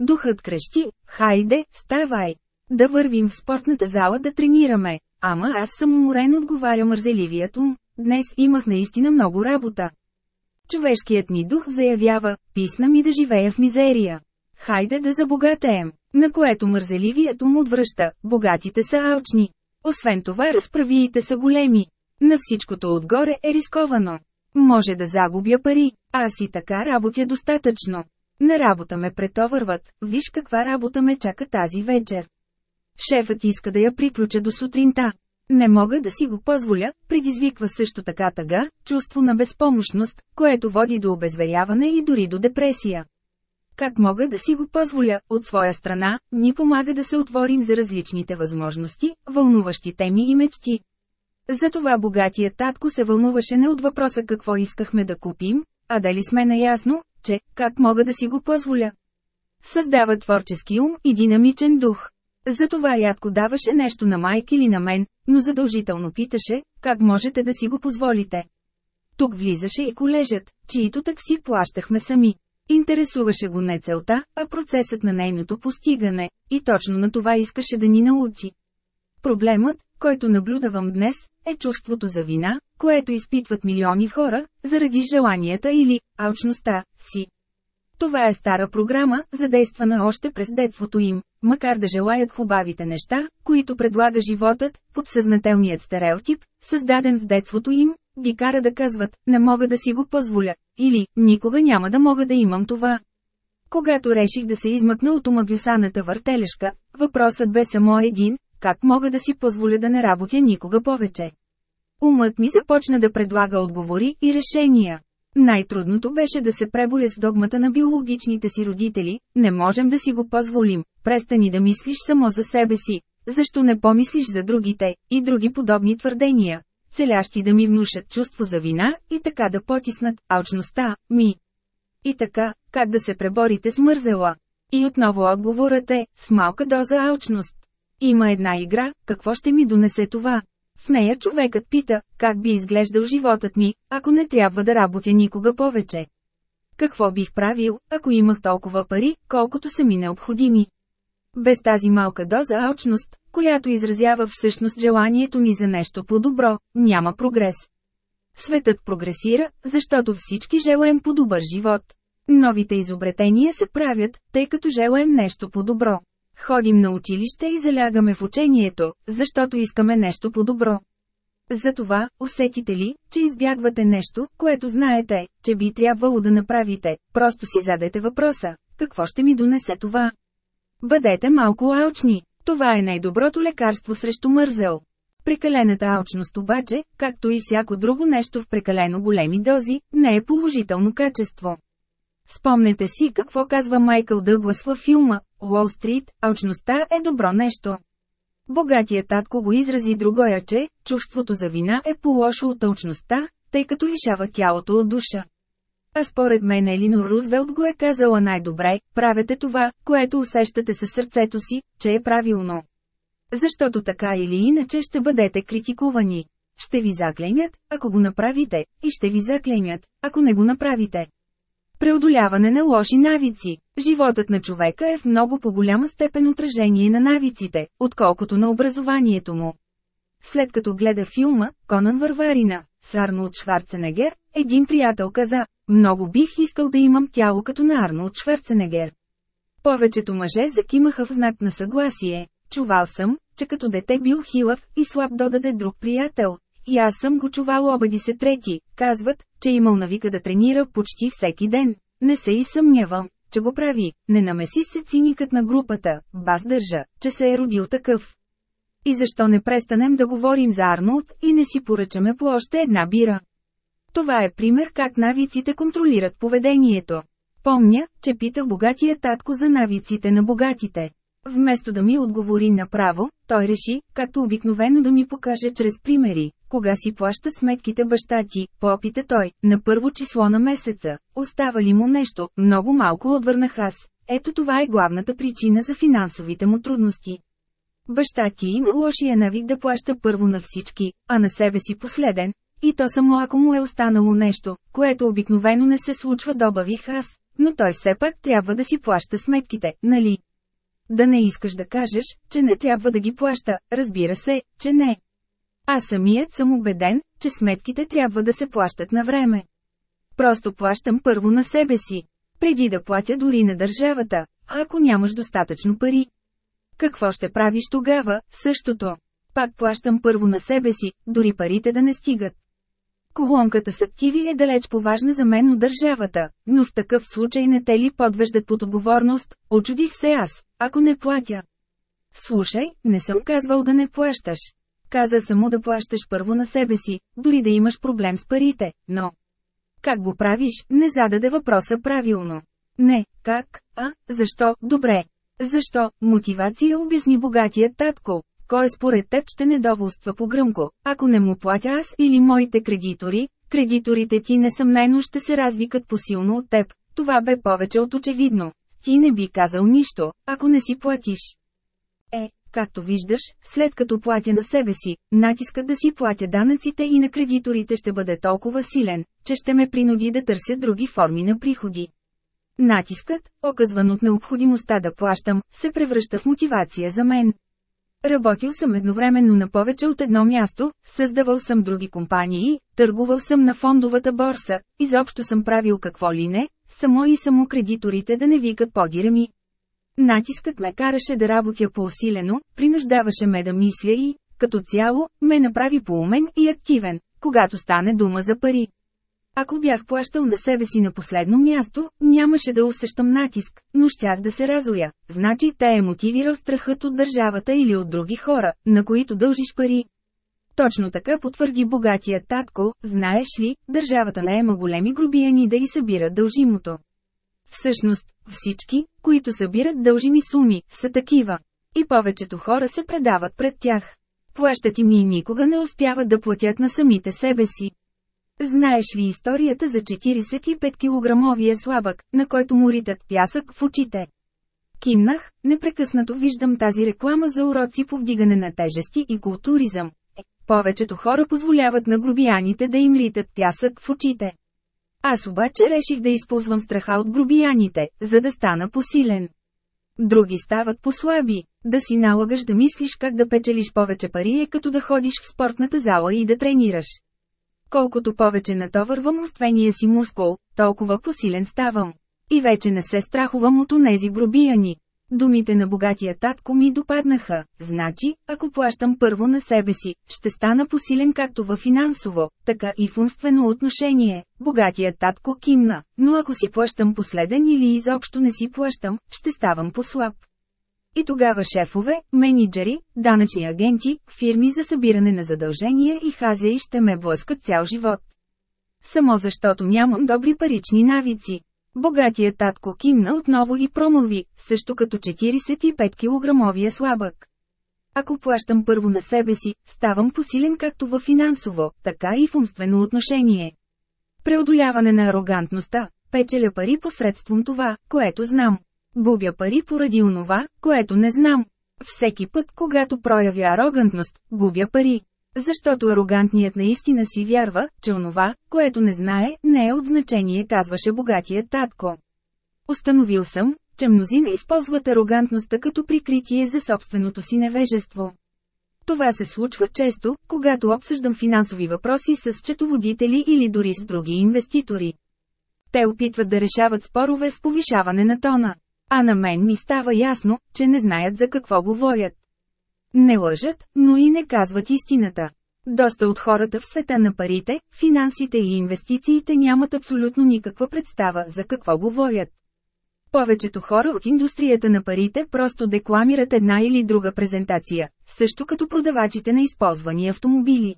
[SPEAKER 1] Духът крещи, хайде, ставай! Да вървим в спортната зала да тренираме, Ама аз съм уморен отговаря мързеливият ум, днес имах наистина много работа. Човешкият ми дух заявява, писна ми да живея в мизерия. Хайде да забогатеем, на което мързеливият ум отвръща, богатите са алчни. Освен това разправиите са големи. На всичкото отгоре е рисковано. Може да загубя пари, аз и така работя достатъчно. На работа ме претовърват, виж каква работа ме чака тази вечер. Шефът иска да я приключа до сутринта. Не мога да си го позволя, предизвиква също така тъга, чувство на безпомощност, което води до обезверяване и дори до депресия. Как мога да си го позволя, от своя страна, ни помага да се отворим за различните възможности, вълнуващи теми и мечти. Затова богатия татко се вълнуваше не от въпроса какво искахме да купим, а дали сме наясно, че, как мога да си го позволя. Създава творчески ум и динамичен дух. Затова рядко даваше нещо на Майк или на мен, но задължително питаше, как можете да си го позволите. Тук влизаше и колежът, чието такси плащахме сами. Интересуваше го не целта, а процесът на нейното постигане, и точно на това искаше да ни научи. Проблемът, който наблюдавам днес, е чувството за вина, което изпитват милиони хора, заради желанията или алчността си. Това е стара програма, задействана още през детството им, макар да желаят хубавите неща, които предлага животът, подсъзнателният стереотип, създаден в детството им, ги кара да казват «не мога да си го позволя» или «никога няма да мога да имам това». Когато реших да се измъкна от омагюсаната въртележка, въпросът бе само един – как мога да си позволя да не работя никога повече? Умът ми започна да предлага отговори и решения. Най-трудното беше да се преболя с догмата на биологичните си родители, не можем да си го позволим, престани да мислиш само за себе си, защо не помислиш за другите, и други подобни твърдения, целящи да ми внушат чувство за вина и така да потиснат алчността ми. И така, как да се преборите с мързела? И отново отговорът е, с малка доза алчност. Има една игра, какво ще ми донесе това? В нея човекът пита, как би изглеждал животът ми, ако не трябва да работя никога повече. Какво бих правил, ако имах толкова пари, колкото са ми необходими? Без тази малка доза алчност, която изразява всъщност желанието ни за нещо по-добро, няма прогрес. Светът прогресира, защото всички желаем по-добър живот. Новите изобретения се правят, тъй като желаем нещо по-добро. Ходим на училище и залягаме в учението, защото искаме нещо по-добро. Затова, усетите ли, че избягвате нещо, което знаете, че би трябвало да направите, просто си задайте въпроса – какво ще ми донесе това? Бъдете малко алчни. Това е най-доброто лекарство срещу мързел. Прекалената алчност обаче, както и всяко друго нещо в прекалено големи дози, не е положително качество. Спомнете си какво казва Майкъл Дъглас във филма «Уолл Стрит» – «Алчността е добро нещо». Богатият татко го изрази другоя, че чувството за вина е по-лошо от алчността, тъй като лишава тялото от душа. А според мен Елинор Рузвелт го е казала най-добре, правете това, което усещате със сърцето си, че е правилно. Защото така или иначе ще бъдете критикувани. Ще ви заклемят, ако го направите, и ще ви заклемят, ако не го направите. Преодоляване на лоши навици. Животът на човека е в много по-голяма степен отражение на навиците, отколкото на образованието му. След като гледа филма «Конан Варварина» с Арнолд Шварценегер, един приятел каза «Много бих искал да имам тяло като на Арнолд Шварценегер». Повечето мъже закимаха в знак на съгласие. Чувал съм, че като дете бил хилав и слаб додаде друг приятел. И аз съм го чувал обади се трети, казват, че имал навика да тренира почти всеки ден. Не се и съмнявам, че го прави. Не намеси се циникът на групата, Бас държа, че се е родил такъв. И защо не престанем да говорим за Арнолд и не си поръчаме по още една бира? Това е пример как навиците контролират поведението. Помня, че питах богатия татко за навиците на богатите. Вместо да ми отговори направо, той реши, както обикновено да ми покаже чрез примери, кога си плаща сметките баща ти, попита той, на първо число на месеца, остава ли му нещо, много малко отвърнах аз. Ето това е главната причина за финансовите му трудности. Баща ти има лошия навик да плаща първо на всички, а на себе си последен, и то само ако му е останало нещо, което обикновено не се случва добавих аз, но той все пак трябва да си плаща сметките, нали? Да не искаш да кажеш, че не трябва да ги плаща, разбира се, че не. Аз самият съм убеден, че сметките трябва да се плащат на време. Просто плащам първо на себе си, преди да платя дори на държавата, а ако нямаш достатъчно пари. Какво ще правиш тогава, същото? Пак плащам първо на себе си, дори парите да не стигат. Колонката с активи е далеч поважна за мен от държавата, но в такъв случай не те ли подвеждат под отговорност, очудих се аз, ако не платя. Слушай, не съм казвал да не плащаш. Каза само да плащаш първо на себе си, дори да имаш проблем с парите, но... Как го правиш, не зададе въпроса правилно. Не, как, а, защо, добре. Защо, мотивация обясни богатия татко, кой според теб ще недоволства погръмко, ако не му платя аз или моите кредитори, кредиторите ти несъмнено ще се развикат посилно от теб, това бе повече от очевидно. Ти не би казал нищо, ако не си платиш. Е, както виждаш, след като платя на себе си, натискът да си платя данъците и на кредиторите ще бъде толкова силен, че ще ме принуди да търся други форми на приходи. Натискът, оказван от необходимостта да плащам, се превръща в мотивация за мен. Работил съм едновременно на повече от едно място, създавал съм други компании, търгувал съм на фондовата борса, изобщо съм правил какво ли не, само и само кредиторите да не викат подира ми. Натискът ме караше да работя по-усилено, принуждаваше ме да мисля и, като цяло, ме направи поумен и активен, когато стане дума за пари. Ако бях плащал на себе си на последно място, нямаше да усещам натиск, но щях да се разоя. Значи те е мотивирал страхът от държавата или от други хора, на които дължиш пари. Точно така потвърди богатия татко, знаеш ли, държавата не е големи грубияни да ги събира дължимото. Всъщност, всички, които събират дължими суми, са такива. И повечето хора се предават пред тях. Плащат им и никога не успяват да платят на самите себе си. Знаеш ли историята за 45-килограмовия слабък, на който му ритат пясък в очите? Кимнах, непрекъснато виждам тази реклама за уроци по вдигане на тежести и културизъм. Повечето хора позволяват на грубияните да им ритат пясък в очите. Аз обаче реших да използвам страха от грубияните, за да стана посилен. Други стават послаби. Да си налагаш да мислиш как да печелиш повече пари е като да ходиш в спортната зала и да тренираш. Колкото повече натоварвам уствения си мускул, толкова посилен ставам. И вече не се страхувам от онези гробияни. Думите на богатия татко ми допаднаха, значи, ако плащам първо на себе си, ще стана посилен както в финансово, така и в умствено отношение. Богатия татко кимна, но ако си плащам последен или изобщо не си плащам, ще ставам послаб. И тогава шефове, менеджери, данъчни агенти, фирми за събиране на задължения и хазя и ще ме блъскат цял живот. Само защото нямам добри парични навици. Богатия татко кимна отново и промълви, също като 45 кг слабък. Ако плащам първо на себе си, ставам посилен както в финансово, така и в умствено отношение. Преодоляване на арогантността, печеля пари посредством това, което знам. Губя пари поради онова, което не знам. Всеки път, когато проявя арогантност, губя пари. Защото арогантният наистина си вярва, че онова, което не знае, не е от значение, казваше богатия татко. Установил съм, че мнозина използват арогантността като прикритие за собственото си невежество. Това се случва често, когато обсъждам финансови въпроси с четоводители или дори с други инвеститори. Те опитват да решават спорове с повишаване на тона. А на мен ми става ясно, че не знаят за какво говорят. Не лъжат, но и не казват истината. Доста от хората в света на парите, финансите и инвестициите нямат абсолютно никаква представа за какво говорят. Повечето хора от индустрията на парите просто декламират една или друга презентация, също като продавачите на използвани автомобили.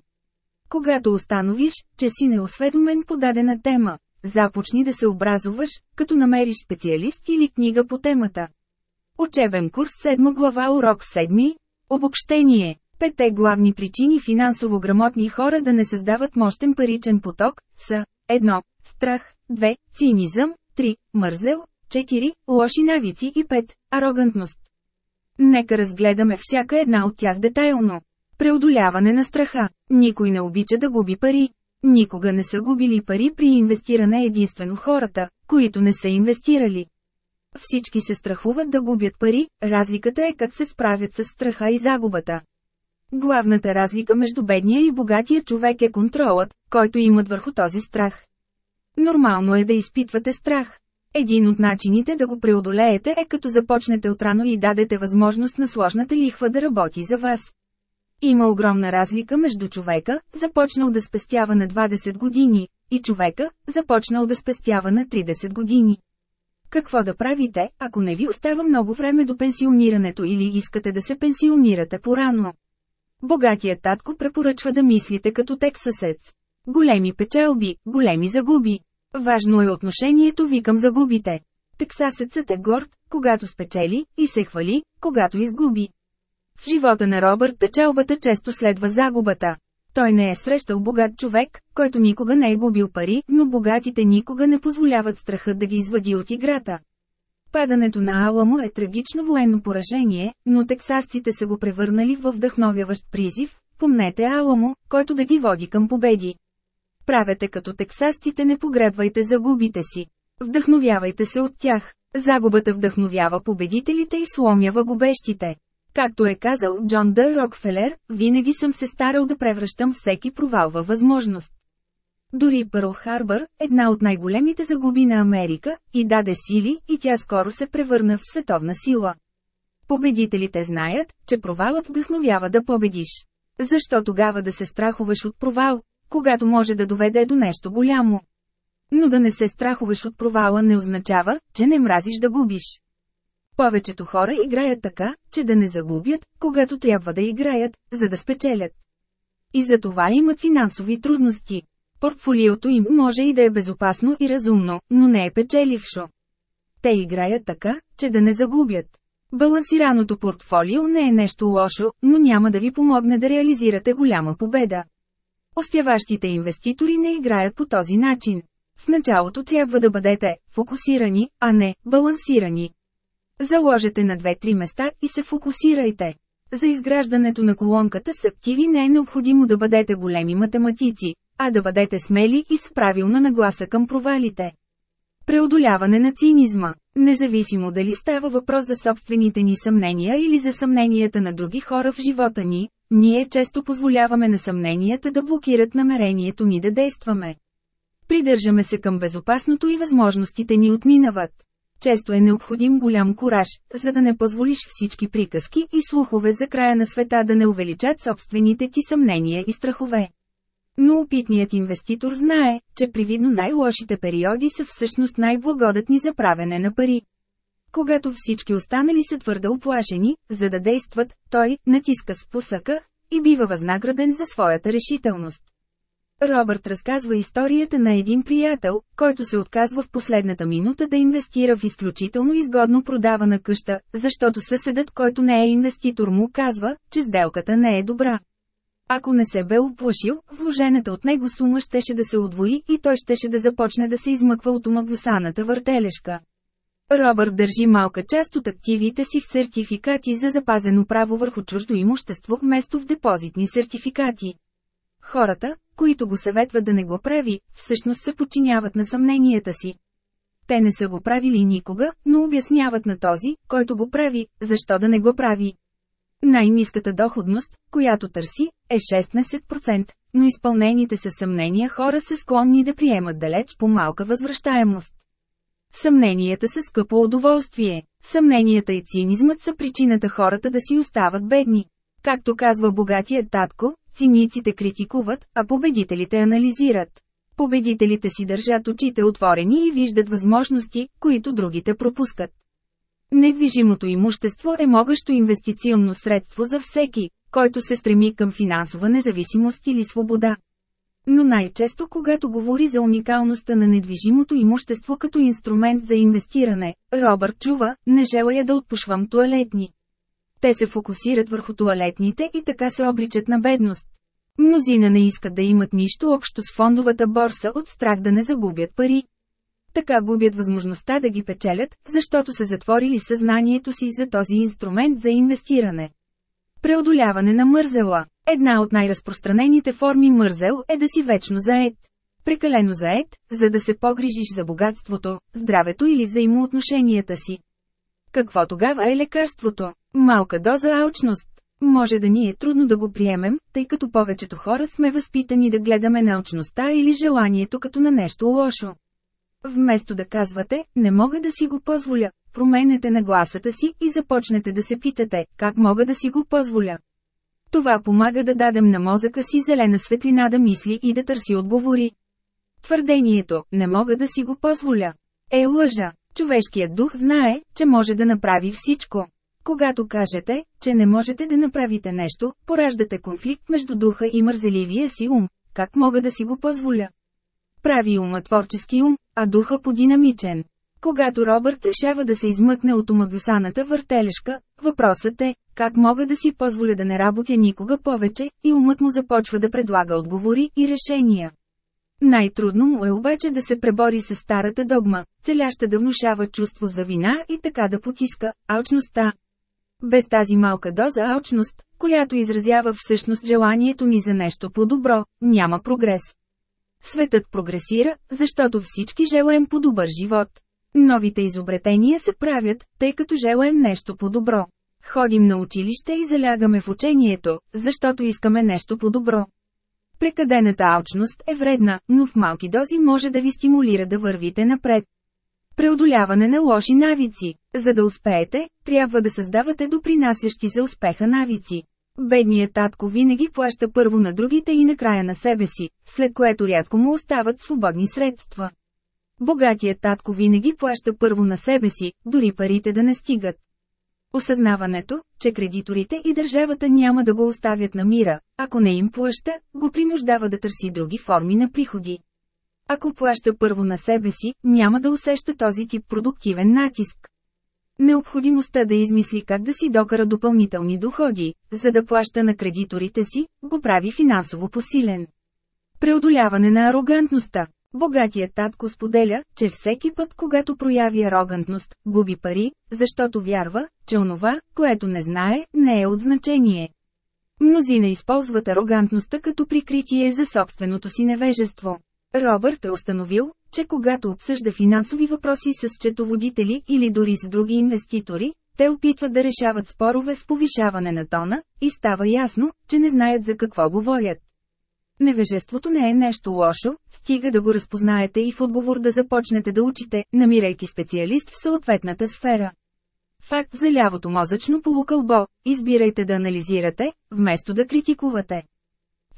[SPEAKER 1] Когато установиш, че си неосведомен по дадена тема, Започни да се образуваш, като намериш специалист или книга по темата. Учебен курс 7 глава урок 7. Обобщение. Петте главни причини финансово грамотни хора да не създават мощен паричен поток са 1. Страх 2. Цинизъм 3. Мързел 4. Лоши навици и 5. Арогантност. Нека разгледаме всяка една от тях детайлно. Преодоляване на страха. Никой не обича да губи пари. Никога не са губили пари при инвестиране единствено хората, които не са инвестирали. Всички се страхуват да губят пари, разликата е как се справят с страха и загубата. Главната разлика между бедния и богатия човек е контролът, който имат върху този страх. Нормално е да изпитвате страх. Един от начините да го преодолеете е като започнете отрано и дадете възможност на сложната лихва да работи за вас. Има огромна разлика между човека, започнал да спестява на 20 години, и човека, започнал да спестява на 30 години. Какво да правите, ако не ви остава много време до пенсионирането или искате да се пенсионирате порано? Богатият татко препоръчва да мислите като тексасец. Големи печалби, големи загуби. Важно е отношението ви към загубите. Тексасецът е горд, когато спечели, и се хвали, когато изгуби. В живота на Робърт печалбата често следва загубата. Той не е срещал богат човек, който никога не е губил пари, но богатите никога не позволяват страхът да ги извади от играта. Падането на Аламо е трагично военно поражение, но тексасците са го превърнали в вдъхновяващ призив, помнете Аламо, който да ги води към победи. Правете като тексасците не погребвайте загубите си. Вдъхновявайте се от тях. Загубата вдъхновява победителите и сломява губещите. Както е казал Джон Д. Рокфелер, винаги съм се старал да превръщам всеки провал във възможност. Дори Пърл Харбър, една от най-големите загуби на Америка, и даде сили и тя скоро се превърна в световна сила. Победителите знаят, че провалът вдъхновява да победиш. Защо тогава да се страхуваш от провал, когато може да доведе до нещо голямо? Но да не се страхуваш от провала не означава, че не мразиш да губиш. Повечето хора играят така, че да не загубят, когато трябва да играят, за да спечелят. И за това имат финансови трудности. Портфолиото им може и да е безопасно и разумно, но не е печелившо. Те играят така, че да не загубят. Балансираното портфолио не е нещо лошо, но няма да ви помогне да реализирате голяма победа. Остяващите инвеститори не играят по този начин. В началото трябва да бъдете фокусирани, а не балансирани. Заложете на две-три места и се фокусирайте. За изграждането на колонката с активи не е необходимо да бъдете големи математици, а да бъдете смели и с правилна нагласа към провалите. Преодоляване на цинизма. Независимо дали става въпрос за собствените ни съмнения или за съмненията на други хора в живота ни, ние често позволяваме на съмненията да блокират намерението ни да действаме. Придържаме се към безопасното и възможностите ни отминават. Често е необходим голям кураж, за да не позволиш всички приказки и слухове за края на света да не увеличат собствените ти съмнения и страхове. Но опитният инвеститор знае, че привидно най-лошите периоди са всъщност най-благодатни за правене на пари. Когато всички останали са твърде оплашени, за да действат, той натиска спусъка и бива възнаграден за своята решителност. Робърт разказва историята на един приятел, който се отказва в последната минута да инвестира в изключително изгодно продавана къща, защото съседът, който не е инвеститор му казва, че сделката не е добра. Ако не се бе оплашил, вложената от него сума щеше да се отвои и той щеше да започне да се измъква от омагосаната въртележка. Робърт държи малка част от активите си в сертификати за запазено право върху чуждо имущество вместо в депозитни сертификати. Хората, които го съветват да не го прави, всъщност се подчиняват на съмненията си. Те не са го правили никога, но обясняват на този, който го прави, защо да не го прави. Най-низката доходност, която търси, е 16%, но изпълнените със съмнения хора са склонни да приемат далеч по малка възвръщаемост. Съмненията са скъпо удоволствие. Съмненията и цинизмът са причината хората да си остават бедни. Както казва богатия татко, Циниците критикуват, а победителите анализират. Победителите си държат очите отворени и виждат възможности, които другите пропускат. Недвижимото имущество е могъщо инвестиционно средство за всеки, който се стреми към финансова независимост или свобода. Но най-често когато говори за уникалността на недвижимото имущество като инструмент за инвестиране, Робърт чува, не желая да отпушвам туалетни. Те се фокусират върху туалетните и така се обличат на бедност. Мнозина не искат да имат нищо общо с фондовата борса от страх да не загубят пари. Така губят възможността да ги печелят, защото са затворили съзнанието си за този инструмент за инвестиране. Преодоляване на мързела Една от най-разпространените форми мързел е да си вечно заед. Прекалено заед, за да се погрижиш за богатството, здравето или взаимоотношенията си. Какво тогава е лекарството? Малка доза алчност. Може да ни е трудно да го приемем, тъй като повечето хора сме възпитани да гледаме научността или желанието като на нещо лошо. Вместо да казвате, не мога да си го позволя, променете нагласата си и започнете да се питате, как мога да си го позволя. Това помага да дадем на мозъка си зелена светлина да мисли и да търси отговори. Твърдението, не мога да си го позволя, е лъжа. Човешкият дух знае, че може да направи всичко. Когато кажете, че не можете да направите нещо, пораждате конфликт между духа и мързеливия си ум. Как мога да си го позволя? Прави ума творчески ум, а духа по-динамичен. Когато Робърт решава да се измъкне от омагюсаната въртележка, въпросът е, как мога да си позволя да не работя никога повече, и умът му започва да предлага отговори и решения. Най-трудно му е обаче да се пребори с старата догма, целяща да внушава чувство за вина и така да потиска алчността. Без тази малка доза алчност, която изразява всъщност желанието ни за нещо по-добро, няма прогрес. Светът прогресира, защото всички желаем по-добър живот. Новите изобретения се правят, тъй като желаем нещо по-добро. Ходим на училище и залягаме в учението, защото искаме нещо по-добро. Прекадената алчност е вредна, но в малки дози може да ви стимулира да вървите напред. Преодоляване на лоши навици. За да успеете, трябва да създавате допринасящи за успеха навици. Бедният татко винаги плаща първо на другите и накрая на себе си, след което рядко му остават свободни средства. Богатият татко винаги плаща първо на себе си, дори парите да не стигат. Осъзнаването, че кредиторите и държавата няма да го оставят на мира, ако не им плаща, го принуждава да търси други форми на приходи. Ако плаща първо на себе си, няма да усеща този тип продуктивен натиск. Необходимостта да измисли как да си докара допълнителни доходи, за да плаща на кредиторите си, го прави финансово посилен. Преодоляване на арогантността Богатият татко споделя, че всеки път, когато прояви арогантност, губи пари, защото вярва, че онова, което не знае, не е от значение. Мнозина използват арогантността като прикритие за собственото си невежество. Робърт е установил, че когато обсъжда финансови въпроси с четоводители или дори с други инвеститори, те опитват да решават спорове с повишаване на тона, и става ясно, че не знаят за какво говорят. Невежеството не е нещо лошо, стига да го разпознаете и в отговор да започнете да учите, намирайки специалист в съответната сфера. Факт за лявото мозъчно полукълбо – избирайте да анализирате, вместо да критикувате.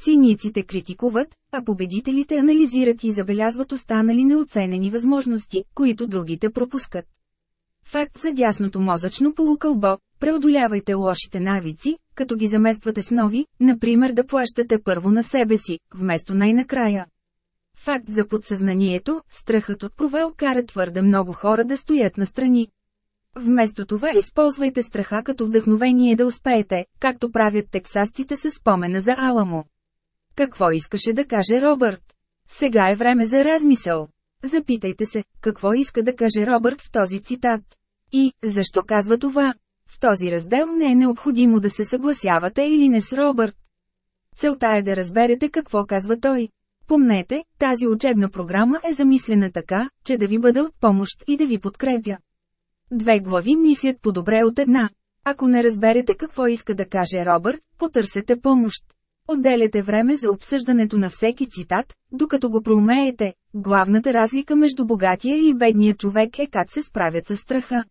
[SPEAKER 1] Циниците критикуват, а победителите анализират и забелязват останали неоценени възможности, които другите пропускат. Факт за дясното мозъчно полукълбо – преодолявайте лошите навици, като ги замествате с нови, например да плащате първо на себе си, вместо най-накрая. Факт за подсъзнанието – страхът от провал кара твърде много хора да стоят на страни. Вместо това използвайте страха като вдъхновение да успеете, както правят тексасците с спомена за Аламо. Какво искаше да каже Робърт? Сега е време за размисъл. Запитайте се, какво иска да каже Робърт в този цитат. И, защо казва това? В този раздел не е необходимо да се съгласявате или не с Робърт. Целта е да разберете какво казва той. Помнете, тази учебна програма е замислена така, че да ви бъде от помощ и да ви подкрепя. Две глави мислят по-добре от една. Ако не разберете какво иска да каже Робърт, потърсете помощ. Отделяте време за обсъждането на всеки цитат, докато го проумеете. Главната разлика между богатия и бедния човек е как се справят с страха.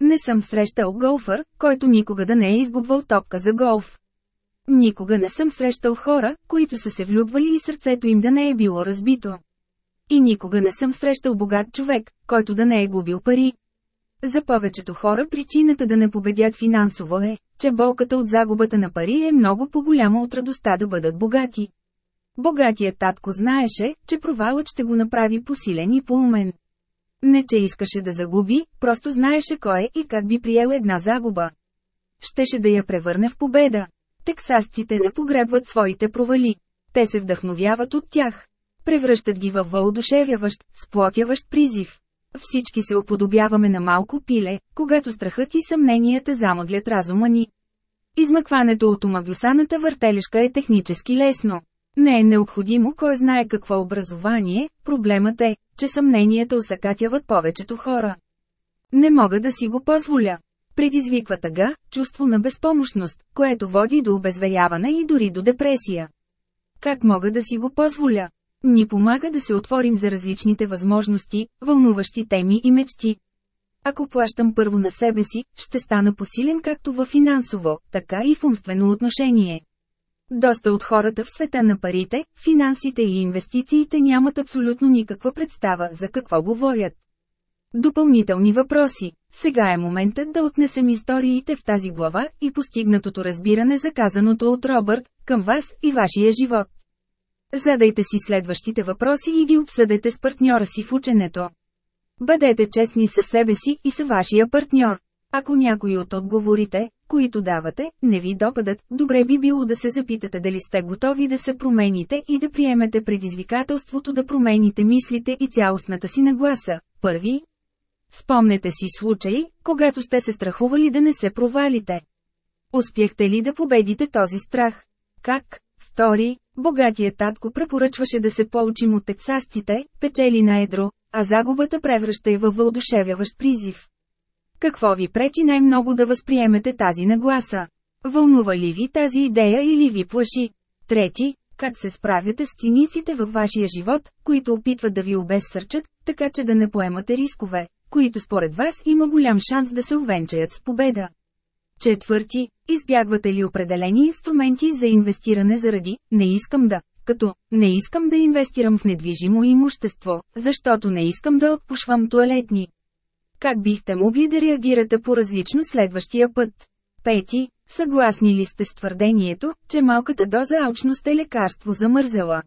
[SPEAKER 1] Не съм срещал голфър, който никога да не е изгубвал топка за голф. Никога не съм срещал хора, които са се влюбвали и сърцето им да не е било разбито. И никога не съм срещал богат човек, който да не е губил пари. За повечето хора причината да не победят финансово е, че болката от загубата на пари е много по-голяма от радостта да бъдат богати. Богатият татко знаеше, че провалът ще го направи посилен и поумен. Не че искаше да загуби, просто знаеше кой е и как би приел една загуба. Щеше да я превърне в победа. Тексасците не погребват своите провали. Те се вдъхновяват от тях. Превръщат ги във въодушевяващ, сплотяващ призив. Всички се оподобяваме на малко пиле, когато страхът и съмненията замъглят разума ни. Измъкването от омагюсаната въртелишка е технически лесно. Не е необходимо кой знае какво образование, проблемът е, че съмненията усъкатяват повечето хора. Не мога да си го позволя. Предизвиква тъга, чувство на безпомощност, което води до обезверяване и дори до депресия. Как мога да си го позволя? Ни помага да се отворим за различните възможности, вълнуващи теми и мечти. Ако плащам първо на себе си, ще стана посилен както в финансово, така и в умствено отношение. Доста от хората в света на парите, финансите и инвестициите нямат абсолютно никаква представа за какво говорят. Допълнителни въпроси. Сега е моментът да отнесем историите в тази глава и постигнатото разбиране за казаното от Робърт към вас и вашия живот. Задайте си следващите въпроси и ги обсъдете с партньора си в ученето. Бъдете честни със себе си и с вашия партньор. Ако някои от отговорите, които давате, не ви допадат, добре би било да се запитате дали сте готови да се промените и да приемете предизвикателството да промените мислите и цялостната си нагласа. Първи. Спомнете си случаи, когато сте се страхували да не се провалите. Успяхте ли да победите този страх? Как? Втори. Богатият татко препоръчваше да се поучим от тексасците, печели на едро, а загубата превръща и във вълдушевяващ призив. Какво ви пречи най-много да възприемете тази нагласа? Вълнува ли ви тази идея или ви плаши? Трети, как се справяте с циниците във вашия живот, които опитват да ви обезсърчат, така че да не поемате рискове, които според вас има голям шанс да се увенчаят с победа. Четвърти, Избягвате ли определени инструменти за инвестиране заради «не искам да», като «не искам да инвестирам в недвижимо имущество, защото не искам да отпушвам туалетни». Как бихте могли да реагирате по различно следващия път? Пети, съгласни ли сте с твърдението, че малката доза алчност е лекарство за мързела?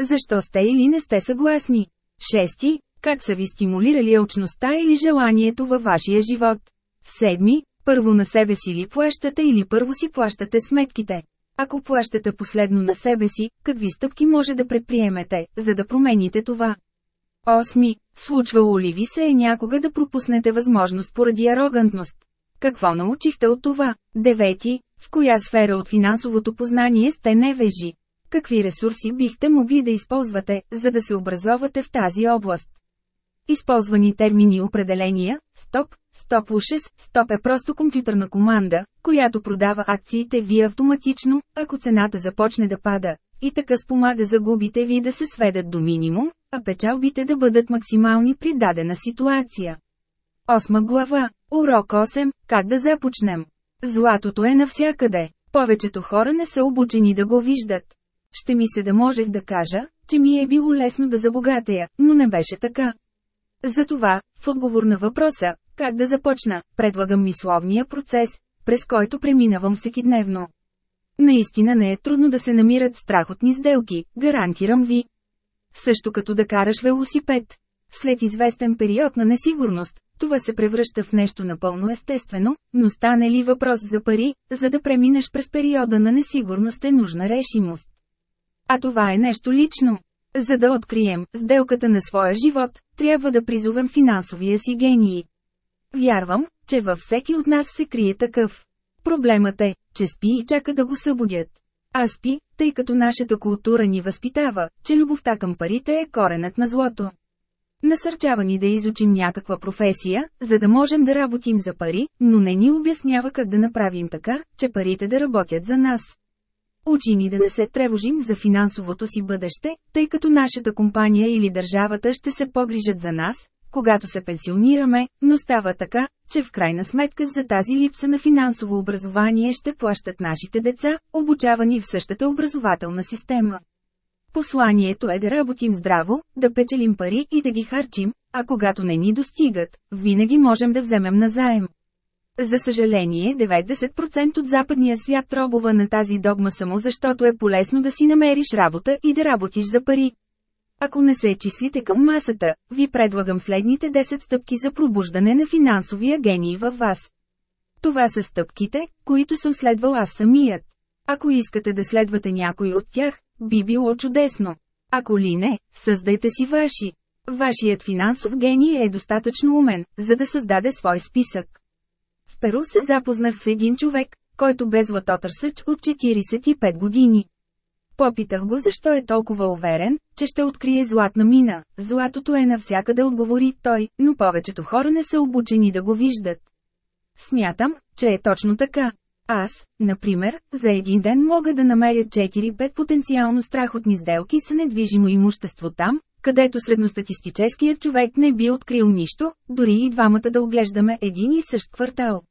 [SPEAKER 1] Защо сте или не сте съгласни? Шести, как са ви стимулирали алчността или желанието във вашия живот? Седми, първо на себе си ли плащате или първо си плащате сметките? Ако плащате последно на себе си, какви стъпки може да предприемете, за да промените това? Осми, Случвало ли ви се е някога да пропуснете възможност поради арогантност? Какво научихте от това? Девети, В коя сфера от финансовото познание сте невежи? Какви ресурси бихте могли да използвате, за да се образовате в тази област? Използвани термини определения, стоп, стоп лошес, стоп е просто компютърна команда, която продава акциите ви автоматично, ако цената започне да пада, и така спомага загубите ви да се сведат до минимум, а печалбите да бъдат максимални при дадена ситуация. Осма глава. Урок 8. Как да започнем? Златото е навсякъде. Повечето хора не са обучени да го виждат. Ще ми се да можех да кажа, че ми е било лесно да забогатея, но не беше така. Затова, в отговор на въпроса, как да започна, предлагам мисловния процес, през който преминавам всекидневно. Наистина не е трудно да се намират страхотни сделки, гарантирам ви. Също като да караш велосипед. След известен период на несигурност, това се превръща в нещо напълно естествено, но стане ли въпрос за пари, за да преминеш през периода на несигурност е нужна решимост. А това е нещо лично. За да открием сделката на своя живот, трябва да призовем финансовия си гений. Вярвам, че във всеки от нас се крие такъв. Проблемът е, че спи и чака да го събудят. А спи, тъй като нашата култура ни възпитава, че любовта към парите е коренът на злото. Насърчава ни да изучим някаква професия, за да можем да работим за пари, но не ни обяснява как да направим така, че парите да работят за нас. Учи ни да не се тревожим за финансовото си бъдеще, тъй като нашата компания или държавата ще се погрижат за нас, когато се пенсионираме, но става така, че в крайна сметка за тази липса на финансово образование ще плащат нашите деца, обучавани в същата образователна система. Посланието е да работим здраво, да печелим пари и да ги харчим, а когато не ни достигат, винаги можем да вземем назаем. За съжаление 90% от западния свят робова на тази догма само защото е полезно да си намериш работа и да работиш за пари. Ако не се числите към масата, ви предлагам следните 10 стъпки за пробуждане на финансовия гений във вас. Това са стъпките, които съм следвал аз самият. Ако искате да следвате някой от тях, би било чудесно. Ако ли не, създайте си ваши. Вашият финансов гений е достатъчно умен, за да създаде свой списък. В Перу се запознах с един човек, който бе златотърсъч от 45 години. Попитах го защо е толкова уверен, че ще открие златна мина. Златото е навсякъде отговори той, но повечето хора не са обучени да го виждат. Смятам, че е точно така. Аз, например, за един ден мога да намеря 4-5 потенциално страхотни сделки с недвижимо имущество там, където средностатистическият човек не би открил нищо, дори и двамата да оглеждаме един и същ квартал.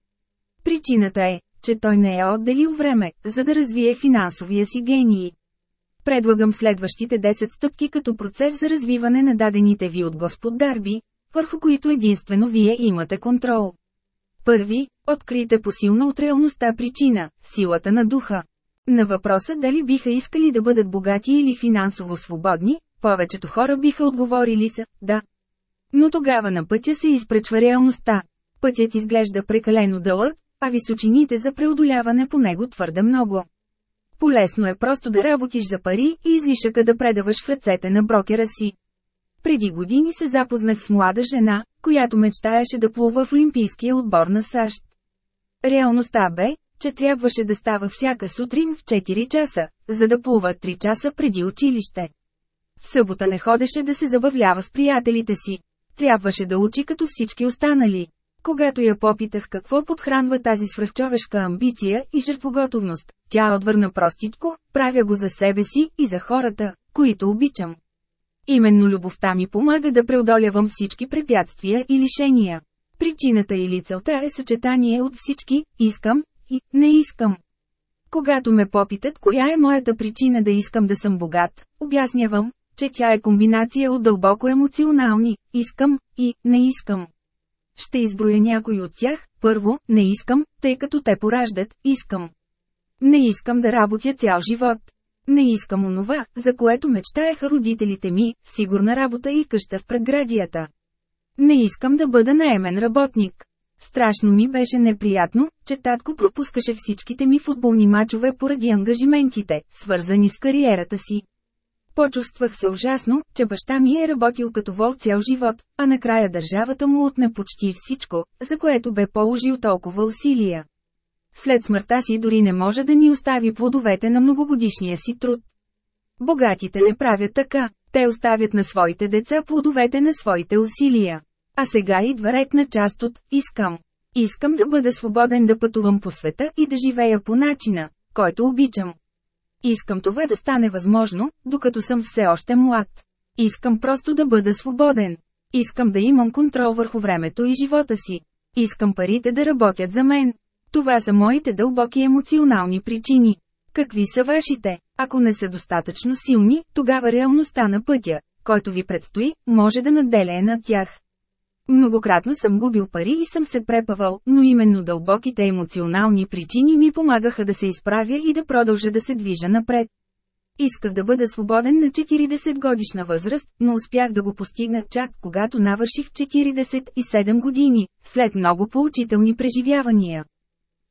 [SPEAKER 1] Причината е, че той не е отделил време, за да развие финансовия си гений. Предлагам следващите 10 стъпки като процес за развиване на дадените ви от Господ дарби, върху които единствено вие имате контрол. Първи, открите посилна от реалността причина – силата на духа. На въпроса дали биха искали да бъдат богати или финансово свободни, повечето хора биха отговорили са «да». Но тогава на пътя се изпречва реалността. Пътят изглежда прекалено дълъг, а височините за преодоляване по него твърде много. Полесно е просто да работиш за пари и излишъка да предаваш в ръцете на брокера си. Преди години се запознах с млада жена, която мечтаеше да плува в Олимпийския отбор на САЩ. Реалността бе, че трябваше да става всяка сутрин в 4 часа, за да плува 3 часа преди училище. В събота не ходеше да се забавлява с приятелите си. Трябваше да учи като всички останали. Когато я попитах какво подхранва тази свръхчовешка амбиция и жертвоготовност, тя отвърна простичко, правя го за себе си и за хората, които обичам. Именно любовта ми помага да преодолявам всички препятствия и лишения. Причината или целта е съчетание от всички «искам» и «не искам». Когато ме попитат коя е моята причина да искам да съм богат, обяснявам, че тя е комбинация от дълбоко емоционални – искам и не искам. Ще изброя някой от тях, първо, не искам, тъй като те пораждат, искам. Не искам да работя цял живот. Не искам онова, за което мечтаеха родителите ми, сигурна работа и къща в предградията. Не искам да бъда наемен работник. Страшно ми беше неприятно, че татко пропускаше всичките ми футболни мачове поради ангажиментите, свързани с кариерата си. Почувствах се ужасно, че баща ми е работил като вол цял живот, а накрая държавата му отне почти всичко, за което бе положил толкова усилия. След смъртта си дори не може да ни остави плодовете на многогодишния си труд. Богатите не правят така, те оставят на своите деца плодовете на своите усилия. А сега идва ред на част от «Искам». Искам да бъда свободен да пътувам по света и да живея по начина, който обичам. Искам това да стане възможно, докато съм все още млад. Искам просто да бъда свободен. Искам да имам контрол върху времето и живота си. Искам парите да работят за мен. Това са моите дълбоки емоционални причини. Какви са вашите? Ако не са достатъчно силни, тогава реалността на пътя, който ви предстои, може да наделее над тях. Многократно съм губил пари и съм се препавал, но именно дълбоките емоционални причини ми помагаха да се изправя и да продължа да се движа напред. Исках да бъда свободен на 40 годишна възраст, но успях да го постигна чак когато навърших 47 години, след много поучителни преживявания.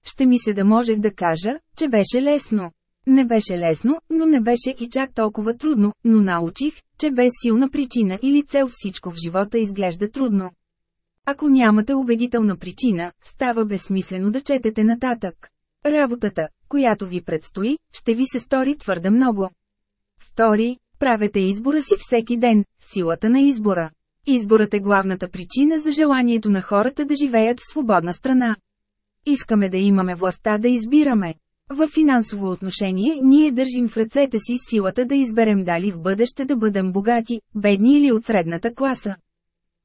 [SPEAKER 1] Ще ми се да можех да кажа, че беше лесно. Не беше лесно, но не беше и чак толкова трудно, но научих, че без силна причина или цел всичко в живота изглежда трудно. Ако нямате убедителна причина, става безсмислено да четете нататък. Работата, която ви предстои, ще ви се стори твърде много. Втори, правете избора си всеки ден, силата на избора. Изборът е главната причина за желанието на хората да живеят в свободна страна. Искаме да имаме властта да избираме. Във финансово отношение ние държим в ръцете си силата да изберем дали в бъдеще да бъдем богати, бедни или от средната класа.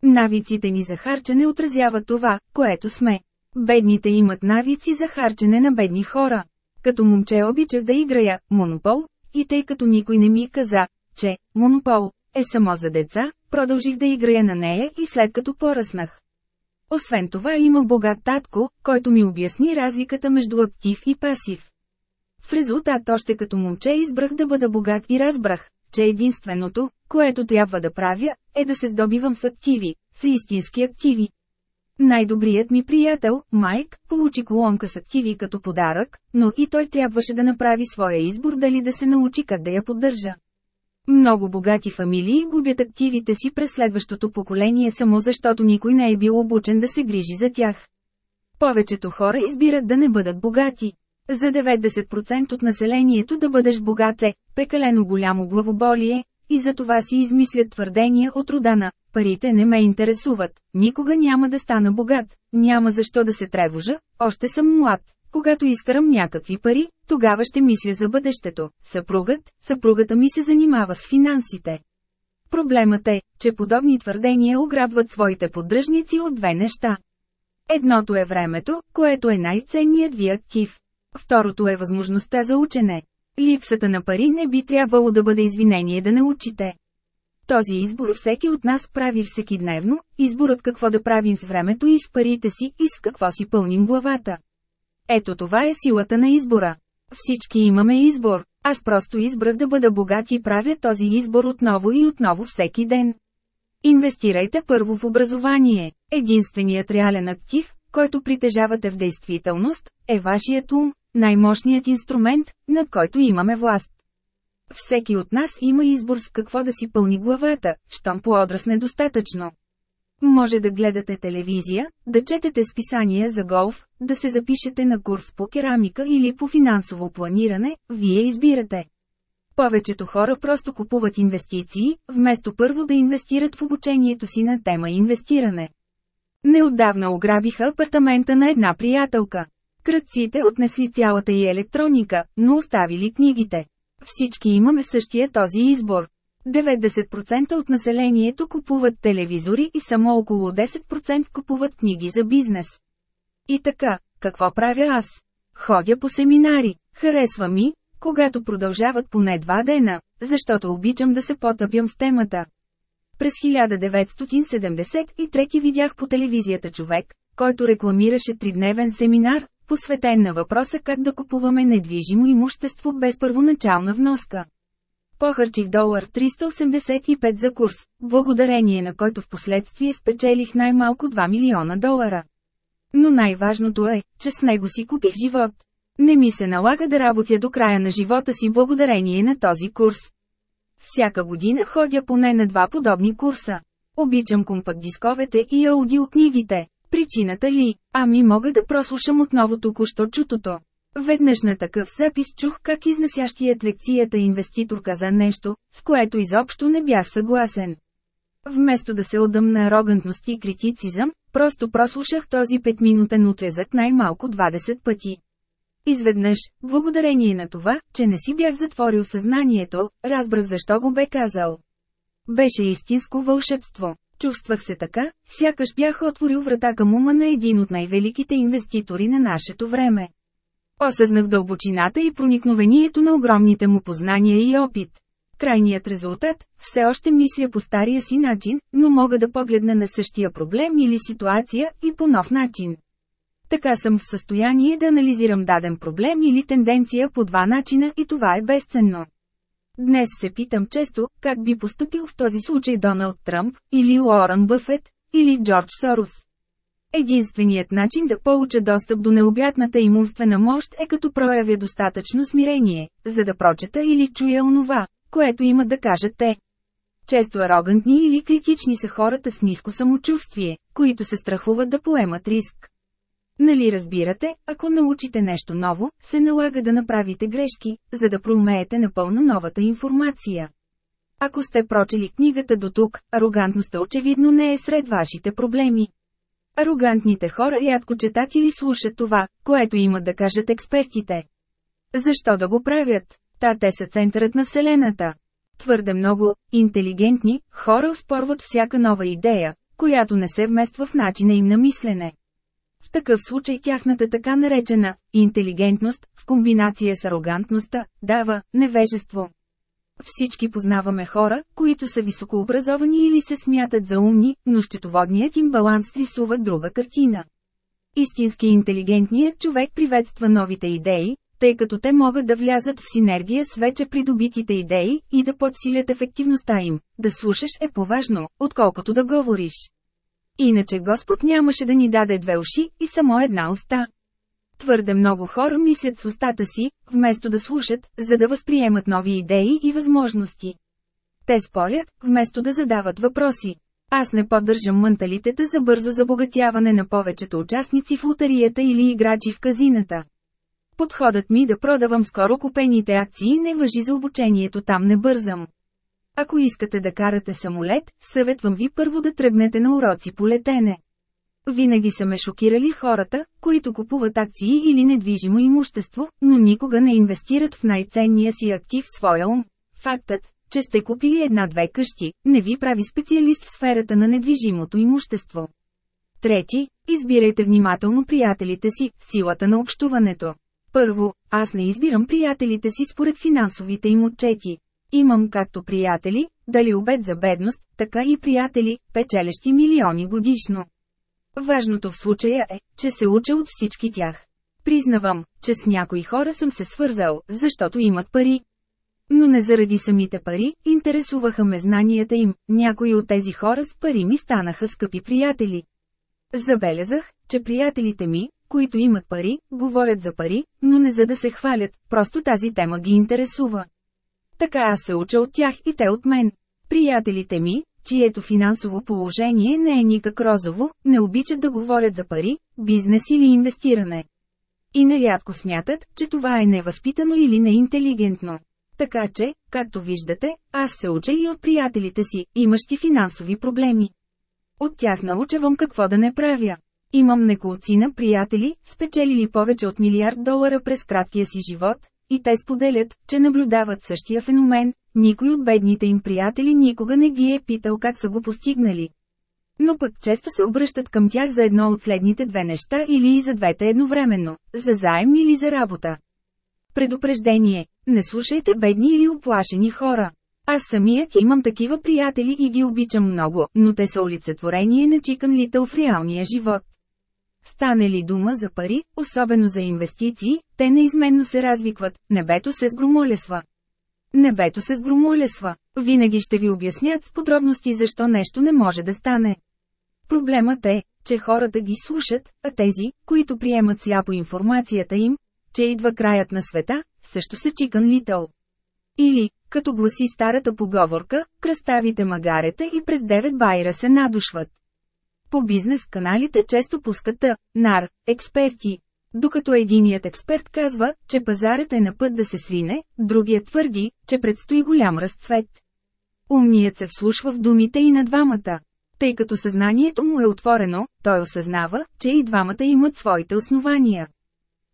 [SPEAKER 1] Навиците ни за харчене отразяват това, което сме. Бедните имат навици за харчене на бедни хора. Като момче обичах да играя «Монопол», и тъй като никой не ми каза, че «Монопол» е само за деца, продължих да играя на нея и след като поръснах. Освен това има богат татко, който ми обясни разликата между актив и пасив. В резултат още като момче избрах да бъда богат и разбрах, че единственото, което трябва да правя, е да се здобивам с активи, с истински активи. Най-добрият ми приятел, Майк, получи колонка с активи като подарък, но и той трябваше да направи своя избор дали да се научи как да я поддържа. Много богати фамилии губят активите си през следващото поколение само защото никой не е бил обучен да се грижи за тях. Повечето хора избират да не бъдат богати. За 90% от населението да бъдеш богат е прекалено голямо главоболие, и за това си измислят твърдения от родана. «парите не ме интересуват, никога няма да стана богат, няма защо да се тревожа, още съм млад». Когато искам някакви пари, тогава ще мисля за бъдещето. Съпругът, съпругата ми се занимава с финансите. Проблемът е, че подобни твърдения ограбват своите поддръжници от две неща. Едното е времето, което е най-ценният ви актив. Второто е възможността за учене. Липсата на пари не би трябвало да бъде извинение да не учите. Този избор всеки от нас прави всеки дневно, изборът какво да правим с времето и с парите си и с какво си пълним главата. Ето това е силата на избора. Всички имаме избор. Аз просто избрах да бъда богат и правя този избор отново и отново всеки ден. Инвестирайте първо в образование. Единственият реален актив, който притежавате в действителност, е вашият ум. Най-мощният инструмент, над който имаме власт. Всеки от нас има избор с какво да си пълни главата, щом по-одрас недостатъчно. Може да гледате телевизия, да четете списания за голф, да се запишете на курс по керамика или по финансово планиране, вие избирате. Повечето хора просто купуват инвестиции, вместо първо да инвестират в обучението си на тема инвестиране. Неотдавна ограбиха апартамента на една приятелка. Кръците отнесли цялата и електроника, но оставили книгите. Всички имаме същия този избор. 90% от населението купуват телевизори и само около 10% купуват книги за бизнес. И така, какво правя аз? Ходя по семинари, харесва ми, когато продължават поне два дена, защото обичам да се потъпям в темата. През 1973 видях по телевизията човек, който рекламираше тридневен семинар, посветен на въпроса как да купуваме недвижимо имущество без първоначална вноска. Похарчих долар 385 за курс, благодарение на който в последствие спечелих най-малко 2 милиона долара. Но най-важното е, че с него си купих живот. Не ми се налага да работя до края на живота си благодарение на този курс. Всяка година ходя поне на два подобни курса. Обичам компакт дисковете и аудиокнигите. Причината ли? Ами мога да прослушам отново току-що чутото. Веднъж на такъв запис чух как изнасящият лекцията инвеститор каза нещо, с което изобщо не бях съгласен. Вместо да се на арогантност и критицизъм, просто прослушах този петминутен отрезък най-малко 20 пъти. Изведнъж, благодарение на това, че не си бях затворил съзнанието, разбрах защо го бе казал. Беше истинско вълшебство. Чувствах се така, сякаш бях отворил врата към ума на един от най-великите инвеститори на нашето време. Осъзнах дълбочината и проникновението на огромните му познания и опит. Крайният резултат – все още мисля по стария си начин, но мога да погледна на същия проблем или ситуация и по нов начин. Така съм в състояние да анализирам даден проблем или тенденция по два начина и това е безценно. Днес се питам често, как би поступил в този случай Доналд Тръмп, или Уорън Бъфет, или Джордж Сорос. Единственият начин да получа достъп до необятната имунствена мощ е като проявя достатъчно смирение, за да прочета или чуя онова, което има да кажат те. Често арогантни или критични са хората с ниско самочувствие, които се страхуват да поемат риск. Нали разбирате, ако научите нещо ново, се налага да направите грешки, за да проумеете напълно новата информация. Ако сте прочели книгата до тук, арогантността очевидно не е сред вашите проблеми. Арогантните хора рядко четат или слушат това, което имат да кажат експертите. Защо да го правят? Та те са центърът на Вселената. Твърде много интелигентни хора успорват всяка нова идея, която не се вмества в начина им на мислене. В такъв случай тяхната така наречена интелигентност, в комбинация с арогантността, дава невежество. Всички познаваме хора, които са високообразовани или се смятат за умни, но счетоводният им баланс рисува друга картина. Истински интелигентният човек приветства новите идеи, тъй като те могат да влязат в синергия с вече придобитите идеи и да подсилят ефективността им. Да слушаш е по-важно, отколкото да говориш. Иначе Господ нямаше да ни даде две уши и само една уста. Твърде много хора мислят с устата си, вместо да слушат, за да възприемат нови идеи и възможности. Те спорят, вместо да задават въпроси. Аз не поддържам мънталитета за бързо забогатяване на повечето участници в лотарията или играчи в казината. Подходът ми да продавам скоро купените акции не въжи за обучението там не бързам. Ако искате да карате самолет, съветвам ви първо да тръгнете на уроци по летене. Винаги са ме шокирали хората, които купуват акции или недвижимо имущество, но никога не инвестират в най-ценния си актив своя ум. Фактът, че сте купили една-две къщи, не ви прави специалист в сферата на недвижимото имущество. Трети, избирайте внимателно приятелите си, силата на общуването. Първо, аз не избирам приятелите си според финансовите им отчети. Имам както приятели, дали обед за бедност, така и приятели, печелещи милиони годишно. Важното в случая е, че се уча от всички тях. Признавам, че с някои хора съм се свързал, защото имат пари. Но не заради самите пари, интересуваха ме знанията им, някои от тези хора с пари ми станаха скъпи приятели. Забелязах, че приятелите ми, които имат пари, говорят за пари, но не за да се хвалят, просто тази тема ги интересува. Така аз се уча от тях и те от мен. Приятелите ми, чието финансово положение не е никак розово, не обичат да говорят за пари, бизнес или инвестиране. И нерядко смятат, че това е невъзпитано или неинтелигентно. Така че, както виждате, аз се уча и от приятелите си, имащи финансови проблеми. От тях научавам какво да не правя. Имам неколцина приятели, спечелили повече от милиард долара през краткия си живот, и те споделят, че наблюдават същия феномен, никой от бедните им приятели никога не ги е питал как са го постигнали. Но пък често се обръщат към тях за едно от следните две неща или и за двете едновременно – за заем или за работа. Предупреждение – не слушайте бедни или оплашени хора. Аз самият имам такива приятели и ги обичам много, но те са олицетворение на чикан литъл в реалния живот. Стане ли дума за пари, особено за инвестиции, те неизменно се развикват, небето се сгромолесва. Небето се сгромолесва. Винаги ще ви обяснят с подробности защо нещо не може да стане. Проблемът е, че хората ги слушат, а тези, които приемат сляпо информацията им, че идва краят на света, също са чикан литъл. Или, като гласи старата поговорка, кръставите магарета и през девет байра се надушват. По бизнес каналите често пускат нар, експерти. Докато единият експерт казва, че пазарът е на път да се срине, другият твърди, че предстои голям разцвет. Умният се вслушва в думите и на двамата. Тъй като съзнанието му е отворено, той осъзнава, че и двамата имат своите основания.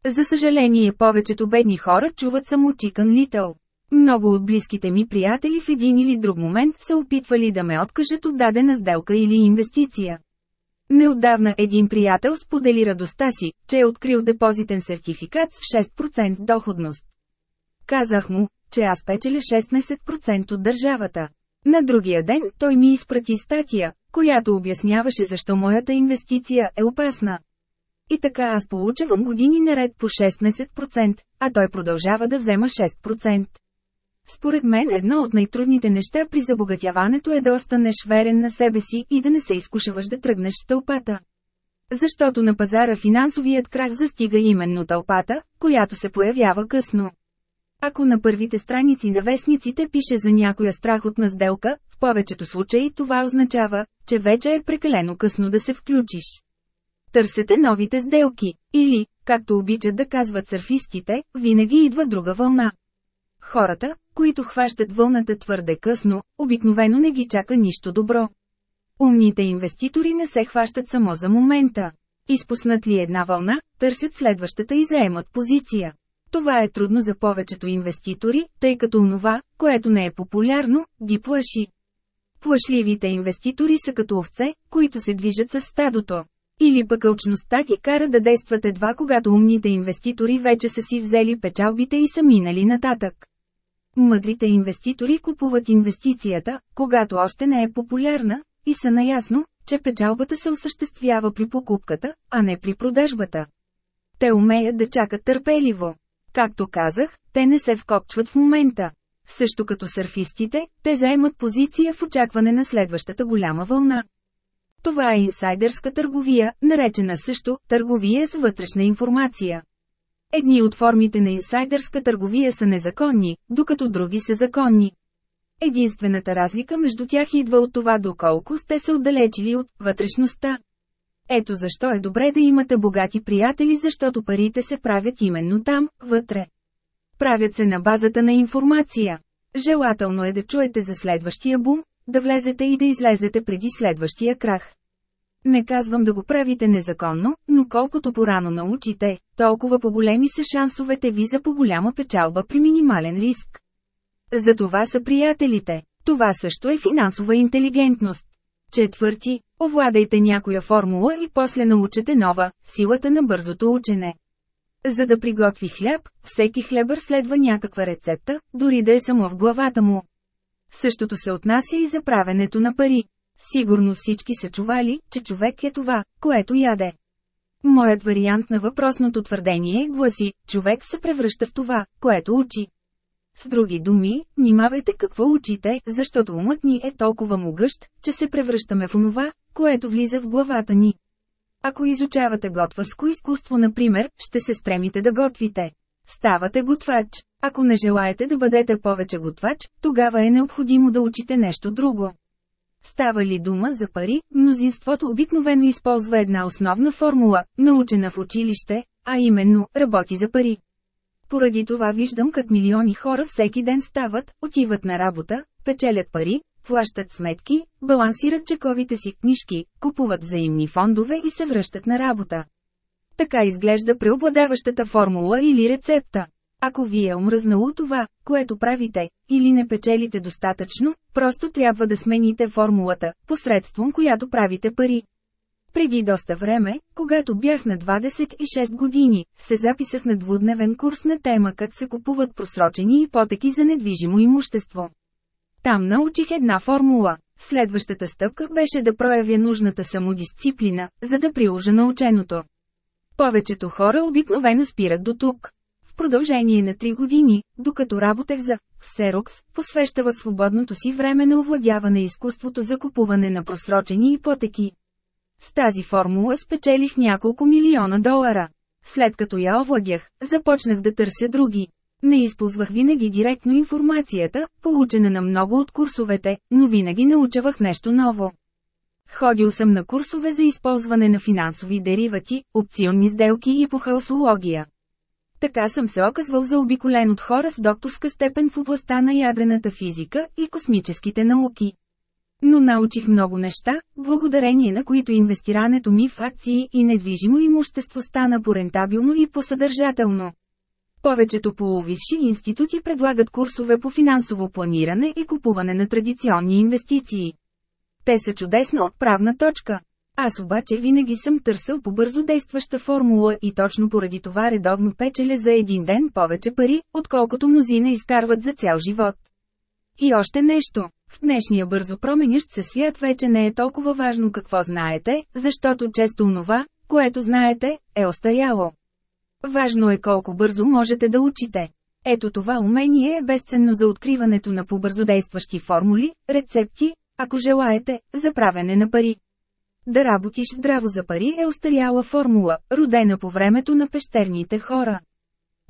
[SPEAKER 1] За съжаление повечето бедни хора чуват само Chicken Литъл. Много от близките ми приятели в един или друг момент са опитвали да ме откажат от дадена сделка или инвестиция. Неотдавна един приятел сподели радостта си, че е открил депозитен сертификат с 6% доходност. Казах му, че аз печеля 16% от държавата. На другия ден той ми изпрати статия, която обясняваше защо моята инвестиция е опасна. И така аз получавам години наред по 16%, а той продължава да взема 6%. Според мен едно от най-трудните неща при забогатяването е да останеш верен на себе си и да не се изкушаваш да тръгнеш с тълпата. Защото на пазара финансовият крах застига именно тълпата, която се появява късно. Ако на първите страници на вестниците пише за някоя страхотна сделка, в повечето случаи това означава, че вече е прекалено късно да се включиш. Търсете новите сделки, или, както обичат да казват сърфистите, винаги идва друга вълна. Хората, които хващат вълната твърде късно, обикновено не ги чака нищо добро. Умните инвеститори не се хващат само за момента. Изпуснат ли една вълна, търсят следващата и заемат позиция. Това е трудно за повечето инвеститори, тъй като онова, което не е популярно, ги плаши. Плашливите инвеститори са като овце, които се движат с стадото. Или пък алчността ги кара да действат едва когато умните инвеститори вече са си взели печалбите и са минали нататък. Мъдрите инвеститори купуват инвестицията, когато още не е популярна, и са наясно, че печалбата се осъществява при покупката, а не при продажбата. Те умеят да чакат търпеливо. Както казах, те не се вкопчват в момента. Също като сърфистите, те заемат позиция в очакване на следващата голяма вълна. Това е инсайдерска търговия, наречена също търговия с вътрешна информация. Едни от формите на инсайдерска търговия са незаконни, докато други са законни. Единствената разлика между тях идва от това доколко сте се отдалечили от вътрешността. Ето защо е добре да имате богати приятели, защото парите се правят именно там, вътре. Правят се на базата на информация. Желателно е да чуете за следващия бум, да влезете и да излезете преди следващия крах. Не казвам да го правите незаконно, но колкото порано научите, толкова по-големи са шансовете ви за по-голяма печалба при минимален риск. За това са приятелите. Това също е финансова интелигентност. Четвърти, овладайте някоя формула и после научете нова – силата на бързото учене. За да приготви хляб, всеки хлебър следва някаква рецепта, дори да е само в главата му. Същото се отнася и за правенето на пари. Сигурно всички са чували, че човек е това, което яде. Моят вариант на въпросното твърдение гласи, човек се превръща в това, което учи. С други думи, внимавайте какво учите, защото умът ни е толкова могъщ, че се превръщаме в онова, което влиза в главата ни. Ако изучавате готварско изкуство, например, ще се стремите да готвите. Ставате готвач. Ако не желаете да бъдете повече готвач, тогава е необходимо да учите нещо друго. Става ли дума за пари, мнозинството обикновено използва една основна формула, научена в училище, а именно – работи за пари. Поради това виждам как милиони хора всеки ден стават, отиват на работа, печелят пари, плащат сметки, балансират чековите си книжки, купуват взаимни фондове и се връщат на работа. Така изглежда преобладаващата формула или рецепта. Ако ви е омръзнало това, което правите, или не печелите достатъчно, просто трябва да смените формулата, посредством която правите пари. Преди доста време, когато бях на 26 години, се записах на двудневен курс на тема как се купуват просрочени ипотеки за недвижимо имущество. Там научих една формула. Следващата стъпка беше да проявя нужната самодисциплина, за да приложа наученото. Повечето хора обикновено спират до тук. В продължение на три години, докато работех за Xerox, посвещава свободното си време на овладяване изкуството за купуване на просрочени ипотеки. С тази формула спечелих няколко милиона долара. След като я овладях, започнах да търся други. Не използвах винаги директно информацията, получена на много от курсовете, но винаги научавах нещо ново. Ходил съм на курсове за използване на финансови деривати, опционни сделки и по хаосология. Така съм се оказвал заобиколен от хора с докторска степен в областта на ядрената физика и космическите науки. Но научих много неща, благодарение на които инвестирането ми в акции и недвижимо имущество стана порентабилно и посъдържателно. Повечето половивши институти предлагат курсове по финансово планиране и купуване на традиционни инвестиции. Те са чудесна отправна точка. Аз обаче винаги съм търсил по бързо действаща формула и точно поради това редовно печеля за един ден повече пари, отколкото мнозина изкарват за цял живот. И още нещо. В днешния бързо променящ се свят вече не е толкова важно какво знаете, защото често онова, което знаете, е остаряло. Важно е колко бързо можете да учите. Ето това умение е безценно за откриването на побързодействащи формули, рецепти, ако желаете, за правене на пари. Да работиш здраво за пари е остаряла формула, родена по времето на пещерните хора.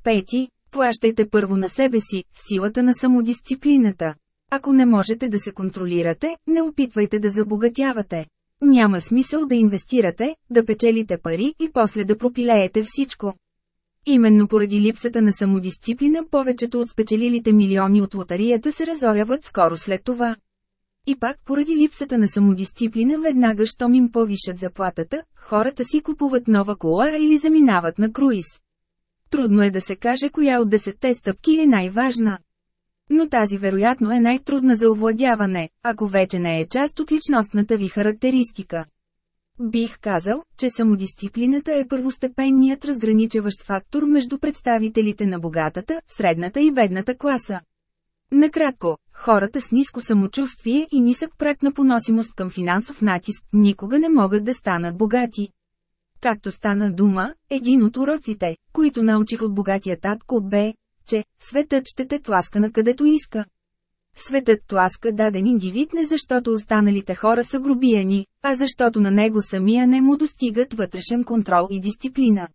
[SPEAKER 1] Пети, плащайте първо на себе си, силата на самодисциплината. Ако не можете да се контролирате, не опитвайте да забогатявате. Няма смисъл да инвестирате, да печелите пари и после да пропилеете всичко. Именно поради липсата на самодисциплина повечето от спечелилите милиони от лотарията се разоряват скоро след това. И пак поради липсата на самодисциплина веднага щом им повишат заплатата, хората си купуват нова кола или заминават на круиз. Трудно е да се каже коя от десетте стъпки е най-важна. Но тази вероятно е най-трудна за овладяване, ако вече не е част от личностната ви характеристика. Бих казал, че самодисциплината е първостепенният разграничаващ фактор между представителите на богатата, средната и бедната класа. Накратко, хората с ниско самочувствие и нисък прак на поносимост към финансов натиск никога не могат да станат богати. Както стана дума, един от уроците, които научих от богатия татко бе, че светът ще те тласка на където иска. Светът тласка даден индивид не защото останалите хора са грубияни, а защото на него самия не му достигат вътрешен контрол и дисциплина.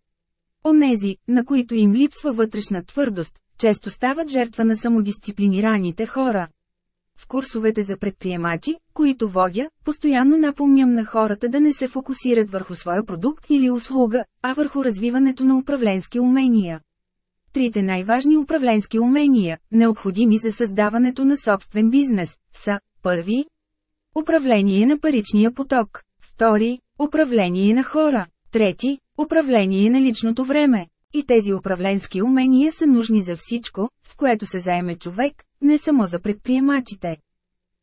[SPEAKER 1] Онези, на които им липсва вътрешна твърдост, често стават жертва на самодисциплинираните хора. В курсовете за предприемачи, които водя, постоянно напомням на хората да не се фокусират върху своя продукт или услуга, а върху развиването на управленски умения. Трите най-важни управленски умения, необходими за създаването на собствен бизнес, са първи – управление на паричния поток, втори – управление на хора, трети – управление на личното време, и тези управленски умения са нужни за всичко, с което се заеме човек, не само за предприемачите.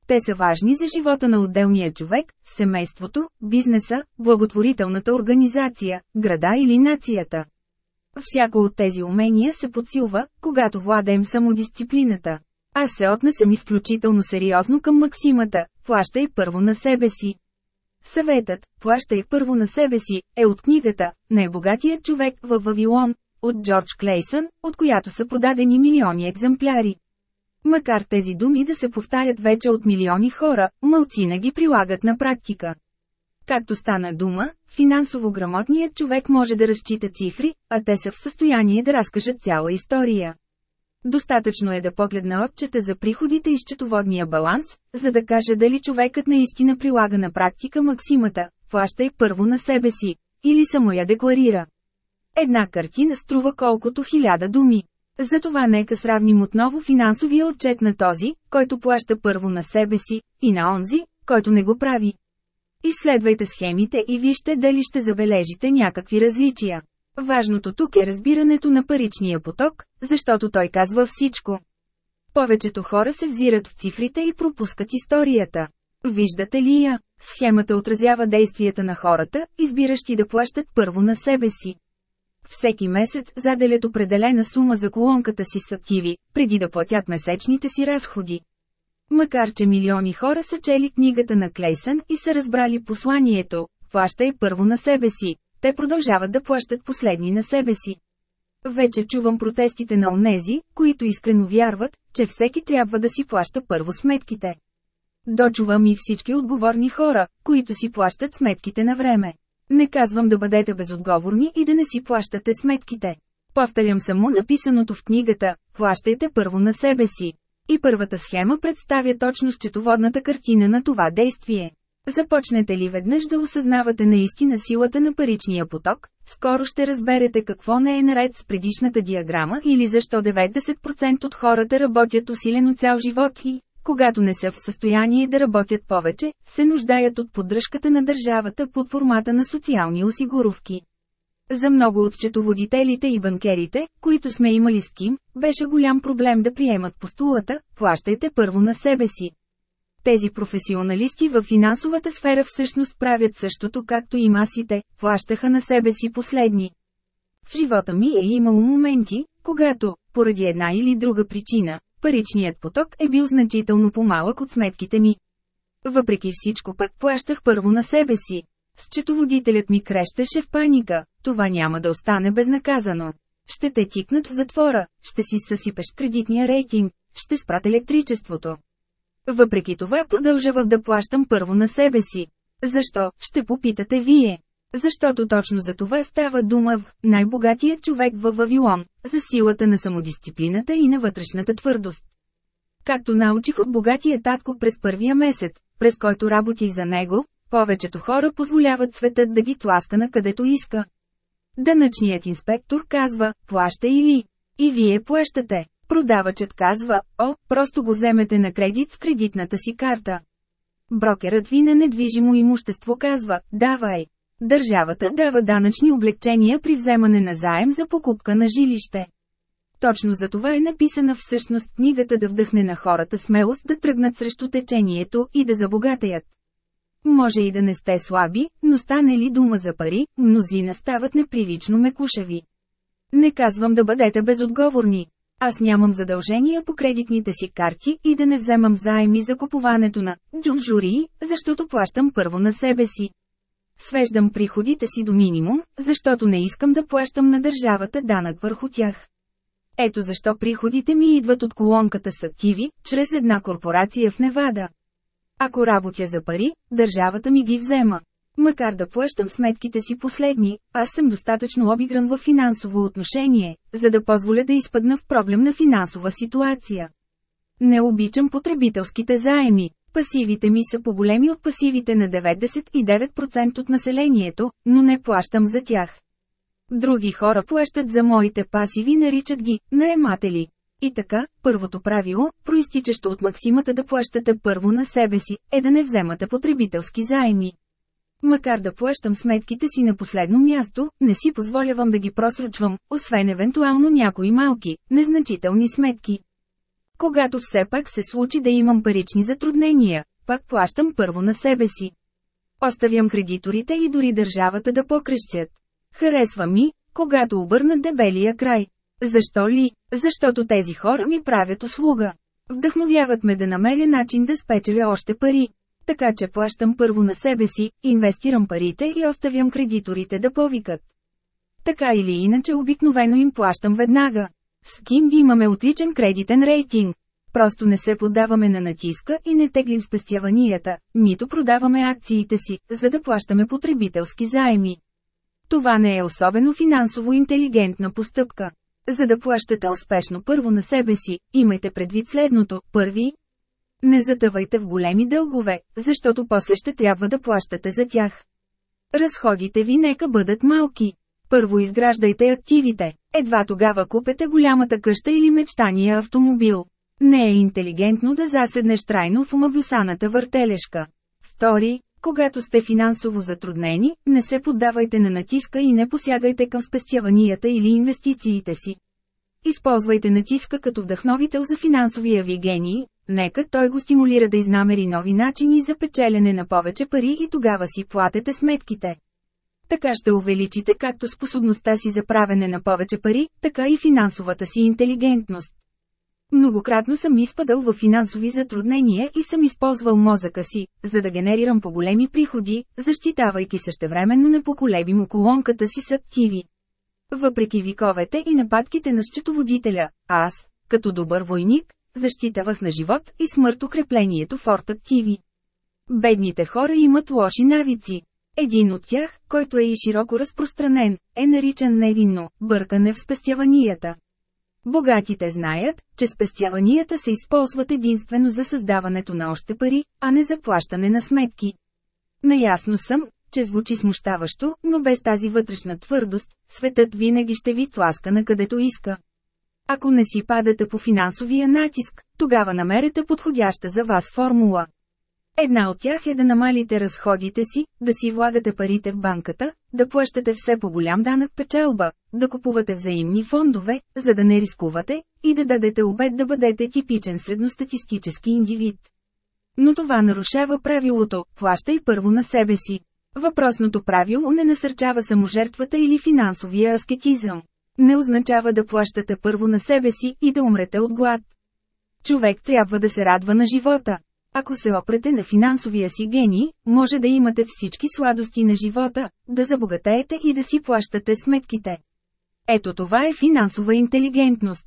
[SPEAKER 1] Те са важни за живота на отделния човек, семейството, бизнеса, благотворителната организация, града или нацията. Всяко от тези умения се подсилва, когато владеем самодисциплината. Аз се отнасям изключително сериозно към максимата – плащай първо на себе си. Съветът, плащай първо на себе си, е от книгата «Най-богатият човек във Вавилон» от Джордж Клейсън, от която са продадени милиони екземпляри. Макар тези думи да се повтарят вече от милиони хора, мълцина ги прилагат на практика. Както стана дума, финансово грамотният човек може да разчита цифри, а те са в състояние да разкажат цяла история. Достатъчно е да погледна отчета за приходите и счетоводния баланс, за да каже дали човекът наистина прилага на практика максимата плащай първо на себе си, или само я декларира. Една картина струва колкото хиляда думи. Затова нека сравним отново финансовия отчет на този, който плаща първо на себе си, и на онзи, който не го прави. Изследвайте схемите и вижте дали ще забележите някакви различия. Важното тук е разбирането на паричния поток, защото той казва всичко. Повечето хора се взират в цифрите и пропускат историята. Виждате ли я? Схемата отразява действията на хората, избиращи да плащат първо на себе си. Всеки месец заделят определена сума за колонката си с активи, преди да платят месечните си разходи. Макар че милиони хора са чели книгата на Клейсън и са разбрали посланието, плащай първо на себе си, те продължават да плащат последни на себе си. Вече чувам протестите на онези, които искрено вярват, че всеки трябва да си плаща първо сметките. Дочувам и всички отговорни хора, които си плащат сметките на време. Не казвам да бъдете безотговорни и да не си плащате сметките. Повтарям само написаното в книгата «Плащайте първо на себе си». И първата схема представя точно счетоводната картина на това действие. Започнете ли веднъж да осъзнавате наистина силата на паричния поток, скоро ще разберете какво не е наред с предишната диаграма или защо 90% от хората работят усилено цял живот и, когато не са в състояние да работят повече, се нуждаят от поддръжката на държавата под формата на социални осигуровки. За много от четоводителите и банкерите, които сме имали с Ким, беше голям проблем да приемат постулата, плащайте първо на себе си тези професионалисти в финансовата сфера всъщност правят същото както и масите, плащаха на себе си последни. В живота ми е имало моменти, когато, поради една или друга причина, паричният поток е бил значително по-малък от сметките ми. Въпреки всичко пък плащах първо на себе си. Счетоводителят ми крещеше в паника, това няма да остане безнаказано. Ще те тикнат в затвора, ще си съсипеш кредитния рейтинг, ще спрат електричеството. Въпреки това продължавах да плащам първо на себе си. Защо, ще попитате вие. Защото точно за това става дума в най-богатия човек във Вавилон, за силата на самодисциплината и на вътрешната твърдост. Както научих от богатия татко през първия месец, през който работих за него, повечето хора позволяват светът да ги тласка на където иска. Дънъчният инспектор казва, плаща или. И вие плащате. Продавачът казва, о, просто го вземете на кредит с кредитната си карта. Брокерът ви на недвижимо имущество казва, давай. Държавата дава данъчни облегчения при вземане на заем за покупка на жилище. Точно за това е написана всъщност книгата да вдъхне на хората смелост да тръгнат срещу течението и да забогатеят. Може и да не сте слаби, но стане ли дума за пари, мнозина стават непривично мекушеви. Не казвам да бъдете безотговорни, аз нямам задължения по кредитните си карти и да не вземам заеми за купуването на джунжури, защото плащам първо на себе си. Свеждам приходите си до минимум, защото не искам да плащам на държавата данък върху тях. Ето защо приходите ми идват от колонката с активи, чрез една корпорация в Невада. Ако работя за пари, държавата ми ги взема. Макар да плащам сметките си последни, аз съм достатъчно обигран в финансово отношение, за да позволя да изпадна в проблемна финансова ситуация. Не обичам потребителските заеми. Пасивите ми са по-големи от пасивите на 99% от населението, но не плащам за тях. Други хора плащат за моите пасиви, наричат ги наематели. И така, първото правило, проистичащо от максимата да плащате първо на себе си, е да не вземате потребителски заеми. Макар да плащам сметките си на последно място, не си позволявам да ги просрочвам, освен евентуално някои малки, незначителни сметки. Когато все пак се случи да имам парични затруднения, пак плащам първо на себе си. Оставям кредиторите и дори държавата да покрещят. Харесва ми, когато обърна дебелия край. Защо ли? Защото тези хора ми правят услуга. Вдъхновяват ме да намеря начин да спечеля още пари. Така че плащам първо на себе си, инвестирам парите и оставям кредиторите да повикат. Така или иначе обикновено им плащам веднага. С Ким имаме отличен кредитен рейтинг. Просто не се поддаваме на натиска и не теглим спестяванията, нито продаваме акциите си, за да плащаме потребителски заеми. Това не е особено финансово интелигентна постъпка. За да плащате успешно първо на себе си, имайте предвид следното. Първи, не затъвайте в големи дългове, защото после ще трябва да плащате за тях. Разходите ви нека бъдат малки. Първо изграждайте активите, едва тогава купете голямата къща или мечтания автомобил. Не е интелигентно да заседнеш трайно в умагусаната въртележка. Втори, когато сте финансово затруднени, не се поддавайте на натиска и не посягайте към спестяванията или инвестициите си. Използвайте натиска като вдъхновител за финансовия ви гений, Нека той го стимулира да изнамери нови начини за печелене на повече пари и тогава си платете сметките. Така ще увеличите както способността си за правене на повече пари, така и финансовата си интелигентност. Многократно съм изпадал в финансови затруднения и съм използвал мозъка си, за да генерирам по-големи приходи, защитавайки същевременно непоколебимо колонката си с активи. Въпреки виковете и нападките на счетоводителя, аз, като добър войник, защитавах на живот и смърт укреплението Форт Активи. Бедните хора имат лоши навици. Един от тях, който е и широко разпространен, е наричан невинно – бъркане в спестяванията. Богатите знаят, че спестяванията се използват единствено за създаването на още пари, а не за плащане на сметки. Наясно съм, че звучи смущаващо, но без тази вътрешна твърдост, светът винаги ще ви тласка на където иска. Ако не си падате по финансовия натиск, тогава намерете подходяща за вас формула. Една от тях е да намалите разходите си, да си влагате парите в банката, да плащате все по-голям данък печелба, да купувате взаимни фондове, за да не рискувате, и да дадете обед да бъдете типичен средностатистически индивид. Но това нарушава правилото – плащай първо на себе си. Въпросното правило не насърчава саможертвата или финансовия аскетизъм не означава да плащате първо на себе си и да умрете от глад. Човек трябва да се радва на живота. Ако се опрете на финансовия си гений, може да имате всички сладости на живота, да забогатеете и да си плащате сметките. Ето това е финансова интелигентност.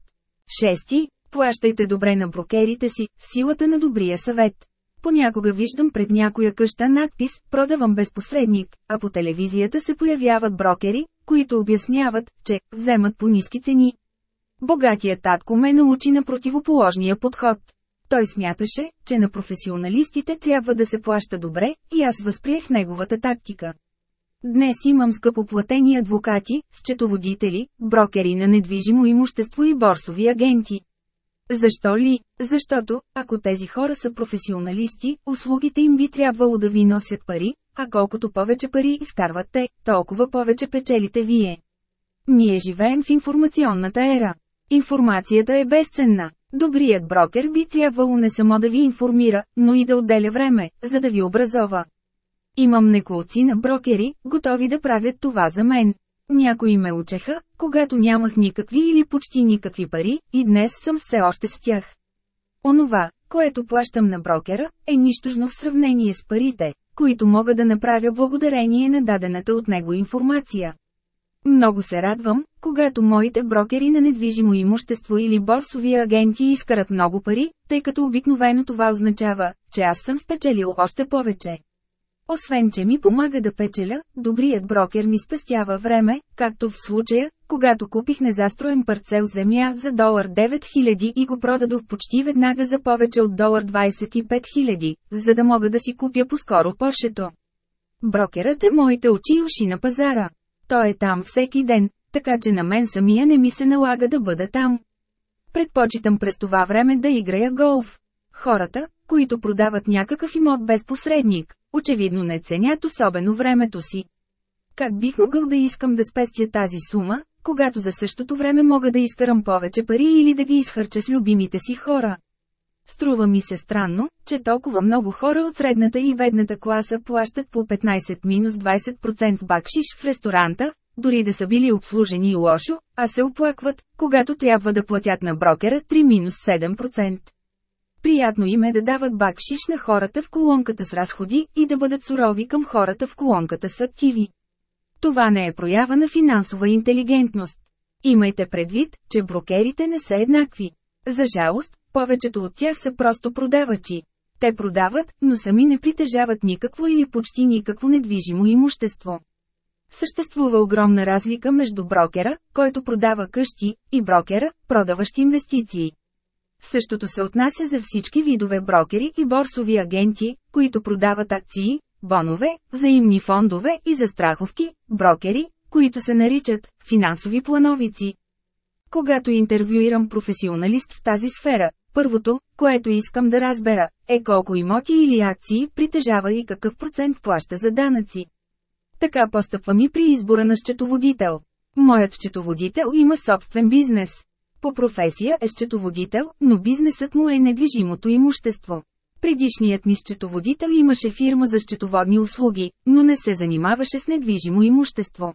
[SPEAKER 1] Шести, плащайте добре на брокерите си, силата на добрия съвет. Понякога виждам пред някоя къща надпис «Продавам без посредник», а по телевизията се появяват брокери, които обясняват, че вземат по ниски цени. Богатият татко ме научи на противоположния подход. Той смяташе, че на професионалистите трябва да се плаща добре, и аз възприех неговата тактика. Днес имам скъпоплатени адвокати, счетоводители, брокери на недвижимо имущество и борсови агенти. Защо ли? Защото, ако тези хора са професионалисти, услугите им би трябвало да ви носят пари, а колкото повече пари изкарват те, толкова повече печелите вие. Ние живеем в информационната ера. Информацията е безценна. Добрият брокер би трябвало не само да ви информира, но и да отделя време, за да ви образова. Имам неколци на брокери, готови да правят това за мен. Някои ме учеха, когато нямах никакви или почти никакви пари, и днес съм все още с тях. Онова, което плащам на брокера, е нищожно в сравнение с парите, които мога да направя благодарение на дадената от него информация. Много се радвам, когато моите брокери на недвижимо имущество или борсови агенти изкарат много пари, тъй като обикновено това означава, че аз съм спечелил още повече. Освен, че ми помага да печеля, добрият брокер ми спестява време, както в случая, когато купих незастроен парцел земя за долар 9000 и го продадох почти веднага за повече от долар 25 000, за да мога да си купя по-скоро Поршето. Брокерът е моите очи и уши на пазара. Той е там всеки ден, така че на мен самия не ми се налага да бъда там. Предпочитам през това време да играя голф. Хората, които продават някакъв имот без посредник, очевидно не ценят особено времето си. Как бих могъл да искам да спестя тази сума, когато за същото време мога да изкарам повече пари или да ги изхърча с любимите си хора? Струва ми се странно, че толкова много хора от средната и бедната класа плащат по 15-20% бакшиш в ресторанта, дори да са били обслужени лошо, а се оплакват, когато трябва да платят на брокера 3-7%. Приятно им е да дават бакшиш на хората в колонката с разходи и да бъдат сурови към хората в колонката с активи. Това не е проява на финансова интелигентност. Имайте предвид, че брокерите не са еднакви. За жалост, повечето от тях са просто продавачи. Те продават, но сами не притежават никакво или почти никакво недвижимо имущество. Съществува огромна разлика между брокера, който продава къщи, и брокера, продаващ инвестиции. Същото се отнася за всички видове брокери и борсови агенти, които продават акции, бонове, взаимни фондове и застраховки, брокери, които се наричат финансови плановици. Когато интервюирам професионалист в тази сфера, първото, което искам да разбера, е колко имоти или акции притежава и какъв процент плаща за данъци. Така постъпвам и при избора на счетоводител. Моят счетоводител има собствен бизнес. По професия е счетоводител, но бизнесът му е недвижимото имущество. Предишният ми счетоводител имаше фирма за счетоводни услуги, но не се занимаваше с недвижимо имущество.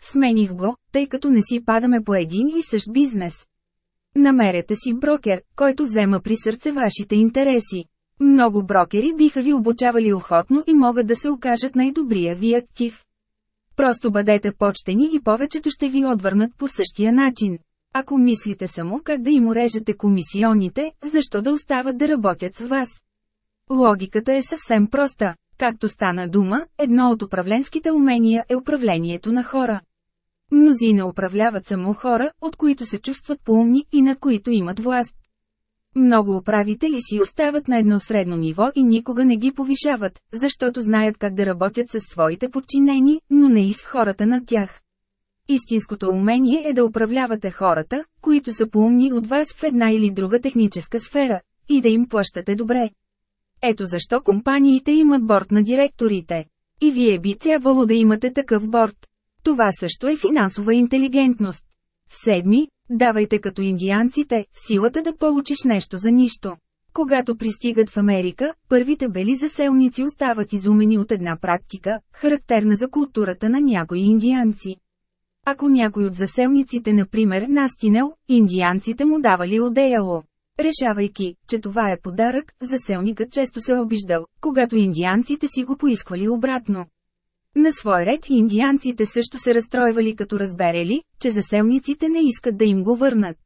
[SPEAKER 1] Смених го, тъй като не си падаме по един и същ бизнес. Намерете си брокер, който взема при сърце вашите интереси. Много брокери биха ви обучавали охотно и могат да се окажат най-добрия ви актив. Просто бъдете почтени и повечето ще ви отвърнат по същия начин. Ако мислите само как да им урежете комисионите, защо да остават да работят с вас? Логиката е съвсем проста. Както стана дума, едно от управленските умения е управлението на хора. Мнозина управляват само хора, от които се чувстват поумни и над които имат власт. Много управители си остават на едно средно ниво и никога не ги повишават, защото знаят как да работят с своите подчинени, но не и с хората над тях. Истинското умение е да управлявате хората, които са поумни от вас в една или друга техническа сфера, и да им плащате добре. Ето защо компаниите имат борт на директорите. И вие би трябвало да имате такъв борт. Това също е финансова интелигентност. Седми, давайте като индианците, силата да получиш нещо за нищо. Когато пристигат в Америка, първите бели заселници остават изумени от една практика, характерна за културата на някои индианци. Ако някой от заселниците, например, настинел, индианците му давали одеяло. Решавайки, че това е подарък, заселникът често се е обиждал, когато индианците си го поисквали обратно. На свой ред индианците също се разстройвали като разберели, че заселниците не искат да им го върнат.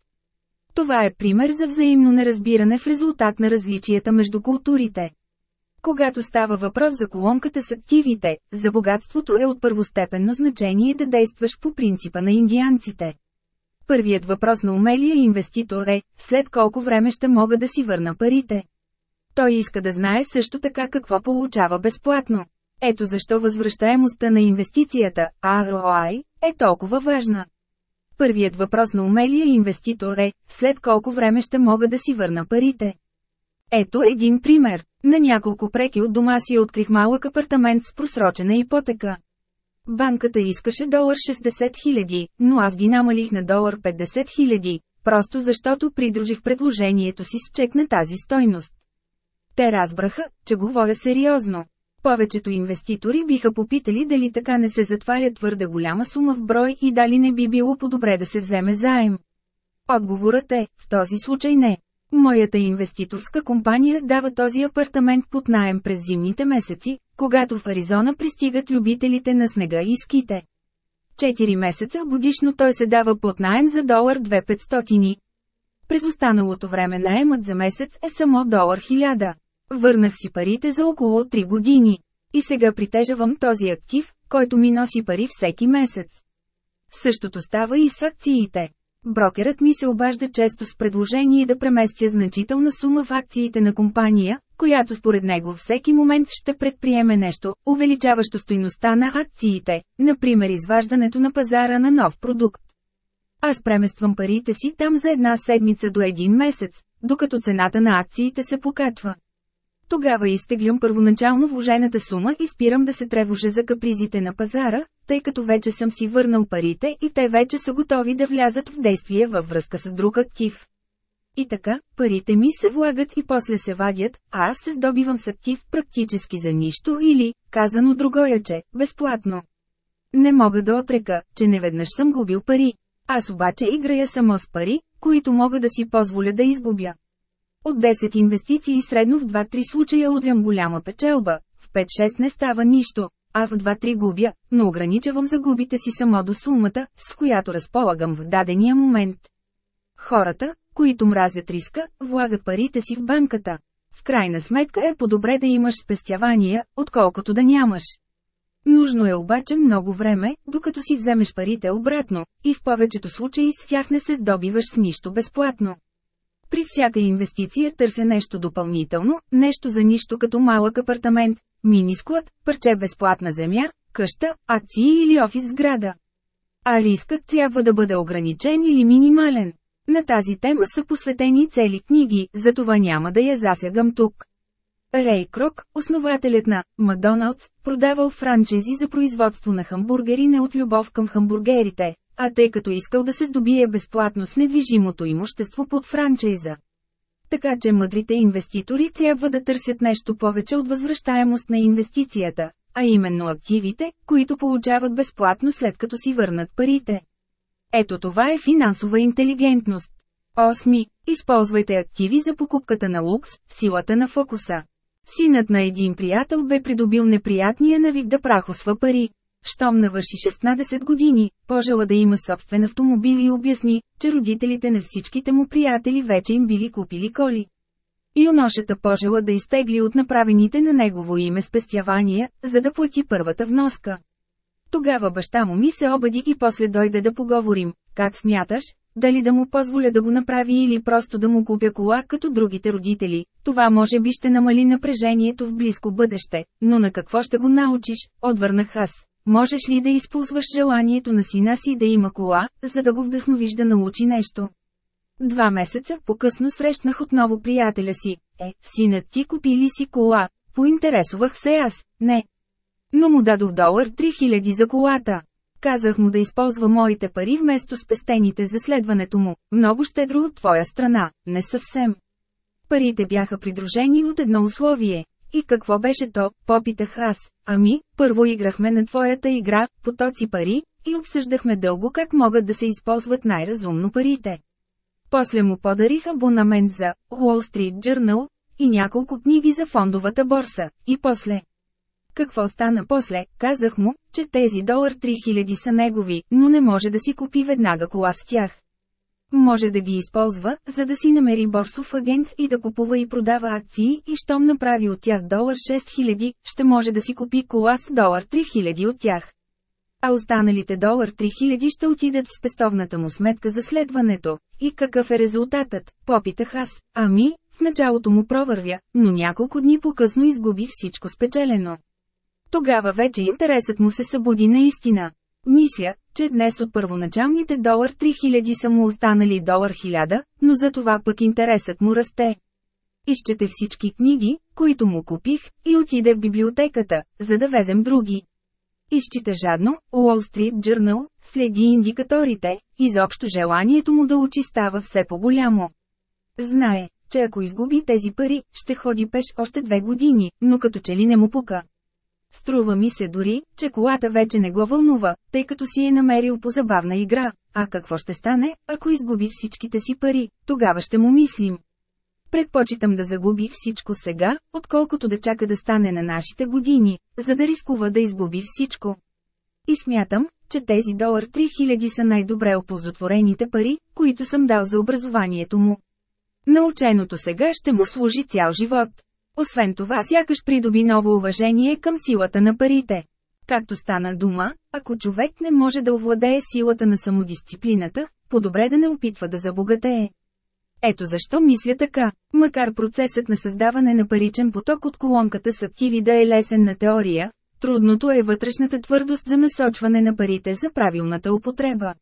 [SPEAKER 1] Това е пример за взаимно неразбиране в резултат на различията между културите. Когато става въпрос за колонката с активите, за богатството е от първостепенно значение да действаш по принципа на индианците. Първият въпрос на умелия инвеститор е, след колко време ще мога да си върна парите. Той иска да знае също така какво получава безплатно. Ето защо възвръщаемостта на инвестицията, ROI, е толкова важна. Първият въпрос на умелия инвеститор е, след колко време ще мога да си върна парите. Ето един пример. На няколко преки от дома си открих малък апартамент с просрочена ипотека. Банката искаше долар 60 000, но аз ги намалих на долар 50 000, просто защото придружих предложението си с чек на тази стойност. Те разбраха, че говоря сериозно. Повечето инвеститори биха попитали дали така не се затваря твърде голяма сума в брой и дали не би било по-добре да се вземе заем. Отговорът е, в този случай не. Моята инвеститорска компания дава този апартамент под найем през зимните месеци, когато в Аризона пристигат любителите на снега и ските. Четири месеца годишно той се дава под найем за долар 2500. През останалото време наемът за месец е само долар 1000. Върнах си парите за около 3 години. И сега притежавам този актив, който ми носи пари всеки месец. Същото става и с акциите. Брокерът ми се обажда често с предложение да преместя значителна сума в акциите на компания, която според него всеки момент ще предприеме нещо, увеличаващо стойността на акциите, например изваждането на пазара на нов продукт. Аз премествам парите си там за една седмица до един месец, докато цената на акциите се покачва. Тогава изтеглям първоначално вложената сума и спирам да се тревожа за капризите на пазара, тъй като вече съм си върнал парите и те вече са готови да влязат в действие във връзка с друг актив. И така, парите ми се влагат и после се вадят, а аз се здобивам с актив практически за нищо или, казано другояче, безплатно. Не мога да отрека, че неведнъж съм губил пари. Аз обаче играя само с пари, които мога да си позволя да изгубя. От 10 инвестиции средно в 2-3 случая удрям голяма печелба, в 5-6 не става нищо, а в 2-3 губя, но ограничавам загубите си само до сумата, с която разполагам в дадения момент. Хората, които мразят риска, влагат парите си в банката. В крайна сметка е по-добре да имаш спестявания, отколкото да нямаш. Нужно е обаче много време, докато си вземеш парите обратно, и в повечето случаи с тях не се здобиваш с нищо безплатно. При всяка инвестиция търся нещо допълнително, нещо за нищо като малък апартамент, мини склад, парче безплатна земя, къща, акции или офис сграда. А рискът трябва да бъде ограничен или минимален. На тази тема са посветени цели книги, затова няма да я засягам тук. Рей Крок, основателят на Макдоналдс, продавал франчези за производство на хамбургери не от любов към хамбургерите, а тъй като искал да се здобие безплатно с недвижимото имущество под франчайза. Така че мъдрите инвеститори трябва да търсят нещо повече от възвръщаемост на инвестицията, а именно активите, които получават безплатно след като си върнат парите. Ето това е финансова интелигентност. 8. Използвайте активи за покупката на лукс, силата на фокуса. Синът на един приятел бе придобил неприятния навик да прахосва пари щом навърши 16 години, пожела да има собствен автомобил и обясни, че родителите на всичките му приятели вече им били купили коли. Юношата пожела да изтегли от направените на негово име спестявания, за да плати първата вноска. Тогава баща му ми се обади и после дойде да поговорим, как смяташ, дали да му позволя да го направи или просто да му купя кола като другите родители, това може би ще намали напрежението в близко бъдеще, но на какво ще го научиш, отвърнах аз. Можеш ли да използваш желанието на сина си да има кола, за да го вдъхновиш да научи нещо? Два месеца по-късно срещнах отново приятеля си. Е, синът ти купи ли си кола? Поинтересувах се аз, не. Но му дадох долар 3000 за колата. Казах му да използва моите пари вместо спестените за следването му. Много щедро от твоя страна, не съвсем. Парите бяха придружени от едно условие и какво беше то, попитах аз. Ами, първо играхме на твоята игра, потоци пари, и обсъждахме дълго как могат да се използват най-разумно парите. После му подарих абонамент за Wall Street Journal и няколко книги за фондовата борса, и после. Какво стана после, казах му, че тези долар 3000 са негови, но не може да си купи веднага кола с тях. Може да ги използва, за да си намери борсов агент и да купува и продава акции и щом направи от тях долар 6000, ще може да си купи кола с долар 3000 от тях. А останалите долар 3000 ще отидат в спестовната му сметка за следването. И какъв е резултатът, попитах аз. Ами, в началото му провървя, но няколко дни по-късно изгуби всичко спечелено. Тогава вече интересът му се събуди наистина. Мисля, че днес от първоначалните долар 3000 са му останали долар 1000, но за това пък интересът му расте. Изчете всички книги, които му купих, и отиде в библиотеката, за да везем други. Изчита жадно, Wall Street Journal, следи индикаторите, изобщо желанието му да учи става все по-голямо. Знае, че ако изгуби тези пари, ще ходи пеш още две години, но като че ли не му пука. Струва ми се дори, че колата вече не го вълнува, тъй като си е намерил по забавна игра. А какво ще стане, ако изгуби всичките си пари, тогава ще му мислим. Предпочитам да загуби всичко сега, отколкото да чака да стане на нашите години, за да рискува да изгуби всичко. И смятам, че тези долар 3000 са най-добре оползотворените пари, които съм дал за образованието му. Наученото сега ще му служи цял живот. Освен това сякаш придоби ново уважение към силата на парите. Както стана дума, ако човек не може да овладее силата на самодисциплината, по-добре да не опитва да забогатее. Ето защо мисля така, макар процесът на създаване на паричен поток от колонката с активи да е лесен на теория, трудното е вътрешната твърдост за насочване на парите за правилната употреба.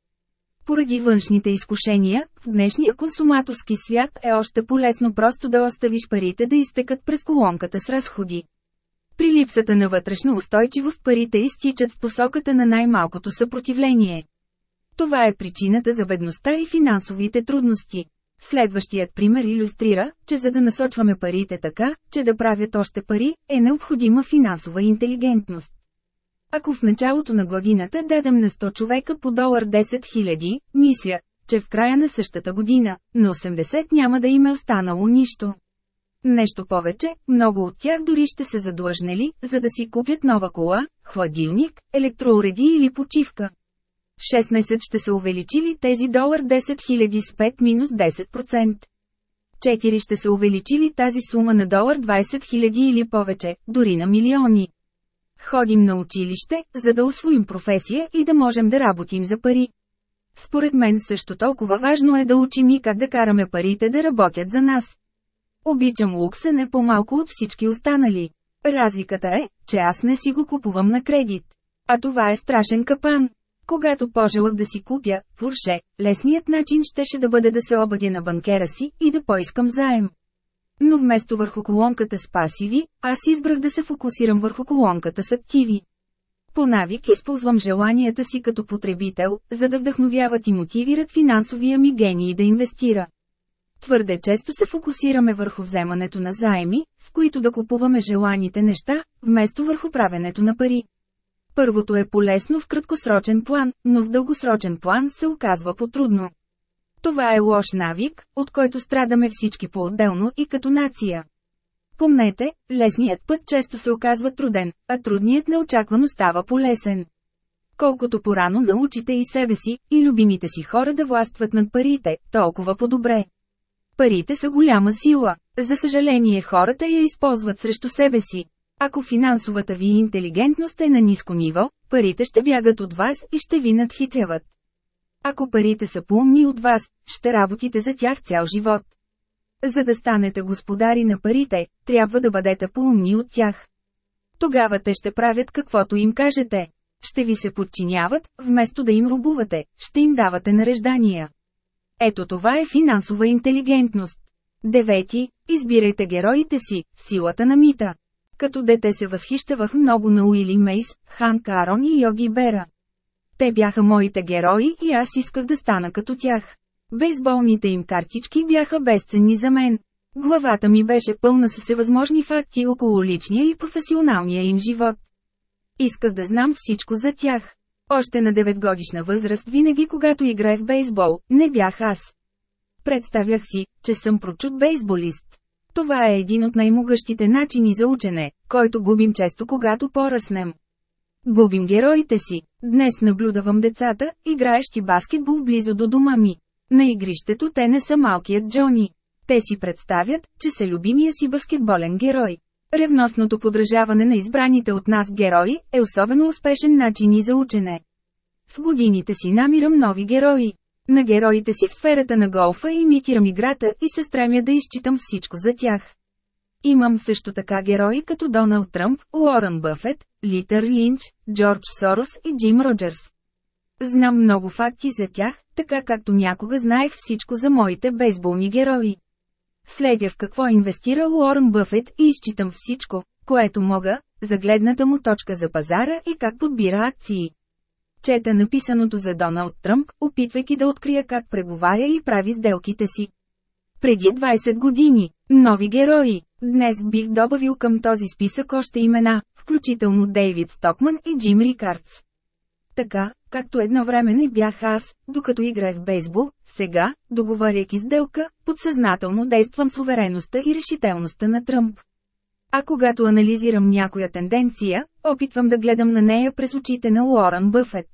[SPEAKER 1] Поради външните изкушения, в днешния консуматорски свят е още полезно просто да оставиш парите да изтекат през колонката с разходи. При липсата на вътрешна устойчивост парите изтичат в посоката на най-малкото съпротивление. Това е причината за бедността и финансовите трудности. Следващият пример иллюстрира, че за да насочваме парите така, че да правят още пари, е необходима финансова интелигентност. Ако в началото на гладината дадем на 100 човека по долар 10 000, мисля, че в края на същата година, на 80 няма да им е останало нищо. Нещо повече, много от тях дори ще се задлъжнели, за да си купят нова кола, хладилник, електроуреди или почивка. 16 ще се увеличили тези долар 10 000 с 5 минус 10%. 4 ще се увеличили тази сума на долар 20 000 или повече, дори на милиони. Ходим на училище, за да освоим професия и да можем да работим за пари. Според мен също толкова важно е да учим и как да караме парите да работят за нас. Обичам лукса не по-малко от всички останали. Разликата е, че аз не си го купувам на кредит. А това е страшен капан. Когато пожелах да си купя, фурше, лесният начин щеше да бъде да се обадя на банкера си и да поискам заем. Но вместо върху колонката с пасиви, аз избрах да се фокусирам върху колонката с активи. По навик използвам желанията си като потребител, за да вдъхновяват и мотивират финансовия ми гений да инвестира. Твърде често се фокусираме върху вземането на заеми, с които да купуваме желаните неща, вместо върху правенето на пари. Първото е полезно в краткосрочен план, но в дългосрочен план се оказва потрудно. Това е лош навик, от който страдаме всички по-отделно и като нация. Помнете, лесният път често се оказва труден, а трудният неочаквано става полесен. Колкото порано научите и себе си, и любимите си хора да властват над парите, толкова по-добре. Парите са голяма сила. За съжаление хората я използват срещу себе си. Ако финансовата ви интелигентност е на ниско ниво, парите ще бягат от вас и ще ви надхитряват. Ако парите са поумни от вас, ще работите за тях цял живот. За да станете господари на парите, трябва да бъдете поумни от тях. Тогава те ще правят каквото им кажете. Ще ви се подчиняват, вместо да им рубувате, ще им давате нареждания. Ето това е финансова интелигентност. Девети, избирайте героите си, силата на мита. Като дете се възхищавах много на Уили Мейс, Хан Карон и Йоги Бера. Те бяха моите герои и аз исках да стана като тях. Бейсболните им картички бяха безценни за мен. Главата ми беше пълна с всевъзможни факти около личния и професионалния им живот. Исках да знам всичко за тях. Още на 9 годишна възраст винаги когато играех бейсбол, не бях аз. Представях си, че съм прочут бейсболист. Това е един от най-могъщите начини за учене, който губим често когато поръснем. Губим героите си. Днес наблюдавам децата, играещи баскетбол близо до дома ми. На игрището те не са малкият Джони. Те си представят, че са любимия си баскетболен герой. Ревностното подражаване на избраните от нас герои е особено успешен начин и за учене. С годините си намирам нови герои. На героите си в сферата на голфа имитирам играта и се стремя да изчитам всичко за тях. Имам също така герои като Доналд Тръмп, Уорън Бъфет, Литър Линч, Джордж Сорос и Джим Роджерс. Знам много факти за тях, така както някога знаех всичко за моите бейсболни герои. Следя в какво инвестира Уорън Бъфет и изчитам всичко, което мога, за гледната му точка за пазара и как подбира акции. Чета написаното за Доналд Тръмп, опитвайки да открия как преговаря и прави сделките си. Преди 20 години, нови герои, Днес бих добавил към този списък още имена, включително Дейвид Стокман и Джим Рикардс. Така, както едно време не бях аз, докато играх в бейсбол, сега, договаряйки сделка, подсъзнателно действам с увереността и решителността на Тръмп. А когато анализирам някоя тенденция, опитвам да гледам на нея през очите на Лоран Бъфет.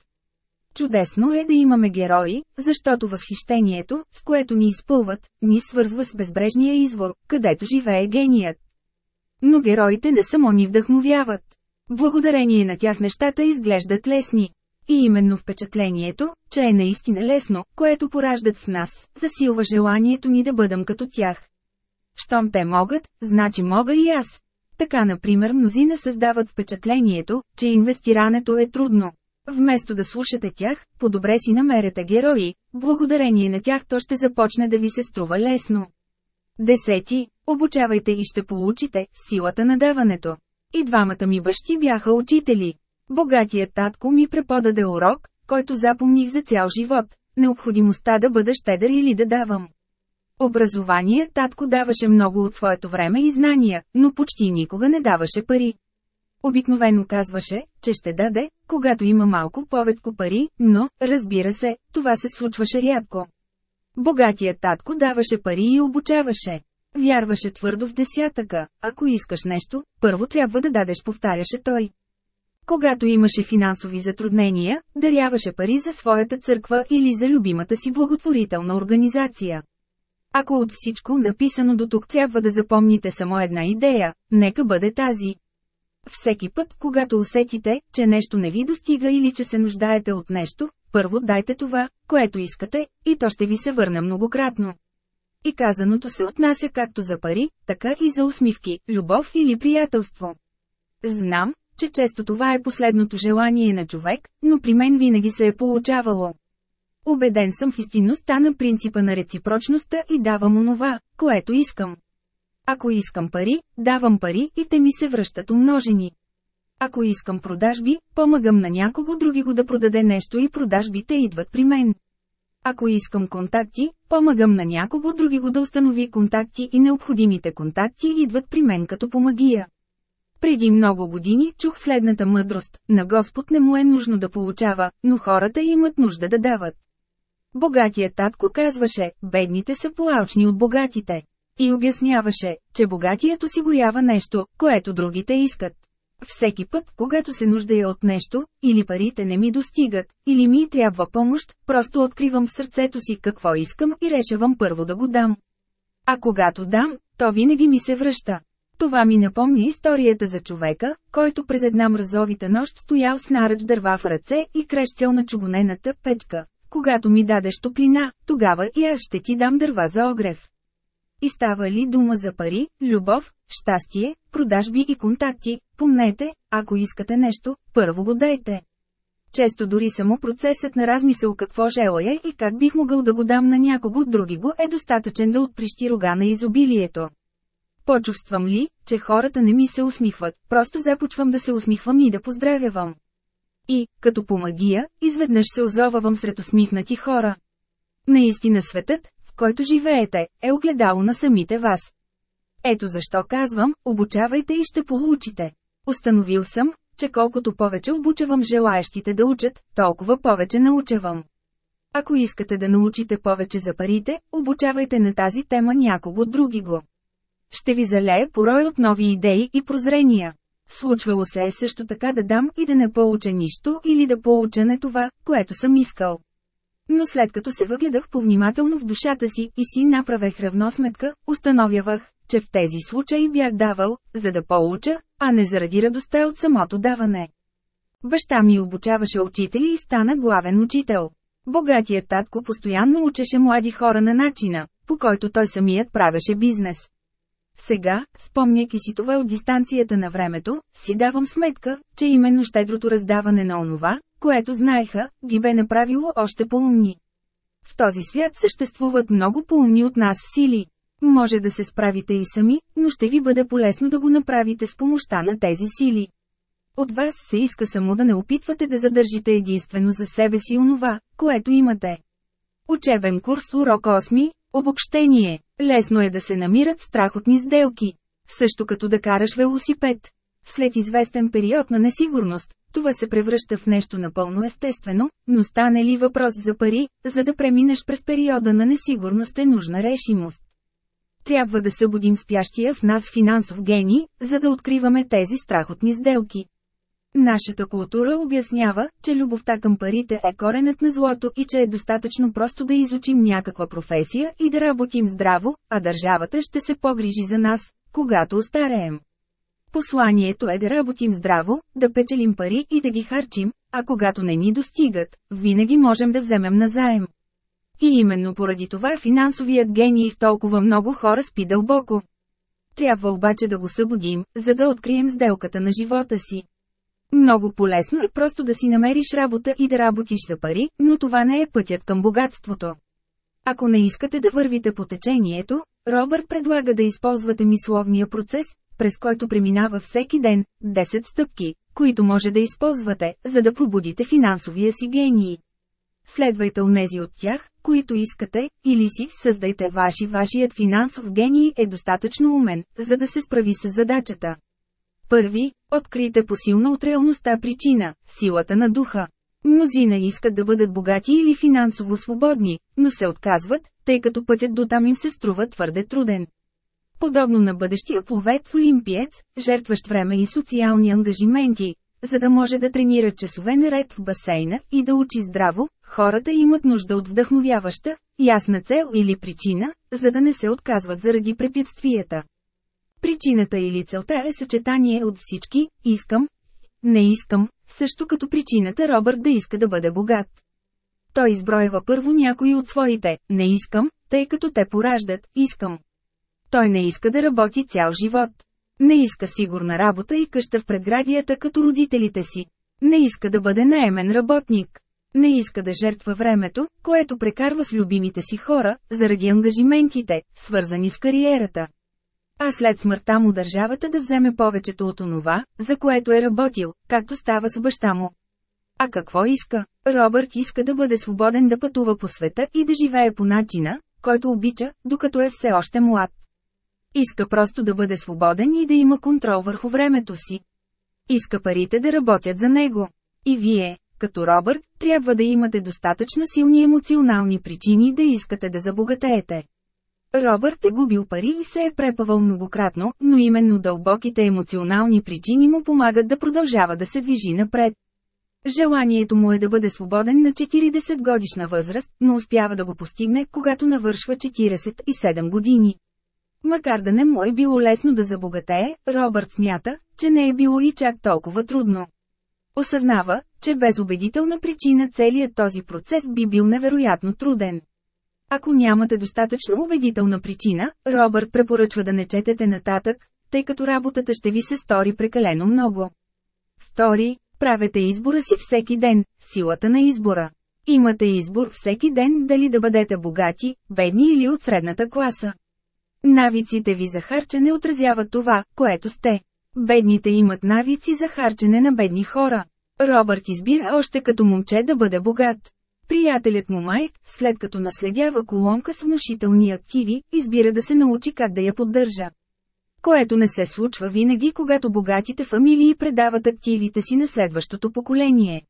[SPEAKER 1] Чудесно е да имаме герои, защото възхищението, с което ни изпълват, ни свързва с безбрежния извор, където живее геният. Но героите не само ни вдъхновяват. Благодарение на тях нещата изглеждат лесни. И именно впечатлението, че е наистина лесно, което пораждат в нас, засилва желанието ни да бъдам като тях. Щом те могат, значи мога и аз. Така например мнозина създават впечатлението, че инвестирането е трудно. Вместо да слушате тях, по-добре си намерете герои, благодарение на тях то ще започне да ви се струва лесно. Десети, обучавайте и ще получите силата на даването. И двамата ми бащи бяха учители. Богатият татко ми преподаде урок, който запомних за цял живот – необходимостта да бъда щедър или да давам. Образование татко даваше много от своето време и знания, но почти никога не даваше пари. Обикновено казваше, че ще даде, когато има малко повече пари, но, разбира се, това се случваше рядко. Богатият татко даваше пари и обучаваше. Вярваше твърдо в десятъка, ако искаш нещо, първо трябва да дадеш повтаряше той. Когато имаше финансови затруднения, даряваше пари за своята църква или за любимата си благотворителна организация. Ако от всичко написано до тук трябва да запомните само една идея, нека бъде тази, всеки път, когато усетите, че нещо не ви достига или че се нуждаете от нещо, първо дайте това, което искате, и то ще ви се върне многократно. И казаното се отнася както за пари, така и за усмивки, любов или приятелство. Знам, че често това е последното желание на човек, но при мен винаги се е получавало. Обеден съм в истинността на принципа на реципрочността и давам онова, което искам. Ако искам пари, давам пари и те ми се връщат умножени. Ако искам продажби, помагам на някого други го да продаде нещо и продажбите идват при мен. Ако искам контакти, помагам на някого други го да установи контакти и необходимите контакти идват при мен като по магия. Преди много години чух следната мъдрост – на Господ не му е нужно да получава, но хората имат нужда да дават. Богатият татко казваше – бедните са поалчни от богатите. И обясняваше, че богатият осигурява нещо, което другите искат. Всеки път, когато се нуждая от нещо, или парите не ми достигат, или ми трябва помощ, просто откривам в сърцето си какво искам и решавам първо да го дам. А когато дам, то винаги ми се връща. Това ми напомни историята за човека, който през една мразовита нощ стоял с наръч дърва в ръце и крещял на чугунената печка. Когато ми дадеш топлина, тогава и аз ще ти дам дърва за огрев. И става ли дума за пари, любов, щастие, продажби и контакти, помнете, ако искате нещо, първо го дайте. Често дори само процесът на размисъл какво желая и как бих могъл да го дам на някого други го е достатъчен да отприщи рога на изобилието. Почувствам ли, че хората не ми се усмихват, просто започвам да се усмихвам и да поздравявам. И, като по магия, изведнъж се озовавам сред усмихнати хора. Наистина светът, който живеете, е огледало на самите вас. Ето защо казвам, обучавайте и ще получите. Установил съм, че колкото повече обучавам желаящите да учат, толкова повече научавам. Ако искате да научите повече за парите, обучавайте на тази тема някого други го. Ще ви залея порой от нови идеи и прозрения. Случвало се е също така да дам и да не получа нищо или да получа не това, което съм искал. Но след като се въгледах повнимателно в душата си и си направех равносметка, установявах, че в тези случаи бях давал, за да получа, а не заради радостта от самото даване. Баща ми обучаваше учители и стана главен учител. Богатият татко постоянно учеше млади хора на начина, по който той самият правеше бизнес. Сега, спомняки си това от дистанцията на времето, си давам сметка, че именно щедрото раздаване на онова, което знаеха, ги бе направило още по-умни. В този свят съществуват много по-умни от нас сили. Може да се справите и сами, но ще ви бъде полезно да го направите с помощта на тези сили. От вас се иска само да не опитвате да задържите единствено за себе си онова, което имате. Учебен курс урок 8, обобщение. Лесно е да се намират страхотни сделки. Също като да караш велосипед. След известен период на несигурност, това се превръща в нещо напълно естествено, но стане ли въпрос за пари, за да преминеш през периода на несигурност е нужна решимост. Трябва да събудим спящия в нас финансов гений, за да откриваме тези страхотни сделки. Нашата култура обяснява, че любовта към парите е коренът на злото и че е достатъчно просто да изучим някаква професия и да работим здраво, а държавата ще се погрижи за нас, когато остареем. Посланието е да работим здраво, да печелим пари и да ги харчим, а когато не ни достигат, винаги можем да вземем назаем. И именно поради това финансовият гений в толкова много хора спи дълбоко. Трябва обаче да го събудим, за да открием сделката на живота си. Много полезно е просто да си намериш работа и да работиш за пари, но това не е пътят към богатството. Ако не искате да вървите по течението, Робърт предлага да използвате мисловния процес, през който преминава всеки ден, 10 стъпки, които може да използвате, за да пробудите финансовия си гений. Следвайте онези от тях, които искате, или си създайте ваши. Вашият финансов гений е достатъчно умен, за да се справи с задачата. Първи, открите посилна от реалността причина – силата на духа. Мнозина искат да бъдат богати или финансово свободни, но се отказват, тъй като пътят до там им се струва твърде труден. Подобно на бъдещия пловец олимпиец, жертващ време и социални ангажименти, за да може да тренира часове наред в басейна и да учи здраво, хората имат нужда от вдъхновяваща, ясна цел или причина, за да не се отказват заради препятствията. Причината или целта е съчетание от всички – искам, не искам, също като причината Робърт да иска да бъде богат. Той изброева първо някои от своите – не искам, тъй като те пораждат – искам. Той не иска да работи цял живот. Не иска сигурна работа и къща в предградията като родителите си. Не иска да бъде наемен работник. Не иска да жертва времето, което прекарва с любимите си хора, заради ангажиментите, свързани с кариерата. А след смъртта му държавата да вземе повечето от онова, за което е работил, както става с баща му. А какво иска? Робърт иска да бъде свободен да пътува по света и да живее по начина, който обича, докато е все още млад. Иска просто да бъде свободен и да има контрол върху времето си. Иска парите да работят за него. И вие, като Робърт, трябва да имате достатъчно силни емоционални причини да искате да забогатеете. Робърт е губил пари и се е препавал многократно, но именно дълбоките емоционални причини му помагат да продължава да се движи напред. Желанието му е да бъде свободен на 40 годишна възраст, но успява да го постигне, когато навършва 47 години. Макар да не му е било лесно да забогатее, Робърт смята, че не е било и чак толкова трудно. Осъзнава, че без убедителна причина целият този процес би бил невероятно труден. Ако нямате достатъчно убедителна причина, Робърт препоръчва да не четете нататък, тъй като работата ще ви се стори прекалено много. Втори, правете избора си всеки ден, силата на избора. Имате избор всеки ден дали да бъдете богати, бедни или от средната класа. Навиците ви за харчене отразяват това, което сте. Бедните имат навици за харчене на бедни хора. Робърт избира още като момче да бъде богат. Приятелят му Майк, след като наследява колонка с внушителни активи, избира да се научи как да я поддържа. Което не се случва винаги, когато богатите фамилии предават активите си на следващото поколение.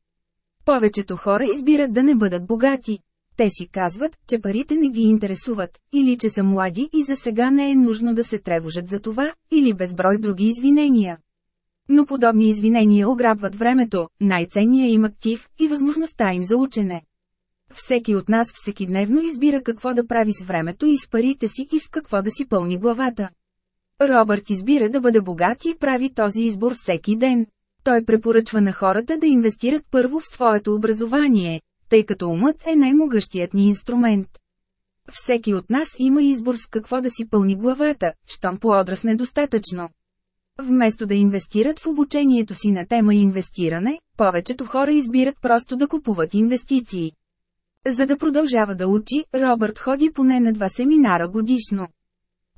[SPEAKER 1] Повечето хора избират да не бъдат богати. Те си казват, че парите не ги интересуват, или че са млади и за сега не е нужно да се тревожат за това, или безброй други извинения. Но подобни извинения ограбват времето, най-ценния им актив и възможността им за учене. Всеки от нас всекидневно избира какво да прави с времето и с парите си и с какво да си пълни главата. Робърт избира да бъде богат и прави този избор всеки ден. Той препоръчва на хората да инвестират първо в своето образование, тъй като умът е най-могъщият ни инструмент. Всеки от нас има избор с какво да си пълни главата, щом по подрасне недостатъчно. Вместо да инвестират в обучението си на тема инвестиране, повечето хора избират просто да купуват инвестиции. За да продължава да учи, Робърт ходи поне на два семинара годишно.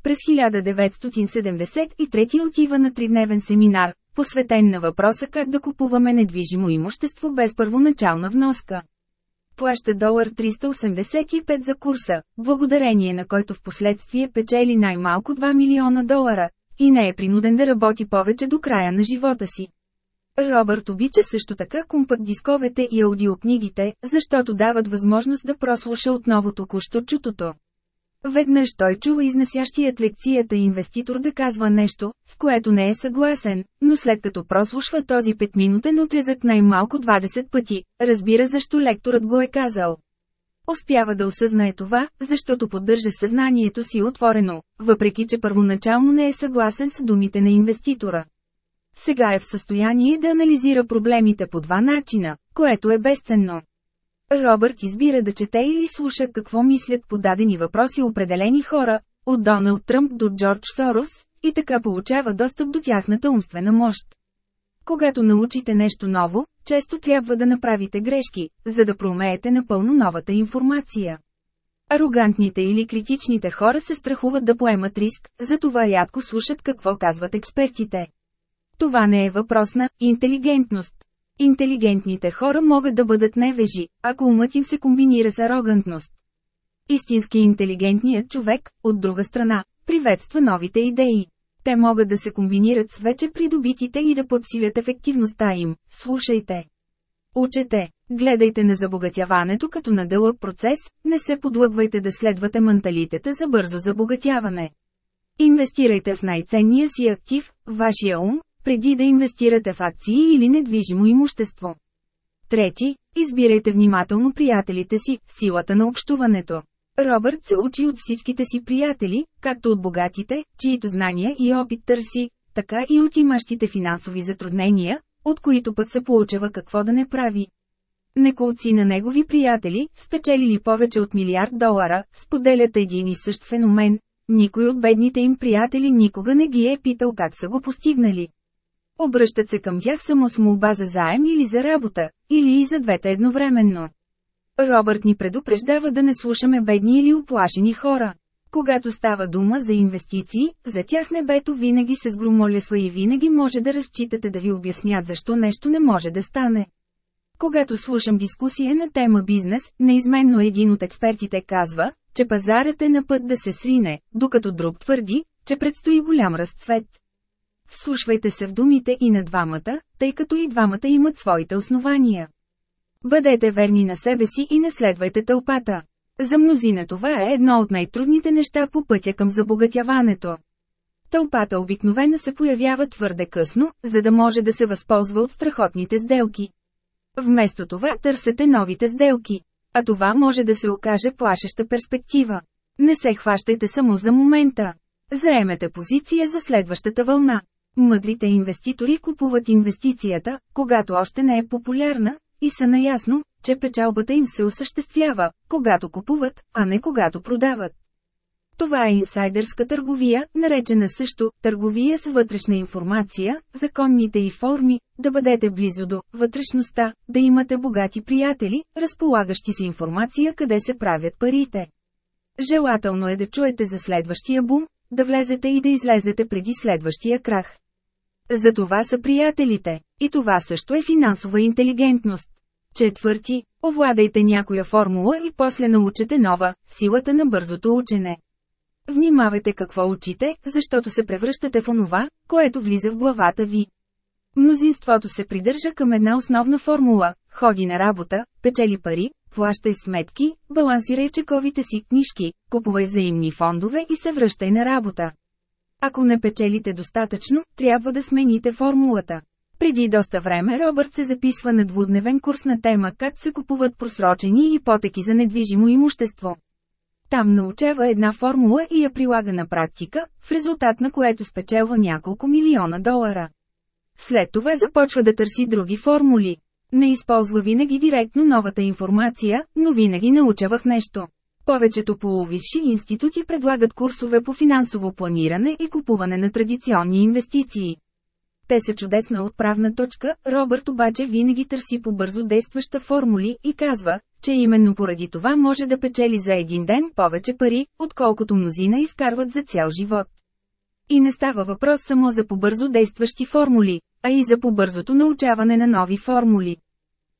[SPEAKER 1] През 1973 отива на тридневен семинар, посветен на въпроса как да купуваме недвижимо имущество без първоначална вноска плаща долар 385 за курса, благодарение на който в последствие печели най-малко 2 милиона долара, и не е принуден да работи повече до края на живота си. Робърт обича също така компакт-дисковете и аудиокнигите, защото дават възможност да прослуша отново току-що чутото. Веднъж той чува изнасящият лекцията инвеститор да казва нещо, с което не е съгласен, но след като прослушва този петминутен отрезък най-малко 20 пъти, разбира защо лекторът го е казал. Успява да осъзнае това, защото поддържа съзнанието си отворено, въпреки че първоначално не е съгласен с думите на инвеститора. Сега е в състояние да анализира проблемите по два начина, което е безценно. Робърт избира да чете или слуша какво мислят по дадени въпроси определени хора, от Доналд Тръмп до Джордж Сорос, и така получава достъп до тяхната умствена мощ. Когато научите нещо ново, често трябва да направите грешки, за да проумеете напълно новата информация. Арогантните или критичните хора се страхуват да поемат риск, затова рядко слушат какво казват експертите. Това не е въпрос на интелигентност, Интелигентните хора могат да бъдат невежи, ако умът им се комбинира с арогантност. Истински интелигентният човек, от друга страна, приветства новите идеи. Те могат да се комбинират с вече придобитите и да подсилят ефективността им. Слушайте. Учете. Гледайте на забогатяването като на дълъг процес, не се подлъгвайте да следвате менталитета за бързо забогатяване. Инвестирайте в най-ценния си актив, вашия ум, преди да инвестирате в акции или недвижимо имущество. Трети, избирайте внимателно приятелите си, силата на общуването. Робърт се учи от всичките си приятели, както от богатите, чието знания и опит търси, така и от имащите финансови затруднения, от които пък се получава какво да не прави. Неколци на негови приятели, спечелили повече от милиард долара, споделят един и същ феномен. Никой от бедните им приятели никога не ги е питал как са го постигнали. Обръщат се към тях само с молба за заем или за работа, или и за двете едновременно. Робърт ни предупреждава да не слушаме бедни или оплашени хора. Когато става дума за инвестиции, за тях небето винаги се сгромолясва и винаги може да разчитате да ви обяснят защо нещо не може да стане. Когато слушам дискусия на тема бизнес, неизменно един от експертите казва, че пазарът е на път да се срине, докато друг твърди, че предстои голям разцвет. Вслушвайте се в думите и на двамата, тъй като и двамата имат своите основания. Бъдете верни на себе си и не следвайте тълпата. За мнозина това е едно от най-трудните неща по пътя към забогатяването. Тълпата обикновено се появява твърде късно, за да може да се възползва от страхотните сделки. Вместо това търсете новите сделки. А това може да се окаже плашеща перспектива. Не се хващайте само за момента. Заемете позиция за следващата вълна. Мъдрите инвеститори купуват инвестицията, когато още не е популярна, и са наясно, че печалбата им се осъществява, когато купуват, а не когато продават. Това е инсайдерска търговия, наречена също търговия с вътрешна информация, законните и форми, да бъдете близо до вътрешността, да имате богати приятели, разполагащи с информация къде се правят парите. Желателно е да чуете за следващия бум, да влезете и да излезете преди следващия крах. За това са приятелите. И това също е финансова интелигентност. Четвърти, овладайте някоя формула и после научете нова – силата на бързото учене. Внимавайте какво учите, защото се превръщате в онова, което влиза в главата ви. Мнозинството се придържа към една основна формула – ходи на работа, печели пари, плащай сметки, балансирай чековите си книжки, купувай взаимни фондове и се връщай на работа. Ако не печелите достатъчно, трябва да смените формулата. Преди доста време Робърт се записва на двудневен курс на тема как се купуват просрочени ипотеки за недвижимо имущество. Там научава една формула и я прилага на практика, в резултат на което спечелва няколко милиона долара. След това започва да търси други формули. Не използва винаги директно новата информация, но винаги научавах нещо. Повечето полувисши институти предлагат курсове по финансово планиране и купуване на традиционни инвестиции. Те са чудесна отправна точка, Робърт обаче винаги търси по бързо действаща формули и казва, че именно поради това може да печели за един ден повече пари, отколкото мнозина изкарват за цял живот. И не става въпрос само за побързо действащи формули, а и за побързото научаване на нови формули.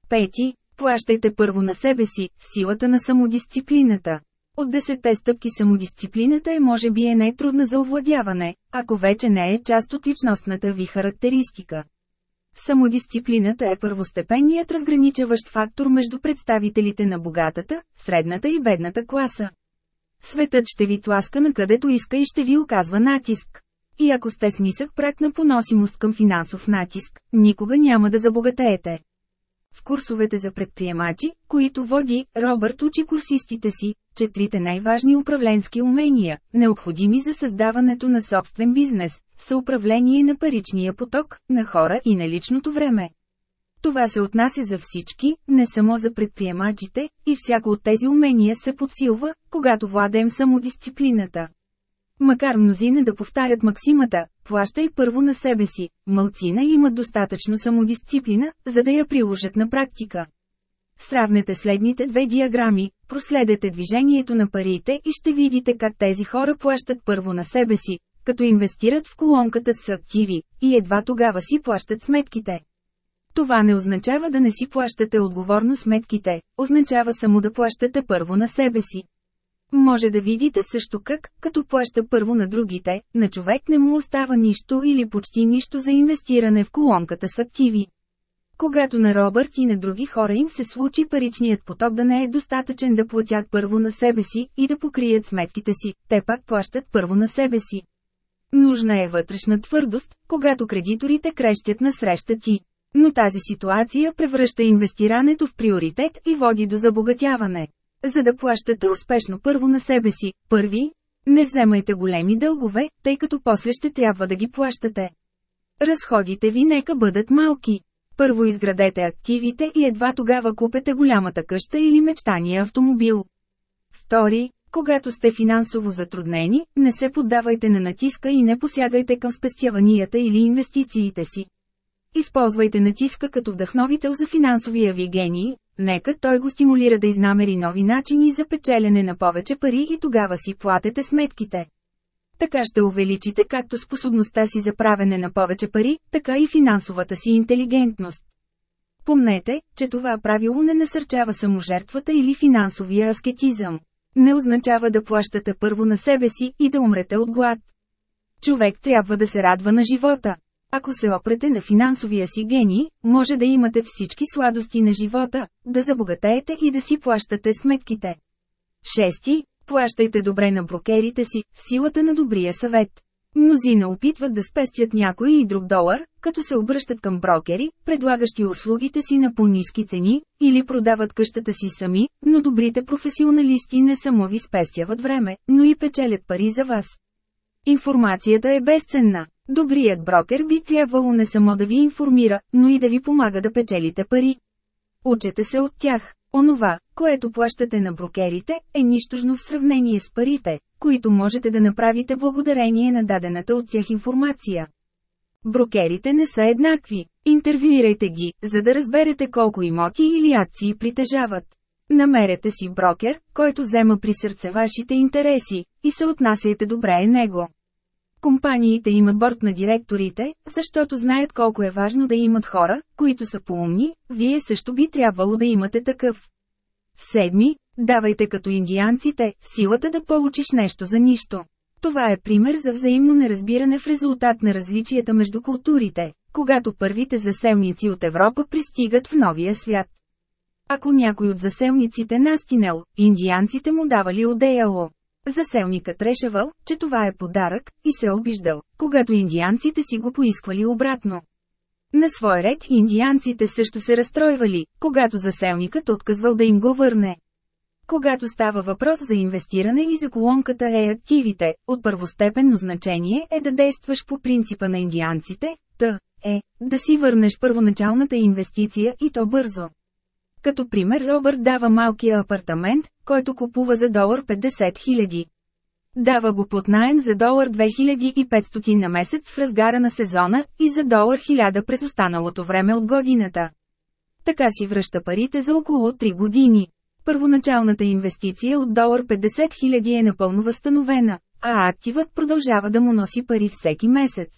[SPEAKER 1] Пети, Плащайте първо на себе си, силата на самодисциплината. От десетте стъпки самодисциплината е може би е най-трудна за овладяване, ако вече не е част от личностната ви характеристика. Самодисциплината е първостепенният разграничаващ фактор между представителите на богатата, средната и бедната класа. Светът ще ви тласка на където иска и ще ви оказва натиск. И ако сте с нисък прак на поносимост към финансов натиск, никога няма да забогатеете. В курсовете за предприемачи, които води, Робърт учи курсистите си, четирите най-важни управленски умения, необходими за създаването на собствен бизнес, са управление на паричния поток, на хора и на личното време. Това се отнася за всички, не само за предприемачите, и всяко от тези умения се подсилва, когато владеем самодисциплината. Макар мнозина да повтарят максимата, Плащай първо на себе си. Малцина имат достатъчно самодисциплина, за да я приложат на практика. Сравнете следните две диаграми, проследете движението на парите и ще видите как тези хора плащат първо на себе си, като инвестират в колонката с активи, и едва тогава си плащат сметките. Това не означава да не си плащате отговорно сметките, означава само да плащате първо на себе си. Може да видите също как, като плаща първо на другите, на човек не му остава нищо или почти нищо за инвестиране в колонката с активи. Когато на Робърт и на други хора им се случи паричният поток да не е достатъчен да платят първо на себе си и да покрият сметките си, те пак плащат първо на себе си. Нужна е вътрешна твърдост, когато кредиторите крещят на среща ти. Но тази ситуация превръща инвестирането в приоритет и води до забогатяване. За да плащате успешно първо на себе си, първи, не вземайте големи дългове, тъй като после ще трябва да ги плащате. Разходите ви нека бъдат малки. Първо изградете активите и едва тогава купете голямата къща или мечтания автомобил. Втори, когато сте финансово затруднени, не се поддавайте на натиска и не посягайте към спестяванията или инвестициите си. Използвайте натиска като вдъхновител за финансовия ви гений, Нека той го стимулира да изнамери нови начини за печелене на повече пари и тогава си платете сметките. Така ще увеличите както способността си за правене на повече пари, така и финансовата си интелигентност. Помнете, че това правило не насърчава саможертвата или финансовия аскетизъм. Не означава да плащате първо на себе си и да умрете от глад. Човек трябва да се радва на живота. Ако се опрете на финансовия си гений, може да имате всички сладости на живота, да забогатеете и да си плащате сметките. Шести, плащайте добре на брокерите си, силата на добрия съвет. Мнозина опитват да спестят някой и друг долар, като се обръщат към брокери, предлагащи услугите си на по-низки цени, или продават къщата си сами, но добрите професионалисти не само ви спестяват време, но и печелят пари за вас. Информацията е безценна. Добрият брокер би трябвало не само да ви информира, но и да ви помага да печелите пари. Учете се от тях. Онова, което плащате на брокерите, е нищожно в сравнение с парите, които можете да направите благодарение на дадената от тях информация. Брокерите не са еднакви. Интервюирайте ги, за да разберете колко имоти или акции притежават. Намерете си брокер, който взема при сърце вашите интереси, и се отнасяйте добре е него. Компаниите имат борт на директорите, защото знаят колко е важно да имат хора, които са поумни, вие също би трябвало да имате такъв. Седми, давайте като индианците, силата да получиш нещо за нищо. Това е пример за взаимно неразбиране в резултат на различията между културите, когато първите заселници от Европа пристигат в новия свят. Ако някой от заселниците настинел, индианците му давали одеяло. Заселникът решавал, че това е подарък, и се е обиждал, когато индианците си го поисквали обратно. На свой ред индианците също се разстройвали, когато заселникът отказвал да им го върне. Когато става въпрос за инвестиране и за колонката е активите, от първостепенно значение е да действаш по принципа на индианците, т. е, да си върнеш първоначалната инвестиция и то бързо. Като пример Робърт дава малкия апартамент, който купува за долар 50 000. Дава го под найем за долар 2500 на месец в разгара на сезона и за долар 1000 през останалото време от годината. Така си връща парите за около 3 години. Първоначалната инвестиция от долар 50 000 е напълно възстановена, а активът продължава да му носи пари всеки месец.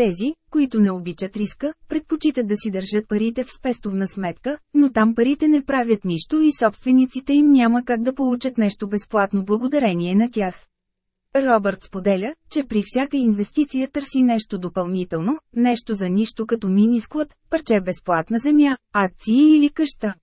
[SPEAKER 1] Тези, които не обичат риска, предпочитат да си държат парите в спестовна сметка, но там парите не правят нищо и собствениците им няма как да получат нещо безплатно благодарение на тях. Робърт споделя, че при всяка инвестиция търси нещо допълнително, нещо за нищо като мини склад, парче безплатна земя, акции или къща.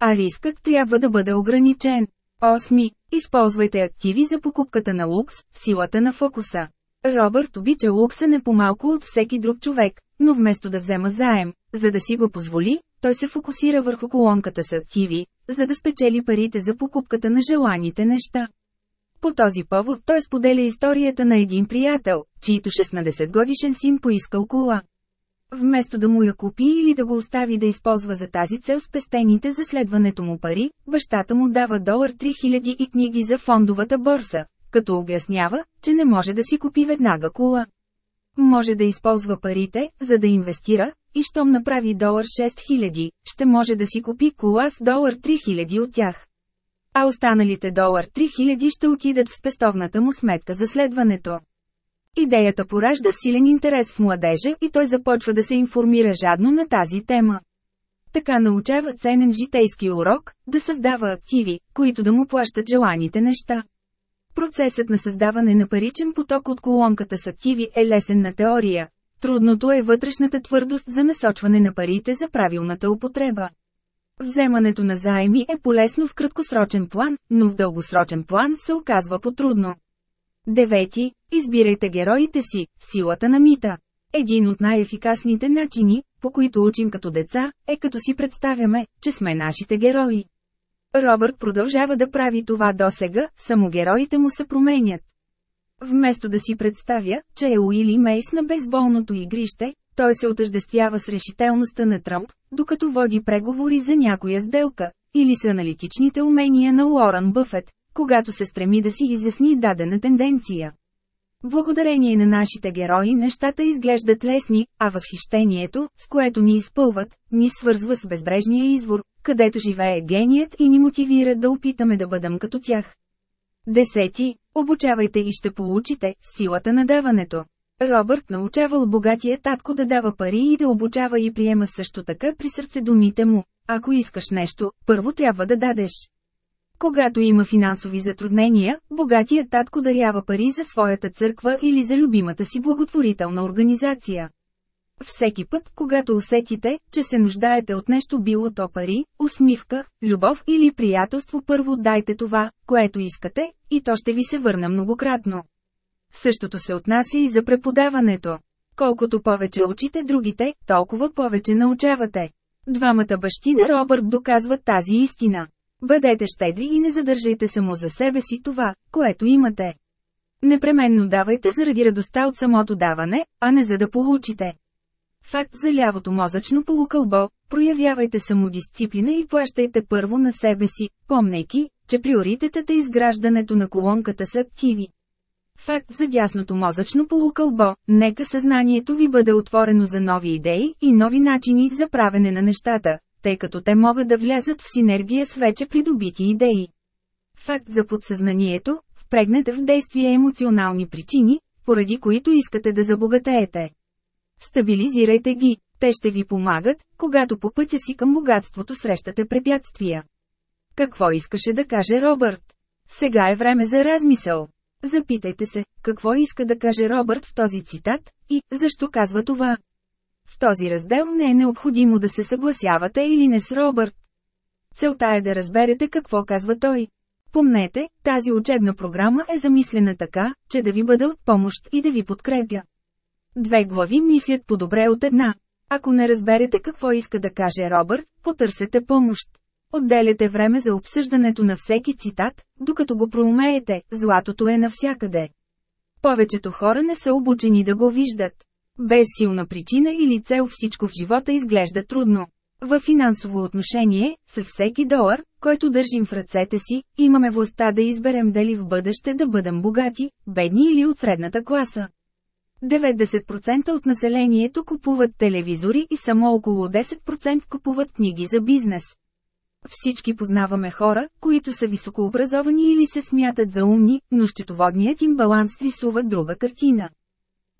[SPEAKER 1] А рискът трябва да бъде ограничен. 8. Използвайте активи за покупката на лукс, силата на фокуса. Робърт обича лукса не по-малко от всеки друг човек, но вместо да взема заем, за да си го позволи, той се фокусира върху колонката с архиви, за да спечели парите за покупката на желаните неща. По този повод той споделя историята на един приятел, чийто 16-годишен син поискал кола. Вместо да му я купи или да го остави да използва за тази цел спестените за следването му пари, бащата му дава долар 3000 и книги за фондовата борса, като обяснява, че не може да си купи веднага кола. Може да използва парите, за да инвестира, и щом направи долар 6000, ще може да си купи кола с долар 3000 от тях. А останалите долар 3000 ще отидат в спестовната му сметка за следването. Идеята поражда силен интерес в младежа и той започва да се информира жадно на тази тема. Така научава ценен житейски урок, да създава активи, които да му плащат желаните неща. Процесът на създаване на паричен поток от колонката с активи е лесен на теория. Трудното е вътрешната твърдост за насочване на парите за правилната употреба. Вземането на заеми е полезно в краткосрочен план, но в дългосрочен план се оказва по-трудно. Девети, избирайте героите си, силата на мита. Един от най-ефикасните начини, по които учим като деца, е като си представяме, че сме нашите герои. Робърт продължава да прави това досега, само героите му се променят. Вместо да си представя, че е Уили Мейс на безболното игрище, той се отъждествява с решителността на Тръмп, докато води преговори за някоя сделка, или с аналитичните умения на Лоран Бъфет, когато се стреми да си изясни дадена тенденция. Благодарение на нашите герои нещата изглеждат лесни, а възхищението, с което ни изпълват, ни свързва с безбрежния извор, където живее геният и ни мотивира да опитаме да бъдем като тях. Десети, обучавайте и ще получите силата на даването. Робърт научавал богатия татко да дава пари и да обучава и приема също така при сърце думите му. Ако искаш нещо, първо трябва да дадеш. Когато има финансови затруднения, богатият татко дарява пари за своята църква или за любимата си благотворителна организация. Всеки път, когато усетите, че се нуждаете от нещо било то пари, усмивка, любов или приятелство, първо дайте това, което искате, и то ще ви се върна многократно. Същото се отнася и за преподаването. Колкото повече учите другите, толкова повече научавате. Двамата бащи на Робърт доказват тази истина. Бъдете щедри и не задържайте само за себе си това, което имате. Непременно давайте заради радостта от самото даване, а не за да получите. Факт за лявото мозъчно полукълбо, проявявайте самодисциплина и плащайте първо на себе си, помнейки, че приоритетът е изграждането на колонката са активи. Факт за дясното мозъчно полукълбо, нека съзнанието ви бъде отворено за нови идеи и нови начини за правене на нещата, тъй като те могат да влязат в синергия с вече придобити идеи. Факт за подсъзнанието – впрегнете в действие емоционални причини, поради които искате да забогатеете. Стабилизирайте ги, те ще ви помагат, когато по пътя си към богатството срещате препятствия. Какво искаше да каже Робърт? Сега е време за размисъл. Запитайте се, какво иска да каже Робърт в този цитат и защо казва това. В този раздел не е необходимо да се съгласявате или не с Робърт. Целта е да разберете какво казва той. Помнете, тази учебна програма е замислена така, че да ви бъде от помощ и да ви подкрепя. Две глави мислят по-добре от една. Ако не разберете какво иска да каже Робърт, потърсете помощ. Отделяте време за обсъждането на всеки цитат, докато го проумеете, златото е навсякъде. Повечето хора не са обучени да го виждат. Без силна причина или цел всичко в живота изглежда трудно. Във финансово отношение, със всеки долар, който държим в ръцете си, имаме властта да изберем дали в бъдеще да бъдем богати, бедни или от средната класа. 90% от населението купуват телевизори и само около 10% купуват книги за бизнес. Всички познаваме хора, които са високообразовани или се смятат за умни, но счетоводният им баланс рисува друга картина.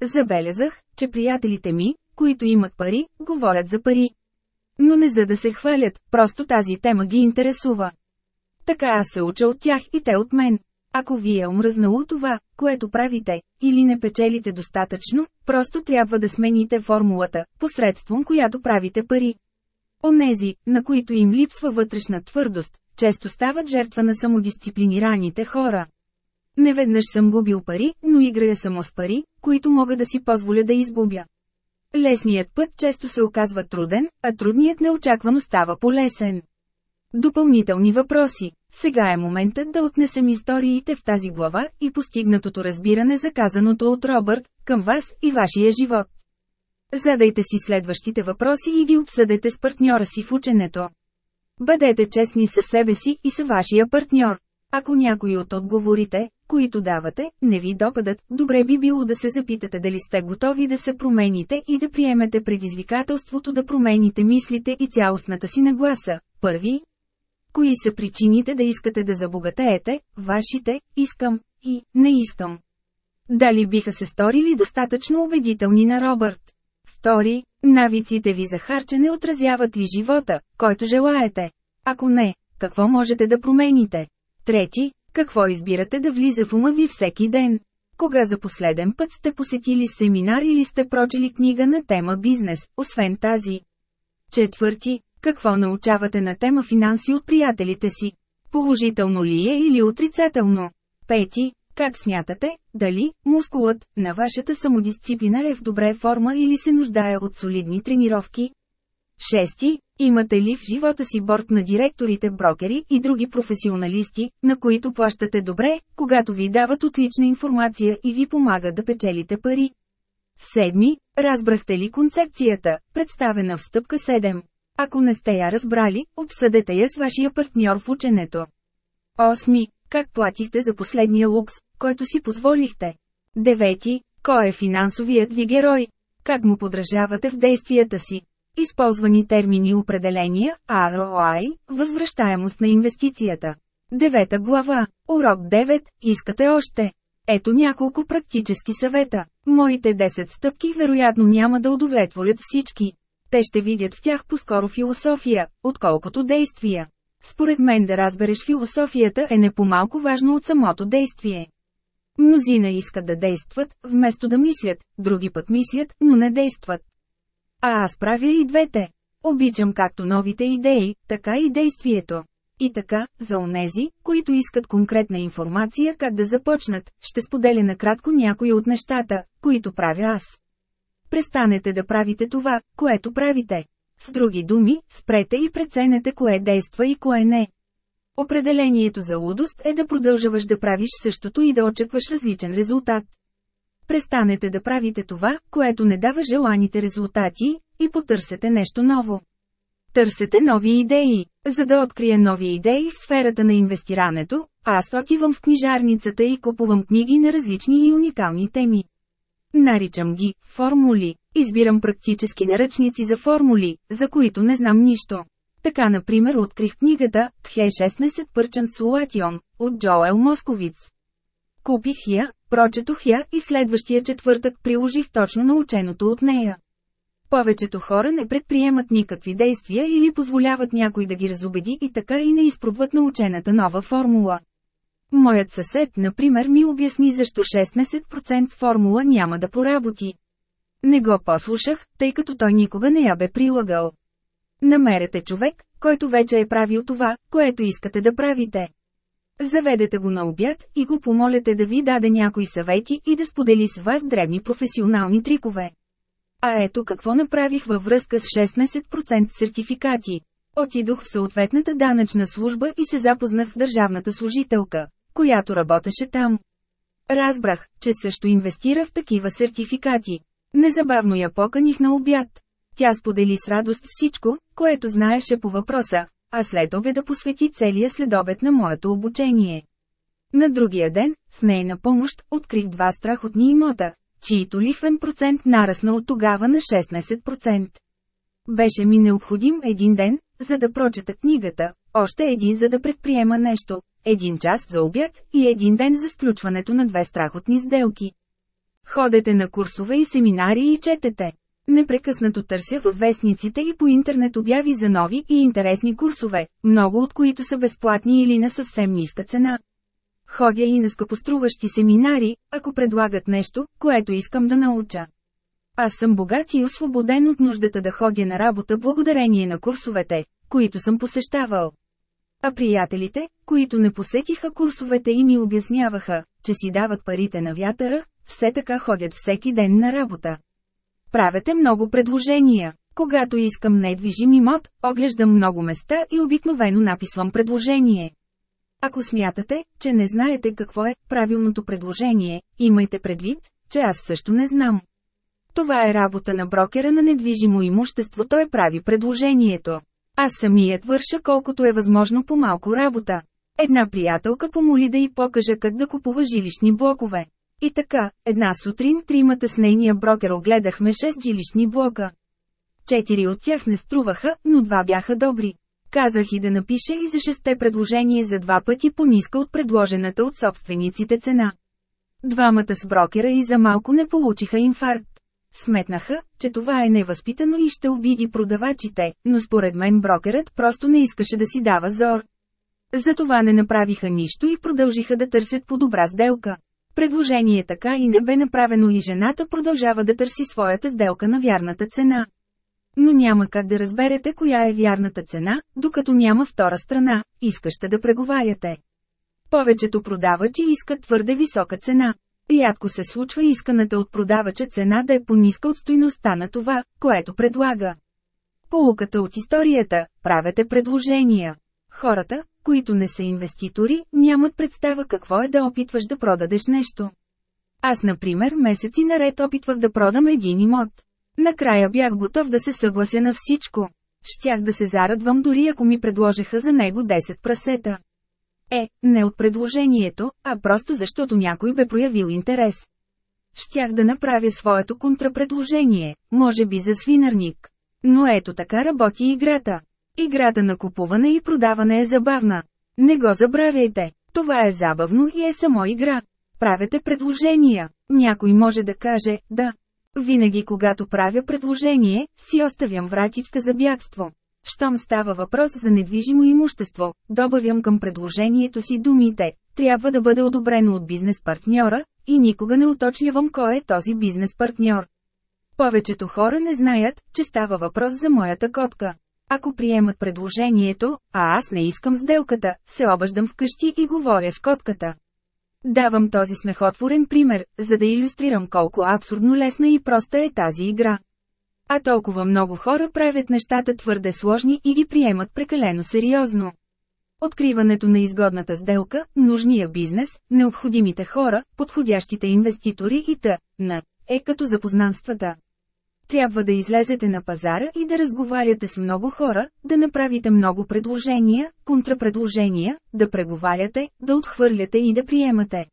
[SPEAKER 1] Забелязах, че приятелите ми, които имат пари, говорят за пари. Но не за да се хвалят, просто тази тема ги интересува. Така аз се уча от тях и те от мен. Ако ви е омръзнало това, което правите, или не печелите достатъчно, просто трябва да смените формулата, посредством която правите пари. Онези, на които им липсва вътрешна твърдост, често стават жертва на самодисциплинираните хора. Неведнъж съм губил пари, но играя само с пари, които мога да си позволя да изгубя. Лесният път често се оказва труден, а трудният неочаквано става полесен. Допълнителни въпроси. Сега е моментът да отнесем историите в тази глава и постигнатото разбиране за казаното от Робърт, към вас и вашия живот. Задайте си следващите въпроси и ги обсъдете с партньора си в ученето. Бъдете честни със себе си и с вашия партньор. Ако някой от отговорите, които давате, не ви допадат, добре би било да се запитате дали сте готови да се промените и да приемете предизвикателството да промените мислите и цялостната си нагласа. Първи. Кои са причините да искате да забогатеете, вашите, искам и не искам? Дали биха се сторили достатъчно убедителни на Робърт? Втори, навиците ви за харчене отразяват ли живота, който желаете? Ако не, какво можете да промените? Трети, какво избирате да влиза в ума ви всеки ден? Кога за последен път сте посетили семинар или сте прочели книга на тема бизнес, освен тази? Четвърти. Какво научавате на тема финанси от приятелите си? Положително ли е или отрицателно? Пети. Как смятате, дали мускулът на вашата самодисциплина е в добре форма или се нуждае от солидни тренировки? Шести, имате ли в живота си борт на директорите, брокери и други професионалисти, на които плащате добре, когато ви дават отлична информация и ви помага да печелите пари? Седми, разбрахте ли концепцията, представена в стъпка 7? Ако не сте я разбрали, обсъдете я с вашия партньор в ученето. Осми, как платихте за последния лукс, който си позволихте? Девети, кой е финансовият ви герой? Как му подражавате в действията си? Използвани термини определения, ROI, възвръщаемост на инвестицията. Девета глава. Урок 9. Искате още. Ето няколко практически съвета. Моите 10 стъпки вероятно няма да удовлетворят всички. Те ще видят в тях по-скоро философия, отколкото действия. Според мен да разбереш философията е не по-малко важно от самото действие. Мнозина искат да действат, вместо да мислят, други пък мислят, но не действат. А аз правя и двете. Обичам както новите идеи, така и действието. И така, за онези, които искат конкретна информация как да започнат, ще споделя накратко някои от нещата, които правя аз. Престанете да правите това, което правите. С други думи, спрете и преценете кое действа и кое не. Определението за лудост е да продължаваш да правиш същото и да очакваш различен резултат престанете да правите това, което не дава желаните резултати, и потърсете нещо ново. Търсете нови идеи. За да открия нови идеи в сферата на инвестирането, аз отивам в книжарницата и купувам книги на различни и уникални теми. Наричам ги формули. Избирам практически наръчници за формули, за които не знам нищо. Така, например, открих книгата «Тхе 16 Пърчан Сулатион» от Джоел Московиц. Купих я, Прочетох я и следващия четвъртък приложих точно наученото от нея. Повечето хора не предприемат никакви действия или позволяват някой да ги разобеди и така и не изпробват научената нова формула. Моят съсед, например, ми обясни защо 16% формула няма да поработи. Не го послушах, тъй като той никога не я бе прилагал. Намерете човек, който вече е правил това, което искате да правите. Заведете го на обяд и го помолете да ви даде някои съвети и да сподели с вас древни професионални трикове. А ето какво направих във връзка с 16% сертификати. Отидох в съответната данъчна служба и се запознах в държавната служителка, която работеше там. Разбрах, че също инвестира в такива сертификати. Незабавно я поканих на обяд. Тя сподели с радост всичко, което знаеше по въпроса, а след обеда посвети целия следобед на моето обучение. На другия ден, с нейна помощ, открих два страхотни имота, чието лихвен процент нарасна от тогава на 16%. Беше ми необходим един ден, за да прочета книгата, още един за да предприема нещо, един час за обяд и един ден за сключването на две страхотни сделки. Ходете на курсове и семинари и четете. Непрекъснато търся във вестниците и по интернет обяви за нови и интересни курсове, много от които са безплатни или на съвсем ниска цена. Ходя и на скъпоструващи семинари, ако предлагат нещо, което искам да науча. Аз съм богат и освободен от нуждата да ходя на работа благодарение на курсовете, които съм посещавал. А приятелите, които не посетиха курсовете и ми обясняваха, че си дават парите на вятъра, все така ходят всеки ден на работа. Правете много предложения. Когато искам недвижим имот, оглеждам много места и обикновено написвам предложение. Ако смятате, че не знаете какво е правилното предложение, имайте предвид, че аз също не знам. Това е работа на брокера на недвижимо имущество, той прави предложението. Аз самият върша колкото е възможно по малко работа. Една приятелка помоли да й покажа как да купува жилищни блокове. И така, една сутрин тримата с нейния брокер огледахме 6 жилищни блока. Четири от тях не струваха, но два бяха добри. Казах и да напише и за шесте предложение за два пъти по-ниска от предложената от собствениците цена. Двамата с брокера и за малко не получиха инфаркт. Сметнаха, че това е невъзпитано и ще обиди продавачите, но според мен брокерът просто не искаше да си дава зор. Затова не направиха нищо и продължиха да търсят по добра сделка. Предложение така и не бе направено и жената продължава да търси своята сделка на вярната цена. Но няма как да разберете коя е вярната цена, докато няма втора страна, искаща да преговаряте. Повечето продавачи искат твърде висока цена. Рядко се случва исканата от продавача цена да е по-ниска от стоиността на това, което предлага. Полуката от историята – правете предложения. Хората, които не са инвеститори, нямат представа какво е да опитваш да продадеш нещо. Аз, например, месеци наред опитвах да продам един имот. Накрая бях готов да се съглася на всичко. Щях да се зарадвам дори ако ми предложиха за него 10 прасета. Е, не от предложението, а просто защото някой бе проявил интерес. Щях да направя своето контрапредложение, може би за свинарник. Но ето така работи играта. Играта на купуване и продаване е забавна. Не го забравяйте, това е забавно и е само игра. Правете предложения. Някой може да каже «да». Винаги когато правя предложение, си оставям вратичка за бягство. Щом става въпрос за недвижимо имущество, добавям към предложението си думите «трябва да бъде одобрено от бизнес партньора» и никога не уточнявам кой е този бизнес партньор. Повечето хора не знаят, че става въпрос за моята котка. Ако приемат предложението, а аз не искам сделката, се обаждам вкъщи и говоря с котката. Давам този смехотворен пример, за да иллюстрирам колко абсурдно лесна и проста е тази игра. А толкова много хора правят нещата твърде сложни и ги приемат прекалено сериозно. Откриването на изгодната сделка, нужния бизнес, необходимите хора, подходящите инвеститори и т.н. е като запознанствата. Трябва да излезете на пазара и да разговаряте с много хора, да направите много предложения, контрапредложения, да преговаряте, да отхвърляте и да приемате.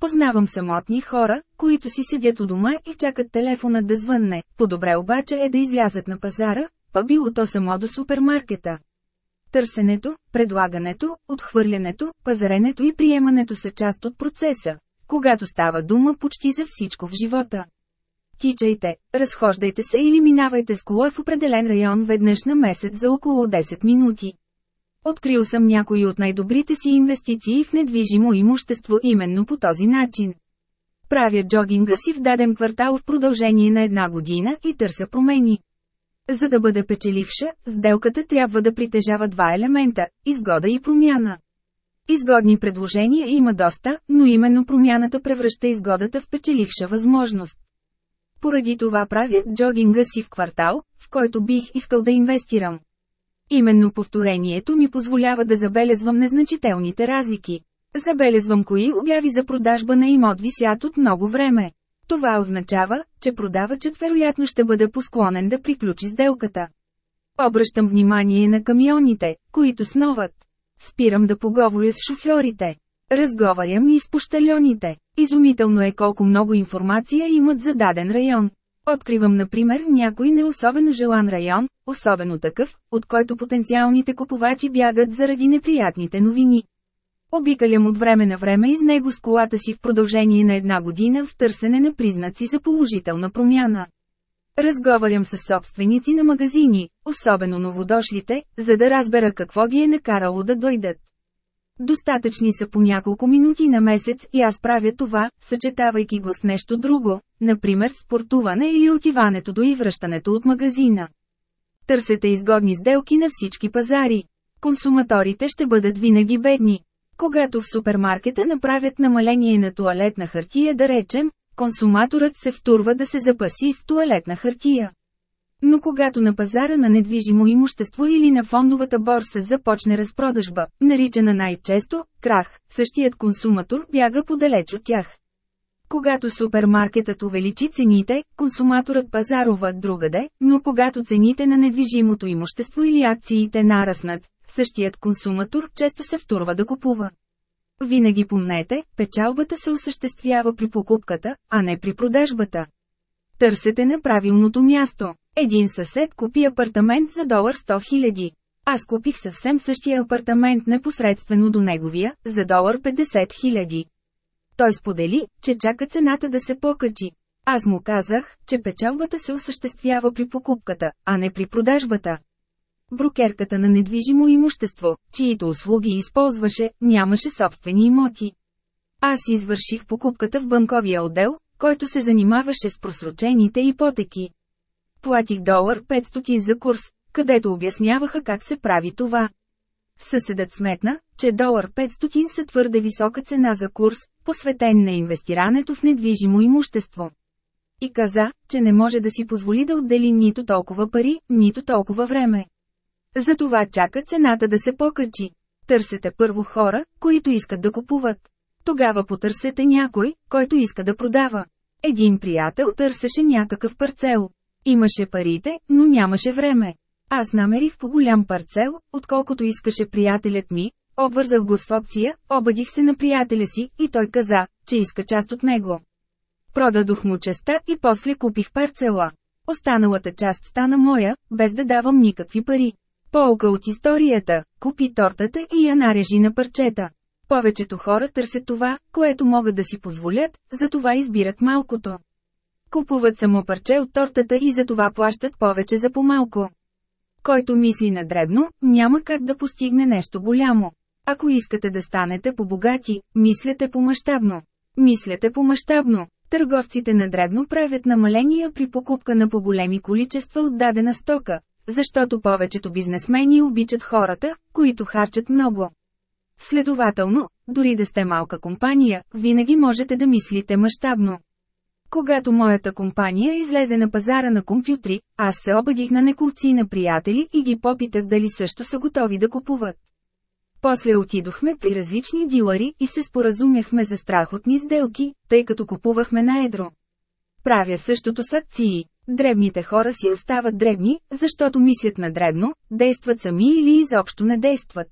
[SPEAKER 1] Познавам самотни хора, които си седят у дома и чакат телефона да звънне, по-добре обаче е да излязат на пазара, па било то само до супермаркета. Търсенето, предлагането, отхвърлянето, пазаренето и приемането са част от процеса, когато става дума почти за всичко в живота. Тичайте, разхождайте се или минавайте с кола в определен район веднъж на месец за около 10 минути. Открил съм някои от най-добрите си инвестиции в недвижимо имущество именно по този начин. Правя джогинга си в даден квартал в продължение на една година и търся промени. За да бъде печеливша, сделката трябва да притежава два елемента – изгода и промяна. Изгодни предложения има доста, но именно промяната превръща изгодата в печеливша възможност. Поради това правя джогинга си в квартал, в който бих искал да инвестирам. Именно повторението ми позволява да забелезвам незначителните разлики. Забелезвам кои обяви за продажба на имот висят от много време. Това означава, че продавачът вероятно ще бъде посклонен да приключи сделката. Обръщам внимание на камионите, които сноват. Спирам да поговоря с шофьорите. Разговарям и с пощальоните. Изумително е колко много информация имат за даден район. Откривам, например, някой не особено желан район, особено такъв, от който потенциалните купувачи бягат заради неприятните новини. Обикалям от време на време из него с колата си в продължение на една година в търсене на признаци за положителна промяна. Разговарям с собственици на магазини, особено новодошлите, за да разбера какво ги е накарало да дойдат. Достатъчни са по няколко минути на месец и аз правя това, съчетавайки го с нещо друго, например спортуване или отиването до и връщането от магазина. Търсете изгодни сделки на всички пазари. Консуматорите ще бъдат винаги бедни. Когато в супермаркета направят намаление на туалетна хартия да речем, консуматорът се втурва да се запаси с туалетна хартия. Но когато на пазара на недвижимо имущество или на фондовата борса започне разпродажба, наричана най-често крах, същият консуматор бяга подалеч от тях. Когато супермаркетът увеличи цените, консуматорът пазарува другаде, но когато цените на недвижимото имущество или акциите нараснат, същият консуматор често се втурва да купува. Винаги помнете, печалбата се осъществява при покупката, а не при продажбата. Търсете на правилното място. Един съсед купи апартамент за долар 100 хиляди. Аз купих съвсем същия апартамент непосредствено до неговия, за долар 50 хиляди. Той сподели, че чака цената да се покачи. Аз му казах, че печалбата се осъществява при покупката, а не при продажбата. Брокерката на недвижимо имущество, чието услуги използваше, нямаше собствени имоти. Аз извърших покупката в банковия отдел, който се занимаваше с просрочените ипотеки. Платих долар 500 за курс, където обясняваха как се прави това. Съседът сметна, че долар 500 са твърде висока цена за курс, посветен на инвестирането в недвижимо имущество. И каза, че не може да си позволи да отдели нито толкова пари, нито толкова време. Затова чака цената да се покачи. Търсете първо хора, които искат да купуват. Тогава потърсете някой, който иска да продава. Един приятел търсеше някакъв парцел. Имаше парите, но нямаше време. Аз намерих по голям парцел, отколкото искаше приятелят ми, обвързах го с опция, обадих се на приятеля си и той каза, че иска част от него. Продадох му частта и после купих парцела. Останалата част стана моя, без да давам никакви пари. Полка от историята, купи тортата и я нарежи на парчета. Повечето хора търсят това, което могат да си позволят, затова избират малкото. Купуват само парче от тортата и за това плащат повече за по-малко. Който мисли на дребно, няма как да постигне нещо голямо. Ако искате да станете по-богати, мислете по-мащабно. Мислете по-мащабно. Търговците на дребно правят намаления при покупка на по-големи количества от дадена стока, защото повечето бизнесмени обичат хората, които харчат много. Следователно, дори да сте малка компания, винаги можете да мислите мащабно. Когато моята компания излезе на пазара на компютри, аз се обадих на неколци на приятели и ги попитах дали също са готови да купуват. После отидохме при различни дилъри и се споразумяхме за страхотни сделки, тъй като купувахме на едро. Правя същото с акции. Дребните хора си остават дребни, защото мислят на дребно, действат сами или изобщо не действат.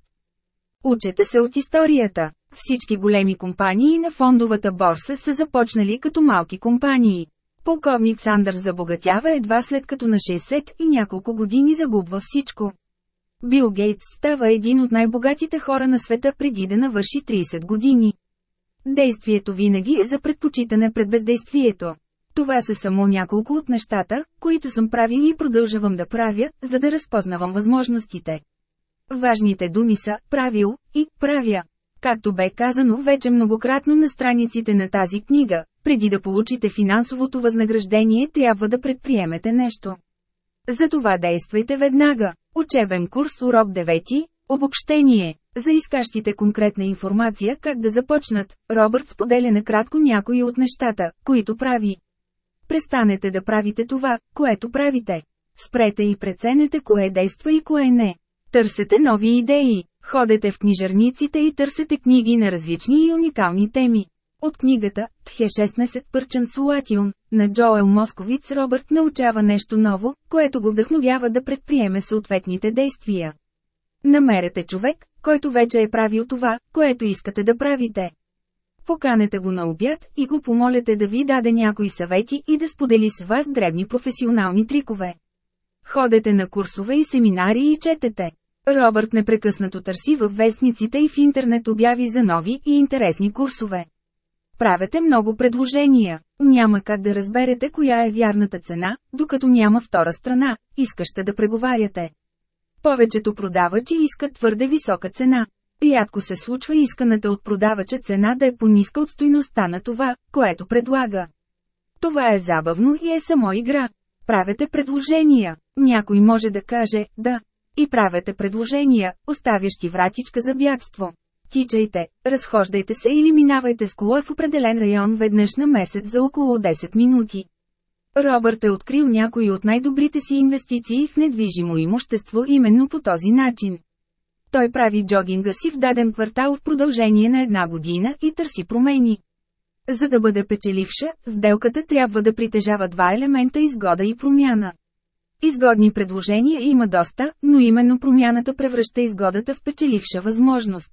[SPEAKER 1] Учете се от историята. Всички големи компании на фондовата борса са започнали като малки компании. Полковник Сандър забогатява едва след като на 60 и няколко години загубва всичко. Бил Гейтс става един от най-богатите хора на света преди да навърши 30 години. Действието винаги е за предпочитане пред бездействието. Това са само няколко от нещата, които съм правил и продължавам да правя, за да разпознавам възможностите. Важните думи са «правил» и «правя». Както бе казано вече многократно на страниците на тази книга, преди да получите финансовото възнаграждение трябва да предприемете нещо. Затова действайте веднага. Учебен курс урок 9, обобщение. За искащите конкретна информация как да започнат, Робърт споделя накратко някои от нещата, които прави. Престанете да правите това, което правите. Спрете и преценете кое действа и кое не. Търсете нови идеи, ходете в книжарниците и търсете книги на различни и уникални теми. От книгата «Тхе 16 Пърчен Сулатиум» на Джоел Московиц Робърт научава нещо ново, което го вдъхновява да предприеме съответните действия. Намерете човек, който вече е правил това, което искате да правите. Поканете го на обяд и го помолете да ви даде някои съвети и да сподели с вас древни професионални трикове. Ходете на курсове и семинари и четете. Робърт непрекъснато търси във вестниците и в интернет обяви за нови и интересни курсове. Правете много предложения. Няма как да разберете коя е вярната цена, докато няма втора страна, искаща да преговаряте. Повечето продавачи искат твърде висока цена. Рядко се случва исканата от продавача цена да е по-ниска от стойността на това, което предлага. Това е забавно и е само игра. Правете предложения. Някой може да каже, да, и правете предложения, оставящи вратичка за бягство. Тичайте, разхождайте се или минавайте с кола в определен район веднъж на месец за около 10 минути. Робърт е открил някои от най-добрите си инвестиции в недвижимо имущество именно по този начин. Той прави джогинга си в даден квартал в продължение на една година и търси промени. За да бъде печеливша, сделката трябва да притежава два елемента изгода и промяна. Изгодни предложения има доста, но именно промяната превръща изгодата в печеливша възможност.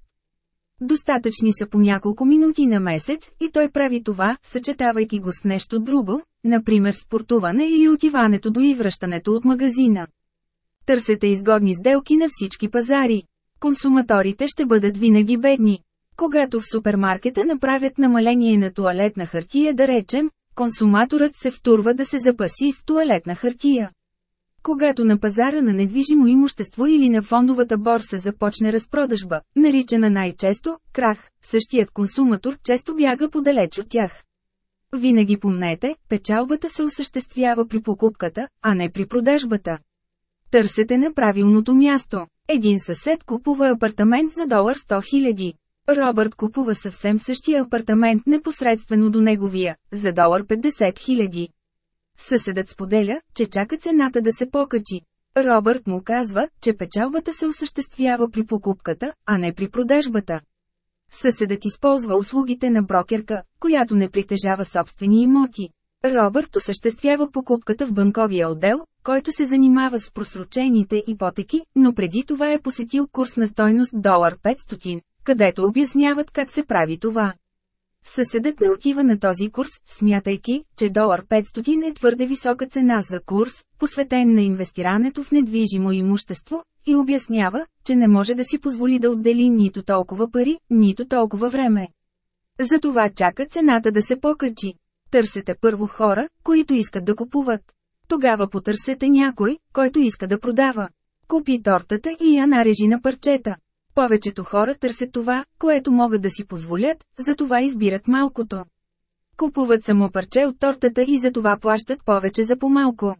[SPEAKER 1] Достатъчни са по няколко минути на месец, и той прави това, съчетавайки го с нещо друго, например спортуване или отиването до и връщането от магазина. Търсете изгодни сделки на всички пазари. Консуматорите ще бъдат винаги бедни. Когато в супермаркета направят намаление на туалетна хартия да речем, консуматорът се втурва да се запаси с туалетна хартия. Когато на пазара на недвижимо имущество или на фондовата борса започне разпродажба, наричана най-често крах, същият консуматор често бяга подалеч от тях. Винаги помнете, печалбата се осъществява при покупката, а не при продажбата. Търсете на правилното място. Един съсед купува апартамент за долар 100 хиляди. Робърт купува съвсем същия апартамент непосредствено до неговия, за долар 50 хиляди. Съседът споделя, че чака цената да се покачи. Робърт му казва, че печалбата се осъществява при покупката, а не при продажбата. Съседът използва услугите на брокерка, която не притежава собствени имоти. Робърт осъществява покупката в банковия отдел, който се занимава с просрочените ипотеки, но преди това е посетил курс на стойност 500, където обясняват как се прави това. Съседът не отива на този курс, смятайки, че долар 500 е твърде висока цена за курс, посветен на инвестирането в недвижимо имущество, и обяснява, че не може да си позволи да отдели нито толкова пари, нито толкова време. Затова чака цената да се покачи. Търсете първо хора, които искат да купуват. Тогава потърсете някой, който иска да продава. Купи тортата и я нарежи на парчета. Повечето хора търсят това, което могат да си позволят, затова избират малкото. Купуват само парче от тортата и затова плащат повече за помалко.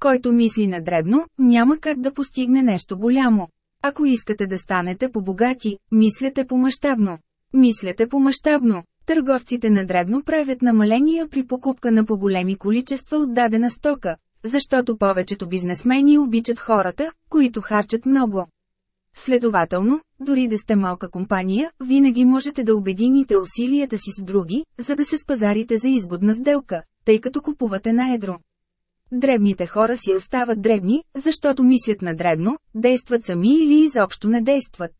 [SPEAKER 1] Който мисли на дребно, няма как да постигне нещо голямо. Ако искате да станете по-богати, мислете по-мащабно. Мислете по-мащабно. Търговците на дребно правят намаления при покупка на по-големи количества от дадена стока, защото повечето бизнесмени обичат хората, които харчат много. Следователно, дори да сте малка компания, винаги можете да обедините усилията си с други, за да се спазарите за изгодна сделка, тъй като купувате на едро. Дребните хора си остават дребни, защото мислят на дребно, действат сами или изобщо не действат.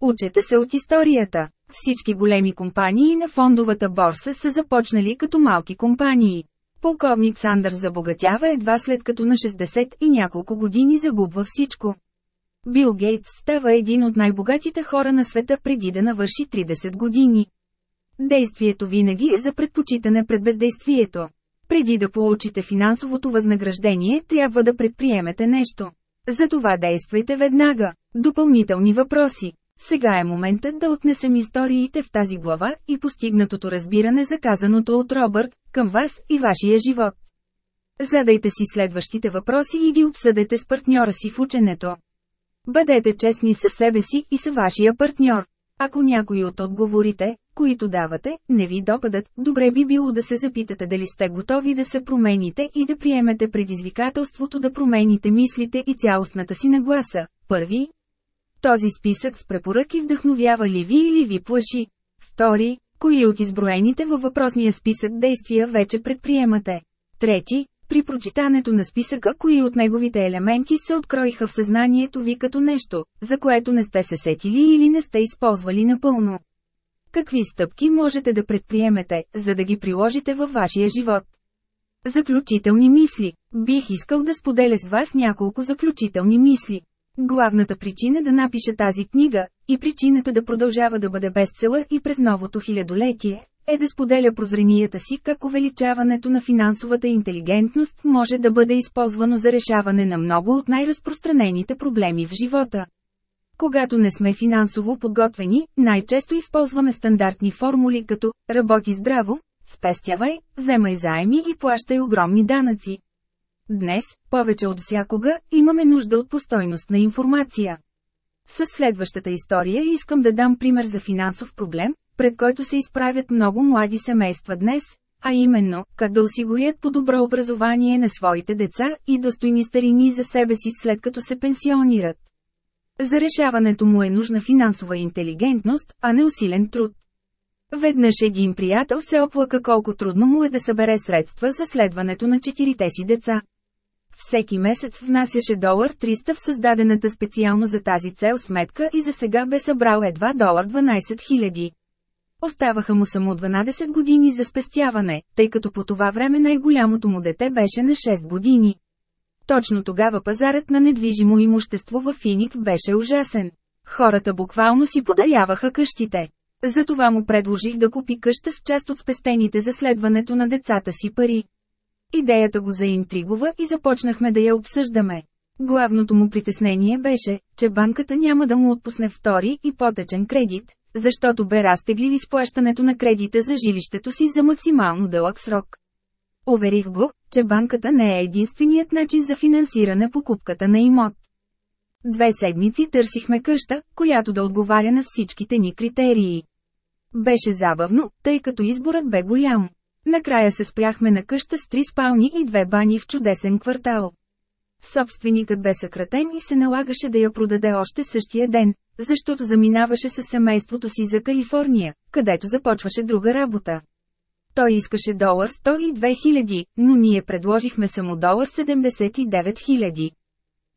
[SPEAKER 1] Учете се от историята. Всички големи компании на фондовата борса са започнали като малки компании. Полковник Сандър забогатява едва след като на 60 и няколко години загубва всичко. Бил Гейтс става един от най-богатите хора на света преди да навърши 30 години. Действието винаги е за предпочитане пред бездействието. Преди да получите финансовото възнаграждение, трябва да предприемете нещо. Затова действайте веднага. Допълнителни въпроси. Сега е моментът да отнесем историите в тази глава и постигнатото разбиране за казаното от Робърт, към вас и вашия живот. Задайте си следващите въпроси и ги обсъдете с партньора си в ученето. Бъдете честни със себе си и с вашия партньор. Ако някои от отговорите, които давате, не ви допадат, добре би било да се запитате дали сте готови да се промените и да приемете предизвикателството да промените мислите и цялостната си нагласа. Първи. Този списък с препоръки вдъхновява ли ви или ви плаши? Втори. Кои от изброените във въпросния списък действия вече предприемате? Трети при прочитането на списъка кои от неговите елементи се откроиха в съзнанието ви като нещо, за което не сте се сетили или не сте използвали напълно. Какви стъпки можете да предприемете, за да ги приложите във вашия живот? Заключителни мисли. Бих искал да споделя с вас няколко заключителни мисли. Главната причина да напиша тази книга, и причината да продължава да бъде бестселър и през новото хилядолетие, е да споделя прозренията си как увеличаването на финансовата интелигентност може да бъде използвано за решаване на много от най-разпространените проблеми в живота. Когато не сме финансово подготвени, най-често използваме стандартни формули като «работи здраво», «спестявай», «вземай заеми» и «плащай огромни данъци». Днес, повече от всякога, имаме нужда от постойност на информация. Със следващата история искам да дам пример за финансов проблем, пред който се изправят много млади семейства днес, а именно, как да осигурят по-добро образование на своите деца и достойни старини за себе си след като се пенсионират. За решаването му е нужна финансова интелигентност, а не усилен труд. Веднъж един приятел се оплака колко трудно му е да събере средства за следването на четирите си деца. Всеки месец внасяше долар 300 в създадената специално за тази цел сметка и за сега бе събрал едва долар 12 000. Оставаха му само 12 години за спестяване, тъй като по това време най-голямото му дете беше на 6 години. Точно тогава пазарът на недвижимо имущество в Финикс беше ужасен. Хората буквално си подаряваха къщите. Затова му предложих да купи къща с част от спестените за следването на децата си пари. Идеята го заинтригува и започнахме да я обсъждаме. Главното му притеснение беше, че банката няма да му отпусне втори ипотечен кредит, защото бе разтеглил изплащането на кредита за жилището си за максимално дълъг срок. Уверих го, че банката не е единственият начин за финансиране покупката на имот. Две седмици търсихме къща, която да отговаря на всичките ни критерии. Беше забавно, тъй като изборът бе голям. Накрая се спряхме на къща с три спални и две бани в чудесен квартал. Собственикът бе съкратен и се налагаше да я продаде още същия ден, защото заминаваше със семейството си за Калифорния, където започваше друга работа. Той искаше долар 102 000, но ние предложихме само долар 79 000.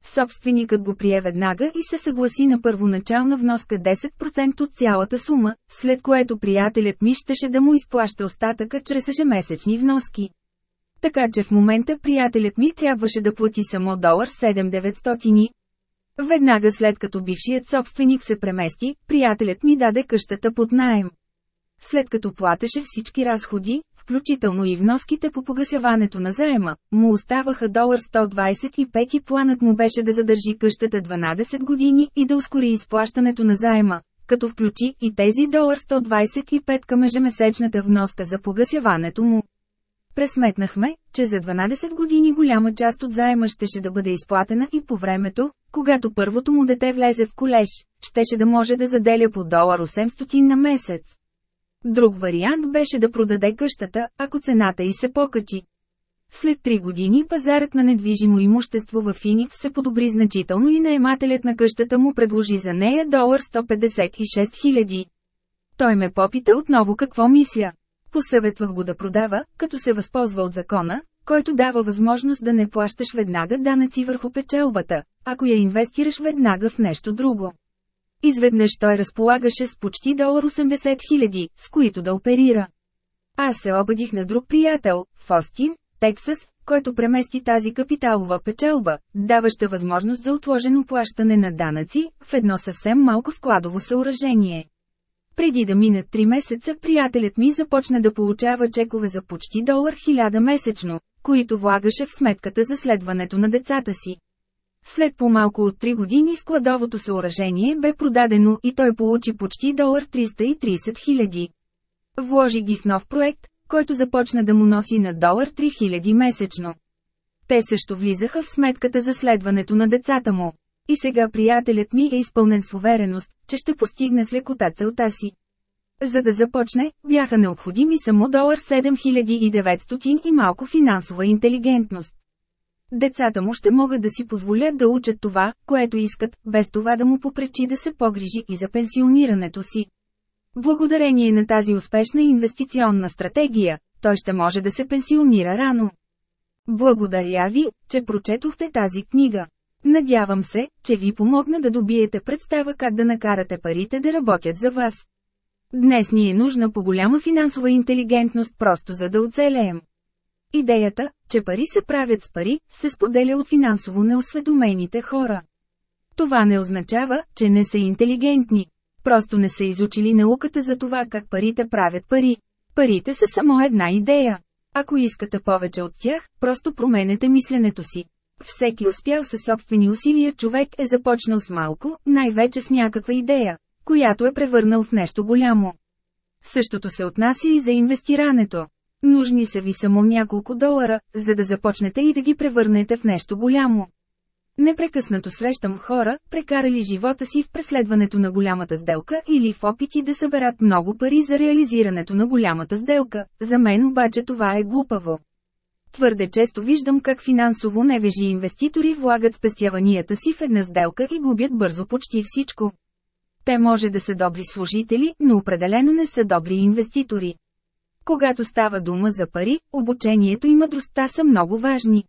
[SPEAKER 1] Собственикът го прие веднага и се съгласи на първоначална вноска 10% от цялата сума, след което приятелят ми щеше да му изплаща остатъка чрез ежемесечни вноски така че в момента приятелят ми трябваше да плати само долар 7900. Веднага след като бившият собственик се премести, приятелят ми даде къщата под найем. След като платеше всички разходи, включително и вноските по погасяването на заема, му оставаха долар 125 и планът му беше да задържи къщата 12 години и да ускори изплащането на заема, като включи и тези долар 125 към ежемесечната вноска за погасяването му. Пресметнахме, че за 12 години голяма част от заема щеше да бъде изплатена и по времето, когато първото му дете влезе в колеж, щеше да може да заделя по долар 800 на месец. Друг вариант беше да продаде къщата, ако цената й се покачи. След 3 години пазарът на недвижимо имущество в Финикс се подобри значително и наемателят на къщата му предложи за нея долар 156 000. Той ме попита отново какво мисля. Посъветвах го да продава, като се възползва от закона, който дава възможност да не плащаш веднага данъци върху печелбата, ако я инвестираш веднага в нещо друго. Изведнъж той разполагаше с почти долар 80 000, с които да оперира. Аз се обадих на друг приятел, в Остин, Тексас, който премести тази капиталова печелба, даваща възможност за отложено плащане на данъци, в едно съвсем малко складово съоръжение. Преди да минат три месеца, приятелят ми започна да получава чекове за почти долар 1000 месечно, които влагаше в сметката за следването на децата си. След по-малко от 3 години складовото съоръжение бе продадено и той получи почти долар 330 хиляди. Вложи ги в нов проект, който започна да му носи на долар 3000 месечно. Те също влизаха в сметката за следването на децата му. И сега приятелят ми е изпълнен с увереност, че ще постигне с лекота целта си. За да започне, бяха необходими само долар 7900 и малко финансова интелигентност. Децата му ще могат да си позволят да учат това, което искат, без това да му попречи да се погрижи и за пенсионирането си. Благодарение на тази успешна инвестиционна стратегия, той ще може да се пенсионира рано. Благодаря ви, че прочетохте тази книга. Надявам се, че ви помогна да добиете представа как да накарате парите да работят за вас. Днес ни е нужна по-голяма финансова интелигентност просто за да оцелеем. Идеята, че пари се правят с пари, се споделя от финансово неосведомените хора. Това не означава, че не са интелигентни. Просто не са изучили науката за това как парите правят пари. Парите са само една идея. Ако искате повече от тях, просто променете мисленето си. Всеки успял със собствени усилия човек е започнал с малко, най-вече с някаква идея, която е превърнал в нещо голямо. Същото се отнася и за инвестирането. Нужни са ви само няколко долара, за да започнете и да ги превърнете в нещо голямо. Непрекъснато срещам хора, прекарали живота си в преследването на голямата сделка или в опити да съберат много пари за реализирането на голямата сделка, за мен обаче това е глупаво. Твърде често виждам как финансово невежи инвеститори влагат спестяванията си в една сделка и губят бързо почти всичко. Те може да са добри служители, но определено не са добри инвеститори. Когато става дума за пари, обучението и мъдростта са много важни.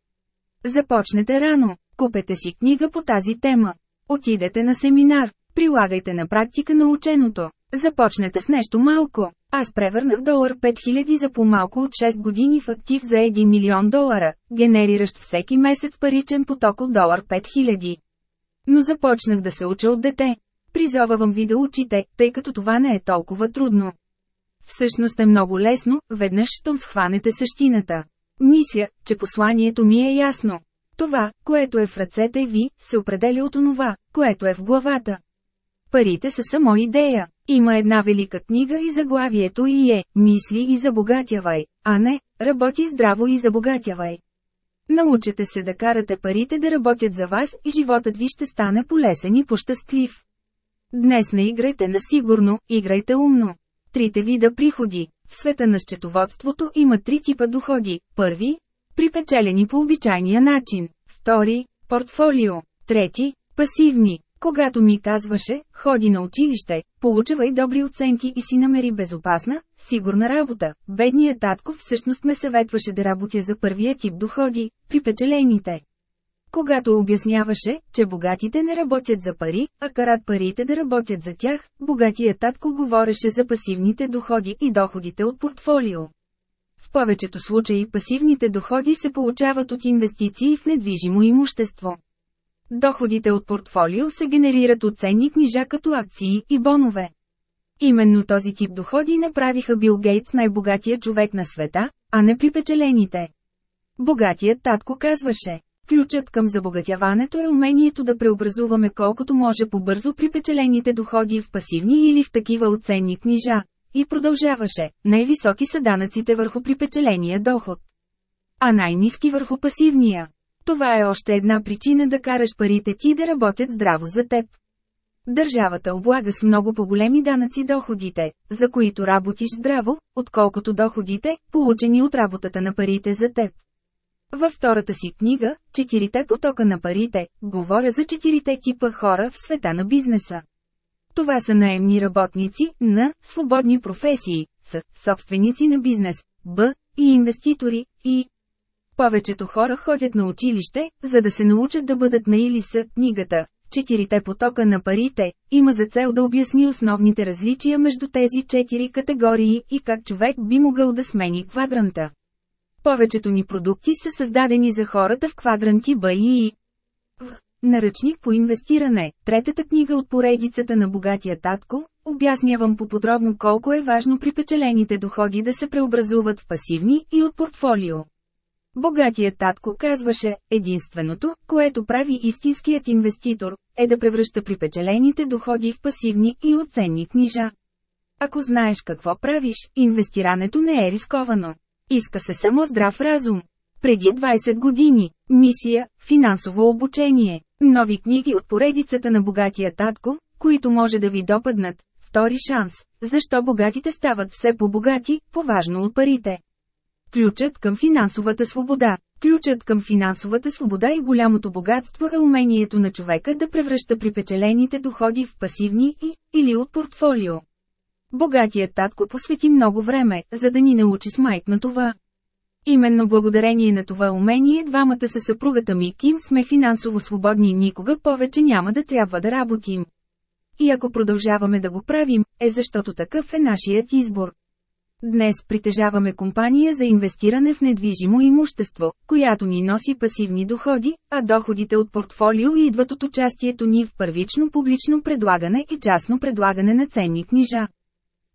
[SPEAKER 1] Започнете рано, купете си книга по тази тема. Отидете на семинар, прилагайте на практика наученото. Започнете с нещо малко. Аз превърнах долар 5000 за по-малко от 6 години в актив за 1 милион долара, генериращ всеки месец паричен поток от долар 5000. Но започнах да се уча от дете. Призовавам ви да учите, тъй като това не е толкова трудно. Всъщност е много лесно, веднъж щом схванете същината. Мисля, че посланието ми е ясно. Това, което е в ръцете ви, се определя от онова, което е в главата. Парите са само идея. Има една велика книга и заглавието и е «Мисли и забогатявай», а не «Работи здраво и забогатявай». Научете се да карате парите да работят за вас и животът ви ще стане полесен и пощастлив. Днес не играйте на сигурно, играйте умно. Трите вида приходи. В света на счетоводството има три типа доходи. Първи – припечелени по обичайния начин. Втори – портфолио. Трети – пасивни. Когато ми казваше, ходи на училище, получавай добри оценки и си намери безопасна, сигурна работа, бедният татко всъщност ме съветваше да работя за първия тип доходи, при печелените. Когато обясняваше, че богатите не работят за пари, а карат парите да работят за тях, богатият татко говореше за пасивните доходи и доходите от портфолио. В повечето случаи пасивните доходи се получават от инвестиции в недвижимо имущество. Доходите от портфолио се генерират от ценни книжа като акции и бонове. Именно този тип доходи направиха Бил Гейтс най-богатия човек на света, а не припечелените. Богатият татко казваше, ключът към забогатяването е умението да преобразуваме колкото може по-бързо припечелените доходи в пасивни или в такива оценни книжа. И продължаваше, най-високи са данъците върху припечеления доход, а най-низки върху пасивния. Това е още една причина да караш парите ти да работят здраво за теб. Държавата облага с много по-големи данъци доходите, за които работиш здраво, отколкото доходите, получени от работата на парите за теб. Във втората си книга, Четирите потока на парите, говоря за четирите типа хора в света на бизнеса. Това са наемни работници, на свободни професии, са собственици на бизнес, б и инвеститори, и повечето хора ходят на училище, за да се научат да бъдат на или са книгата. Четирите потока на парите има за цел да обясни основните различия между тези четири категории и как човек би могъл да смени квадранта. Повечето ни продукти са създадени за хората в квадранти Б и И. В Наръчник по инвестиране, третата книга от поредицата на богатия татко, обяснявам по-подробно колко е важно при печелените доходи да се преобразуват в пасивни и от портфолио. Богатият татко казваше, единственото, което прави истинският инвеститор, е да превръща припечелените доходи в пасивни и оценни книжа. Ако знаеш какво правиш, инвестирането не е рисковано. Иска се само здрав разум. Преди 20 години – мисия, финансово обучение, нови книги от поредицата на богатия татко, които може да ви допаднат, втори шанс, защо богатите стават все по-богати, по-важно от парите. Ключът към финансовата свобода Ключът към финансовата свобода и е голямото богатство е умението на човека да превръща припечелените доходи в пасивни и, или от портфолио. Богатият татко посвети много време, за да ни научи с майк на това. Именно благодарение на това умение двамата със съпругата ми Ким сме финансово свободни и никога повече няма да трябва да работим. И ако продължаваме да го правим, е защото такъв е нашият избор. Днес притежаваме компания за инвестиране в недвижимо имущество, която ни носи пасивни доходи, а доходите от портфолио идват от участието ни в първично публично предлагане и частно предлагане на ценни книжа.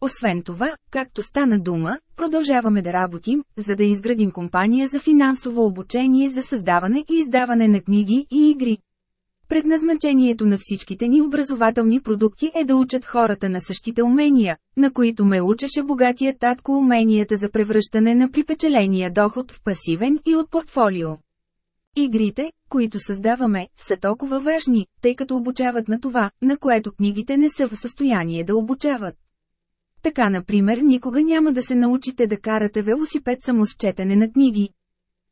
[SPEAKER 1] Освен това, както стана дума, продължаваме да работим, за да изградим компания за финансово обучение за създаване и издаване на книги и игри. Предназначението на всичките ни образователни продукти е да учат хората на същите умения, на които ме учеше богатия татко уменията за превръщане на припечеления доход в пасивен и от портфолио. Игрите, които създаваме, са толкова важни, тъй като обучават на това, на което книгите не са в състояние да обучават. Така например никога няма да се научите да карате велосипед само с четене на книги.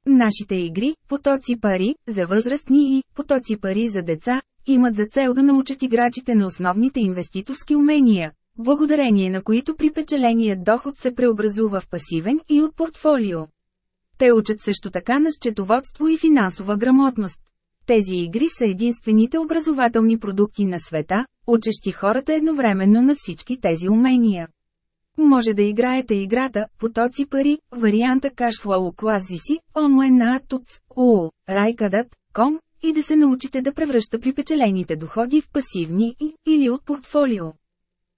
[SPEAKER 1] Нашите игри, потоци пари, за възрастни и потоци пари за деца, имат за цел да научат играчите на основните инвеститорски умения, благодарение на които припечеленият доход се преобразува в пасивен и от портфолио. Те учат също така на счетоводство и финансова грамотност. Тези игри са единствените образователни продукти на света, учещи хората едновременно на всички тези умения. Може да играете играта «Потоци пари», варианта «Кашфуалу Клазиси», онлайн на Atuts, УУ, Райкадът, Com, и да се научите да превръща припечелените доходи в пасивни и, или от портфолио.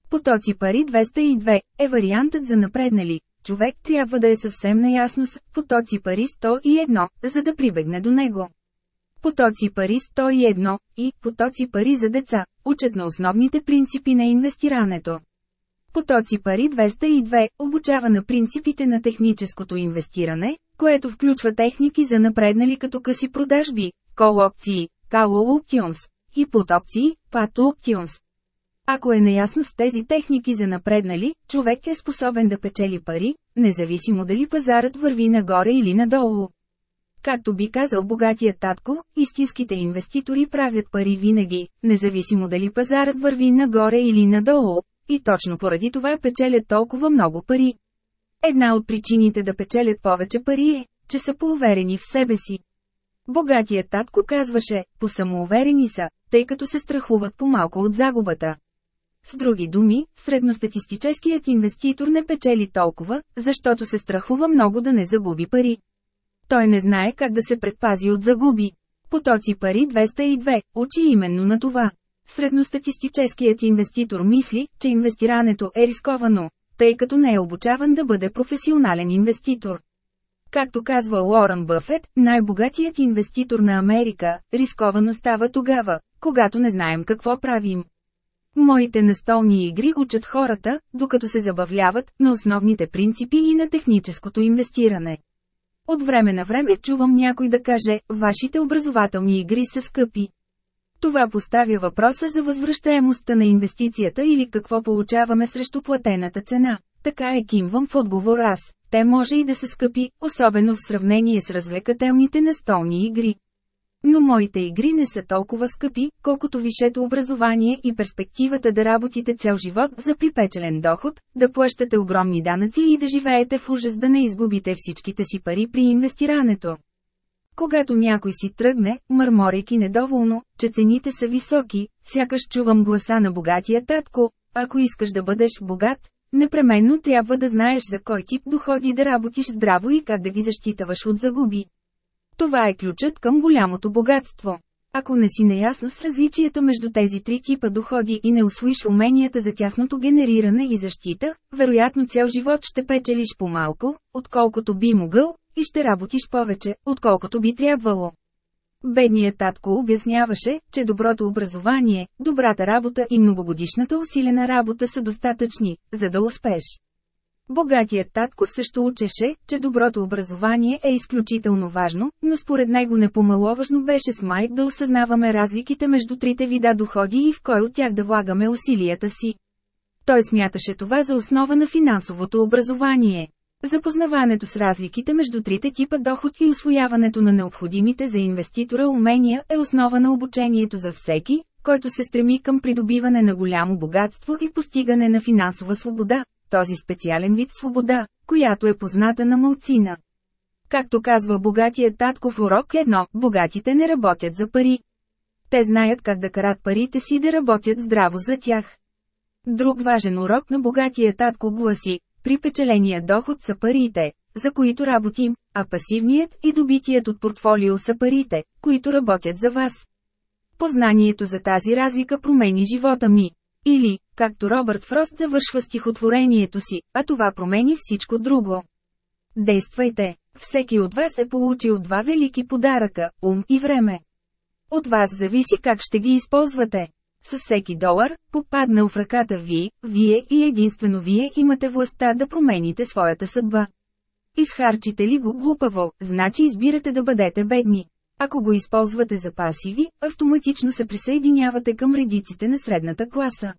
[SPEAKER 1] Потоци пари 202 е вариантът за напреднали. Човек трябва да е съвсем наясно с потоци пари 101, за да прибегне до него. Потоци пари 101 и потоци пари за деца учат на основните принципи на инвестирането. Потоци пари 202 обучава на принципите на техническото инвестиране, което включва техники за напреднали като къси продажби, кол-опции, кало-опционс и под опции пат-опционс. Ако е наясно с тези техники за напреднали, човек е способен да печели пари, независимо дали пазарът върви нагоре или надолу. Както би казал богатия татко, истинските инвеститори правят пари винаги, независимо дали пазарът върви нагоре или надолу, и точно поради това печелят толкова много пари. Една от причините да печелят повече пари е, че са поуверени в себе си. Богатият татко казваше, посамоуверени са, тъй като се страхуват по-малко от загубата. С други думи, средностатистическият инвеститор не печели толкова, защото се страхува много да не загуби пари. Той не знае как да се предпази от загуби. Потоци пари 202 учи именно на това. Средностатистическият инвеститор мисли, че инвестирането е рисковано, тъй като не е обучаван да бъде професионален инвеститор. Както казва Лорен Бъфет, най-богатият инвеститор на Америка, рисковано става тогава, когато не знаем какво правим. Моите настолни игри учат хората, докато се забавляват, на основните принципи и на техническото инвестиране. От време на време чувам някой да каже, вашите образователни игри са скъпи. Това поставя въпроса за възвръщаемостта на инвестицията или какво получаваме срещу платената цена. Така е кимвам в отговор аз. Те може и да се скъпи, особено в сравнение с развлекателните настолни игри. Но моите игри не са толкова скъпи, колкото вишето образование и перспективата да работите цял живот за припечелен доход, да плащате огромни данъци и да живеете в ужас да не изгубите всичките си пари при инвестирането. Когато някой си тръгне, мърморейки недоволно, че цените са високи, сякаш чувам гласа на богатия татко, ако искаш да бъдеш богат, непременно трябва да знаеш за кой тип доходи да работиш здраво и как да ги защитаваш от загуби. Това е ключът към голямото богатство. Ако не си неясно с различията между тези три типа доходи и не усвоиш уменията за тяхното генериране и защита, вероятно цял живот ще печелиш по-малко, отколкото би могъл, и ще работиш повече, отколкото би трябвало. Бедният татко обясняваше, че доброто образование, добрата работа и многогодишната усилена работа са достатъчни, за да успеш. Богатият татко също учеше, че доброто образование е изключително важно, но според него непомаловажно беше с Майк да осъзнаваме разликите между трите вида доходи и в кой от тях да влагаме усилията си. Той смяташе това за основа на финансовото образование. Запознаването с разликите между трите типа доход и освояването на необходимите за инвеститора умения е основа на обучението за всеки, който се стреми към придобиване на голямо богатство и постигане на финансова свобода, този специален вид свобода, която е позната на малцина. Както казва богатият татков урок едно, богатите не работят за пари. Те знаят как да карат парите си да работят здраво за тях. Друг важен урок на богатия татко гласи, при печеления доход са парите, за които работим, а пасивният и добитият от портфолио са парите, които работят за вас. Познанието за тази разлика промени живота ми. Или, както Робърт Фрост завършва стихотворението си, а това промени всичко друго. Действайте! Всеки от вас е получил два велики подаръка – ум и време. От вас зависи как ще ги използвате. Със всеки долар, попаднал в ръката ви, вие и единствено вие имате властта да промените своята съдба. Изхарчите ли го глупаво, значи избирате да бъдете бедни. Ако го използвате за пасиви, автоматично се присъединявате към редиците на средната класа.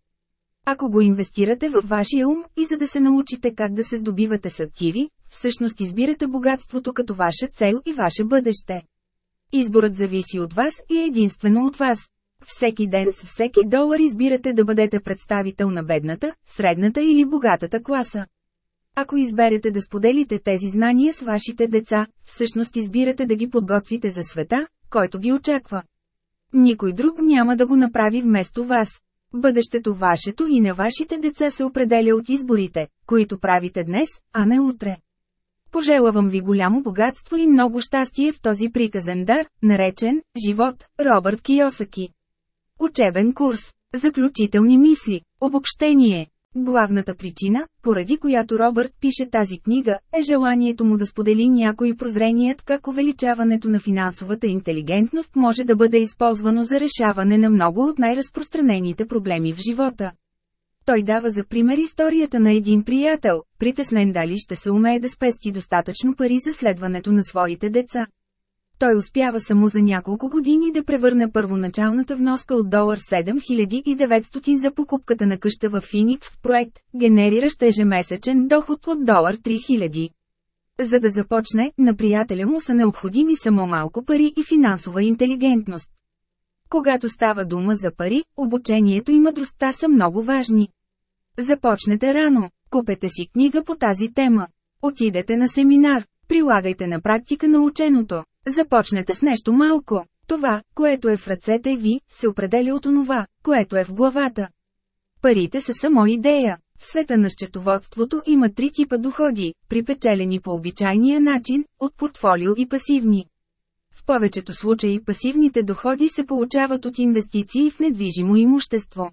[SPEAKER 1] Ако го инвестирате във вашия ум и за да се научите как да се здобивате с активи, всъщност избирате богатството като ваша цел и ваше бъдеще. Изборът зависи от вас и е единствено от вас. Всеки ден с всеки долар избирате да бъдете представител на бедната, средната или богатата класа. Ако изберете да споделите тези знания с вашите деца, всъщност избирате да ги подготвите за света, който ги очаква. Никой друг няма да го направи вместо вас. Бъдещето вашето и на вашите деца се определя от изборите, които правите днес, а не утре. Пожелавам ви голямо богатство и много щастие в този приказен дар, наречен «Живот» Робърт Киосаки. Учебен курс. Заключителни мисли. Обобщение. Главната причина, поради която Робърт пише тази книга, е желанието му да сподели някои прозреният как увеличаването на финансовата интелигентност може да бъде използвано за решаване на много от най-разпространените проблеми в живота. Той дава за пример историята на един приятел, притеснен дали ще се умее да спести достатъчно пари за следването на своите деца. Той успява само за няколко години да превърне първоначалната вноска от долар 7900 за покупката на къща в Финикс в проект, генериращ ежемесечен доход от долар 3000. За да започне, на приятеля му са необходими само малко пари и финансова интелигентност. Когато става дума за пари, обучението и мъдростта са много важни. Започнете рано, купете си книга по тази тема. Отидете на семинар, прилагайте на практика наученото. Започнете с нещо малко. Това, което е в ръцете ви, се определя от онова, което е в главата. Парите са само идея. В света на счетоводството има три типа доходи, припечелени по обичайния начин, от портфолио и пасивни. В повечето случаи пасивните доходи се получават от инвестиции в недвижимо имущество.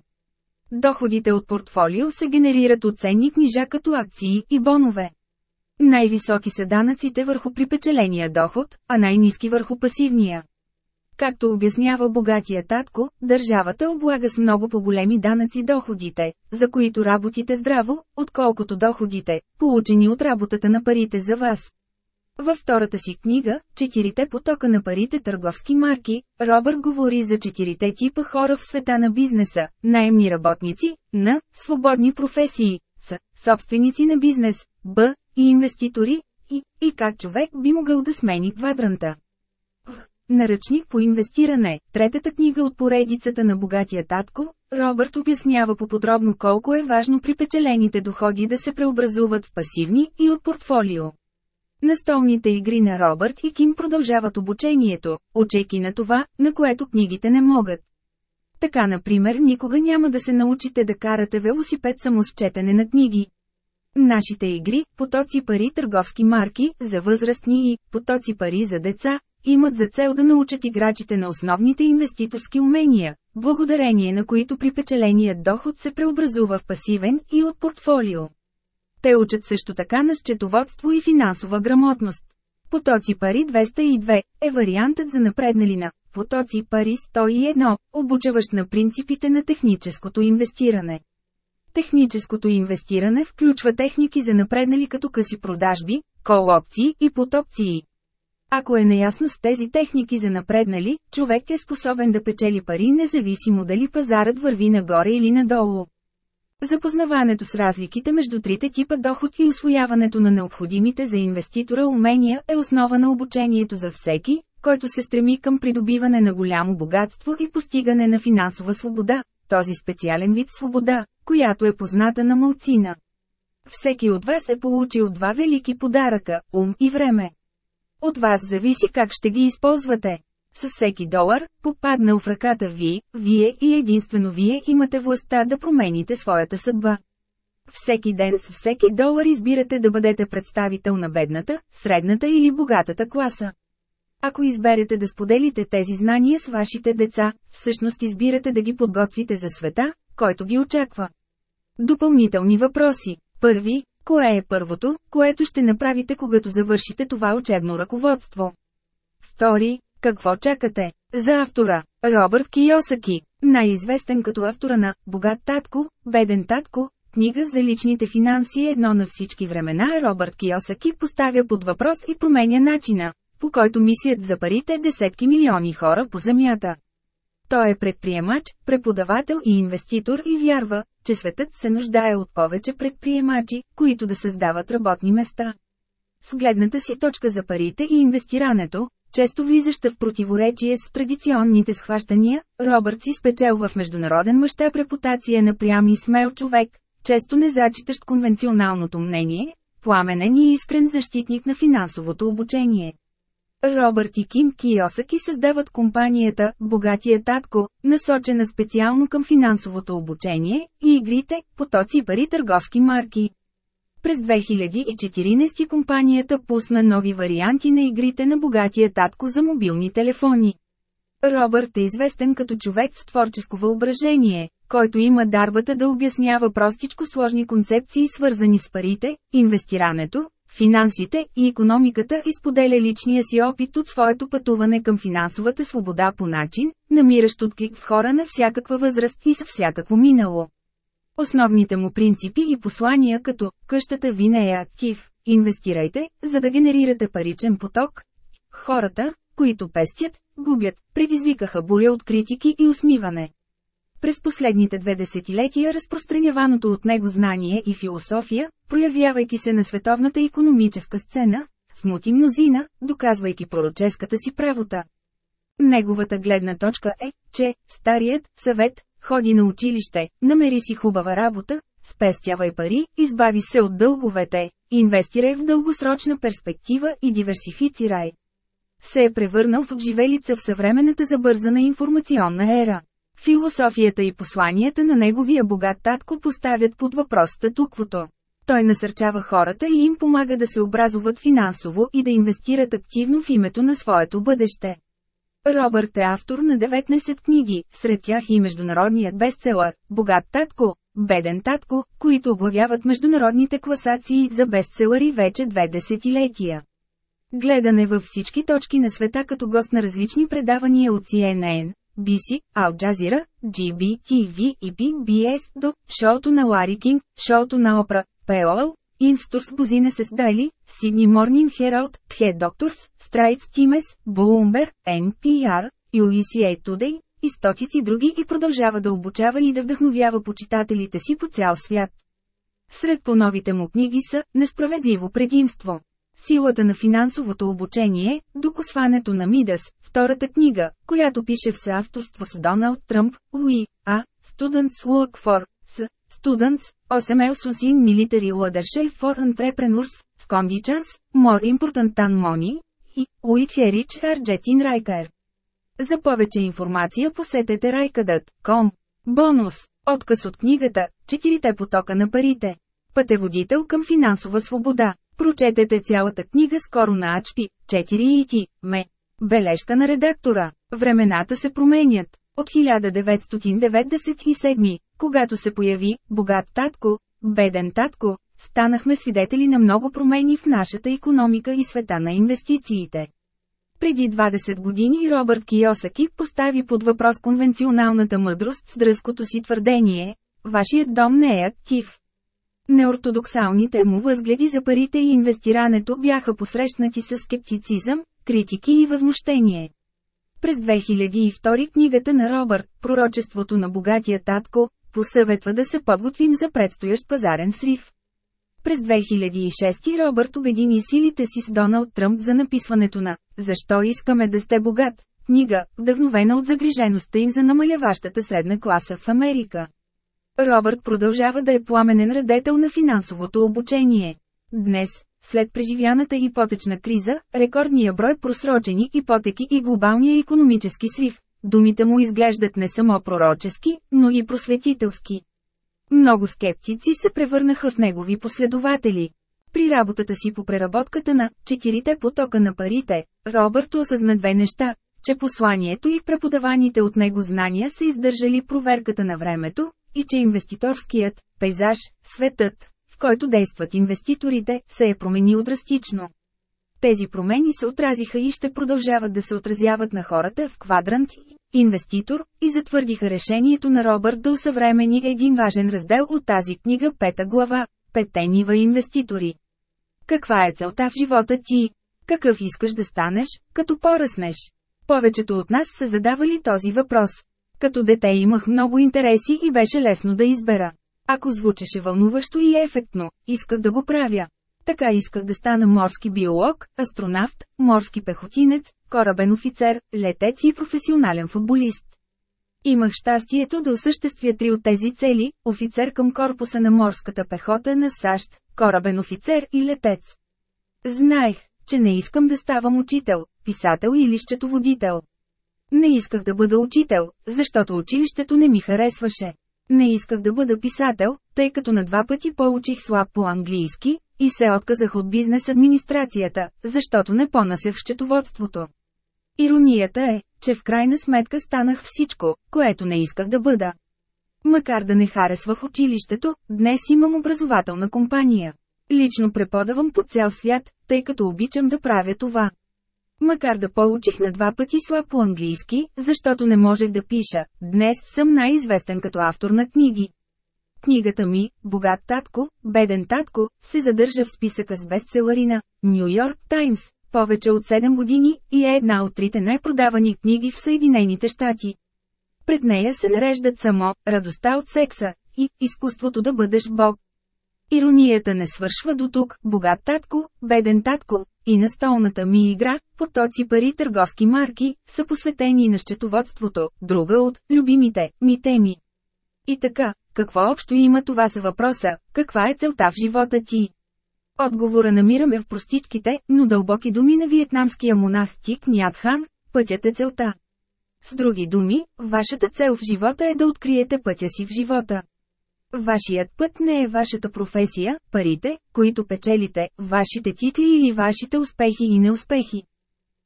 [SPEAKER 1] Доходите от портфолио се генерират от ценни книжа като акции и бонове. Най-високи са данъците върху припечеления доход, а най-низки върху пасивния. Както обяснява богатия татко, държавата облага с много по-големи данъци доходите, за които работите здраво, отколкото доходите, получени от работата на парите за вас. Във втората си книга, Четирите потока на парите търговски марки, Робърт говори за четирите типа хора в света на бизнеса – наемни работници, на свободни професии, С, собственици на бизнес, Б, и инвеститори, и, и как човек би могъл да смени квадранта. Наръчник по инвестиране, третата книга от поредицата на богатия татко, Робърт обяснява по-подробно колко е важно при печелените доходи да се преобразуват в пасивни и от портфолио. Настолните игри на Робърт и Ким продължават обучението, очейки на това, на което книгите не могат. Така например никога няма да се научите да карате велосипед само с четене на книги. Нашите игри, потоци пари търговски марки, за възрастни и потоци пари за деца, имат за цел да научат играчите на основните инвеститорски умения, благодарение на които припечеленият доход се преобразува в пасивен и от портфолио. Те учат също така на счетоводство и финансова грамотност. Потоци пари 202 е вариантът за напреднали на потоци пари 101, обучаващ на принципите на техническото инвестиране. Техническото инвестиране включва техники за напреднали като къси продажби, кол-опции и потопции. Ако е наясно с тези техники за напреднали, човек е способен да печели пари независимо дали пазарът върви нагоре или надолу. Запознаването с разликите между трите типа доход и освояването на необходимите за инвеститора умения е основа на обучението за всеки, който се стреми към придобиване на голямо богатство и постигане на финансова свобода, този специален вид свобода, която е позната на мълцина. Всеки от вас е получил два велики подаръка – ум и време. От вас зависи как ще ги използвате. Със всеки долар, попаднал в ръката ви, вие и единствено вие имате властта да промените своята съдба. Всеки ден с всеки долар избирате да бъдете представител на бедната, средната или богатата класа. Ако изберете да споделите тези знания с вашите деца, всъщност избирате да ги подготвите за света, който ги очаква. Допълнителни въпроси. Първи, кое е първото, което ще направите когато завършите това учебно ръководство? Втори, какво чакате? За автора, Робърт Киосаки, най-известен като автора на «Богат татко», «Беден татко», книга за личните финанси едно на всички времена Робърт Киосаки поставя под въпрос и променя начина, по който мислят за парите десетки милиони хора по земята. Той е предприемач, преподавател и инвеститор и вярва, че светът се нуждае от повече предприемачи, които да създават работни места. С гледната си точка за парите и инвестирането, често влизаща в противоречие с традиционните схващания, Робърт си спечелва в международен мащаб репутация на прям и смел човек, често не зачитащ конвенционалното мнение, пламенен и искрен защитник на финансовото обучение. Робърт и Ким Киосаки създават компанията «Богатия татко», насочена специално към финансовото обучение и игрите, потоци пари търговски марки. През 2014 компанията пусна нови варианти на игрите на богатия татко за мобилни телефони. Робърт е известен като човек с творческо въображение, който има дарбата да обяснява простичко сложни концепции свързани с парите, инвестирането, финансите и економиката и споделя личния си опит от своето пътуване към финансовата свобода по начин, намиращ отклик в хора на всякаква възраст и с всякакво минало. Основните му принципи и послания като «къщата ви не е актив», «инвестирайте, за да генерирате паричен поток», «хората, които пестят, губят», предизвикаха буря от критики и усмиване. През последните две десетилетия разпространяваното от него знание и философия, проявявайки се на световната економическа сцена, смути мнозина, доказвайки пророческата си правота. Неговата гледна точка е, че «Старият съвет, ходи на училище, намери си хубава работа, спестявай пари, избави се от дълговете, инвестирай в дългосрочна перспектива и диверсифицирай» се е превърнал в обживелица в съвременната забързана информационна ера. Философията и посланията на неговия богат татко поставят под въпрос статуквото. Той насърчава хората и им помага да се образуват финансово и да инвестират активно в името на своето бъдеще. Робърт е автор на 19 книги, сред тях и международният бестселър «Богат татко», «Беден татко», които оглавяват международните класации за бестселъри вече две десетилетия. Гледане във всички точки на света като гост на различни предавания от CNN, BC, Al Jazeera, GBTV и PBS, до шоуто на Лари Кинг, шоуто на Опра, POL, Инстурс с Дайли, Сидни Морнин Хералд, Тхе Докторс, Страйц Тимес, Блумбер, NPR, UECA Today и стотици други и продължава да обучава и да вдъхновява почитателите си по цял свят. Сред по-новите му книги са «Несправедливо предимство» Силата на финансовото обучение, докосването на Мидас, втората книга, която пише в съавторство с Доналд Тръмп, Луи, А, Students Look for, С, Students, 8 Elsons in Military Leadership for Entrepreneurs, Scondichans, More Important Than Money и Уит Херич Арджетин Райкер. За повече информация посетете райкадът.com. Бонус – отказ от книгата «Четирите потока на парите». Пътеводител към финансова свобода. Прочетете цялата книга скоро на Ачпи, 4 и ти, ме. Бележка на редактора. Времената се променят. От 1997, когато се появи «Богат татко», «Беден татко», станахме свидетели на много промени в нашата економика и света на инвестициите. Преди 20 години Робърт Киосаки постави под въпрос конвенционалната мъдрост с дръзкото си твърдение – «Вашият дом не е актив, Неортодоксалните му възгледи за парите и инвестирането бяха посрещнати с скептицизъм, критики и възмущение. През 2002 книгата на Робърт «Пророчеството на богатия татко» посъветва да се подготвим за предстоящ пазарен срив. През 2006 Робърт обедини силите си с Доналд Тръмп за написването на «Защо искаме да сте богат?» книга, вдъхновена от загрижеността им за намаляващата средна класа в Америка. Робърт продължава да е пламенен радетел на финансовото обучение. Днес, след преживяната ипотечна криза, рекордния брой просрочени ипотеки и глобалния економически срив, думите му изглеждат не само пророчески, но и просветителски. Много скептици се превърнаха в негови последователи. При работата си по преработката на «Четирите потока на парите», Робърт осъзна две неща, че посланието и преподаваните от него знания са издържали проверката на времето, и че инвеститорският пейзаж, светът, в който действат инвеститорите, се е променил драстично. Тези промени се отразиха и ще продължават да се отразяват на хората в квадрант инвеститор, и затвърдиха решението на Робърт да усъвремени един важен раздел от тази книга пета глава – Петте нива инвеститори. Каква е целта в живота ти? Какъв искаш да станеш, като поръснеш? Повечето от нас са задавали този въпрос. Като дете имах много интереси и беше лесно да избера. Ако звучеше вълнуващо и ефектно, исках да го правя. Така исках да стана морски биолог, астронавт, морски пехотинец, корабен офицер, летец и професионален футболист. Имах щастието да осъществя три от тези цели – офицер към корпуса на морската пехота на САЩ, корабен офицер и летец. Знаех, че не искам да ставам учител, писател или счетоводител. Не исках да бъда учител, защото училището не ми харесваше. Не исках да бъда писател, тъй като на два пъти получих слаб по английски, и се отказах от бизнес администрацията, защото не понася в счетоводството. Иронията е, че в крайна сметка станах всичко, което не исках да бъда. Макар да не харесвах училището, днес имам образователна компания. Лично преподавам по цял свят, тъй като обичам да правя това. Макар да получих на два пъти слаб по английски, защото не можех да пиша, днес съм най-известен като автор на книги. Книгата ми, Богат татко, Беден татко, се задържа в списъка с на Нью Йорк Таймс, повече от 7 години и е една от трите най-продавани книги в Съединените щати. Пред нея се нареждат само «Радостта от секса» и «Изкуството да бъдеш Бог», Иронията не свършва до тук, богат татко, беден татко, и на столната ми игра, потоци пари търговски марки, са посветени на счетоводството, друга от любимите ми теми. И така, какво общо има това за въпроса, каква е целта в живота ти? Отговора намираме в простичките, но дълбоки думи на виетнамския монах Тик Нятхан, пътят е целта. С други думи, вашата цел в живота е да откриете пътя си в живота. Вашият път не е вашата професия, парите, които печелите, вашите титли или вашите успехи и неуспехи.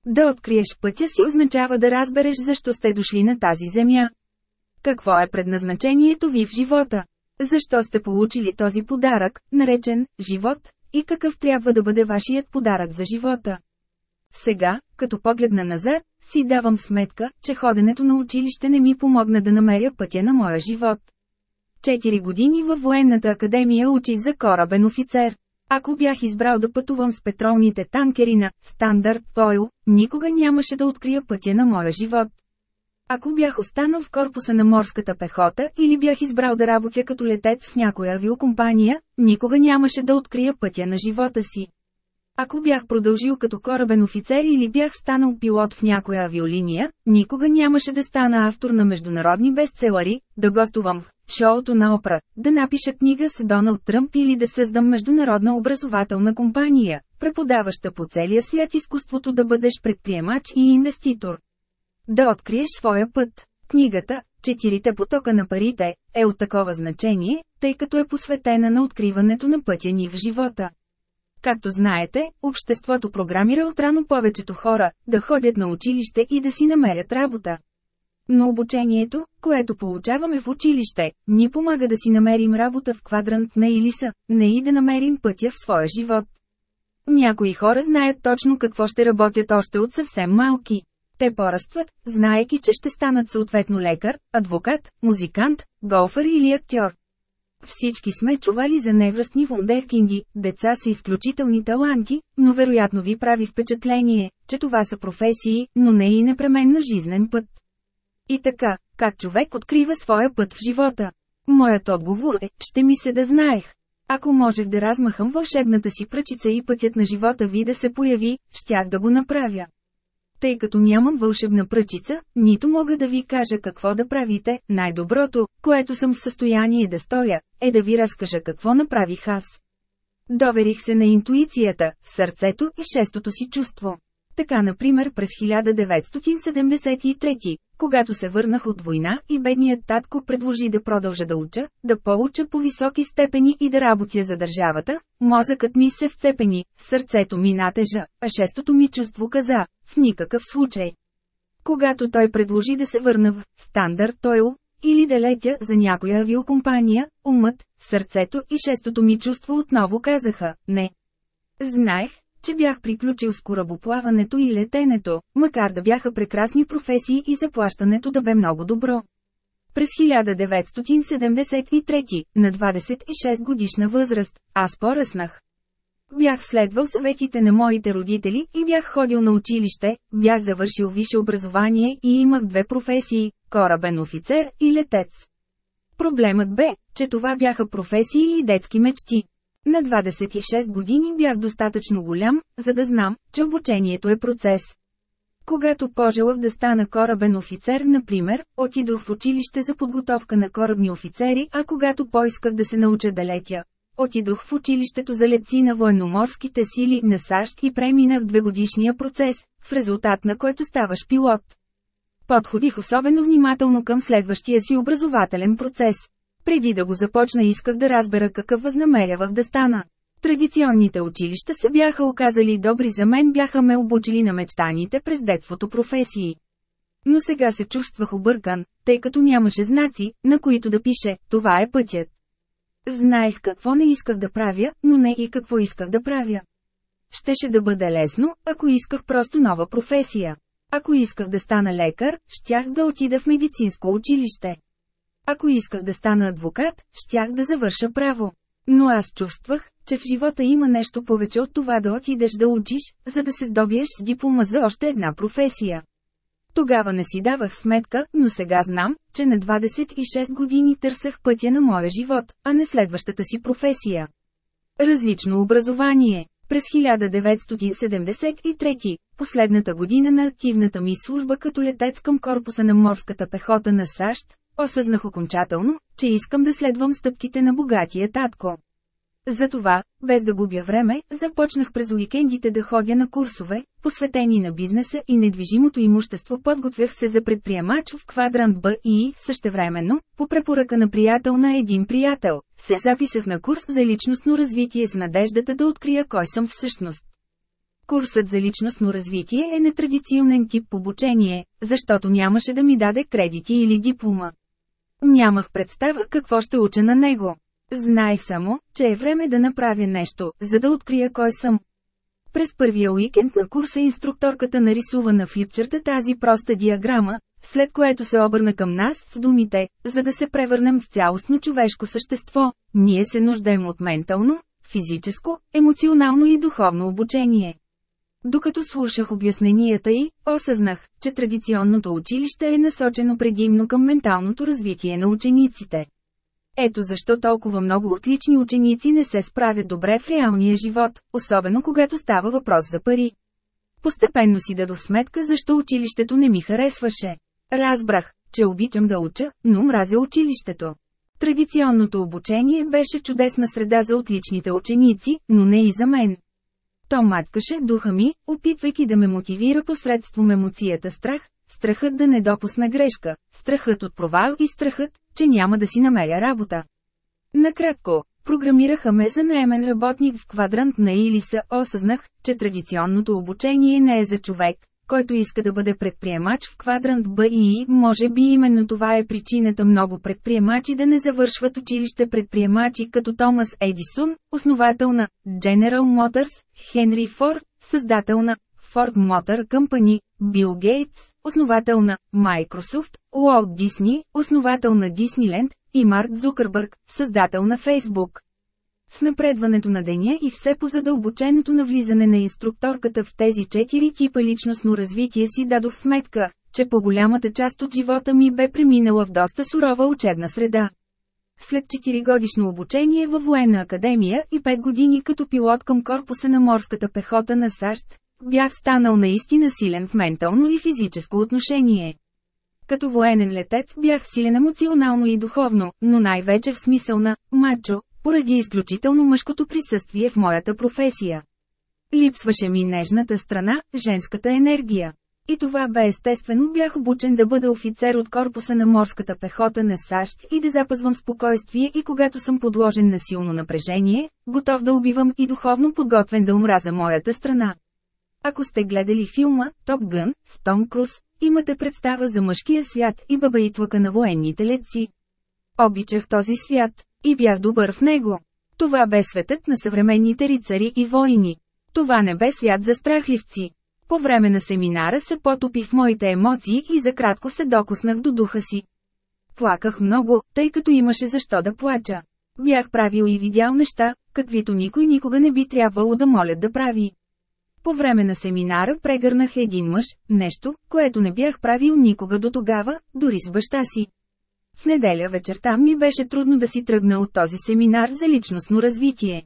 [SPEAKER 1] Да откриеш пътя си означава да разбереш защо сте дошли на тази земя. Какво е предназначението ви в живота? Защо сте получили този подарък, наречен «живот», и какъв трябва да бъде вашият подарък за живота? Сега, като погледна назад, си давам сметка, че ходенето на училище не ми помогна да намеря пътя на моя живот. 4 години във военната академия учих за корабен офицер. Ако бях избрал да пътувам с петролните танкери на «Стандарт Тойл, никога нямаше да открия пътя на моя живот. Ако бях останал в корпуса на морската пехота или бях избрал да работя като летец в някоя авиокомпания, никога нямаше да открия пътя на живота си. Ако бях продължил като корабен офицер или бях станал пилот в някоя авиолиния, никога нямаше да стана автор на международни бестселари, да гостувам в шоуто на Опра, да напиша книга с Доналд Тръмп или да създам международна образователна компания, преподаваща по целия свят изкуството да бъдеш предприемач и инвеститор. Да откриеш своя път. Книгата «Четирите потока на парите» е от такова значение, тъй като е посветена на откриването на пътя ни в живота. Както знаете, обществото програмира отрано повечето хора да ходят на училище и да си намерят работа. Но обучението, което получаваме в училище, ни помага да си намерим работа в квадрант на Илиса, не и да намерим пътя в своя живот. Някои хора знаят точно какво ще работят още от съвсем малки. Те порастват, знаеки, че ще станат съответно лекар, адвокат, музикант, голфър или актьор. Всички сме чували за невръстни вундеркинги, деца са изключителни таланти, но вероятно ви прави впечатление, че това са професии, но не и непременно жизнен път. И така, как човек открива своя път в живота? Моят отговор е, ще ми се да знаех. Ако можех да размахам вълшебната си пръчица и пътят на живота ви да се появи, щях да го направя. Тъй като нямам вълшебна пръчица, нито мога да ви кажа какво да правите, най-доброто, което съм в състояние да сторя, е да ви разкажа какво направих аз. Доверих се на интуицията, сърцето и шестото си чувство. Така например през 1973, когато се върнах от война и бедният татко предложи да продължа да уча, да получа по високи степени и да работя за държавата, мозъкът ми се вцепени, сърцето ми натежа, а шестото ми чувство каза – в никакъв случай. Когато той предложи да се върна в «Стандарт Ойл» или да летя за някоя авиокомпания, умът, сърцето и шестото ми чувство отново казаха – не. Знаех, че бях приключил с корабоплаването и летенето, макар да бяха прекрасни професии и заплащането да бе много добро. През 1973, на 26 годишна възраст, аз поръснах. Бях следвал съветите на моите родители и бях ходил на училище, бях завършил висше образование и имах две професии – корабен офицер и летец. Проблемът бе, че това бяха професии и детски мечти. На 26 години бях достатъчно голям, за да знам, че обучението е процес. Когато пожелах да стана корабен офицер, например, отидох в училище за подготовка на корабни офицери, а когато поисках да се науча да летя, отидох в училището за летци на военноморските сили на САЩ и преминах двегодишния процес, в резултат на който ставаш пилот. Подходих особено внимателно към следващия си образователен процес. Преди да го започна исках да разбера какъв възнамерявах да стана. Традиционните училища се бяха оказали добри за мен, бяха ме обучили на мечтаните през детството професии. Но сега се чувствах объркан, тъй като нямаше знаци, на които да пише «Това е пътят». Знаех какво не исках да правя, но не и какво исках да правя. Щеше да бъде лесно, ако исках просто нова професия. Ако исках да стана лекар, щях да отида в медицинско училище. Ако исках да стана адвокат, щях да завърша право. Но аз чувствах, че в живота има нещо повече от това да отидеш да учиш, за да се здобиеш с диплома за още една професия. Тогава не си давах сметка, но сега знам, че на 26 години търсах пътя на моя живот, а не следващата си професия. Различно образование През 1973, последната година на активната ми служба като летец към корпуса на морската пехота на САЩ, Осъзнах окончателно, че искам да следвам стъпките на богатия татко. Затова, без да губя време, започнах през уикендите да ходя на курсове, посветени на бизнеса и недвижимото имущество подготвях се за предприемач в квадрант Б и същевременно, по препоръка на приятел на един приятел, се записах на курс за личностно развитие с надеждата да открия кой съм всъщност. Курсът за личностно развитие е нетрадиционен тип обучение, защото нямаше да ми даде кредити или диплома. Нямах представа какво ще уча на него. Знай само, че е време да направя нещо, за да открия кой съм. През първия уикенд на курса инструкторката нарисува на флипчерта тази проста диаграма, след което се обърна към нас с думите, за да се превърнем в цялостно човешко същество, ние се нуждаем от ментално, физическо, емоционално и духовно обучение. Докато слушах обясненията й, осъзнах, че традиционното училище е насочено предимно към менталното развитие на учениците. Ето защо толкова много отлични ученици не се справят добре в реалния живот, особено когато става въпрос за пари. Постепенно си дадох сметка защо училището не ми харесваше. Разбрах, че обичам да уча, но мразя училището. Традиционното обучение беше чудесна среда за отличните ученици, но не и за мен. То маткаше духа ми, опитвайки да ме мотивира посредством емоцията страх, страхът да не допусна грешка, страхът от провал и страхът, че няма да си намеря работа. Накратко, програмираха ме за наемен работник в квадрант на Илиса, осъзнах, че традиционното обучение не е за човек, който иска да бъде предприемач в квадрант Б и може би именно това е причината много предприемачи да не завършват училище предприемачи като Томас Едисон, основател на General Motors, Хенри Форд, създател на Ford Motor Company, Бил Гейтс, основател на Microsoft, Walt Disney, основател на Disneyland и Марк Зукърбърг, създател на Facebook. С напредването на деня и все по задълбоченото навлизане на инструкторката в тези четири типа личностно развитие си дадох сметка, че по-голямата част от живота ми бе преминала в доста сурова учебна среда. След 4 годишно обучение във военна академия и 5 години като пилот към корпуса на морската пехота на САЩ, бях станал наистина силен в ментално и физическо отношение. Като военен летец бях силен емоционално и духовно, но най-вече в смисъл на «мачо», поради изключително мъжкото присъствие в моята професия. Липсваше ми нежната страна, женската енергия. И това бе естествено бях обучен да бъда офицер от корпуса на морската пехота на САЩ и да запазвам спокойствие и когато съм подложен на силно напрежение, готов да убивам и духовно подготвен да умра за моята страна. Ако сте гледали филма «Топ Гън» с Том Круз, имате представа за мъжкия свят и бабаитлъка на военните летци. Обичах този свят. И бях добър в него. Това бе светът на съвременните рицари и войни. Това не бе свят за страхливци. По време на семинара се потопих в моите емоции и за кратко се докоснах до духа си. Плаках много, тъй като имаше защо да плача. Бях правил и видял неща, каквито никой никога не би трябвало да молят да прави. По време на семинара прегърнах един мъж, нещо, което не бях правил никога до тогава, дори с баща си. В неделя вечерта ми беше трудно да си тръгна от този семинар за личностно развитие.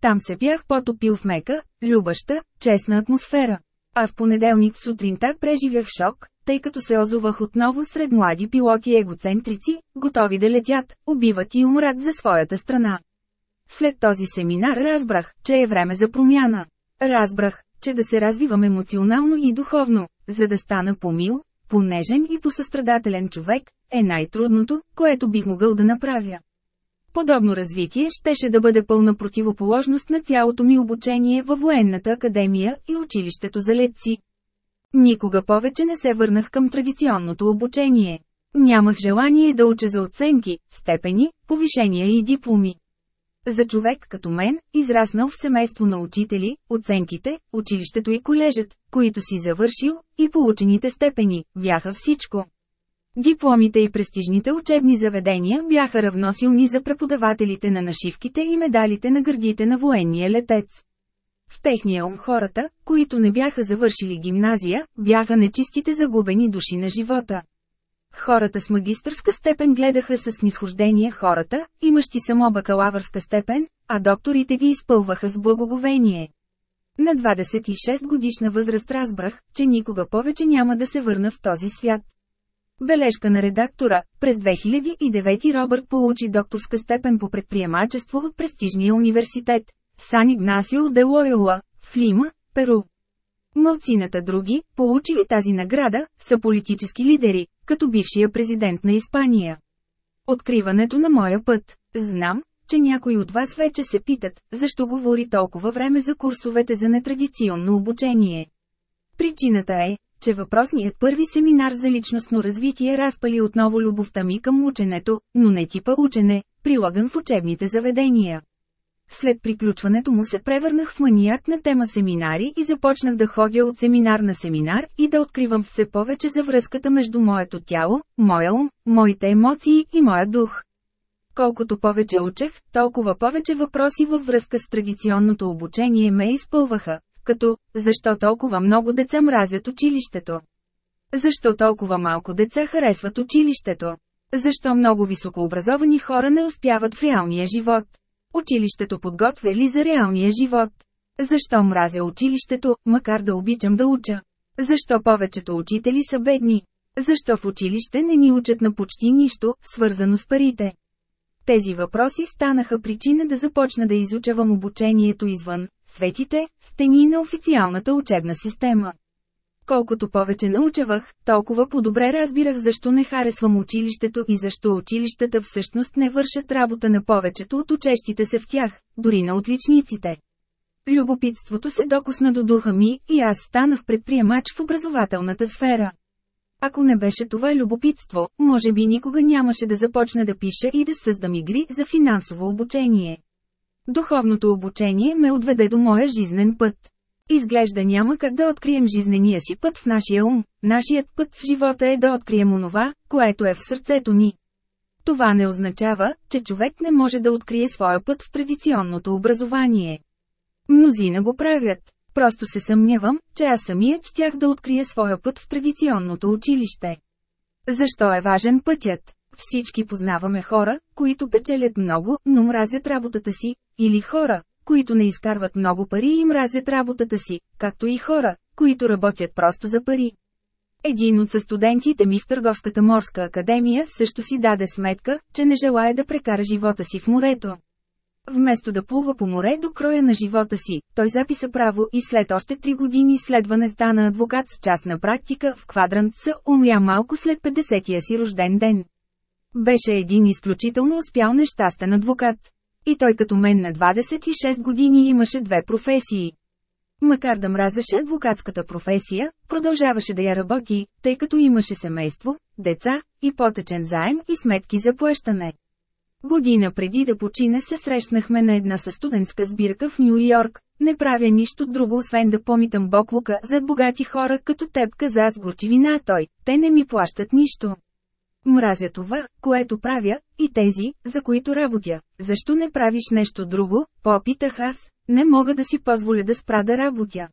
[SPEAKER 1] Там се бях потопил в мека, любаща, честна атмосфера. А в понеделник сутринта преживях шок, тъй като се озовах отново сред млади пилоти егоцентрици, готови да летят, убиват и умрат за своята страна. След този семинар разбрах, че е време за промяна. Разбрах, че да се развивам емоционално и духовно, за да стана помил, понежен и посъстрадателен човек, е най-трудното, което бих могъл да направя. Подобно развитие щеше да бъде пълна противоположност на цялото ми обучение във военната академия и училището за летци. Никога повече не се върнах към традиционното обучение. Нямах желание да уча за оценки, степени, повишения и дипломи. За човек като мен, израснал в семейство на учители, оценките, училището и колежът, които си завършил, и получените степени, бяха всичко. Дипломите и престижните учебни заведения бяха равносилни за преподавателите на нашивките и медалите на гърдите на военния летец. В техния ум хората, които не бяха завършили гимназия, бяха нечистите загубени души на живота. Хората с магистърска степен гледаха с нисхождение хората, имащи само бакалавърска степен, а докторите ги изпълваха с благоговение. На 26 годишна възраст разбрах, че никога повече няма да се върна в този свят. Бележка на редактора, през 2009 Робърт получи докторска степен по предприемачество от престижния университет, Сан Игнасио де Лойола, в Лима, Перу. Мълцината други, получили тази награда, са политически лидери, като бившия президент на Испания. Откриването на моя път. Знам, че някои от вас вече се питат, защо говори толкова време за курсовете за нетрадиционно обучение. Причината е, че въпросният първи семинар за личностно развитие разпали отново любовта ми към ученето, но не типа учене, прилаган в учебните заведения. След приключването му се превърнах в маниак на тема семинари и започнах да ходя от семинар на семинар и да откривам все повече за връзката между моето тяло, моя ум, моите емоции и моя дух. Колкото повече учех, толкова повече въпроси във връзка с традиционното обучение ме изпълваха, като «Защо толкова много деца мразят училището?» «Защо толкова малко деца харесват училището?» «Защо много високообразовани хора не успяват в реалния живот?» Училището подготвя ли за реалния живот? Защо мразя училището, макар да обичам да уча? Защо повечето учители са бедни? Защо в училище не ни учат на почти нищо, свързано с парите? Тези въпроси станаха причина да започна да изучавам обучението извън светите стени на официалната учебна система. Колкото повече научавах, толкова по-добре разбирах защо не харесвам училището и защо училищата всъщност не вършат работа на повечето от учещите се в тях, дори на отличниците. Любопитството се докосна до духа ми и аз станах предприемач в образователната сфера. Ако не беше това любопитство, може би никога нямаше да започна да пиша и да създам игри за финансово обучение. Духовното обучение ме отведе до моя жизнен път. Изглежда няма как да открием жизнения си път в нашия ум, нашият път в живота е да открием онова, което е в сърцето ни. Това не означава, че човек не може да открие своя път в традиционното образование. Мнозина го правят. Просто се съмнявам, че аз самият щях да открия своя път в традиционното училище. Защо е важен пътят? Всички познаваме хора, които печелят много, но мразят работата си, или хора, които не изкарват много пари и мразят работата си, както и хора, които работят просто за пари. Един от студентите ми в Търговската морска академия също си даде сметка, че не желая да прекара живота си в морето. Вместо да плува по море до кроя на живота си, той записа право и след още три години следване стана адвокат с частна практика в квадрант С умря малко след 50-я си рожден ден. Беше един изключително успял нещастен адвокат. И той като мен на 26 години имаше две професии. Макар да мразеше адвокатската професия, продължаваше да я работи, тъй като имаше семейство, деца, и потечен заем и сметки за плащане. Година преди да почине се срещнахме на една студентска сбирка в Нью Йорк. Не правя нищо друго, освен да помитам боклука зад богати хора като теб каза с горчивина той. Те не ми плащат нищо. Мразя това, което правя, и тези, за които работя. Защо не правиш нещо друго? Попитах аз. Не мога да си позволя да спра да работя.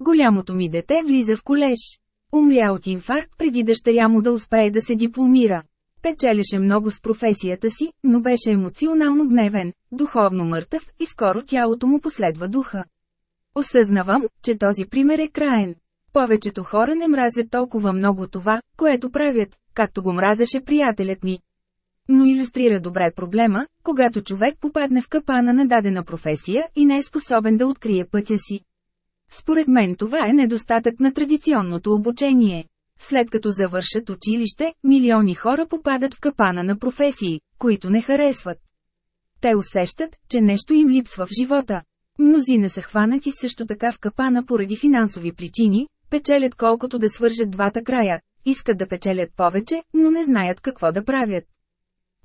[SPEAKER 1] Голямото ми дете влиза в колеж. Умря от инфаркт преди дъщеря му да успее да се дипломира. Печелеше много с професията си, но беше емоционално гневен, духовно мъртъв и скоро тялото му последва духа. Осъзнавам, че този пример е краен. Повечето хора не мразят толкова много това, което правят, както го мразеше приятелят ми. Но иллюстрира добре проблема, когато човек попадне в капана на дадена професия и не е способен да открие пътя си. Според мен това е недостатък на традиционното обучение. След като завършат училище, милиони хора попадат в капана на професии, които не харесват. Те усещат, че нещо им липсва в живота. Мнозина са хванати също така в капана поради финансови причини, печелят колкото да свържат двата края, Искат да печелят повече, но не знаят какво да правят.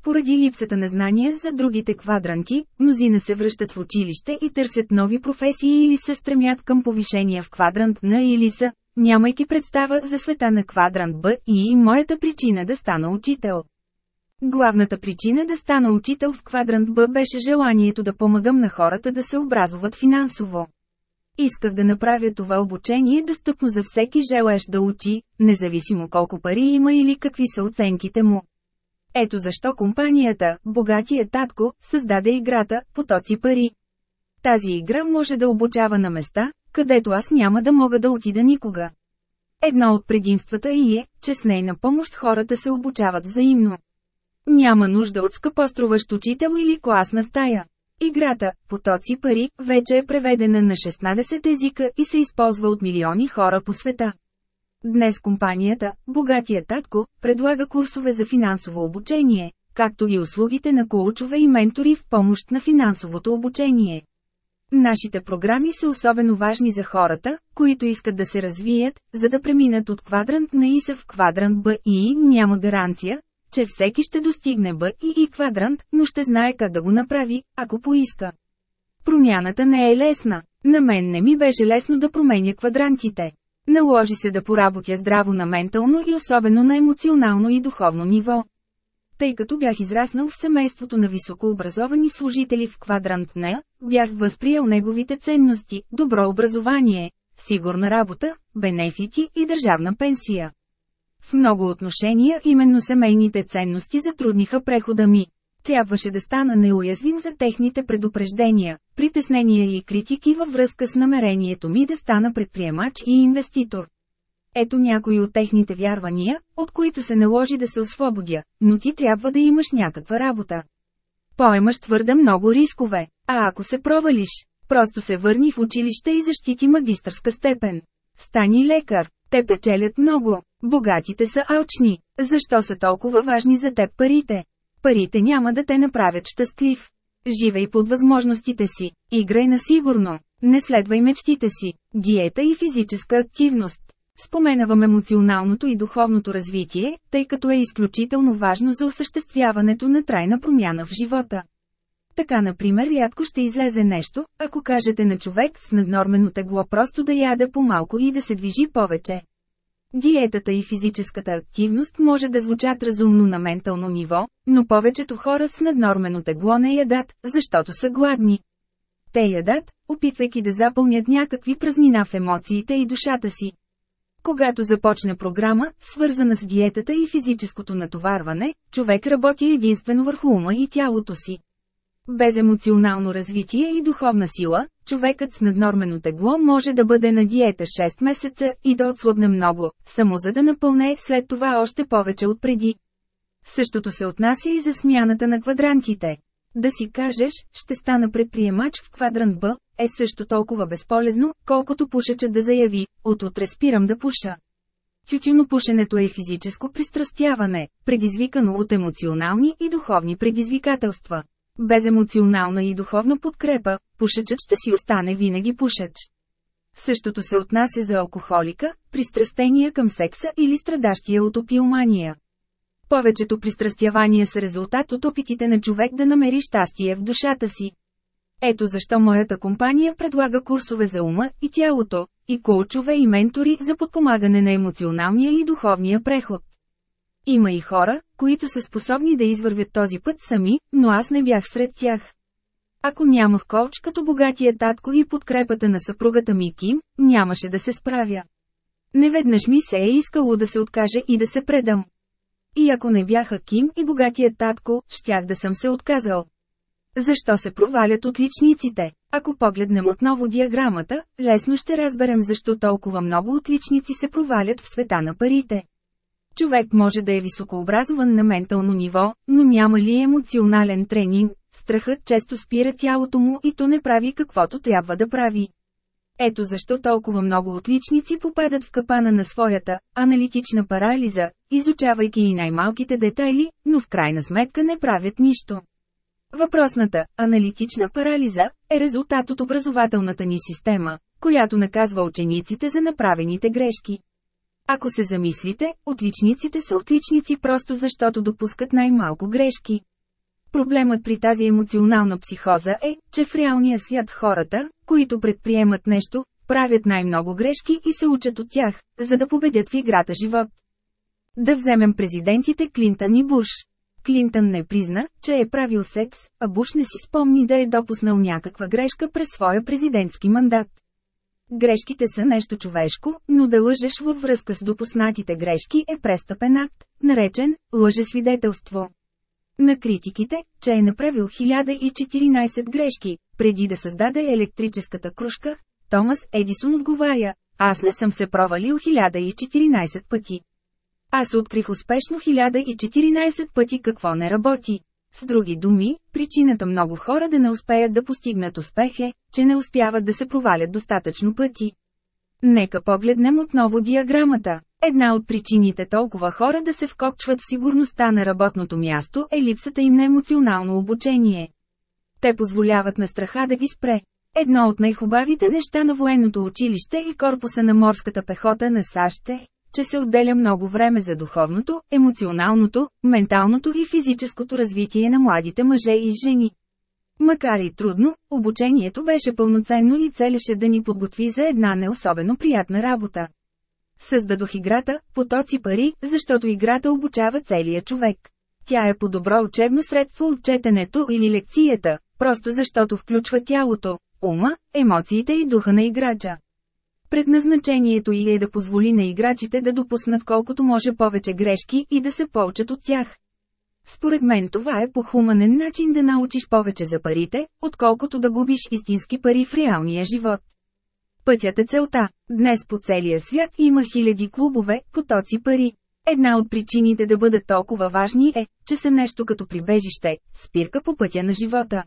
[SPEAKER 1] Поради липсата на знания за другите квадранти, мнозина се връщат в училище и търсят нови професии или се стремят към повишения в квадрант на или са, нямайки представа за света на квадрант Б и моята причина да стана учител. Главната причина да стана учител в квадрант Б беше желанието да помагам на хората да се образуват финансово. Исках да направя това обучение достъпно за всеки желаещ да учи, независимо колко пари има или какви са оценките му. Ето защо компанията, богатия татко, създаде играта «Потоци пари». Тази игра може да обучава на места, където аз няма да мога да отида никога. Едно от предимствата и е, че с нейна помощ хората се обучават взаимно. Няма нужда от скъпоструващ учител или класна стая. Играта «Потоци пари» вече е преведена на 16 езика и се използва от милиони хора по света. Днес компанията «Богатия татко» предлага курсове за финансово обучение, както и услугите на коучове и ментори в помощ на финансовото обучение. Нашите програми са особено важни за хората, които искат да се развият, за да преминат от квадрант на ИСА в квадрант Б и няма гаранция, че всеки ще достигне Б и И квадрант, но ще знае как да го направи, ако поиска. Промяната не е лесна. На мен не ми беше лесно да променя квадрантите. Наложи се да поработя здраво на ментално и особено на емоционално и духовно ниво. Тъй като бях израснал в семейството на високообразовани служители в квадрант НЕ, бях възприел неговите ценности – добро образование, сигурна работа, бенефити и държавна пенсия. В много отношения именно семейните ценности затрудниха прехода ми. Трябваше да стана неуязвим за техните предупреждения, притеснения и критики във връзка с намерението ми да стана предприемач и инвеститор. Ето някои от техните вярвания, от които се наложи да се освободя, но ти трябва да имаш някаква работа. Поемаш твърде много рискове, а ако се провалиш, просто се върни в училище и защити магистърска степен. Стани лекар, те печелят много, Богатите са алчни. Защо са толкова важни за теб парите? Парите няма да те направят щастлив. Живей под възможностите си. Играй на сигурно. Не следвай мечтите си. Диета и физическа активност. Споменавам емоционалното и духовното развитие, тъй като е изключително важно за осъществяването на трайна промяна в живота. Така, например, рядко ще излезе нещо, ако кажете на човек с наднормено тегло просто да яде по-малко и да се движи повече. Диетата и физическата активност може да звучат разумно на ментално ниво, но повечето хора с наднормено тегло не ядат, защото са гладни. Те ядат, опитвайки да запълнят някакви празнина в емоциите и душата си. Когато започне програма, свързана с диетата и физическото натоварване, човек работи единствено върху ума и тялото си. Без емоционално развитие и духовна сила, човекът с наднормено тегло може да бъде на диета 6 месеца и да отслабне много, само за да напълне след това още повече от преди. Същото се отнася и за смяната на квадрантите. Да си кажеш, ще стана предприемач в квадрант Б, е също толкова безполезно, колкото пушеча да заяви, отутре спирам да пуша. Тютюнопушенето е физическо пристрастяване, предизвикано от емоционални и духовни предизвикателства. Без емоционална и духовна подкрепа, пушечът ще си остане винаги пушач. Същото се отнася за алкохолика, пристрастения към секса или страдащия от опиомания. Повечето пристрастявания са резултат от опитите на човек да намери щастие в душата си. Ето защо моята компания предлага курсове за ума и тялото, и коучове и ментори за подпомагане на емоционалния и духовния преход. Има и хора, които са способни да извървят този път сами, но аз не бях сред тях. Ако нямах коуч като богатия татко и подкрепата на съпругата ми Ким, нямаше да се справя. Неведнъж ми се е искало да се откаже и да се предам. И ако не бяха Ким и богатия татко, щях да съм се отказал. Защо се провалят отличниците? Ако погледнем отново диаграмата, лесно ще разберем защо толкова много отличници се провалят в света на парите. Човек може да е високообразован на ментално ниво, но няма ли емоционален тренинг, страхът често спира тялото му и то не прави каквото трябва да прави. Ето защо толкова много отличници попадат в капана на своята аналитична парализа, изучавайки и най-малките детайли, но в крайна сметка не правят нищо. Въпросната аналитична парализа е резултат от образователната ни система, която наказва учениците за направените грешки. Ако се замислите, отличниците са отличници просто защото допускат най-малко грешки. Проблемът при тази емоционална психоза е, че в реалния свят хората, които предприемат нещо, правят най-много грешки и се учат от тях, за да победят в играта живот. Да вземем президентите Клинтън и Буш. Клинтън не призна, че е правил секс, а Буш не си спомни да е допуснал някаква грешка през своя президентски мандат. Грешките са нещо човешко, но да лъжеш във връзка с допуснатите грешки е престъпен акт, наречен лъжесвидетелство. На критиките, че е направил 1014 грешки, преди да създаде електрическата кружка, Томас Едисон отговаря, аз не съм се провалил 1014 пъти. Аз открих успешно 1014 пъти какво не работи. С други думи, причината много хора да не успеят да постигнат успех е, че не успяват да се провалят достатъчно пъти. Нека погледнем отново диаграмата. Една от причините толкова хора да се вкопчват в сигурността на работното място е липсата им на емоционално обучение. Те позволяват на страха да ги спре. Едно от най-хубавите неща на военното училище и е корпуса на морската пехота на САЩ е, че се отделя много време за духовното, емоционалното, менталното и физическото развитие на младите мъже и жени. Макар и трудно, обучението беше пълноценно и целеше да ни подготви за една не особено приятна работа. Създадох играта «Потоци пари», защото играта обучава целия човек. Тя е по-добро учебно средство от четенето или лекцията, просто защото включва тялото, ума, емоциите и духа на играча. Предназначението й е да позволи на играчите да допуснат колкото може повече грешки и да се получат от тях. Според мен това е похуманен начин да научиш повече за парите, отколкото да губиш истински пари в реалния живот. Пътят е целта. Днес по целия свят има хиляди клубове, потоци пари. Една от причините да бъдат толкова важни е, че са нещо като прибежище, спирка по пътя на живота.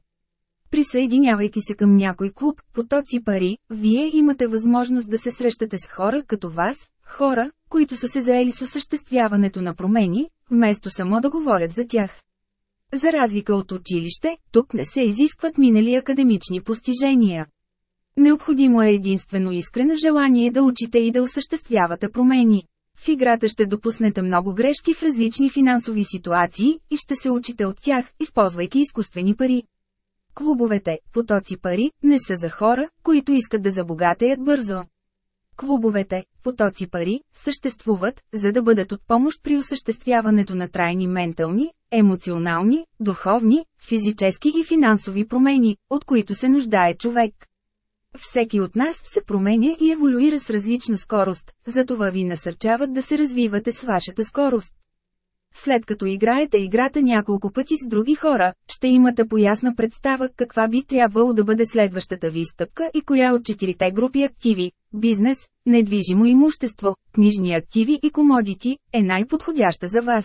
[SPEAKER 1] Присъединявайки се към някой клуб, потоци пари, вие имате възможност да се срещате с хора като вас, хора, които са се заели с осъществяването на промени, вместо само да говорят за тях. За разлика от училище, тук не се изискват минали академични постижения. Необходимо е единствено искрено желание да учите и да осъществявате промени. В играта ще допуснете много грешки в различни финансови ситуации и ще се учите от тях, използвайки изкуствени пари. Клубовете, потоци пари, не са за хора, които искат да забогатеят бързо. Клубовете, потоци пари, съществуват, за да бъдат от помощ при осъществяването на трайни ментални, емоционални, духовни, физически и финансови промени, от които се нуждае човек. Всеки от нас се променя и еволюира с различна скорост, затова ви насърчават да се развивате с вашата скорост. След като играете играта няколко пъти с други хора, ще имате поясна представа каква би трябвало да бъде следващата ви стъпка и коя от четирите групи активи – бизнес, недвижимо имущество, книжни активи и комодити – е най-подходяща за вас.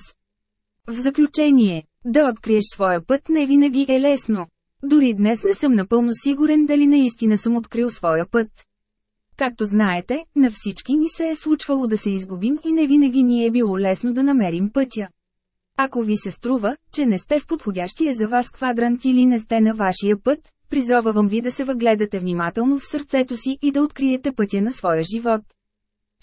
[SPEAKER 1] В заключение, да откриеш своя път не винаги е лесно. Дори днес не съм напълно сигурен дали наистина съм открил своя път. Както знаете, на всички ни се е случвало да се изгубим и не винаги ни е било лесно да намерим пътя. Ако ви се струва, че не сте в подходящия за вас квадрант или не сте на вашия път, призовавам ви да се въгледате внимателно в сърцето си и да откриете пътя на своя живот.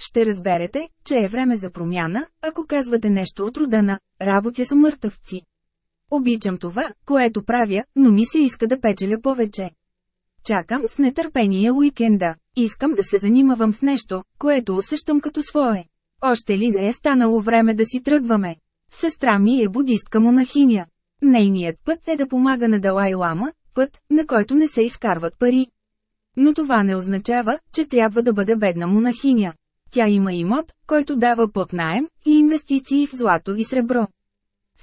[SPEAKER 1] Ще разберете, че е време за промяна, ако казвате нещо от рода на «работя са мъртъвци». Обичам това, което правя, но ми се иска да печеля повече. Чакам с нетърпение уикенда. Искам да се занимавам с нещо, което усещам като свое. Още ли не е станало време да си тръгваме? Сестра ми е будистка монахиня. Нейният път е да помага на Далай Лама, път, на който не се изкарват пари. Но това не означава, че трябва да бъде бедна монахиня. Тя има имот, който дава под наем и инвестиции в злато и сребро.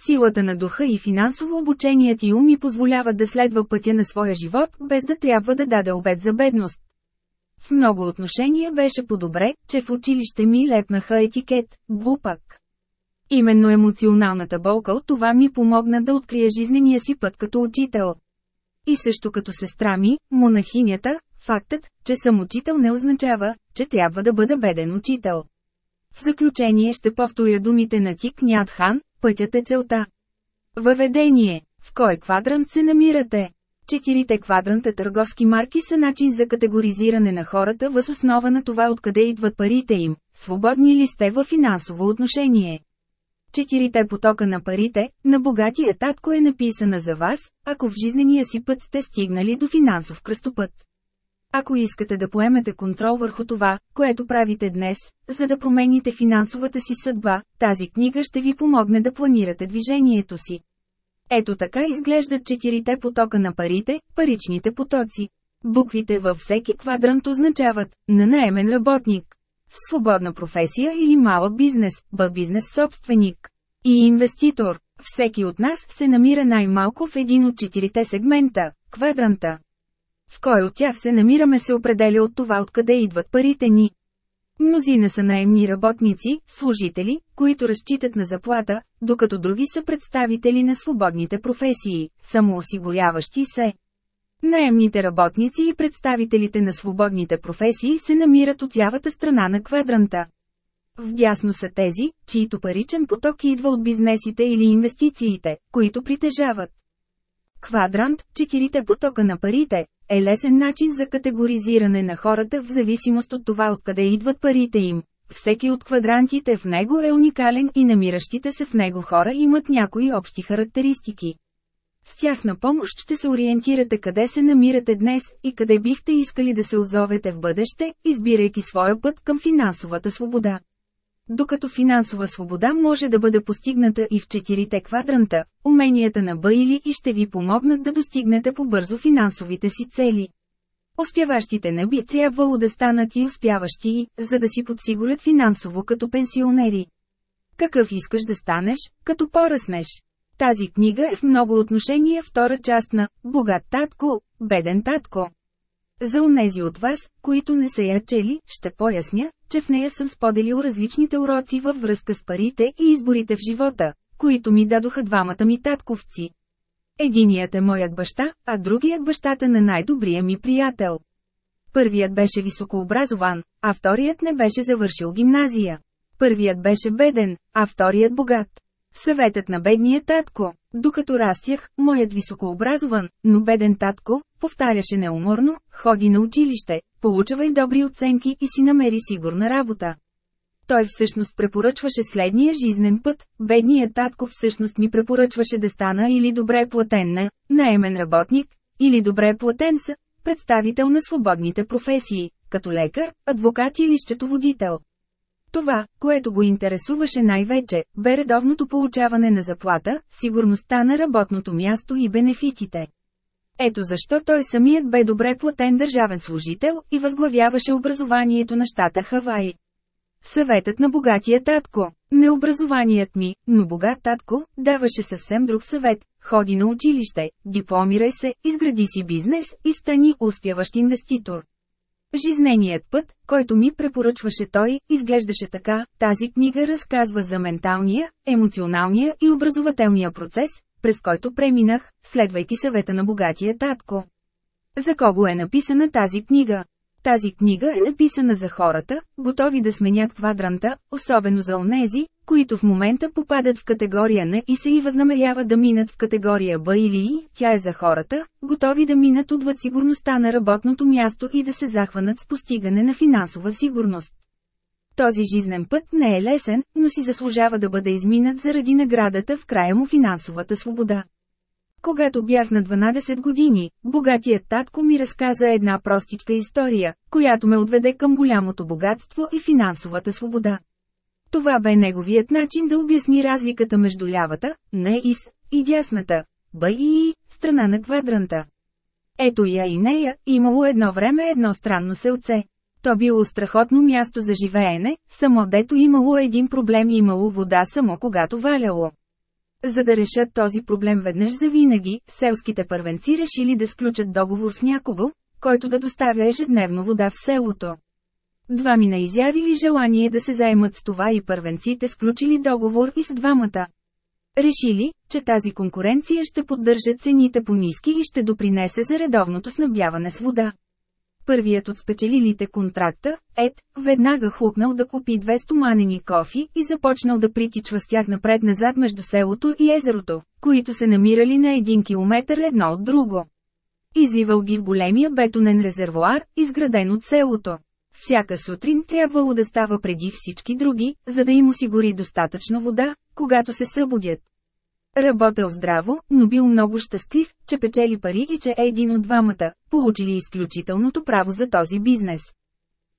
[SPEAKER 1] Силата на духа и финансово обученият и ум ми позволяват да следва пътя на своя живот, без да трябва да даде обед за бедност. В много отношения беше по-добре, че в училище ми лепнаха етикет – глупак. Именно емоционалната болка от това ми помогна да открия жизнения си път като учител. И също като сестра ми, монахинята, фактът, че съм учител не означава, че трябва да бъда беден учител. В заключение ще повторя думите на Тик Нятхан, пътят е целта. Въведение. В кой квадрант се намирате? Четирите квадранта търговски марки са начин за категоризиране на хората въз основа на това откъде идват парите им. Свободни ли сте във финансово отношение? четирите потока на парите, на богатия татко е написана за вас, ако в жизнения си път сте стигнали до финансов кръстопът. Ако искате да поемете контрол върху това, което правите днес, за да промените финансовата си съдба, тази книга ще ви помогне да планирате движението си. Ето така изглеждат четирите потока на парите, паричните потоци. Буквите във всеки квадрант означават – на наемен работник свободна професия или малък бизнес, бър бизнес собственик и инвеститор. Всеки от нас се намира най-малко в един от четирите сегмента – квадранта. В кой от тях се намираме се определя от това откъде идват парите ни. Мнозина са наемни работници, служители, които разчитат на заплата, докато други са представители на свободните професии, самоосигуряващи се. Наемните работници и представителите на свободните професии се намират от лявата страна на квадранта. Вдясно са тези, чието паричен поток идва от бизнесите или инвестициите, които притежават. Квадрант, четирите потока на парите, е лесен начин за категоризиране на хората в зависимост от това откъде идват парите им. Всеки от квадрантите в него е уникален и намиращите се в него хора имат някои общи характеристики. С тях на помощ ще се ориентирате къде се намирате днес и къде бихте искали да се озовете в бъдеще, избирайки своя път към финансовата свобода. Докато финансова свобода може да бъде постигната и в четирите квадранта, уменията на Б И ще ви помогнат да достигнете по-бързо финансовите си цели. Успяващите не би трябвало да станат и успяващи, за да си подсигурят финансово като пенсионери. Какъв искаш да станеш, като поръснеш? Тази книга е в много отношения втора част на «Богат татко, беден татко». За онези от вас, които не са я чели, ще поясня, че в нея съм споделил различните уроци във връзка с парите и изборите в живота, които ми дадоха двамата ми татковци. Единият е моят баща, а другият бащата на най-добрия ми приятел. Първият беше високообразован, а вторият не беше завършил гимназия. Първият беше беден, а вторият богат. Съветът на бедния татко. Докато растях, моят високообразован, но беден татко, повтаряше неуморно, ходи на училище, получавай добри оценки и си намери сигурна работа. Той всъщност препоръчваше следния жизнен път, бедният татко всъщност ми препоръчваше да стана или добре платен на наемен работник, или добре платен с представител на свободните професии, като лекар, адвокат или счетоводител. Това, което го интересуваше най-вече, бе редовното получаване на заплата, сигурността на работното място и бенефитите. Ето защо той самият бе добре платен държавен служител и възглавяваше образованието на щата Хавай. Съветът на богатия татко. Не образованият ми, но богат татко, даваше съвсем друг съвет. Ходи на училище, дипломирай се, изгради си бизнес и стани успяващ инвеститор. Жизненият път, който ми препоръчваше той, изглеждаше така, тази книга разказва за менталния, емоционалния и образователния процес, през който преминах, следвайки съвета на богатия татко. За кого е написана тази книга? Тази книга е написана за хората, готови да сменят квадранта, особено за онези, които в момента попадат в категория Н и се и възнамерява да минат в категория Б или И, тя е за хората, готови да минат отвъд сигурността на работното място и да се захванат с постигане на финансова сигурност. Този жизнен път не е лесен, но си заслужава да бъде изминат заради наградата в края му финансовата свобода. Когато бях на 12 години, богатият татко ми разказа една простичка история, която ме отведе към голямото богатство и финансовата свобода. Това бе неговият начин да обясни разликата между лявата, не и дясната, и страна на квадранта. Ето я и нея, имало едно време едно странно селце. То било страхотно място за живеене, само дето имало един проблем имало вода само когато валяло. За да решат този проблем веднъж за винаги, селските първенци решили да сключат договор с някого, който да доставя ежедневно вода в селото. Двамина изявили желание да се заемат с това и първенците сключили договор и с двамата. Решили, че тази конкуренция ще поддържа цените по ниски и ще допринесе за редовното снабдяване с вода. Първият от спечелилите контракта, Ед, веднага хукнал да купи две стоманени кофи и започнал да притичва с тях напред-назад между селото и езерото, които се намирали на един километър едно от друго. Извивал ги в големия бетонен резервуар, изграден от селото. Всяка сутрин трябвало да става преди всички други, за да им осигури достатъчно вода, когато се събудят. Работел здраво, но бил много щастлив, че печели пари и че е един от двамата, получили изключителното право за този бизнес.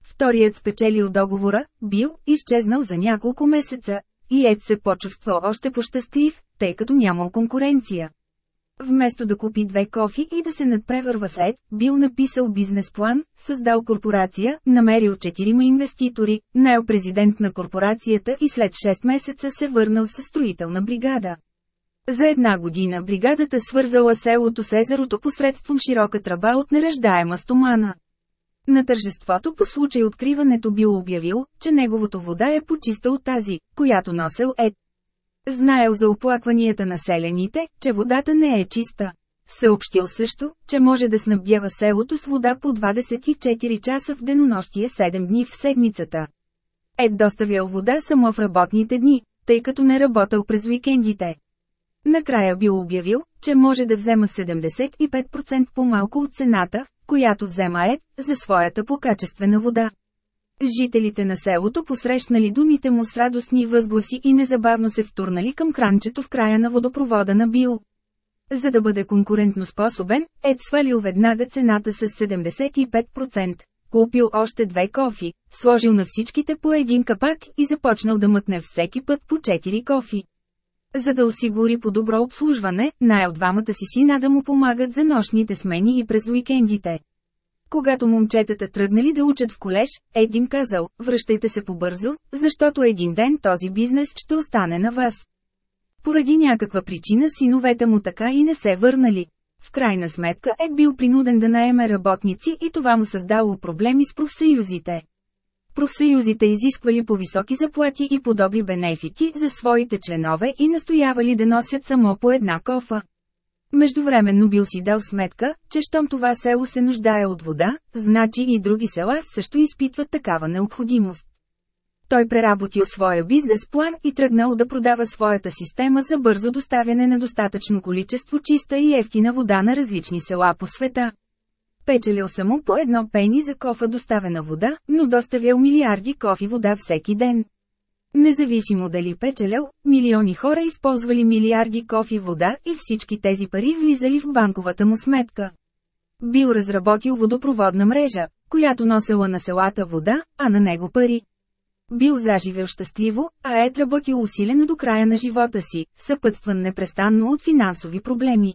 [SPEAKER 1] Вторият спечелил договора, бил изчезнал за няколко месеца, и Ед се почувства още пощастлив, тъй като нямал конкуренция. Вместо да купи две кофи и да се надпревърва след, бил написал бизнес план, създал корпорация, намерил четирима инвеститори, наел президент на корпорацията и след 6 месеца се върнал със строителна бригада. За една година бригадата свързала селото с езерото посредством широка тръба от нераждаема стомана. На тържеството по случай откриването бил обявил, че неговото вода е почиста от тази, която носел Ед Знаел за оплакванията на селените, че водата не е чиста. Съобщил също, че може да снабдява селото с вода по 24 часа в денонощие 7 дни в седмицата. Ед доставял вода само в работните дни, тъй като не работил през уикендите. Накрая бил обявил, че може да взема 75% по-малко от цената, която взема Ед, за своята покачествена вода. Жителите на селото посрещнали думите му с радостни възгласи и незабавно се втурнали към кранчето в края на водопровода на Бил. За да бъде конкурентно способен, Ед свалил веднага цената с 75%, купил още две кофи, сложил на всичките по един капак и започнал да мъкне всеки път по 4 кофи. За да осигури по-добро обслужване, най-от двамата си сина да му помагат за нощните смени и през уикендите. Когато момчетата тръгнали да учат в колеж, Едим казал, връщайте се побързо, защото един ден този бизнес ще остане на вас. Поради някаква причина синовете му така и не се върнали. В крайна сметка Ед бил принуден да наеме работници и това му създало проблеми с профсъюзите. Профсъюзите изисквали по-високи заплати и подобри бенефити за своите членове и настоявали да носят само по една кофа. Междувременно бил си дал сметка, че щом това село се нуждае от вода, значи и други села също изпитват такава необходимост. Той преработил своя бизнес план и тръгнал да продава своята система за бързо доставяне на достатъчно количество чиста и ефтина вода на различни села по света. Печелил само по едно пени за кофа доставена вода, но доставял милиарди кофи вода всеки ден. Независимо дали печелял, милиони хора използвали милиарди кофи вода и всички тези пари влизали в банковата му сметка. Бил разработил водопроводна мрежа, която носела на селата вода, а на него пари. Бил заживел щастливо, а е работил усилено до края на живота си, съпътстван непрестанно от финансови проблеми.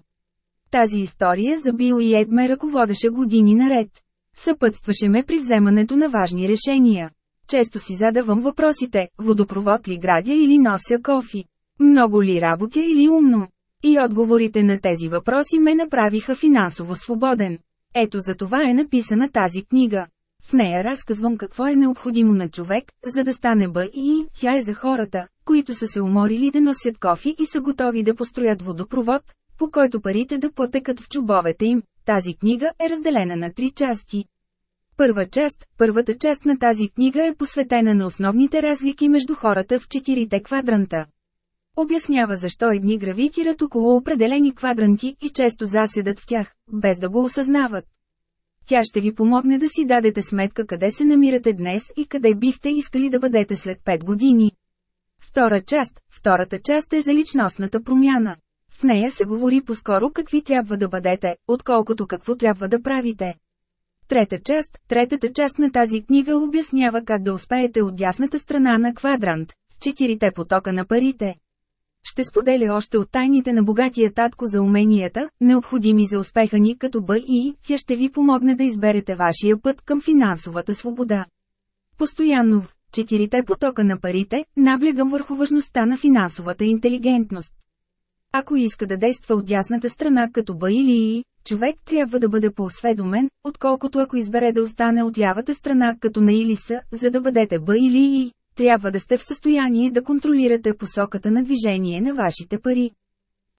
[SPEAKER 1] Тази история за Бил и Ед ме ръководеше години наред. Съпътстваше ме при вземането на важни решения. Често си задавам въпросите, водопровод ли градя или нося кофи? Много ли работя или умно? И отговорите на тези въпроси ме направиха финансово свободен. Ето за това е написана тази книга. В нея разказвам какво е необходимо на човек, за да стане бъ и тя е за хората, които са се уморили да носят кофи и са готови да построят водопровод, по който парите да потекат в чубовете им. Тази книга е разделена на три части. Първа част, първата част на тази книга е посветена на основните разлики между хората в четирите квадранта. Обяснява защо едни гравитират около определени квадранти и често заседат в тях, без да го осъзнават. Тя ще ви помогне да си дадете сметка къде се намирате днес и къде бихте искали да бъдете след 5 години. Втора част, втората част е за личностната промяна. В нея се говори по-скоро какви трябва да бъдете, отколкото какво трябва да правите. Трета част, третата част на тази книга обяснява как да успеете от дясната страна на квадрант, четирите потока на парите. Ще споделя още от тайните на богатия татко за уменията, необходими за успеха ни като БИ, тя ще ви помогне да изберете вашия път към финансовата свобода. Постоянно в четирите потока на парите, наблягам върху важността на финансовата интелигентност. Ако иска да действа от дясната страна като Б или И, човек трябва да бъде по-осведомен, отколкото ако избере да остане от лявата страна като на Илиса, са, за да бъдете Б или И, трябва да сте в състояние да контролирате посоката на движение на вашите пари.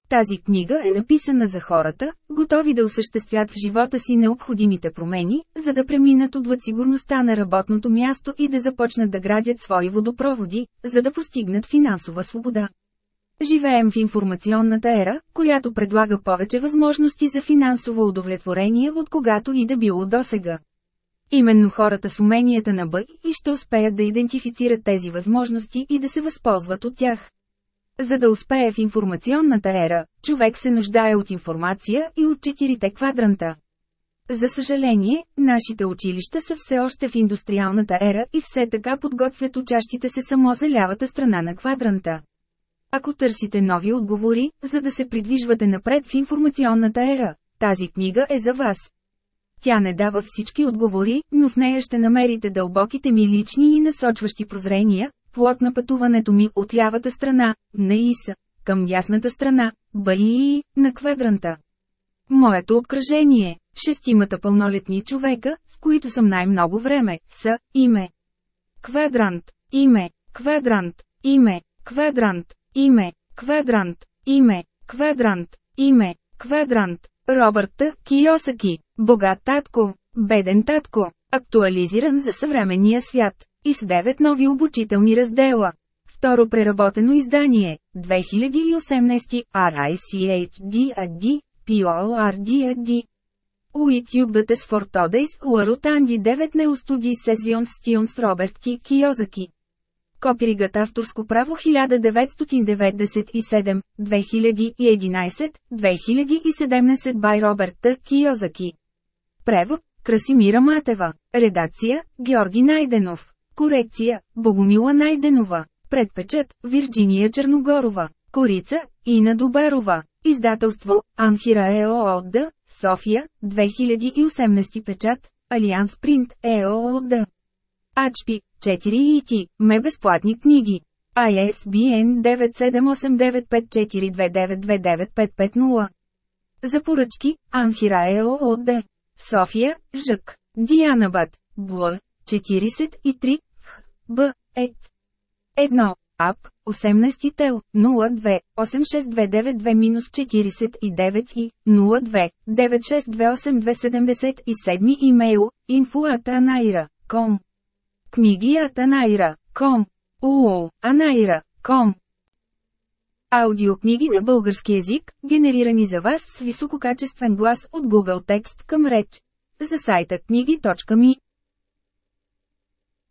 [SPEAKER 1] Тази книга е написана за хората, готови да осъществят в живота си необходимите промени, за да преминат отвъд сигурността на работното място и да започнат да градят свои водопроводи, за да постигнат финансова свобода. Живеем в информационната ера, която предлага повече възможности за финансово удовлетворение от когато и да било досега. Именно хората с уменията на бъй и ще успеят да идентифицират тези възможности и да се възползват от тях. За да успее в информационната ера, човек се нуждае от информация и от четирите квадранта. За съжаление, нашите училища са все още в индустриалната ера и все така подготвят учащите се само за лявата страна на квадранта. Ако търсите нови отговори, за да се придвижвате напред в информационната ера, тази книга е за вас. Тя не дава всички отговори, но в нея ще намерите дълбоките ми лични и насочващи прозрения, плод на пътуването ми от лявата страна, на Иса, към ясната страна, баи на квадранта. Моето обкръжение, шестимата пълнолетни човека, в които съм най-много време, са, име. Квадрант, име, квадрант, име, квадрант, Име, квадрант, име, квадрант, име, квадрант, Робърт Киосаки, богат татко, беден татко, актуализиран за съвременния свят, и с 9 нови обучителни раздела. Второ преработено издание, 2018, RICHDAD, PORDAD. Uitubът е с Фортодейс, Ларутанди 9 Неустуди Сезион с Роберт Т. Киозаки. Копиригът авторско право 1997, 2011, 2017 бай Роберт Киозаки. Превод – Красимира Матева. Редакция – Георги Найденов. Корекция – Богомила Найденова. Предпечат – Вирджиния Черногорова. Корица – Ина Дубарова, Издателство – Анхира ЕООД, София, 2018 печат, Алианс Принт ЕООД. Ачпи 4 и ти, ме безплатни книги. ISBN 9789542929550. За поръчки, Анхира ЕООД. София, Жък. Дианабад. Бл. 43. Х. Б. Ет. 1. АП. 18 тел 02 86292-49 и 02 9628277 имейл ком. Книги от Анайра, ком. УО, Анайра, ком. Аудиокниги на български език, генерирани за вас с висококачествен глас от Google Текст към реч. За сайта книги.ми